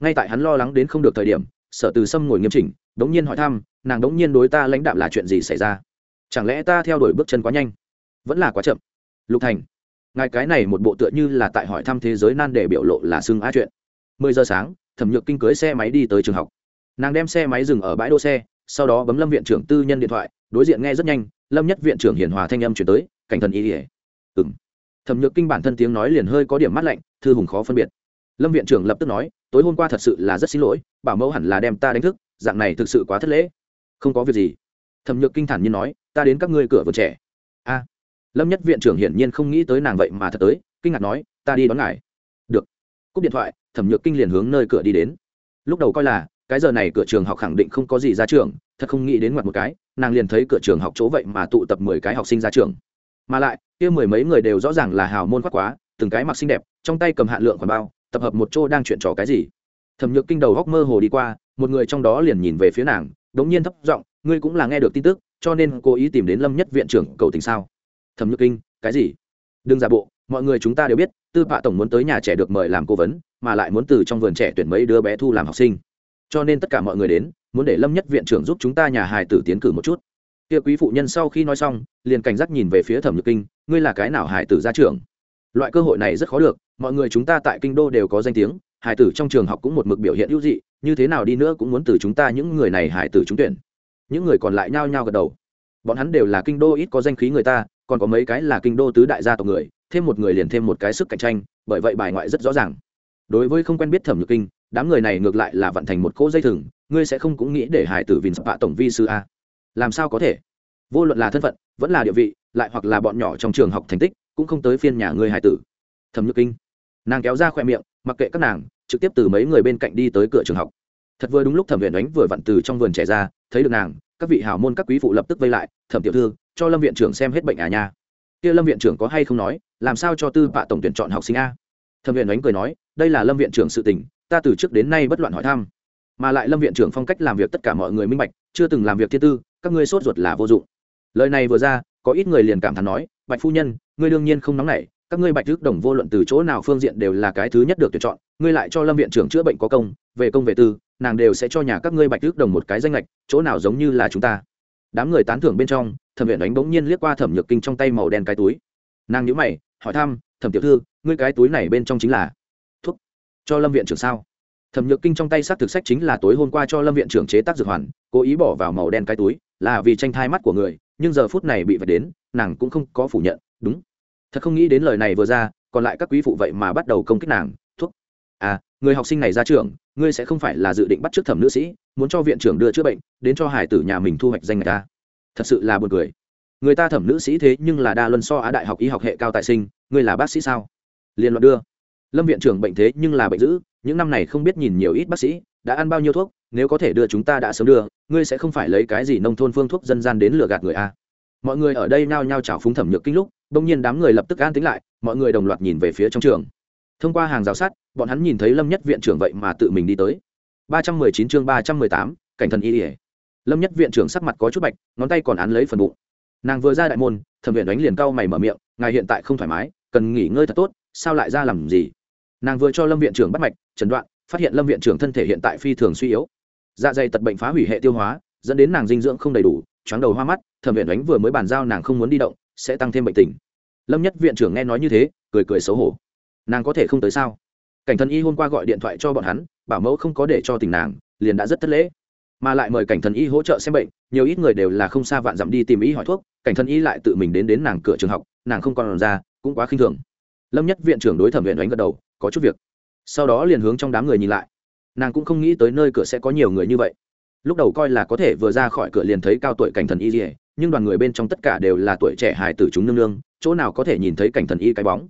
ngay tại hắn lo lắng đến không được thời điểm, sở từ sâm ngồi nghiêm chỉnh, đống nhiên hỏi thăm, nàng đống nhiên đối ta lãnh đạm là chuyện gì xảy ra? Chẳng lẽ ta theo đuổi bước chân quá nhanh? Vẫn là quá chậm. Lục thành, ngài cái này một bộ tựa như là tại hỏi thăm thế giới nan để biểu lộ là xưng á chuyện. Mười giờ sáng, thẩm nhược kinh cưới xe máy đi tới trường học. Nàng đem xe máy dừng ở bãi đỗ xe sau đó bấm lâm viện trưởng tư nhân điện thoại, đối diện nghe rất nhanh, lâm nhất viện trưởng hiền hòa thanh âm chuyển tới, cảnh thần ý ỉa ừng thẩm nhược kinh bản thân tiếng nói liền hơi có điểm mắt lạnh, thư hùng khó phân biệt. Lâm viện trưởng lập tức nói, tối hôm qua thật sự là rất xin lỗi, bảo mẫu hẳn là đem ta đánh thức, dạng này thực sự quá thất lễ. Không có việc gì. Thẩm nhược kinh thản nhiên nói, ta đến các ngươi cửa vừa trẻ. A. Lâm nhất viện trưởng hiển nhiên không nghĩ tới nàng vậy mà thật tới, kinh ngạc nói, ta đi đón ngài. Được. Cúp điện thoại, thẩm nhược kinh liền hướng nơi cửa đi đến. Lúc đầu coi là cái giờ này cửa trường học khẳng định không có gì ra trường, thật không nghĩ đến ngoặt một cái, nàng liền thấy cửa trường học chỗ vậy mà tụ tập mười cái học sinh ra trường. Mà lại, kia mười mấy người đều rõ ràng là hào môn khoác quá, từng cái mặc xinh đẹp, trong tay cầm hạn lượng còn bao, tập hợp một chỗ đang chuyện trò cái gì. Thẩm nhược kinh đầu góc mơ hồ đi qua, một người trong đó liền nhìn về phía nàng, đống nhiên thấp giọng, ngươi cũng là nghe được tin tức, cho nên cố ý tìm đến lâm nhất viện trưởng cầu tình sao? Thẩm nhược kinh, cái gì? Đừng giả bộ, mọi người chúng ta đều biết, tư bạ tổng muốn tới nhà trẻ được mời làm cố vấn, mà lại muốn từ trong vườn trẻ tuyển mấy đứa bé thu làm học sinh cho nên tất cả mọi người đến, muốn để lâm nhất viện trưởng giúp chúng ta nhà hài tử tiến cử một chút. Kia quý phụ nhân sau khi nói xong, liền cảnh giác nhìn về phía thẩm nhược kinh, ngươi là cái nào hài tử ra trường loại cơ hội này rất khó được, mọi người chúng ta tại kinh đô đều có danh tiếng, hài tử trong trường học cũng một mực biểu hiện hữu dị, như thế nào đi nữa cũng muốn từ chúng ta những người này hài tử trúng tuyển. Những người còn lại nhao nhao gật đầu. Bọn hắn đều là kinh đô ít có danh khí người ta, còn có mấy cái là kinh đô tứ đại gia tộc người, thêm một người liền thêm một cái sức cạnh tranh, bởi vậy bài ngoại rất rõ ràng đối với không quen biết thẩm nhược kinh, đám người này ngược lại là vận thành một cỗ dây thừng, ngươi sẽ không cũng nghĩ để hải tử vinh sập tổng vi sư a? Làm sao có thể? Vô luận là thân phận, vẫn là địa vị, lại hoặc là bọn nhỏ trong trường học thành tích, cũng không tới phiên nhà ngươi hải tử. Thẩm nhược kinh. Nàng kéo ra khoe miệng, mặc kệ các nàng, trực tiếp từ mấy người bên cạnh đi tới cửa trường học. Thật vừa đúng lúc thẩm viện đánh vừa vặn từ trong vườn trẻ ra, thấy được nàng, các vị hào môn các quý phụ lập tức vây lại, thẩm tiểu thư, cho lâm viện trưởng xem hết bệnh à nha. Kia lâm viện trưởng có hay không nói, làm sao cho tư bạ tổng tuyển chọn học sinh a? Thẩm viện ánh cười nói, đây là lâm viện trưởng sự tình, ta từ trước đến nay bất loạn hỏi thăm. Mà lại lâm viện trưởng phong cách làm việc tất cả mọi người minh bạch, chưa từng làm việc thiên tư, các ngươi sốt ruột là vô dụng. Lời này vừa ra, có ít người liền cảm thán nói, bạch phu nhân, ngươi đương nhiên không nóng nảy, các ngươi bạch thức đồng vô luận từ chỗ nào phương diện đều là cái thứ nhất được tuyển chọn, ngươi lại cho lâm viện trưởng chữa bệnh có công, về công về tư, nàng đều sẽ cho nhà các ngươi bạch thức đồng một cái danh lệch chỗ nào giống như là chúng ta. Đám người tán thưởng bên trong, thẩm viện đánh bỗng nhiên liếc qua thẩm nhược kinh trong tay màu đen cái túi. Nàng nhữ mày, hỏi thăm, thẩm tiểu thư ngươi cái túi này bên trong chính là thuốc cho lâm viện trưởng sao? Thẩm nhược kinh trong tay s á t thực sách chính là tối hôm qua cho lâm viện trưởng chế tác dược hoàn, cố ý bỏ vào màu đen cái túi, là vì tranh thai mắt của người, nhưng giờ phút này bị vạch đến, nàng cũng không có phủ nhận, đúng. Thật không nghĩ đến lời này vừa ra, còn lại các quý phụ vậy mà bắt đầu công kích nàng, thuốc. À người học sinh này ra trường, ngươi sẽ không phải là dự định bắt t thẩm nữ sĩ, muốn cho viện trưởng đưa chữa bệnh, đến cho hải tử nhà mình thu hoạch danh người ta. Thật sự là buồn cười. Người ta thẩm nữ sĩ thế nhưng là đa luân so á đại học y học hệ cao tại sinh, ngươi là bác sĩ sao? Liên luận đưa. Lâm viện trưởng bệnh thế nhưng là bệnh dữ, những năm này không biết nhìn nhiều ít bác sĩ, đã ăn bao nhiêu thuốc, nếu có thể đưa chúng ta đã sớm đưa, ngươi sẽ không phải lấy cái gì nông thôn phương thuốc dân gian đến lừa gạt người a mọi người ở đây nao nhao chảo phúng thẩm nhược kinh lúc bỗng nhiên đám người lập tức an tính lại, mọi người đồng loạt nhìn về phía trong trường. Thông qua hàng rào sắt, bọn hắn nhìn thấy lâm nhất viện trưởng vậy mà tự mình đi tới. ba trăm mười chín chương ba trăm mười tám, cảnh thần y ỉa lâm nhất viện trưởng sắc mặt có chút bạch, ngón tay còn án lấy phần bụng. Nàng vừa ra đại môn, thẩm viện đánh liền cau mày mở miệng, ngài hiện tại không thoải mái, cần nghỉ ngơi thật tốt sao lại ra làm gì? Nàng vừa cho lâm viện trưởng bắt mạch, chẩn đoạn, phát hiện lâm viện trưởng thân thể hiện tại phi thường suy yếu. Dạ dày tật bệnh phá hủy hệ tiêu hóa, dẫn đến nàng dinh dưỡng không đầy đủ chóng đầu hoa mắt, thẩm viện đánh vừa mới bàn giao nàng không muốn đi động, sẽ tăng thêm bệnh tình. Lâm nhất viện trưởng nghe nói như thế, cười cười xấu hổ. Nàng có thể không tới sao? Cảnh thần y hôm qua gọi điện thoại cho bọn hắn, bảo mẫu không có để cho tình nàng, liền đã rất thất lễ. Mà lại mời cảnh thần y hỗ trợ xem bệnh, nhiều ít người đều là không xa vạn dặm đi tìm ý hỏi thuốc, cảnh thần y lại tự mình đến đến nàng cửa trường học, nàng không còn ra, cũng quá khinh thường lâm nhất viện trưởng đối thẩm viện đánh gật đầu, có chút việc. sau đó liền hướng trong đám người nhìn lại. nàng cũng không nghĩ tới nơi cửa sẽ có nhiều người như vậy. lúc đầu coi là có thể vừa ra khỏi cửa liền thấy cao tuổi cảnh thần y gì nhưng đoàn người bên trong tất cả đều là tuổi trẻ hài tử chúng nương nương, chỗ nào có thể nhìn thấy cảnh thần y cái bóng.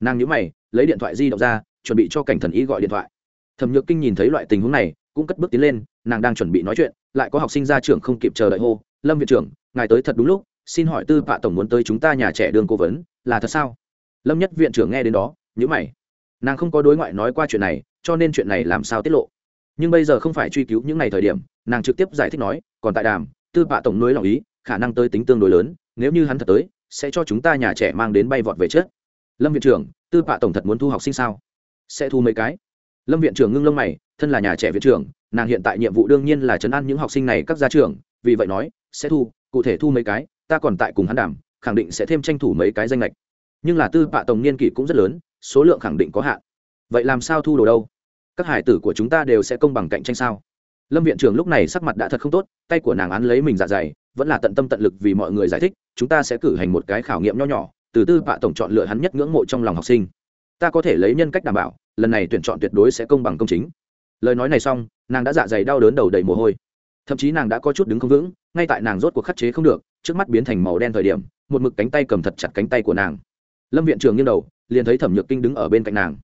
nàng nhíu mày, lấy điện thoại di động ra, chuẩn bị cho cảnh thần y gọi điện thoại. thẩm nhược kinh nhìn thấy loại tình huống này, cũng cất bước tiến lên, nàng đang chuẩn bị nói chuyện, lại có học sinh ra trường không kịp chờ đợi hô, lâm viện trưởng, ngài tới thật đúng lúc, xin hỏi tư vạ tổng muốn tới chúng ta nhà trẻ đường cố vấn, là thật sao? Lâm nhất viện trưởng nghe đến đó nhữ mày. Nàng không có đối ngoại nói qua chuyện này cho nên chuyện này làm sao tiết lộ? Nhưng bây giờ không phải truy cứu những ngày thời điểm nàng trực tiếp giải thích nói còn tại đàm tư bạ tổng nối lòng ý khả năng tới tính tương đối lớn nếu như hắn thật tới sẽ cho chúng ta nhà trẻ mang đến bay vọt về chết lâm viện trưởng tư bạ tổng thật muốn thu học sinh sao? Sẽ thu mấy cái? Lâm viện trưởng ngưng lông mày thân là nhà trẻ viện trưởng nàng hiện tại nhiệm vụ đương nhiên là chấn an những học sinh này các gia trưởng vì vậy nói sẽ thu cụ thể thu mấy cái ta còn tại cùng hắn đàm, khẳng định sẽ thêm tranh thủ mấy cái danh lệch nhưng là tư bạ tổng niên kỷ cũng rất lớn, số lượng khẳng định có hạn. Vậy làm sao thu đồ đâu? Các hải tử của chúng ta đều sẽ công bằng cạnh tranh sao? Lâm viện trưởng lúc này sắc mặt đã thật không tốt, tay của nàng án lấy mình dạ dày, vẫn là tận tâm tận lực vì mọi người giải thích, chúng ta sẽ cử hành một cái khảo nghiệm nho nhỏ, từ tư bạ tổng chọn lựa hắn nhất ngưỡng mộ trong lòng học sinh. Ta có thể lấy nhân cách đảm bảo, lần này tuyển chọn tuyệt đối sẽ công bằng công chính. Lời nói này xong, nàng đã dạ dày đau đớn đầu đầy mồ hôi. Thậm chí nàng đã có chút đứng không vững, ngay tại nàng rốt cuộc khắc chế không được, trước mắt biến thành màu đen thời điểm, một mực cánh tay cầm thật chặt cánh tay của nàng lâm viện trưởng nghiêng đầu, liền thấy thẩm nhược kinh đứng ở bên cạnh nàng.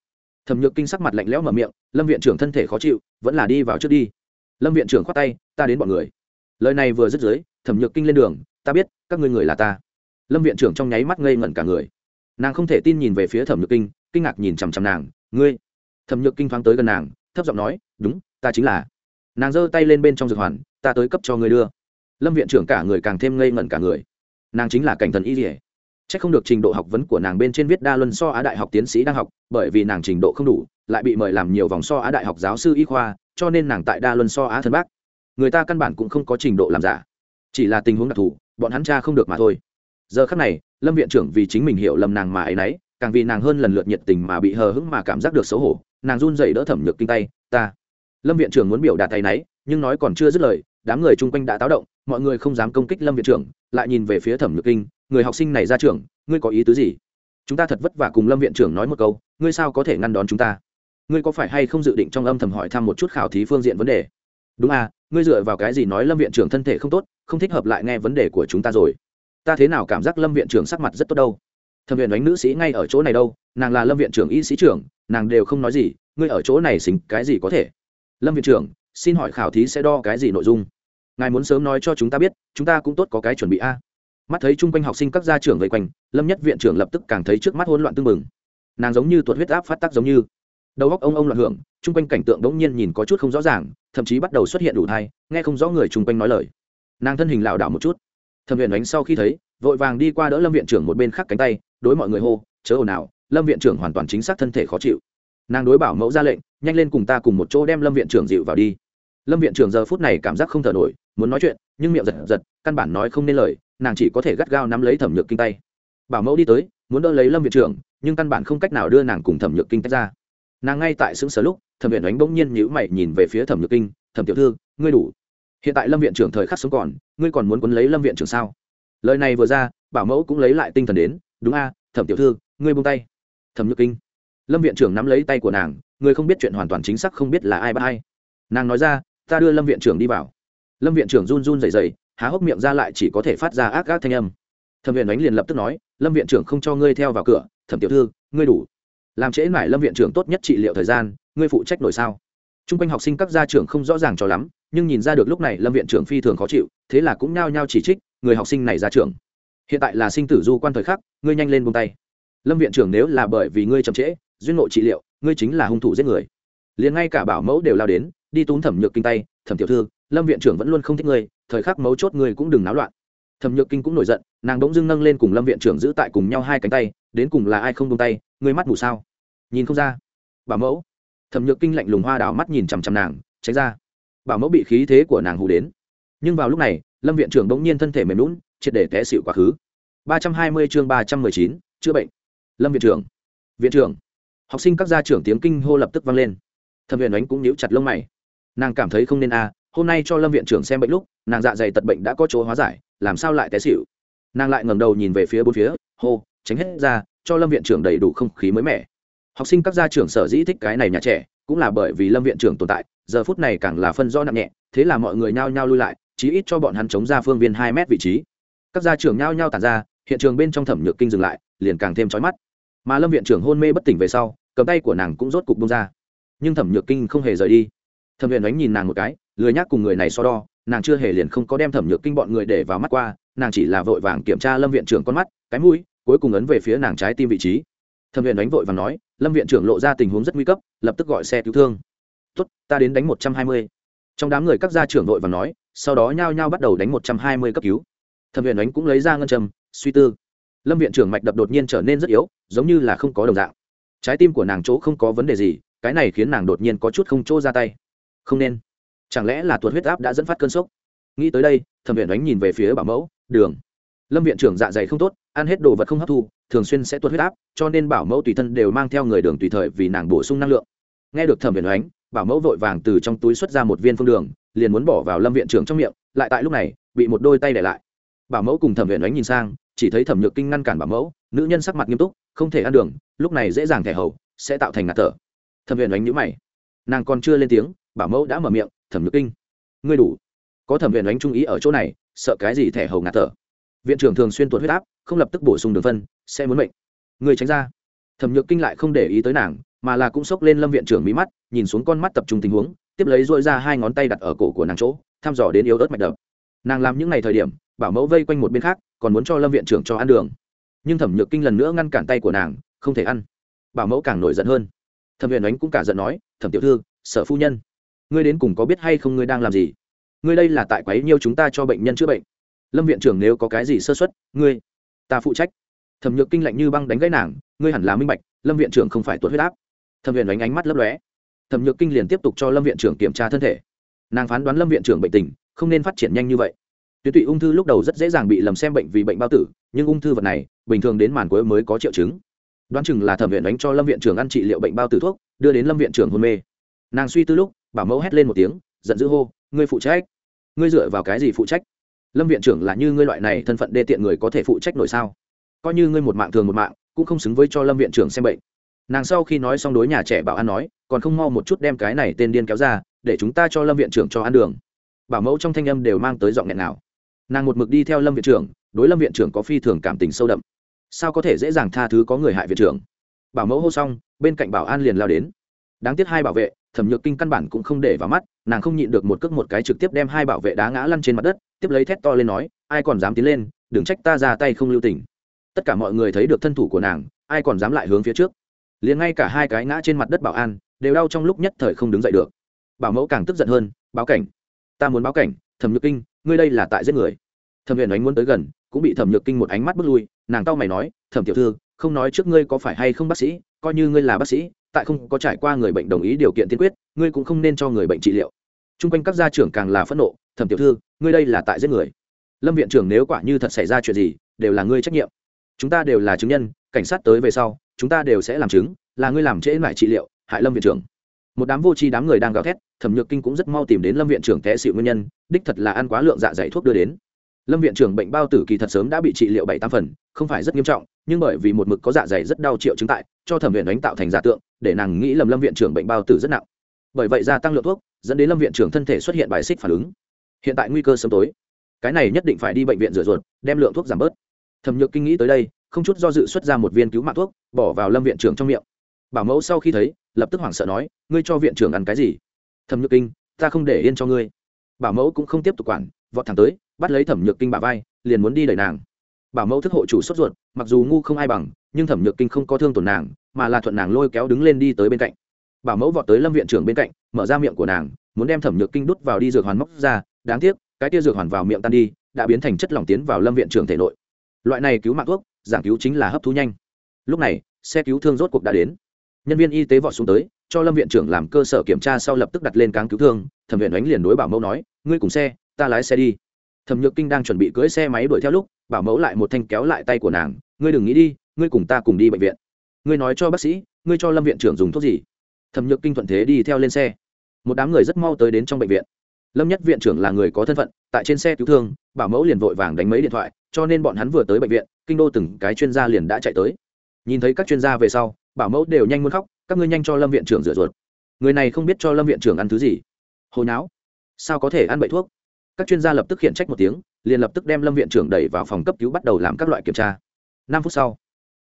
Thẩm nhược kinh sắc mặt lạnh lẽo mở miệng, lâm viện trưởng thân thể khó chịu, vẫn là đi vào trước đi. Lâm viện trưởng khoát tay, ta đến bọn người. Lời này vừa dứt dưới, thẩm nhược kinh lên đường, ta biết, các ngươi người là ta. Lâm viện trưởng trong nháy mắt ngây ngẩn cả người. Nàng không thể tin nhìn về phía thẩm nhược kinh kinh ngạc nhìn chằm chằm nàng, ngươi? Thẩm nhược kinh thoáng tới gần nàng, thấp giọng nói, đúng, ta chính là. Nàng giơ tay lên bên trong dược hoàn, ta tới cấp cho ngươi đưa. Lâm viện trưởng cả người càng thêm ngây ngẩn cả người. Nàng chính là cảnh thần y dỉa c h ắ c không được trình độ học vấn của nàng bên trên viết đa luân so á đại học tiến sĩ đang học, bởi vì nàng trình độ không đủ, lại bị mời làm nhiều vòng so á đại học giáo sư y khoa, cho nên nàng tại đa luân so á thân bác. Người ta căn bản cũng không có trình độ làm giả. Chỉ là tình huống đặc thù, bọn hắn cha không được mà thôi. Giờ khắc này, lâm viện trưởng vì chính mình hiểu lầm nàng mà ấy nấy, càng vì nàng hơn lần lượt nhiệt tình mà bị hờ hững mà cảm giác được xấu hổ, nàng run dậy đỡ thẩm nhược kinh tay, ta. Lâm viện trưởng muốn biểu đạt tay náy nhưng nói còn chưa dứt lời, đám người chung quanh đã táo động, mọi người không dám công kích lâm viện trưởng, lại nhìn về phía thẩm nhược kinh người học sinh này ra trường, ngươi có ý tứ gì? Chúng ta thật vất vả cùng lâm viện trưởng nói một câu, ngươi sao có thể ngăn đón chúng ta? Ngươi có phải hay không dự định trong âm thầm hỏi thăm một chút khảo thí phương diện vấn đề? Đúng à ngươi dựa vào cái gì nói lâm viện trưởng thân thể không tốt, không thích hợp lại nghe vấn đề của chúng ta rồi? Ta thế nào cảm giác lâm viện trưởng sắc mặt rất tốt đâu? Thẩm viện đánh nữ sĩ ngay ở chỗ này đâu, nàng là lâm viện trưởng y sĩ trưởng, nàng đều không nói gì, ngươi ở chỗ này xính cái gì có thể? Lâm viện trưởng, xin hỏi khảo thí sẽ đo cái gì nội dung? Ngài muốn sớm nói cho chúng ta biết, chúng ta cũng tốt có cái chuẩn bị a mắt thấy chung quanh học sinh các gia trưởng vây quanh, lâm nhất viện trưởng lập tức càng thấy trước mắt hỗn loạn tưng bừng. Nàng giống như tuột huyết áp phát tác giống như. Đầu góc ông ông loạn hưởng, chung quanh cảnh tượng đống nhiên nhìn có chút không rõ ràng, thậm chí bắt đầu xuất hiện đủ thai, nghe không rõ người chung quanh nói lời. Nàng thân hình lảo đảo một chút. Thẩm viện đánh sau khi thấy, vội vàng đi qua đỡ lâm viện trưởng một bên khác cánh tay, đối mọi người hô, chớ ồn ào, lâm viện trưởng hoàn toàn chính xác thân thể khó chịu. Nàng đối bảo mẫu ra lệnh, nhanh lên cùng ta cùng một chỗ đem lâm viện trưởng dịu vào đi. Lâm viện trưởng giờ phút này cảm giác không thở nổi, muốn nói chuyện, nhưng miệng giật giật, căn bản nói không nên lời nàng chỉ có thể gắt gao nắm lấy thẩm nhược kinh tay. Bảo mẫu đi tới, muốn đỡ lấy lâm viện trưởng, nhưng căn bản không cách nào đưa nàng cùng thẩm nhược kinh tách ra. Nàng ngay tại xứng sở lúc, thẩm viện đánh bỗng nhiên nhữ mày nhìn về phía thẩm nhược kinh, thẩm tiểu thư, ngươi đủ. Hiện tại lâm viện trưởng thời khắc sống còn, ngươi còn muốn quấn lấy lâm viện trưởng sao? Lời này vừa ra, bảo mẫu cũng lấy lại tinh thần đến, đúng a, thẩm tiểu thư, ngươi buông tay. Thẩm nhược kinh. Lâm viện trưởng nắm lấy tay của nàng, người không biết chuyện hoàn toàn chính xác không biết là ai bắt hay nàng nói ra, ta đưa lâm viện trưởng đi vào. Lâm viện trưởng run run rẩy rẩy há hốc miệng ra lại chỉ có thể phát ra ác ác thanh âm. Thẩm viện ánh liền lập tức nói, lâm viện trưởng không cho ngươi theo vào cửa, thẩm tiểu thư, ngươi đủ. Làm trễ mải lâm viện trưởng tốt nhất trị liệu thời gian, ngươi phụ trách nổi sao? T r u n g quanh học sinh các gia trưởng không rõ ràng cho lắm, nhưng nhìn ra được lúc này lâm viện trưởng phi thường khó chịu, thế là cũng nao nhao chỉ trích, người học sinh này ra trường hiện tại là sinh tử du quan thời khắc, ngươi nhanh lên buông tay. Lâm viện trưởng nếu là bởi vì ngươi chậm trễ, duyên ngộ trị liệu, ngươi chính là hung thủ giết người. Liền ngay cả bảo mẫu đều lao đến, đi túm thẩm nhược kinh tay, thẩm tiểu thư lâm viện trưởng vẫn luôn không thích ngươi, thời khắc mấu chốt ngươi cũng đừng náo loạn. Thẩm nhược kinh cũng nổi giận, nàng bỗng dưng nâng lên cùng lâm viện trưởng giữ tại cùng nhau hai cánh tay, đến cùng là ai không tung tay, ngươi mắt mù sao? Nhìn không ra. Bảo mẫu. Thẩm nhược kinh lạnh lùng hoa đảo mắt nhìn chằm chằm nàng, tránh ra. Bảo mẫu bị khí thế của nàng hù đến. Nhưng vào lúc này, lâm viện trưởng bỗng nhiên thân thể mềm lún triệt để té xịu quá khứ. Ba trăm hai mươi chương ba trăm mười chín, chữa bệnh. Lâm viện trưởng. Viện trưởng. Học sinh các gia trưởng tiếng kinh hô lập tức vang lên. Thẩm viện ánh cũng nhíu chặt lông mày. Nàng cảm thấy không nên a hôm nay cho lâm viện trưởng xem bệnh lúc, nàng dạ dày tật bệnh đã có chỗ hóa giải, làm sao lại té xịu nàng lại ngẩng đầu nhìn về phía bốn phía, hô, tránh hết ra, cho lâm viện trưởng đầy đủ không khí mới mẻ. Học sinh các gia trưởng sở dĩ thích cái này nhà trẻ, cũng là bởi vì lâm viện trưởng tồn tại, giờ phút này càng là phân do nặng nhẹ, thế là mọi người nhao nhao lui lại, chí ít cho bọn hắn chống ra phương viên hai mét vị trí. Các gia trưởng nhao nhao tàn ra, hiện trường bên trong thẩm nhược kinh dừng lại, liền càng thêm trói mắt. Mà lâm viện trưởng hôn mê bất tỉnh về sau, cầm tay của nàng cũng rốt cục bông ra. Nhưng thẩm nhược kinh không hề rời đi. Thẩm viện đánh nhìn nàng một cái lười nhác cùng người này so đo nàng chưa hề liền không có đem thẩm nhược kinh bọn người để vào mắt qua nàng chỉ là vội vàng kiểm tra lâm viện trưởng con mắt cái mũi cuối cùng ấn về phía nàng trái tim vị trí. Thẩm viện đánh vội và nói lâm viện trưởng lộ ra tình huống rất nguy cấp lập tức gọi xe cứu thương. Tuất, ta đến đánh một trăm hai mươi. Trong đám người các gia trưởng vội và nói sau đó nhao nhao bắt đầu đánh một trăm hai mươi cấp cứu. Thẩm viện đánh cũng lấy ra ngân trầm suy tư. Lâm viện trưởng mạch đập đột nhiên trở nên rất yếu giống như là không có đồng dạng. Trái tim của nàng chỗ không có vấn đề gì cái này khiến nàng đột nhiên có chút không chỗ ra tay. Không nên chẳng lẽ là tuột huyết áp đã dẫn phát cơn sốc? Nghĩ tới đây, thẩm viện đánh nhìn về phía bảo mẫu, đường, lâm viện trưởng dạ dày không tốt, ăn hết đồ vật không hấp thu, thường xuyên sẽ tuột huyết áp, cho nên bảo mẫu tùy thân đều mang theo người đường tùy thời vì nàng bổ sung năng lượng. Nghe được thẩm viện đánh bảo mẫu vội vàng từ trong túi xuất ra một viên phương đường, liền muốn bỏ vào lâm viện trưởng trong miệng, lại tại lúc này, bị một đôi tay để lại. Bảo mẫu cùng thẩm viện đánh nhìn sang, chỉ thấy thẩm nhược kinh ngăn cản bảo mẫu, nữ nhân sắc mặt nghiêm túc, không thể ăn đường, lúc này dễ dàng thẻ hầu, sẽ tạo thành ngạt thở. Thẩm viện đánh nhữ mày, nàng còn chưa lên tiếng bảo mẫu đã mở miệng, thẩm nhược kinh. Ngươi đủ. Có thẩm viện đánh trung ý ở chỗ này, sợ cái gì thẻ hầu ngạt thở? Viện trưởng thường xuyên tuột huyết áp, không lập tức bổ sung đường phân, sẽ muốn mệnh. Người tránh ra. Thẩm nhược kinh lại không để ý tới nàng, mà là cũng xốc lên lâm viện trưởng mí mắt, nhìn xuống con mắt tập trung tình huống, tiếp lấy dội ra hai ngón tay đặt ở cổ của nàng chỗ, thăm dò đến yếu ớt mạch đập. Nàng làm những ngày thời điểm, bảo mẫu vây quanh một bên khác, còn muốn cho lâm viện trưởng cho ăn đường. Nhưng thẩm nhược kinh lần nữa ngăn cản tay của nàng, không thể ăn. Bảo mẫu càng nổi giận hơn. Thẩm viện ánh cũng cả giận nói, thẩm tiểu thư, sở phu nhân ngươi đến cùng có biết hay không ngươi đang làm gì? Ngươi đây là tại quấy nhiêu chúng ta cho bệnh nhân chữa bệnh? Lâm viện trưởng nếu có cái gì sơ xuất ngươi, ta phụ trách. Thẩm nhược kinh lạnh như băng đánh gãy nàng, ngươi hẳn là minh bạch, lâm viện trưởng không phải tuột huyết áp. Thẩm viện đánh ánh mắt lấp lóe. Thẩm nhược kinh liền tiếp tục cho lâm viện trưởng kiểm tra thân thể. Nàng phán đoán lâm viện trưởng bệnh tình, không nên phát triển nhanh như vậy. Tuyến tụy ung thư lúc đầu rất dễ dàng bị lầm xem bệnh vì bệnh bao tử, nhưng ung thư vật này, bình thường đến màn cuối mới có triệu chứng. Đoán chừng là thẩm viện đánh cho lâm viện trưởng ăn trị liệu bệnh bao tử thuốc, đưa đến lâm viện trưởng hôn mê. Nàng suy tư lúc bảo mẫu hét lên một tiếng, giận dữ hô, ngươi phụ trách? Ngươi dựa vào cái gì phụ trách? Lâm viện trưởng là như ngươi loại này thân phận đê tiện người có thể phụ trách nổi sao? Coi như ngươi một mạng thường một mạng, cũng không xứng với cho lâm viện trưởng xem bệnh. Nàng sau khi nói xong đối nhà trẻ bảo an nói, còn không mau một chút đem cái này tên điên kéo ra, để chúng ta cho lâm viện trưởng cho ăn đường. Bảo mẫu trong thanh âm đều mang tới giọng nghẹn nào nàng một mực đi theo lâm viện trưởng, đối lâm viện trưởng có phi thường cảm tình sâu đậm. Sao có thể dễ dàng tha thứ có người hại viện trưởng? Bảo mẫu hô xong, bên cạnh bảo an liền lao đến. Đáng tiếc hai bảo vệ thẩm nhược kinh căn bản cũng không để vào mắt, nàng không nhịn được một cước một cái trực tiếp đem hai bảo vệ đá ngã lăn trên mặt đất, tiếp lấy thét to lên nói, ai còn dám tiến lên, đừng trách ta ra tay không lưu tình. Tất cả mọi người thấy được thân thủ của nàng, ai còn dám lại hướng phía trước. Liền ngay cả hai cái ngã trên mặt đất bảo an, đều đau trong lúc nhất thời không đứng dậy được. Bảo mẫu càng tức giận hơn, báo cảnh, ta muốn báo cảnh, thẩm nhược kinh, ngươi đây là tại giết người. Thẩm huyền ánh muốn tới gần, cũng bị thẩm nhược kinh một ánh mắt bước lui, nàng tao mày nói, thẩm tiểu thư, không nói trước ngươi có phải hay không bác sĩ, coi như ngươi là bác sĩ tại không có trải qua người bệnh đồng ý điều kiện tiên quyết, ngươi cũng không nên cho người bệnh trị liệu. T r u n g quanh các gia trưởng càng là phẫn nộ, thẩm tiểu thư, ngươi đây là tại giết người. Lâm viện trưởng nếu quả như thật xảy ra chuyện gì, đều là ngươi trách nhiệm. Chúng ta đều là chứng nhân, cảnh sát tới về sau, chúng ta đều sẽ làm chứng, là ngươi làm trễ lại trị liệu, hại lâm viện trưởng. Một đám vô tri đám người đang gào thét, thẩm nhược kinh cũng rất mau tìm đến lâm viện trưởng té xịu nguyên nhân, đích thật là ăn quá lượng dạ dày thuốc đưa đến lâm viện trưởng bệnh bao tử kỳ thật sớm đã bị trị liệu bảy tam phần, không phải rất nghiêm trọng, nhưng bởi vì một mực có dạ dày rất đau triệu chứng tại, cho thẩm viện đánh tạo thành giả tượng, để nàng nghĩ lầm lâm viện trưởng bệnh bao tử rất nặng. Bởi vậy gia tăng lượng thuốc, dẫn đến lâm viện trưởng thân thể xuất hiện bài xích phản ứng. Hiện tại nguy cơ sớm tối. Cái này nhất định phải đi bệnh viện rửa ruột, đem lượng thuốc giảm bớt. Thẩm nhược kinh nghĩ tới đây, không chút do dự xuất ra một viên cứu mạng thuốc, bỏ vào lâm viện trưởng trong miệng. Bảo mẫu sau khi thấy, lập tức hoảng sợ nói, ngươi cho viện trưởng ăn cái gì? Thẩm nhược kinh, ta không để yên cho ngươi. Bảo mẫu cũng không tiếp tục quản, vọt thẳng tới bắt lấy thẩm nhược kinh bà vai, liền muốn đi đẩy nàng. Bảo mẫu thức hộ chủ sốt ruột, mặc dù ngu không ai bằng, nhưng thẩm nhược kinh không có thương tổn nàng, mà là thuận nàng lôi kéo đứng lên đi tới bên cạnh. Bảo mẫu vọt tới lâm viện trưởng bên cạnh, mở ra miệng của nàng, muốn đem thẩm nhược kinh đút vào đi dược hoàn móc ra, đáng tiếc, cái tia dược hoàn vào miệng tan đi, đã biến thành chất lỏng tiến vào lâm viện trưởng thể nội. Loại này cứu mạng thuốc, giảng cứu chính là hấp thu nhanh. Lúc này, xe cứu thương rốt cuộc đã đến. Nhân viên y tế vọt xuống tới, cho lâm viện trưởng làm cơ sở kiểm tra sau lập tức đặt lên cáng cứu thương, thẩm viện đánh liền đối bảo mẫu nói, ngươi cùng xe, ta lái xe đi thẩm nhược kinh đang chuẩn bị cưỡi xe máy đuổi theo lúc, bảo mẫu lại một thanh kéo lại tay của nàng, ngươi đừng nghĩ đi, ngươi cùng ta cùng đi bệnh viện. Ngươi nói cho bác sĩ, ngươi cho lâm viện trưởng dùng thuốc gì? Thẩm nhược kinh thuận thế đi theo lên xe. Một đám người rất mau tới đến trong bệnh viện. Lâm nhất viện trưởng là người có thân phận, tại trên xe cứu thương, bảo mẫu liền vội vàng đánh mấy điện thoại, cho nên bọn hắn vừa tới bệnh viện, kinh đô từng cái chuyên gia liền đã chạy tới. Nhìn thấy các chuyên gia về sau, bảo mẫu đều nhanh muốn khóc, các ngươi nhanh cho lâm viện trưởng rửa ruột. Người này không biết cho lâm viện trưởng ăn thứ gì. Hồi não sao có thể ăn bậy thuốc? Các chuyên gia lập tức hiện trách một tiếng, liền lập tức đem lâm viện trưởng đẩy vào phòng cấp cứu bắt đầu làm các loại kiểm tra. Năm phút sau,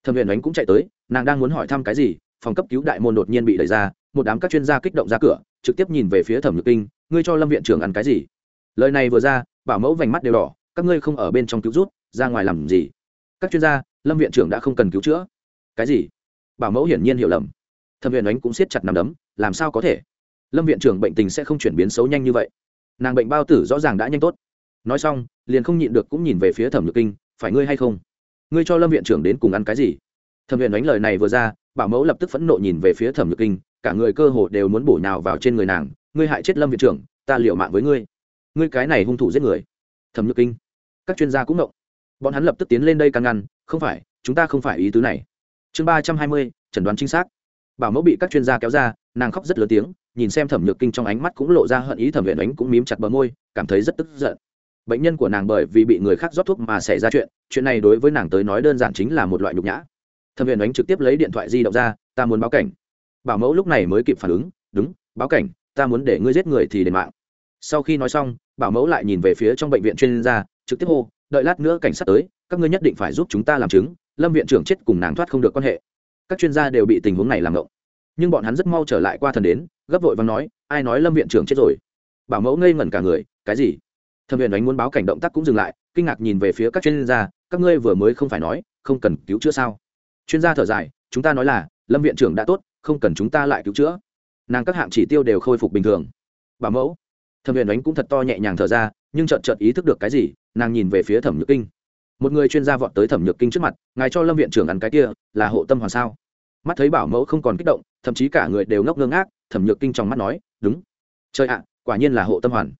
thẩm viện ánh cũng chạy tới, nàng đang muốn hỏi thăm cái gì, phòng cấp cứu đại môn đột nhiên bị đẩy ra, một đám các chuyên gia kích động ra cửa, trực tiếp nhìn về phía thẩm nhược kinh, ngươi cho lâm viện trưởng ăn cái gì? Lời này vừa ra, bảo mẫu vành mắt đều đỏ, các ngươi không ở bên trong cứu rút ra ngoài làm gì? Các chuyên gia, lâm viện trưởng đã không cần cứu chữa. Cái gì? Bảo mẫu hiển nhiên hiểu lầm. Thẩm viện ánh cũng siết chặt nằm đấm, làm sao có thể? Lâm viện trưởng bệnh tình sẽ không chuyển biến xấu nhanh như vậy nàng bệnh bao tử rõ ràng đã nhanh tốt. Nói xong, liền không nhịn được cũng nhìn về phía thẩm nhược kinh, phải ngươi hay không? Ngươi cho lâm viện trưởng đến cùng ăn cái gì? Thẩm viện đánh lời này vừa ra, bảo mẫu lập tức phẫn nộ nhìn về phía thẩm nhược kinh, cả người cơ hồ đều muốn bổ nhào vào trên người nàng, ngươi hại chết lâm viện trưởng, ta liệu mạng với ngươi. Ngươi cái này hung thủ giết người. Thẩm nhược kinh, các chuyên gia cũng động. Bọn hắn lập tức tiến lên đây can ngăn, không phải, chúng ta không phải ý tứ này. Chương ba trăm hai mươi, chẩn đoán chính xác bảo mẫu bị các chuyên gia kéo ra, nàng khóc rất lớn tiếng, nhìn xem thẩm nhược kinh trong ánh mắt cũng lộ ra hận ý, thẩm viện ánh cũng mím chặt bờ môi, cảm thấy rất tức giận. Bệnh nhân của nàng bởi vì bị người khác rót thuốc mà xảy ra chuyện chuyện này đối với nàng tới nói đơn giản chính là một loại nhục nhã. Thẩm viện ánh trực tiếp lấy điện thoại di động ra, ta muốn báo cảnh. Bảo mẫu lúc này mới kịp phản ứng, đúng, báo cảnh, ta muốn để ngươi giết người thì đền mạng. Sau khi nói xong, bảo mẫu lại nhìn về phía trong bệnh viện chuyên gia, trực tiếp hô, đợi lát nữa cảnh sát tới, các ngươi nhất định phải giúp chúng ta làm chứng, lâm viện trưởng chết cùng nàng thoát không được quan hệ các chuyên gia đều bị tình huống này làm ngộng. Nhưng bọn hắn rất mau trở lại qua thần đến, gấp vội và nói, ai nói lâm viện trưởng chết rồi? Bảo mẫu ngây ngẩn cả người, cái gì? Thẩm viện đánh muốn báo cảnh động tác cũng dừng lại, kinh ngạc nhìn về phía các chuyên gia, các ngươi vừa mới không phải nói, không cần cứu chữa sao? Chuyên gia thở dài, chúng ta nói là, lâm viện trưởng đã tốt, không cần chúng ta lại cứu chữa. Nàng các hạng chỉ tiêu đều khôi phục bình thường. Bảo mẫu, thẩm viện đánh cũng thật to nhẹ nhàng thở ra, nhưng chợt chợt ý thức được cái gì, nàng nhìn về phía thẩm nhược kinh một người chuyên gia vọt tới thẩm nhược kinh trước mặt, ngài cho lâm viện trưởng ăn cái kia, là hộ tâm hoàn sao? Mắt thấy bảo mẫu không còn kích động, thậm chí cả người đều ngốc ngơ ngác, thẩm nhược kinh trong mắt nói, đúng. Trời ạ, quả nhiên là hộ tâm hoàn.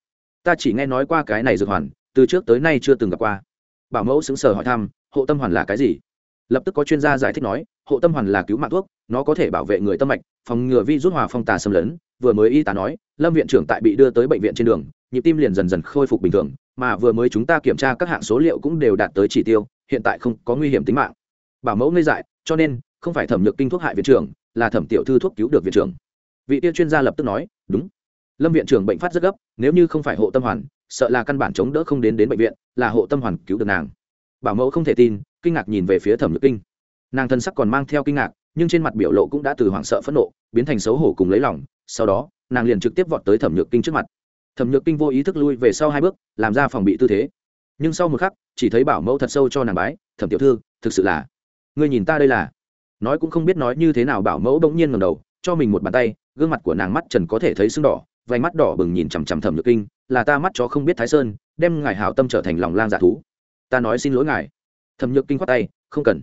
Ta chỉ nghe nói qua cái này dược hoàn, từ trước tới nay chưa từng gặp qua. Bảo mẫu xứng sở hỏi thăm, hộ tâm hoàn là cái gì? Lập tức có chuyên gia giải thích nói, hộ tâm hoàn là cứu mạng thuốc, nó có thể bảo vệ người tâm mạch, phòng ngừa vi rút hòa phong tà xâm lấn. Vừa mới y tá nói, lâm viện trưởng tại bị đưa tới bệnh viện trên đường, nhịp tim liền dần dần khôi phục bình thường mà vừa mới chúng ta kiểm tra các hạng số liệu cũng đều đạt tới chỉ tiêu, hiện tại không có nguy hiểm tính mạng. Bảo mẫu ngây dại, cho nên, không phải thẩm nhược kinh thuốc hại viện trưởng, là thẩm tiểu thư thuốc cứu được viện trưởng. Vị tiêu chuyên gia lập tức nói, đúng. Lâm viện trưởng bệnh phát rất gấp, nếu như không phải hộ tâm hoàn, sợ là căn bản chống đỡ không đến đến bệnh viện, là hộ tâm hoàn cứu được nàng. Bảo mẫu không thể tin, kinh ngạc nhìn về phía thẩm nhược kinh. Nàng thân sắc còn mang theo kinh ngạc, nhưng trên mặt biểu lộ cũng đã từ hoảng sợ phẫn nộ, biến thành xấu hổ cùng lấy lòng. Sau đó, nàng liền trực tiếp vọt tới thẩm nhược kinh trước mặt thẩm nhược kinh vô ý thức lui về sau hai bước, làm ra phòng bị tư thế. Nhưng sau một khắc, chỉ thấy bảo mẫu thật sâu cho nàng bái, thẩm tiểu thư, thực sự là, ngươi nhìn ta đây là. Nói cũng không biết nói như thế nào, bảo mẫu bỗng nhiên ngầm đầu, cho mình một bàn tay, gương mặt của nàng mắt trần có thể thấy sưng đỏ, vành mắt đỏ bừng nhìn chằm chằm thẩm nhược kinh, là ta mắt chó không biết thái sơn, đem ngài hảo tâm trở thành lòng lang giả thú. Ta nói xin lỗi ngài. Thẩm nhược kinh khoát tay, không cần.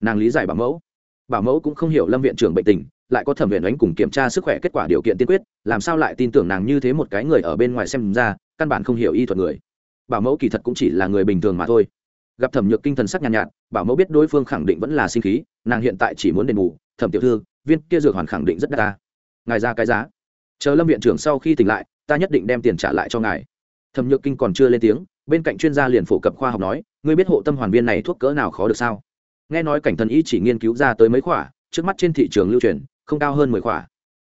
Nàng lý giải bảo mẫu. Bảo mẫu cũng không hiểu lâm viện trưởng bệnh tình lại có thẩm viện đánh cùng kiểm tra sức khỏe kết quả điều kiện tiên quyết làm sao lại tin tưởng nàng như thế một cái người ở bên ngoài xem ra căn bản không hiểu y thuật người. Bảo mẫu kỳ thật cũng chỉ là người bình thường mà thôi. Gặp thẩm nhược kinh thần sắc nhàn nhạt, nhạt bảo mẫu biết đối phương khẳng định vẫn là sinh khí nàng hiện tại chỉ muốn đền bù thẩm tiểu thư viên kia dược hoàn khẳng định rất đắt ta. Ngài ra cái giá. Chờ lâm viện trưởng sau khi tỉnh lại ta nhất định đem tiền trả lại cho ngài. Thẩm nhược kinh còn chưa lên tiếng bên cạnh chuyên gia liền phổ cập khoa học nói ngươi biết hộ tâm hoàn viên này thuốc cỡ nào khó được sao? Nghe nói cảnh thần y chỉ nghiên cứu ra tới mấy khoả trước mắt trên thị trường lưu truyền không cao hơn mười khỏa.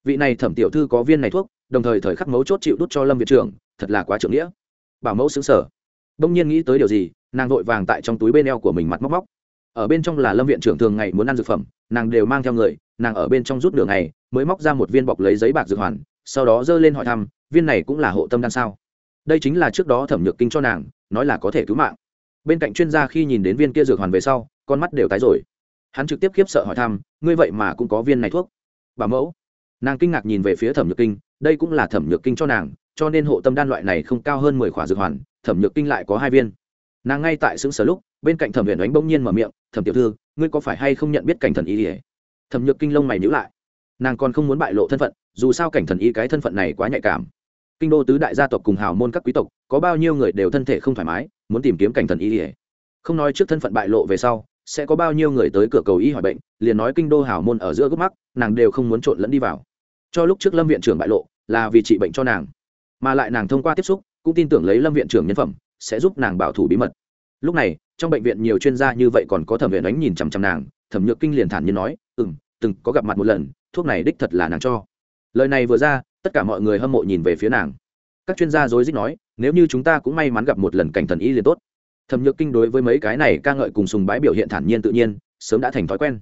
Vị này thẩm tiểu thư có viên này thuốc, đồng thời thời khắc mấu chốt chịu đút cho lâm viện trưởng, thật là quá trưởng nghĩa. Bảo mẫu xứng sở đông nhiên nghĩ tới điều gì, nàng vội vàng tại trong túi bên eo của mình mặt móc móc. Ở bên trong là lâm viện trưởng thường ngày muốn ăn dược phẩm, nàng đều mang theo người, nàng ở bên trong rút đường này mới móc ra một viên bọc lấy giấy bạc dược hoàn, sau đó giơ lên hỏi thăm, viên này cũng là hộ tâm đan sao? Đây chính là trước đó thẩm nhược kinh cho nàng, nói là có thể cứu mạng. Bên cạnh chuyên gia khi nhìn đến viên kia dược hoàn về sau, con mắt đều tái rồi. Hắn trực tiếp khiếp sợ hỏi thăm, ngươi vậy mà cũng có viên này thuốc? Bà mẫu. Nàng kinh ngạc nhìn về phía thẩm nhược kinh, đây cũng là thẩm nhược kinh cho nàng, cho nên hộ tâm đan loại này không cao hơn mười khỏa dược hoàn, thẩm nhược kinh lại có hai viên. Nàng ngay tại xứng sở lúc, bên cạnh thẩm huyền đánh bỗng nhiên mở miệng, thẩm tiểu thư, ngươi có phải hay không nhận biết cảnh thần y ỉa thẩm nhược kinh lông mày nhữ lại. Nàng còn không muốn bại lộ thân phận, dù sao cảnh thần y cái thân phận này quá nhạy cảm. Kinh đô tứ đại gia tộc cùng hào môn các quý tộc, có bao nhiêu người đều thân thể không thoải mái, muốn tìm kiếm cảnh thần y ỉa không nói trước thân phận bại lộ về sau sẽ có bao nhiêu người tới cửa cầu y hỏi bệnh, liền nói kinh đô hào môn ở giữa gốc mắc, nàng đều không muốn trộn lẫn đi vào. Cho lúc trước lâm viện trưởng bại lộ, là vì trị bệnh cho nàng. Mà lại nàng thông qua tiếp xúc, cũng tin tưởng lấy lâm viện trưởng nhân phẩm, sẽ giúp nàng bảo thủ bí mật. Lúc này, trong bệnh viện nhiều chuyên gia như vậy còn có thẩm viện đánh nhìn chằm chằm nàng, thẩm nhược kinh liền thản nhiên nói ừ m từng có gặp mặt một lần, thuốc này đích thật là nàng cho. Lời này vừa ra, tất cả mọi người hâm mộ nhìn về phía nàng. Các chuyên gia dối dích nói, nếu như chúng ta cũng may mắn gặp một lần cảnh thần y liền tốt thẩm nhược kinh đối với mấy cái này ca ngợi cùng sùng bái biểu hiện thản nhiên tự nhiên, sớm đã thành thói quen.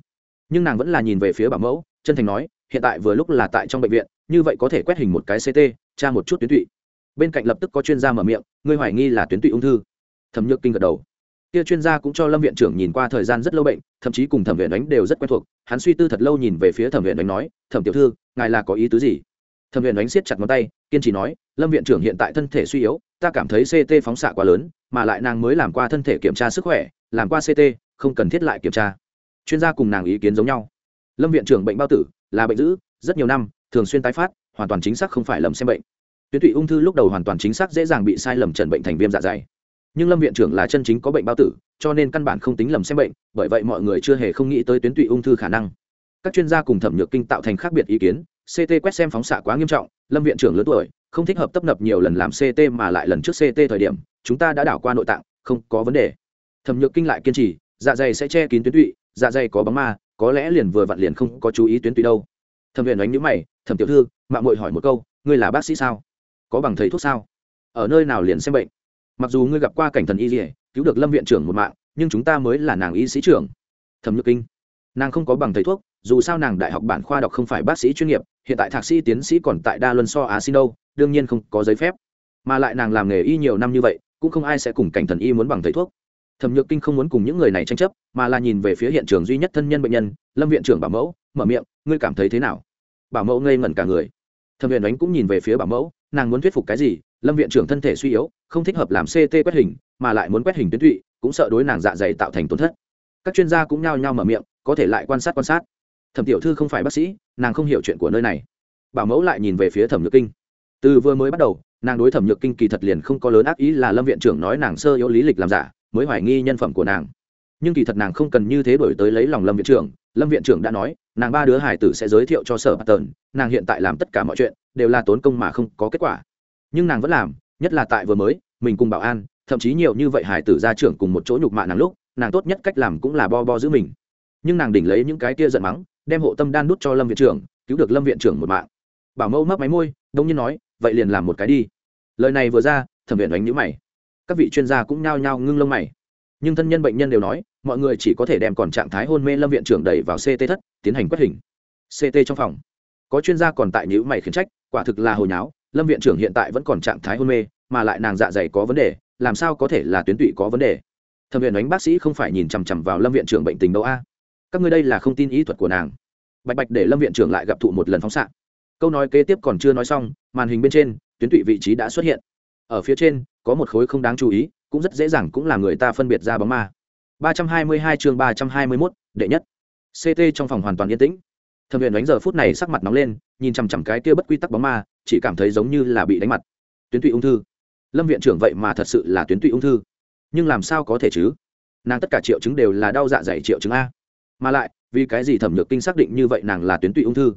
Nhưng nàng vẫn là nhìn về phía bảo mẫu, chân thành nói, hiện tại vừa lúc là tại trong bệnh viện, như vậy có thể quét hình một cái ct tra một chút tuyến tụy. Bên cạnh lập tức có chuyên gia mở miệng, ngươi hoài nghi là tuyến tụy ung thư. Thẩm nhược kinh gật đầu. Kia chuyên gia cũng cho lâm viện trưởng nhìn qua thời gian rất lâu bệnh, thậm chí cùng thẩm viện đánh đều rất quen thuộc, hắn suy tư thật lâu nhìn về phía thẩm viện đánh nói, thẩm tiểu thư, ngài là có ý tứ gì? Thẩm viện đánh siết chặt ngón tay, kiên trì nói, lâm viện trưởng hiện tại thân thể suy yếu, ta cảm thấy ct phóng xạ quá lớn mà lại nàng mới làm qua thân thể kiểm tra sức khỏe, làm qua ct không cần thiết lại kiểm tra. Chuyên gia cùng nàng ý kiến giống nhau. Lâm viện trưởng bệnh bao tử, là bệnh dữ, rất nhiều năm, thường xuyên tái phát, hoàn toàn chính xác không phải lầm xem bệnh. Tuyến tụy ung thư lúc đầu hoàn toàn chính xác dễ dàng bị sai lầm trần bệnh thành viêm dạ dày. Nhưng lâm viện trưởng là chân chính có bệnh bao tử, cho nên căn bản không tính lầm xem bệnh, bởi vậy mọi người chưa hề không nghĩ tới tuyến tụy ung thư khả năng. Các chuyên gia cùng thẩm nhược kinh tạo thành khác biệt ý kiến ct quét xem phóng xạ quá nghiêm trọng, lâm viện trưởng lớn tuổi, không thích hợp tấp nập nhiều lần làm ct mà lại lần trước ct thời điểm chúng ta đã đảo qua nội tạng, không có vấn đề. Thẩm nhược kinh lại kiên trì dạ dày sẽ che kín tuyến tụy dạ dày có bóng ma, có lẽ liền vừa vặn liền không có chú ý tuyến tụy đâu. Thẩm huyền đánh nhữ mày, thẩm tiểu thư mạng mội hỏi một câu, ngươi là bác sĩ sao? Có bằng thầy thuốc sao? Ở nơi nào liền xem bệnh? Mặc dù ngươi gặp qua cảnh thần y dỉa cứu được lâm viện trưởng một mạng, nhưng chúng ta mới là nàng y sĩ trưởng. Thẩm nhược kinh. Nàng không có bằng thầy thuốc, dù sao nàng đại học bản khoa đọc không phải bác sĩ chuyên nghiệp, hiện tại thạc sĩ tiến sĩ còn tại đa luân so á xin đâu, đương nhiên không có giấy phép. Mà lại nàng làm nghề y nhiều năm như vậy cũng không ai sẽ cùng cảnh thần y muốn bằng thầy thuốc. Thẩm nhược kinh không muốn cùng những người này tranh chấp, mà là nhìn về phía hiện trường duy nhất thân nhân bệnh nhân, lâm viện trưởng bảo mẫu, mở miệng, ngươi cảm thấy thế nào? Bảo mẫu ngây ngẩn cả người. Thẩm viện đánh cũng nhìn về phía bảo mẫu, nàng muốn thuyết phục cái gì? Lâm viện trưởng thân thể suy yếu, không thích hợp làm ct quét hình, mà lại muốn quét hình tuyến tụy, cũng sợ đối nàng dạ dày tạo thành tổn thất. Các chuyên gia cũng nhao nhao mở miệng, có thể lại quan sát quan sát. Thẩm tiểu thư không phải bác sĩ, nàng không hiểu chuyện của nơi này. Bảo mẫu lại nhìn về phía thẩm nhược kinh. Từ vừa mới bắt đầu nàng đối thẩm nhược kinh kỳ thật liền không có lớn ác ý là lâm viện trưởng nói nàng sơ yếu lý lịch làm giả, mới hoài nghi nhân phẩm của nàng. Nhưng kỳ thật nàng không cần như thế đổi tới lấy lòng lâm viện trưởng, lâm viện trưởng đã nói, nàng ba đứa hải tử sẽ giới thiệu cho sở bà tờn nàng hiện tại làm tất cả mọi chuyện, đều là tốn công mà không có kết quả. Nhưng nàng vẫn làm, nhất là tại vừa mới, mình cùng bảo an, thậm chí nhiều như vậy hải tử gia trưởng cùng một chỗ nhục mạ nàng lúc, nàng tốt nhất cách làm cũng là bo bo giữ mình. Nhưng nàng đỉnh lấy những cái kia giận mắng, đem hộ tâm đan đút cho lâm viện trưởng, cứu được lâm viện trưởng một mạng. Bảo mẫu mấp máy môi, đông nhiên nói, vậy liền làm một cái đi lời này vừa ra, thẩm viện đánh nhữ mày. Các vị chuyên gia cũng nhao nhao ngưng lông mày. Nhưng thân nhân bệnh nhân đều nói, mọi người chỉ có thể đem còn trạng thái hôn mê lâm viện trưởng đẩy vào ct thất, tiến hành quét hình. Ct trong phòng. Có chuyên gia còn tại nhữ mày khiển trách, quả thực là hồi nháo, lâm viện trưởng hiện tại vẫn còn trạng thái hôn mê, mà lại nàng dạ dày có vấn đề, làm sao có thể là tuyến tụy có vấn đề? Thẩm viện đánh bác sĩ không phải nhìn chằm chằm vào lâm viện trưởng bệnh tình đâu a. Các ngươi đây là không tin ý thuật của nàng. Bạch bạch để lâm viện trưởng lại gặp thụ một lần phóng xạ. Câu nói kế tiếp còn chưa nói xong, màn hình bên trên tuyến tụy vị trí đã xuất hiện. Ở phía trên có một khối không đáng chú ý cũng rất dễ dàng cũng là người ta phân biệt ra bóng ma. 322 chương 321, đệ nhất. Ct trong phòng hoàn toàn yên tĩnh. Thẩm viện đánh giờ phút này sắc mặt nóng lên nhìn chằm chằm cái kia bất quy tắc bóng ma chỉ cảm thấy giống như là bị đánh mặt. Tuyến tụy ung thư. Lâm viện trưởng vậy mà thật sự là tuyến tụy ung thư. Nhưng làm sao có thể chứ? Nàng tất cả triệu chứng đều là đau dạ dày triệu chứng a. Mà lại vì cái gì thẩm nhược kinh xác định như vậy nàng là tuyến tụy ung thư?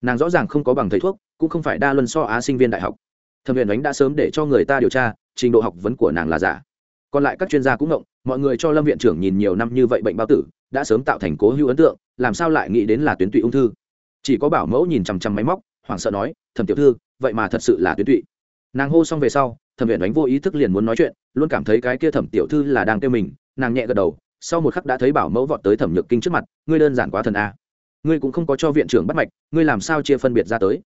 Nàng rõ ràng không có bằng thầy thuốc cũng không phải đa luân so á sinh viên đại học thẩm viện ánh đã sớm để cho người ta điều tra, trình độ học vấn của nàng là giả. Còn lại các chuyên gia cũng ngộng, mọi người cho lâm viện trưởng nhìn nhiều năm như vậy bệnh bao tử, đã sớm tạo thành cố hữu ấn tượng, làm sao lại nghĩ đến là tuyến tụy ung thư? Chỉ có bảo mẫu nhìn chằm chằm máy móc, hoảng sợ nói, thẩm tiểu thư, vậy mà thật sự là tuyến tụy. Nàng hô xong về sau, thẩm viện đánh vô ý thức liền muốn nói chuyện, luôn cảm thấy cái kia thẩm tiểu thư là đang kêu mình, nàng nhẹ gật đầu, sau một khắc đã thấy bảo mẫu vọt tới thẩm nhược kinh trước mặt, ngươi đơn giản quá thần a. Ngươi cũng không có cho viện trưởng bắt mạch, ngươi làm sao chia phân biệt ra tới?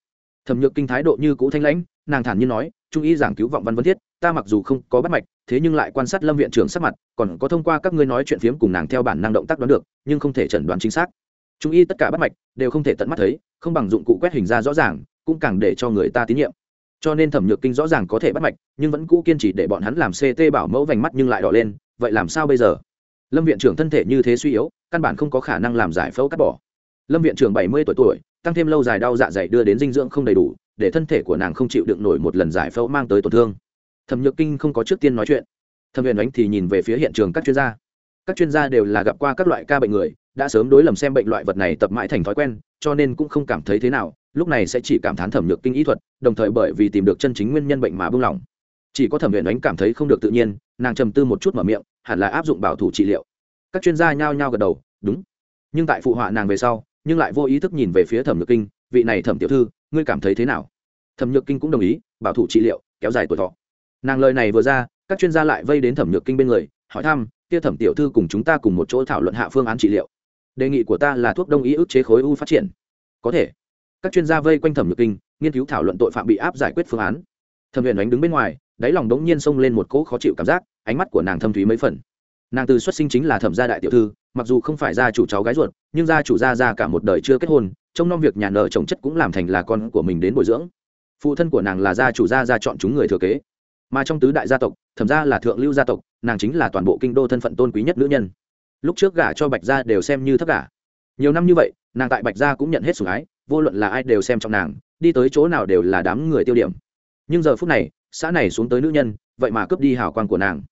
Thẩm nhược kinh thái độ như cũ thanh lãnh, nàng thản nhiên nói, trung y giảng cứu vọng văn vân thiết, ta mặc dù không có bắt mạch, thế nhưng lại quan sát lâm viện trưởng sắc mặt, còn có thông qua các ngươi nói chuyện phiếm cùng nàng theo bản năng động tác đoán được, nhưng không thể chẩn đoán chính xác. Trung y tất cả bắt mạch đều không thể tận mắt thấy, không bằng dụng cụ quét hình ra rõ ràng, cũng càng để cho người ta tín nhiệm. Cho nên thẩm nhược kinh rõ ràng có thể bắt mạch, nhưng vẫn cũ kiên trì để bọn hắn làm ct bảo mẫu vành mắt nhưng lại đỏ lên, vậy làm sao bây giờ? Lâm viện trưởng thân thể như thế suy yếu, căn bản không có khả năng làm giải phẫu cắt bỏ lâm viện trưởng bảy mươi tuổi tuổi, tăng thêm lâu dài đau dạ dày đưa đến dinh dưỡng không đầy đủ, để thân thể của nàng không chịu đựng nổi một lần giải phẫu mang tới tổn thương. Thẩm nhược kinh không có trước tiên nói chuyện. Thẩm huyền ánh thì nhìn về phía hiện trường các chuyên gia. Các chuyên gia đều là gặp qua các loại ca bệnh người, đã sớm đối lầm xem bệnh loại vật này tập mãi thành thói quen, cho nên cũng không cảm thấy thế nào, lúc này sẽ chỉ cảm thán thẩm nhược kinh ý thuật, đồng thời bởi vì tìm được chân chính nguyên nhân bệnh mà buông lỏng. Chỉ có thẩm huyền ánh cảm thấy không được tự nhiên, nàng trầm tư một chút mở miệng, hẳn là áp dụng bảo thủ trị liệu. Các chuyên gia nhao nhao gật đầu, đúng. Nhưng tại phụ họa nàng về sau nhưng lại vô ý thức nhìn về phía thẩm nhược kinh, vị này thẩm tiểu thư, ngươi cảm thấy thế nào? Thẩm nhược kinh cũng đồng ý, bảo thủ trị liệu, kéo dài tuổi thọ. Nàng lời này vừa ra, các chuyên gia lại vây đến thẩm nhược kinh bên người, hỏi thăm, kia thẩm tiểu thư cùng chúng ta cùng một chỗ thảo luận hạ phương án trị liệu. Đề nghị của ta là thuốc đông y ức chế khối u phát triển. Có thể. Các chuyên gia vây quanh thẩm nhược kinh, nghiên cứu thảo luận tội phạm bị áp giải quyết phương án. Thẩm huyền ánh đứng bên ngoài, đáy lòng đống nhiên xông lên một cỗ khó chịu cảm giác, ánh mắt của nàng thâm thúy mấy phần. Nàng từ xuất sinh chính là thẩm gia đại tiểu thư mặc dù không phải gia chủ cháu gái ruột, nhưng gia chủ gia gia cả một đời chưa kết hôn trong nom việc nhà nợ chồng chất cũng làm thành là con của mình đến bồi dưỡng. Phụ thân của nàng là gia chủ gia gia chọn chúng người thừa kế. Mà trong tứ đại gia tộc, thẩm ra là thượng lưu gia tộc, nàng chính là toàn bộ kinh đô thân phận tôn quý nhất nữ nhân. Lúc trước gả cho bạch gia đều xem như thấp gả. Nhiều năm như vậy, nàng tại bạch gia cũng nhận hết sủng ái, vô luận là ai đều xem trong nàng, đi tới chỗ nào đều là đám người tiêu điểm. Nhưng giờ phút này, xã này xuống tới nữ nhân, vậy mà cướp đi hào quang của nàng.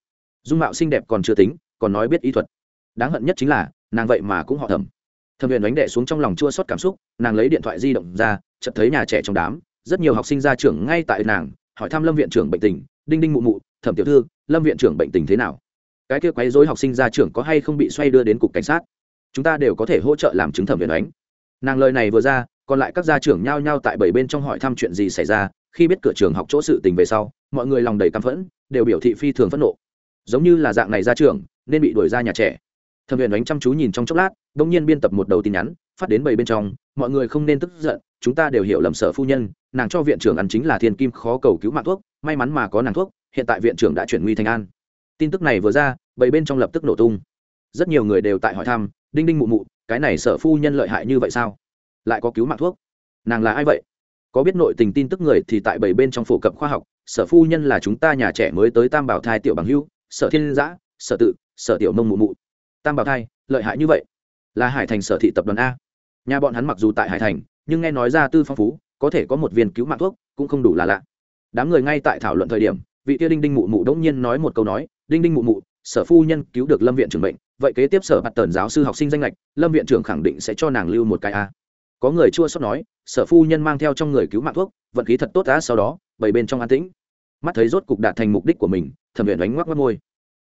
Dung mạo xinh đẹp còn chưa tính, còn nói biết ý thuật đáng hận nhất chính là, nàng vậy mà cũng họ thầm thẩm viện đánh đệ xuống trong lòng chua xót cảm xúc, nàng lấy điện thoại di động ra, chợt thấy nhà trẻ trong đám, rất nhiều học sinh ra trường ngay tại nàng, hỏi thăm lâm viện trưởng bệnh tình, đinh đinh mụ mụ, thẩm tiểu thư, lâm viện trưởng bệnh tình thế nào? Cái kia quấy dối học sinh ra trường có hay không bị xoay đưa đến cục cảnh sát? Chúng ta đều có thể hỗ trợ làm chứng thẩm viện đánh. Nàng lời này vừa ra, còn lại các gia trưởng nhao nhao tại bảy bên trong hỏi thăm chuyện gì xảy ra, khi biết cửa trường học chỗ sự tình về sau, mọi người lòng đầy căm phẫn, đều biểu thị phi thường phẫn nộ. Giống như là dạng này ra trường, nên bị đuổi ra nhà trẻ thẩm viện đánh chăm chú nhìn trong chốc lát đ ỗ n g nhiên biên tập một đầu tin nhắn, phát đến bảy bên trong, mọi người không nên tức giận, chúng ta đều hiểu lầm sở phu nhân, nàng cho viện trưởng ăn chính là thiên kim khó cầu cứu mạng thuốc, may mắn mà có nàng thuốc, hiện tại viện trưởng đã chuyển nguy thành an. Tin tức này vừa ra bảy bên trong lập tức nổ tung. Rất nhiều người đều tại hỏi thăm, đinh đinh mụ mụ, cái này sở phu nhân lợi hại như vậy sao? Lại có cứu mạng thuốc? Nàng là ai vậy? Có biết nội tình tin tức người thì tại bảy bên trong phổ cập khoa học, sở phu nhân là chúng ta nhà trẻ mới tới tam bảo thai tiểu bằng hưu sở thiên giã sở tự, sở tiểu mông mụ mụ tam bảo thai, lợi hại như vậy, là hải thành sở thị tập đoàn a. Nhà bọn hắn mặc dù tại hải thành, nhưng nghe nói ra tư phong phú, có thể có một viên cứu mạng thuốc, cũng không đủ là lạ. Đám người ngay tại thảo luận thời điểm, vị kia đinh đinh mụ mụ đống nhiên nói một câu nói, đinh đinh mụ mụ, sở phu nhân cứu được lâm viện trưởng bệnh vậy kế tiếp sở mặt tần giáo sư học sinh danh lệch lâm viện trưởng khẳng định sẽ cho nàng lưu một cái a. Có người chua sót nói, sở phu nhân mang theo trong người cứu mạng thuốc, vận khí thật tốt đã sau đó bảy bên trong an tĩnh. Mắt thấy rốt cục đạt thành mục đích của mình, thẩm viện đánh ngoắc mắt môi.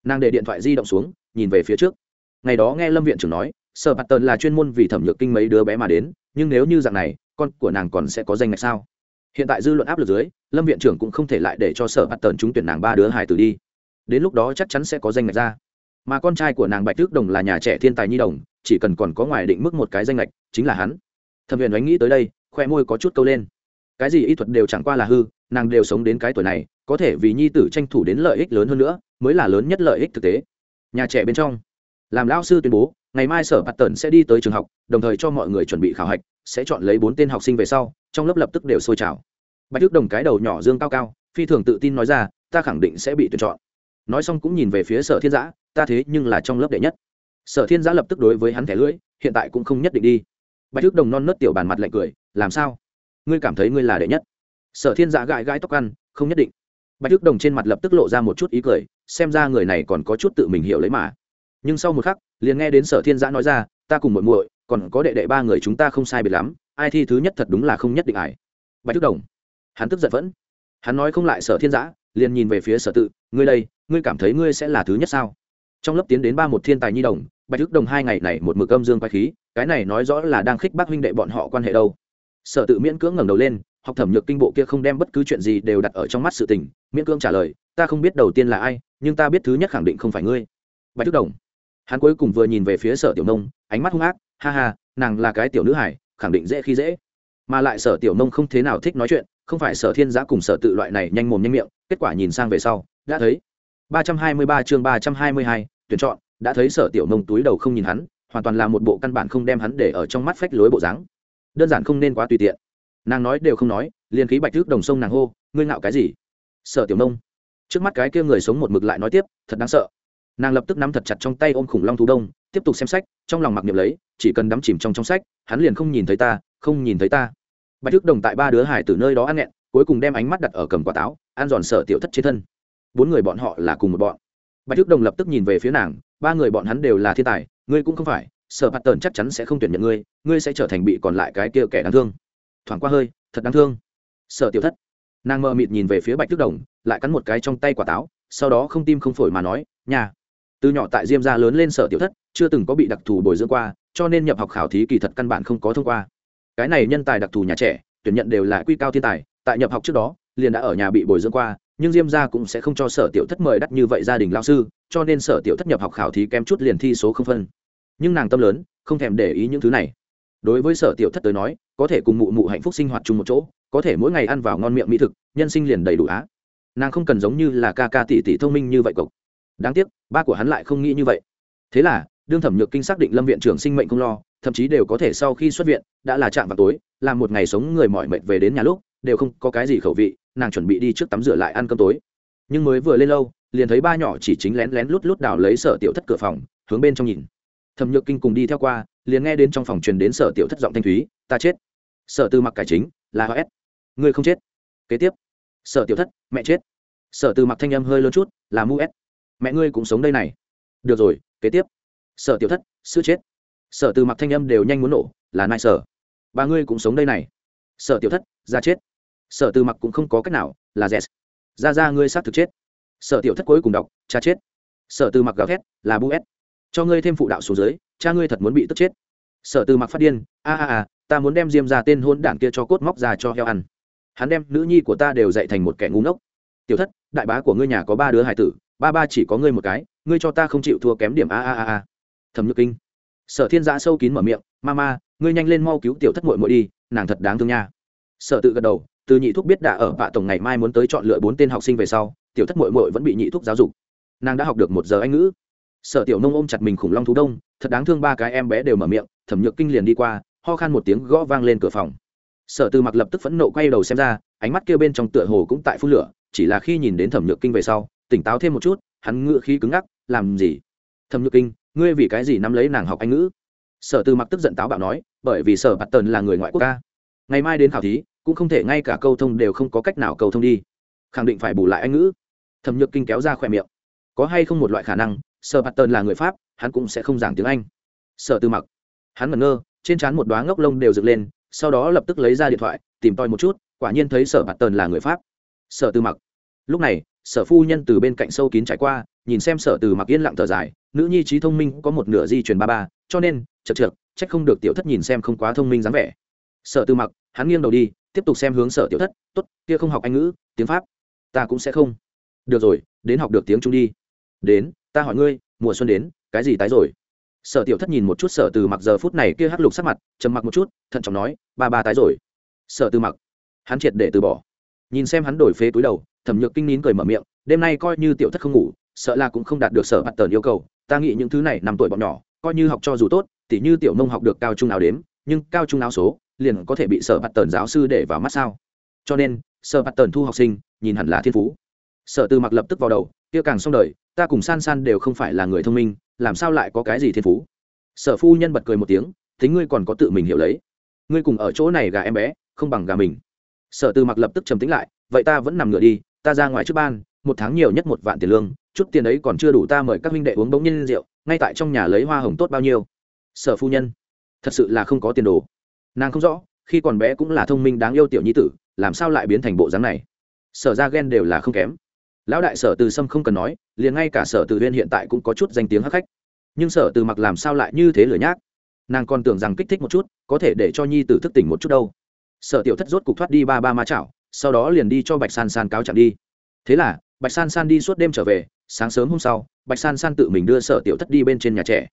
Nàng để điện thoại di động xuống, nhìn về phía trước ngày đó nghe lâm viện trưởng nói, sở bạt tần là chuyên môn vì thẩm nhược kinh mấy đứa bé mà đến, nhưng nếu như dạng này, con của nàng còn sẽ có danh ngạch sao? Hiện tại dư luận áp lực dưới, lâm viện trưởng cũng không thể lại để cho sở bạt tần trúng tuyển nàng ba đứa hài tử đi. Đến lúc đó chắc chắn sẽ có danh ngạch ra. Mà con trai của nàng bạch tước đồng là nhà trẻ thiên tài nhi đồng, chỉ cần còn có ngoài định mức một cái danh lệch chính là hắn. Thẩm huyền ánh nghĩ tới đây, khoe môi có chút câu lên. Cái gì y thuật đều chẳng qua là hư, nàng đều sống đến cái tuổi này, có thể vì nhi tử tranh thủ đến lợi ích lớn hơn nữa, mới là lớn nhất lợi ích thực tế. Nhà trẻ bên trong làm lao sư tuyên bố, ngày mai sở bạt tần sẽ đi tới trường học, đồng thời cho mọi người chuẩn bị khảo hạch, sẽ chọn lấy bốn tên học sinh về sau, trong lớp lập tức đều sôi trào. Bạch đức đồng cái đầu nhỏ dương cao cao, phi thường tự tin nói ra, ta khẳng định sẽ bị tuyển chọn. Nói xong cũng nhìn về phía sở thiên giã, ta thế nhưng là trong lớp đệ nhất. Sở thiên giã lập tức đối với hắn thẻ lưỡi, hiện tại cũng không nhất định đi. Bạch đức đồng non nớt tiểu bàn mặt lạnh cười, làm sao? Ngươi cảm thấy ngươi là đệ nhất? Sở thiên giã gãi gãi tóc ăn, không nhất định. Bạch đức đồng trên mặt lập tức lộ ra một chút ý cười, xem ra người này còn có chút tự mình hiểu lấy mà nhưng sau một khắc, liền nghe đến sở thiên giã nói ra, ta cùng muội muội, còn có đệ đệ ba người chúng ta không sai biệt lắm, ai thi thứ nhất thật đúng là không nhất định ải bạch thức đồng, hắn tức giận vẫn. Hắn nói không lại sở thiên giã, liền nhìn về phía sở tự, ngươi đây, ngươi cảm thấy ngươi sẽ là thứ nhất sao? Trong lớp tiến đến ba một thiên tài nhi đồng, bạch thức đồng hai ngày này một mực âm dương quay khí, cái này nói rõ là đang khích bác huynh đệ bọn họ quan hệ đâu. Sở tự miễn cưỡng ngẩng đầu lên, học thẩm nhược kinh bộ kia không đem bất cứ chuyện gì đều đặt ở trong mắt sự tình, miễn cưỡng trả lời, ta không biết đầu tiên là ai, nhưng ta biết thứ nhất khẳng định không phải ngươi. Bạch thức đồng hắn cuối cùng vừa nhìn về phía sở tiểu nông ánh mắt hung ác ha ha nàng là cái tiểu nữ hải khẳng định dễ khi dễ. Mà lại sở tiểu nông không thế nào thích nói chuyện không phải sở thiên giã cùng sở tự loại này nhanh mồm nhanh miệng kết quả nhìn sang về sau đã thấy 323 chương 322, tuyển chọn đã thấy sở tiểu nông túi đầu không nhìn hắn hoàn toàn là một bộ căn bản không đem hắn để ở trong mắt phách lối bộ dáng. Đơn giản không nên quá tùy tiện. Nàng nói đều không nói liền khí bạch trước đồng sông nàng hô ngươi ngạo cái gì? Sở tiểu nông. Trước mắt cái kia người sống một mực lại nói tiếp thật đáng sợ nàng lập tức nắm thật chặt trong tay ôm khủng long thú đông, tiếp tục xem sách, trong lòng mặc niệm lấy, chỉ cần đắm chìm trong trong sách, hắn liền không nhìn thấy ta, không nhìn thấy ta. Bạch thức đồng tại ba đứa hải từ nơi đó ăn nghẹn, cuối cùng đem ánh mắt đặt ở cầm quả táo, ăn giòn sở tiểu thất trên thân. Bốn người bọn họ là cùng một bọn. Bạch thức đồng lập tức nhìn về phía nàng, ba người bọn hắn đều là thiên tài, ngươi cũng không phải, sở bạt tần chắc chắn sẽ không tuyển nhận ngươi ngươi sẽ trở thành bị còn lại cái kia kẻ đáng thương. Thoảng qua hơi, thật đáng thương. Sở tiểu thất. Nàng mờ mịt nhìn về phía bạch thức đồng, lại cắn một cái trong tay quả táo, sau đó không tim không phổi mà nói, nhà từ nhỏ tại diêm gia lớn lên sở tiểu thất, chưa từng có bị đặc thù bồi dưỡng qua, cho nên nhập học khảo thí kỳ thật căn bản không có thông qua. Cái này nhân tài đặc thù nhà trẻ, tuyển nhận đều là quy cao thiên tài, tại nhập học trước đó, liền đã ở nhà bị bồi dưỡng qua, nhưng diêm gia cũng sẽ không cho sở tiểu thất mời đắt như vậy gia đình lao sư, cho nên sở tiểu thất nhập học khảo thí kém chút liền thi số không phân. Nhưng nàng tâm lớn, không thèm để ý những thứ này. Đối với sở tiểu thất tới nói, có thể cùng mụ mụ hạnh phúc sinh hoạt chung một chỗ, có thể mỗi ngày ăn vào ngon miệng mỹ thực, nhân sinh liền đầy đủ á. Nàng không cần giống như là ca ca tỷ tỷ thông minh như vậy cộc đáng tiếc, ba của hắn lại không nghĩ như vậy. Thế là, đương thẩm nhược kinh xác định lâm viện trưởng sinh mệnh không lo, thậm chí đều có thể sau khi xuất viện, đã là chạm vào tối, làm một ngày sống người mỏi mệt về đến nhà lúc, đều không có cái gì khẩu vị, nàng chuẩn bị đi trước tắm rửa lại ăn cơm tối. Nhưng mới vừa lên lâu, liền thấy ba nhỏ chỉ chính lén lén lút lút đào lấy sở tiểu thất cửa phòng, hướng bên trong nhìn. Thẩm nhược kinh cùng đi theo qua, liền nghe đến trong phòng truyền đến sở tiểu thất giọng thanh thúy, ta chết. Sở tư mặc cải chính, là hs ngươi không chết. Kế tiếp. Sở tiểu thất, mẹ chết. Sở tư mặc thanh âm hơi lớn chút, là mu s mẹ ngươi cũng sống đây này. Được rồi, kế tiếp. Sở tiểu thất, sư chết. Sở từ mặc thanh âm đều nhanh muốn nổ, là nai sở. Ba ngươi cũng sống đây này. Sở tiểu thất, ra chết. Sở từ mặc cũng không có cách nào, là z ra ra ngươi xác thực chết. Sở tiểu thất cuối cùng đọc, cha chết. Sở từ mặc gào thét, là bu s cho ngươi thêm phụ đạo số dưới, cha ngươi thật muốn bị tức chết. Sở từ mặc phát điên, a a a, ta muốn đem diêm ra tên hôn đản kia cho cốt móc ra cho heo ăn. Hắn đem nữ nhi của ta đều dạy thành một kẻ ngu ngốc. Tiểu thất, đại bá của ngươi nhà có ba đứa hải tử ba ba chỉ có ngươi một cái, ngươi cho ta không chịu thua kém điểm a a a a. Thẩm nhược kinh. Sở thiên giã sâu kín mở miệng ma ma ngươi nhanh lên mau cứu tiểu thất mội mội đi, nàng thật đáng thương nha. Sở tự gật đầu, từ nhị thúc biết đã ở vạ tổng ngày mai muốn tới chọn lựa bốn tên học sinh về sau, tiểu thất mội mội vẫn bị nhị thúc giáo dục. Nàng đã học được một giờ anh ngữ. Sở tiểu nông ôm chặt mình khủng long thú đông, thật đáng thương ba cái em bé đều mở miệng. Thẩm nhược kinh liền đi qua, ho khan một tiếng gõ vang lên cửa phòng. Sở Tự mặc lập tức phẫn nộ quay đầu xem ra, ánh mắt kia bên trong tựa hồ cũng tại phút lửa, chỉ là khi nhìn đến thẩm nhược kinh về sau tỉnh táo thêm một chút, hắn ngựa khí cứng ngắc, làm gì? Thẩm nhược kinh, ngươi vì cái gì nắm lấy nàng học anh ngữ? Sở Tư mặc tức giận táo bạo nói, bởi vì sở bạt tần là người ngoại quốc ca. Ngày mai đến khảo thí, cũng không thể ngay cả câu thông đều không có cách nào câu thông đi. Khẳng định phải bù lại anh ngữ. Thẩm nhược kinh kéo ra khỏe miệng. Có hay không một loại khả năng, sở bạt tần là người pháp, hắn cũng sẽ không giảng tiếng anh. Sở Tư mặc, hắn ngẩn ngơ, trên trán một đoá ngốc lông đều dựng lên, sau đó lập tức lấy ra điện thoại, tìm tòi một chút, quả nhiên thấy sở bạt tần là người pháp. Sở Tư mặc, lúc này sở phu nhân từ bên cạnh sâu kín trải qua, nhìn xem sở từ mặc yên lặng thở dài, nữ nhi trí thông minh có một nửa di truyền ba ba, cho nên chật trượt trách không được tiểu thất nhìn xem không quá thông minh dáng vẻ. Sở từ mặc, hắn nghiêng đầu đi, tiếp tục xem hướng sở tiểu thất, tốt, kia không học anh ngữ, tiếng pháp, ta cũng sẽ không. Được rồi, đến học được tiếng trung đi. Đến, ta hỏi ngươi, mùa xuân đến, cái gì tái rồi? Sở tiểu thất nhìn một chút sở từ mặc giờ phút này kia hắc lục sắc mặt, trầm mặc một chút, thận trọng nói, ba ba tái rồi. Sở từ mặc, hắn triệt để từ bỏ. Nhìn xem hắn đổi phế túi đầu thẩm nhược kinh nín cười mở miệng, đêm nay coi như tiểu thất không ngủ, sợ là cũng không đạt được sở bạt tờn yêu cầu. Ta nghĩ những thứ này năm tuổi bọn nhỏ, coi như học cho dù tốt, tỉ như tiểu nông học được cao trung áo đếm, nhưng cao trung áo số liền có thể bị sở bạt tờn giáo sư để vào mắt sao? Cho nên, sở bạt tờn thu học sinh, nhìn hẳn là thiên phú. Sở Tư mặc lập tức vào đầu, kia càng xong đời, ta cùng san san đều không phải là người thông minh, làm sao lại có cái gì thiên phú? Sở phu nhân bật cười một tiếng tính ngươi còn có tự mình hiểu lấy. Ngươi cùng ở chỗ này gà em bé, không bằng gà mình. Sở Tư mặc lập tức trầm tính lại, vậy ta vẫn nằm ngựa đi ta ra ngoài trước ban, một tháng nhiều nhất một vạn tiền lương, chút tiền ấy còn chưa đủ ta mời các huynh đệ uống bỗng nhiên rượu, ngay tại trong nhà lấy hoa hồng tốt bao nhiêu. Sở phu nhân, thật sự là không có tiền đồ. Nàng không rõ, khi còn bé cũng là thông minh đáng yêu tiểu nhi tử, làm sao lại biến thành bộ dáng này? Sở ra ghen đều là không kém. Lão đại sở từ sâm không cần nói, liền ngay cả sở từ huyên hiện tại cũng có chút danh tiếng hắc khách. Nhưng sở từ mặc làm sao lại như thế lửa nhác? Nàng còn tưởng rằng kích thích một chút, có thể để cho nhi tử thức tỉnh một chút đâu. Sở tiểu thất rốt cục thoát đi ba ba ma chảo sau đó liền đi cho bạch san san cáo chẳng đi. Thế là, bạch san san đi suốt đêm trở về, sáng sớm hôm sau, bạch san san tự mình đưa sở tiểu thất đi bên trên nhà trẻ.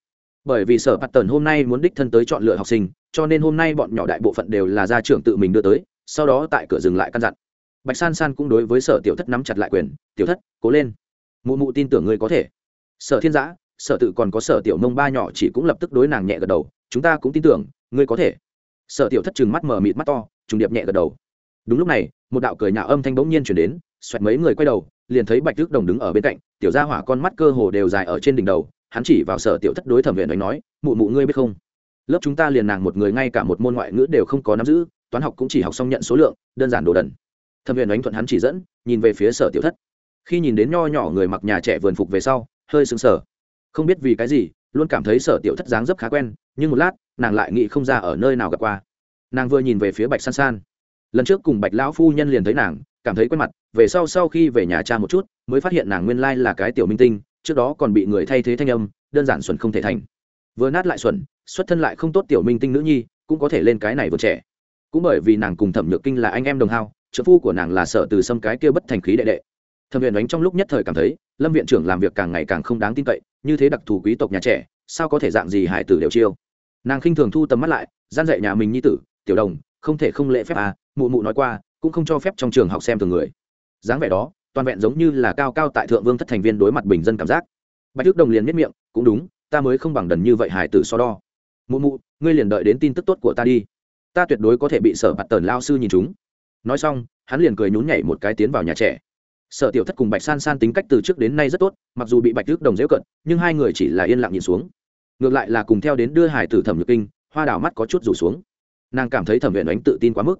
Bởi vì sở bắt tần hôm nay muốn đích thân tới chọn lựa học sinh, cho nên hôm nay bọn nhỏ đại bộ phận đều là gia trưởng tự mình đưa tới, sau đó tại cửa dừng lại căn dặn. Bạch san san cũng đối với sở tiểu thất nắm chặt lại quyền, tiểu thất, cố lên. Mụ mụ tin tưởng ngươi có thể. Sở thiên giã, sở tự còn có sở tiểu Mông ba nhỏ chỉ cũng lập tức đối nàng nhẹ gật đầu, chúng ta cũng tin tưởng, ngươi có thể. Sở tiểu thất chừng mắt mở mịt mắt to, trùng điệp nhẹ gật đầu đúng lúc này, một đạo cười nhạo âm thanh bỗng nhiên chuyển đến, xoẹt mấy người quay đầu, liền thấy bạch tước đồng đứng ở bên cạnh, tiểu gia hỏa con mắt cơ hồ đều dài ở trên đỉnh đầu, hắn chỉ vào sở tiểu thất đối thẩm viện đánh nói, mụ mụ ngươi biết không? Lớp chúng ta liền nàng một người ngay cả một môn ngoại ngữ đều không có nắm giữ, toán học cũng chỉ học xong nhận số lượng, đơn giản đồ đần. Thẩm viện ánh thuận hắn chỉ dẫn, nhìn về phía sở tiểu thất. Khi nhìn đến nho nhỏ người mặc nhà trẻ vườn phục về sau, hơi sững sờ. Không biết vì cái gì, luôn cảm thấy sở tiểu thất dáng dấp khá quen, nhưng một lát, nàng lại nghĩ không ra ở nơi nào gặp qua. Nàng vừa nhìn về phía bạch san san lần trước cùng bạch lão phu nhân liền thấy nàng, cảm thấy quen mặt, về sau sau khi về nhà cha một chút, mới phát hiện nàng nguyên lai là cái tiểu minh tinh, trước đó còn bị người thay thế thanh âm, đơn giản xuẩn không thể thành. Vừa nát lại xuẩn, xuất thân lại không tốt tiểu minh tinh nữ nhi, cũng có thể lên cái này vừa trẻ. Cũng bởi vì nàng cùng thẩm nhược kinh là anh em đồng hao, trợ phu của nàng là sợ từ xâm cái kia bất thành khí đệ đệ. Thẩm viện đánh trong lúc nhất thời cảm thấy, lâm viện trưởng làm việc càng ngày càng không đáng tin cậy, như thế đặc thù quý tộc nhà trẻ, sao có thể dạng gì hải tử đều chiêu. Nàng khinh thường thu tầm mắt lại, gian dạy nhà mình nhi tử, tiểu đồng, không thể không lễ phép à mụ mụ nói qua, cũng không cho phép trong trường học xem thường người. Dáng vẻ đó, toàn vẹn giống như là cao cao tại thượng vương thất thành viên đối mặt bình dân cảm giác. Bạch thước đồng liền miết miệng, cũng đúng, ta mới không bằng đần như vậy hải tử so đo. Mụ mụ, ngươi liền đợi đến tin tức tốt của ta đi. Ta tuyệt đối có thể bị sở mặt tần lao sư nhìn chúng. Nói xong, hắn liền cười nhún nhảy một cái tiến vào nhà trẻ. Sở tiểu thất cùng bạch san san tính cách từ trước đến nay rất tốt, mặc dù bị bạch thước đồng dễu cận, nhưng hai người chỉ là yên lặng nhìn xuống. Ngược lại là cùng theo đến đưa hải tử thẩm nhược kinh, hoa đào mắt có chút rủ xuống. Nàng cảm thấy thẩm viện ánh tự tin quá mức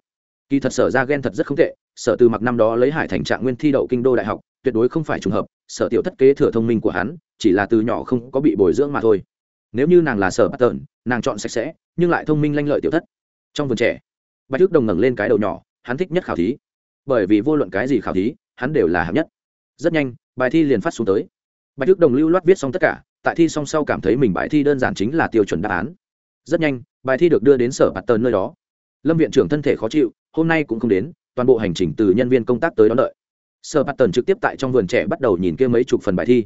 kỳ thật sở ra ghen thật rất không tệ, sở từ mặc năm đó lấy hải thành trạng nguyên thi đậu kinh đô đại học, tuyệt đối không phải trùng hợp, sở tiểu thất kế thừa thông minh của hắn, chỉ là từ nhỏ không có bị bồi dưỡng mà thôi. Nếu như nàng là sở bắt tợn nàng chọn sạch sẽ, nhưng lại thông minh lanh lợi tiểu thất. Trong vườn trẻ, bạch đức đồng ngẩng lên cái đầu nhỏ, hắn thích nhất khảo thí. Bởi vì vô luận cái gì khảo thí, hắn đều là hạng nhất. Rất nhanh, bài thi liền phát xuống tới. Bạch đức đồng lưu loát viết xong tất cả, tại thi xong sau cảm thấy mình bài thi đơn giản chính là tiêu chuẩn đáp án. Rất nhanh, bài thi được đưa đến sở bạt tờn nơi đó lâm viện trưởng thân thể khó chịu, hôm nay cũng không đến, toàn bộ hành trình từ nhân viên công tác tới đón đợi. Sở Bát Tần trực tiếp tại trong vườn trẻ bắt đầu nhìn kia mấy chục phần bài thi.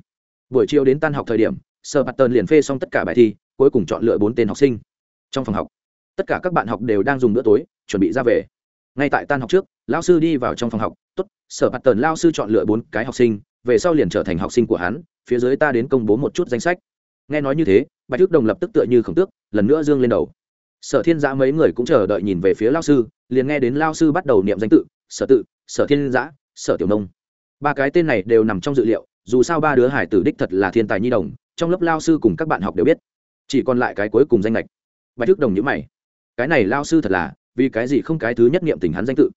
Buổi chiều đến tan học thời điểm sở Bát Tần liền phê xong tất cả bài thi, cuối cùng chọn lựa bốn tên học sinh. Trong phòng học, tất cả các bạn học đều đang dùng bữa tối, chuẩn bị ra về. Ngay tại tan học trước lao sư đi vào trong phòng học, tốt sở Bát Tần lao sư chọn lựa bốn cái học sinh, về sau liền trở thành học sinh của hắn, phía dưới ta đến công bố một chút danh sách. Nghe nói như thế bạch thức đồng lập tức tựa như khổng tước, lần nữa dương lên đầu sở thiên giã mấy người cũng chờ đợi nhìn về phía lao sư, liền nghe đến lao sư bắt đầu niệm danh tự, sở tự, sở thiên giã, sở tiểu nông. Ba cái tên này đều nằm trong dự liệu, dù sao ba đứa hải tử đích thật là thiên tài nhi đồng, trong lớp lao sư cùng các bạn học đều biết. Chỉ còn lại cái cuối cùng danh lệch bạch thức đồng nhữ mày. Cái này lao sư thật là, vì cái gì không cái thứ nhất niệm tình hắn danh tự?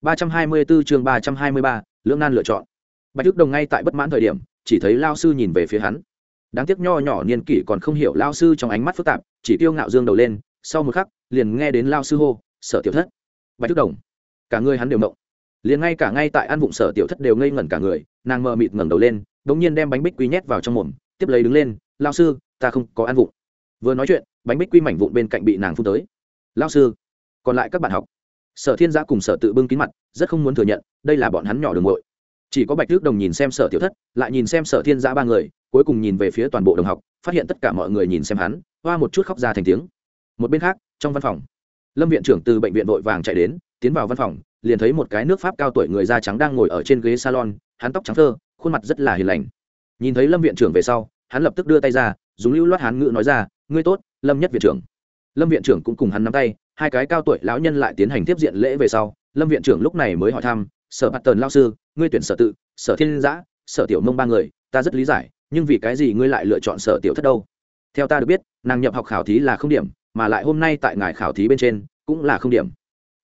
Ba trăm hai mươi 324 chương ba trăm hai mươi ba, lưỡng nan lựa chọn. Bạch thức đồng ngay tại bất mãn thời điểm, chỉ thấy lao sư nhìn về phía hắn. Đáng tiếc nho nhỏ niên kỷ còn không hiểu lao sư trong ánh mắt phức tạp, chỉ tiêu ngạo dương đầu lên sau một khắc, liền nghe đến lao sư hô, sở tiểu thất. Bạch thức đồng. Cả người hắn đều mộng liền ngay cả ngay tại ăn vụng sở tiểu thất đều ngây ngẩn cả người, nàng mờ mịt ngẩng đầu lên đ ỗ n g nhiên đem bánh bích quy nhét vào trong mồm, tiếp lấy đứng lên, lao sư, ta không có ăn vụng. Vừa nói chuyện, bánh bích quy mảnh vụn bên cạnh bị nàng phun tới. Lao sư, còn lại các bạn học. Sở thiên giã cùng sở tự bưng kín mặt, rất không muốn thừa nhận, đây là bọn hắn nhỏ đường ngội chỉ có bạch tước đồng nhìn xem sở tiểu thất, lại nhìn xem sở thiên giã ba người, cuối cùng nhìn về phía toàn bộ đồng học, phát hiện tất cả mọi người nhìn xem hắn, hoa một chút khóc ra thành tiếng một bên khác, trong văn phòng, lâm viện trưởng từ bệnh viện vội vàng chạy đến, tiến vào văn phòng, liền thấy một cái nước pháp cao tuổi người da trắng đang ngồi ở trên ghế salon, hắn tóc trắng thơ, khuôn mặt rất là hiền lành. Nhìn thấy lâm viện trưởng về sau, hắn lập tức đưa tay ra, dùng lưu loát hán ngữ nói ra, ngươi tốt, lâm nhất viện trưởng. Lâm viện trưởng cũng cùng hắn nắm tay, hai cái cao tuổi lão nhân lại tiến hành tiếp diện lễ về sau, lâm viện trưởng lúc này mới hỏi thăm, sở bạt tần lao sư, ngươi tuyển sở tự, sở thiên giã, sở tiểu mông ba người, ta rất lý giải, nhưng vì cái gì ngươi lại lựa chọn sở tiểu thất đâu? Theo ta được biết, nàng nhập học khảo thí là không điểm mà lại hôm nay tại ngài khảo thí bên trên, cũng là không điểm.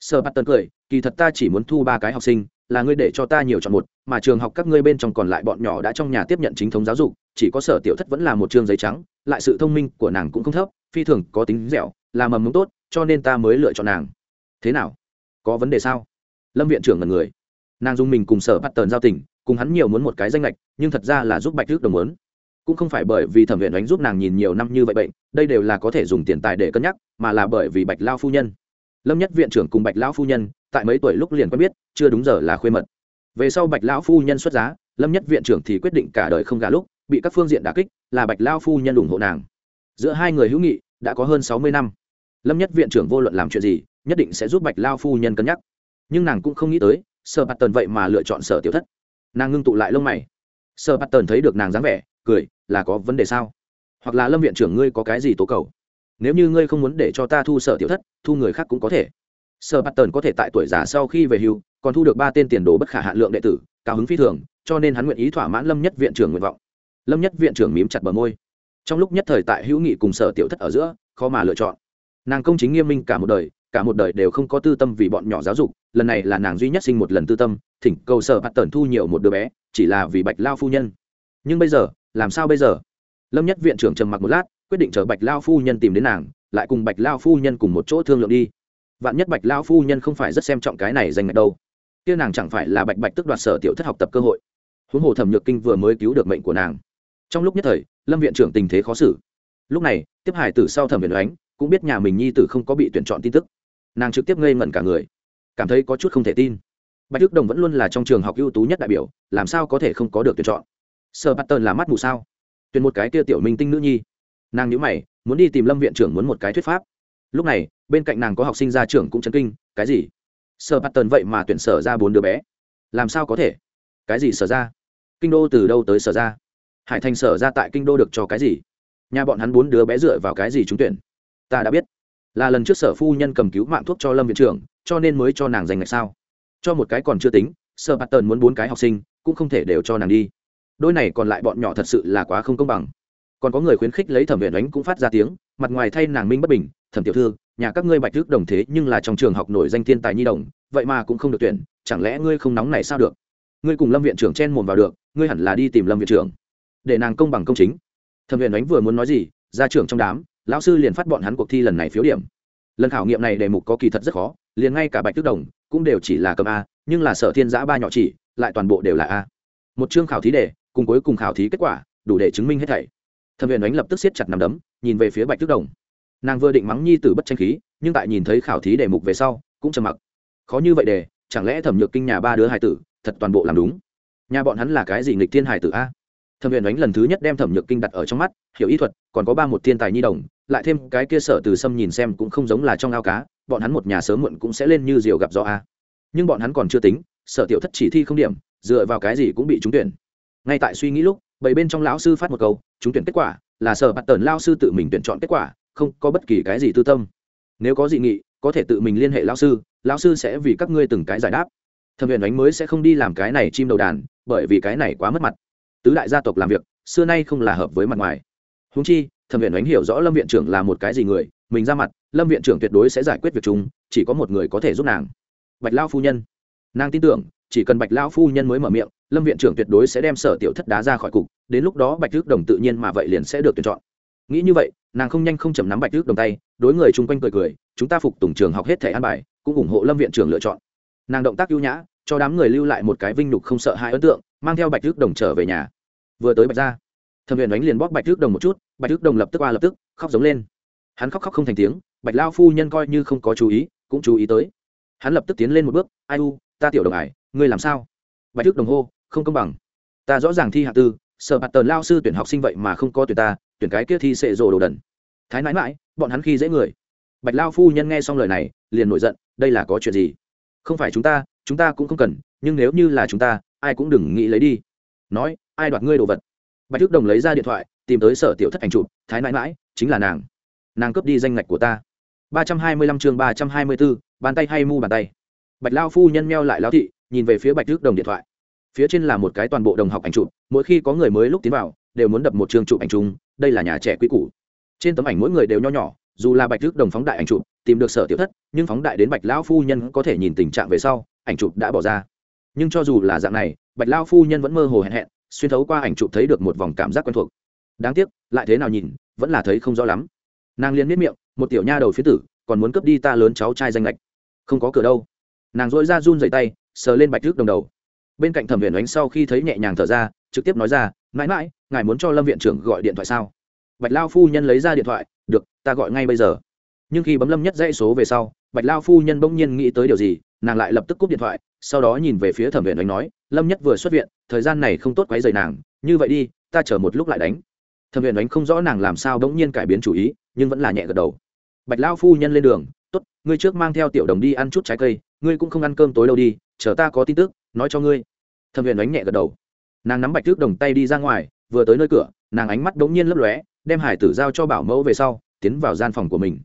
Sở Bát tần cười, kỳ thật ta chỉ muốn thu ba cái học sinh, là ngươi để cho ta nhiều chọn một, mà trường học các ngươi bên trong còn lại bọn nhỏ đã trong nhà tiếp nhận chính thống giáo dục, chỉ có sở tiểu thất vẫn là một trường giấy trắng, lại sự thông minh của nàng cũng không thấp, phi thường có tính dẻo, là mầm mống tốt, cho nên ta mới lựa chọn nàng. Thế nào? Có vấn đề sao? Lâm viện trưởng là người. Nàng dùng mình cùng sở bắt tờn giao tình, cùng hắn nhiều muốn một cái danh lệch nhưng thật ra là giúp bạch trước đồng lớn cũng không phải bởi vì thẩm viện đánh giúp nàng nhìn nhiều năm như vậy bệnh, đây đều là có thể dùng tiền tài để cân nhắc, mà là bởi vì bạch lao phu nhân. Lâm nhất viện trưởng cùng bạch lão phu nhân, tại mấy tuổi lúc liền quen biết, chưa đúng giờ là khuê mật. Về sau bạch lão phu nhân xuất giá, lâm nhất viện trưởng thì quyết định cả đời không gả lúc, bị các phương diện đà kích, là bạch lao phu nhân ủng hộ nàng. Giữa hai người hữu nghị, đã có hơn sáu mươi năm. Lâm nhất viện trưởng vô luận làm chuyện gì, nhất định sẽ giúp bạch lao phu nhân cân nhắc. Nhưng nàng cũng không nghĩ tới, sở bạt tần vậy mà lựa chọn sở tiểu thất. Nàng ngưng tụ lại lông mày sở bắt tần thấy được nàng dáng vẻ, cười, là có vấn đề sao? Hoặc là lâm viện trưởng ngươi có cái gì tố cầu? Nếu như ngươi không muốn để cho ta thu sở tiểu thất, thu người khác cũng có thể. Sở bắt tần có thể tại tuổi già sau khi về hưu, còn thu được ba tên tiền đồ bất khả hạ lượng đệ tử, cao hứng phi thường, cho nên hắn nguyện ý thỏa mãn lâm nhất viện trưởng nguyện vọng. Lâm nhất viện trưởng mím chặt bờ môi. Trong lúc nhất thời tại hữu nghị cùng sở tiểu thất ở giữa, khó mà lựa chọn. Nàng công chính nghiêm minh cả một đời, cả một đời đều không có tư tâm vì bọn nhỏ giáo dục, lần này là nàng duy nhất sinh một lần tư tâm, thỉnh cầu sở bắt tần thu nhiều một đứa bé chỉ là vì bạch lao phu nhân. Nhưng bây giờ, làm sao bây giờ? Lâm nhất viện trưởng trầm mặc một lát, quyết định chờ bạch lao phu nhân tìm đến nàng, lại cùng bạch lao phu nhân cùng một chỗ thương lượng đi. Vạn nhất bạch lao phu nhân không phải rất xem trọng cái này danh ngạch đâu. Kia nàng chẳng phải là bạch bạch tức đoạt sở tiểu thất học tập cơ hội. Huống hồ thẩm nhược kinh vừa mới cứu được mệnh của nàng. Trong lúc nhất thời, lâm viện trưởng tình thế khó xử. Lúc này, tiếp hải tử sau thẩm viện ánh cũng biết nhà mình nhi tử không có bị tuyển chọn tin tức. Nàng trực tiếp ngây ngẩn cả người. Cảm thấy có chút không thể tin bạch đức đồng vẫn luôn là trong trường học ưu tú nhất đại biểu, làm sao có thể không có được tuyển chọn? Sơ bắt tơn là mắt mù sao? Tuyển một cái tia tiểu minh tinh nữ nhi. Nàng nhữ mày, muốn đi tìm lâm viện trưởng muốn một cái thuyết pháp. Lúc này, bên cạnh nàng có học sinh ra trưởng cũng chấn kinh, cái gì? Sơ bắt tơn vậy mà tuyển sở ra bốn đứa bé. Làm sao có thể? Cái gì sở ra? Kinh đô từ đâu tới sở ra? Hải thành sở ra tại kinh đô được cho cái gì? Nhà bọn hắn bốn đứa bé dựa vào cái gì trúng tuyển? Ta đã biết. Là lần trước sở phu nhân cầm cứu mạng thuốc cho lâm viện trưởng, cho nên mới cho nàng giành ngạch sao? Cho một cái còn chưa tính sở bạt tần muốn bốn cái học sinh, cũng không thể đều cho nàng đi. Đôi này còn lại bọn nhỏ thật sự là quá không công bằng. Còn có người khuyến khích lấy thẩm viện đánh cũng phát ra tiếng, mặt ngoài thay nàng minh bất bình, thẩm tiểu thư, nhà các ngươi bạch thức đồng thế nhưng là trong trường học nổi danh thiên tài nhi đồng, vậy mà cũng không được tuyển, chẳng lẽ ngươi không nóng này sao được? Ngươi cùng lâm viện trưởng chen mồm vào được, ngươi hẳn là đi tìm lâm viện trưởng, để nàng công bằng công chính. Thẩm viện đánh vừa muốn nói gì ra trưởng trong đám, lão sư liền phát bọn hắn cuộc thi lần này phiếu điểm. Lần khảo nghiệm này đề mục có kỳ thật rất khó, liền ngay cả bạch tước đồng cũng đều chỉ là cầm a, nhưng là sở thiên giã ba nhỏ chỉ, lại toàn bộ đều là a. Một chương khảo thí đề, cùng cuối cùng khảo thí kết quả, đủ để chứng minh hết thảy. Thẩm viện đánh lập tức siết chặt nằm đấm, nhìn về phía bạch tước đồng. Nàng vừa định mắng nhi tử bất tranh khí, nhưng tại nhìn thấy khảo thí đề mục về sau, cũng trầm mặc. Khó như vậy đề, chẳng lẽ thẩm nhược kinh nhà ba đứa hải tử, thật toàn bộ làm đúng? Nhà bọn hắn là cái gì nghịch thiên hải tử a? Thẩm viện đánh lần thứ nhất đem thẩm nhược kinh đặt ở trong mắt, hiểu ý thuật, còn có ba một thiên tài nhi đồng, lại thêm cái kia sở từ sâm nhìn xem cũng không giống là trong ao cá bọn hắn một nhà sớm muộn cũng sẽ lên như diều gặp gió a. Nhưng bọn hắn còn chưa tính, sở tiểu thất chỉ thi không điểm, dựa vào cái gì cũng bị trúng tuyển. Ngay tại suy nghĩ lúc, bảy bên trong lão sư phát một câu, trúng tuyển kết quả, là sở bạt tần lao sư tự mình tuyển chọn kết quả, không có bất kỳ cái gì tư tâm. Nếu có dị nghị, có thể tự mình liên hệ lão sư lão sư sẽ vì các ngươi từng cái giải đáp. Thẩm viện đánh mới sẽ không đi làm cái này chim đầu đàn, bởi vì cái này quá mất mặt. Tứ đại gia tộc làm việc, xưa nay không là hợp với mặt ngoài. Húng chi, thẩm viện đánh hiểu rõ lâm viện trưởng là một cái gì người, mình ra mặt lâm viện trưởng tuyệt đối sẽ giải quyết việc chúng chỉ có một người có thể giúp nàng. Bạch lao phu nhân. Nàng tin tưởng, chỉ cần bạch lao phu nhân mới mở miệng, lâm viện trưởng tuyệt đối sẽ đem sở tiểu thất đá ra khỏi cục, đến lúc đó bạch thước đồng tự nhiên mà vậy liền sẽ được tuyển chọn. Nghĩ như vậy, nàng không nhanh không chầm nắm bạch thước đồng tay, đối người chung quanh cười cười, chúng ta phục tùng trường học hết thẻ an bài, cũng ủng hộ lâm viện trưởng lựa chọn. Nàng động tác ưu nhã, cho đám người lưu lại một cái vinh nhục không sợ hai ấn tượng, mang theo bạch thước đồng trở về nhà. Vừa tới bạch ra thẩm viện đánh liền bóp bạch thước đồng một chút, bạch thước đồng lập tức qua lập tức, khóc giống lên. Hắn khóc khóc không thành tiếng bạch lao phu nhân coi như không có chú ý, cũng chú ý tới. Hắn lập tức tiến lên một bước, ai u, ta tiểu đồng ải, ngươi làm sao? Bạch thức đồng hô, không công bằng. Ta rõ ràng thi hạ tư, sợ bạt tờ lao sư tuyển học sinh vậy mà không có tuyển ta, tuyển cái kia thi sệ rồ đồ đần. Thái nãi mãi bọn hắn khi dễ người. Bạch lao phu nhân nghe xong lời này, liền nổi giận, đây là có chuyện gì? Không phải chúng ta chúng ta cũng không cần, nhưng nếu như là chúng ta, ai cũng đừng nghĩ lấy đi. Nói, ai đoạt ngươi đồ vật? Bạch thức đồng lấy ra điện thoại, tìm tới sở tiểu thất ảnh chụp, thái mãi mãi chính là nàng. Nàng cướp đi danh ngạch của ta ba trăm hai mươi lăm chương ba trăm hai mươi bốn bàn tay hay mu bàn tay. Bạch Lão phu nhân meo lại lão thị, nhìn về phía bạch thức đồng điện thoại. Phía trên là một cái toàn bộ đồng học ảnh chụp, mỗi khi có người mới lúc tiến vào, đều muốn đập một chương chụp ảnh chung, đây là nhà trẻ quý cũ trên tấm ảnh mỗi người đều nho nhỏ, dù là bạch thức đồng phóng đại ảnh chụp, tìm được sở tiểu thất, nhưng phóng đại đến bạch lão phu nhân có thể nhìn tình trạng về sau, ảnh chụp đã bỏ ra. Nhưng cho dù là dạng này, bạch lão phu nhân vẫn mơ hồ hẹn hẹn, xuyên thấu qua ảnh chụp thấy được một vòng cảm giác quen thuộc. Đáng tiếc, lại thế nào nhìn, vẫn là thấy không rõ lắm. Nàng liền miết miệng một tiểu nha đầu phía tử, còn muốn cướp đi ta lớn cháu trai danh lệch không có cửa đâu. Nàng dội ra run dày tay, sờ lên bạch trước đồng đầu. Bên cạnh thẩm viện đánh sau khi thấy nhẹ nhàng thở ra, trực tiếp nói ra, mãi mãi, ngài muốn cho lâm viện trưởng gọi điện thoại sao? Bạch lao phu nhân lấy ra điện thoại, được, ta gọi ngay bây giờ. Nhưng khi bấm lâm nhất dãy số về sau, bạch lao phu nhân bỗng nhiên nghĩ tới điều gì, nàng lại lập tức cúp điện thoại, sau đó nhìn về phía thẩm viện đánh nói, lâm nhất vừa xuất viện, thời gian này không tốt quấy rầy nàng, như vậy đi, ta chờ một lúc lại đánh. Thẩm viện đánh không rõ nàng làm sao bỗng nhiên cải biến chủ ý, nhưng vẫn là nhẹ gật đầu bạch lao phu nhân lên đường, tốt, ngươi trước mang theo tiểu đồng đi ăn chút trái cây, ngươi cũng không ăn cơm tối đâu đi, chờ ta có tin tức, nói cho ngươi. Thẩm huyền đánh nhẹ gật đầu. Nàng nắm bạch trước đồng tay đi ra ngoài, vừa tới nơi cửa, nàng ánh mắt bỗng nhiên lấp lóe, đem hải tử giao cho bảo mẫu về sau, tiến vào gian phòng của mình.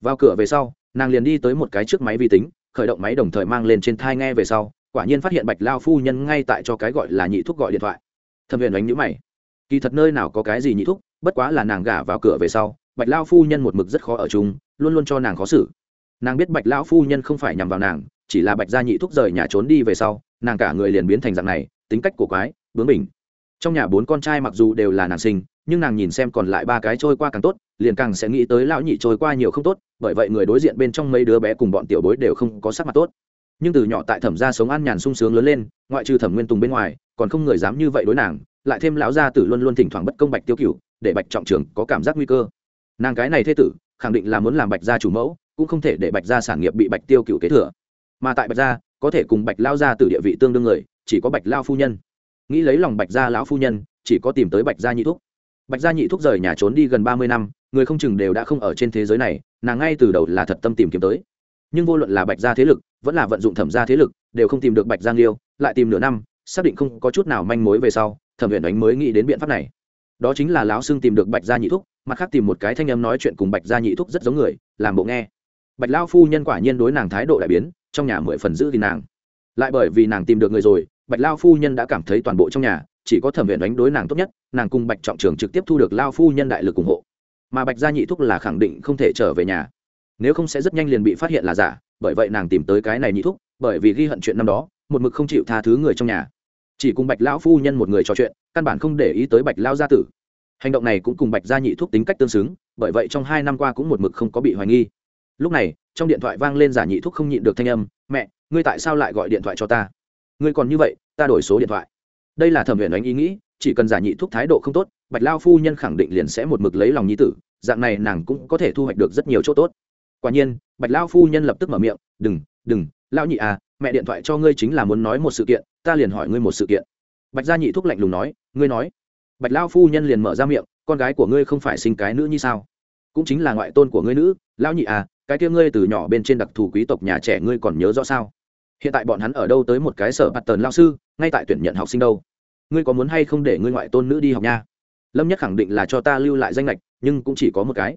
Vào cửa về sau, nàng liền đi tới một cái chiếc máy vi tính, khởi động máy đồng thời mang lên trên thai nghe về sau, quả nhiên phát hiện bạch lao phu nhân ngay tại cho cái gọi là nhị thuốc gọi điện thoại. Thẩm huyền đánh nhữ mày. Kỳ thật nơi nào có cái gì nhị thuốc bất quá là nàng gả vào cửa về sau bạch lao phu nhân một mực rất khó ở chung, luôn luôn cho nàng khó xử. Nàng biết bạch lão phu nhân không phải nhằm vào nàng, chỉ là bạch gia nhị thúc rời nhà trốn đi về sau, nàng cả người liền biến thành dạng này, tính cách của quái, bướng bỉnh. Trong nhà bốn con trai mặc dù đều là nàng sinh, nhưng nàng nhìn xem còn lại ba cái trôi qua càng tốt, liền càng sẽ nghĩ tới lão nhị trôi qua nhiều không tốt, bởi vậy người đối diện bên trong mấy đứa bé cùng bọn tiểu bối đều không có sắc mặt tốt. Nhưng từ nhỏ tại thẩm gia sống an nhàn sung sướng lớn lên, ngoại trừ thẩm nguyên tùng bên ngoài, còn không người dám như vậy đối nàng, lại thêm lão gia tử luôn luôn thỉnh thoảng bất công bạch tiêu cựu để bạch trọng trường có cảm giác nguy cơ nàng cái này thế tử, khẳng định là muốn làm bạch gia chủ mẫu, cũng không thể để bạch gia sản nghiệp bị bạch tiêu cựu kế thừa. Mà tại bạch gia, có thể cùng bạch lao gia từ địa vị tương đương người, chỉ có bạch lao phu nhân. Nghĩ lấy lòng bạch gia lão phu nhân, chỉ có tìm tới bạch gia nhị thúc. Bạch gia nhị thúc rời nhà trốn đi gần ba mươi năm, người không chừng đều đã không ở trên thế giới này, nàng ngay từ đầu là thật tâm tìm kiếm tới. Nhưng vô luận là bạch gia thế lực, vẫn là vận dụng thẩm gia thế lực, đều không tìm được bạch giang liêu lại tìm nửa năm, xác định không có chút nào manh mối về sau, thẩm huyền đánh mới nghĩ đến biện pháp này. Đó chính là lão xương tìm được bạch gia nhị thúc mặt khác tìm một cái thanh âm nói chuyện cùng bạch gia nhị thúc rất giống người, làm bộ nghe. Bạch lao phu nhân quả nhiên đối nàng thái độ đại biến, trong nhà mười phần giữ thì nàng. Lại bởi vì nàng tìm được người rồi, bạch lao phu nhân đã cảm thấy toàn bộ trong nhà, chỉ có thẩm viện đánh đối nàng tốt nhất, nàng cùng bạch trọng trường trực tiếp thu được lao phu nhân đại lực ủng hộ. Mà bạch gia nhị thúc là khẳng định không thể trở về nhà. Nếu không sẽ rất nhanh liền bị phát hiện là giả, bởi vậy nàng tìm tới cái này nhị thúc, bởi vì ghi hận chuyện năm đó, một mực không chịu tha thứ người trong nhà. Chỉ cùng bạch lão phu nhân một người trò chuyện, căn bản không để ý tới bạch lao gia tử hành động này cũng cùng bạch gia nhị thúc tính cách tương xứng, bởi vậy trong hai năm qua cũng một mực không có bị hoài nghi. Lúc này, trong điện thoại vang lên giả nhị thúc không nhịn được thanh âm, mẹ, ngươi tại sao lại gọi điện thoại cho ta? Ngươi còn như vậy, ta đổi số điện thoại. Đây là thẩm huyền đánh ý nghĩ, chỉ cần giả nhị thúc thái độ không tốt, bạch lao phu nhân khẳng định liền sẽ một mực lấy lòng nhi tử, dạng này nàng cũng có thể thu hoạch được rất nhiều chỗ tốt. Quả nhiên, bạch lao phu nhân lập tức mở miệng, đừng đừng, lao nhị à mẹ điện thoại cho ngươi chính là muốn nói một sự kiện, ta liền hỏi ngươi một sự kiện. Bạch gia nhị thúc lạnh lùng nói, ngươi nói bạch lao phu nhân liền mở ra miệng, con gái của ngươi không phải sinh cái nữ như sao? Cũng chính là ngoại tôn của ngươi nữ, lão nhị à cái kia ngươi từ nhỏ bên trên đặc thù quý tộc nhà trẻ ngươi còn nhớ rõ sao? Hiện tại bọn hắn ở đâu tới một cái sở bạt tần lao sư, ngay tại tuyển nhận học sinh đâu? Ngươi có muốn hay không để ngươi ngoại tôn nữ đi học nha? Lâm nhất khẳng định là cho ta lưu lại danh lệch nhưng cũng chỉ có một cái.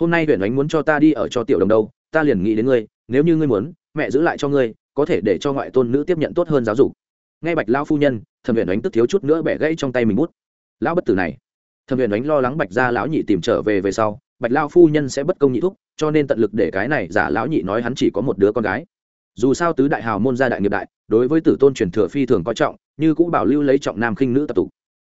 Hôm nay huyện ánh muốn cho ta đi ở cho tiểu đồng đâu, ta liền nghĩ đến ngươi, nếu như ngươi muốn, mẹ giữ lại cho ngươi, có thể để cho ngoại tôn nữ tiếp nhận tốt hơn giáo dục. Ngay bạch lao phu nhân, thẩm huyện ánh tức thiếu chút nữa bẻ gãy trong tay mình bút lão bất tử này. Thẩm huyền đánh lo lắng bạch gia lão nhị tìm trở về về sau, bạch lao phu nhân sẽ bất công nhị thúc, cho nên tận lực để cái này giả lão nhị nói hắn chỉ có một đứa con gái. Dù sao tứ đại hào môn gia đại nghiệp đại, đối với tử tôn truyền thừa phi thường coi trọng, như cũng bảo lưu lấy trọng nam khinh nữ tập tục.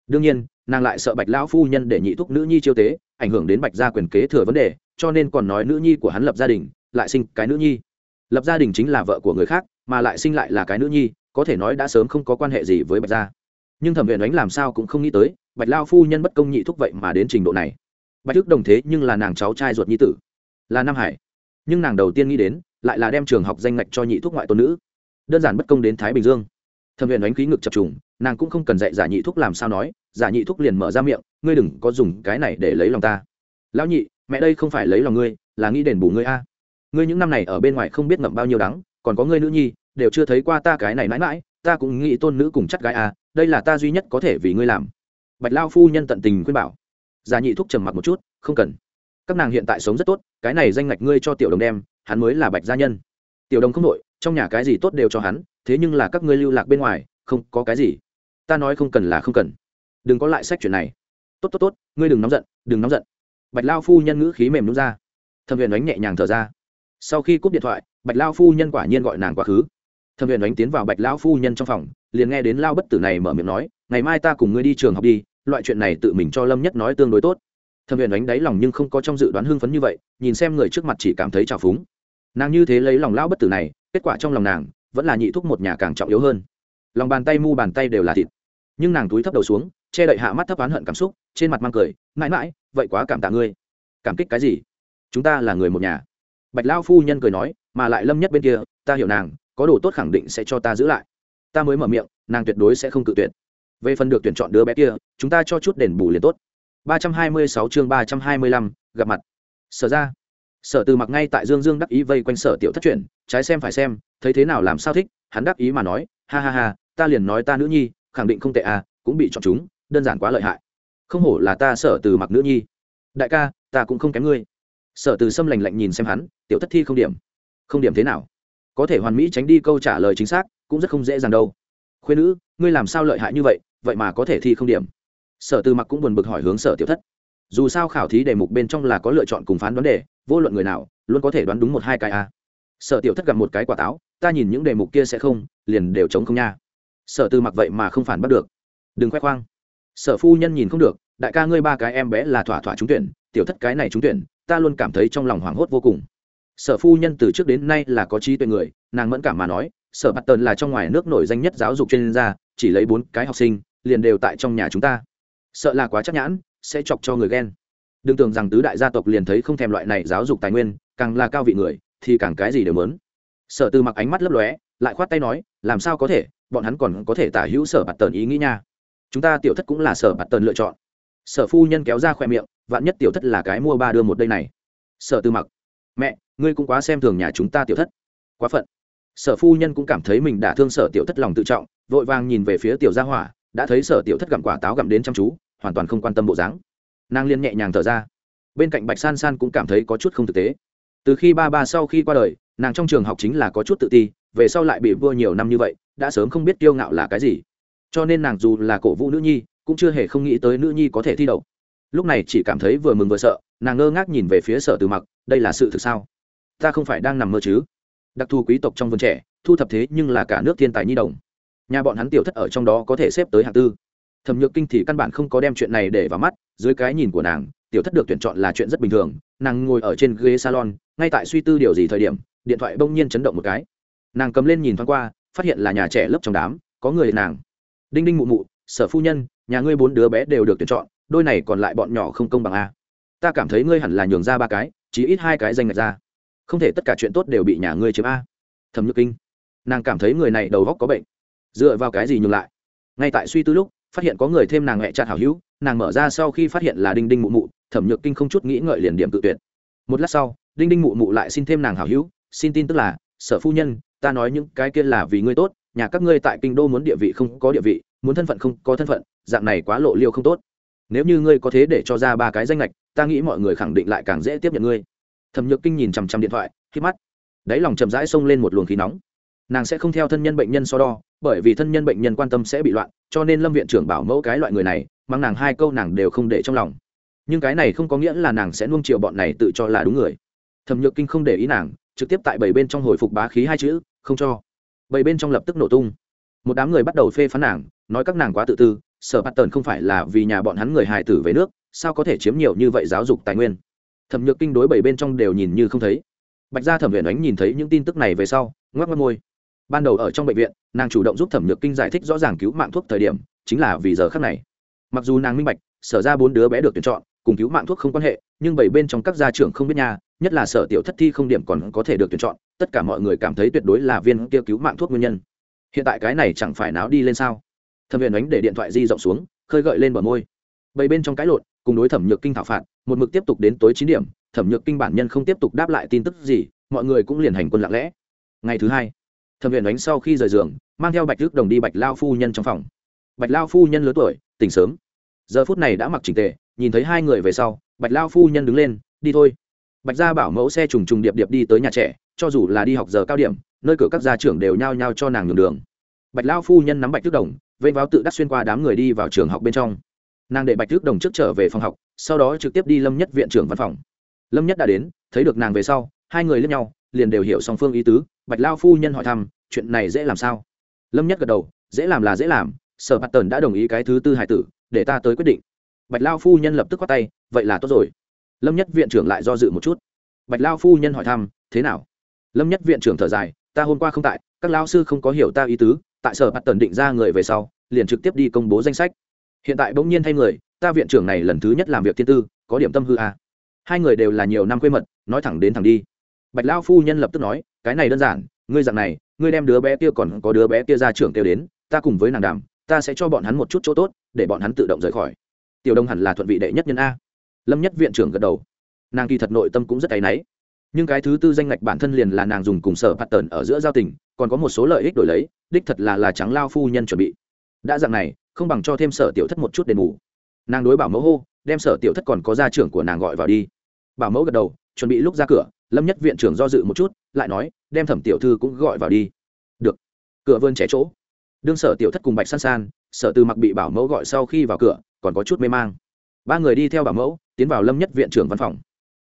Đương nhiên, nàng lại sợ bạch lão phu nhân để nhị thúc nữ nhi chiêu tế, ảnh hưởng đến bạch gia quyền kế thừa vấn đề, cho nên còn nói nữ nhi của hắn lập gia đình, lại sinh cái nữ nhi. Lập gia đình chính là vợ của người khác, mà lại sinh lại là cái nữ nhi, có thể nói đã sớm không có quan hệ gì với bạch gia. Nhưng thẩm viện đánh làm sao cũng không nghĩ tới bạch lao phu nhân bất công nhị thúc vậy mà đến trình độ này. Bạch thức đồng thế nhưng là nàng cháu trai ruột nhi tử. Là nam hải. Nhưng nàng đầu tiên nghĩ đến, lại là đem trường học danh ngạch cho nhị thúc ngoại tôn nữ. Đơn giản bất công đến thái bình dương. Thẩm huyền đánh khí ngực chập trùng, nàng cũng không cần dạy giả nhị thúc làm sao nói, giả nhị thúc liền mở ra miệng, ngươi đừng có dùng cái này để lấy lòng ta. Lão nhị, mẹ đây không phải lấy lòng ngươi, là nghĩ đền bù ngươi a. Ngươi những năm này ở bên ngoài không biết ngậm bao nhiêu đắng, còn có ngươi nữ nhi, đều chưa thấy qua ta cái này mãi mãi, ta cũng nghĩ tôn nữ cùng chắc gái a, đây là ta duy nhất có thể vì ngươi làm bạch lao phu nhân tận tình khuyên bảo. Giả nhị thúc trầm mặc một chút, không cần. Các nàng hiện tại sống rất tốt, cái này danh ngạch ngươi cho tiểu đồng đem, hắn mới là bạch gia nhân. Tiểu đồng không nội trong nhà cái gì tốt đều cho hắn, thế nhưng là các ngươi lưu lạc bên ngoài, không có cái gì. Ta nói không cần là không cần. Đừng có lại sách chuyện này. Tốt tốt tốt, ngươi đừng nóng giận, đừng nóng giận. Bạch lao phu nhân ngữ khí mềm đúng ra. Thẩm huyền đánh nhẹ nhàng thở ra. Sau khi cúp điện thoại, bạch lao phu nhân quả nhiên gọi nàng quá khứ. Thẩm huyền đánh tiến vào bạch lao phu nhân trong phòng, liền nghe đến lao bất tử này mở miệng nói, ngày mai ta cùng ngươi đi trường học đi loại chuyện này tự mình cho lâm nhất nói tương đối tốt. Thẩm huyền đánh đáy lòng nhưng không có trong dự đoán hưng phấn như vậy, nhìn xem người trước mặt chỉ cảm thấy trào phúng. Nàng như thế lấy lòng lão bất tử này, kết quả trong lòng nàng vẫn là nhị thúc một nhà càng trọng yếu hơn. Lòng bàn tay mu bàn tay đều là thịt. Nhưng nàng túi thấp đầu xuống, che đậy hạ mắt thấp oán hận cảm xúc, trên mặt mang cười, mãi mãi, vậy quá cảm tạ ngươi. Cảm kích cái gì? Chúng ta là người một nhà. Bạch lao phu nhân cười nói, mà lại lâm nhất bên kia, ta hiểu nàng, có đồ tốt khẳng định sẽ cho ta giữ lại. Ta mới mở miệng, nàng tuyệt đối sẽ không cự tuyệt về phần được tuyển chọn đứa bé kia, chúng ta cho chút đền bù liền tốt. ba trăm hai mươi sáu chương ba trăm hai mươi lăm, gặp mặt. Sở ra. Sở từ mặc ngay tại dương dương đắc ý vây quanh sở tiểu thất chuyển trái xem phải xem, thấy thế nào làm sao thích, hắn đắc ý mà nói, ha ha ha, ta liền nói ta nữ nhi, khẳng định không tệ à cũng bị chọn chúng, đơn giản quá lợi hại. Không hổ là ta sở từ mặc nữ nhi. Đại ca, ta cũng không kém ngươi. Sở từ xâm lành lạnh nhìn xem hắn, tiểu thất thi không điểm. Không điểm thế nào? Có thể hoàn mỹ tránh đi câu trả lời chính xác, cũng rất không dễ dàng đâu. Khuyên nữ, ngươi làm sao lợi hại như vậy vậy mà có thể thi không điểm. Sở tư mặc cũng buồn bực hỏi hướng sở tiểu thất. Dù sao khảo thí đề mục bên trong là có lựa chọn cùng phán đoán đề, vô luận người nào, luôn có thể đoán đúng một hai cái a. Sở tiểu thất gặp một cái quả táo, ta nhìn những đề mục kia sẽ không, liền đều chống không nha. Sở tư mặc vậy mà không phản bắt được. Đừng khoe khoang. Sở phu nhân nhìn không được, đại ca ngươi ba cái em bé là thỏa thỏa trúng tuyển, tiểu thất cái này trúng tuyển, ta luôn cảm thấy trong lòng hoảng hốt vô cùng. Sở phu nhân từ trước đến nay là có trí tuệ người, nàng mẫn cảm mà nói, sở bạt tần là trong ngoài nước nổi danh nhất giáo dục chuyên gia, chỉ lấy bốn cái học sinh liền đều tại trong nhà chúng ta. Sợ là quá chắc nhãn, sẽ chọc cho người ghen. Đừng tưởng rằng tứ đại gia tộc liền thấy không thèm loại này giáo dục tài nguyên, càng là cao vị người, thì càng cái gì đều mớn sở tư mặc ánh mắt lấp lóe, lại khoát tay nói, làm sao có thể, bọn hắn còn có thể tả hữu sở bạt tần ý nghĩ nha. Chúng ta tiểu thất cũng là sở bạt tần lựa chọn. Sở phu nhân kéo ra khoe miệng, vạn nhất tiểu thất là cái mua ba đưa một đây này. Sở tư mặc, mẹ, ngươi cũng quá xem thường nhà chúng ta tiểu thất. Quá phận. Sở phu nhân cũng cảm thấy mình đã thương sở tiểu thất lòng tự trọng, vội vàng nhìn về phía tiểu gia hỏa đã thấy sở tiểu thất gặm quả táo gặm đến chăm chú, hoàn toàn không quan tâm bộ dáng. Nàng liên nhẹ nhàng thở ra. Bên cạnh bạch san san cũng cảm thấy có chút không thực tế. Từ khi ba ba sau khi qua đời, nàng trong trường học chính là có chút tự ti, về sau lại bị vua nhiều năm như vậy, đã sớm không biết kiêu ngạo là cái gì. Cho nên nàng dù là cổ vũ nữ nhi, cũng chưa hề không nghĩ tới nữ nhi có thể thi đậu. Lúc này chỉ cảm thấy vừa mừng vừa sợ, nàng ngơ ngác nhìn về phía sở từ mặc, đây là sự thực sao? Ta không phải đang nằm mơ chứ? Đặc thù quý tộc trong vườn trẻ, thu thập thế nhưng là cả nước thiên tài nhi đồng nhà bọn hắn tiểu thất ở trong đó có thể xếp tới hạng tư. Thẩm nhược kinh thì căn bản không có đem chuyện này để vào mắt, dưới cái nhìn của nàng, tiểu thất được tuyển chọn là chuyện rất bình thường, nàng ngồi ở trên ghế salon, ngay tại suy tư điều gì thời điểm, điện thoại bỗng nhiên chấn động một cái. Nàng cầm lên nhìn thoáng qua, phát hiện là nhà trẻ lớp trong đám, có người nàng. Đinh đinh mụ mụ, sở phu nhân, nhà ngươi bốn đứa bé đều được tuyển chọn, đôi này còn lại bọn nhỏ không công bằng a. Ta cảm thấy ngươi hẳn là nhường ra ba cái chỉ ít hai cái danh ngạch ra. Không thể tất cả chuyện tốt đều bị nhà ngươi chiếm a. Thẩm nhược kinh, nàng cảm thấy người này đầu góc có bệnh dựa vào cái gì nhường lại? Ngay tại suy tư lúc, phát hiện có người thêm nàng hẹ chặt hảo hữu, nàng mở ra sau khi phát hiện là đinh đinh mụ mụ, thẩm nhược kinh không chút nghĩ ngợi liền điểm tự tuyệt. Một lát sau, đinh đinh mụ mụ lại xin thêm nàng hảo hữu, xin tin tức là, sở phu nhân, ta nói những cái kia là vì ngươi tốt, nhà các ngươi tại kinh đô muốn địa vị không có địa vị, muốn thân phận không có thân phận, dạng này quá lộ liêu không tốt. Nếu như ngươi có thế để cho ra ba cái danh lệch ta nghĩ mọi người khẳng định lại càng dễ tiếp nhận ngươi. Thẩm nhược kinh nhìn chằm chằm điện thoại khi mắt. Đáy lòng chậm rãi xông lên một luồng khí nóng nàng sẽ không theo thân nhân bệnh nhân so đo, bởi vì thân nhân bệnh nhân quan tâm sẽ bị loạn, cho nên lâm viện trưởng bảo mẫu cái loại người này, mang nàng hai câu nàng đều không để trong lòng. Nhưng cái này không có nghĩa là nàng sẽ nuông chiều bọn này tự cho là đúng người. Thẩm nhược kinh không để ý nàng, trực tiếp tại bảy bên trong hồi phục bá khí hai chữ, không cho. Bảy bên trong lập tức nổ tung. Một đám người bắt đầu phê phán nàng, nói các nàng quá tự tư sở bắt tần không phải là vì nhà bọn hắn người hài tử về nước, sao có thể chiếm nhiều như vậy giáo dục tài nguyên. Thẩm nhược kinh đối bảy bên trong đều nhìn như không thấy. Bạch gia thẩm viện ánh nhìn thấy những tin tức này về sau, ngoắc mất môi ban đầu ở trong bệnh viện, nàng chủ động giúp thẩm nhược kinh giải thích rõ ràng cứu mạng thuốc thời điểm, chính là vì giờ khắc này. Mặc dù nàng minh bạch, sở ra bốn đứa bé được tuyển chọn, cùng cứu mạng thuốc không quan hệ, nhưng bảy bên trong các gia trưởng không biết nhà nhất là sở tiểu thất thi không điểm còn có thể được tuyển chọn, tất cả mọi người cảm thấy tuyệt đối là viên kia cứu mạng thuốc nguyên nhân. Hiện tại cái này chẳng phải náo đi lên sao? Thẩm viện ánh để điện thoại di rộng xuống, khơi gợi lên bờ môi. Bảy bên trong cái lộn, cùng đối thẩm nhược kinh thảo phạt, một mực tiếp tục đến tối chín điểm, thẩm nhược kinh bản nhân không tiếp tục đáp lại tin tức gì, mọi người cũng liền hành quân lặng lẽ. Ngày thứ hai thẩm viện đánh sau khi rời giường, mang theo bạch đức đồng đi bạch lao phu nhân trong phòng. Bạch lao phu nhân lớn tuổi, tỉnh sớm. Giờ phút này đã mặc trình tề, nhìn thấy hai người về sau, bạch lao phu nhân đứng lên, đi thôi. Bạch gia bảo mẫu xe trùng trùng điệp điệp đi tới nhà trẻ, cho dù là đi học giờ cao điểm, nơi cửa các gia trưởng đều nhao nhao cho nàng nhường đường. Bạch lao phu nhân nắm bạch đức đồng vây váo tự đắc xuyên qua đám người đi vào trường học bên trong. Nàng để bạch đức đồng trước trở về phòng học, sau đó trực tiếp đi lâm nhất viện trưởng văn phòng. Lâm nhất đã đến, thấy được nàng về sau, hai người lên nhau, liền đều hiểu song phương ý tứ bạch lao phu nhân hỏi thăm, chuyện này dễ làm sao? Lâm nhất gật đầu, dễ làm là dễ làm, sở bạt tần đã đồng ý cái thứ tư hải tử, để ta tới quyết định. Bạch lao phu nhân lập tức khoát tay, vậy là tốt rồi. Lâm nhất viện trưởng lại do dự một chút. Bạch lao phu nhân hỏi thăm, thế nào? Lâm nhất viện trưởng thở dài, ta hôm qua không tại, các lao sư không có hiểu ta ý tứ, tại sở bạt tần định ra người về sau, liền trực tiếp đi công bố danh sách. Hiện tại bỗng nhiên thay người, ta viện trưởng này lần thứ nhất làm việc thiên tư, có điểm tâm hư à. hai người đều là nhiều năm quê mật, nói thẳng đến thẳng đi bạch lao phu nhân lập tức nói, cái này đơn giản, ngươi dạng này, ngươi đem đứa bé kia còn có đứa bé kia ra trưởng kêu đến, ta cùng với nàng đàm, ta sẽ cho bọn hắn một chút chỗ tốt, để bọn hắn tự động rời khỏi. Tiểu đông hẳn là thuận vị đệ nhất nhân a. Lâm nhất viện trưởng gật đầu. Nàng kỳ thật nội tâm cũng rất áy náy. Nhưng cái thứ tư danh ngạch bản thân liền là nàng dùng cùng sở phạt tần ở giữa giao tình, còn có một số lợi ích đổi lấy, đích thật là là trắng lao phu nhân chuẩn bị. Đã dạng này, không bằng cho thêm sở tiểu thất một chút đền bù. Nàng đối bảo mẫu hô, đem sở tiểu thất còn có gia trưởng của nàng gọi vào đi. Bảo mẫu gật đầu, chuẩn bị lúc ra cửa lâm nhất viện trưởng do dự một chút, lại nói, đem thẩm tiểu thư cũng gọi vào đi. Được. Cửa vươn trẻ chỗ. Đương sở tiểu thất cùng bạch san san, sở từ mặc bị bảo mẫu gọi sau khi vào cửa, còn có chút mê mang. Ba người đi theo bảo mẫu, tiến vào lâm nhất viện trưởng văn phòng.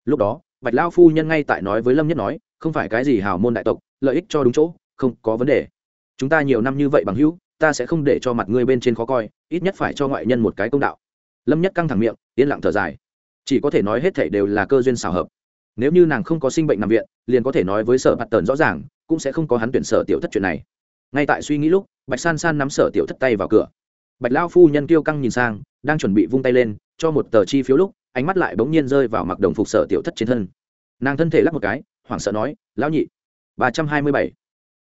Lúc đó, bạch lao phu nhân ngay tại nói với lâm nhất nói, không phải cái gì hào môn đại tộc, lợi ích cho đúng chỗ, không có vấn đề. Chúng ta nhiều năm như vậy bằng hữu, ta sẽ không để cho mặt ngươi bên trên khó coi, ít nhất phải cho ngoại nhân một cái công đạo. Lâm nhất căng thẳng miệng, yên lặng thở dài. Chỉ có thể nói hết thảy đều là cơ duyên xào hợp nếu như nàng không có sinh bệnh nằm viện, liền có thể nói với sở mặt tần rõ ràng, cũng sẽ không có hắn tuyển sở tiểu thất chuyện này. Ngay tại suy nghĩ lúc, bạch san san nắm sở tiểu thất tay vào cửa. Bạch lao phu nhân kêu căng nhìn sang, đang chuẩn bị vung tay lên, cho một tờ chi phiếu lúc, ánh mắt lại bỗng nhiên rơi vào mặc đồng phục sở tiểu thất trên thân. Nàng thân thể lắc một cái, hoảng sợ nói, lão nhị, ba trăm hai mươi bảy.